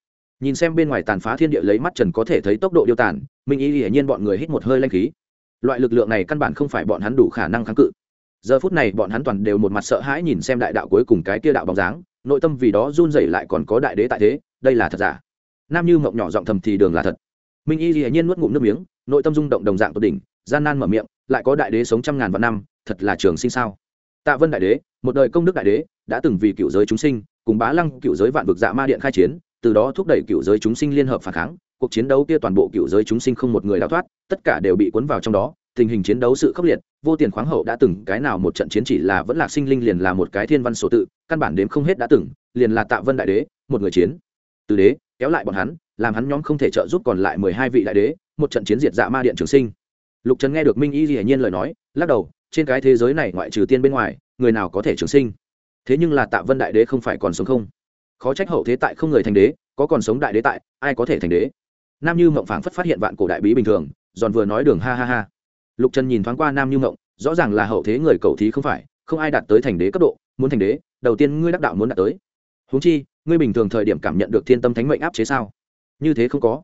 nhìn xem bên ngoài tàn phá thiên địa lấy mắt trần có thể thấy tốc độ điêu tàn, minh y hiển nhiên bọn người hít một hơi lanh khí. Loại lực lượng này căn bản không phải bọn hắn đủ khả năng kháng cự. Giờ phút này bọn hắn toàn đều một mặt sợ hãi nhìn xem đại đạo cuối cùng cái kia đạo bóng dáng, nội tâm vì đó run rẩy lại còn có đại đế tại thế, đây là thật giả? Nam như mộng nhỏ giọng thầm thì đường là thật. Minh y hiển nhiên nuốt ngụm nước miếng, nội tâm rung động đồng dạng tột đỉnh, gian nan mở miệng, lại có đại đế sống trăm ngàn vạn năm, thật là trường sinh sao? Tạ vân đại đế, một đời công đức đại đế, đã từng vì cựu giới chúng sinh, cùng bá lăng cựu giới vạn vực dạ ma điện khai chiến từ đó thúc đẩy cựu giới chúng sinh liên hợp phản kháng, cuộc chiến đấu kia toàn bộ cựu giới chúng sinh không một người đào thoát, tất cả đều bị cuốn vào trong đó, tình hình chiến đấu sự khốc liệt, vô tiền khoáng hậu đã từng, cái nào một trận chiến chỉ là vẫn lạc sinh linh liền là một cái thiên văn số tự, căn bản đếm không hết đã từng, liền là tạ vân đại đế, một người chiến. Từ đế, kéo lại bọn hắn, làm hắn nhóm không thể trợ giúp còn lại mười hai vị đại đế, một trận chiến diệt dạ ma điện trường sinh. Lục trần nghe được minh y hiển nhiên lời nói, lắc đầu, trên cái thế giới này ngoại trừ tiên bên ngoài, người nào có thể trường sinh? Thế nhưng là tạ vân đại đế không phải còn sống không? Khó trách hậu thế tại không người thành đế, có còn sống đại đế tại, ai có thể thành đế? Nam như mộng phảng phất phát hiện vạn cổ đại bí bình thường, giòn vừa nói đường ha ha ha. Lục trần nhìn thoáng qua nam như mộng, rõ ràng là hậu thế người cầu thí không phải, không ai đạt tới thành đế cấp độ, muốn thành đế, đầu tiên ngươi đắc đạo muốn đạt tới. Huống chi, ngươi bình thường thời điểm cảm nhận được thiên tâm thánh mệnh áp chế sao? Như thế không có.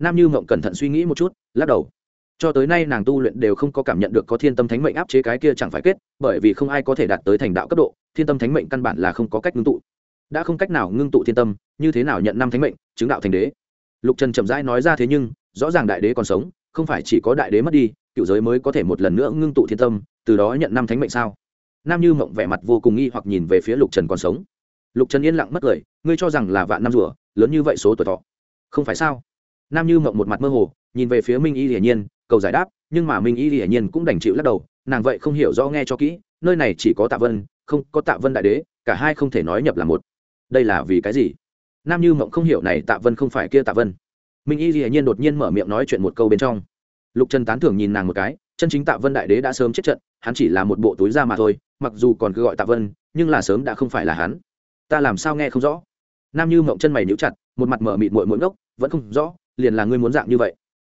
Nam như mộng cẩn thận suy nghĩ một chút, lắc đầu. Cho tới nay nàng tu luyện đều không có cảm nhận được có thiên tâm thánh mệnh áp chế cái kia chẳng phải kết, bởi vì không ai có thể đạt tới thành đạo cấp độ, thiên tâm thánh mệnh căn bản là không có cách ngưng tụ đã không cách nào ngưng tụ thiên tâm như thế nào nhận năm thánh mệnh chứng đạo thành đế? Lục trần chậm rãi nói ra thế nhưng rõ ràng đại đế còn sống không phải chỉ có đại đế mất đi cựu giới mới có thể một lần nữa ngưng tụ thiên tâm từ đó nhận năm thánh mệnh sao? Nam như mộng vẻ mặt vô cùng nghi hoặc nhìn về phía lục trần còn sống. Lục trần yên lặng mất cười ngươi cho rằng là vạn năm rủa, lớn như vậy số tuổi thọ. Không phải sao? Nam như mộng một mặt mơ hồ nhìn về phía minh y hiển nhiên cầu giải đáp nhưng mà minh y hiển nhiên cũng đành chịu lắc đầu nàng vậy không hiểu rõ nghe cho kỹ nơi này chỉ có tạ vân không có tạ vân đại đế cả hai không thể nói nhập là một đây là vì cái gì? Nam như mộng không hiểu này tạ vân không phải kia tạ vân. Minh y hiển nhiên đột nhiên mở miệng nói chuyện một câu bên trong. Lục trần tán thưởng nhìn nàng một cái, chân chính tạ vân đại đế đã sớm chết trận, hắn chỉ là một bộ túi da mà thôi, mặc dù còn cứ gọi tạ vân, nhưng là sớm đã không phải là hắn. Ta làm sao nghe không rõ? Nam như mộng chân mày níu chặt, một mặt mở mịt mội mũi ngốc, vẫn không rõ, liền là ngươi muốn dạng như vậy.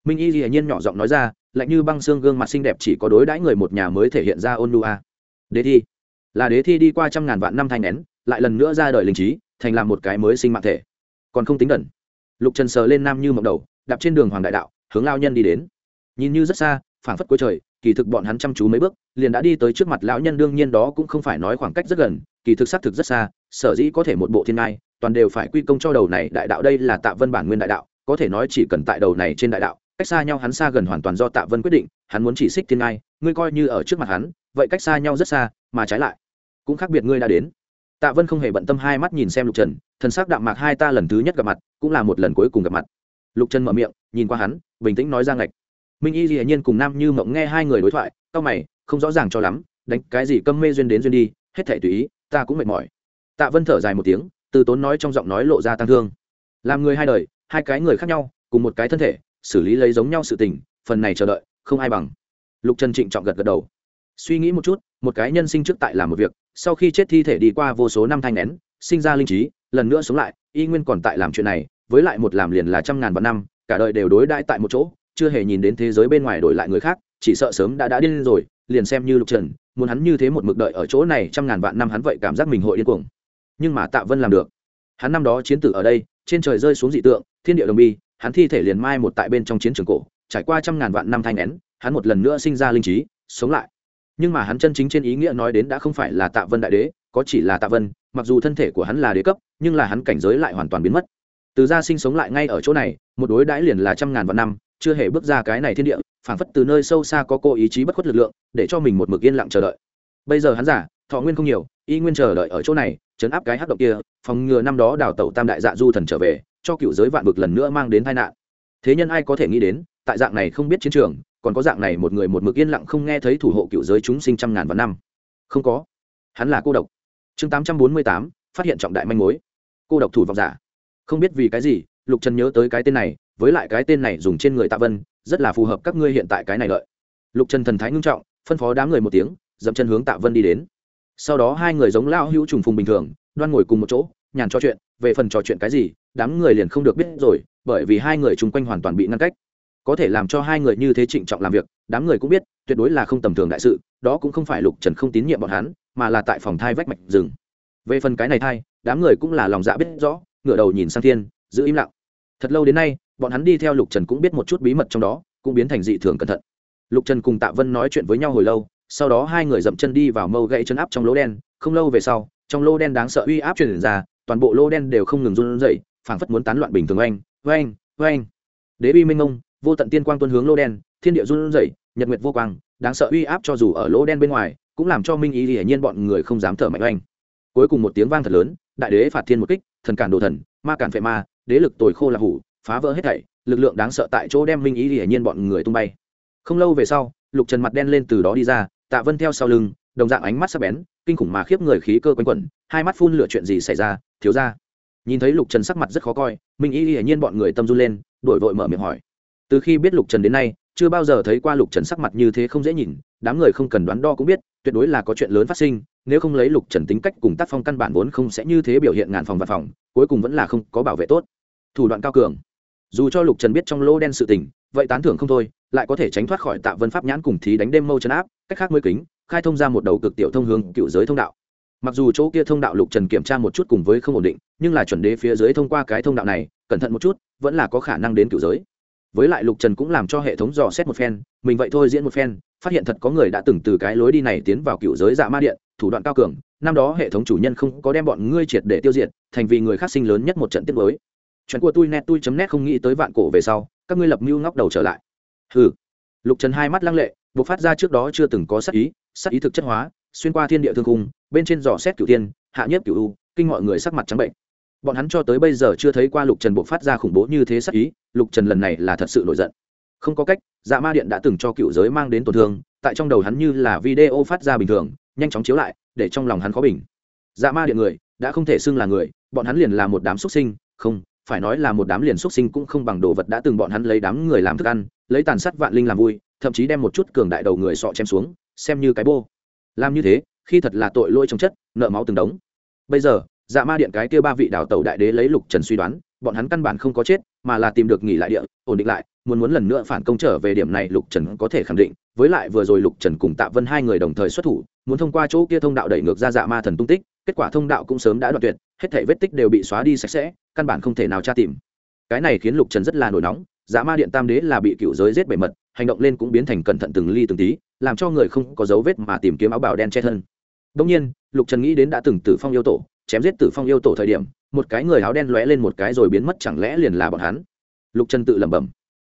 Minh y hiển nhiên nhỏ giọng nói ra, lạnh như băng xương gương mặt xinh đẹp chỉ có đối đãi người một nhà mới thể hiện ra ôn lu a. Đế thi. Là đế thi đi qua trăm ngàn vạn năm thanh nén lại lần nữa ra đời linh trí, thành làm một cái mới sinh mạng thể. Còn không tính đần lục trần sờ lên nam như mộng đầu, đạp trên đường hoàng đại đạo, hướng lao nhân đi đến. Nhìn như rất xa, phảng phất cuối trời, kỳ thực bọn hắn chăm chú mấy bước, liền đã đi tới trước mặt lão nhân, đương nhiên đó cũng không phải nói khoảng cách rất gần, kỳ thực xác thực rất xa, sở dĩ có thể một bộ thiên ngai, toàn đều phải quy công cho đầu này đại đạo đây là tạ vân bản nguyên đại đạo, có thể nói chỉ cần tại đầu này trên đại đạo, cách xa nhau hắn xa gần hoàn toàn do tạ vân quyết định, hắn muốn chỉ xích thiên ngai, ngươi coi như ở trước mặt hắn, vậy cách xa nhau rất xa, mà trái lại, cũng khác biệt ngươi đã đến tạ vân không hề bận tâm hai mắt nhìn xem lục trần, thần sắc đạm mạc hai ta lần thứ nhất gặp mặt, cũng là một lần cuối cùng gặp mặt. Lục trần mở miệng, nhìn qua hắn, bình tĩnh nói ra ngạch. Minh y dĩ nhiên cùng nam như mộng nghe hai người đối thoại tao mày, không rõ ràng cho lắm, đánh cái gì câm mê duyên đến duyên đi, hết thể tùy ý, ta cũng mệt mỏi. Tạ vân thở dài một tiếng, từ tốn nói trong giọng nói lộ ra tăng thương. Làm người hai đời, hai cái người khác nhau, cùng một cái thân thể, xử lý lấy giống nhau sự tình, phần này chờ đợi, không ai bằng. Lục trần trịnh trọng gật gật đầu. Suy nghĩ một chút, một cái nhân sinh trước tại làm một việc sau khi chết thi thể đi qua vô số năm thanh nén, sinh ra linh trí, lần nữa sống lại, y nguyên còn tại làm chuyện này, với lại một làm liền là trăm ngàn vạn năm, cả đời đều đối đãi tại một chỗ, chưa hề nhìn đến thế giới bên ngoài đổi lại người khác, chỉ sợ sớm đã đã điên rồi, liền xem như lục trần, muốn hắn như thế một mực đợi ở chỗ này trăm ngàn vạn năm hắn vậy cảm giác mình hội điên cuồng. Nhưng mà tạ vân làm được. Hắn năm đó chiến tử ở đây, trên trời rơi xuống dị tượng, thiên địa đồng bi, hắn thi thể liền mai một tại bên trong chiến trường cổ, trải qua trăm ngàn vạn năm thanh nén, hắn một lần nữa sinh ra linh trí, sống lại nhưng mà hắn chân chính trên ý nghĩa nói đến đã không phải là tạ vân đại đế, có chỉ là tạ vân, mặc dù thân thể của hắn là đế cấp, nhưng là hắn cảnh giới lại hoàn toàn biến mất. Từ ra sinh sống lại ngay ở chỗ này, một đối đãi liền là trăm ngàn vạn năm, chưa hề bước ra cái này thiên địa, phảng phất từ nơi sâu xa có cô ý chí bất khuất lực lượng, để cho mình một mực yên lặng chờ đợi. Bây giờ hắn giả, thọ nguyên không nhiều, y nguyên chờ đợi ở chỗ này, chấn áp cái hắc động kia, phòng ngừa năm đó đào tẩu tam đại dạ du thần trở về, cho cựu giới vạn vực lần nữa mang đến tai nạn. Thế nhân ai có thể nghĩ đến, tại dạng này không biết chiến trường còn có dạng này một người một mực yên lặng không nghe thấy thủ hộ cựu giới chúng sinh trăm ngàn vạn năm. Không có. Hắn là cô độc. Chương tám trăm bốn mươi tám, phát hiện trọng đại manh mối. Cô độc thủ vọng giả. Không biết vì cái gì, lục trần nhớ tới cái tên này, với lại cái tên này dùng trên người tạ vân, rất là phù hợp các ngươi hiện tại cái này lợi. Lục trần thần thái ngưng trọng, phân phó đám người một tiếng, dậm chân hướng tạ vân đi đến. Sau đó hai người giống lao hữu trùng phùng bình thường, đoan ngồi cùng một chỗ, nhàn trò chuyện, về phần trò chuyện cái gì, đám người liền không được biết rồi, bởi vì hai người chung quanh hoàn toàn bị ngăn cách có thể làm cho hai người như thế trịnh trọng làm việc, đám người cũng biết, tuyệt đối là không tầm thường đại sự, đó cũng không phải lục trần không tín nhiệm bọn hắn, mà là tại phòng thai vách mạch rừng. Về phần cái này thai, đám người cũng là lòng dạ biết rõ, ngửa đầu nhìn sang thiên, giữ im lặng. Thật lâu đến nay, bọn hắn đi theo lục trần cũng biết một chút bí mật trong đó, cũng biến thành dị thường cẩn thận. Lục trần cùng tạ vân nói chuyện với nhau hồi lâu, sau đó hai người dậm chân đi vào mâu gậy chân áp trong lỗ đen, không lâu về sau, trong lô đen đáng sợ uy áp truyền ra, toàn bộ lô đen đều không ngừng run rẩy, phảng phất muốn tán loạn bình thường oanh oanh oanh. Đế uy minh ông vô tận tiên quang tuân hướng lô đen, thiên địa run rẩy, nhật nguyệt vô quang, đáng sợ uy áp cho dù ở lô đen bên ngoài, cũng làm cho minh ý hiển nhiên bọn người không dám thở mạnh oanh. Cuối cùng một tiếng vang thật lớn, đại đế phạt thiên một kích, thần cản đồ thần, ma cản phệ ma, đế lực tồi khô là hủ, phá vỡ hết thảy, lực lượng đáng sợ tại chỗ đem minh ý hiển nhiên bọn người tung bay. Không lâu về sau, lục trần mặt đen lên từ đó đi ra, tạ vân theo sau lưng, đồng dạng ánh mắt sắc bén, kinh khủng mà khiếp người khí cơ quanh quẩn, hai mắt phun lửa chuyện gì xảy ra, thiếu ra nhìn thấy lục trần sắc mặt rất khó coi, minh ý hiển nhiên bọn người tâm run lên, đổi vội mở miệng hỏi từ khi biết lục trần đến nay, chưa bao giờ thấy qua lục trần sắc mặt như thế không dễ nhìn, đám người không cần đoán đo cũng biết, tuyệt đối là có chuyện lớn phát sinh, nếu không lấy lục trần tính cách cùng tác phong căn bản vốn không sẽ như thế biểu hiện ngàn phòng văn phòng, cuối cùng vẫn là không có bảo vệ tốt. Thủ đoạn cao cường. Dù cho lục trần biết trong lô đen sự tình, vậy tán thưởng không thôi, lại có thể tránh thoát khỏi tạ vân pháp nhãn cùng thí đánh đêm mâu trấn áp, cách khác mới kính, khai thông ra một đầu cực tiểu thông hướng cựu giới thông đạo. Mặc dù chỗ kia thông đạo lục trần kiểm tra một chút cùng với không ổn định, nhưng là chuẩn đế phía dưới thông qua cái thông đạo này, cẩn thận một chút, vẫn là có khả năng đến cựu giới với lại lục trần cũng làm cho hệ thống dò xét một phen, mình vậy thôi diễn một phen, phát hiện thật có người đã từng từ cái lối đi này tiến vào cựu giới dạ ma điện, thủ đoạn cao cường, năm đó hệ thống chủ nhân không có đem bọn ngươi triệt để tiêu diệt, thành vì người khác sinh lớn nhất một trận tiết mới chuyện của tôi net tôi chấm net không nghĩ tới vạn cổ về sau, các ngươi lập mưu ngóc đầu trở lại. Ừ lục trần hai mắt lăng lệ, buộc phát ra trước đó chưa từng có sắc ý sắc ý thực chất hóa, xuyên qua thiên địa thương cung bên trên dò xét cửu tiên hạ nhất cửu u, kinh mọi người sắc mặt trắng bệnh bọn hắn cho tới bây giờ chưa thấy qua lục trần buộc phát ra khủng bố như thế sắc ý, lục trần lần này là thật sự nổi giận. Không có cách dạ ma điện đã từng cho cựu giới mang đến tổn thương, tại trong đầu hắn như là video phát ra bình thường, nhanh chóng chiếu lại, để trong lòng hắn khó bình. Dạ ma điện người, đã không thể xưng là người, bọn hắn liền là một đám xuất sinh, không, phải nói là một đám liền xuất sinh cũng không bằng đồ vật đã từng bọn hắn lấy đám người làm thức ăn, lấy tàn sát vạn linh làm vui, thậm chí đem một chút cường đại đầu người sọ chém xuống, xem như cái bô. Làm như thế, khi thật là tội lỗi trong chất, nợ máu từng đống. Bây giờ dạ ma điện cái kia ba vị đào tẩu đại đế lấy lục trần suy đoán, bọn hắn căn bản không có chết, mà là tìm được nghỉ lại địa, ổn định lại, muốn muốn lần nữa phản công trở về điểm này lục trần có thể khẳng định, với lại vừa rồi lục trần cùng tạ vân hai người đồng thời xuất thủ, muốn thông qua chỗ kia thông đạo đẩy ngược ra dạ ma thần tung tích, kết quả thông đạo cũng sớm đã đoạn tuyệt, hết thể vết tích đều bị xóa đi sạch sẽ, căn bản không thể nào tra tìm. Cái này khiến lục trần rất là nổi nóng dạ ma điện tam đế là bị cựu giới giết bề mật, hành động lên cũng biến thành cẩn thận từng ly từng tí, làm cho người không có dấu vết mà tìm kiếm áo bào đen che thân. Đông nhiên, lục trần nghĩ đến đã từng tử phong yêu tổ chém giết tử phong yêu tổ thời điểm, một cái người áo đen lóe lên một cái rồi biến mất chẳng lẽ liền là bọn hắn? Lục trần tự lẩm bẩm.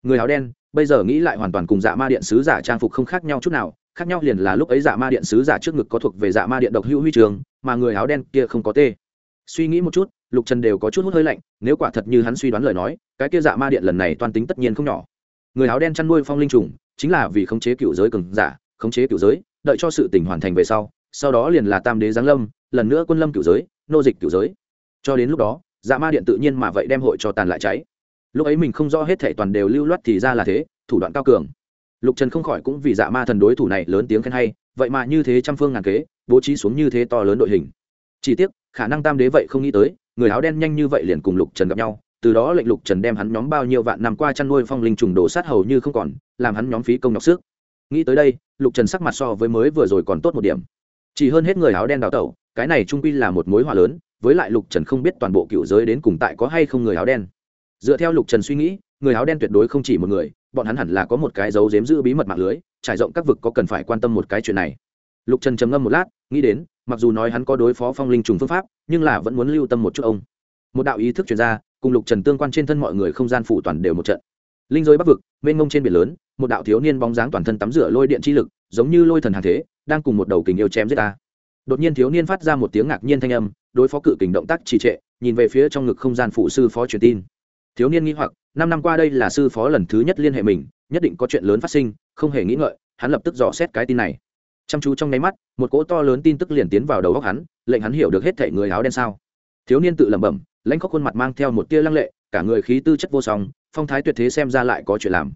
Người áo đen, bây giờ nghĩ lại hoàn toàn cùng dạ ma điện sứ giả trang phục không khác nhau chút nào, khác nhau liền là lúc ấy dạ ma điện sứ giả trước ngực có thuộc về dạ ma điện độc hữu huy trường, mà người áo đen kia không có tê. Suy nghĩ một chút, lục trần đều có chút hút hơi lạnh, nếu quả thật như hắn suy đoán lời nói, cái kia dạ ma điện lần này toan tính tất nhiên không nhỏ. Người áo đen chăn nuôi phong linh trùng, chính là vì khống chế cựu giới cường giả, khống chế cựu giới, đợi cho sự tình hoàn thành về sau sau đó liền là tam đế giáng lâm, lần nữa quân lâm cựu giới nô dịch cựu giới. Cho đến lúc đó dạ ma điện tự nhiên mà vậy đem hội cho tàn lại cháy. Lúc ấy mình không rõ hết thể toàn đều lưu loát thì ra là thế, thủ đoạn cao cường. Lục trần không khỏi cũng vì dạ ma thần đối thủ này lớn tiếng khen hay, vậy mà như thế trăm phương ngàn kế, bố trí xuống như thế to lớn đội hình. Chỉ tiếc, khả năng tam đế vậy không nghĩ tới, người áo đen nhanh như vậy liền cùng lục trần gặp nhau, từ đó lệnh lục trần đem hắn nhóm bao nhiêu vạn năm qua chăn nuôi phong linh trùng đồ sát hầu như không còn, làm hắn nhóm phí công nhọc sức. Nghĩ tới đây, lục trần sắc mặt so với mới vừa rồi còn tốt một điểm. Chỉ hơn hết người áo đen đào tẩu cái này trung quy là một mối họa lớn, với lại lục trần không biết toàn bộ cựu giới đến cùng tại có hay không người áo đen. Dựa theo lục trần suy nghĩ, người áo đen tuyệt đối không chỉ một người, bọn hắn hẳn là có một cái dấu dếm giữ bí mật mạng lưới, trải rộng các vực có cần phải quan tâm một cái chuyện này. Lục trần trầm ngâm một lát, nghĩ đến, mặc dù nói hắn có đối phó phong linh trùng phương pháp, nhưng là vẫn muốn lưu tâm một chút ông. Một đạo ý thức chuyển ra, cùng lục trần tương quan trên thân mọi người không gian phủ toàn đều một trận. Linh giới bắc vực, mênh mông trên biển lớn, một đạo thiếu niên bóng dáng toàn thân tắm rửa lôi điện chi lực, giống như lôi thần hàng thế, đang cùng một đầu kình yêu chém giết ta đột nhiên thiếu niên phát ra một tiếng ngạc nhiên thanh âm, đối phó cự kình động tác trì trệ, nhìn về phía trong ngực không gian phụ sư phó truyền tin. Thiếu niên nghĩ hoặc, năm năm qua đây là sư phó lần thứ nhất liên hệ mình, nhất định có chuyện lớn phát sinh, không hề nghĩ ngợi, hắn lập tức dò xét cái tin này. Chăm chú trong nháy mắt, một cỗ to lớn tin tức liền tiến vào đầu góc hắn, lệnh hắn hiểu được hết thể người áo đen sao. Thiếu niên tự lẩm bẩm, lãnh khóc khuôn mặt mang theo một tia lăng lệ, cả người khí tư chất vô song, phong thái tuyệt thế xem ra lại có chuyện làm.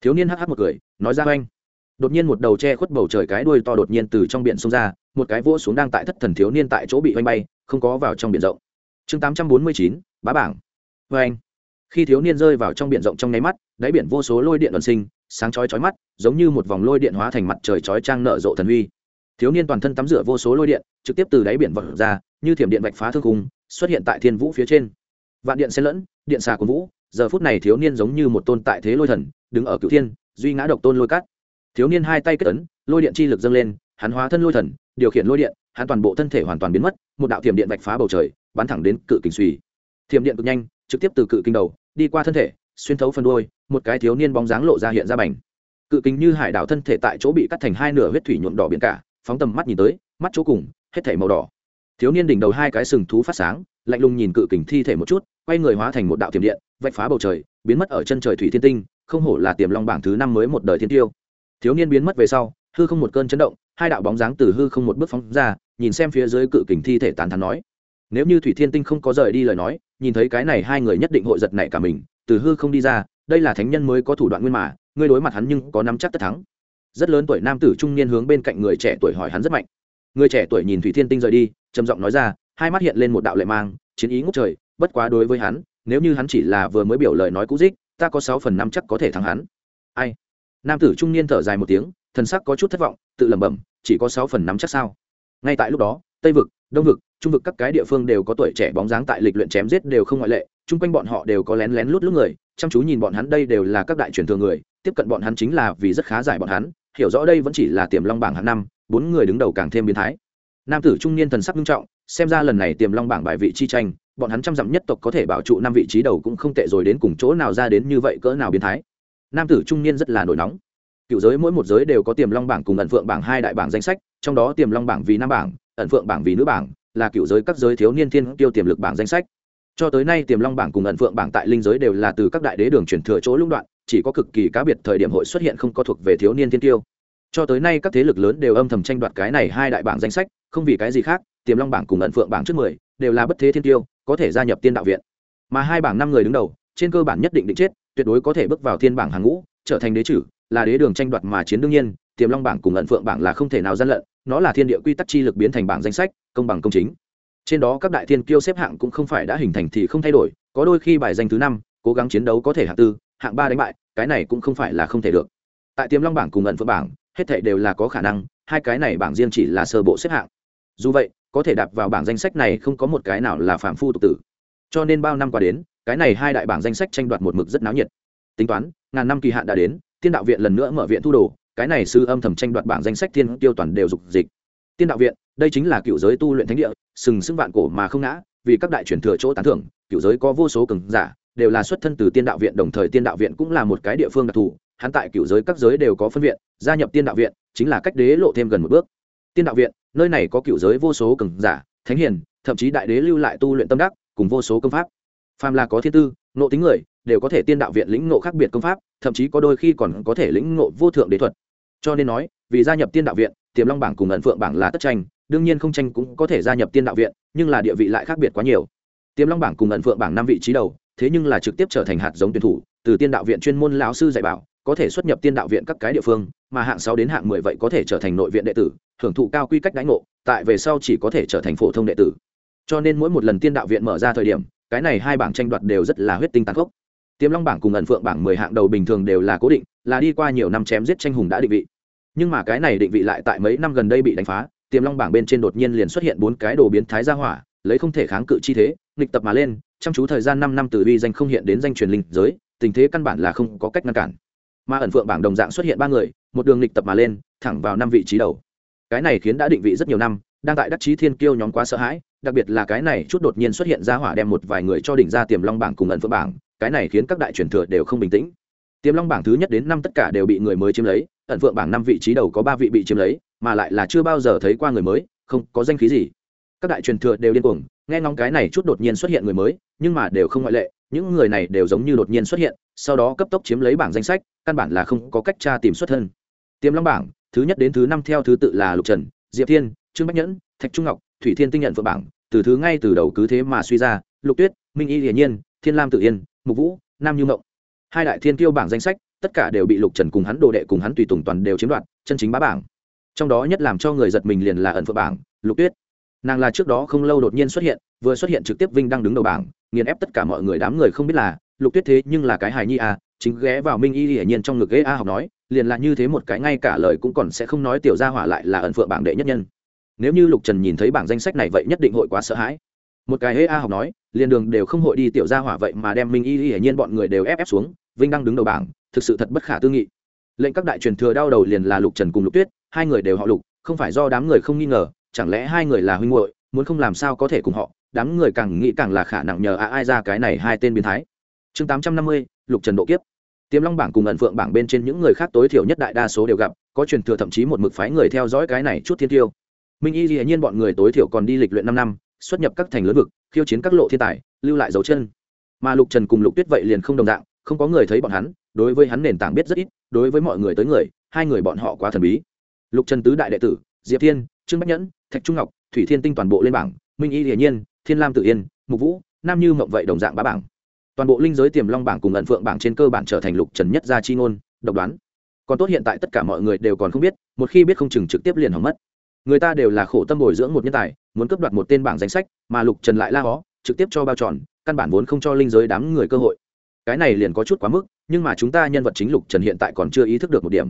Thiếu niên hắc hắc một cười, nói ra oanh đột nhiên một đầu che khuất bầu trời cái đuôi to đột nhiên từ trong biển xông ra, một cái vỗ xuống đang tại thất thần thiếu niên tại chỗ bị oanh bay, không có vào trong biển rộng. Chương tám trăm bốn mươi chín, bá bảng. Vâng oanh khi thiếu niên rơi vào trong biển rộng trong nháy mắt, đáy biển vô số lôi điện đoàn sinh, sáng chói chói mắt, giống như một vòng lôi điện hóa thành mặt trời chói trang nở rộ thần uy. Thiếu niên toàn thân tắm rửa vô số lôi điện, trực tiếp từ đáy biển vật ra, như thiểm điện vạch phá thương khung, xuất hiện tại thiên vũ phía trên. Vạn điện xen lẫn, điện xà của vũ, giờ phút này thiếu niên giống như một tôn tại thế lôi thần, đứng ở cựu thiên, duy ngã độc tôn lôi cát thiếu niên hai tay kết ấn, lôi điện chi lực dâng lên, hắn hóa thân lôi thần, điều khiển lôi điện, hắn toàn bộ thân thể hoàn toàn biến mất, một đạo thiểm điện vạch phá bầu trời, bắn thẳng đến cự kình suy. Thiểm điện cực nhanh, trực tiếp từ cự kinh đầu, đi qua thân thể, xuyên thấu phân đôi một cái thiếu niên bóng dáng lộ ra hiện ra bành. Cự kinh như hải đảo thân thể tại chỗ bị cắt thành hai nửa huyết thủy nhuộm đỏ biển cả, phóng tầm mắt nhìn tới, mắt chỗ cùng, hết thể màu đỏ. Thiếu niên đỉnh đầu hai cái sừng thú phát sáng, lạnh lùng nhìn cự kình thi thể một chút, quay người hóa thành một đạo tiềm điện, vạch phá bầu trời, biến mất ở chân trời thủy thiên tinh, không hổ là tiềm long bảng thứ năm mới một đời thiên tiêu thiếu niên biến mất về sau, hư không một cơn chấn động, hai đạo bóng dáng từ hư không một bước phóng ra, nhìn xem phía dưới cự kình thi thể tàn thắn nói. Nếu như thủy thiên tinh không có rời đi lời nói, nhìn thấy cái này hai người nhất định hội giật nảy cả mình, từ hư không đi ra, đây là thánh nhân mới có thủ đoạn nguyên mà, ngươi đối mặt hắn nhưng có nắm chắc tất thắng. Rất lớn tuổi nam tử trung niên hướng bên cạnh người trẻ tuổi hỏi hắn rất mạnh. Người trẻ tuổi nhìn thủy thiên tinh rời đi, trầm giọng nói ra, hai mắt hiện lên một đạo lệ mang, chiến ý ngốc trời, bất quá đối với hắn, nếu như hắn chỉ là vừa mới biểu lời nói cũ dích, ta có sáu phần năm chắc có thể thắng hắn. Ai? Nam tử trung niên thở dài một tiếng, thần sắc có chút thất vọng, tự lẩm bẩm, chỉ có sáu phần nắm chắc sao. Ngay tại lúc đó, tây vực, đông vực, trung vực các cái địa phương đều có tuổi trẻ bóng dáng tại lịch luyện chém giết đều không ngoại lệ, chung quanh bọn họ đều có lén lén lút lút người, chăm chú nhìn bọn hắn đây đều là các đại truyền thường người, tiếp cận bọn hắn chính là vì rất khá giải bọn hắn, hiểu rõ đây vẫn chỉ là tiềm long bảng hạng năm, bốn người đứng đầu càng thêm biến thái. Nam tử trung niên thần sắc nghiêm trọng, xem ra lần này tiềm long bảng bài vị chi tranh, bọn hắn trăm dặm nhất tộc có thể bảo trụ năm vị trí đầu cũng không tệ rồi đến cùng chỗ nào ra đến như vậy cỡ nào biến thái nam tử trung niên rất là nổi nóng. Cựu giới mỗi một giới đều có tiềm long bảng cùng ẩn phượng bảng hai đại bảng danh sách, trong đó tiềm long bảng vì nam bảng, ẩn phượng bảng vì nữ bảng, là cựu giới các giới thiếu niên thiên tiêu tiềm lực bảng danh sách. Cho tới nay tiềm long bảng cùng ẩn phượng bảng tại linh giới đều là từ các đại đế đường chuyển thừa chỗ lũng đoạn, chỉ có cực kỳ cá biệt thời điểm hội xuất hiện không có thuộc về thiếu niên thiên tiêu cho tới nay các thế lực lớn đều âm thầm tranh đoạt cái này hai đại bảng danh sách, không vì cái gì khác, tiềm long bảng cùng ẩn phượng bảng trước mười đều là bất thế thiên tiêu có thể gia nhập tiên đạo viện. Mà hai bảng năm người đứng đầu trên cơ bản nhất định định chết, tuyệt đối có thể bước vào thiên bảng hàng ngũ, trở thành đế chử, là đế đường tranh đoạt mà chiến đương nhiên, tiềm long bảng cùng ẩn phượng bảng là không thể nào gian lận, nó là thiên địa quy tắc chi lực biến thành bảng danh sách, công bằng công chính. Trên đó các đại thiên kiêu xếp hạng cũng không phải đã hình thành thì không thay đổi, có đôi khi bài danh thứ năm, cố gắng chiến đấu có thể hạng tư, hạng ba đánh bại, cái này cũng không phải là không thể được. Tại tiềm long bảng cùng ẩn phượng bảng, hết thảy đều là có khả năng, hai cái này bảng riêng chỉ là sơ bộ xếp hạng. Dù vậy, có thể đạp vào bảng danh sách này không có một cái nào là phạm phu tục tử. Cho nên bao năm qua đến cái này hai đại bảng danh sách tranh đoạt một mực rất náo nhiệt. Tính toán, ngàn năm kỳ hạn đã đến, tiên đạo viện lần nữa mở viện thu đồ, cái này sư âm thầm tranh đoạt bảng danh sách thiên tiêu toàn đều dục dịch. Tiên đạo viện, đây chính là cựu giới tu luyện thánh địa, sừng sững vạn cổ mà không ngã, vì các đại truyền thừa chỗ tán thưởng, cựu giới có vô số cường giả, đều là xuất thân từ tiên đạo viện, đồng thời tiên đạo viện cũng là một cái địa phương đặc thù, hắn tại cựu giới các giới đều có phân viện, gia nhập tiên đạo viện, chính là cách đế lộ thêm gần một bước. Tiên đạo viện, nơi này có cựu giới vô số cường giả, thánh hiền, thậm chí đại đế lưu lại tu luyện tâm đắc, cùng vô số công pháp phàm là có thiên tư nộ tính người, đều có thể tiên đạo viện lĩnh ngộ khác biệt công pháp, thậm chí có đôi khi còn có thể lĩnh ngộ vô thượng đế thuật. Cho nên nói, vì gia nhập tiên đạo viện, tiềm long bảng cùng ẩn phượng bảng là tất tranh, đương nhiên không tranh cũng có thể gia nhập tiên đạo viện, nhưng là địa vị lại khác biệt quá nhiều. Tiềm long bảng cùng ẩn phượng bảng năm vị trí đầu, thế nhưng là trực tiếp trở thành hạt giống tuyển thủ, từ tiên đạo viện chuyên môn lão sư dạy bảo, có thể xuất nhập tiên đạo viện các cái địa phương, mà hạng sáu đến hạng mười vậy có thể trở thành nội viện đệ tử, hưởng thụ cao quy cách đánh ngộ, tại về sau chỉ có thể trở thành phổ thông đệ tử. Cho nên mỗi một lần tiên đạo viện mở ra thời điểm cái này hai bảng tranh đoạt đều rất là huyết tinh tàn khốc. Tiềm long bảng cùng ẩn phượng bảng mười hạng đầu bình thường đều là cố định, là đi qua nhiều năm chém giết tranh hùng đã định vị. Nhưng mà cái này định vị lại tại mấy năm gần đây bị đánh phá, tiềm long bảng bên trên đột nhiên liền xuất hiện bốn cái đồ biến thái ra hỏa, lấy không thể kháng cự chi thế, nghịch tập mà lên, chăm chú thời gian năm năm từ uy danh không hiện đến danh truyền linh giới, tình thế căn bản là không có cách ngăn cản. Mà ẩn phượng bảng đồng dạng xuất hiện ba người, một đường nghịch tập mà lên, thẳng vào năm vị trí đầu. Cái này khiến đã định vị rất nhiều năm, đang tại đắc chí thiên kiêu nhóm quá sợ hãi đặc biệt là cái này chút đột nhiên xuất hiện ra hỏa đem một vài người cho đỉnh ra tiềm long bảng cùng ẩn phượng bảng, cái này khiến các đại truyền thừa đều không bình tĩnh. Tiềm long bảng thứ nhất đến năm tất cả đều bị người mới chiếm lấy, ẩn phượng bảng năm vị trí đầu có ba vị bị chiếm lấy, mà lại là chưa bao giờ thấy qua người mới, không có danh khí gì. Các đại truyền thừa đều điên cuồng, nghe ngóng cái này chút đột nhiên xuất hiện người mới, nhưng mà đều không ngoại lệ, những người này đều giống như đột nhiên xuất hiện, sau đó cấp tốc chiếm lấy bảng danh sách, căn bản là không có cách tra tìm xuất thân. Tiềm long bảng, thứ nhất đến thứ năm theo thứ tự là lục trần, diệp thiên, trương bách nhẫn, thạch trung ngọc, thủy thiên tinh nhận phượng bảng từ thứ ngay từ đầu cứ thế mà suy ra, lục tuyết, minh y hiển nhiên, thiên lam tự yên, mục vũ, nam như mộng. Hai đại thiên tiêu bảng danh sách, tất cả đều bị lục trần cùng hắn đồ đệ cùng hắn tùy tùng toàn đều chiếm đoạt, chân chính bá bảng. Trong đó nhất làm cho người giật mình liền là ẩn phượng bảng, lục tuyết. Nàng là trước đó không lâu đột nhiên xuất hiện, vừa xuất hiện trực tiếp vinh đang đứng đầu bảng, nghiền ép tất cả mọi người đám người không biết là, lục tuyết thế nhưng là cái hài nhi à chính ghé vào minh y hiển nhiên trong ngực ghế a học nói, liền là như thế một cái, ngay cả lời cũng còn sẽ không nói tiểu gia hỏa lại là ẩn phượng bảng đệ nhất nhân nếu như lục trần nhìn thấy bảng danh sách này vậy nhất định hội quá sợ hãi. Một cái hê a học nói, liền đường đều không hội đi tiểu gia hỏa vậy mà đem minh y hiển nhiên bọn người đều ép ép xuống, vinh đang đứng đầu bảng, thực sự thật bất khả tư nghị. Lệnh các đại truyền thừa đau đầu liền là lục trần cùng lục tuyết, hai người đều họ lục, không phải do đám người không nghi ngờ, chẳng lẽ hai người là huynh hội muốn không làm sao có thể cùng họ, đám người càng nghĩ càng là khả năng nhờ à ai ra cái này hai tên biến thái. Chương tám trăm năm mươi, lục trần độ kiếp. Tiềm long bảng cùng ẩn phượng bảng bên trên những người khác tối thiểu nhất đại đa số đều gặp, có truyền thừa thậm chí một mực phái người theo dõi cái này chút thiên tiêu minh y dĩ nhiên bọn người tối thiểu còn đi lịch luyện năm năm, xuất nhập các thành lớn vực, khiêu chiến các lộ thiên tài, lưu lại dấu chân. Mà lục trần cùng lục tuyết vậy liền không đồng dạng, không có người thấy bọn hắn, đối với hắn nền tảng biết rất ít, đối với mọi người tới người, hai người bọn họ quá thần bí. Lục trần tứ đại đệ tử, diệp thiên, trương bách nhẫn, thạch trung ngọc, thủy thiên tinh toàn bộ lên bảng, minh y hiển nhiên, thiên lam tự yên, mục vũ, nam như mộng vậy đồng dạng bá bảng. Toàn bộ linh giới tiềm long bảng cùng ẩn phượng bảng trên cơ bản trở thành lục trần nhất gia chi ngôn, độc đoán. Còn tốt hiện tại tất cả mọi người đều còn không biết, một khi biết không chừng trực tiếp liền hỏng mất người ta đều là khổ tâm bồi dưỡng một nhân tài, muốn cướp đoạt một tên bảng danh sách, mà lục trần lại la hó, trực tiếp cho bao tròn căn bản vốn không cho linh giới đám người cơ hội. Cái này liền có chút quá mức, nhưng mà chúng ta nhân vật chính lục trần hiện tại còn chưa ý thức được một điểm.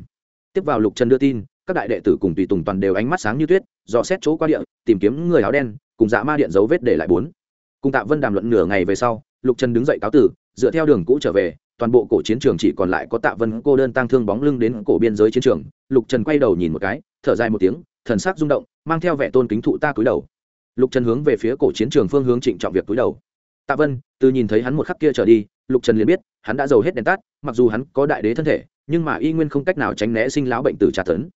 Tiếp vào lục trần đưa tin, các đại đệ tử cùng tùy tùng toàn đều ánh mắt sáng như tuyết, dò xét chỗ qua địa, tìm kiếm người áo đen, cùng dạ ma điện dấu vết để lại bốn. Cùng tạ vân đàm luận nửa ngày về sau, lục trần đứng dậy cáo tử, dựa theo đường cũ trở về, toàn bộ cổ chiến trường chỉ còn lại có tạ vân cô đơn tăng thương bóng lưng đến cổ biên giới chiến trường. Lục trần quay đầu nhìn một cái, thở dài một tiếng thần sắc rung động, mang theo vẻ tôn kính thụ ta cúi đầu. Lục trần hướng về phía cổ chiến trường phương hướng trịnh trọng việc cúi đầu. Tạ vân, từ nhìn thấy hắn một khắc kia trở đi, lục trần liền biết, hắn đã giàu hết đèn tắt, mặc dù hắn có đại đế thân thể, nhưng mà y nguyên không cách nào tránh né sinh lão bệnh tử tra tấn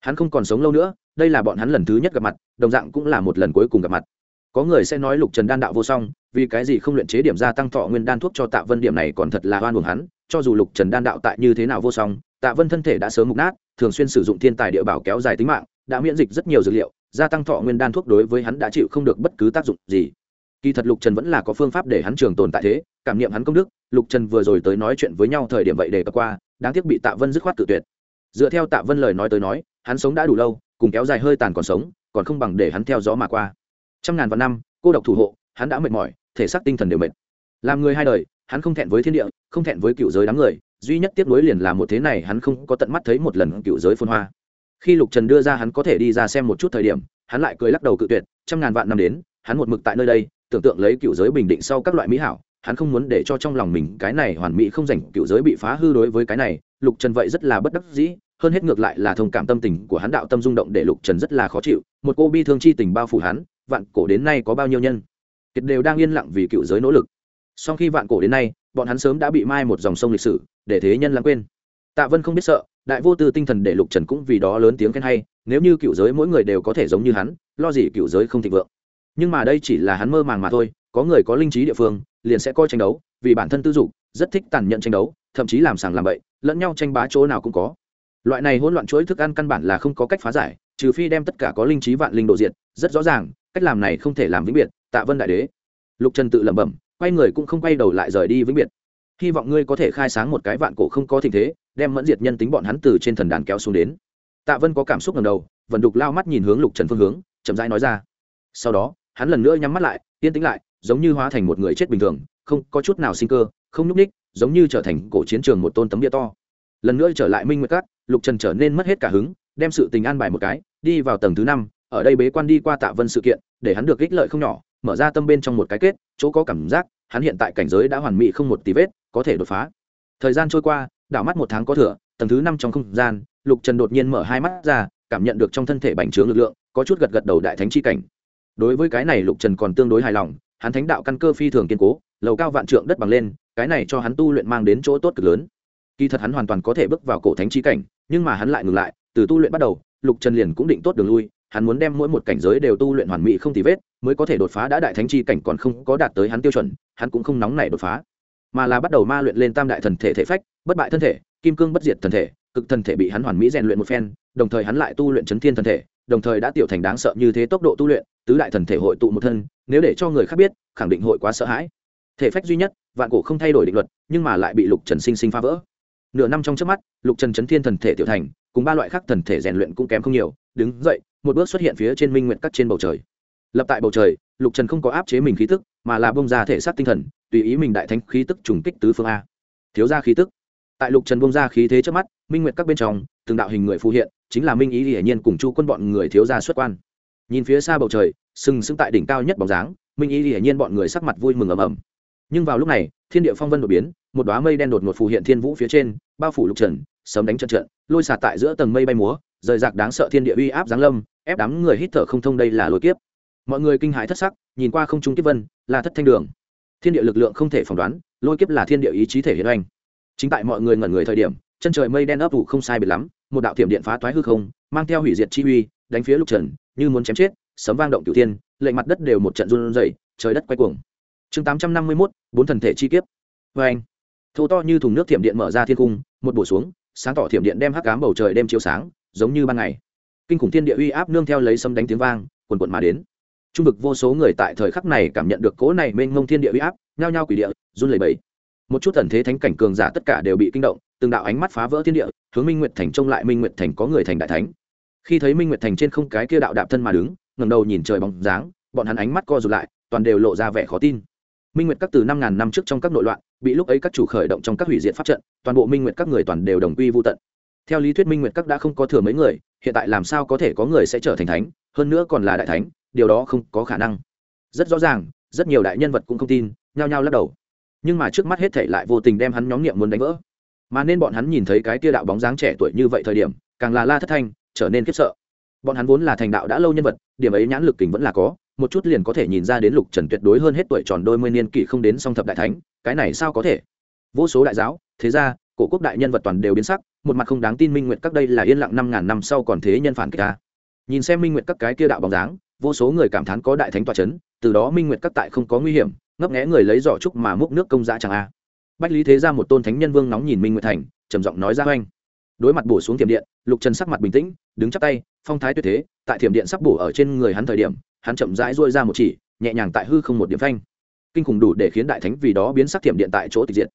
hắn không còn sống lâu nữa, đây là bọn hắn lần thứ nhất gặp mặt, đồng dạng cũng là một lần cuối cùng gặp mặt. Có người sẽ nói lục trần đan đạo vô song, vì cái gì không luyện chế điểm gia tăng thọ nguyên đan thuốc cho tạ vân điểm này còn thật là oan buồng hắn, cho dù lục trần đan đạo tại như thế nào vô song, tạ vân thân thể đã sớm mục nát, thường xuyên sử dụng thiên tài địa bảo kéo dài tính mạng đã miễn dịch rất nhiều dược liệu, gia tăng thọ nguyên đan thuốc đối với hắn đã chịu không được bất cứ tác dụng gì. Kỳ thật lục trần vẫn là có phương pháp để hắn trường tồn tại thế, cảm nghiệm hắn công đức, lục trần vừa rồi tới nói chuyện với nhau thời điểm vậy để qua, đáng tiếc bị tạ vân dứt khoát tự tuyệt. Dựa theo tạ vân lời nói tới nói, hắn sống đã đủ lâu, cùng kéo dài hơi tàn còn sống, còn không bằng để hắn theo gió mà qua. Trăm ngàn vạn năm, cô độc thủ hộ, hắn đã mệt mỏi, thể xác tinh thần đều mệt. Làm người hai đời, hắn không thẹn với thiên địa, không thẹn với cựu giới đám người, duy nhất tiếp nối liền là một thế này hắn không có tận mắt thấy một lần cựu giới phôn hoa khi lục trần đưa ra hắn có thể đi ra xem một chút thời điểm, hắn lại cười lắc đầu cự tuyệt, trăm ngàn vạn năm đến, hắn một mực tại nơi đây, tưởng tượng lấy cựu giới bình định sau các loại mỹ hảo, hắn không muốn để cho trong lòng mình cái này hoàn mỹ không rảnh cựu giới bị phá hư đối với cái này, lục trần vậy rất là bất đắc dĩ, hơn hết ngược lại là thông cảm tâm tình của hắn đạo tâm rung động để lục trần rất là khó chịu, một cô bi thương chi tình bao phủ hắn, vạn cổ đến nay có bao nhiêu nhân, kiệt đều đang yên lặng vì cựu giới nỗ lực. Sau khi vạn cổ đến nay, bọn hắn sớm đã bị mai một dòng sông lịch sử, để thế nhân lãng quên. Tạ vân không biết sợ đại vô tư tinh thần để lục trần cũng vì đó lớn tiếng khen hay, nếu như cựu giới mỗi người đều có thể giống như hắn, lo gì cựu giới không thịnh vượng. Nhưng mà đây chỉ là hắn mơ màng mà thôi, có người có linh trí địa phương, liền sẽ coi tranh đấu, vì bản thân tư dục, rất thích tàn nhẫn tranh đấu, thậm chí làm sàng làm bậy, lẫn nhau tranh bá chỗ nào cũng có. Loại này hỗn loạn chuỗi thức ăn căn bản là không có cách phá giải, trừ phi đem tất cả có linh trí vạn linh độ diệt, rất rõ ràng, cách làm này không thể làm vĩnh biệt, tạ vân đại đế. Lục trần tự lẩm bẩm, quay người cũng không quay đầu lại rời đi vĩnh biệt. Hy vọng ngươi có thể khai sáng một cái vạn cổ không có tình thế đem mẫn diệt nhân tính bọn hắn từ trên thần đàn kéo xuống đến. Tạ vân có cảm xúc ngầm đầu vận đục lao mắt nhìn hướng lục trần phương hướng, chậm rãi nói ra. Sau đó, hắn lần nữa nhắm mắt lại, yên tĩnh lại, giống như hóa thành một người chết bình thường, không có chút nào sinh cơ, không nhúc ních giống như trở thành cổ chiến trường một tôn tấm địa to. Lần nữa trở lại minh nguyệt cát lục trần trở nên mất hết cả hứng, đem sự tình an bài một cái, đi vào tầng thứ năm, ở đây bế quan đi qua tạ vân sự kiện, để hắn được ích lợi không nhỏ, mở ra tâm bên trong một cái kết, chỗ có cảm giác, hắn hiện tại cảnh giới đã hoàn mỹ không một tí vết, có thể đột phá. Thời gian trôi qua đảo mắt một tháng có thừa, tầng thứ năm trong không gian, lục trần đột nhiên mở hai mắt ra, cảm nhận được trong thân thể bành trướng lực lượng, có chút gật gật đầu đại thánh chi cảnh. Đối với cái này lục trần còn tương đối hài lòng, hắn thánh đạo căn cơ phi thường kiên cố, lầu cao vạn trượng đất bằng lên, cái này cho hắn tu luyện mang đến chỗ tốt cực lớn. Kỳ thật hắn hoàn toàn có thể bước vào cổ thánh chi cảnh, nhưng mà hắn lại ngừng lại, từ tu luyện bắt đầu, lục trần liền cũng định tốt đường lui, hắn muốn đem mỗi một cảnh giới đều tu luyện hoàn mỹ không tì vết, mới có thể đột phá đã đại thánh chi cảnh còn không có đạt tới hắn tiêu chuẩn, hắn cũng không nóng nảy đột phá mà là bắt đầu ma luyện lên tam đại thần thể thể phách, bất bại thân thể, kim cương bất diệt thần thể, cực thần thể bị hắn hoàn mỹ rèn luyện một phen, đồng thời hắn lại tu luyện chấn thiên thần thể, đồng thời đã tiểu thành đáng sợ như thế tốc độ tu luyện, tứ đại thần thể hội tụ một thân, nếu để cho người khác biết, khẳng định hội quá sợ hãi. Thể phách duy nhất, vạn cổ không thay đổi định luật, nhưng mà lại bị lục trần sinh sinh phá vỡ. Nửa năm trong trước mắt, lục trần chấn thiên thần thể tiểu thành, cùng ba loại khác thần thể rèn luyện cũng kém không nhiều, đứng dậy, một bước xuất hiện phía trên minh nguyện cắt trên bầu trời. Lập tại bầu trời, lục trần không có áp chế mình khí tức, mà là bông ra thể xác tinh thần tùy ý mình đại thánh khí tức trùng kích tứ phương a. Thiếu ra khí tức. Tại lục trần bông ra khí thế trước mắt, minh nguyện các bên trong, từng đạo hình người phù hiện, chính là minh ý hiển nhiên cùng chu quân bọn người thiếu ra xuất quan. Nhìn phía xa bầu trời, sừng sững tại đỉnh cao nhất bóng dáng, minh ý hiển nhiên bọn người sắc mặt vui mừng ầm ầm. Nhưng vào lúc này, thiên địa phong vân đột biến, một đoá mây đen đột ngột phù hiện thiên vũ phía trên, bao phủ lục trần sấm đánh trận trận, lôi xả tại giữa tầng mây bay múa, rời rạc đáng sợ thiên địa uy áp giáng lâm, ép đám người hít thở không thông đây là lôi kiếp. Mọi người kinh hãi thất sắc, nhìn qua không trung kiếp vân, là thất thanh đường thiên địa lực lượng không thể phỏng đoán, lôi kiếp là thiên địa ý chí thể hiện oanh. Chính tại mọi người ngẩn người thời điểm, chân trời mây đen ấp vụ không sai biệt lắm, một đạo thiểm điện phá toái hư không, mang theo hủy diệt chi uy, đánh phía lục trần, như muốn chém chết, sấm vang động cửu tiên lệnh mặt đất đều một trận run rẩy, trời đất quay cuồng. Chương tám trăm năm mươi mốt, bốn thần thể chi kiếp. Vê anh thô to như thùng nước thiểm điện mở ra thiên cung, một bổ xuống, sáng tỏ thiểm điện đem hắc cám bầu trời đem chiếu sáng, giống như ban ngày. Kinh khủng thiên địa uy áp nương theo lấy sấm đánh tiếng vang quần quần mà đến trung vực vô số người tại thời khắc này cảm nhận được cố này mênh mông thiên địa uy áp, nhao nhao quỷ địa, run lẩy bẩy. Một chút thần thế thánh cảnh cường giả tất cả đều bị kinh động, từng đạo ánh mắt phá vỡ thiên địa, hướng minh nguyệt thành trông lại minh nguyệt thành có người thành đại thánh. Khi thấy minh nguyệt thành trên không cái kia đạo đạp thân mà đứng, ngẩng đầu nhìn trời bóng dáng, bọn hắn ánh mắt co rụt lại, toàn đều lộ ra vẻ khó tin. Minh nguyệt các từ năm ngàn năm trước trong các nội loạn, bị lúc ấy các chủ khởi động trong các hủy diệt pháp trận, toàn bộ minh nguyệt các người toàn đều đồng quy vô tận. Theo lý thuyết minh nguyệt các đã không có thừa mấy người, hiện tại làm sao có thể có người sẽ trở thành thánh, hơn nữa còn là đại thánh điều đó không có khả năng. Rất rõ ràng, rất nhiều đại nhân vật cũng không tin, nhao nhao lắc đầu. Nhưng mà trước mắt hết thể lại vô tình đem hắn nhóm nghiệm muốn đánh vỡ. Mà nên bọn hắn nhìn thấy cái tia đạo bóng dáng trẻ tuổi như vậy thời điểm, càng là la thất thanh, trở nên khiếp sợ. Bọn hắn vốn là thành đạo đã lâu nhân vật, điểm ấy nhãn lực kình vẫn là có, một chút liền có thể nhìn ra đến lục trần tuyệt đối hơn hết tuổi tròn đôi mươi niên kỷ không đến song thập đại thánh, cái này sao có thể? Vô số đại giáo, thế ra cổ quốc đại nhân vật toàn đều biến sắc, một mặt không đáng tin minh nguyện các đây là yên lặng năm ngàn năm sau còn thế nhân phản kịch ta. Nhìn xem minh nguyện các cái kia đạo bóng dáng vô số người cảm thán có đại thánh tòa c h ấ n từ đó minh nguyệt các tại không có nguy hiểm, ngấp nghẽ người lấy giỏ trúc mà múc nước công giá chẳng a. Bách lý thế ra một tôn thánh nhân vương nóng nhìn minh nguyệt thành, trầm giọng nói ra oanh. Đối mặt bổ xuống thiểm điện, lục trần sắc mặt bình tĩnh, đứng chắp tay, phong thái tuyệt thế, tại thiểm điện sắp bổ ở trên người hắn thời điểm, hắn chậm rãi dôi ra một chỉ, nhẹ nhàng tại hư không một điểm phanh. Kinh khủng đủ để khiến đại thánh vì đó biến sắc thiểm điện tại chỗ tịch diệt.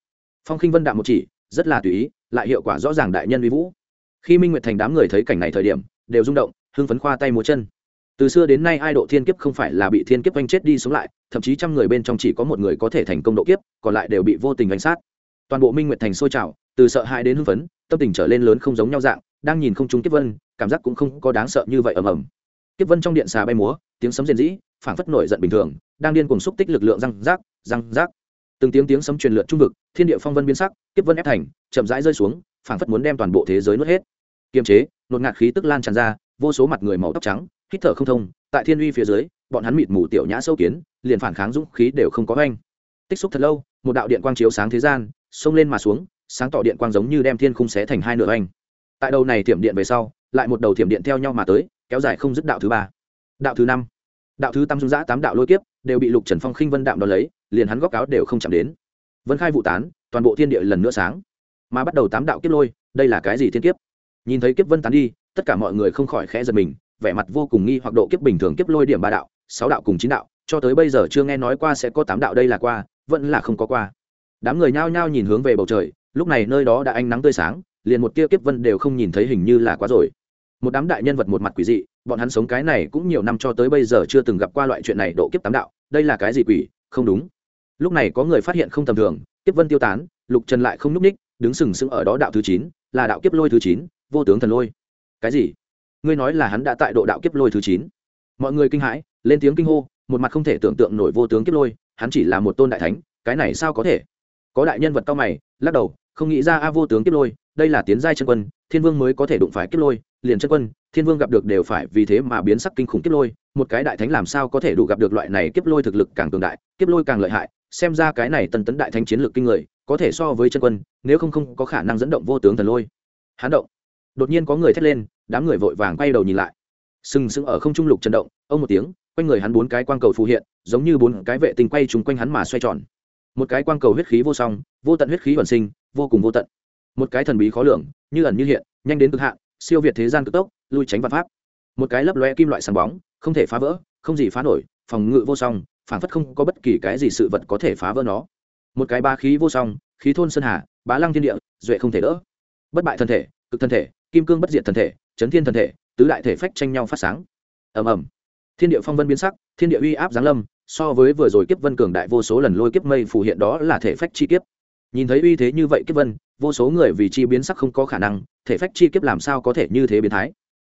Phong khinh vân đạm một chỉ, rất là tùy ý, lại hiệu quả rõ ràng đại nhân vi vũ. Khi minh nguyệt thành đám người thấy cảnh này thời điểm, đều rung động, hưng phấn khoa tay múa chân từ xưa đến nay ai độ thiên kiếp không phải là bị thiên kiếp oanh chết đi sống lại, thậm chí trăm người bên trong chỉ có một người có thể thành công độ kiếp, còn lại đều bị vô tình oanh sát. Toàn bộ minh nguyệt thành sôi trào, từ sợ hãi đến hưng phấn, tâm tình trở lên lớn không giống nhau dạng, đang nhìn không chúng kiếp vân, cảm giác cũng không có đáng sợ như vậy ầm ầm. Kiếp vân trong điện xà bay múa, tiếng sấm rền rĩ, phảng phất nổi giận bình thường, đang điên cùng xúc tích lực lượng răng rác răng rác. Từng tiếng tiếng sấm truyền lượt trung vực, thiên địa phong vân biến sắc, kiếp vân ép thành, chậm rãi rơi xuống, phảng phất muốn đem toàn bộ thế giới nuốt hết. Kiềm chế, nột ngạt khí tức lan tràn ra, vô số mặt người màu tóc trắng hít thở không thông, tại thiên uy phía dưới, bọn hắn mịt mù tiểu nhã sâu kiến, liền phản kháng dũng khí đều không có oanh. Tích xúc thật lâu, một đạo điện quang chiếu sáng thế gian, xông lên mà xuống, sáng tỏ điện quang giống như đem thiên khung xé thành hai nửa oanh. Tại đầu này thiểm điện về sau, lại một đầu thiểm điện theo nhau mà tới, kéo dài không dứt đạo thứ ba. Đạo thứ năm. Đạo thứ tam dung giã tám đạo lôi kiếp, đều bị lục trần phong khinh vân đạm đ ó lấy, liền hắn góc áo đều không chạm đến. Vân khai vụ tán, toàn bộ thiên địa lần nữa sáng. Mà bắt đầu tám đạo kiếp lôi, đây là cái gì thiên kiếp? Nhìn thấy kiếp vân tán đi, tất cả mọi người không khỏi khẽ giật mình vẻ mặt vô cùng nghi hoặc độ kiếp bình thường kiếp lôi điểm ba đạo, sáu đạo cùng chín đạo, cho tới bây giờ chưa nghe nói qua sẽ có tám đạo đây là qua, vẫn là không có qua. Đám người nhao nhao nhìn hướng về bầu trời, lúc này nơi đó đã ánh nắng tươi sáng, liền một tia kiếp vân đều không nhìn thấy hình như là quá rồi. Một đám đại nhân vật một mặt quỷ dị, bọn hắn sống cái này cũng nhiều năm cho tới bây giờ chưa từng gặp qua loại chuyện này độ kiếp tám đạo, đây là cái gì quỷ, không đúng. Lúc này có người phát hiện không tầm thường, kiếp vân tiêu tán, lục trần lại không n ú c ních đứng sừng sững ở đó đạo thứ chín, là đạo kiếp lôi thứ chín, vô tướng thần lôi. Cái gì? Ngươi nói là hắn đã tại độ đạo kiếp lôi thứ chín. Mọi người kinh hãi, lên tiếng kinh hô, một mặt không thể tưởng tượng nổi vô tướng kiếp lôi, hắn chỉ là một tôn đại thánh, cái này sao có thể? Có đại nhân vật cao mày, lắc đầu, không nghĩ ra a vô tướng kiếp lôi, đây là tiến giai chân quân, thiên vương mới có thể đụng phải kiếp lôi, liền chân quân, thiên vương gặp được đều phải vì thế mà biến sắc kinh khủng kiếp lôi, một cái đại thánh làm sao có thể đủ gặp được loại này kiếp lôi thực lực càng cường đại, kiếp lôi càng lợi hại, xem ra cái này tần tấn đại thánh chiến lược kinh người, có thể so với chân quân, nếu không không có khả năng dẫn động vô tướng thần lôi. Hán động đột nhiên có người thét lên, đám người vội vàng quay đầu nhìn lại. Sừng sững ở không trung lục chấn động, ông một tiếng, quanh người hắn bốn cái quang cầu phù hiện, giống như bốn cái vệ tinh quay trúng quanh hắn mà xoay tròn. Một cái quang cầu huyết khí vô song, vô tận huyết khí hoàn sinh, vô cùng vô tận. Một cái thần bí khó lường, như ẩn như hiện, nhanh đến cực hạn, siêu việt thế gian cực tốc, lui tránh văn pháp. Một cái lấp lóe kim loại sáng bóng, không thể phá vỡ, không gì phá nổi, phòng ngự vô song phản phất không có bất kỳ cái gì sự vật có thể phá vỡ nó. Một cái ba khí vô song, khí thôn sơn hà, bá lăng thiên địa, duệ không thể đỡ. Bất bại thân thể, cực thân thể kim cương bất diệt thần thể, chấn thiên thần thể, tứ đại thể phách tranh nhau phát sáng. Ầm ầm. Thiên địa phong vân biến sắc, thiên địa uy áp giáng lâm, so với vừa rồi kiếp vân cường đại vô số lần lôi kiếp mây phù hiện đó là thể phách chi kiếp. Nhìn thấy uy thế như vậy kiếp vân, vô số người vì chi biến sắc không có khả năng, thể phách chi kiếp làm sao có thể như thế biến thái?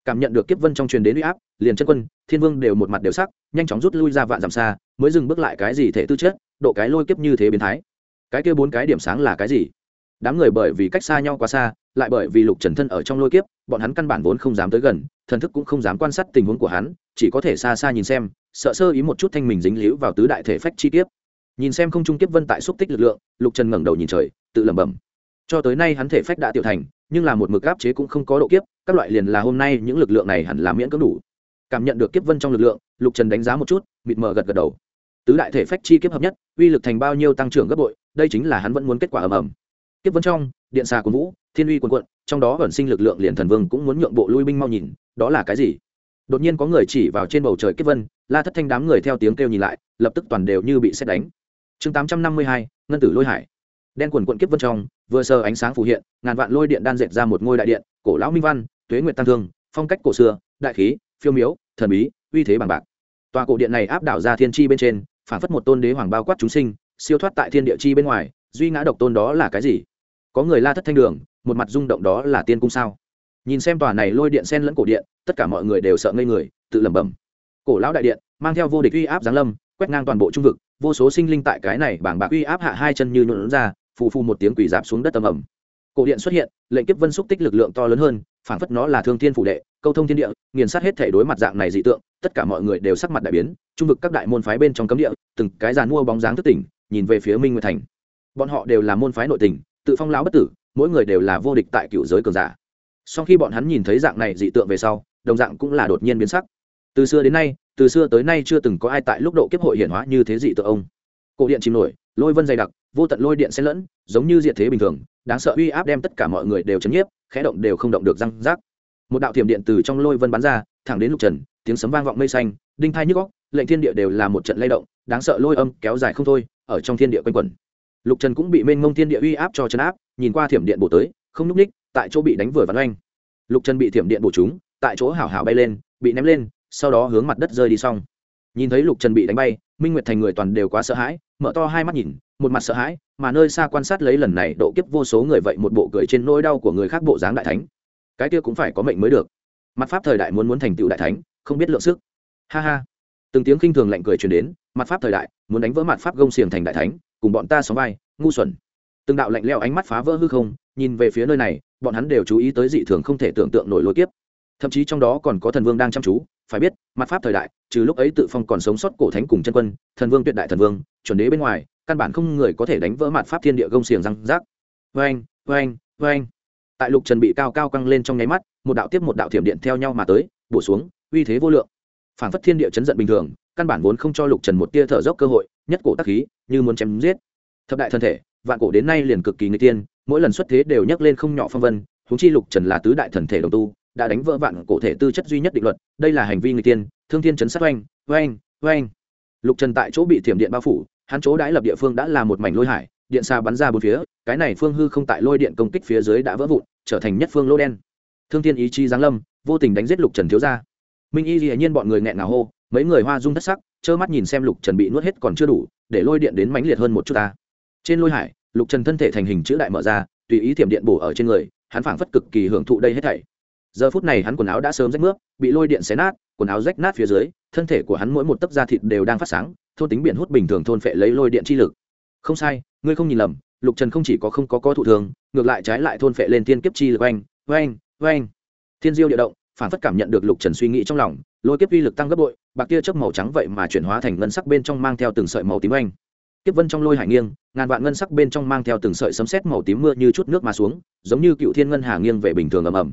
Cảm nhận được kiếp vân trong truyền đến uy áp, liền chân quân, thiên vương đều một mặt đều sắc, nhanh chóng rút lui ra vạn dặm xa, mới dừng bước lại cái gì thể tư chất, độ cái lôi kiếp như thế biến thái. Cái kia bốn cái điểm sáng là cái gì? Đám người bởi vì cách xa nhau quá xa, lại bởi vì lục trần thân ở trong lôi kiếp, bọn hắn căn bản vốn không dám tới gần, thần thức cũng không dám quan sát tình huống của hắn, chỉ có thể xa xa nhìn xem, sợ sơ ý một chút thanh mình dính líu vào tứ đại thể phách chi kiếp. Nhìn xem không trung kiếp vân tại xúc tích lực lượng, lục trần ngẩng đầu nhìn trời, tự lẩm bẩm. Cho tới nay hắn thể phách đã tiểu thành, nhưng là một mực áp chế cũng không có độ kiếp, các loại liền là hôm nay những lực lượng này hẳn là miễn cưỡng đủ. Cảm nhận được kiếp vân trong lực lượng, lục trần đánh giá một chút, mịt mờ gật gật đầu. Tứ đại thể phách chi kiếp hợp nhất, uy lực thành bao nhiêu tăng trưởng gấp bội, đây chính là hắn vẫn muốn kết quả ầm ầm kiếp vân trong, điện xà của vũ, thiên uy quần quận trong đó ẩn sinh lực lượng liền thần vương cũng muốn nhượng bộ lui binh mau nhìn, đó là cái gì? Đột nhiên có người chỉ vào trên bầu trời kiếp vân, la thất thanh đám người theo tiếng kêu nhìn lại, lập tức toàn đều như bị xét đánh. Chương tám trăm năm mươi hai, ngân tử lôi hải. Đen quần quận kiếp vân trong, vừa sờ ánh sáng phù hiện, ngàn vạn lôi điện đan dệt ra một ngôi đại điện, cổ lão minh văn, tuế nguyệt tăng thương, phong cách cổ xưa, đại khí, phiêu miếu, thần bí, uy thế bằng bạc. Tòa cổ điện này áp đảo ra thiên tri bên trên, phản phất một tôn đế hoàng bao quát chúng sinh, siêu thoát tại thiên địa chi bên ngoài, duy ngã độc tôn đó là cái gì? Có người la thất thanh đường, một mặt rung động đó là tiên cung sao? Nhìn xem tòa này lôi điện sen lẫn cổ điện, tất cả mọi người đều sợ ngây người, tự lẩm bẩm. Cổ lão đại điện, mang theo vô địch uy áp giáng lâm, quét ngang toàn bộ trung vực, vô số sinh linh tại cái này bảng bạc uy áp hạ hai chân như nhuộn ra, phù phù một tiếng quỷ dạp xuống đất tầm ẩm cổ điện xuất hiện, lệnh kiếp vân xúc tích lực lượng to lớn hơn, phảng phất nó là thương thiên phủ đệ, câu thông thiên địa, nghiền sát hết thể đối mặt dạng này dị tượng, tất cả mọi người đều sắc mặt đại biến, trung vực các đại môn phái bên trong cấm địa, từng cái giàn mua bóng dáng thức tỉnh, nhìn về phía minh nguyệt thành. Bọn họ đều là môn phái nội tình tự phong lão bất tử, mỗi người đều là vô địch tại cựu giới cường giả. Sau khi bọn hắn nhìn thấy dạng này dị tượng về sau, đồng dạng cũng là đột nhiên biến sắc. Từ xưa đến nay, từ xưa tới nay chưa từng có ai tại lúc độ kiếp hội hiển hóa như thế dị tượng ông. Cổ điện chìm nổi, lôi vân dày đặc, vô tận lôi điện xen lẫn, giống như diện thế bình thường, đáng sợ uy áp đem tất cả mọi người đều chấn nhiếp, khẽ động đều không động được răng rác. Một đạo thiểm điện từ trong lôi vân bắn ra, thẳng đến lục trần, tiếng sấm vang vọng mây xanh, đinh thai nhức góc lệnh thiên địa đều là một trận lay động, đáng sợ lôi âm kéo dài không thôi, ở trong thiên địa quanh quẩn lục trần cũng bị mênh mông thiên địa uy áp cho chấn áp, nhìn qua thiểm điện bổ tới, không nhúc ních, tại chỗ bị đánh vừa vắn oanh. Lục trần bị thiểm điện bổ trúng, tại chỗ hảo hảo bay lên, bị ném lên, sau đó hướng mặt đất rơi đi xong. Nhìn thấy lục trần bị đánh bay, minh nguyệt thành người toàn đều quá sợ hãi, mở to hai mắt nhìn, một mặt sợ hãi, mà nơi xa quan sát lấy lần này độ kiếp vô số người vậy một bộ cười trên nỗi đau của người khác bộ dáng đại thánh. Cái kia cũng phải có mệnh mới được. Mặt pháp thời đại muốn muốn thành tựu đại thánh, không biết lượng sức. Ha ha. Từng tiếng khinh thường lạnh cười truyền đến, mặt pháp thời đại muốn đánh vỡ mặt pháp gông xiềng thành đại thánh cùng bọn ta sóng vai, ngu xuẩn. Từng đạo lạnh leo ánh mắt phá vỡ hư không, nhìn về phía nơi này, bọn hắn đều chú ý tới dị thường không thể tưởng tượng nổi lối kiếp. Thậm chí trong đó còn có thần vương đang chăm chú, phải biết, mặt pháp thời đại, trừ lúc ấy tự phong còn sống sót cổ thánh cùng chân quân, thần vương tuyệt đại thần vương, chuẩn đế bên ngoài, căn bản không người có thể đánh vỡ mặt pháp thiên địa gông xiềng răng rác. Vain vain vain tại lục trần bị cao cao căng lên trong nháy mắt, một đạo tiếp một đạo thiểm điện theo nhau mà tới, bổ xuống, uy thế vô lượng. Phản phất thiên địa chấn giận bình thường, căn bản vốn không cho lục trần một tia thở dốc cơ hội nhất cổ tắc khí, như muốn chém giết. Thập đại thân thể, vạn cổ đến nay liền cực kỳ nguy tiên mỗi lần xuất thế đều nhắc lên không nhỏ phong vân, huống chi lục trần là tứ đại thần thể đồng tu, đã đánh vỡ vạn cổ thể tư chất duy nhất định luật, đây là hành vi người tiên thương thiên chấn sát oanh oanh oanh. Lục trần tại chỗ bị thiểm điện bao phủ, hắn chỗ đãi lập địa phương đã là một mảnh lôi hải, điện xa bắn ra bốn phía, cái này phương hư không tại lôi điện công kích phía dưới đã vỡ vụn, trở thành nhất phương lô đen. Thương thiên ý chí giáng lâm, vô tình đánh giết lục trần thiếu gia. Minh y dĩ nhiên bọn người nghẹn ngào hô mấy người hoa dung thất sắc, trơ mắt nhìn xem lục trần bị nuốt hết còn chưa đủ, để lôi điện đến mãnh liệt hơn một chút ta. Trên lôi hải, lục trần thân thể thành hình chữ đại mở ra, tùy ý thiểm điện bổ ở trên người, hắn phảng phất cực kỳ hưởng thụ đây hết thảy. Giờ phút này hắn quần áo đã sớm rách nước, bị lôi điện xé nát, quần áo rách nát phía dưới, thân thể của hắn mỗi một tấc da thịt đều đang phát sáng, thôn tính biển hút bình thường thôn phệ lấy lôi điện chi lực. Không sai, ngươi không nhìn lầm, lục trần không chỉ có không có có thụ thường, ngược lại trái lại thôn phệ lên thiên kiếp chi lực oanh oanh oanh. Thiên diêu địa động phản phất cảm nhận được lục trần suy nghĩ trong lòng lôi kiếp uy lực tăng gấp bội, bạc tia chớp màu trắng vậy mà chuyển hóa thành ngân sắc bên trong mang theo từng sợi màu tím anh kiếp vân trong lôi hải nghiêng, ngàn vạn ngân sắc bên trong mang theo từng sợi sấm sét màu tím mưa như chút nước mà xuống, giống như cựu thiên ngân hà nghiêng về bình thường ầm ầm.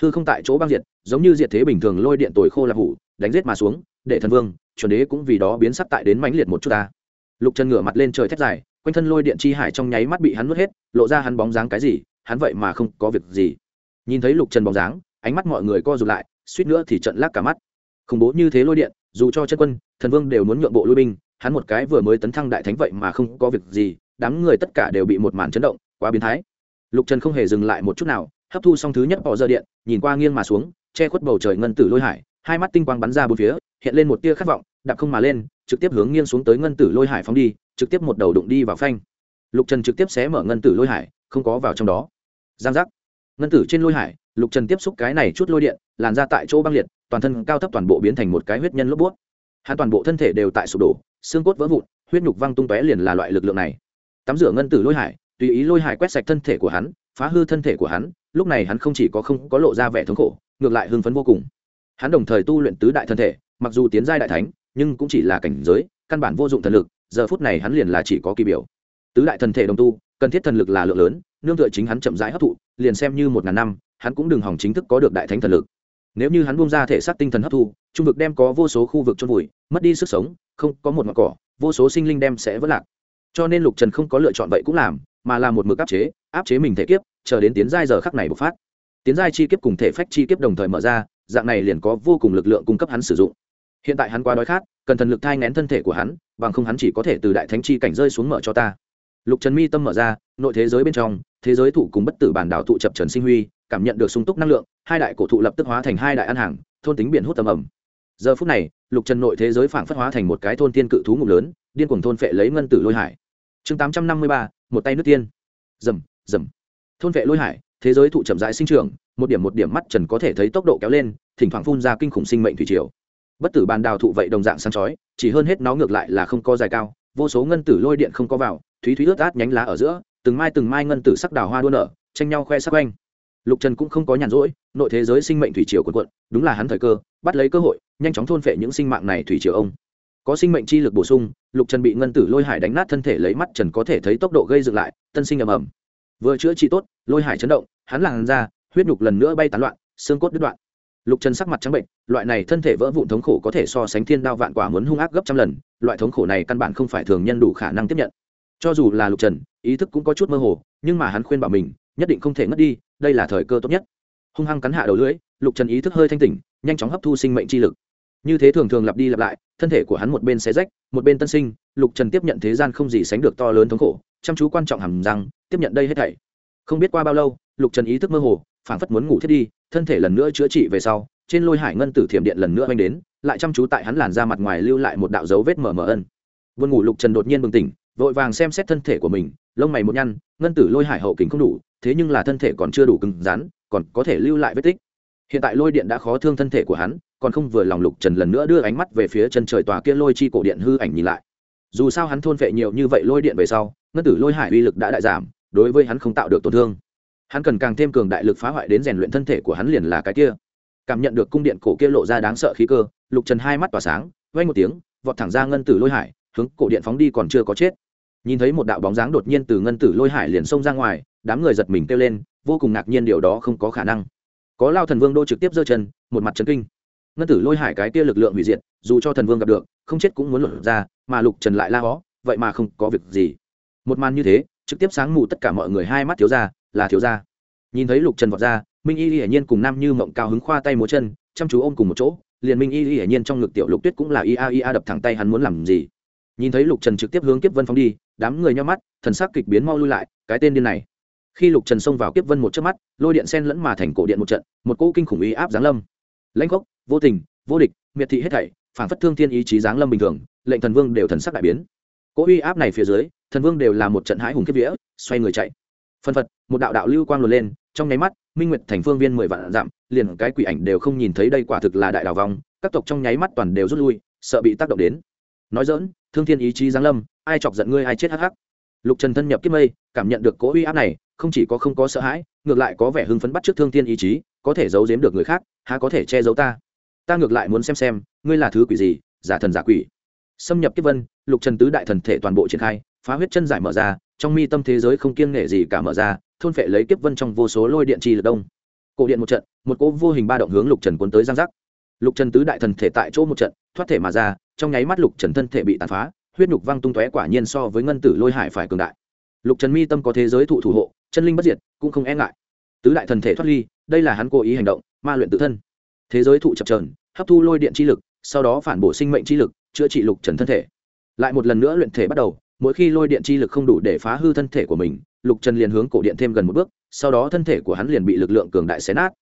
Hư không tại chỗ băng diệt, giống như diệt thế bình thường lôi điện tồi khô là hủ, đánh giết mà xuống để thần vương, chuẩn đế cũng vì đó biến sắc tại đến mãnh liệt một chút ta. Lục trần ngửa mặt lên trời thét dài, quanh thân lôi điện chi hải trong nháy mắt bị hắn nuốt hết, lộ ra hắn bóng dáng cái gì, hắn vậy mà không có việc gì. Nhìn thấy lục trần bóng dáng, ánh mắt mọi người co rụt lại, suýt nữa thì trận lác cả mắt khủng bố như thế lôi điện, dù cho chân quân, thần vương đều muốn nhượng bộ lui binh, hắn một cái vừa mới tấn thăng đại thánh vậy mà không có việc gì, đám người tất cả đều bị một màn chấn động, quá biến thái. Lục trần không hề dừng lại một chút nào, hấp thu xong thứ nhất bỏ dơ điện, nhìn qua nghiêng mà xuống, che khuất bầu trời ngân tử lôi hải, hai mắt tinh quang bắn ra bốn phía, hiện lên một tia khát vọng, đạp không mà lên, trực tiếp hướng nghiêng xuống tới ngân tử lôi hải phóng đi, trực tiếp một đầu đụng đi vào phanh. Lục trần trực tiếp xé mở ngân tử lôi hải, không có vào trong đó. Giang giác. Ngân tử trên lôi hải, lục trần tiếp xúc cái này chút lôi điện, làn ra tại chỗ băng liệt toàn thân cao thấp toàn bộ biến thành một cái huyết nhân lốp bút hắn toàn bộ thân thể đều tại sụp đổ, xương cốt vỡ vụn, huyết nhục văng tung tóe liền là loại lực lượng này. Tắm rửa ngân tử lôi hải, tùy ý lôi hải quét sạch thân thể của hắn, phá hư thân thể của hắn, lúc này hắn không chỉ có không có lộ ra vẻ thống khổ, ngược lại hưng phấn vô cùng. Hắn đồng thời tu luyện tứ đại thân thể, mặc dù tiến giai đại thánh, nhưng cũng chỉ là cảnh giới, căn bản vô dụng thần lực, giờ phút này hắn liền là chỉ có kỳ biểu. Tứ đại thần thể đồng tu, cần thiết thần lực là lượng lớn, nương tựa chính hắn chậm rãi hấp thụ, liền xem như một ngàn năm, hắn cũng đừng hỏng chính thức có được đại thánh thần lực nếu như hắn buông ra thể xác tinh thần hấp thu, trung vực đem có vô số khu vực trôn vùi, mất đi sức sống, không có một ngọn cỏ, vô số sinh linh đem sẽ vỡ lạc. Cho nên lục trần không có lựa chọn vậy cũng làm, mà là một mực áp chế áp chế mình thể kiếp, chờ đến tiến giai giờ khắc này bộc phát. Tiến giai chi kiếp cùng thể phách chi kiếp đồng thời mở ra, dạng này liền có vô cùng lực lượng cung cấp hắn sử dụng. Hiện tại hắn quá đói khát, cần thần lực thai ngén thân thể của hắn, bằng không hắn chỉ có thể từ đại thánh chi cảnh rơi xuống mở cho ta. Lục trần mi tâm mở ra, nội thế giới bên trong, thế giới thụ cùng bất tử bản đảo thụ chập trần sinh huy cảm nhận được sung túc năng lượng, hai đại cổ thụ lập tức hóa thành hai đại ăn hàng, thôn tính biển hút tầm ẩm giờ phút này, lục trần nội thế giới phảng phất hóa thành một cái thôn tiên cự thú ngục lớn, điên cuồng thôn phệ lấy ngân tử lôi hải. Chương tám trăm năm mươi ba, một tay nước tiên. Dầm dầm thôn vệ lôi hải, thế giới thụ chậm rãi sinh trưởng, một điểm một điểm mắt trần có thể thấy tốc độ kéo lên, thỉnh thoảng phun ra kinh khủng sinh mệnh thủy triều. Bất tử bàn đào thụ vậy đồng dạng sáng chói, chỉ hơn hết nó ngược lại là không có dài cao, vô số ngân tử lôi điện không có vào, thúy thúy ướt át nhánh lá ở giữa, từng mai từng mai ngân tử sắc đào hoa đua nở, tranh nhau khoe sắc quanh lục trần cũng không có nhàn rỗi, nội thế giới sinh mệnh thủy triều quần quận, đúng là hắn thời cơ, bắt lấy cơ hội, nhanh chóng thôn phệ những sinh mạng này thủy triều ông. Có sinh mệnh chi lực bổ sung, lục trần bị ngân tử lôi hải đánh nát thân thể lấy mắt trần có thể thấy tốc độ gây dựng lại, tân sinh ầm ầm. Vừa chữa trị tốt, lôi hải chấn động, hắn làn ra huyết nhục lần nữa bay tán loạn, xương cốt đứt đoạn. Lục trần sắc mặt trắng bệnh, loại này thân thể vỡ vụn thống khổ có thể so sánh thiên đao vạn quả muốn hung ác gấp trăm lần, loại thống khổ này căn bản không phải thường nhân đủ khả năng tiếp nhận. Cho dù là lục trần, ý thức cũng có chút mơ hồ, nhưng mà hắn khuyên bảo mình, nhất định không thể ngất đi đây là thời cơ tốt nhất. Hung hăng cắn hạ đầu lưỡi, lục trần ý thức hơi thanh tỉnh, nhanh chóng hấp thu sinh mệnh chi lực. Như thế thường thường lặp đi lặp lại, thân thể của hắn một bên xé rách, một bên tân sinh, lục trần tiếp nhận thế gian không gì sánh được to lớn thống khổ, chăm chú quan trọng hầm rằng, tiếp nhận đây hết thảy. Không biết qua bao lâu, lục trần ý thức mơ hồ, phảng phất muốn ngủ thiết đi, thân thể lần nữa chữa trị về sau, trên lôi hải ngân tử thiểm điện lần nữa oanh đến, lại chăm chú tại hắn làn ra mặt ngoài lưu lại một đạo dấu vết mờ mờ ân. Vườn ngủ lục trần đột nhiên bừng tỉnh vội vàng xem xét thân thể của mình, lông mày một nhăn, ngân tử lôi hải hậu kính không đủ, thế nhưng là thân thể còn chưa đủ cứng rắn, còn có thể lưu lại vết tích. Hiện tại lôi điện đã khó thương thân thể của hắn, còn không vừa lòng lục trần lần nữa đưa ánh mắt về phía chân trời tòa kia lôi chi cổ điện hư ảnh nhìn lại. Dù sao hắn thôn vệ nhiều như vậy lôi điện về sau, ngân tử lôi hải uy lực đã đại giảm, đối với hắn không tạo được tổn thương. Hắn cần càng thêm cường đại lực phá hoại đến rèn luyện thân thể của hắn liền là cái kia. Cảm nhận được cung điện cổ kia lộ ra đáng sợ khí cơ, lục trần hai mắt tỏa sáng vay một tiếng, vọt thẳng ra ngân tử lôi hải, hướng cổ điện phóng đi còn chưa có chết nhìn thấy một đạo bóng dáng đột nhiên từ ngân tử lôi hải liền xông ra ngoài, đám người giật mình kêu lên, vô cùng ngạc nhiên điều đó không có khả năng. Có lao thần vương đô trực tiếp giơ chân, một mặt trấn kinh. Ngân tử lôi hải cái kia lực lượng hủy diệt, dù cho thần vương gặp được, không chết cũng muốn lột ra, mà lục trần lại la hó, vậy mà không có việc gì. Một màn như thế, trực tiếp sáng mù tất cả mọi người hai mắt thiếu ra, là thiếu ra. Nhìn thấy lục trần vọt ra, minh y hiển nhiên cùng nam như mộng cao hứng khoa tay múa chân, chăm chú ôm cùng một chỗ, liền minh y hiển nhiên trong ngực tiểu lục tuyết cũng là ia ia đập thẳng tay hắn muốn làm gì. Nhìn thấy lục trần trực tiếp hướng kiếp vân phóng đi đám người nhắm mắt, thần sắc kịch biến mau lui lại, cái tên điên này. Khi lục trần xông vào kiếp vân một chớp mắt, lôi điện sen lẫn mà thành cổ điện một trận, một cỗ kinh khủng ý áp giáng lâm. Lãnh gốc vô tình, vô địch, miệt thị hết thảy, phản phất thương thiên ý chí giáng lâm bình thường, lệnh thần vương đều thần sắc đại biến. Cỗ uy áp này phía dưới, thần vương đều là một trận hãi hùng kiếp vía, xoay người chạy. Phân phật, một đạo đạo lưu quang luồn lên, trong nháy mắt, minh nguyệt thành phương viên mười vạn dặm, liền cái quỷ ảnh đều không nhìn thấy đây quả thực là đại đào vong, các tộc trong nháy mắt toàn đều rút lui, sợ bị tác động đến. Nói dỡn thương thiên ý chí giáng lâm ai chọc giận ngươi, ai chết hắc hắc. Lục trần thân nhập kiếp mây, cảm nhận được cỗ uy áp này, không chỉ có không có sợ hãi, ngược lại có vẻ hưng phấn bắt trước thương thiên ý chí, có thể giấu giếm được người khác, há có thể che giấu ta. Ta ngược lại muốn xem xem, ngươi là thứ quỷ gì, giả thần giả quỷ. Xâm nhập kiếp vân, lục trần tứ đại thần thể toàn bộ triển khai, phá huyết chân giải mở ra, trong mi tâm thế giới không kiêng nể gì cả mở ra, thôn phệ lấy kiếp vân trong vô số lôi điện chi lực đông. Cổ điện một trận, một cỗ vô hình ba động hướng lục trần cuốn tới giang giác. Lục trần tứ đại thần thể tại chỗ một trận, thoát thể mà ra, trong nháy mắt lục trần thân thể bị tàn phá huyết nhục văng tung tóe quả nhiên so với ngân tử lôi hải phải cường đại. Lục trần mi tâm có thế giới thụ thủ hộ, chân linh bất diệt, cũng không e ngại. Tứ đại thần thể thoát ly, đây là hắn cố ý hành động, ma luyện tự thân. Thế giới thụ chập trờn hấp thu lôi điện chi lực, sau đó phản bổ sinh mệnh chi lực, chữa trị lục trần thân thể. Lại một lần nữa luyện thể bắt đầu, mỗi khi lôi điện chi lực không đủ để phá hư thân thể của mình, lục trần liền hướng cổ điện thêm gần một bước, sau đó thân thể của hắn liền bị lực lượng cường đại xé nát.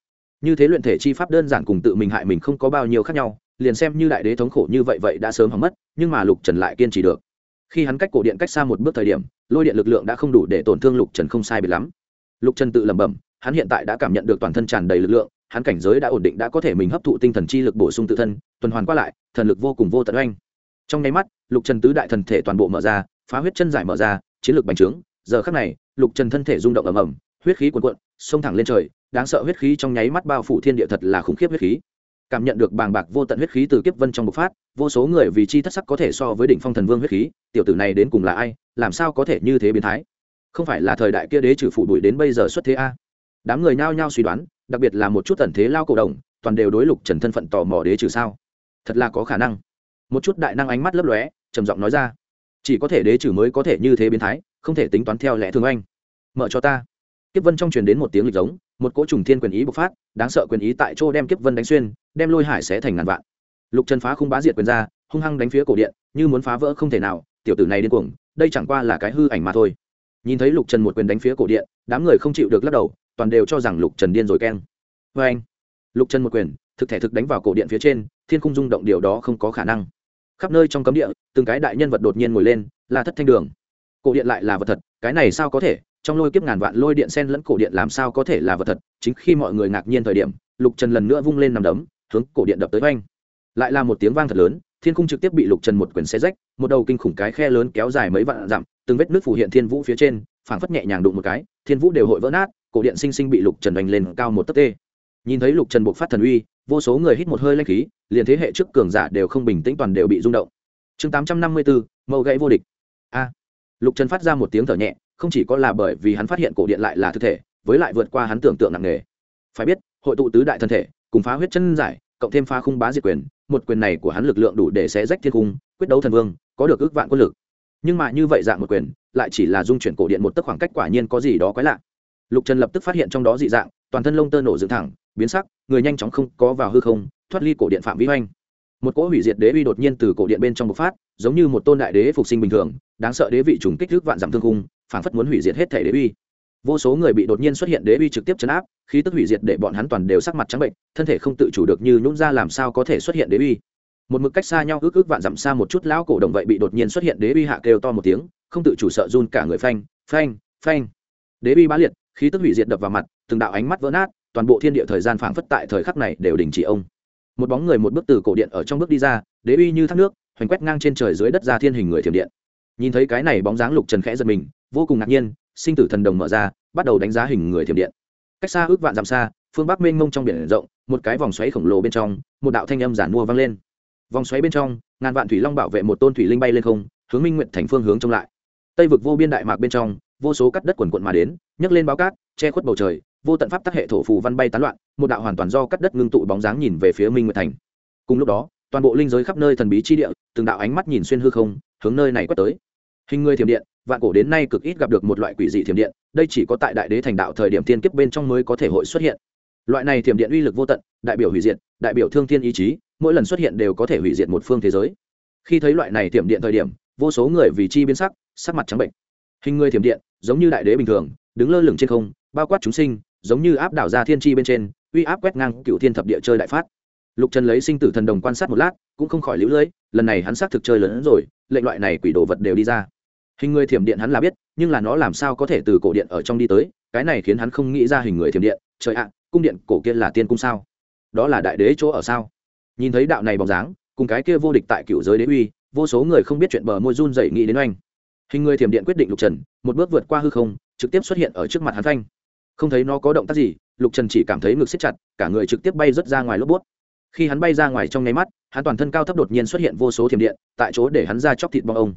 Như thế luyện thể chi pháp đơn giản cùng tự mình hại mình không có bao nhiêu khác nhau liền xem như đại đế thống khổ như vậy vậy đã sớm hỏng mất, nhưng mà lục trần lại kiên trì được. Khi hắn cách cổ điện cách xa một bước thời điểm, lôi điện lực lượng đã không đủ để tổn thương lục trần không sai biệt lắm. Lục trần tự lẩm bẩm, hắn hiện tại đã cảm nhận được toàn thân tràn đầy lực lượng, hắn cảnh giới đã ổn định đã có thể mình hấp thụ tinh thần chi lực bổ sung tự thân, tuần hoàn qua lại, thần lực vô cùng vô tận oanh. Trong nháy mắt, lục trần tứ đại thần thể toàn bộ mở ra, phá huyết chân giải mở ra, chiến lược bành trướng. Giờ khắc này, lục trần thân thể rung động ầm ầm, huyết khí cuồn cuộn, xông thẳng lên trời, đáng sợ huyết khí trong nháy mắt bao phủ thiên địa thật là khủng khiếp huyết khí cảm nhận được bàng bạc vô tận huyết khí từ kiếp vân trong bộc phát, vô số người vì chi thất sắc có thể so với đỉnh phong thần vương huyết khí, tiểu tử này đến cùng là ai, làm sao có thể như thế biến thái? Không phải là thời đại kia đế trừ phụ đuổi đến bây giờ xuất thế a? Đám người nhao nhao suy đoán, đặc biệt là một chút tần thế lao cổ đồng toàn đều đối lục trần thân phận tò mò đế trừ sao? Thật là có khả năng. Một chút đại năng ánh mắt lấp lóe, trầm giọng nói ra. Chỉ có thể đế trừ mới có thể như thế biến thái, không thể tính toán theo lẽ thường anh. Mở cho ta kiếp vân trong truyền đến một tiếng lịch giống, một cỗ trùng thiên quyền ý bộc phát, đáng sợ quyền ý tại chỗ đem kiếp vân đánh xuyên, đem lôi hải sẽ thành ngàn vạn. Lục trần phá không bá diệt quyền ra, hung hăng đánh phía cổ điện, như muốn phá vỡ không thể nào, tiểu tử này điên cuồng, đây chẳng qua là cái hư ảnh mà thôi. Nhìn thấy lục trần một quyền đánh phía cổ điện, đám người không chịu được lắc đầu, toàn đều cho rằng lục trần điên rồi keng. Vê anh, lục trần một quyền, thực thể thực đánh vào cổ điện phía trên, thiên cung rung động điều đó không có khả năng. Khắp nơi trong cấm địa, từng cái đại nhân vật đột nhiên ngồi lên, là thất thanh đường. Cổ điện lại là vật thật, cái này sao có thể? Trong lôi kiếp ngàn vạn lôi điện sen lẫn cổ điện làm sao có thể là vật thật? Chính khi mọi người ngạc nhiên thời điểm, lục trần lần nữa vung lên nằm đấm, hướng cổ điện đập tới oanh. Lại là một tiếng vang thật lớn, thiên khung trực tiếp bị lục trần một quyền xe rách, một đầu kinh khủng cái khe lớn kéo dài mấy vạn dặm, từng vết nước phủ hiện thiên vũ phía trên, phảng phất nhẹ nhàng đụng một cái, thiên vũ đều hội vỡ nát, cổ điện sinh sinh bị lục trần đánh lên cao một tấc tê. Nhìn thấy lục trần buộc phát thần uy, vô số người hít một hơi lanh khí, liền thế hệ trước cường giả đều không bình tĩnh toàn đều bị rung động. Chương tám trăm năm mươi bốn mẫu gãy vô địch. A. Lục trần phát ra một tiếng thở nhẹ không chỉ có là bởi vì hắn phát hiện cổ điện lại là thực thể, với lại vượt qua hắn tưởng tượng nặng nề. Phải biết, hội tụ tứ đại thân thể, cùng phá huyết chân giải, cộng thêm phá khung bá diệt quyền, một quyền này của hắn lực lượng đủ để xé rách thiên cung, quyết đấu thần vương, có được ước vạn quân lực. Nhưng mà như vậy dạng một quyền, lại chỉ là dung chuyển cổ điện một tấc khoảng cách quả nhiên có gì đó quái lạ. Lục trần lập tức phát hiện trong đó dị dạng, toàn thân lông tơ nổ dựng thẳng, biến sắc, người nhanh chóng không có vào hư không, thoát ly cổ điện phạm vi hoành. Một cỗ hủy diệt đế uy đột nhiên từ cổ điện bên trong bộc phát, giống như một tôn đại đế phục sinh bình thường, đáng sợ đế vị trùng kích thước vạn giảm thương cung phản phất muốn hủy diệt hết thể đế uy. Vô số người bị đột nhiên xuất hiện đế uy trực tiếp chấn áp, khí tức hủy diệt để bọn hắn toàn đều sắc mặt trắng bệnh, thân thể không tự chủ được như nhún ra làm sao có thể xuất hiện đế uy. Một mực cách xa nhau ước ước vạn dặm xa một chút lão cổ đồng vậy bị đột nhiên xuất hiện đế uy hạ kêu to một tiếng, không tự chủ sợ run cả người phanh phanh phanh. Đế uy bá liệt, khí tức hủy diệt đập vào mặt, từng đạo ánh mắt vỡ nát, toàn bộ thiên địa thời gian phảng phất tại thời khắc này đều đình chỉ ông. Một bóng người một bước từ cổ điện ở trong bước đi ra, đế uy như thác nước, hoành quét ngang trên trời dưới đất ra thiên hình người thiểm điện. Nhìn thấy cái này bóng dáng lục trần khẽ giật mình vô cùng ngạc nhiên, sinh tử thần đồng mở ra, bắt đầu đánh giá hình người thiểm điện. Cách xa ước vạn dặm xa, phương bắc mênh mông trong biển rộng, một cái vòng xoáy khổng lồ bên trong, một đạo thanh âm giản mua vang lên. Vòng xoáy bên trong, ngàn vạn thủy long bảo vệ một tôn thủy linh bay lên không, hướng minh nguyện thành phương hướng trông lại. Tây vực vô biên đại mạc bên trong, vô số cắt đất quần quận mà đến, nhấc lên báo cát, che khuất bầu trời, vô tận pháp tắc hệ thổ phù văn bay tán loạn, một đạo hoàn toàn do cắt đất ngưng tụ bóng dáng nhìn về phía minh nguyệt thành. Cùng lúc đó, toàn bộ linh giới khắp nơi thần bí chi địa, từng đạo ánh mắt nhìn xuyên hư không, hướng nơi này quét tới. Hình người thiểm điện vạn cổ đến nay cực ít gặp được một loại quỷ dị thiểm điện, đây chỉ có tại đại đế thành đạo thời điểm thiên kiếp bên trong mới có thể hội xuất hiện. Loại này thiểm điện uy lực vô tận, đại biểu hủy diệt, đại biểu thương thiên ý chí, mỗi lần xuất hiện đều có thể hủy diệt một phương thế giới. Khi thấy loại này thiểm điện thời điểm, vô số người vì chi biến sắc sắc mặt trắng bệnh. Hình người thiểm điện, giống như đại đế bình thường, đứng lơ lửng trên không, bao quát chúng sinh, giống như áp đảo ra thiên tri bên trên, uy áp quét ngang cựu thiên thập địa chơi đại phát. Lục trần lấy sinh tử thần đồng quan sát một lát, cũng không khỏi lũ lưỡi lần này hắn xác thực chơi lớn hơn rồi, lệnh loại này quỷ đồ vật đều đi ra hình người thiểm điện hắn là biết, nhưng là nó làm sao có thể từ cổ điện ở trong đi tới? Cái này khiến hắn không nghĩ ra hình người thiểm điện. Trời ạ, cung điện cổ kia là tiên cung sao? Đó là đại đế chỗ ở sao? Nhìn thấy đạo này bóng dáng, cùng cái kia vô địch tại cựu giới đế uy, vô số người không biết chuyện bờ môi run dậy nghĩ đến oanh. Hình người thiểm điện quyết định lục trần, một bước vượt qua hư không, trực tiếp xuất hiện ở trước mặt hắn thanh. không thấy nó có động tác gì, lục trần chỉ cảm thấy ngực xếp chặt, cả người trực tiếp bay rớt ra ngoài lốp bút. Khi hắn bay ra ngoài trong nháy mắt, hắn toàn thân cao thấp đột nhiên xuất hiện vô số thiểm điện, tại chỗ để hắn ra chóc thịt bong ông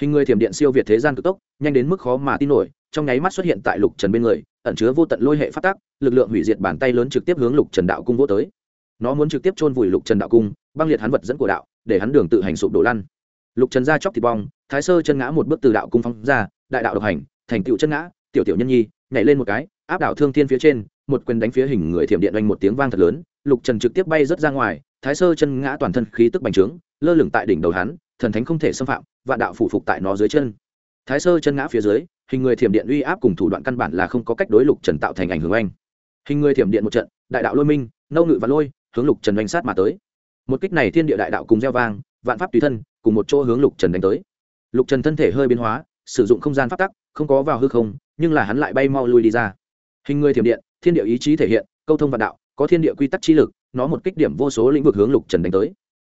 hình người thiểm điện siêu việt thế gian cực tốc, nhanh đến mức khó mà tin nổi, trong nháy mắt xuất hiện tại lục trần bên người, ẩn chứa vô tận lôi hệ phát tác, lực lượng hủy diệt bàn tay lớn trực tiếp hướng lục trần đạo cung vô tới. Nó muốn trực tiếp chôn vùi lục trần đạo cung, băng liệt hắn vật dẫn của đạo, để hắn đường tự hành sụp đổ lăn. Lục trần ra chóc thịt bong, thái sơ chân ngã một bước từ đạo cung phóng ra, đại đạo độc hành, thành tựu chân ngã, tiểu tiểu nhân nhi, nhảy lên một cái, áp đảo thương thiên phía trên, một quyền đánh phía hình người thiểm điện oanh một tiếng vang thật lớn, lục trần trực tiếp bay rớt ra ngoài, thái sơ chân ngã toàn thân khí tức bành trướng, lơ lửng tại đỉnh đầu hắn thần thánh không thể xâm phạm, vạn đạo phủ phục tại nó dưới chân. Thái sơ chân ngã phía dưới, hình người thiểm điện uy áp cùng thủ đoạn căn bản là không có cách đối lục trần tạo thành ảnh hưởng anh. Hình người thiểm điện một trận, đại đạo lôi minh, nâu ngự và lôi, hướng lục trần oanh sát mà tới. Một kích này thiên địa đại đạo cùng gieo vang, vạn pháp tùy thân, cùng một chỗ hướng lục trần đánh tới. Lục trần thân thể hơi biến hóa, sử dụng không gian pháp tắc, không có vào hư không, nhưng là hắn lại bay mau lui đi ra. Hình người thiểm điện, thiên địa ý chí thể hiện, câu thông vạn đạo, có thiên địa quy tắc chi lực, nó một kích điểm vô số lĩnh vực hướng lục trần đánh tới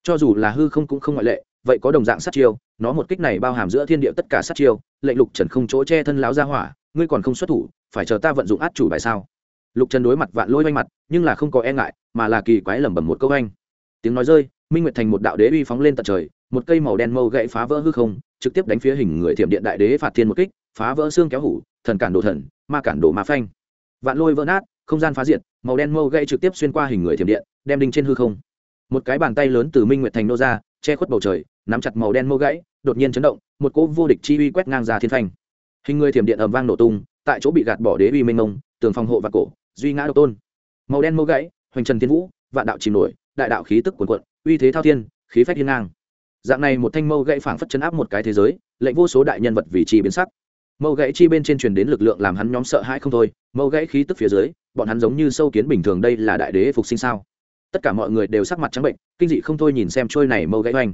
cho dù là hư không cũng không ngoại lệ, vậy có đồng dạng sát chiêu, nó một kích này bao hàm giữa thiên địa tất cả sát chiêu, lệnh lục trần không chỗ che thân láo ra hỏa, ngươi còn không xuất thủ, phải chờ ta vận dụng át chủ bài sao? Lục trần đối mặt vạn lôi oanh mặt, nhưng là không có e ngại, mà là kỳ quái lẩm bẩm một câu anh tiếng nói rơi, minh nguyệt thành một đạo đế uy phóng lên tận trời, một cây màu đen mâu gãy phá vỡ hư không, trực tiếp đánh phía hình người thiểm điện đại đế phạt thiên một kích, phá vỡ xương kéo hủ, thần cản đồ thần, ma cản đồ ma phanh. Vạn lôi vỡ nát, không gian phá diệt, màu đen mâu gãy trực tiếp xuyên qua hình người thiểm điện, đem đinh trên hư không một cái bàn tay lớn từ minh nguyệt thành nô ra, che khuất bầu trời, nắm chặt màu đen mâu gãy, đột nhiên chấn động, một cỗ vô địch chi uy quét ngang ra thiên phanh. Hình người thiểm điện ầm vang nổ tung, tại chỗ bị gạt bỏ đế uy mênh mông, tường phòng hộ và cổ, duy ngã độc tôn. Màu đen mâu gãy, hoành trần thiên vũ, vạn đạo chìm nổi, đại đạo khí tức cuồn cuộn, uy thế thao thiên, khí phách hiên ngang. Dạng này một thanh mâu gãy phảng phất chấn áp một cái thế giới, lệnh vô số đại nhân vật vì chi biến sắc. Mâu gãy chi bên trên truyền đến lực lượng làm hắn nhóm sợ hãi không thôi, mâu gãy khí tức phía dưới, bọn hắn giống như sâu kiến bình thường, đây là đại đế phục sinh sao? Tất cả mọi người đều sắc mặt trắng bệnh, kinh dị không thôi nhìn xem trôi này mâu gãy hoành.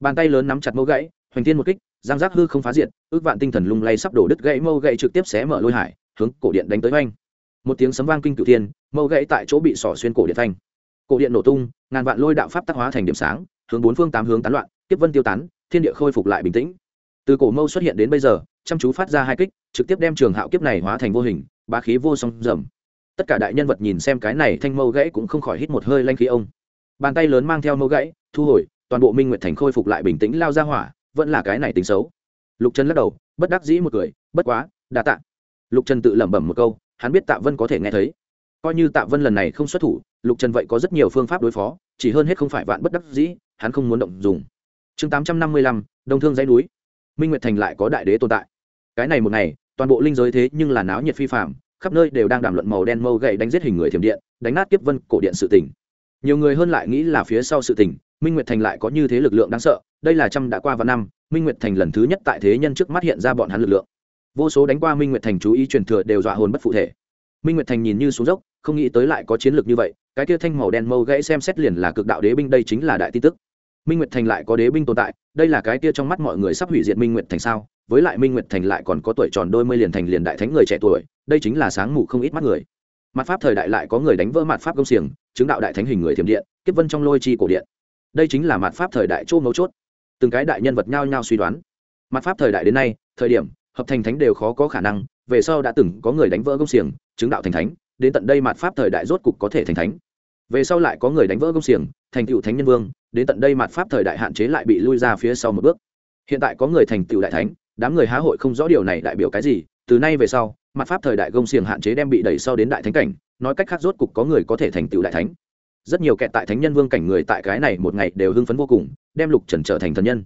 Bàn tay lớn nắm chặt mâu gãy, hoành thiên một kích giang giác hư không phá diệt, ước vạn tinh thần lung lay sắp đổ đứt gãy mâu gãy trực tiếp xé mở lôi hải, hướng cổ điện đánh tới hoành. Một tiếng sấm vang kinh cửu thiên, mâu gãy tại chỗ bị sỏ xuyên cổ điện thanh cổ điện nổ tung, ngàn vạn lôi đạo pháp tác hóa thành điểm sáng, hướng bốn phương tám hướng tán loạn tiếp vân tiêu tán, thiên địa khôi phục lại bình tĩnh. Từ cổ mâu xuất hiện đến bây giờ, chăm chú phát ra hai kích, trực tiếp đem trường hạo kiếp này hóa thành vô hình, bá khí vô song dầm tất cả đại nhân vật nhìn xem cái này thanh mâu gãy cũng không khỏi hít một hơi lanh khí ông. Bàn tay lớn mang theo mâu gãy, thu hồi, toàn bộ minh nguyệt thành khôi phục lại bình tĩnh lao ra hỏa, vẫn là cái này tính xấu. Lục trần lắc đầu, bất đắc dĩ một cười, bất quá, đa tạ. Lục trần tự lẩm bẩm một câu, hắn biết tạ vân có thể nghe thấy. Coi như tạ vân lần này không xuất thủ, lục trần vậy có rất nhiều phương pháp đối phó, chỉ hơn hết không phải vạn bất đắc dĩ, hắn không muốn động dùng. Chương tám trăm năm mươi lăm, đông thương dãy núi. Minh nguyệt thành lại có đại đế tồn tại. Cái này một ngày, toàn bộ linh giới thế nhưng là náo nhiệt phi phạm khắp nơi đều đang đàm luận màu đen mâu gậy đánh giết hình người thiểm điện, đánh nát kiếp vân cổ điện sự tỉnh nhiều người hơn lại nghĩ là phía sau sự tỉnh minh nguyệt thành lại có như thế lực lượng đáng sợ, đây là trăm đã qua và năm, minh nguyệt thành lần thứ nhất tại thế nhân trước mắt hiện ra bọn hắn lực lượng. Vô số đánh qua minh nguyệt thành chú ý truyền thừa đều dọa hồn bất phụ thể. Minh nguyệt thành nhìn như xuống dốc, không nghĩ tới lại có chiến lược như vậy, cái kia thanh màu đen mâu gãy xem xét liền là cực đạo đế binh đây chính là đại tin tức. Minh nguyệt thành lại có đế binh tồn tại, đây là cái kia trong mắt mọi người sắp hủy diệt minh nguyệt thành sao? Với lại minh nguyệt thành lại còn có tuổi tròn đôi mươi liền thành liền đại thánh người trẻ tuổi đây chính là sáng mù không ít mắt người. Mặt pháp thời đại lại có người đánh vỡ mặt pháp công xiềng, chứng đạo đại thánh hình người thiểm điện, kiếp vân trong lôi chi cổ điện. Đây chính là mặt pháp thời đại chỗ mấu chốt. Từng cái đại nhân vật nhao nhao suy đoán. Mặt pháp thời đại đến nay, thời điểm, hợp thành thánh đều khó có khả năng, về sau đã từng có người đánh vỡ công xiềng, chứng đạo thành thánh, đến tận đây mặt pháp thời đại rốt cục có thể thành thánh. Về sau lại có người đánh vỡ công xiềng, thành tựu thánh nhân vương, đến tận đây mặt pháp thời đại hạn chế lại bị lui ra phía sau một bước. Hiện tại có người thành tựu đại thánh, đám người há hội không rõ điều này đại biểu cái gì, từ nay về sau mặt pháp thời đại gông xiềng hạn chế đem bị đẩy sau đến đại thánh cảnh, nói cách khác rốt cục có người có thể thành tựu đại thánh. Rất nhiều kẹt tại thánh nhân vương cảnh người tại cái này một ngày đều hưng phấn vô cùng, đem lục trần trở thành thần nhân.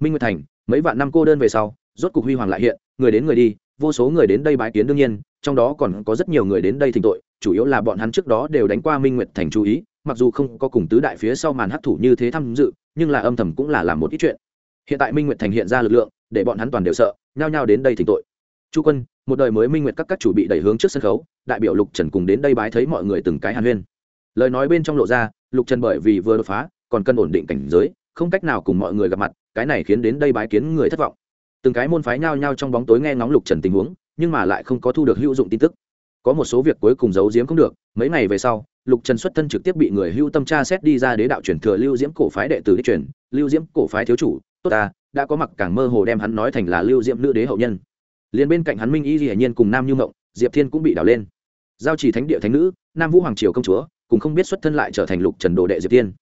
Minh nguyệt thành, mấy vạn năm cô đơn về sau, rốt cục huy hoàng lại hiện, người đến người đi, vô số người đến đây bái kiến đương nhiên, trong đó còn có rất nhiều người đến đây thỉnh tội, chủ yếu là bọn hắn trước đó đều đánh qua minh nguyệt thành chú ý, mặc dù không có cùng tứ đại phía sau màn hấp thủ như thế tham dự, nhưng là âm thầm cũng là làm một ít chuyện. Hiện tại minh nguyệt thành hiện ra lực lượng, để bọn hắn toàn đều sợ, nhao nhao đến đây thỉnh tội. Chu quân một đời mới minh nguyệt các các chủ bị đẩy hướng trước sân khấu, đại biểu lục trần cùng đến đây bái thấy mọi người từng cái hàn huyên. Lời nói bên trong lộ ra, lục trần bởi vì vừa đột phá, còn cần ổn định cảnh giới, không cách nào cùng mọi người gặp mặt, cái này khiến đến đây bái kiến người thất vọng. Từng cái môn phái nhao nhao trong bóng tối nghe ngóng lục trần tình huống, nhưng mà lại không có thu được hữu dụng tin tức. Có một số việc cuối cùng giấu giếm không được, mấy ngày về sau, lục trần xuất thân trực tiếp bị người hưu tâm tra xét đi ra đế đạo truyền thừa lưu diễm cổ phái đệ tử đích truyền, lưu diễm cổ phái thiếu chủ, tốt ta, đã có mặc càng mơ hồ đem hắn nói thành là lưu diễm nữ đế hậu nhân liền bên cạnh hắn minh y hiển nhiên cùng nam như mộng, diệp thiên cũng bị đảo lên. Giao chỉ thánh địa thánh nữ, nam vũ hoàng triều công chúa, cùng không biết xuất thân lại trở thành lục trần đồ đệ diệp tiên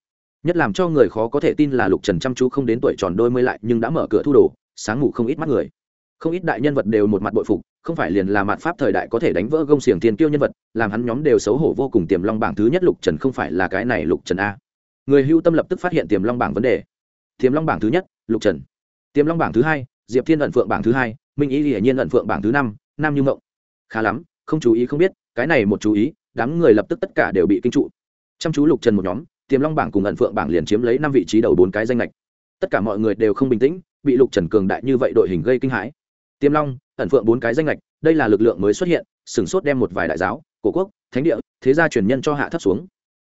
nhất làm cho người khó có thể tin là lục trần chăm chú không đến tuổi tròn đôi mươi lại, nhưng đã mở cửa thu đồ, sáng ngủ không ít mắt người. Không ít đại nhân vật đều một mặt bội phục, không phải liền là mặt pháp thời đại có thể đánh vỡ gông xiềng tiền tiêu nhân vật, làm hắn nhóm đều xấu hổ vô cùng tiềm long bảng thứ nhất lục trần không phải là cái này lục trần a. Người hưu tâm lập tức phát hiện tiềm long bảng vấn đề. Tiềm long bảng thứ nhất, lục trần. Tiềm long bảng thứ hai, diệp thiên ẩn phượng bảng thứ hai minh ý hiển nhiên ẩn phượng bảng thứ năm, nam như mộng khá lắm, không chú ý không biết, cái này một chú ý, đám người lập tức tất cả đều bị kinh trụ. Chăm chú lục trần một nhóm, tiềm long bảng cùng ẩn phượng bảng liền chiếm lấy năm vị trí đầu bốn cái danh lệch tất cả mọi người đều không bình tĩnh, bị lục trần cường đại như vậy đội hình gây kinh hãi. Tiềm long, ẩn phượng bốn cái danh lệch đây là lực lượng mới xuất hiện sửng sốt đem một vài đại giáo, cổ quốc, thánh địa, thế gia truyền nhân cho hạ thấp xuống.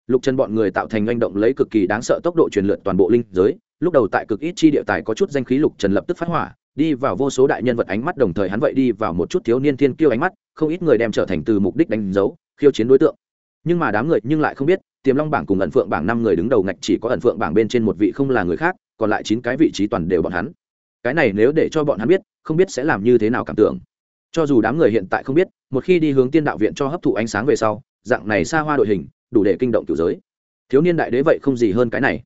Lục trần bọn người tạo thành manh động lấy cực kỳ đáng sợ tốc độ truyền lượt toàn bộ linh giới, lúc đầu tại cực ít chi địa tài có chút danh khí lục trần lập tức phát hỏa đi vào vô số đại nhân vật ánh mắt đồng thời hắn vậy đi vào một chút thiếu niên thiên kiêu ánh mắt, không ít người đem trở thành từ mục đích đánh dấu, khiêu chiến đối tượng. Nhưng mà đám người nhưng lại không biết, tiềm long bảng cùng ẩn phượng bảng năm người đứng đầu ngạch chỉ có ẩn phượng bảng bên trên một vị không là người khác, còn lại chín cái vị trí toàn đều bọn hắn. Cái này nếu để cho bọn hắn biết, không biết sẽ làm như thế nào cảm tưởng. Cho dù đám người hiện tại không biết, một khi đi hướng tiên đạo viện cho hấp thụ ánh sáng về sau, dạng này xa hoa đội hình, đủ để kinh động kiểu giới. Thiếu niên đại đế vậy không gì hơn cái này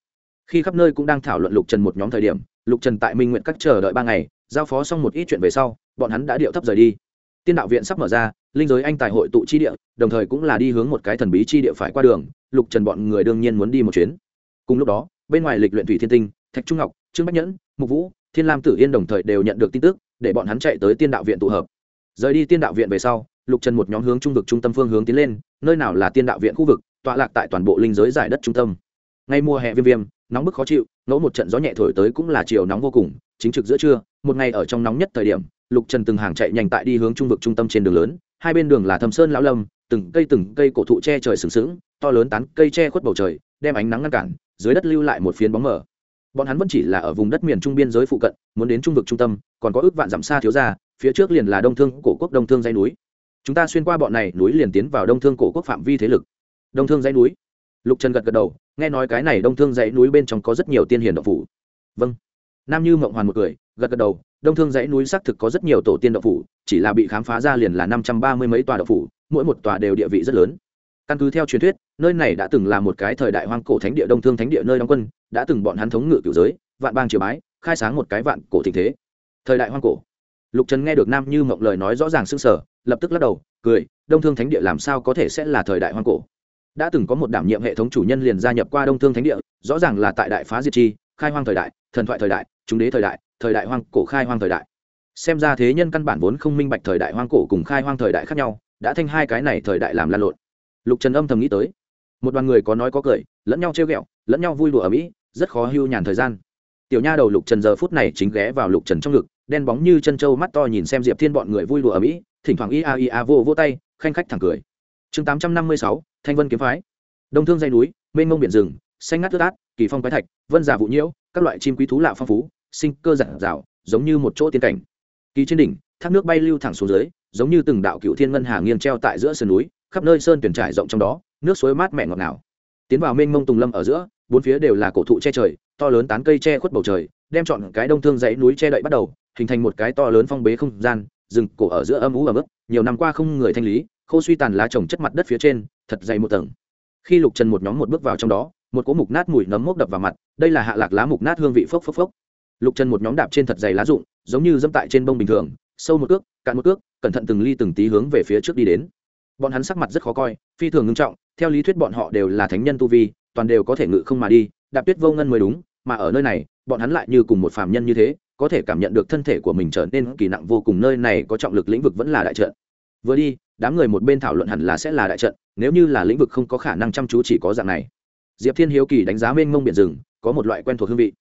khi khắp nơi cũng đang thảo luận lục trần một nhóm thời điểm, lục trần tại minh nguyện các chờ đợi ba ngày, giao phó xong một ít chuyện về sau, bọn hắn đã điệu thấp rời đi. Tiên đạo viện sắp mở ra, linh giới anh tài hội tụ chi địa, đồng thời cũng là đi hướng một cái thần bí chi địa phải qua đường, lục trần bọn người đương nhiên muốn đi một chuyến. Cùng lúc đó, bên ngoài lịch luyện thủy thiên tinh, thạch trung ngọc, trương bách nhẫn, mục vũ, thiên lam tử yên đồng thời đều nhận được tin tức, để bọn hắn chạy tới tiên đạo viện tụ hợp. Rời đi tiên đạo viện về sau, lục trần một nhóm hướng trung vực trung tâm phương hướng tiến lên, nơi nào là tiên đạo viện khu vực, tọa lạc tại toàn bộ linh giới giải đất trung tâm. Ngay mùa hè viêm viêm nóng bức khó chịu, ngẫu một trận gió nhẹ thổi tới cũng là chiều nóng vô cùng, chính trực giữa trưa, một ngày ở trong nóng nhất thời điểm, lục trần từng hàng chạy nhanh tại đi hướng trung vực trung tâm trên đường lớn, hai bên đường là thâm sơn lão lâm, từng cây từng cây cổ thụ che trời sừng sững, to lớn tán cây che khuất bầu trời, đem ánh nắng ngăn cản, dưới đất lưu lại một phiến bóng mờ. Bọn hắn vẫn chỉ là ở vùng đất miền trung biên giới phụ cận, muốn đến trung vực trung tâm, còn có ước vạn dặm xa thiếu ra phía trước liền là đông thương cổ quốc đông thương dây núi. Chúng ta xuyên qua bọn này núi liền tiến vào đông thương cổ quốc phạm vi thế lực. Đông thương dãy núi. Lục trần gật gật đầu nghe nói cái này đông thương dãy núi bên trong có rất nhiều tiên hiền động phủ. Vâng. Nam như mộng hoàn một cười, gật gật đầu, đông thương dãy núi xác thực có rất nhiều tổ tiên động phủ, chỉ là bị khám phá ra liền là năm trăm ba mươi mấy tòa động phủ, mỗi một tòa đều địa vị rất lớn. Căn cứ theo truyền thuyết, nơi này đã từng là một cái thời đại hoang cổ thánh địa đông thương thánh địa nơi đóng quân, đã từng bọn hắn thống ngự cửu giới, vạn bang triều bái, khai sáng một cái vạn cổ tình thế. Thời đại hoang cổ. Lục trần nghe được nam như mộng lời nói rõ ràng s ư n g sở lập tức lắc đầu, cười, đông thương thánh địa làm sao có thể sẽ là thời đại hoang cổ? Đã từng có một đảm nhiệm hệ thống chủ nhân liền gia nhập qua đông thương thánh địa, rõ ràng là tại đại phá diệt chi, khai hoang thời đại, thần thoại thời đại, chúng đế thời đại thời đại hoang cổ khai hoang thời đại. Xem ra thế nhân căn bản vốn không minh bạch thời đại hoang cổ cùng khai hoang thời đại khác nhau, đã thanh hai cái này thời đại làm lan lộn. Lục trần âm thầm nghĩ tới. Một đoàn người có nói có cười, lẫn nhau trêu ghẹo, lẫn nhau vui đùa ở mỹ, rất khó hưu nhàn thời gian. Tiểu nha đầu lục trần giờ phút này chính ghé vào lục trần trong ngực, đen bóng như chân trâu mắt to nhìn xem diệp thiên bọn người vui đùa ở mỹ, thỉnh thoảng ia ia vô vô tay, khanh khách thẳng cười chương tám trăm năm mươi sáu, thanh vân kiếm phái. Đông thương dây núi, mênh mông biển rừng, xanh ngắt tước át, kỳ phong quái thạch, vân giả vụ nhiễu, các loại chim quý thú lạ phong phú, sinh cơ giản rào giống như một chỗ tiên cảnh. Kỳ trên đỉnh, thác nước bay lưu thẳng xuống dưới, giống như từng đạo cựu thiên ngân hà nghiêng treo tại giữa sườn núi, khắp nơi sơn tuyển trải rộng trong đó, nước suối mát mẻ ngọt ngào. Tiến vào mênh mông tùng lâm ở giữa, bốn phía đều là cổ thụ che trời, to lớn tán cây che khuất bầu trời, đem chọn cái đông thương dãy núi che đậy bắt đầu, hình thành một cái to lớn phong bế không gian, rừng cổ ở giữa âm ú và ướt, nhiều năm qua không người thanh lý khô suy tàn lá trồng chất mặt đất phía trên, thật dày một tầng. Khi lục trần một nhóm một bước vào trong đó, một cỗ mục nát mùi nấm mốc đập vào mặt, đây là hạ lạc lá mục nát hương vị phốc phốc phốc. Lục trần một nhóm đạp trên thật dày lá rụng, giống như dẫm tại trên bông bình thường, sâu một cước, cạn một cước, cẩn thận từng ly từng tí hướng về phía trước đi đến. Bọn hắn sắc mặt rất khó coi, phi thường ngưng trọng, theo lý thuyết bọn họ đều là thánh nhân tu vi, toàn đều có thể ngự không mà đi, đạp tuyết vô ngân mới đúng, mà ở nơi này, bọn hắn lại như cùng một phàm nhân như thế, có thể cảm nhận được thân thể của mình trở nên kỳ nặng vô cùng, nơi này có trọng lực lĩnh vực vẫn là đại trận. Vừa đi đám người một bên thảo luận hẳn là sẽ là đại trận, nếu như là lĩnh vực không có khả năng chăm chú chỉ có dạng này. Diệp thiên hiếu kỳ đánh giá mênh mông biển rừng, có một loại quen thuộc hương vị.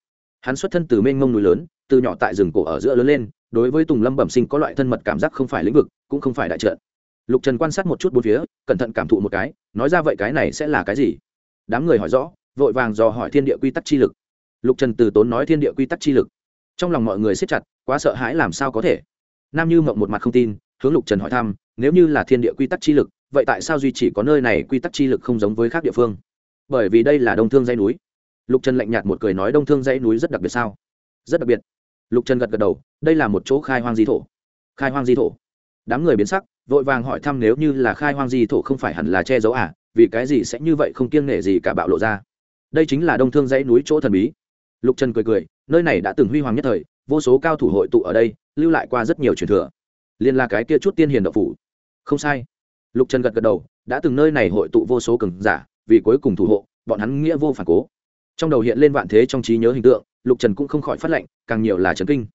Hắn xuất thân từ mênh mông núi lớn, từ nhỏ tại rừng cổ ở giữa lớn lên, đối với tùng lâm bẩm sinh có loại thân mật cảm giác không phải lĩnh vực, cũng không phải đại trận. Lục trần quan sát một chút bốn phía, cẩn thận cảm thụ một cái, nói ra vậy cái này sẽ là cái gì? Đám người hỏi rõ, vội vàng dò hỏi thiên địa quy tắc chi lực. Lục trần từ tốn nói thiên địa quy tắc chi lực. Trong lòng mọi người siết chặt, quá sợ hãi làm sao có thể? Nam như mộng một mặt không tin hướng lục trần hỏi thăm, nếu như là thiên địa quy tắc chi lực, vậy tại sao duy chỉ có nơi này quy tắc chi lực không giống với khác địa phương? Bởi vì đây là đông thương dây núi. Lục trần lạnh nhạt một cười nói đông thương dãy núi rất đặc biệt sao? Rất đặc biệt. Lục trần gật gật đầu, đây là một chỗ khai hoang di thổ. Khai hoang di thổ. Đám người biến sắc, vội vàng hỏi thăm nếu như là khai hoang di thổ không phải hẳn là che giấu à? Vì cái gì sẽ như vậy không kiêng nể gì cả bạo lộ ra? Đây chính là đông thương dãy núi chỗ thần bí. Lục trần cười cười, nơi này đã từng huy hoàng nhất thời, vô số cao thủ hội tụ ở đây, lưu lại qua rất nhiều truyền thừa liên là cái kia chút tiên hiền độc phủ. Không sai. Lục trần gật gật đầu, đã từng nơi này hội tụ vô số cường giả, vì cuối cùng thủ hộ, bọn hắn nghĩa vô phản cố. Trong đầu hiện lên vạn thế trong trí nhớ hình tượng, lục trần cũng không khỏi phát lệnh, càng nhiều là trấn kinh.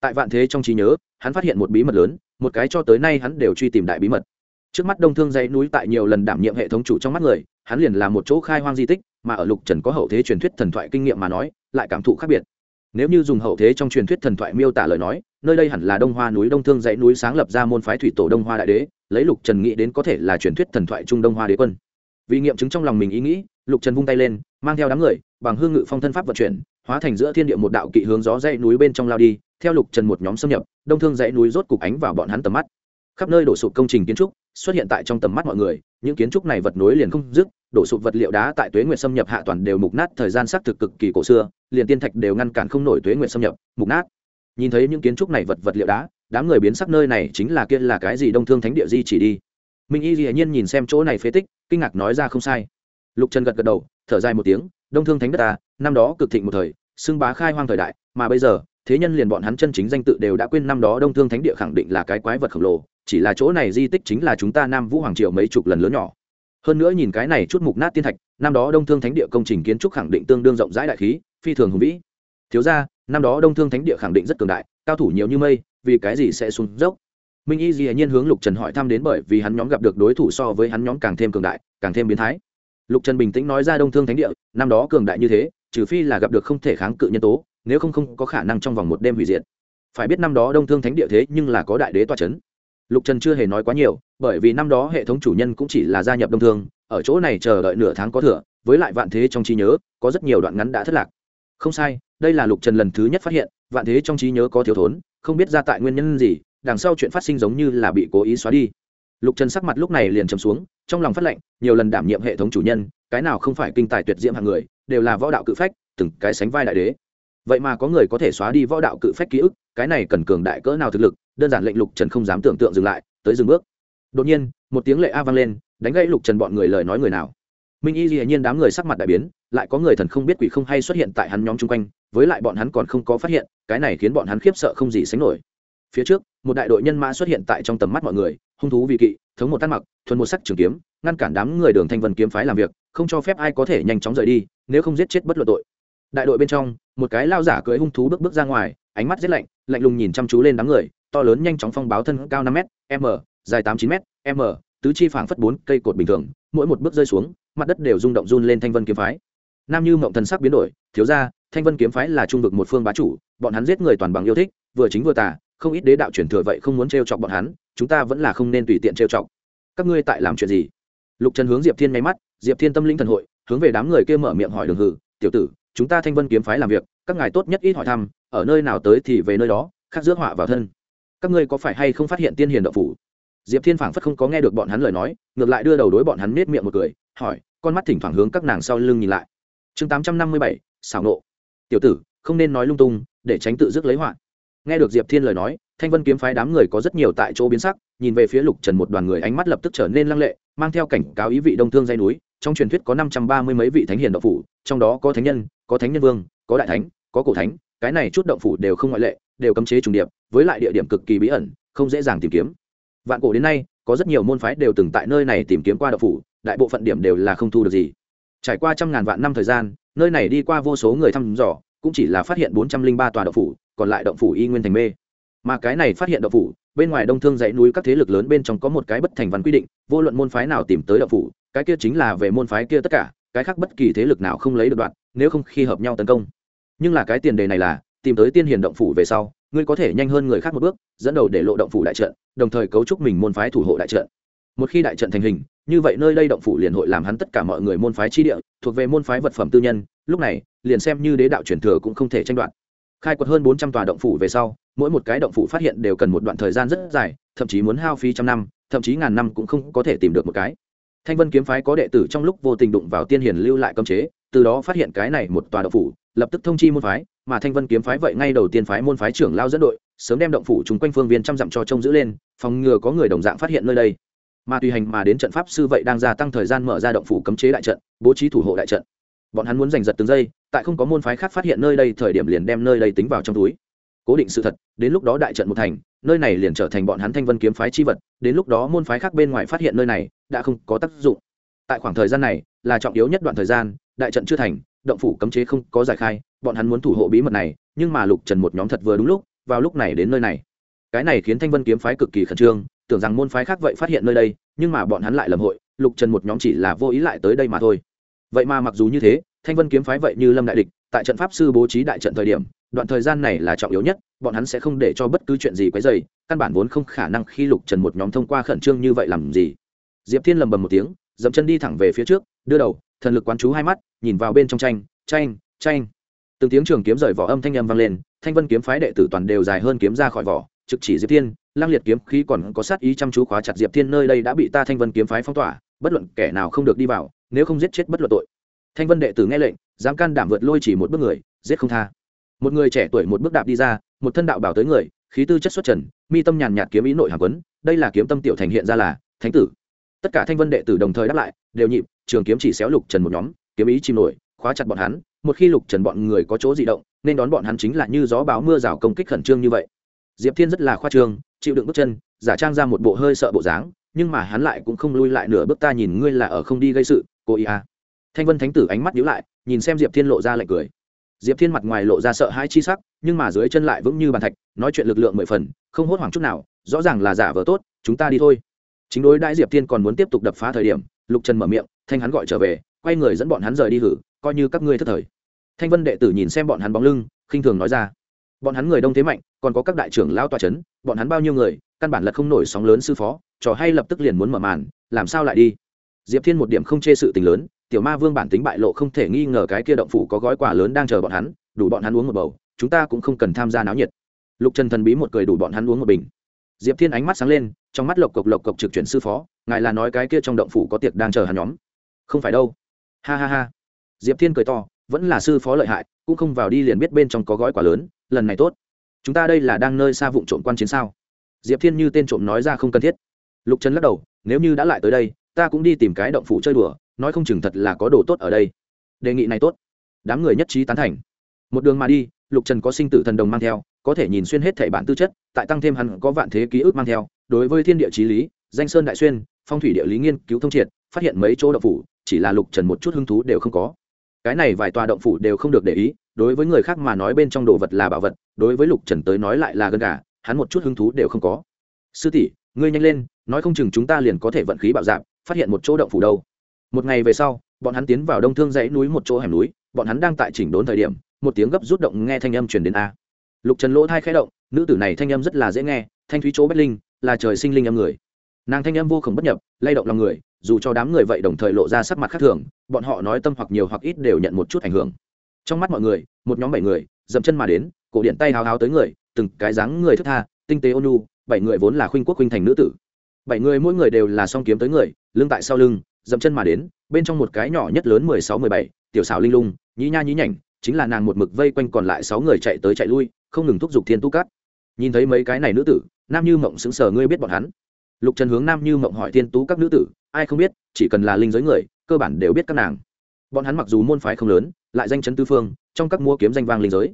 Tại vạn thế trong trí nhớ, hắn phát hiện một bí mật lớn, một cái cho tới nay hắn đều truy tìm đại bí mật. Trước mắt đông thương dãy núi tại nhiều lần đảm nhiệm hệ thống chủ trong mắt người, hắn liền là một chỗ khai hoang di tích, mà ở lục trần có hậu thế truyền thuyết thần thoại kinh nghiệm mà nói, lại cảm thụ khác biệt. Nếu như dùng hậu thế trong truyền thuyết thần thoại miêu tả lời nói nơi đây hẳn là đông hoa núi, đông thương dãy núi sáng lập ra môn phái thủy tổ đông hoa đại đế, lấy lục trần nghĩ đến có thể là truyền thuyết thần thoại trung đông hoa đế quân. Vì nghiệm chứng trong lòng mình ý nghĩ, lục trần vung tay lên, mang theo đám người, bằng hương ngự phong thân pháp vận chuyển, hóa thành giữa thiên địa một đạo kỵ hướng gió dãy núi bên trong lao đi, theo lục trần một nhóm xâm nhập, đông thương dãy núi rốt cục ánh vào bọn hắn tầm mắt. Khắp nơi đổ sụp công trình kiến trúc, xuất hiện tại trong tầm mắt mọi người, những kiến trúc này vật nối liền không dứt, đổ sụp vật liệu đá tại tuế nguyệt xâm nhập hạ toàn đều mục nát, thời gian xác thực cực kỳ cổ xưa, liền tiên thạch đều ngăn cản không nổi tuế nguyệt xâm nhập, mục nát nhìn thấy những kiến trúc này vật vật liệu đá, đám người biến sắc nơi này chính là kia là cái gì đông thương thánh địa di chỉ đi. Minh y dĩ nhiên nhìn xem chỗ này phế tích, kinh ngạc nói ra không sai. Lục trần gật gật đầu, thở dài một tiếng, đông thương thánh đất ta năm đó cực thịnh một thời, xưng bá khai hoang thời đại, mà bây giờ, thế nhân liền bọn hắn chân chính danh tự đều đã quên năm đó đông thương thánh địa khẳng định là cái quái vật khổng lồ, chỉ là chỗ này di tích chính là chúng ta nam vũ hoàng triều mấy chục lần lớn nhỏ. Hơn nữa nhìn cái này chút mục nát tiên thạch, năm đó đông thương thánh địa công trình kiến trúc khẳng định tương đương rộng rãi đại khí, phi thường hùng vĩ. Thiếu ra năm đó đông thương thánh địa khẳng định rất cường đại, cao thủ nhiều như mây, vì cái gì sẽ xuống dốc? Minh y dĩ nhiên hướng lục trần hỏi thăm đến bởi vì hắn nhóm gặp được đối thủ so với hắn nhóm càng thêm cường đại, càng thêm biến thái. Lục trần bình tĩnh nói ra đông thương thánh địa, năm đó cường đại như thế, trừ phi là gặp được không thể kháng cự nhân tố, nếu không không có khả năng trong vòng một đêm hủy diệt. Phải biết năm đó đông thương thánh địa thế nhưng là có đại đế toa c h ấ n lục trần chưa hề nói quá nhiều, bởi vì năm đó hệ thống chủ nhân cũng chỉ là gia nhập đông thương, ở chỗ này chờ đợi nửa tháng có thừa, với lại vạn thế trong trí nhớ, có rất nhiều đoạn ngắn đã thất lạc không sai, đây là lục trần lần thứ nhất phát hiện, vạn thế trong trí nhớ có thiếu thốn, không biết ra tại nguyên nhân gì, đằng sau chuyện phát sinh giống như là bị cố ý xóa đi. Lục trần sắc mặt lúc này liền trầm xuống, trong lòng phát lệnh, nhiều lần đảm nhiệm hệ thống chủ nhân, cái nào không phải kinh tài tuyệt diễm hàng người, đều là võ đạo cự phách, từng cái sánh vai đại đế. Vậy mà có người có thể xóa đi võ đạo cự phách ký ức, cái này cần cường đại cỡ nào thực lực, đơn giản lệnh lục trần không dám tưởng tượng dừng lại, tới dừng bước. Đột nhiên, một tiếng lệ a vang lên, đánh gãy lục trần bọn người lời nói người nào. Minh y dĩ nhiên đám người sắc mặt đại biến lại có người thần không biết quỷ không hay xuất hiện tại hắn nhóm chung quanh, với lại bọn hắn còn không có phát hiện, cái này khiến bọn hắn khiếp sợ không gì sánh nổi. Phía trước, một đại đội nhân mã xuất hiện tại trong tầm mắt mọi người, hung thú vị kỵ, thống một tắt mặc, thuần một sắc trường kiếm, ngăn cản đám người đường thanh vân kiếm phái làm việc, không cho phép ai có thể nhanh chóng rời đi, nếu không giết chết bất luận tội. Đại đội bên trong, một cái lao giả cưỡi hung thú bước bước ra ngoài, ánh mắt rét lạnh lạnh lùng nhìn chăm chú lên đám người, to lớn nhanh chóng phong báo thân cao năm m m, dài tám chín m m, tứ chi phảng phất bốn cây cột bình thường, mỗi một bước rơi xuống, mặt đất đều rung động run lên thanh vân kiếm phái nam như mộng thần sắc biến đổi, thiếu ra thanh vân kiếm phái là trung vực một phương bá chủ, bọn hắn giết người toàn bằng yêu thích, vừa chính vừa tà, không ít đế đạo chuyển thừa vậy không muốn trêu chọc bọn hắn, chúng ta vẫn là không nên tùy tiện trêu chọc. Các ngươi tại làm chuyện gì? Lục trần hướng diệp thiên nháy mắt, diệp thiên tâm linh thần hội, hướng về đám người kia mở miệng hỏi đường hử, tiểu tử, chúng ta thanh vân kiếm phái làm việc, các ngài tốt nhất ít hỏi thăm, ở nơi nào tới thì về nơi đó, khác rước họa vào thân. Các ngươi có phải hay không phát hiện tiên hiền đậu phủ? Diệp thiên phảng phất không có nghe được bọn hắn lời nói, ngược lại đưa đầu đối bọn hắn nết miệng một cười, hỏi, con mắt thỉnh thoảng hướng các nàng sau lưng nhìn lại chương tám trăm năm mươi bảy, xảo nộ. Tiểu tử, không nên nói lung tung, để tránh tự dứt lấy họa. Nghe được diệp thiên lời nói, thanh vân kiếm phái đám người có rất nhiều tại chỗ biến sắc, nhìn về phía lục trần một đoàn người ánh mắt lập tức trở nên lăng lệ, mang theo cảnh cáo ý vị đông thương dây núi. Trong truyền thuyết có năm trăm ba mươi mấy vị thánh hiền động phủ, trong đó có thánh nhân, có thánh nhân vương, có đại thánh, có cổ thánh, cái này chút động phủ đều không ngoại lệ, đều cấm chế trùng điệp, với lại địa điểm cực kỳ bí ẩn, không dễ dàng tìm kiếm. Vạn cổ đến nay, có rất nhiều môn phái đều từng tại nơi này tìm kiếm qua động phủ, đại bộ phận điểm đều là không thu được gì trải qua trăm ngàn vạn năm thời gian, nơi này đi qua vô số người thăm dò, cũng chỉ là phát hiện bốn trăm linh ba tòa động phủ, còn lại động phủ y nguyên thành mê. Mà cái này phát hiện động phủ, bên ngoài đông thương dãy núi các thế lực lớn bên trong có một cái bất thành văn quy định, vô luận môn phái nào tìm tới động phủ, cái kia chính là về môn phái kia tất cả, cái khác bất kỳ thế lực nào không lấy được đoạn, nếu không khi hợp nhau tấn công. Nhưng là cái tiền đề này là, tìm tới tiên hiền động phủ về sau, ngươi có thể nhanh hơn người khác một bước, dẫn đầu để lộ động phủ đại trận, đồng thời cấu trúc mình môn phái thủ hộ đại trận. Một khi đại trận thành hình như vậy nơi đây động phủ liền hội làm hắn tất cả mọi người môn phái chi địa, thuộc về môn phái vật phẩm tư nhân, lúc này, liền xem như đế đạo truyền thừa cũng không thể tranh đoạt. Khai quật hơn bốn trăm tòa động phủ về sau, mỗi một cái động phủ phát hiện đều cần một đoạn thời gian rất dài, thậm chí muốn hao phí trăm năm, thậm chí ngàn năm cũng không có thể tìm được một cái. Thanh vân kiếm phái có đệ tử trong lúc vô tình đụng vào tiên hiền lưu lại cấm chế, từ đó phát hiện cái này một tòa động phủ, lập tức thông chi môn phái, mà thanh vân kiếm phái vậy ngay đầu tiên phái môn phái trưởng lao dẫn đội, sớm đem động phủ chúng quanh phương viên trăm dặm cho trông giữ lên, phòng ngừa có người đồng dạng phát hiện nơi đây mà tùy hành mà đến trận pháp sư vậy đang gia tăng thời gian mở ra động phủ cấm chế đại trận, bố trí thủ hộ đại trận. Bọn hắn muốn giành giật từng giây, tại không có môn phái khác phát hiện nơi đây, thời điểm liền đem nơi đây tính vào trong túi. Cố định sự thật, đến lúc đó đại trận một thành, nơi này liền trở thành bọn hắn thanh vân kiếm phái chi vật, đến lúc đó môn phái khác bên ngoài phát hiện nơi này, đã không có tác dụng. Tại khoảng thời gian này, là trọng yếu nhất đoạn thời gian, đại trận chưa thành, động phủ cấm chế không có giải khai, bọn hắn muốn thủ hộ bí mật này, nhưng mà lục trần một nhóm thật vừa đúng lúc, vào lúc này đến nơi này. Cái này khiến thanh vân kiếm phái cực kỳ khẩn trương tưởng rằng môn phái khác vậy phát hiện nơi đây, nhưng mà bọn hắn lại lầm hội, lục trần một nhóm chỉ là vô ý lại tới đây mà thôi. Vậy mà mặc dù như thế, thanh vân kiếm phái vậy như lâm đại địch, tại trận pháp sư bố trí đại trận thời điểm, đoạn thời gian này là trọng yếu nhất, bọn hắn sẽ không để cho bất cứ chuyện gì quấy dày căn bản vốn không khả năng khi lục trần một nhóm thông qua khẩn trương như vậy làm gì. Diệp thiên lầm bầm một tiếng, dậm chân đi thẳng về phía trước, đưa đầu, thần lực quán chú hai mắt, nhìn vào bên trong tranh tranh tranh. Từng tiếng trường kiếm rời vỏ âm thanh âm vang lên, thanh vân kiếm phái đệ tử toàn đều dài hơn kiếm ra khỏi vỏ trực chỉ diệp thiên lang liệt kiếm khí còn có sát ý chăm chú khóa chặt diệp thiên nơi đây đã bị ta thanh vân kiếm phái phong tỏa, bất luận kẻ nào không được đi vào, nếu không giết chết bất luận tội. Thanh vân đệ tử nghe lệnh, dám can đảm vượt lôi chỉ một bước người, giết không tha. Một người trẻ tuổi một bước đạp đi ra, một thân đạo bảo tới người, khí tư chất xuất trần, mi tâm nhàn nhạt kiếm ý nội hàng quấn, đây là kiếm tâm tiểu thành hiện ra là thánh tử. Tất cả thanh vân đệ tử đồng thời đáp lại, đều nhịp, trường kiếm chỉ xéo lục trần một nhóm, kiếm ý chìm nổi, khóa chặt bọn hắn, một khi lục trần bọn người có chỗ di động, nên đón bọn hắn chính là như gió báo mưa rào công kích khẩn trương như vậy diệp thiên rất là khoa trương, chịu đựng bước chân, giả trang ra một bộ hơi sợ bộ dáng, nhưng mà hắn lại cũng không lui lại nửa bước, ta nhìn ngươi là ở không đi gây sự, cô ý à. thanh vân thánh tử ánh mắt nhíu lại, nhìn xem diệp thiên lộ ra lạnh cười. Diệp thiên mặt ngoài lộ ra sợ hãi chi sắc, nhưng mà dưới chân lại vững như bàn thạch, nói chuyện lực lượng mười phần, không hốt hoảng chút nào, rõ ràng là giả vờ tốt, chúng ta đi thôi. Chính đối đãi diệp thiên còn muốn tiếp tục đập phá thời điểm, lục trần mở miệng, thanh hắn gọi trở về, quay người dẫn bọn hắn rời đi hử, coi như các ngươi thất thời. Thanh vân đệ tử nhìn xem bọn hắn bóng lưng, khinh thường nói ra, bọn hắn người đông thế mạnh còn có các đại trưởng lao tòa c h ấ n bọn hắn bao nhiêu người, căn bản là không nổi sóng lớn sư phó, trò hay lập tức liền muốn mở màn, làm sao lại đi? Diệp thiên một điểm không chê sự tình lớn, tiểu ma vương bản tính bại lộ không thể nghi ngờ cái kia động phủ có gói quà lớn đang chờ bọn hắn, đủ bọn hắn uống một bầu, chúng ta cũng không cần tham gia náo nhiệt. Lục trần thần bí một cười đủ bọn hắn uống một bình. Diệp thiên ánh mắt sáng lên, trong mắt lộc cộc lộc cộc trực chuyển sư phó, ngài là nói cái kia trong động phủ có tiệc đang chờ hắn nhóm. Không phải đâu. Ha ha ha. Diệp thiên cười to, vẫn là sư phó lợi hại, cũng không vào đi liền biết bên trong có gói quà lớn, lần này tốt chúng ta đây là đang nơi xa vụ trộm quan chiến sao? Diệp thiên như tên trộm nói ra không cần thiết. Lục trần lắc đầu, nếu như đã lại tới đây, ta cũng đi tìm cái động phủ chơi đùa, nói không chừng thật là có đồ tốt ở đây. Đề nghị này tốt. Đám người nhất trí tán thành. Một đường mà đi, lục trần có sinh tử thần đồng mang theo, có thể nhìn xuyên hết thể bản tư chất, tại tăng thêm hắn có vạn thế ký ức mang theo, đối với thiên địa trí lý, danh sơn đại xuyên, phong thủy địa lý nghiên cứu thông triệt, phát hiện mấy chỗ động phủ, chỉ là lục trần một chút hứng thú đều không có. Cái này vài tòa động phủ đều không được để ý, đối với người khác mà nói bên trong đồ vật là bảo vật đối với lục trần tới nói lại là gần cả hắn một chút hứng thú đều không có. Sư tỷ, ngươi nhanh lên, nói không chừng chúng ta liền có thể vận khí bạo dạp phát hiện một chỗ động phủ đâu. Một ngày về sau, bọn hắn tiến vào đông thương dãy núi một chỗ hẻm núi, bọn hắn đang tại chỉnh đốn thời điểm, một tiếng gấp rút động nghe thanh âm truyền đến a. Lục trần lỗ thai khẽ động, nữ tử này thanh âm rất là dễ nghe, thanh thúy chỗ bách linh, là trời sinh linh âm người. Nàng thanh âm vô khổng bất nhập, lay động lòng người, dù cho đám người vậy đồng thời lộ ra sắc mặt khác thường, bọn họ nói tâm hoặc nhiều hoặc ít đều nhận một chút ảnh hưởng. Trong mắt mọi người, một nhóm bảy người, dậm chân mà đến cổ điện tay hào hào tới người, từng cái dáng người thức tha, tinh tế ônu bảy người vốn là khuynh quốc khuynh thành nữ tử. Bảy người mỗi người đều là song kiếm tới người, lưng tại sau lưng, dậm chân mà đến, bên trong một cái nhỏ nhất lớn mười sáu, mười bảy, tiểu xảo linh lung, nhí nha nhí nhảnh, chính là nàng một mực vây quanh còn lại sáu người chạy tới chạy lui, không ngừng thúc giục thiên tu cát nhìn thấy mấy cái này nữ tử, nam như mộng xứng sờ, ngươi biết bọn hắn? Lục trần hướng nam như mộng hỏi thiên tú các nữ tử, ai không biết, chỉ cần là linh giới người, cơ bản đều biết các nàng. Bọn hắn mặc dù môn phái không lớn, lại danh chấn tư phương, trong các mua kiếm danh vang linh giới.